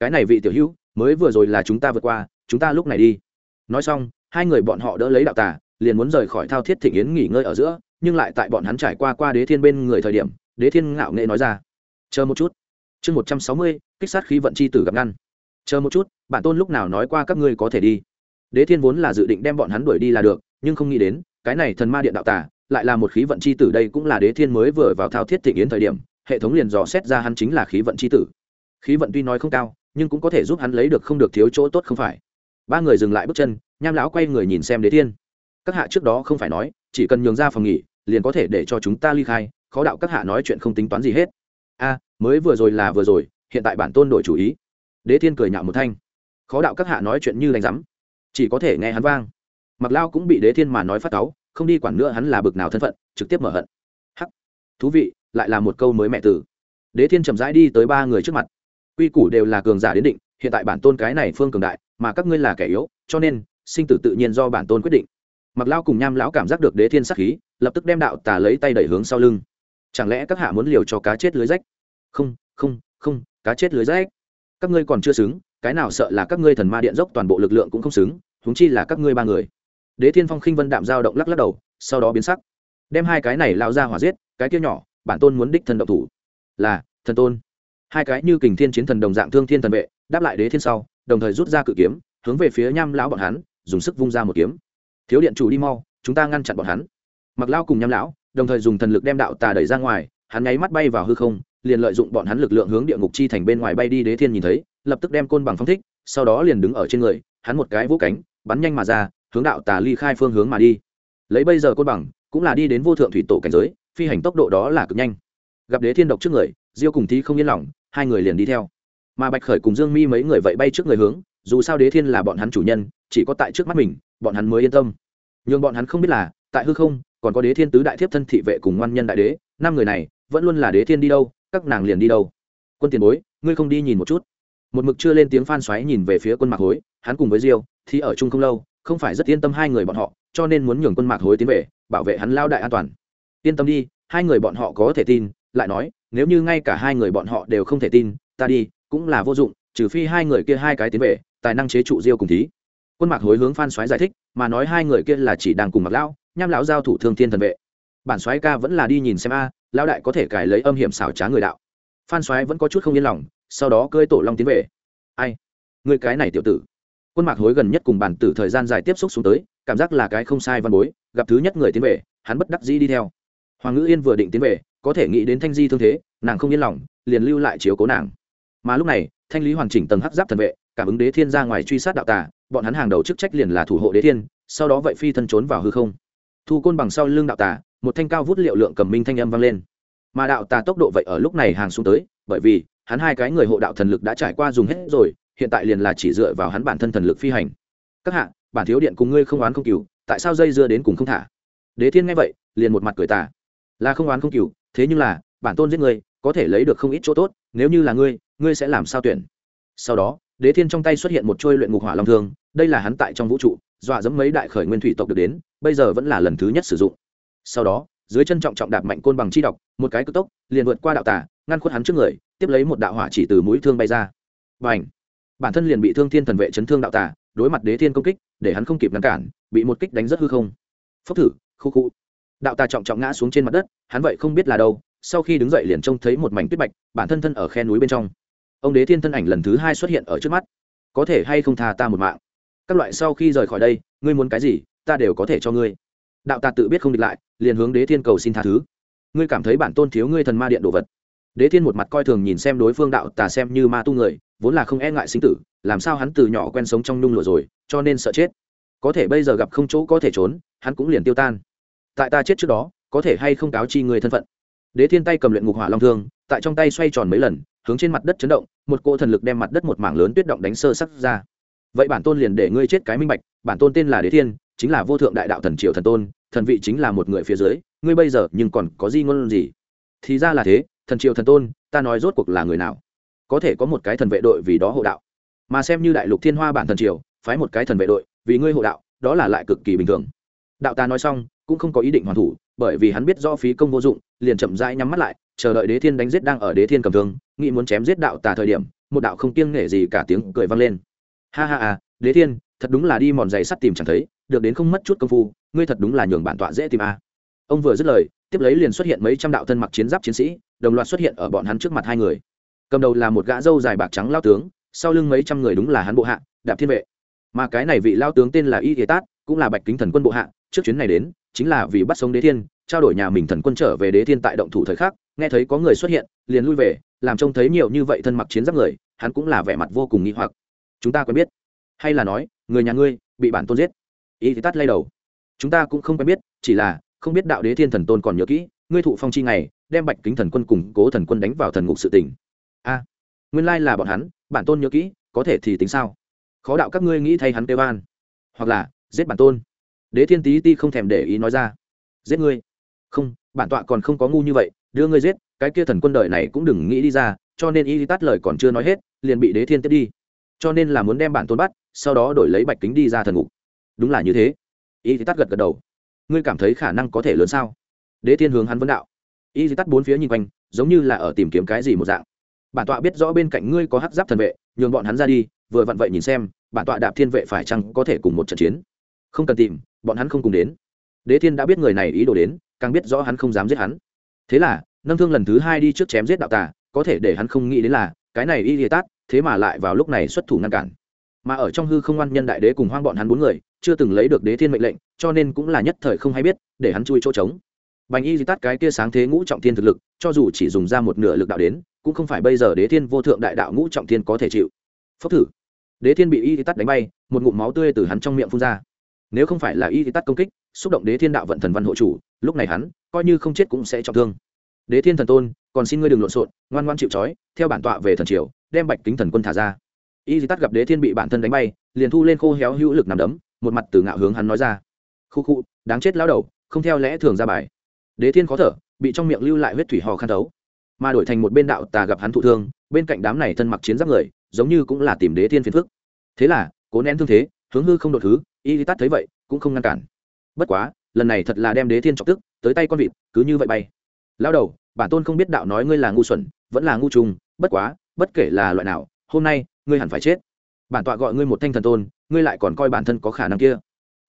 Cái này vị tiểu hữu, mới vừa rồi là chúng ta vượt qua, chúng ta lúc này đi. Nói xong, hai người bọn họ đỡ lấy đạo tà, liền muốn rời khỏi thao thiết thịnh yến nghỉ ngơi ở giữa, nhưng lại tại bọn hắn trải qua qua đế thiên bên người thời điểm, đế thiên ngạo nghệ nói ra, chờ một chút chương một trăm sáu mươi, kích sát khí vận c h i tử gặp ngăn. Chờ một chút, bản tôn lúc nào nói qua các ngươi có thể đi. Đế thiên vốn là dự định đem bọn hắn đuổi đi là được, nhưng không nghĩ đến, cái này thần ma điện đạo tả lại là một khí vận c h i tử đây cũng là đế thiên mới vừa vào thao thiết thịnh yến thời điểm, hệ thống liền dò xét ra hắn chính là khí vận c h i tử. Khí vận tuy nói không cao, nhưng cũng có thể giúp hắn lấy được không được thiếu chỗ tốt không phải. Ba người dừng lại bước chân, nham lão quay người nhìn xem đế thiên. Các hạ trước đó không phải nói, chỉ cần nhường ra phòng nghỉ, liền có thể để cho chúng ta ly khai, khó đạo các hạ nói chuyện không tính toán gì hết a, mới vừa rồi là vừa rồi, hiện tại bản tôn đổi chủ ý. Đế thiên cười nhạo một thanh. Khó đạo các hạ nói chuyện như đánh rắm chỉ có thể nghe hắn vang. Mặc lao cũng bị đế thiên mà nói phát cáu, không đi quản nữa hắn là bực nào thân phận, trực tiếp mở hận. Hắc. Thú vị, lại là một câu mới mẹ tử đế thiên chậm rãi đi tới ba người trước mặt. Quy củ đều là cường giả đến định, hiện tại bản tôn cái này phương cường đại, mà các ngươi là kẻ yếu, cho nên, sinh tử tự nhiên do bản tôn quyết định. Mặc lao cùng nham lão cảm giác được đế thiên sắc khí, lập tức đem đạo tà lấy tay đẩy hướng sau lưng. Chẳng lẽ các hạ muốn liều cho cá chết lưới rách? Không không không, cá chết lưới rách. Các ngươi còn chưa xứng, cái nào sợ là các ngươi thần ma điện dốc toàn bộ lực lượng cũng không xứng húng chi là các ngươi ba người. Đế thiên phong khinh vân đạm giao động lắc lắc đầu, sau đó biến sắc. Đem hai cái này lao ra hỏa giết, cái kia nhỏ, bản tôn muốn đích thần động thủ. Là, thần tôn. Hai cái như kình thiên chiến thần đồng dạng thương thiên thần vệ, đáp lại đế thiên sau, đồng thời rút ra cự kiếm, hướng về phía nham lão bọn hắn, dùng sức vung ra một kiếm. Thiếu điện chủ đi mau, chúng ta ngăn chặn bọn hắn. Mặc lao cùng nham lão, đồng thời dùng thần lực đem đạo tà đẩy ra ngoài, hắn nháy mắt bay vào hư không liền lợi dụng bọn hắn lực lượng hướng địa ngục chi thành bên ngoài bay đi đế thiên nhìn thấy, lập tức đem côn bằng phong thích, sau đó liền đứng ở trên người, hắn một cái vỗ cánh, bắn nhanh mà ra, hướng đạo tà ly khai phương hướng mà đi. Lấy bây giờ côn bằng, cũng là đi đến vô thượng thủy tổ cảnh giới, phi hành tốc độ đó là cực nhanh. Gặp đế thiên độc trước người, diêu cùng thi không yên lòng, hai người liền đi theo. Mà bạch khởi cùng dương mi mấy người vậy bay trước người hướng, dù sao đế thiên là bọn hắn chủ nhân, chỉ có tại trước mắt mình, bọn hắn mới yên tâm. Nhưng bọn hắn không biết là, tại hư không, còn có đế thiên tứ đại thiếp thân thị vệ cùng ngoan nhân đại đế, năm người này, vẫn luôn là đế thiên đi đâu các nàng liền đi đâu? Quân tiền bối, ngươi không đi nhìn một chút. Một mực chưa lên tiếng phan xoáy nhìn về phía quân mạc hối, hắn cùng với diêu thì ở chung không lâu, không phải rất yên tâm hai người bọn họ, cho nên muốn nhường quân mạc hối tiến về, bảo vệ hắn lao đại an toàn. Yên tâm đi, hai người bọn họ có thể tin, lại nói, nếu như ngay cả hai người bọn họ đều không thể tin, ta đi, cũng là vô dụng, trừ phi hai người kia hai cái tiến về, tài năng chế trụ diêu cùng thí. Quân mạc hối hướng phan xoáy giải thích, mà nói hai người kia là chỉ đang cùng mặc lão nham lão giao thủ thương thiên thần vệ. Bản xoáy ca vẫn là đi nhìn xem a lão đại có thể cài lấy âm hiểm xảo trá người đạo. Phan xoáy vẫn có chút không yên lòng, sau đó cưỡi tổ long tiến về. Ai? Người cái này tiểu tử. Quân mạc hối gần nhất cùng bản tử thời gian dài tiếp xúc xuống tới, cảm giác là cái không sai văn bối, gặp thứ nhất người tiến về, hắn bất đắc dĩ đi theo. Hoàng ngữ yên vừa định tiến về, có thể nghĩ đến thanh di thương thế, nàng không yên lòng, liền lưu lại chiếu cố nàng. Mà lúc này, thanh lý hoàn chỉnh tầng hắc giáp thần vệ, cảm ứng đế thiên ra ngoài truy sát đạo tà, bọn hắn hàng đầu chức trách liền là thủ hộ đế thiên, sau đó vậy phi thân trốn vào hư không. Thu côn bằng sau lưng đạo tà một thanh cao vút liệu lượng cầm minh thanh âm vang lên. Mà đạo tà tốc độ vậy ở lúc này hàng xuống tới, bởi vì, hắn hai cái người hộ đạo thần lực đã trải qua dùng hết rồi, hiện tại liền là chỉ dựa vào hắn bản thân thần lực phi hành. Các hạ, bản thiếu điện cùng ngươi không oán không cừu, tại sao dây dưa đến cùng không thả? Đế thiên nghe vậy, liền một mặt cười tà. Là không oán không cừu, thế nhưng là, bản tôn giết ngươi, có thể lấy được không ít chỗ tốt, nếu như là ngươi ngươi sẽ làm sao tuyển? Sau đó, đế thiên trong tay xuất hiện một trôi luyện ngục hỏa long thương, đây là hắn tại trong vũ trụ, dọa dẫm mấy đại khởi nguyên thủy tộc được đến, bây giờ vẫn là lần thứ nhất sử dụng sau đó, dưới chân trọng trọng đạp mạnh côn bằng chi độc, một cái cực tốc, liền vượt qua đạo tả ngăn khuất hắn trước người, tiếp lấy một đạo hỏa chỉ từ mũi thương bay ra. Và ảnh bản thân liền bị thương thiên thần vệ chấn thương đạo tả đối mặt đế thiên công kích, để hắn không kịp ngăn cản, bị một kích đánh rất hư không. Phốc thử, khu khu. Đạo tà trọng trọng ngã xuống trên mặt đất, hắn vậy không biết là đâu, sau khi đứng dậy liền trông thấy một mảnh tuyết bạch, bản thân thân ở khe núi bên trong. Ông đế thiên thân ảnh lần thứ hai xuất hiện ở trước mắt. Có thể hay không tha ta một mạng? Các loại sau khi rời khỏi đây, ngươi muốn cái gì, ta đều có thể cho ngươi đạo tà tự biết không địch lại, liền hướng đế thiên cầu xin tha thứ. Ngươi cảm thấy bản tôn thiếu ngươi thần ma điện đồ vật. Đế thiên một mặt coi thường nhìn xem đối phương đạo tà xem như ma tu người, vốn là không e ngại sinh tử, làm sao hắn từ nhỏ quen sống trong nhung lụa rồi, cho nên sợ chết. Có thể bây giờ gặp không chỗ có thể trốn, hắn cũng liền tiêu tan. Tại ta chết trước đó, có thể hay không cáo chi người thân phận? Đế thiên tay cầm luyện ngục hỏa long thương, tại trong tay xoay tròn mấy lần, hướng trên mặt đất chấn động, một cỗ thần lực đem mặt đất một mảng lớn tuyết động đánh sơ sắc ra. Vậy bản tôn liền để ngươi chết cái minh bạch, bản tôn tên là đế thiên chính là vô thượng đại đạo thần triều thần tôn, thần vị chính là một người phía dưới, ngươi bây giờ nhưng còn có gì ngôn gì? Thì ra là thế, thần triều thần tôn, ta nói rốt cuộc là người nào? Có thể có một cái thần vệ đội vì đó hộ đạo. Mà xem như đại lục thiên hoa bản thần triều, phái một cái thần vệ đội, vì ngươi hộ đạo, đó là lại cực kỳ bình thường. Đạo ta nói xong, cũng không có ý định hoàn thủ, bởi vì hắn biết do phí công vô dụng, liền chậm rãi nhắm mắt lại, chờ đợi đế thiên đánh giết đang ở đế thiên cầm thương, nghĩ muốn chém giết đạo tà thời điểm, một đạo không kiêng nể gì cả tiếng cười vang lên. Ha ha à đế thiên thật đúng là đi mòn giày sắt tìm chẳng thấy, được đến không mất chút công phu, ngươi thật đúng là nhường bản tọa dễ tìm a. Ông vừa dứt lời, tiếp lấy liền xuất hiện mấy trăm đạo thân mặc chiến giáp chiến sĩ, đồng loạt xuất hiện ở bọn hắn trước mặt hai người. Cầm đầu là một gã dâu dài bạc trắng lao tướng, sau lưng mấy trăm người đúng là hắn bộ hạ, đạp thiên vệ. Mà cái này vị lao tướng tên là y thế tát, cũng là bạch kính thần quân bộ hạ, trước chuyến này đến, chính là vì bắt sống đế thiên, trao đổi nhà mình thần quân trở về đế thiên tại động thủ thời khắc, nghe thấy có người xuất hiện, liền lui về, làm trông thấy nhiều như vậy thân mặc chiến giáp người, hắn cũng là vẻ mặt vô cùng nghi hoặc. Chúng ta quen biết. Hay là nói người nhà ngươi bị bản tôn giết. Y thế tắt lay đầu. Chúng ta cũng không quen biết, chỉ là không biết đạo đế thiên thần tôn còn nhớ kỹ, ngươi thụ phong chi ngày, đem bạch kính thần quân cùng cố thần quân đánh vào thần ngục sự tỉnh a, nguyên lai là bọn hắn, bản tôn nhớ kỹ, có thể thì tính sao? Khó đạo các ngươi nghĩ thay hắn kêu an hoặc là, giết bản tôn. Đế thiên tý ti không thèm để ý nói ra. Giết ngươi. Không, bản tọa còn không có ngu như vậy, đưa ngươi giết, cái kia thần quân đời này cũng đừng nghĩ đi ra, cho nên y tắt lời còn chưa nói hết, liền bị đế thiên tiếp đi cho nên là muốn đem bản tôn bắt, sau đó đổi lấy bạch kính đi ra thần ngục. Đúng là như thế. Y tát gật gật đầu. Ngươi cảm thấy khả năng có thể lớn sao? Đế thiên hướng hắn vấn đạo. Y tát bốn phía nhìn quanh, giống như là ở tìm kiếm cái gì một dạng. Bản tọa biết rõ bên cạnh ngươi có hắc giáp thần vệ, nhường bọn hắn ra đi, vừa vặn vậy nhìn xem, bản tọa đạp thiên vệ phải chăng có thể cùng một trận chiến? Không cần tìm, bọn hắn không cùng đến. Đế thiên đã biết người này ý đồ đến, càng biết rõ hắn không dám giết hắn. Thế là, nâng thương lần thứ hai đi trước chém giết đạo tà, có thể để hắn không nghĩ đến là, cái này y liệt tát thế mà lại vào lúc này xuất thủ ngăn cản. Mà ở trong hư không ngoan nhân đại đế cùng hoang bọn hắn bốn người, chưa từng lấy được đế thiên mệnh lệnh, cho nên cũng là nhất thời không hay biết, để hắn chui chỗ trống. Bành y di Tắt cái kia sáng thế ngũ trọng thiên thực lực, cho dù chỉ dùng ra một nửa lực đạo đến, cũng không phải bây giờ đế thiên vô thượng đại đạo ngũ trọng thiên có thể chịu. Phốc thử. Đế thiên bị y di Tắt đánh bay, một ngụm máu tươi từ hắn trong miệng phun ra. Nếu không phải là y di Tắt công kích, xúc động đế thiên đạo vận thần văn hộ chủ, lúc này hắn, coi như không chết cũng sẽ trọng thương. Đế thiên thần tôn, còn xin ngươi đừng lộn xộn, ngoan ngoan chịu trói, theo bản tọa về thần triều đem bạch kính thần quân thả ra. Y di tát gặp đế thiên bị bản thân đánh bay, liền thu lên khô héo hữu lực nằm đấm, một mặt từ ngạo hướng hắn nói ra. Khu khu, đáng chết lao đầu, không theo lẽ thường ra bài. Đế thiên khó thở, bị trong miệng lưu lại huyết thủy hò khăn thấu. Mà đổi thành một bên đạo tà gặp hắn thụ thương, bên cạnh đám này thân mặc chiến giáp người, giống như cũng là tìm đế thiên phiền phức. Thế là, cố nén thương thế, hướng hư không đột thứ, y Di tát thấy vậy, cũng không ngăn cản. Bất quá, lần này thật là đem đế thiên chọc tức, tới tay con vịt, cứ như vậy bay. Lao đầu, bản tôn không biết đạo nói ngươi là ngu xuẩn, vẫn là ngu trùng, bất quá bất kể là loại nào, hôm nay, ngươi hẳn phải chết. Bản tọa gọi ngươi một thanh thần tôn, ngươi lại còn coi bản thân có khả năng kia.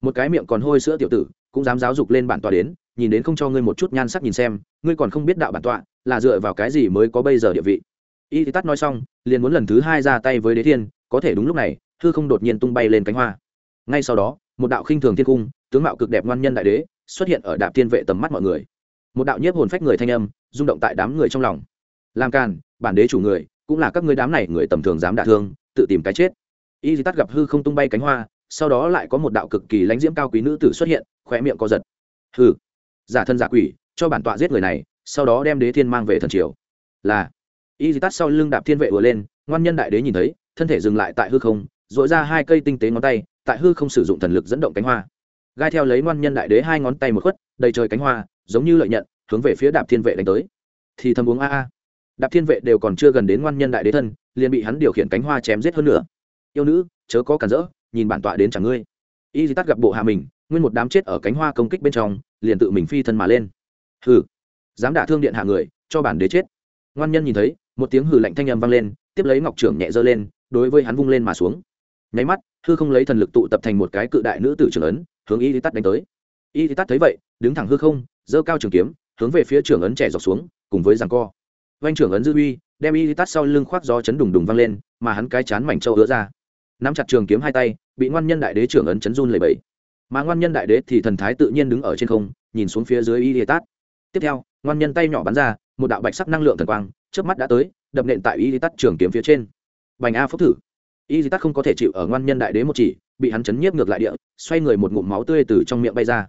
Một cái miệng còn hôi sữa tiểu tử, cũng dám giáo dục lên bản tọa đến, nhìn đến không cho ngươi một chút nhan sắc nhìn xem, ngươi còn không biết đạo bản tọa là dựa vào cái gì mới có bây giờ địa vị. Y tát nói xong, liền muốn lần thứ hai ra tay với đế thiên, có thể đúng lúc này thư không đột nhiên tung bay lên cánh hoa. Ngay sau đó, một đạo khinh thường thiên cung, tướng mạo cực đẹp ngoan nhân đại đế, xuất hiện ở đạp thiên vệ tầm mắt mọi người. Một đạo nhiếp hồn phách người thanh âm, rung động tại đám người trong lòng. Làm càn, bản đế chủ người cũng là các ngươi đám này người tầm thường dám đả thương, tự tìm cái chết. Y di tắt gặp hư không tung bay cánh hoa, sau đó lại có một đạo cực kỳ lãnh diễm cao quý nữ tử xuất hiện, khóe miệng co giật. Hư giả thân giả quỷ, cho bản tọa giết người này, sau đó đem đế thiên mang về thần triều. Là, y di tắt sau lưng đạp thiên vệ vừa lên, ngoan nhân đại đế nhìn thấy, thân thể dừng lại tại hư không dội ra hai cây tinh tế ngón tay, tại hư không sử dụng thần lực dẫn động cánh hoa. Gai theo lấy ngoan nhân đại đế hai ngón tay một khuất, đầy trời cánh hoa, giống như lợi nhận, hướng về phía đạp thiên vệ đánh tới. Thì thầm uống a a đạp thiên vệ đều còn chưa gần đến ngoan nhân đại đế thân, liền bị hắn điều khiển cánh hoa chém giết hơn nữa. Yêu nữ, chớ có cản rỡ, nhìn bản tọa đến chẳng ngươi. Y di tắt gặp bộ hạ mình, nguyên một đám chết ở cánh hoa công kích bên trong, liền tự mình phi thân mà lên. Hừ, dám đả thương điện hạ người, cho bản đế chết. Ngoan nhân nhìn thấy, một tiếng hừ lạnh thanh âm vang lên, tiếp lấy ngọc trưởng nhẹ giơ lên, đối với hắn vung lên mà xuống. Nháy mắt, hư không lấy thần lực tụ tập thành một cái cự đại nữ tử trưởng ấn, hướng y di tắt đánh tới. Y di tắt thấy vậy, đứng thẳng hư không, giơ cao trường kiếm, hướng về phía trưởng ấn trẻ dọc xuống, cùng với giằng co oanh trưởng ấn dư uy, đem y tắt sau lưng khoác gió chấn đùng đùng vang lên, mà hắn cái chán mảnh trâu ứa ra. Nắm chặt trường kiếm hai tay, bị ngoan nhân đại đế trưởng ấn chấn run lầy bẫy mà ngoan nhân đại đế thì thần thái tự nhiên đứng ở trên không, nhìn xuống phía dưới y tát tiếp theo, ngoan nhân tay nhỏ bắn ra, một đạo bạch sắc năng lượng thần quang trước mắt đã tới, đập nện tại y tát trường kiếm phía trên. Bành a phúc thử. Y tát không có thể chịu ở ngoan nhân đại đế một chỉ, bị hắn chấn nhiếp ngược lại địa, xoay người một ngụm máu tươi từ trong miệng bay ra.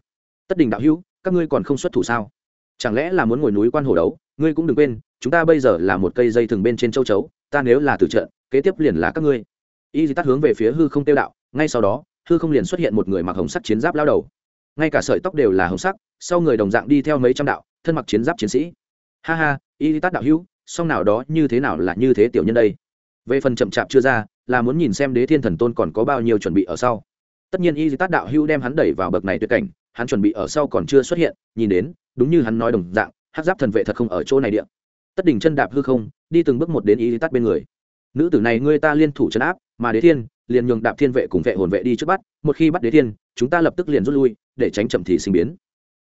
Tất đình đạo hữu, các ngươi còn không xuất thủ sao? Chẳng lẽ là muốn ngồi núi quan hồ đấu? Ngươi cũng đừng quên, chúng ta bây giờ là một cây dây thừng bên trên châu chấu, ta nếu là từ trận, kế tiếp liền là các ngươi. Y di tắt hướng về phía hư không tiêu đạo, ngay sau đó, hư không liền xuất hiện một người mặc hồng sắc chiến giáp lao đầu. Ngay cả sợi tóc đều là hồng sắc, sau người đồng dạng đi theo mấy trăm đạo, thân mặc chiến giáp chiến sĩ. Ha ha, y di tắt đạo hữu, song nào đó như thế nào là như thế tiểu nhân đây? Về phần chậm chạp chưa ra, là muốn nhìn xem đế thiên thần tôn còn có bao nhiêu chuẩn bị ở sau. Tất nhiên y di tát đạo hữu đem hắn đẩy vào bậc này tuyệt cảnh hắn chuẩn bị ở sau còn chưa xuất hiện, nhìn đến, đúng như hắn nói đồng dạng, hát giáp thần vệ thật không ở chỗ này điện tất đỉnh chân đạp hư không, đi từng bước một đến y tắt bên người. Nữ tử này ngươi ta liên thủ chấn áp, mà đế thiên, liền nhường đạp thiên vệ cùng vệ hồn vệ đi trước bắt, một khi bắt đế thiên, chúng ta lập tức liền rút lui, để tránh chậm thì sinh biến.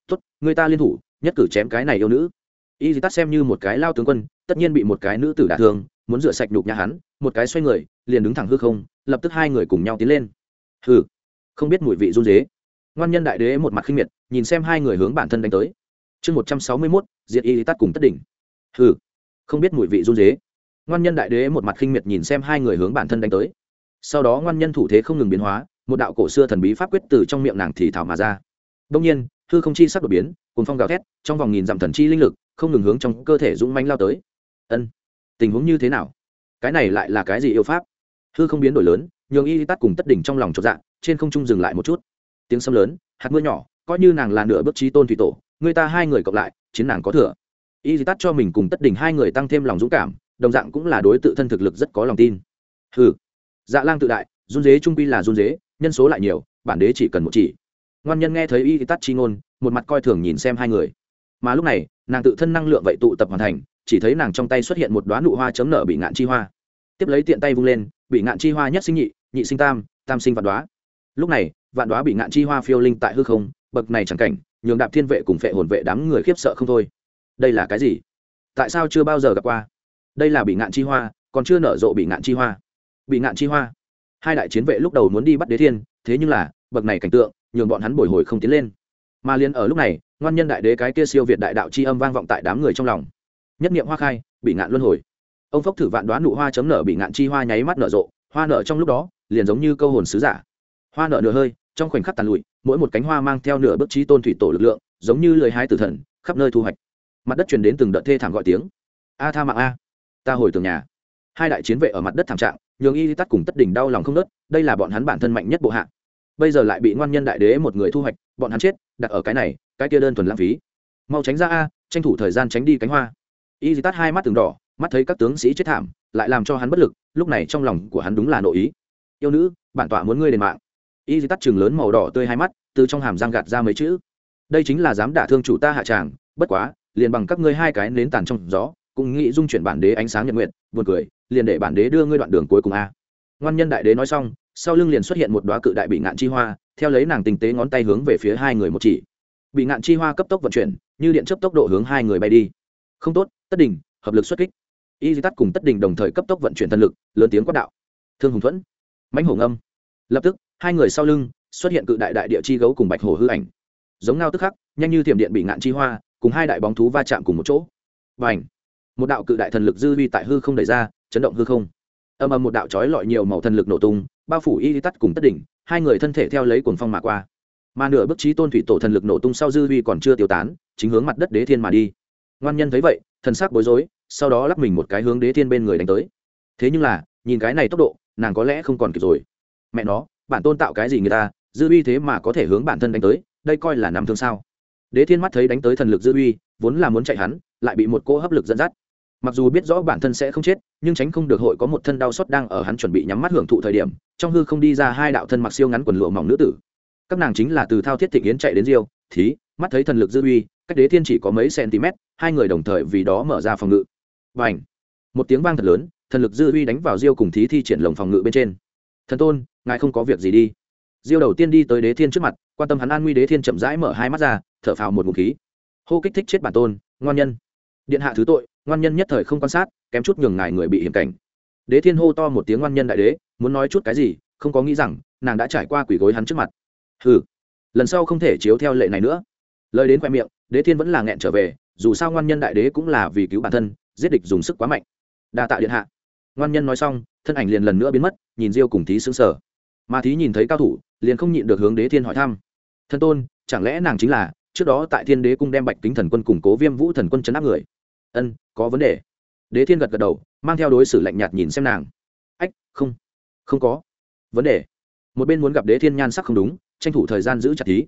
Tốt người ta liên thủ, nhất cử chém cái này yêu nữ. Y tắt xem như một cái lao tướng quân, tất nhiên bị một cái nữ tử đả thương, muốn rửa sạch nhục nhà hắn, một cái xoay người, liền đứng thẳng hư không, lập tức hai người cùng nhau tiến lên. Hừ, không biết mùi vị run dế ngoan nhân đại đế một mặt khinh miệt, nhìn xem hai người hướng bản thân đánh tới. Chương một trăm sáu mươi mốt, diệt y tắt cùng tất đỉnh. Hừ, không biết mùi vị run dế ngoan nhân đại đế một mặt khinh miệt nhìn xem hai người hướng bản thân đánh tới. Sau đó ngoan nhân thủ thế không ngừng biến hóa, một đạo cổ xưa thần bí pháp quyết từ trong miệng nàng thì thảo mà ra. Đông nhiên, hư không chi sắc đột biến cùng phong gào thét, trong vòng nghìn dặm thần chi linh lực, không ngừng hướng trong cơ thể dũng manh lao tới. Ân, tình huống như thế nào? Cái này lại là cái gì yêu pháp? Hư không biến đổi lớn, nhường y tắt cùng tất đỉnh trong lòng chột dạ trên không trung dừng lại một chút tiếng sấm lớn, hạt mưa nhỏ, coi như nàng là nửa bước trí tôn thủy tổ, người ta hai người cộng lại, chiến nàng có thừa. Y tắt cho mình cùng tất đỉnh hai người tăng thêm lòng dũng cảm, đồng dạng cũng là đối tự thân thực lực rất có lòng tin. Hừ. Dạ lang tự đại, run dế trung quy là run dế nhân số lại nhiều, bản đế chỉ cần một chỉ. Ngoan nhân nghe thấy y tắt chi ngôn, một mặt coi thường nhìn xem hai người. Mà lúc này, nàng tự thân năng lượng vậy tụ tập hoàn thành, chỉ thấy nàng trong tay xuất hiện một đoá nụ hoa chấm nở bị ngạn chi hoa. Tiếp lấy tiện tay vung lên, bị ngạn chi hoa nhất sinh nhị nhị sinh tam tam sinh vạn đoá lúc này vạn đoá bị ngạn chi hoa phiêu linh tại hư không, bậc này chẳng cảnh, nhường đạp thiên vệ cùng phệ hồn vệ đám người khiếp sợ không thôi. Đây là cái gì? Tại sao chưa bao giờ gặp qua? Đây là bị ngạn chi hoa, còn chưa nở rộ bị ngạn chi hoa. Bị ngạn chi hoa. Hai đại chiến vệ lúc đầu muốn đi bắt đế thiên, thế nhưng là, bậc này cảnh tượng, nhường bọn hắn bồi hồi không tiến lên. Mà liền ở lúc này, ngoan nhân đại đế cái kia siêu việt đại đạo c h i âm vang vọng tại đám người trong lòng. Nhất nghiệm hoa khai, bị ngạn luân hồi. Ông phốc thử vạn đoán nụ hoa chấm nở bị ngạn chi hoa nháy mắt nở rộ, hoa nở trong lúc đó, liền giống như câu hồn sứ giả. Hoa nở nửa hơi trong khoảnh khắc tàn lụi, mỗi một cánh hoa mang theo nửa bức trí tôn thủy tổ lực lượng, giống như lời hai tử thần, khắp nơi thu hoạch. Mặt đất truyền đến từng đợt thê thảm gọi tiếng. A tha mạng a. Ta hồi tường nhà. Hai đại chiến vệ ở mặt đất thảm trạng, nhường y tắt cùng tất đỉnh đau lòng không nớt, đây là bọn hắn bản thân mạnh nhất bộ hạ. Bây giờ lại bị ngoan nhân đại đế một người thu hoạch, bọn hắn chết, đặt ở cái này, cái kia đơn thuần lãng phí. Mau tránh ra a, tranh thủ thời gian tránh đi cánh hoa. Y tắt hai mắt từng đỏ, mắt thấy các tướng sĩ chết thảm, lại làm cho hắn bất lực, lúc này trong lòng của hắn đúng là nội ý. Yêu nữ, bản tọa muốn ngươi đền mạng y tắt chừng lớn màu đỏ tươi hai mắt, từ trong hàm răng gạt ra mấy chữ. Đây chính là dám đả thương chủ ta hạ tràng, bất quá, liền bằng các ngươi hai cái nến tàn trong gió, cũng nghĩ dung chuyển bản đế ánh sáng nhật nguyện buồn cười, liền để bản đế đưa ngươi đoạn đường cuối cùng a. Ngoan nhân đại đế nói xong, sau lưng liền xuất hiện một đoá cự đại bị ngạn chi hoa, theo lấy nàng tinh tế ngón tay hướng về phía hai người một chỉ. Bị ngạn chi hoa cấp tốc vận chuyển, như điện chấp tốc độ hướng hai người bay đi. Không tốt, tất đình, hợp lực xuất kích. Y di tắt cùng tất đình đồng thời cấp tốc vận chuyển thân lực, lớn tiếng quát đạo. Thương hùng thuẫn. Mãnh hổ ngâm. Lập tức hai người sau lưng xuất hiện cự đại đại địa chi gấu cùng bạch hổ hư ảnh. Giống ngao tức khắc, nhanh như thiểm điện bị ngạn chi hoa, cùng hai đại bóng thú va chạm cùng một chỗ. Và ảnh một đạo cự đại thần lực dư vi tại hư không đẩy ra, chấn động hư không. Âm âm một đạo trói lọi nhiều màu thần lực nổ tung, bao phủ y tắt cùng tất đỉnh, hai người thân thể theo lấy cuồng phong mà qua. Mà nửa bức trí tôn thủy tổ thần lực nổ tung sau dư vi còn chưa tiêu tán, chính hướng mặt đất đế thiên mà đi. Ngoan nhân thấy vậy, thần sắc bối rối, sau đó lắp mình một cái hướng đế thiên bên người đánh tới. Thế nhưng là, nhìn cái này tốc độ, nàng có lẽ không còn kịp rồi. Mẹ nó bản tôn tạo cái gì người ta, dư uy thế mà có thể hướng bản thân đánh tới, đây coi là nằm thương sao? Đế thiên mắt thấy đánh tới thần lực dư uy, vốn là muốn chạy hắn, lại bị một cô hấp lực dẫn dắt. Mặc dù biết rõ bản thân sẽ không chết, nhưng tránh không được hội có một thân đau xót đang ở hắn chuẩn bị nhắm mắt hưởng thụ thời điểm, trong hư không đi ra hai đạo thân mặc siêu ngắn quần lụa mỏng nữ tử. Các nàng chính là từ thao thiết thịnh yến chạy đến diêu, thí, mắt thấy thần lực dư uy, cách đế thiên chỉ có mấy cm, hai người đồng thời vì đó mở ra phòng ngự. Và ảnh một tiếng vang thật lớn, thần lực dư uy đánh vào diêu cùng thí thi triển lồng phòng ngự bên trên thần tôn, ngài không có việc gì đi. Diêu đầu tiên đi tới đế thiên trước mặt, quan tâm hắn an nguy đế thiên chậm rãi mở hai mắt ra, thở phào một ngụm khí. Hô kích thích chết bản tôn, ngoan nhân. Điện hạ thứ tội, ngoan nhân nhất thời không quan sát, kém chút nhường ngài người bị hiểm cảnh. Đế thiên hô to một tiếng ngoan nhân đại đế, muốn nói chút cái gì, không có nghĩ rằng, nàng đã trải qua quỷ gối hắn trước mặt. Hừ. Lần sau không thể chiếu theo lệ này nữa. Lời đến khoe miệng, đế thiên vẫn là nghẹn trở về, dù sao ngoan nhân đại đế cũng là vì cứu bản thân, giết địch dùng sức quá mạnh. Đa tạ điện hạ ngoan nhân nói xong, thân ảnh liền lần nữa biến mất, nhìn diêu cùng thí xứng sở mà thí nhìn thấy cao thủ, liền không nhịn được hướng đế thiên hỏi thăm. Thân tôn, chẳng lẽ nàng chính là, trước đó tại thiên đế cung đem bạch kính thần quân củng cố viêm vũ thần quân chấn áp người? Ân, có vấn đề. Đế thiên gật gật đầu, mang theo đối xử lạnh nhạt nhìn xem nàng. Ách, không. Không có. Vấn đề. Một bên muốn gặp đế thiên nhan sắc không đúng, tranh thủ thời gian giữ chặt thí.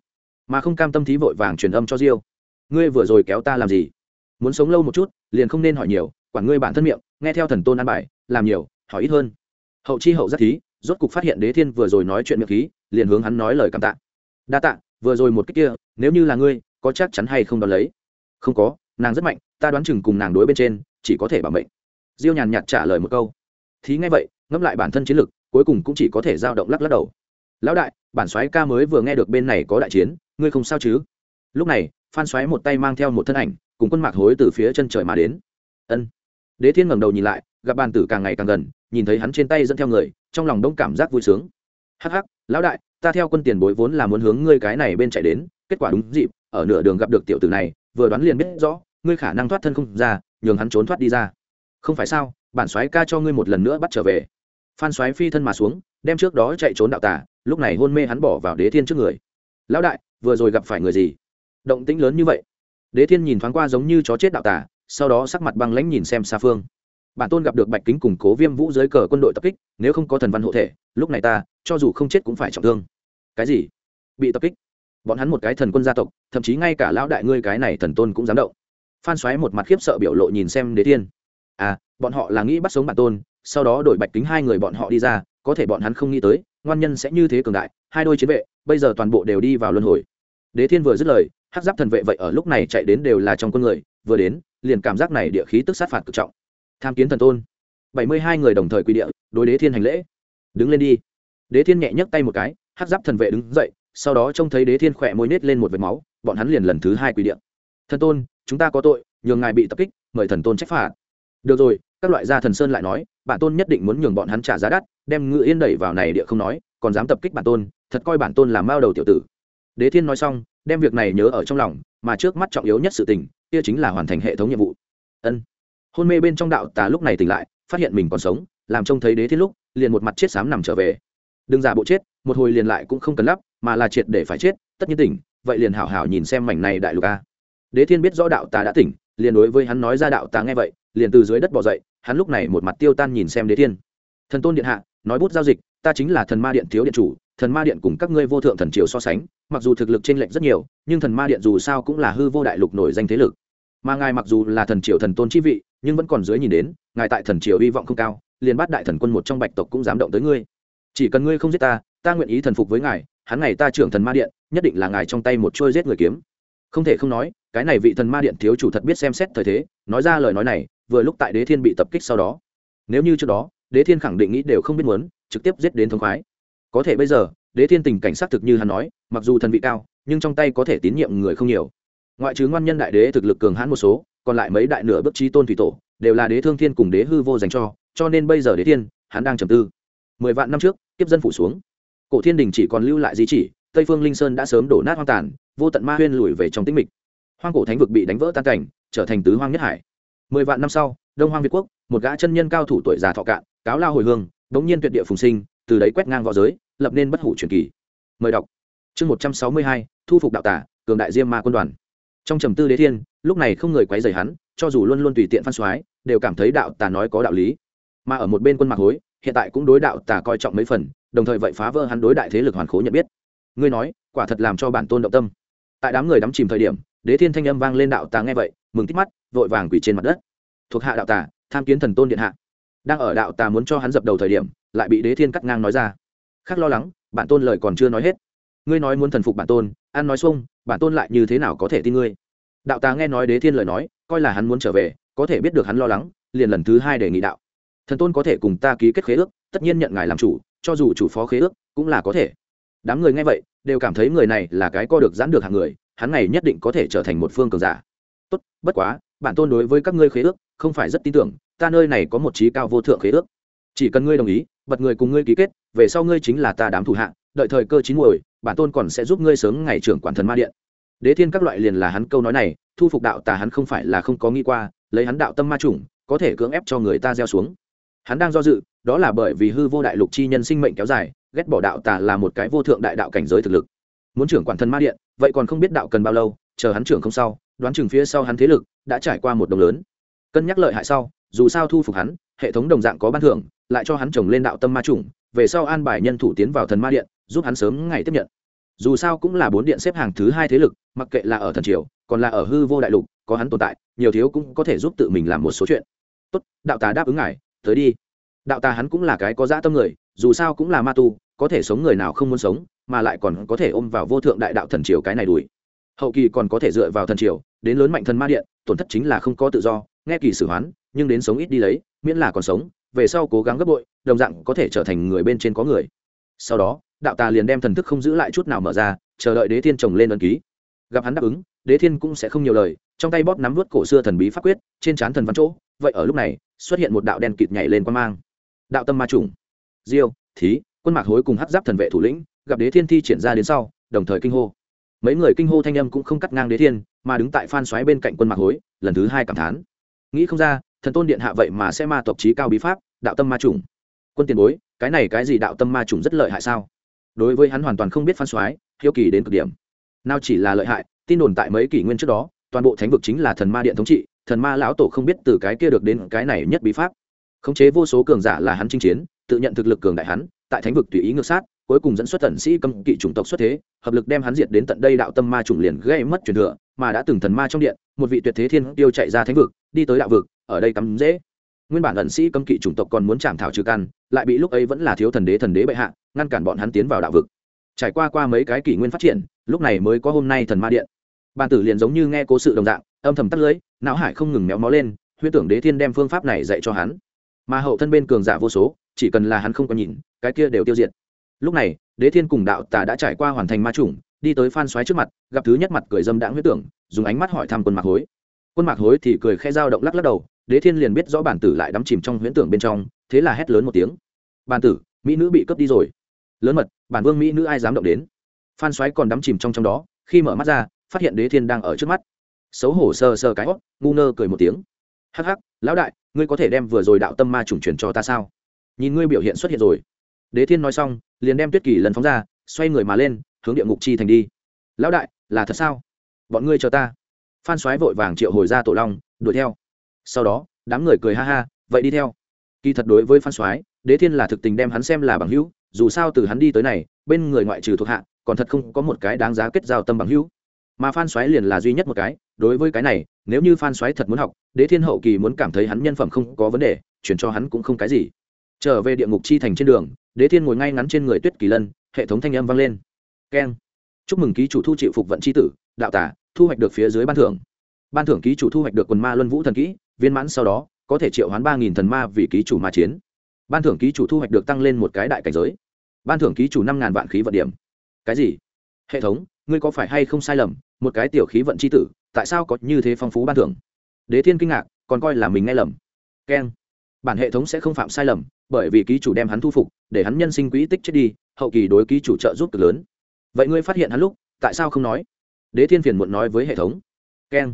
Mà không cam tâm thí vội vàng truyền âm cho diêu. Ngươi vừa rồi kéo ta làm gì? Muốn sống lâu một chút, liền không nên hỏi nhiều quản ngươi bản thân miệng, nghe theo thần tôn an bài, làm nhiều, hỏi ít hơn. Hậu chi hậu giác thí, rốt cục phát hiện đế thiên vừa rồi nói chuyện miệng khí, liền hướng hắn nói lời cảm tạ. Đa tạ, vừa rồi một cách kia, nếu như là ngươi, có chắc chắn hay không đón lấy? Không có, nàng rất mạnh, ta đoán chừng cùng nàng đối bên trên, chỉ có thể bảo mệnh. Diêu nhàn nhạt trả lời một câu. Thí ngay vậy, ngẫm lại bản thân chiến lực, cuối cùng cũng chỉ có thể dao động lắc lắc đầu. Lão đại, bản soái ca mới vừa nghe được bên này có đại chiến, ngươi không sao chứ? Lúc này, phan soái một tay mang theo một thân ảnh, cùng quân mạc hối từ phía chân trời mà đến. Ân đế thiên ngẩng đầu nhìn lại, gặp bàn tử càng ngày càng gần, nhìn thấy hắn trên tay dẫn theo người, trong lòng đông cảm giác vui sướng. Hắc hắc, lão đại, ta theo quân tiền bối vốn là muốn hướng ngươi cái này bên chạy đến, kết quả đúng dịp, ở nửa đường gặp được tiểu tử này, vừa đoán liền biết rõ, ngươi khả năng thoát thân không ra, nhường hắn trốn thoát đi ra. Không phải sao, bản soái ca cho ngươi một lần nữa bắt trở về. Phan soái phi thân mà xuống, đem trước đó chạy trốn đạo tả lúc này hôn mê hắn bỏ vào đế thiên trước người. Lão đại, vừa rồi gặp phải người gì? Động tĩnh lớn như vậy. Đế thiên nhìn thoáng qua giống như chó chết đạo tả sau đó sắc mặt băng lãnh nhìn xem xa phương. Bản tôn gặp được bạch kính cùng cố viêm vũ dưới cờ quân đội tập kích, nếu không có thần văn hộ thể, lúc này ta, cho dù không chết cũng phải trọng thương. Cái gì? Bị tập kích? Bọn hắn một cái thần quân gia tộc, thậm chí ngay cả lão đại ngươi cái này thần tôn cũng dám động. Phan xoáy một mặt khiếp sợ biểu lộ nhìn xem đế thiên. À bọn họ là nghĩ bắt sống bản tôn, sau đó đổi bạch kính hai người bọn họ đi ra, có thể bọn hắn không nghĩ tới, ngoan nhân sẽ như thế cường đại, hai đôi chiến vệ, bây giờ toàn bộ đều đi vào luân hồi. Đế thiên vừa dứt lời hát giáp thần vệ vậy ở lúc này chạy đến đều là trong quân người, vừa đến liền cảm giác này địa khí tức sát phạt cực trọng. Tham kiến thần tôn. Bảy mươi hai người đồng thời quy địa, đối đế thiên hành lễ. Đứng lên đi. Đế thiên nhẹ nhấc tay một cái, hát giáp thần vệ đứng dậy, sau đó trông thấy đế thiên khỏe môi nết lên một vệt máu, bọn hắn liền lần thứ hai quy địa. Thần tôn, chúng ta có tội, nhường ngài bị tập kích, mời thần tôn trách phạt. Được rồi, các loại gia thần sơn lại nói, bản tôn nhất định muốn nhường bọn hắn trả giá đắt, đem ngự yên đẩy vào này địa không nói, còn dám tập kích bản tôn, thật coi bản tôn làm mao đầu tiểu tử. Đế thiên nói xong, đem việc này nhớ ở trong lòng, mà trước mắt trọng yếu nhất sự tình kia chính là hoàn thành hệ thống nhiệm vụ. Ân. Hôn mê bên trong đạo tà lúc này tỉnh lại, phát hiện mình còn sống, làm trông thấy đế thiên lúc, liền một mặt chết xám nằm trở về. Đừng giả bộ chết, một hồi liền lại cũng không cần lắp, mà là triệt để phải chết, tất nhiên tỉnh, vậy liền hảo hảo nhìn xem mảnh này đại lục a. Đế thiên biết rõ đạo tà đã tỉnh, liền đối với hắn nói ra đạo tà nghe vậy, liền từ dưới đất bỏ dậy, hắn lúc này một mặt tiêu tan nhìn xem đế thiên. Thần tôn điện hạ, nói bút giao dịch, ta chính là thần ma điện thiếu điện chủ, thần ma điện cùng các ngươi vô thượng thần triều so sánh, mặc dù thực lực t r ê n lệch rất nhiều, nhưng thần ma điện dù sao cũng là hư vô đại lục nổi danh thế lực mà ngài mặc dù là thần triều thần tôn chi vị, nhưng vẫn còn dưới nhìn đến, ngài tại thần triều hy vọng không cao, liền bắt đại thần quân một trong bạch tộc cũng dám động tới ngươi. Chỉ cần ngươi không giết ta ta nguyện ý thần phục với ngài, hắn ngày ta trưởng thần ma điện, nhất định là ngài trong tay một trôi giết người kiếm. Không thể không nói, cái này vị thần ma điện thiếu chủ thật biết xem xét thời thế, nói ra lời nói này, vừa lúc tại đế thiên bị tập kích sau đó. Nếu như trước đó, đế thiên khẳng định nghĩ đều không biết muốn, trực tiếp giết đến thống khoái. Có thể bây giờ, đế thiên tình cảnh xác thực như hắn nói, mặc dù thần vị cao, nhưng trong tay có thể tín nhiệm người không nhiều ngoại trừ ngoan nhân đại đế thực lực cường hãn một số, còn lại mấy đại nửa bước trí tôn thủy tổ, đều là đế thương thiên cùng đế hư vô dành cho cho nên bây giờ đế thiên, hắn đang trầm tư. Mười vạn năm trước tiếp dân phủ xuống. Cổ thiên đình chỉ còn lưu lại di chỉ, tây phương linh sơn đã sớm đổ nát hoang tàn, vô tận ma huyên lùi về trong tĩnh mịch. Hoang cổ thánh vực bị đánh vỡ tan cảnh, trở thành tứ hoang nhất hải. Mười vạn năm sau, đông hoang việt quốc, một gã chân nhân cao thủ tuổi già thọ cạn, cáo lao hồi hương, bỗng nhiên tuyệt địa phùng sinh, từ đấy quét ngang v õ giới, lập nên bất hủ truyền kỳ. Mời đọc. Chương một trăm sáu mươi hai, thu phục đạo tả cường đại diêm ma quân đoàn trong trầm tư đế thiên, lúc này không người quấy rầy hắn, cho dù luôn luôn tùy tiện phan soái, đều cảm thấy đạo tà nói có đạo lý. Mà ở một bên quân mạc hối, hiện tại cũng đối đạo tà coi trọng mấy phần, đồng thời vậy phá vỡ hắn đối đại thế lực hoàn khố nhận biết. Ngươi nói, quả thật làm cho bản tôn động tâm. Tại đám người đắm chìm thời điểm, đế thiên thanh âm vang lên đạo tà nghe vậy, mừng tít mắt, vội vàng quỳ trên mặt đất. Thuộc hạ đạo tà, tham kiến thần tôn điện hạ. Đang ở đạo tà muốn cho hắn dập đầu thời điểm, lại bị đế thiên cắt ngang nói ra. Khác lo lắng, bản tôn lời còn chưa nói hết. Ngươi nói muốn thần phục bản tôn, ăn nói xuông bản tôn lại như thế nào có thể tin ngươi? Đạo tà nghe nói đế thiên lời nói, coi là hắn muốn trở về, có thể biết được hắn lo lắng, liền lần thứ hai đề nghị đạo. Thần tôn có thể cùng ta ký kết khế ước, tất nhiên nhận ngài làm chủ, cho dù chủ phó khế ước, cũng là có thể. Đám người nghe vậy, đều cảm thấy người này là cái co được giãn được hàng người, hắn này nhất định có thể trở thành một phương cường giả. Tốt, bất quá, bản tôn đối với các ngươi khế ước, không phải rất tin tưởng, ta nơi này có một trí cao vô thượng khế ước. Chỉ cần ngươi đồng ý, bật người cùng ngươi ký kết, về sau ngươi chính là ta đám thủ hạ, đợi thời cơ chín muồi bản tôn còn sẽ giúp ngươi sớm ngày trưởng quản thần ma điện. Đế thiên các loại liền là hắn câu nói này, thu phục đạo tà hắn không phải là không có nghĩ qua, lấy hắn đạo tâm ma chủng, có thể cưỡng ép cho người ta gieo xuống. Hắn đang do dự, đó là bởi vì hư vô đại lục chi nhân sinh mệnh kéo dài, ghét bỏ đạo tà là một cái vô thượng đại đạo cảnh giới thực lực. Muốn trưởng quản thần ma điện, vậy còn không biết đạo cần bao lâu, chờ hắn trưởng không sau, đoán chừng phía sau hắn thế lực đã trải qua một đồng lớn. Cân nhắc lợi hại sau, dù sao thu phục hắn, hệ thống đồng dạng có ban thưởng, lại cho hắn trồng lên đạo tâm ma chủng, về sau an bài nhân thủ tiến vào thần ma điện giúp hắn sớm ngày tiếp nhận. Dù sao cũng là bốn điện xếp hàng thứ hai thế lực, mặc kệ là ở thần triều, còn là ở hư vô đại lục, có hắn tồn tại, nhiều thiếu cũng có thể giúp tự mình làm một số chuyện. Tốt, đạo tà đáp ứng ngài, tới đi. Đạo tà hắn cũng là cái có dã tâm người, dù sao cũng là ma tu, có thể sống người nào không muốn sống, mà lại còn có thể ôm vào vô thượng đại đạo thần triều cái này đuổi. Hậu kỳ còn có thể dựa vào thần triều, đến lớn mạnh thần ma điện, tổn thất chính là không có tự do, nghe kỳ xử hoán, nhưng đến sống ít đi lấy, miễn là còn sống, về sau cố gắng gấp bội, đồng dạng có thể trở thành người bên trên có người. Sau đó đạo tà liền đem thần thức không giữ lại chút nào mở ra, chờ đợi đế thiên trồng lên ấn ký. Gặp hắn đáp ứng, đế thiên cũng sẽ không nhiều lời, trong tay bóp nắm vớt cổ xưa thần bí pháp quyết, trên trán thần văn chỗ, vậy ở lúc này, xuất hiện một đạo đen kịt nhảy lên quan mang. Đạo tâm ma trùng. Diêu, thí, quân mạc hối cùng hát giáp thần vệ thủ lĩnh, gặp đế thiên thi triển ra đến sau, đồng thời kinh hô. Mấy người kinh hô thanh âm cũng không cắt ngang đế thiên, mà đứng tại phan xoáy bên cạnh quân mạc hối, lần thứ hai cảm thán. Nghĩ không ra, thần tôn điện hạ vậy mà sẽ ma tộc trí cao bí pháp, đạo tâm ma trùng. Quân tiền bối, cái này cái gì đạo tâm ma trùng rất lợi hại sao? Đối với hắn hoàn toàn không biết phan xoáy hiếu kỳ đến cực điểm. Nào chỉ là lợi hại, tin đồn tại mấy kỷ nguyên trước đó, toàn bộ thánh vực chính là thần ma điện thống trị, thần ma lão tổ không biết từ cái kia được đến cái này nhất bí pháp. Khống chế vô số cường giả là hắn chinh chiến, tự nhận thực lực cường đại hắn, tại thánh vực tùy ý ngược sát, cuối cùng dẫn xuất tần sĩ cấm kỵ chủng tộc xuất thế, hợp lực đem hắn diệt đến tận đây đạo tâm ma chủng liền gây mất truyền thừa, mà đã từng thần ma trong điện, một vị tuyệt thế thiên tiêu chạy ra thánh vực, đi tới đạo vực, ở đây cắm dễ nguyên bản ẩn sĩ cấm kỵ chủng tộc còn muốn chạm thảo trừ căn, lại bị lúc ấy vẫn là thiếu thần đế thần đế bệ hạ, ngăn cản bọn hắn tiến vào đạo vực. Trải qua qua mấy cái kỷ nguyên phát triển, lúc này mới có hôm nay thần ma điện. Bàn tử liền giống như nghe cố sự đồng dạng, âm thầm tắt lưới, não hải không ngừng méo mó lên huyết tưởng đế thiên đem phương pháp này dạy cho hắn. Mà hậu thân bên cường giả vô số, chỉ cần là hắn không có nhìn, cái kia đều tiêu diệt. Lúc này, đế thiên cùng đạo tà đã trải qua hoàn thành ma chủng, đi tới phan xoáy trước mặt, gặp thứ nhất mặt cười dâm đãng huyết tưởng, dùng ánh mắt hỏi thăm quân mạc hối quân mạc hối thì cười khe dao động lắc lắc đầu, đế thiên liền biết rõ bản tử lại đắm chìm trong huyễn tưởng bên trong, thế là hét lớn một tiếng. Bản tử, mỹ nữ bị cướp đi rồi. Lớn mật, bản vương mỹ nữ ai dám động đến? Phan xoáy còn đắm chìm trong trong đó, khi mở mắt ra, phát hiện đế thiên đang ở trước mắt. Xấu hổ sờ sờ cái hót ngu ngơ cười một tiếng. Hắc hắc, lão đại, ngươi có thể đem vừa rồi đạo tâm ma trùng truyền cho ta sao? Nhìn ngươi biểu hiện xuất hiện rồi. Đế thiên nói xong, liền đem tuyết kỳ lần phóng ra, xoay người mà lên, hướng địa ngục chi thành đi. Lão đại, là thật sao? Bọn ngươi chờ ta phan xoáy vội vàng triệu hồi ra tổ long, đuổi theo. Sau đó, đám người cười ha ha, vậy đi theo. Kỳ thật đối với phan xoáy đế thiên là thực tình đem hắn xem là bằng hữu, dù sao từ hắn đi tới này, bên người ngoại trừ thuộc hạ, còn thật không có một cái đáng giá kết giao tâm bằng hữu. Mà phan xoáy liền là duy nhất một cái, đối với cái này, nếu như phan xoáy thật muốn học, đế thiên hậu kỳ muốn cảm thấy hắn nhân phẩm không có vấn đề, chuyển cho hắn cũng không cái gì. Trở về địa ngục chi thành trên đường, đế thiên ngồi ngay ngắn trên người tuyết kỳ lân, hệ thống thanh âm vang lên. Keng. Chúc mừng ký chủ thu chịu phục vận c h i tử, đạo tả thu hoạch được phía dưới ban thưởng. Ban thưởng ký chủ thu hoạch được quần ma luân vũ thần kỹ, viên mãn sau đó, có thể triệu hoán ba nghìn thần ma vì ký chủ ma chiến. Ban thưởng ký chủ thu hoạch được tăng lên một cái đại cảnh giới. Ban thưởng ký chủ năm ngàn vạn khí vận điểm. Cái gì? Hệ thống, ngươi có phải hay không sai lầm, một cái tiểu khí vận c h i tử, tại sao có như thế phong phú ban thưởng? Đế thiên kinh ngạc, còn coi là mình nghe lầm. Keng. Bản hệ thống sẽ không phạm sai lầm, bởi vì ký chủ đem hắn thu phục, để hắn nhân sinh quỹ tích chết đi, hậu kỳ đối ký chủ trợ giúp cực lớn. Vậy ngươi phát hiện hắn lúc, tại sao không nói? Đế thiên phiền muộn nói với hệ thống. Keng.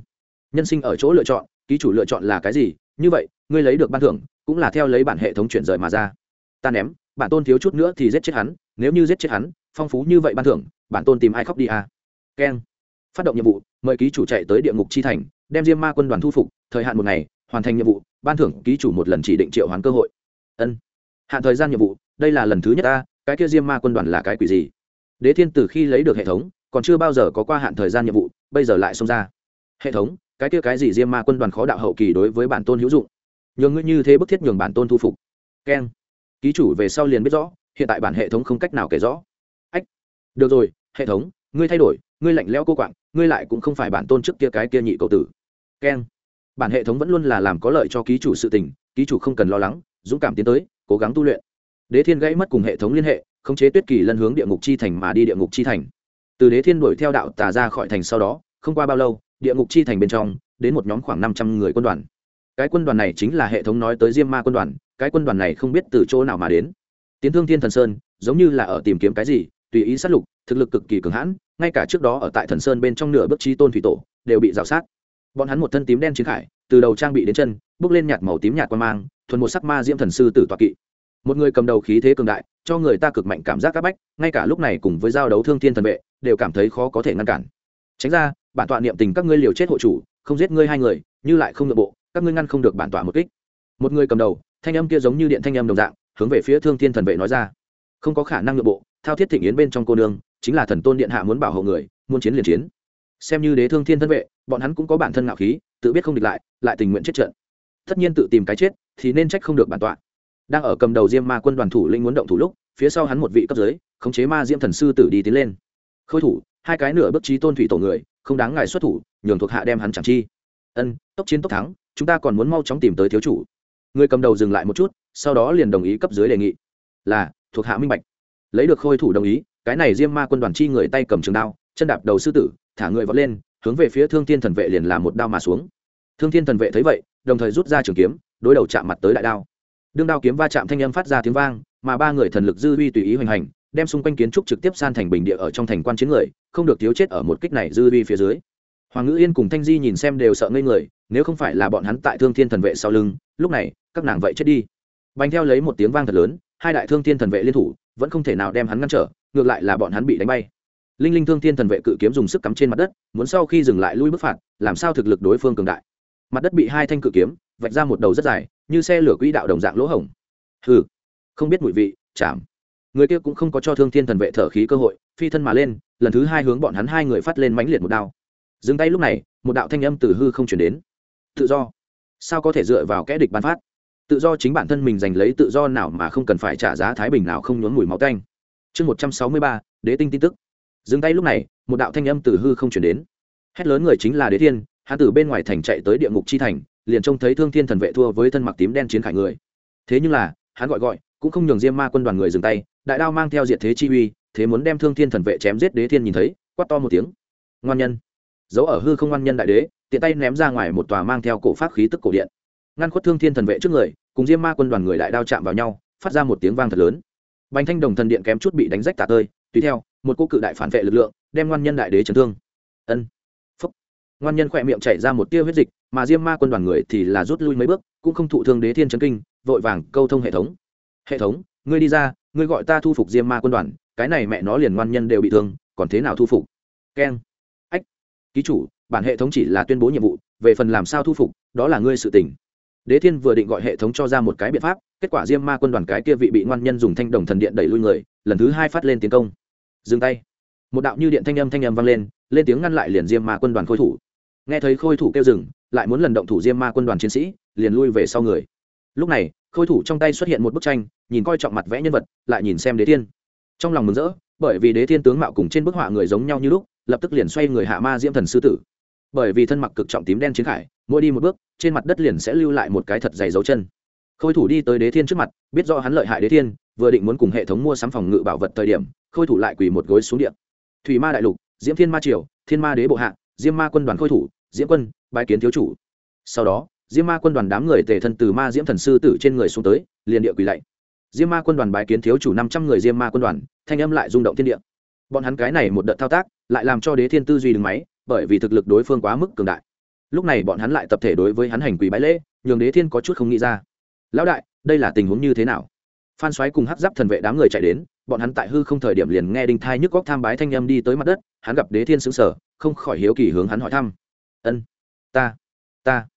Nhân sinh ở chỗ lựa chọn, ký chủ lựa chọn là cái gì? Như vậy, ngươi lấy được ban thưởng, cũng là theo lấy bản hệ thống chuyển rời mà ra. Ta ném, bản tôn thiếu chút nữa thì giết chết hắn, nếu như giết chết hắn, phong phú như vậy ban thưởng, bản tôn tìm ai khóc đi à. keng. Phát động nhiệm vụ, mời ký chủ chạy tới địa ngục chi thành, đem diêm ma quân đoàn thu phục, thời hạn một ngày, hoàn thành nhiệm vụ, ban thưởng ký chủ một lần chỉ định triệu hoán cơ hội. Ân. Hạn thời gian nhiệm vụ, đây là lần thứ nhất ta, cái kia diêm ma quân đoàn là cái quỷ gì? Đế thiên từ khi lấy được hệ thống còn chưa bao giờ có qua hạn thời gian nhiệm vụ, bây giờ lại xông ra. Hệ thống, cái kia cái gì diêm ma quân đoàn khó đạo hậu kỳ đối với bản tôn hữu dụng. Nhường ngươi như thế bức thiết nhường bản tôn thu phục. Keng. Ký chủ về sau liền biết rõ, hiện tại bản hệ thống không cách nào kể rõ. Ách. Được rồi, hệ thống, ngươi thay đổi, ngươi lạnh lẽo cô quạng, ngươi lại cũng không phải bản tôn trước kia cái kia nhị cầu tử. Keng. Bản hệ thống vẫn luôn là làm có lợi cho ký chủ sự tình, ký chủ không cần lo lắng, dũng cảm tiến tới, cố gắng tu luyện. Đế thiên gãy mất cùng hệ thống liên hệ, khống chế tuyết kỳ lân hướng địa ngục chi thành mà đi địa ngục chi thành từ đế thiên đuổi theo đạo tà ra khỏi thành sau đó, không qua bao lâu, địa ngục chi thành bên trong, đến một nhóm khoảng năm trăm người quân đoàn. Cái quân đoàn này chính là hệ thống nói tới diêm ma quân đoàn, cái quân đoàn này không biết từ chỗ nào mà đến. Tiến thương thiên thần sơn, giống như là ở tìm kiếm cái gì, tùy ý sát lục, thực lực cực kỳ cường hãn, ngay cả trước đó ở tại thần sơn bên trong nửa bước trí tôn thủy tổ, đều bị rào sát. Bọn hắn một thân tím đen chiến khải, từ đầu trang bị đến chân, bước lên nhạt màu tím nhạt quan mang, thuần một sắc ma diễm thần sư tử toạ kỵ. Một người cầm đầu khí thế cường đại, cho người ta cực mạnh cảm giác áp bách, ngay cả lúc này cùng với giao đấu thương thiên thần vệ đều cảm thấy khó có thể ngăn cản. Tránh ra, bản tọa niệm tình các ngươi liều chết hộ chủ, không giết ngươi hai người, như lại không nội bộ, các ngươi ngăn không được bản tọa một kích. Một người cầm đầu, thanh âm kia giống như điện thanh âm đồng dạng, hướng về phía thương thiên thần vệ nói ra. Không có khả năng nội bộ, thao thiết thịnh yến bên trong cô nương, chính là thần tôn điện hạ muốn bảo hộ người, muốn chiến liền chiến. Xem như đế thương thiên thân vệ, bọn hắn cũng có bản thân ngạo khí, tự biết không địch lại lại tình nguyện chết trận. Tất nhiên tự tìm cái chết, thì nên trách không được bản tọa. Đang ở cầm đầu diêm ma quân đoàn thủ linh muốn động thủ lúc, phía sau hắn một vị cấp dưới, khống chế ma diêm thần sư tử đi tiến lên khôi thủ, hai cái nửa bước trí tôn thủy tổ người, không đáng ngài xuất thủ, nhường thuộc hạ đem hắn chẳng chi. Ân, tốc chiến tốc thắng, chúng ta còn muốn mau chóng tìm tới thiếu chủ. Người cầm đầu dừng lại một chút, sau đó liền đồng ý cấp dưới đề nghị. Là, thuộc hạ minh bạch. Lấy được khôi thủ đồng ý, cái này diêm ma quân đoàn chi người tay cầm trường đao, chân đạp đầu sư tử, thả người vọt lên, hướng về phía thương thiên thần vệ liền làm một đao mà xuống. Thương thiên thần vệ thấy vậy, đồng thời rút ra trường kiếm, đối đầu chạm mặt tới đại đao. Đương đao kiếm va chạm thanh âm phát ra tiếng vang, mà ba người thần lực dư uy tùy ý hoành hành đem xung quanh kiến trúc trực tiếp san thành bình địa ở trong thành quan chiến người, không được thiếu chết ở một kích này dư uy phía dưới. Hoàng ngữ yên cùng thanh di nhìn xem đều sợ ngây người, nếu không phải là bọn hắn tại thương thiên thần vệ sau lưng, lúc này, các nàng vậy chết đi. Bánh theo lấy một tiếng vang thật lớn, hai đại thương thiên thần vệ liên thủ, vẫn không thể nào đem hắn ngăn trở, ngược lại là bọn hắn bị đánh bay. Linh linh thương thiên thần vệ cự kiếm dùng sức cắm trên mặt đất, muốn sau khi dừng lại lui bước phạt, làm sao thực lực đối phương cường đại. Mặt đất bị hai thanh cự kiếm, vạch ra một đầu rất dài, như xe lửa quỹ đạo đồng dạng lỗ hổng. Hừ, không biết mùi vị, chạm người kia cũng không có cho thương thiên thần vệ thở khí cơ hội, phi thân mà lên, lần thứ hai hướng bọn hắn hai người phát lên mãnh liệt một đao. Dừng tay lúc này, một đạo thanh âm từ hư không chuyển đến. Tự do. Sao có thể dựa vào kẽ địch ban phát? Tự do chính bản thân mình giành lấy tự do nào mà không cần phải trả giá thái bình nào không nhốn mùi máu tanh. Chương một trăm sáu mươi ba, đế tinh tin tức. Dừng tay lúc này, một đạo thanh âm từ hư không chuyển đến. Hét lớn người chính là đế thiên, hắn từ bên ngoài thành chạy tới địa ngục chi thành, liền trông thấy thương thiên thần vệ thua với thân mặc tím đen chiến khải người. Thế nhưng là, hắn gọi gọi cũng không nhường diêm ma quân đoàn người dừng tay, đại đao mang theo diệt thế chi uy, thế muốn đem thương thiên thần vệ chém giết đế thiên nhìn thấy, quát to một tiếng. Ngoan nhân. Giấu ở hư không ngoan nhân đại đế, tiện tay ném ra ngoài một tòa mang theo cổ pháp khí tức cổ điện. Ngăn khuất thương thiên thần vệ trước người, cùng diêm ma quân đoàn người đại đao chạm vào nhau, phát ra một tiếng vang thật lớn. Bánh thanh đồng thần điện kém chút bị đánh rách tả tơi, tùy theo, một cô cự đại phản vệ lực lượng, đem ngoan nhân đại đế chấn thương. Ân. Phúc. Ngoan nhân khỏe miệng chảy ra một tia huyết dịch, mà diêm ma quân đoàn người thì là rút lui mấy bước, cũng không thụ thương đế thiên chấn kinh, vội vàng câu thông hệ thống hệ thống, ngươi đi ra, ngươi gọi ta thu phục diêm ma quân đoàn, cái này mẹ nó liền ngoan nhân đều bị thương, còn thế nào thu phục? Keng. Ách, ký chủ, bản hệ thống chỉ là tuyên bố nhiệm vụ, về phần làm sao thu phục, đó là ngươi sự tình. đế thiên vừa định gọi hệ thống cho ra một cái biện pháp, kết quả diêm ma quân đoàn cái kia vị bị ngoan nhân dùng thanh đồng thần điện đẩy lui người, lần thứ hai phát lên tiến công. Dừng tay. Một đạo như điện thanh âm thanh âm vang lên lên tiếng ngăn lại liền diêm ma quân đoàn khôi thủ. Nghe thấy khôi thủ kêu dừng, lại muốn lần động thủ diêm ma quân đoàn chiến sĩ, liền lui về sau người. Lúc này khôi thủ trong tay xuất hiện một bức tranh, nhìn coi trọng mặt vẽ nhân vật, lại nhìn xem đế thiên. Trong lòng mừng rỡ, bởi vì đế thiên tướng mạo cùng trên bức họa người giống nhau như lúc, lập tức liền xoay người hạ ma diễm thần sư tử. Bởi vì thân mặc cực trọng tím đen chiến khải, mỗi đi một bước, trên mặt đất liền sẽ lưu lại một cái thật dày dấu chân. Khôi thủ đi tới đế thiên trước mặt, biết do hắn lợi hại đế thiên, vừa định muốn cùng hệ thống mua sắm phòng ngự bảo vật thời điểm, khôi thủ lại quỳ một gối xuống điện thủy ma đại lục, diễm thiên ma triều, thiên ma đế bộ hạ diêm ma quân đoàn khôi thủ, diễm quân, bái kiến thiếu chủ. Sau đó diêm ma quân đoàn đám người tề thân từ ma diễm thần sư tử trên người xuống tới, liền địa quỳ lạy. Diêm ma quân đoàn bái kiến thiếu chủ năm trăm người diêm ma quân đoàn, thanh âm lại rung động thiên địa. Bọn hắn cái này một đợt thao tác, lại làm cho đế thiên tư duy đứng máy, bởi vì thực lực đối phương quá mức cường đại. Lúc này bọn hắn lại tập thể đối với hắn hành quỳ bái lễ, nhường đế thiên có chút không nghĩ ra. Lão đại, đây là tình huống như thế nào? Phan xoáy cùng hắc giáp thần vệ đám người chạy đến, bọn hắn tại hư không thời điểm liền nghe đinh thai nhức góc tham bái thanh âm đi tới mặt đất, hắn gặp đế thiên xứng sở không khỏi hiếu kỳ hướng hắn hỏi thăm. Ân, ta ta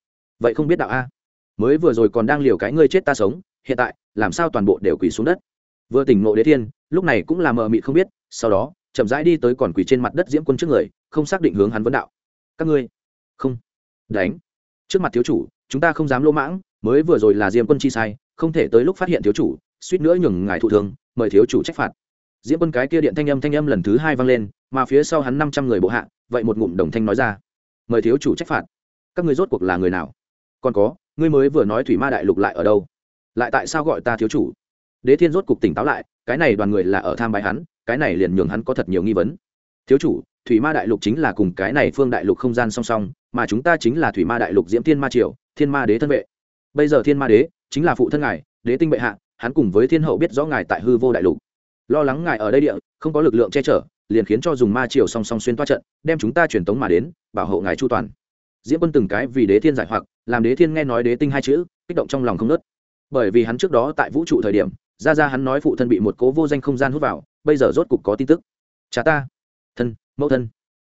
vậy không biết đạo a. Mới vừa rồi còn đang liều cái ngươi chết ta sống, hiện tại, làm sao toàn bộ đều quỳ xuống đất? Vừa tỉnh ngộ đế thiên, lúc này cũng là mờ mịt không biết, sau đó, chậm rãi đi tới còn quỳ trên mặt đất diễm quân trước người, không xác định hướng hắn vấn đạo. Các ngươi, không. Đánh. Trước mặt thiếu chủ, chúng ta không dám lỗ mãng, mới vừa rồi là diêm quân chi sai, không thể tới lúc phát hiện thiếu chủ, suýt nữa nhường ngài thụ thương, mời thiếu chủ trách phạt. Diễm quân cái kia điện thanh âm thanh âm lần thứ hai vang lên, mà phía sau hắn năm trăm người bộ hạ, vậy một ngụm đồng thanh nói ra. Mời thiếu chủ trách phạt. Các ngươi rốt cuộc là người nào? Còn có, ngươi mới vừa nói thủy ma đại lục lại ở đâu? Lại tại sao gọi ta thiếu chủ? Đế thiên rốt cục tỉnh táo lại, cái này đoàn người là ở tham bái hắn, cái này liền nhường hắn có thật nhiều nghi vấn. Thiếu chủ, thủy ma đại lục chính là cùng cái này phương đại lục không gian song song, mà chúng ta chính là thủy ma đại lục diễm thiên ma triều, thiên ma đế thân vệ. Bây giờ thiên ma đế chính là phụ thân ngài, đế tinh bệ hạ, hắn cùng với thiên hậu biết rõ ngài tại hư vô đại lục. Lo lắng ngài ở đây địa, không có lực lượng che chở, liền khiến cho dùng ma triều song song xuyên toa trận, đem chúng ta truyền tống mà đến, bảo hộ ngài chu toàn. Diễm quân từng cái vì đế thiên giải hoặc làm đế thiên nghe nói đế tinh hai chữ, kích động trong lòng không nớt bởi vì hắn trước đó tại vũ trụ thời điểm, ra ra hắn nói phụ thân bị một cố vô danh không gian hút vào, bây giờ rốt cục có tin tức. Cha ta, thân, mẫu thân,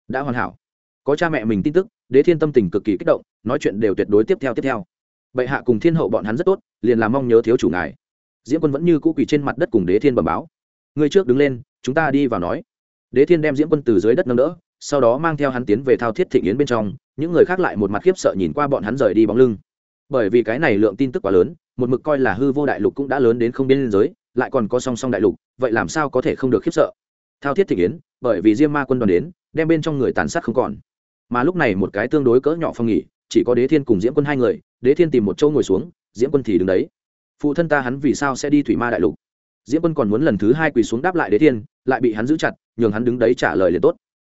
đã hoàn hảo. Có cha mẹ mình tin tức, đế thiên tâm tình cực kỳ kích động, nói chuyện đều tuyệt đối tiếp theo tiếp theo. Bệ hạ cùng thiên hậu bọn hắn rất tốt, liền làm mong nhớ thiếu chủ ngài. Diễm quân vẫn như cũ quỳ trên mặt đất cùng đế thiên bẩm báo. Người trước đứng lên, chúng ta đi vào nói. Đế thiên đem diễm quân từ dưới đất nâng đỡ sau đó mang theo hắn tiến về thao thiết thịnh yến bên trong, những người khác lại một mặt khiếp sợ nhìn qua bọn hắn rời đi bóng lưng. Bởi vì cái này lượng tin tức quá lớn, một mực coi là hư vô đại lục cũng đã lớn đến không biên giới, lại còn có song song đại lục, vậy làm sao có thể không được khiếp sợ? Thao thiết thịnh yến, bởi vì diêm ma quân đoàn đến, đem bên trong người tàn sát không còn. Mà lúc này một cái tương đối cỡ nhỏ phong nghỉ, chỉ có đế thiên cùng diễm quân hai người, đế thiên tìm một chỗ ngồi xuống, diễm quân thì đứng đấy. Phụ thân ta hắn vì sao sẽ đi thủy ma đại lục? Diễm quân còn muốn lần thứ hai quỳ xuống đáp lại đế thiên, lại bị hắn giữ chặt, nhường hắn đứng đấy trả lời liền tốt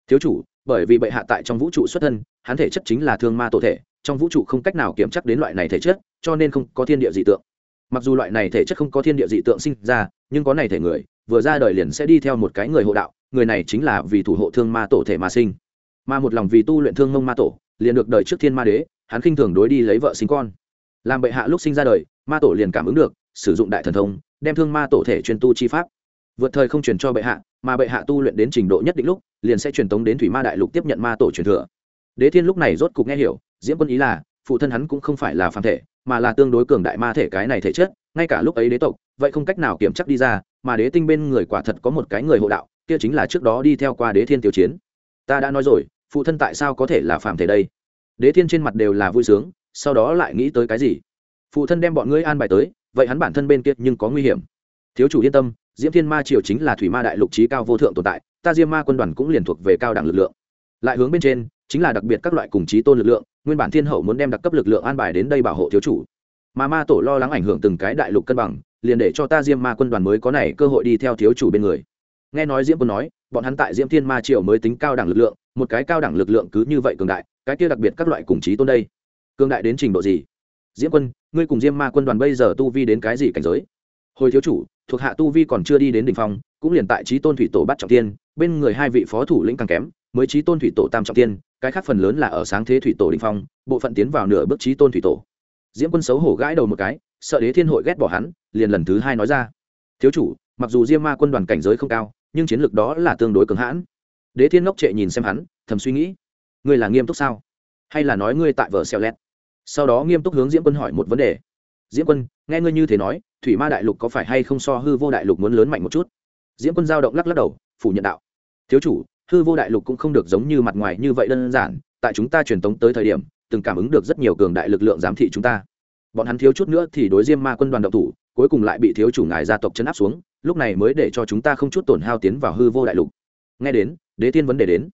thiếu chủ, bởi vì bệ hạ tại trong vũ trụ xuất thân, hắn thể chất chính là thương ma tổ thể, trong vũ trụ không cách nào kiểm chắc đến loại này thể chất, cho nên không có thiên địa dị tượng. Mặc dù loại này thể chất không có thiên địa dị tượng sinh ra, nhưng có này thể người, vừa ra đời liền sẽ đi theo một cái người hộ đạo, người này chính là vì thủ hộ thương ma tổ thể mà sinh. Mà một lòng vì tu luyện thương mông ma tổ, liền được đời trước thiên ma đế, hắn khinh thường đối đi lấy vợ sinh con. Làm bệ hạ lúc sinh ra đời, ma tổ liền cảm ứng được, sử dụng đại thần thông, đem thương ma tổ thể truyền tu chi pháp. Vượt thời không truyền cho bệ hạ mà bệ hạ tu luyện đến trình độ nhất định lúc, liền sẽ truyền tống đến thủy ma đại lục tiếp nhận ma tổ truyền thừa. Đế thiên lúc này rốt cục nghe hiểu, diễm quân ý là, phụ thân hắn cũng không phải là phàm thể, mà là tương đối cường đại ma thể cái này thể chất, ngay cả lúc ấy đế tộc, vậy không cách nào kiểm chắc đi ra, mà đế tinh bên người quả thật có một cái người hộ đạo, kia chính là trước đó đi theo qua đế thiên tiêu chiến. Ta đã nói rồi, phụ thân tại sao có thể là phàm thể đây? Đế thiên trên mặt đều là vui sướng, sau đó lại nghĩ tới cái gì? Phụ thân đem bọn ngươi an bài tới, vậy hắn bản thân bên kia nhưng có nguy hiểm. Thiếu chủ yên tâm diễm thiên ma triều chính là thủy ma đại lục trí cao vô thượng tồn tại, ta diêm ma quân đoàn cũng liền thuộc về cao đẳng lực lượng. Lại hướng bên trên, chính là đặc biệt các loại cùng trí tôn lực lượng, nguyên bản thiên hậu muốn đem đặc cấp lực lượng an bài đến đây bảo hộ thiếu chủ. Mà ma tổ lo lắng ảnh hưởng từng cái đại lục cân bằng, liền để cho ta diêm ma quân đoàn mới có này cơ hội đi theo thiếu chủ bên người. Nghe nói diễm quân nói, bọn hắn tại diễm thiên ma triều mới tính cao đẳng lực lượng, một cái cao đẳng lực lượng cứ như vậy cường đại, cái kia đặc biệt các loại cùng trí tôn đây. Cường đại đến trình độ gì? Diễm quân, ngươi cùng diêm ma quân đoàn bây giờ tu vi đến cái gì cảnh giới? Hồi thiếu chủ thuộc hạ tu vi còn chưa đi đến đỉnh phong, cũng liền tại trí tôn thủy tổ bắt trọng tiên, bên người hai vị phó thủ lĩnh càng kém, mới trí tôn thủy tổ tam trọng tiên, cái khác phần lớn là ở sáng thế thủy tổ đỉnh phong, bộ phận tiến vào nửa bước trí tôn thủy tổ. Diễm quân xấu hổ gãi đầu một cái, sợ đế thiên hội ghét bỏ hắn, liền lần thứ hai nói ra. Thiếu chủ, mặc dù diêm ma quân đoàn cảnh giới không cao, nhưng chiến lược đó là tương đối cường hãn. Đế thiên ngốc trệ nhìn xem hắn, thầm suy nghĩ. Ngươi là nghiêm túc sao? Hay là nói ngươi tại vở xèo lét sau đó nghiêm túc hướng diễm quân hỏi một vấn đề. Diễm quân, nghe ngươi như thế nói thủy ma đại lục có phải hay không so hư vô đại lục muốn lớn mạnh một chút? Diễm quân giao động lắc lắc đầu, phủ nhận đạo. Thiếu chủ, hư vô đại lục cũng không được giống như mặt ngoài như vậy đơn giản, tại chúng ta truyền tống tới thời điểm, từng cảm ứng được rất nhiều cường đại lực lượng giám thị chúng ta. Bọn hắn thiếu chút nữa thì đối diêm ma quân đoàn độc thủ, cuối cùng lại bị thiếu chủ ngài gia tộc chấn áp xuống, lúc này mới để cho chúng ta không chút tổn hao tiến vào hư vô đại lục. Nghe đến, đế tiên vấn đề đến.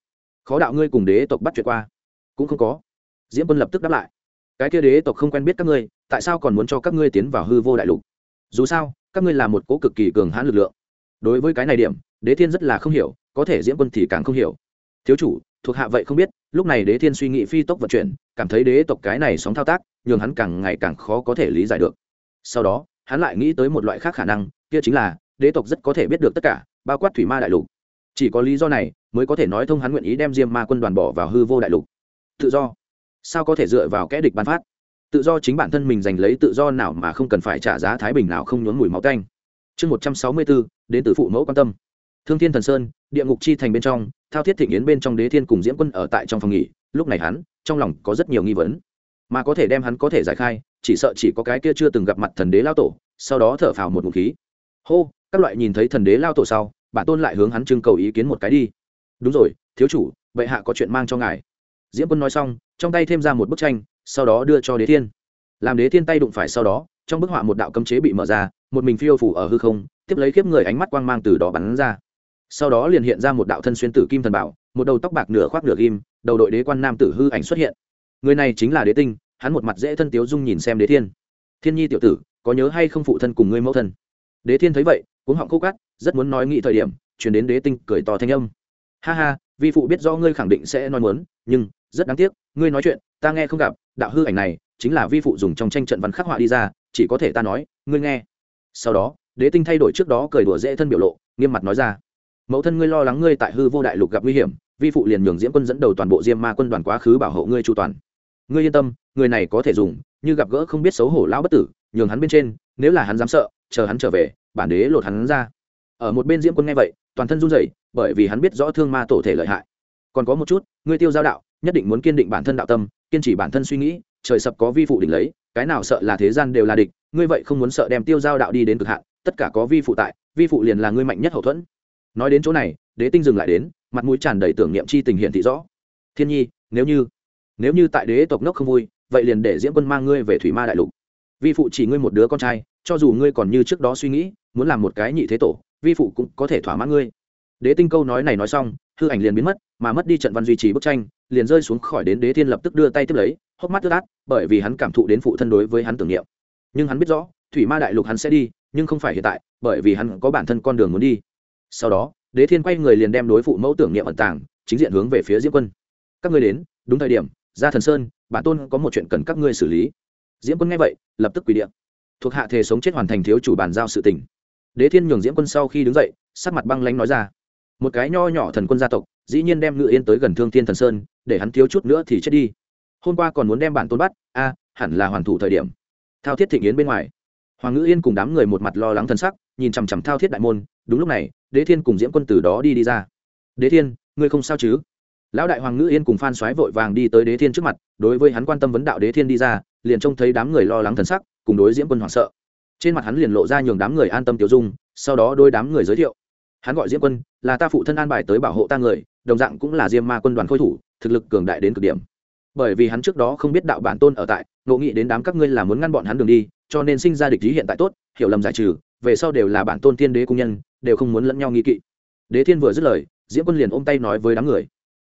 Khó đạo ngươi cùng đế tộc bắt chuyện qua? Cũng không có. Diễm quân lập tức đáp lại. Cái kia đế tộc không quen biết các ngươi, tại sao còn muốn cho các ngươi tiến vào hư vô đại lục? Dù sao, các ngươi là một cố cực kỳ cường hãn lực lượng. Đối với cái này điểm, đế thiên rất là không hiểu, có thể diễm quân thì càng không hiểu. Thiếu chủ, thuộc hạ vậy không biết, lúc này đế thiên suy nghĩ phi tốc vận chuyển, cảm thấy đế tộc cái này sóng thao tác, nhường hắn càng ngày càng khó có thể lý giải được. Sau đó, hắn lại nghĩ tới một loại khác khả năng, kia chính là, đế tộc rất có thể biết được tất cả, bao quát thủy ma đại lục. Chỉ có lý do này, mới có thể nói thông hắn nguyện ý đem diêm ma quân đoàn bỏ vào hư vô đại lục. Tự do. Sao có thể dựa vào kẽ địch ban phát? Tự do chính bản thân mình giành lấy tự do nào mà không cần phải trả giá thái bình nào không nhốn mùi máu canh. Chương một trăm sáu mươi bốn đến từ phụ mẫu quan tâm. Thương thiên thần sơn, địa ngục chi thành bên trong, thao thiết thịnh yến bên trong đế thiên cùng diễm quân ở tại trong phòng nghỉ, lúc này hắn, trong lòng có rất nhiều nghi vấn. Mà có thể đem hắn có thể giải khai, chỉ sợ chỉ có cái kia chưa từng gặp mặt thần đế lao tổ, sau đó thở phào một ngụ khí. Hô, các loại nhìn thấy thần đế lao tổ sau, bản tôn lại hướng hắn trưng cầu ý kiến một cái đi. Đúng rồi, thiếu chủ, bệ hạ có chuyện mang cho ngài. Diễm quân nói xong, trong tay thêm ra một bức tranh sau đó đưa cho đế thiên. Làm đế thiên tay đụng phải sau đó trong bức họa một đạo cấm chế bị mở ra một mình phiêu phủ ở hư không tiếp lấy kiếp người ánh mắt quang mang từ đó bắn ra. Sau đó liền hiện ra một đạo thân xuyên tử kim thần bảo một đầu tóc bạc nửa khoác nửa kim đầu đội đế quan nam tử hư ảnh xuất hiện. Người này chính là đế tinh hắn một mặt dễ thân tiếu dung nhìn xem đế thiên. Thiên nhi tiểu tử có nhớ hay không phụ thân cùng ngươi mẫu thân? Đế thiên thấy vậy cũng họng khô cát, rất muốn nói nghị thời điểm chuyển đến đế tinh cười to thanh âm. Ha ha vi phụ biết do ngươi khẳng định sẽ nói muốn nhưng rất đáng tiếc ngươi nói chuyện ta nghe không gặp đạo hư ảnh này chính là vi phụ dùng trong tranh trận văn khắc họa đi ra, chỉ có thể ta nói, ngươi nghe. Sau đó, đế tinh thay đổi trước đó cười đùa dễ thân biểu lộ, nghiêm mặt nói ra, mẫu thân ngươi lo lắng ngươi tại hư vô đại lục gặp nguy hiểm, vi phụ liền nhường diễm quân dẫn đầu toàn bộ diêm ma quân đoàn quá khứ bảo hộ ngươi chu toàn. Ngươi yên tâm, người này có thể dùng, như gặp gỡ không biết xấu hổ lão bất tử, nhường hắn bên trên, nếu là hắn dám sợ, chờ hắn trở về, bản đế lột hắn ra. Ở một bên diễm quân nghe vậy, toàn thân run rẩy, bởi vì hắn biết rõ thương ma tổ thể lợi hại. Còn có một chút, ngươi tiêu giao đạo, nhất định muốn kiên định bản thân đạo tâm kiên trì bản thân suy nghĩ, trời sập có vi phụ đỉnh lấy, cái nào sợ là thế gian đều là địch, ngươi vậy không muốn sợ đem tiêu giao đạo đi đến cực hạn, tất cả có vi phụ tại, vi phụ liền là ngươi mạnh nhất hậu thuẫn. Nói đến chỗ này, đế tinh dừng lại đến, mặt mũi tràn đầy tưởng niệm chi tình hiện thị rõ. Thiên nhi, nếu như nếu như tại đế tộc nốc không vui, vậy liền để diễm quân mang ngươi về thủy ma đại lục. Vi phụ chỉ ngươi một đứa con trai, cho dù ngươi còn như trước đó suy nghĩ, muốn làm một cái nhị thế tổ, vi phụ cũng có thể thỏa mãn ngươi. Đế tinh câu nói này nói xong hư ảnh liền biến mất, mà mất đi trận văn duy trì bức tranh, liền rơi xuống khỏi đến đế thiên lập tức đưa tay tiếp lấy, hốc mắt tức át, bởi vì hắn cảm thụ đến phụ thân đối với hắn tưởng niệm. Nhưng hắn biết rõ, thủy ma đại lục hắn sẽ đi, nhưng không phải hiện tại, bởi vì hắn có bản thân con đường muốn đi. Sau đó, đế thiên quay người liền đem đối phụ mẫu tưởng niệm ẩn tàng, chính diện hướng về phía diễm quân. Các ngươi đến, đúng thời điểm, ra thần sơn, bản tôn có một chuyện cần các ngươi xử lý. Diễm quân nghe vậy, lập tức quỳ điện. Thuộc hạ thể sống chết hoàn thành thiếu chủ bàn giao sự tình. Đế thiên nhường diễm quân sau khi đứng dậy, sắc mặt băng lánh nói ra một cái nho nhỏ thần quân gia tộc, dĩ nhiên đem ngự yên tới gần thương thiên thần sơn, để hắn thiếu chút nữa thì chết đi. Hôm qua còn muốn đem bản tôn bắt, a, hẳn là hoàn thủ thời điểm. Thao thiết thịnh yến bên ngoài. Hoàng ngự yên cùng đám người một mặt lo lắng thân sắc, nhìn chằm chằm thao thiết đại môn, đúng lúc này, đế thiên cùng diễm quân từ đó đi đi ra. Đế thiên, ngươi không sao chứ? Lão đại hoàng ngự yên cùng phan xoáy vội vàng đi tới đế thiên trước mặt, đối với hắn quan tâm vấn đạo đế thiên đi ra, liền trông thấy đám người lo lắng thần sắc, cùng đối diễm quân hoảng sợ. Trên mặt hắn liền lộ ra nhường đám người an tâm tiêu dung, sau đó đôi đám người giới thiệu hắn gọi diễm quân, là ta phụ thân an bài tới bảo hộ ta người, đồng dạng cũng là diêm ma quân đoàn khôi thủ, thực lực cường đại đến cực điểm. Bởi vì hắn trước đó không biết đạo bản tôn ở tại, ngộ nghị đến đám các ngươi là muốn ngăn bọn hắn đường đi, cho nên sinh ra địch lý hiện tại tốt, hiểu lầm giải trừ, về sau đều là bản tôn thiên đế cung nhân, đều không muốn lẫn nhau nghi kỵ. Đế thiên vừa dứt lời, diễm quân liền ôm tay nói với đám người.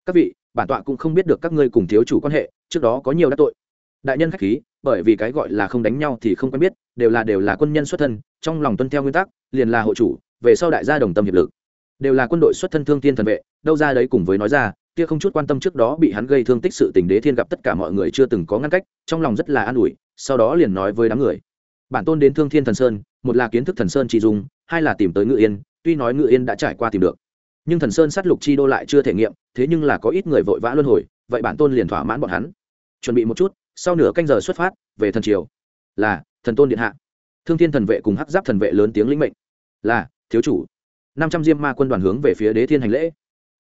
Các vị, bản tọa cũng không biết được các ngươi cùng thiếu chủ quan hệ, trước đó có nhiều đắc tội. Đại nhân khách khí, bởi vì cái gọi là không đánh nhau thì không quen biết, đều là đều là quân nhân xuất thân, trong lòng tuân theo nguyên tắc, liền là hộ chủ về sau đại gia đồng tâm hiệp lực. Đều là quân đội xuất thân thương tiên thần vệ, đâu ra đấy cùng với nói ra, kia không chút quan tâm trước đó bị hắn gây thương tích sự tình đế thiên gặp tất cả mọi người chưa từng có ngăn cách, trong lòng rất là an ủi, sau đó liền nói với đám người. Bản tôn đến thương thiên thần sơn, một là kiến thức thần sơn chỉ dùng hai là tìm tới ngự yên, tuy nói ngự yên đã trải qua tìm được, nhưng thần sơn sát lục chi đô lại chưa thể nghiệm, thế nhưng là có ít người vội vã luân hồi, vậy bản tôn liền thỏa mãn bọn hắn. Chuẩn bị một chút, sau nửa canh giờ xuất phát, về thần triều. Là, thần tôn điện hạ. Thương thiên thần vệ cùng hắc giáp thần vệ lớn tiếng lĩnh mệnh. Là thiếu chủ. Năm trăm diêm ma quân đoàn hướng về phía đế thiên hành lễ.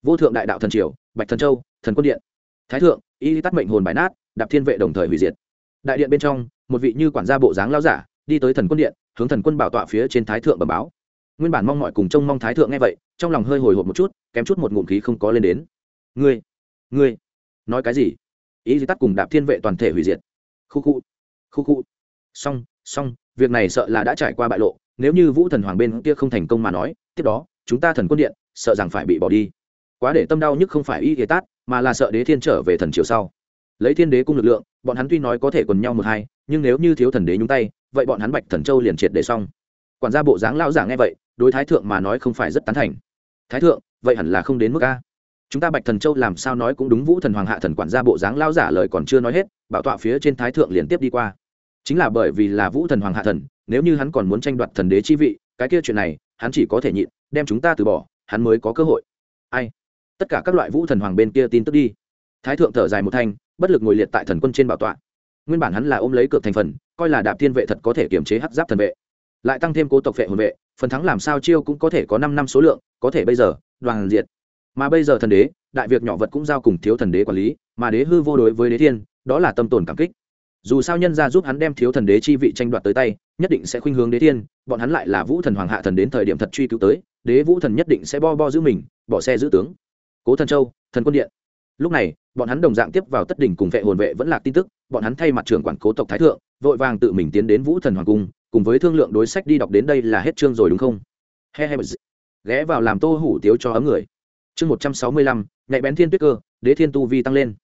Vô thượng đại đạo thần triều, bạch thần châu, thần quân điện. Thái thượng, y tắt mệnh hồn bài nát, đạp thiên vệ đồng thời hủy diệt. Đại điện bên trong, một vị như quản gia bộ dáng lao giả, đi tới thần quân điện, hướng thần quân bảo tọa phía trên thái thượng bẩm báo. Nguyên bản mong mọi cùng trông mong thái thượng nghe vậy, trong lòng hơi hồi hộp một chút, kém chút một ngụm khí không có lên đến. Ngươi ngươi, nói cái gì? Ý gì tắt cùng đạp thiên vệ toàn thể hủy diệt. Khu khu khu khu. Xong xong, việc này sợ là đã trải qua bại lộ nếu như vũ thần hoàng bên kia không thành công mà nói, tiếp đó, chúng ta thần quân điện, sợ rằng phải bị bỏ đi. Quá để tâm đau nhức không phải y thế tát, mà là sợ đế thiên trở về thần triều sau. Lấy thiên đế cung lực lượng, bọn hắn tuy nói có thể quần nhau một hai, nhưng nếu như thiếu thần đế nhúng tay, vậy bọn hắn bạch thần châu liền triệt để xong. Quản gia bộ dáng lão giả nghe vậy, đối thái thượng mà nói không phải rất tán thành. Thái thượng, vậy hẳn là không đến mức a. Chúng ta bạch thần châu làm sao nói cũng đúng vũ thần hoàng hạ thần quản gia bộ dáng lão giả lời còn chưa nói hết, bảo tọa phía trên thái thượng liền tiếp đi qua. Chính là bởi vì là vũ thần hoàng hạ thần nếu như hắn còn muốn tranh đoạt thần đế chi vị, cái kia chuyện này, hắn chỉ có thể nhịn, đem chúng ta từ bỏ, hắn mới có cơ hội. Ai? Tất cả các loại vũ thần hoàng bên kia tin tức đi. Thái thượng thở dài một thanh, bất lực ngồi liệt tại thần quân trên bảo tọa. Nguyên bản hắn là ôm lấy cược thành phần, coi là đạp thiên vệ thật có thể kiềm chế hắc giáp thần vệ. Lại tăng thêm cố tộc vệ hồn vệ, phần thắng làm sao chiêu cũng có thể có năm năm số lượng, có thể bây giờ, đoàn diệt. Mà bây giờ thần đế, đại việc nhỏ vật cũng giao cùng thiếu thần đế quản lý, mà đế hư vô đối với đế thiên, đó là tâm tồn cảm kích dù sao nhân ra giúp hắn đem thiếu thần đế chi vị tranh đoạt tới tay, nhất định sẽ khuynh hướng đế thiên, bọn hắn lại là vũ thần hoàng hạ thần đến thời điểm thật truy cứu tới, đế vũ thần nhất định sẽ bo bo giữ mình, bỏ xe giữ tướng. Cố thần châu, thần quân điện. Lúc này, bọn hắn đồng dạng tiếp vào tất đỉnh cùng vệ hồn vệ vẫn là tin tức, bọn hắn thay mặt trưởng quản cố tộc thái thượng, vội vàng tự mình tiến đến vũ thần hoàng cung, cùng với thương lượng đối sách đi đọc đến đây là hết chương rồi đúng không? He he ghé vào làm tô hủ tiếu cho ấm người. Chương một trăm sáu mươi lăm, nhạy bén thiên tuyết cơ, đế thiên tu vi tăng lên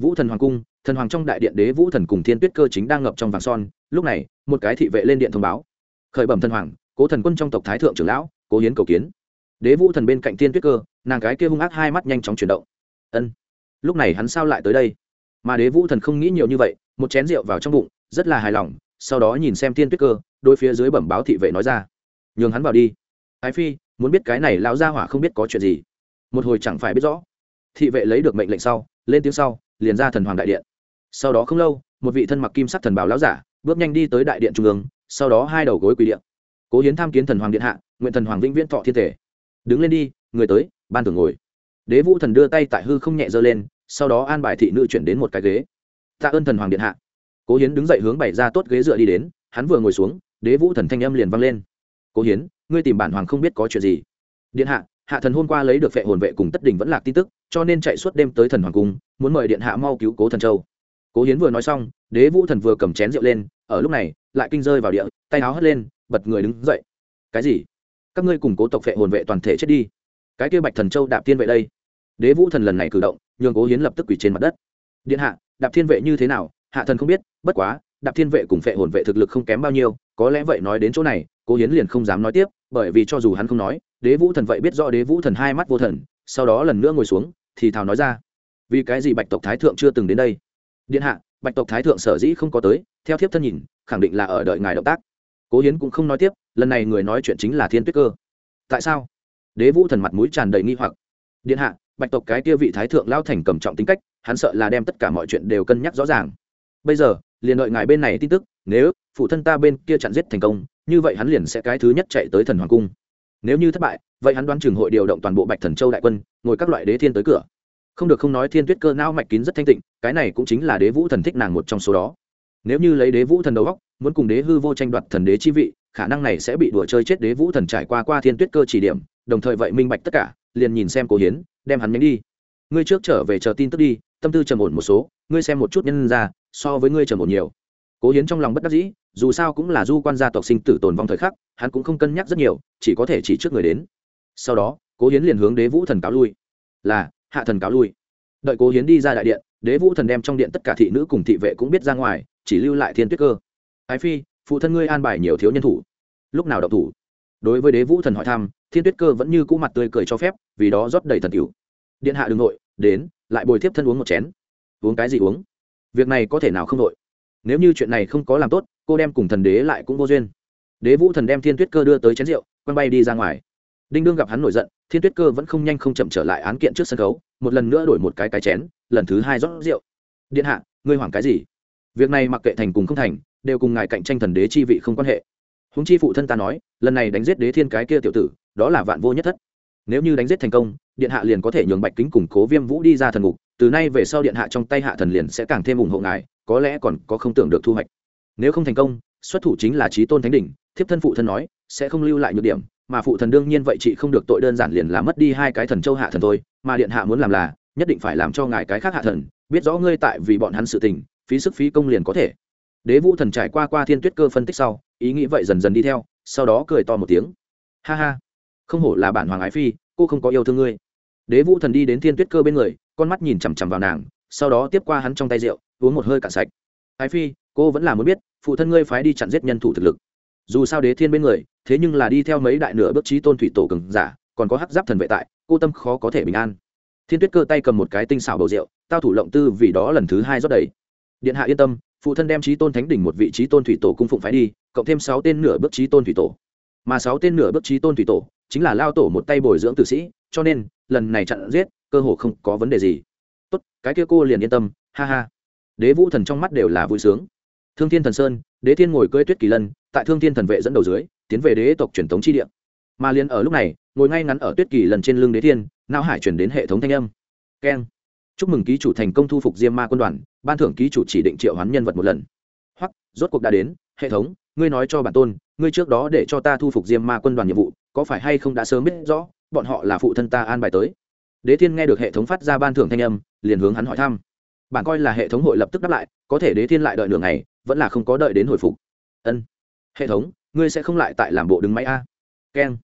vũ thần hoàng cung, thần hoàng trong đại điện đế vũ thần cùng thiên tuyết cơ chính đang ngập trong vàng son, lúc này, một cái thị vệ lên điện thông báo. Khởi bẩm thần hoàng, cố thần quân trong tộc thái thượng trưởng lão, cố hiến cầu kiến. Đế vũ thần bên cạnh thiên tuyết cơ, nàng cái kia hung ác hai mắt nhanh chóng chuyển động. Ân, lúc này hắn sao lại tới đây? Mà đế vũ thần không nghĩ nhiều như vậy, một chén rượu vào trong bụng, rất là hài lòng, sau đó nhìn xem thiên tuyết cơ đôi phía dưới bẩm báo thị vệ nói ra. Nhường hắn vào đi. Ái phi, muốn biết cái này lão gia hỏa không biết có chuyện gì. Một hồi chẳng phải biết rõ. Thị vệ lấy được mệnh lệnh sau, lên tiếng sau liền ra thần hoàng đại điện. Sau đó không lâu, một vị thân mặc kim sắc thần bảo lão giả, bước nhanh đi tới đại điện trung ương, sau đó hai đầu gối quỳ điện. Cố hiến tham kiến thần hoàng điện hạ, nguyện thần hoàng vĩnh viễn thọ thiên thể. Đứng lên đi, người tới, ban thường ngồi. Đế vũ thần đưa tay tại hư không nhẹ giơ lên, sau đó an bài thị nữ chuyển đến một cái ghế. Tạ ơn thần hoàng điện hạ. Cố hiến đứng dậy hướng bày ra tốt ghế dựa đi đến, hắn vừa ngồi xuống, đế vũ thần thanh âm liền vang lên. Cố hiến, ngươi tìm bản hoàng không biết có chuyện gì. Điện hạ hạ thần hôm qua lấy được phệ hồn vệ cùng tất đình vẫn lạc tin tức, cho nên chạy suốt đêm tới thần hoàng cung muốn mời điện hạ mau cứu cố thần châu. Cố hiến vừa nói xong, đế vũ thần vừa cầm chén rượu lên, ở lúc này, lại kinh rơi vào địa, tay áo hất lên, bật người đứng dậy. Cái gì? Các ngươi cùng cố tộc vệ hồn vệ toàn thể chết đi. Cái kia bạch thần châu đạp thiên vệ đây. Đế vũ thần lần này cử động, nhường cố hiến lập tức quỳ trên mặt đất. Điện hạ, đạp thiên vệ như thế nào? Hạ thần không biết, bất quá, đạp thiên vệ cùng vệ hồn vệ thực lực không kém bao nhiêu, có lẽ vậy nói đến chỗ này, cố hiến liền không dám nói tiếp, bởi vì cho dù hắn không nói, đế vũ thần vậy biết rõ đế vũ thần hai mắt vô thần, sau đó lần nữa ngồi xuống, thì thào nói ra vì cái gì bạch tộc thái thượng chưa từng đến đây? Điện hạ, bạch tộc thái thượng sở dĩ không có tới, theo thiếp thân nhìn, khẳng định là ở đợi ngài động tác. Cố hiến cũng không nói tiếp, lần này người nói chuyện chính là thiên tuyết cơ. Tại sao? Đế vũ thần mặt mũi tràn đầy nghi hoặc. Điện hạ, bạch tộc cái kia vị thái thượng lao thành cầm trọng tính cách, hắn sợ là đem tất cả mọi chuyện đều cân nhắc rõ ràng. Bây giờ, liền đợi ngài bên này tin tức, nếu phụ thân ta bên kia chặn giết thành công, như vậy hắn liền sẽ cái thứ nhất chạy tới thần hoàng cung. Nếu như thất bại, vậy hắn đoán trường hội điều động toàn bộ bạch thần châu đại quân, ngồi các loại đế thiên tới cửa không được không nói thiên tuyết cơ não mạch kín rất thanh tịnh, cái này cũng chính là đế vũ thần thích nàng một trong số đó. Nếu như lấy đế vũ thần đầu góc muốn cùng đế hư vô tranh đoạt thần đế chi vị, khả năng này sẽ bị đùa chơi chết đế vũ thần trải qua qua thiên tuyết cơ chỉ điểm, đồng thời vậy minh bạch tất cả, liền nhìn xem cố hiến, đem hắn nhánh đi. Ngươi trước trở về chờ tin tức đi, tâm tư trầm ổn một số, ngươi xem một chút nhân ra, so với ngươi trầm ổn nhiều. Cố hiến trong lòng bất đắc dĩ, dù sao cũng là du quan gia tộc sinh tử tồn vong thời khắc, hắn cũng không cân nhắc rất nhiều, chỉ có thể chỉ trước người đến. Sau đó, cố hiến liền hướng đế vũ thần cáo lui. Là hạ thần cáo lui. Đợi cố hiến đi ra đại điện, đế vũ thần đem trong điện tất cả thị nữ cùng thị vệ cũng biết ra ngoài, chỉ lưu lại thiên tuyết cơ. Ái phi, phụ thân ngươi an bài nhiều thiếu nhân thủ. Lúc nào độc thủ? Đối với đế vũ thần hỏi thăm, thiên tuyết cơ vẫn như cũ mặt tươi cười cho phép, vì đó rót đầy thần cửu điện hạ đường nội, đến, lại bồi tiếp thân uống một chén. Uống cái gì uống? Việc này có thể nào không nội? Nếu như chuyện này không có làm tốt, cô đem cùng thần đế lại cũng vô duyên. Đế vũ thần đem thiên tuyết cơ đưa tới chén rượu, quăng bay đi ra ngoài đinh đương gặp hắn nổi giận, thiên tuyết cơ vẫn không nhanh không chậm trở lại án kiện trước sân khấu, một lần nữa đổi một cái cái chén, lần thứ hai rót rượu. Điện hạ, ngươi hoảng cái gì? Việc này mặc kệ thành cùng không thành, đều cùng ngài cạnh tranh thần đế chi vị không quan hệ. Húng chi phụ thân ta nói, lần này đánh giết đế thiên cái kia tiểu tử, đó là vạn vô nhất thất. Nếu như đánh giết thành công, điện hạ liền có thể nhường bạch kính củng cố viêm vũ đi ra thần ngục, từ nay về sau điện hạ trong tay hạ thần liền sẽ càng thêm ủng hộ ngài, có lẽ còn có không tưởng được thu hoạch. Nếu không thành công, xuất thủ chính là trí tôn thánh đỉnh, thiếp thân phụ thân nói, sẽ không lưu lại nhược điểm mà phụ thần đương nhiên vậy chị không được tội đơn giản liền là mất đi hai cái thần châu hạ thần thôi, mà điện hạ muốn làm là, nhất định phải làm cho ngài cái khác hạ thần, biết rõ ngươi tại vì bọn hắn sự tình, phí sức phí công liền có thể. Đế vũ thần trải qua qua thiên tuyết cơ phân tích sau, ý nghĩ vậy dần dần đi theo, sau đó cười to một tiếng. Ha ha, không hổ là bản hoàng ái phi, cô không có yêu thương ngươi. Đế vũ thần đi đến thiên tuyết cơ bên người, con mắt nhìn chằm chằm vào nàng, sau đó tiếp qua hắn trong tay rượu, uống một hơi cạn sạch. Ái phi, cô vẫn là muốn biết, phụ thân ngươi phái đi chặn giết nhân thủ thực lực dù sao đế thiên bên người, thế nhưng là đi theo mấy đại nửa bước trí tôn thủy tổ cường giả, còn có hắc giáp thần vệ tại, cô tâm khó có thể bình an. Thiên tuyết cơ tay cầm một cái tinh xảo bầu rượu, tao thủ lộng tư vì đó lần thứ hai rót đầy. Điện hạ yên tâm, phụ thân đem trí tôn thánh đỉnh một vị trí tôn thủy tổ cung phụng phái đi, cộng thêm sáu tên nửa bước trí tôn thủy tổ. Mà sáu tên nửa bước trí tôn thủy tổ chính là lao tổ một tay bồi dưỡng tử sĩ, cho nên, lần này chặn giết, cơ hồ không có vấn đề gì. Tốt, cái kia cô liền yên tâm, ha ha. Đế vũ thần trong mắt đều là vui sướng. Thương thiên thần sơn, đế thiên ngồi cưỡi tuyết kỳ lân tại thương thiên thần vệ dẫn đầu dưới, tiến về đế tộc truyền thống chi địa. Mà liền ở lúc này, ngồi ngay ngắn ở tuyết kỳ lần trên lưng đế thiên, não hải chuyển đến hệ thống thanh âm. Keng. Chúc mừng ký chủ thành công thu phục diêm ma quân đoàn, ban thưởng ký chủ chỉ định triệu hoán nhân vật một lần. Hoặc rốt cuộc đã đến, hệ thống, ngươi nói cho bản tôn, ngươi trước đó để cho ta thu phục diêm ma quân đoàn nhiệm vụ, có phải hay không đã sớm biết rõ, bọn họ là phụ thân ta an bài tới. Đế thiên nghe được hệ thống phát ra ban thưởng thanh âm, liền hướng hắn hỏi thăm. Bạn coi là hệ thống hội lập tức đáp lại, có thể đế thiên lại đợi nửa ngày, vẫn là không có đợi đến hồi phục. Ân hệ thống, ngươi sẽ không lại tại làm bộ đứng máy a. Keng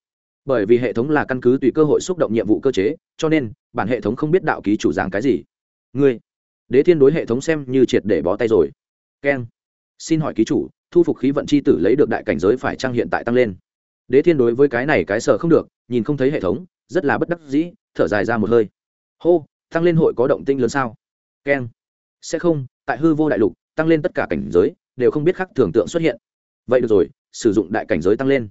bởi vì hệ thống là căn cứ tùy cơ hội xúc động nhiệm vụ cơ chế, cho nên, bản hệ thống không biết đạo ký chủ giảng cái gì. Ngươi. Đế thiên đối hệ thống xem như triệt để bó tay rồi. Keng xin hỏi ký chủ, thu phục khí vận c h i tử lấy được đại cảnh giới phải trang hiện tại tăng lên? Đế thiên đối với cái này cái sợ không được, nhìn không thấy hệ thống, rất là bất đắc dĩ, thở dài ra một hơi. Hô, tăng lên hội có động tinh lớn sao? Keng sẽ không, tại hư vô đại lục, tăng lên tất cả cảnh giới, đều không biết khắc tưởng tượng xuất hiện vậy được rồi, sử dụng đại cảnh giới tăng lên.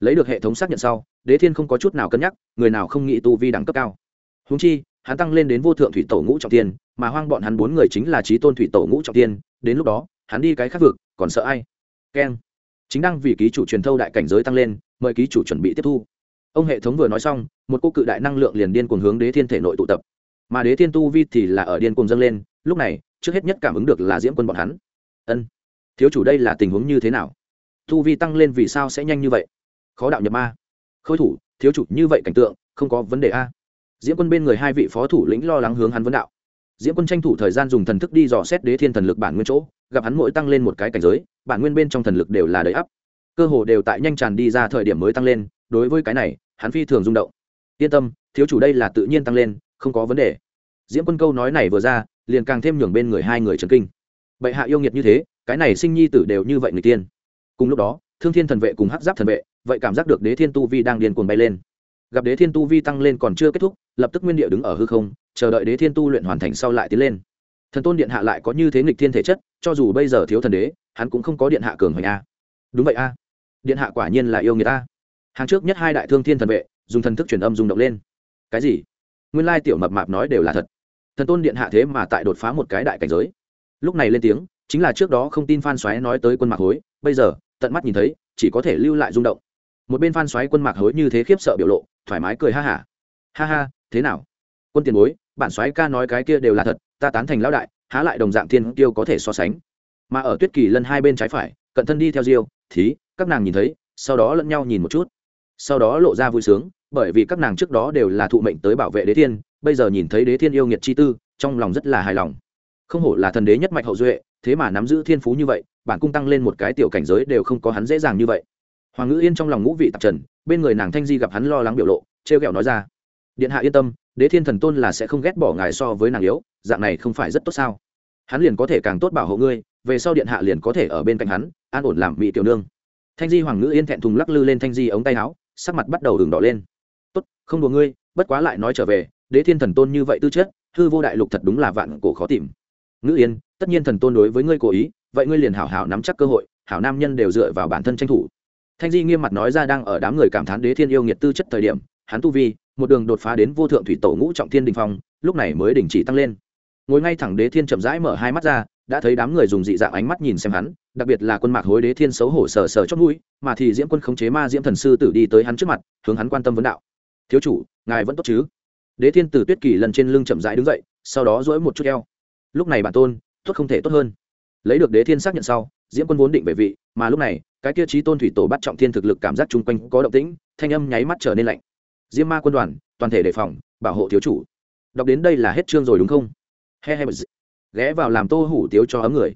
Lấy được hệ thống xác nhận sau, đế thiên không có chút nào cân nhắc, người nào không nghĩ tu vi đẳng cấp cao. Húng chi, hắn tăng lên đến vô thượng thủy tổ ngũ trọng tiên, mà hoang bọn hắn bốn người chính là trí tôn thủy tổ ngũ trọng tiên, đến lúc đó, hắn đi cái khác vực, còn sợ ai? Keng. Chính đang vì ký chủ truyền thâu đại cảnh giới tăng lên, mời ký chủ chuẩn bị tiếp thu. Ông hệ thống vừa nói xong, một cô cự đại năng lượng liền điên cuồng hướng đế thiên thể nội tụ tập. Mà đế thiên tu vi thì là ở điên cuồng dâng lên, lúc này, trước hết nhất cảm ứng được là diễm quân bọn hắn. Ân. Thiếu chủ đây là tình huống như thế nào? Tu vi tăng lên vì sao sẽ nhanh như vậy? Khó đạo nhập ma. Khôi thủ, thiếu chủ, như vậy cảnh tượng, không có vấn đề a. Diễm quân bên người hai vị phó thủ lĩnh lo lắng hướng hắn vấn đạo. Diễm quân tranh thủ thời gian dùng thần thức đi dò xét đế thiên thần lực bản nguyên chỗ, gặp hắn mỗi tăng lên một cái cảnh giới, bản nguyên bên trong thần lực đều là đầy ắp. Cơ hồ đều tại nhanh tràn đi ra thời điểm mới tăng lên, đối với cái này, hắn phi thường rung động. Yên tâm, thiếu chủ đây là tự nhiên tăng lên, không có vấn đề. Diễm quân câu nói này vừa ra, liền càng thêm nhường bên người hai người trần kinh. Bệ hạ yêu nghiệt như thế, cái này sinh nhi tử đều như vậy người tiên cùng lúc đó, thương thiên thần vệ cùng hắc giáp thần vệ, vậy cảm giác được đế thiên tu vi đang điên cuồng bay lên. Gặp đế thiên tu vi tăng lên còn chưa kết thúc, lập tức nguyên địa đứng ở hư không, chờ đợi đế thiên tu luyện hoàn thành sau lại tiến lên. Thần tôn điện hạ lại có như thế nghịch thiên thể chất, cho dù bây giờ thiếu thần đế, hắn cũng không có điện hạ cường hoành a. Đúng vậy a. Điện hạ quả nhiên là yêu người ta hàng trước nhất hai đại thương thiên thần vệ, dùng thần thức truyền âm rung động lên. Cái gì? Nguyên lai tiểu mập mạp nói đều là thật. Thần tôn điện hạ thế mà tại đột phá một cái đại cảnh giới. Lúc này lên tiếng, chính là trước đó không tin phan xoáy nói tới quân mạc hối, bây giờ tận mắt nhìn thấy, chỉ có thể lưu lại rung động. Một bên phan xoáy quân mạc hối như thế khiếp sợ biểu lộ, thoải mái cười ha hả. Ha. ha ha thế nào? Quân tiền bối, bản xoáy ca nói cái kia đều là thật, ta tán thành lão đại, há lại đồng dạng thiên tiêu có thể so sánh. Mà ở tuyết kỳ lân hai bên trái phải, cận thân đi theo diêu, thí, các nàng nhìn thấy, sau đó lẫn nhau nhìn một chút. Sau đó lộ ra vui sướng, bởi vì các nàng trước đó đều là thụ mệnh tới bảo vệ đế thiên, bây giờ nhìn thấy đế thiên yêu nghiệt chi tư, trong lòng rất là hài lòng. Không hổ là thần đế nhất mạch hậu duệ, thế mà nắm giữ thiên phú như vậy bản cung tăng lên một cái tiểu cảnh giới đều không có hắn dễ dàng như vậy. Hoàng ngữ yên trong lòng ngũ vị tạp trần, bên người nàng thanh di gặp hắn lo lắng biểu lộ, trêu ghẹo nói ra, điện hạ yên tâm, đế thiên thần tôn là sẽ không ghét bỏ ngài so với nàng yếu, dạng này không phải rất tốt sao? Hắn liền có thể càng tốt bảo hộ ngươi, về sau điện hạ liền có thể ở bên cạnh hắn, an ổn làm mỹ tiểu nương. Thanh di hoàng ngữ yên thẹn thùng lắc lư lên thanh di ống tay áo, sắc mặt bắt đầu đường đỏ lên. Tốt, không đùa ngươi, bất quá lại nói trở về, đế thiên thần tôn như vậy tư chất, hư vô đại lục thật đúng là vạn cổ khó tìm. Ngữ yên, tất nhiên thần tôn đối với ngươi cố ý vậy ngươi liền hảo hảo nắm chắc cơ hội, hảo nam nhân đều dựa vào bản thân tranh thủ. Thanh di nghiêm mặt nói ra đang ở đám người cảm thán đế thiên yêu nghiệt tư chất thời điểm, hắn tu vi, một đường đột phá đến vô thượng thủy tổ ngũ trọng thiên đình phong, lúc này mới đình chỉ tăng lên. Ngồi ngay thẳng đế thiên chậm rãi mở hai mắt ra, đã thấy đám người dùng dị dạng ánh mắt nhìn xem hắn, đặc biệt là quân mạc hối đế thiên xấu hổ sờ sờ chót mũi, mà thì diễm quân khống chế ma diễm thần sư tử đi tới hắn trước mặt, hướng hắn quan tâm vấn đạo. Thiếu chủ, ngài vẫn tốt chứ? Đế thiên từ tuyết kỳ lần trên lưng chậm rãi đứng dậy, sau đó dỗi một chút eo. Lúc này bản tôn, tốt không thể tốt hơn lấy được đế thiên xác nhận sau, diễm quân vốn định về vị, mà lúc này, cái kia trí tôn thủy tổ bắt trọng thiên thực lực cảm giác chung quanh có động tĩnh, thanh âm nháy mắt trở nên lạnh. Diễm ma quân đoàn, toàn thể đề phòng, bảo hộ thiếu chủ. Đọc đến đây là hết chương rồi đúng không? He he ghé vào làm tô hủ tiếu cho ấm người.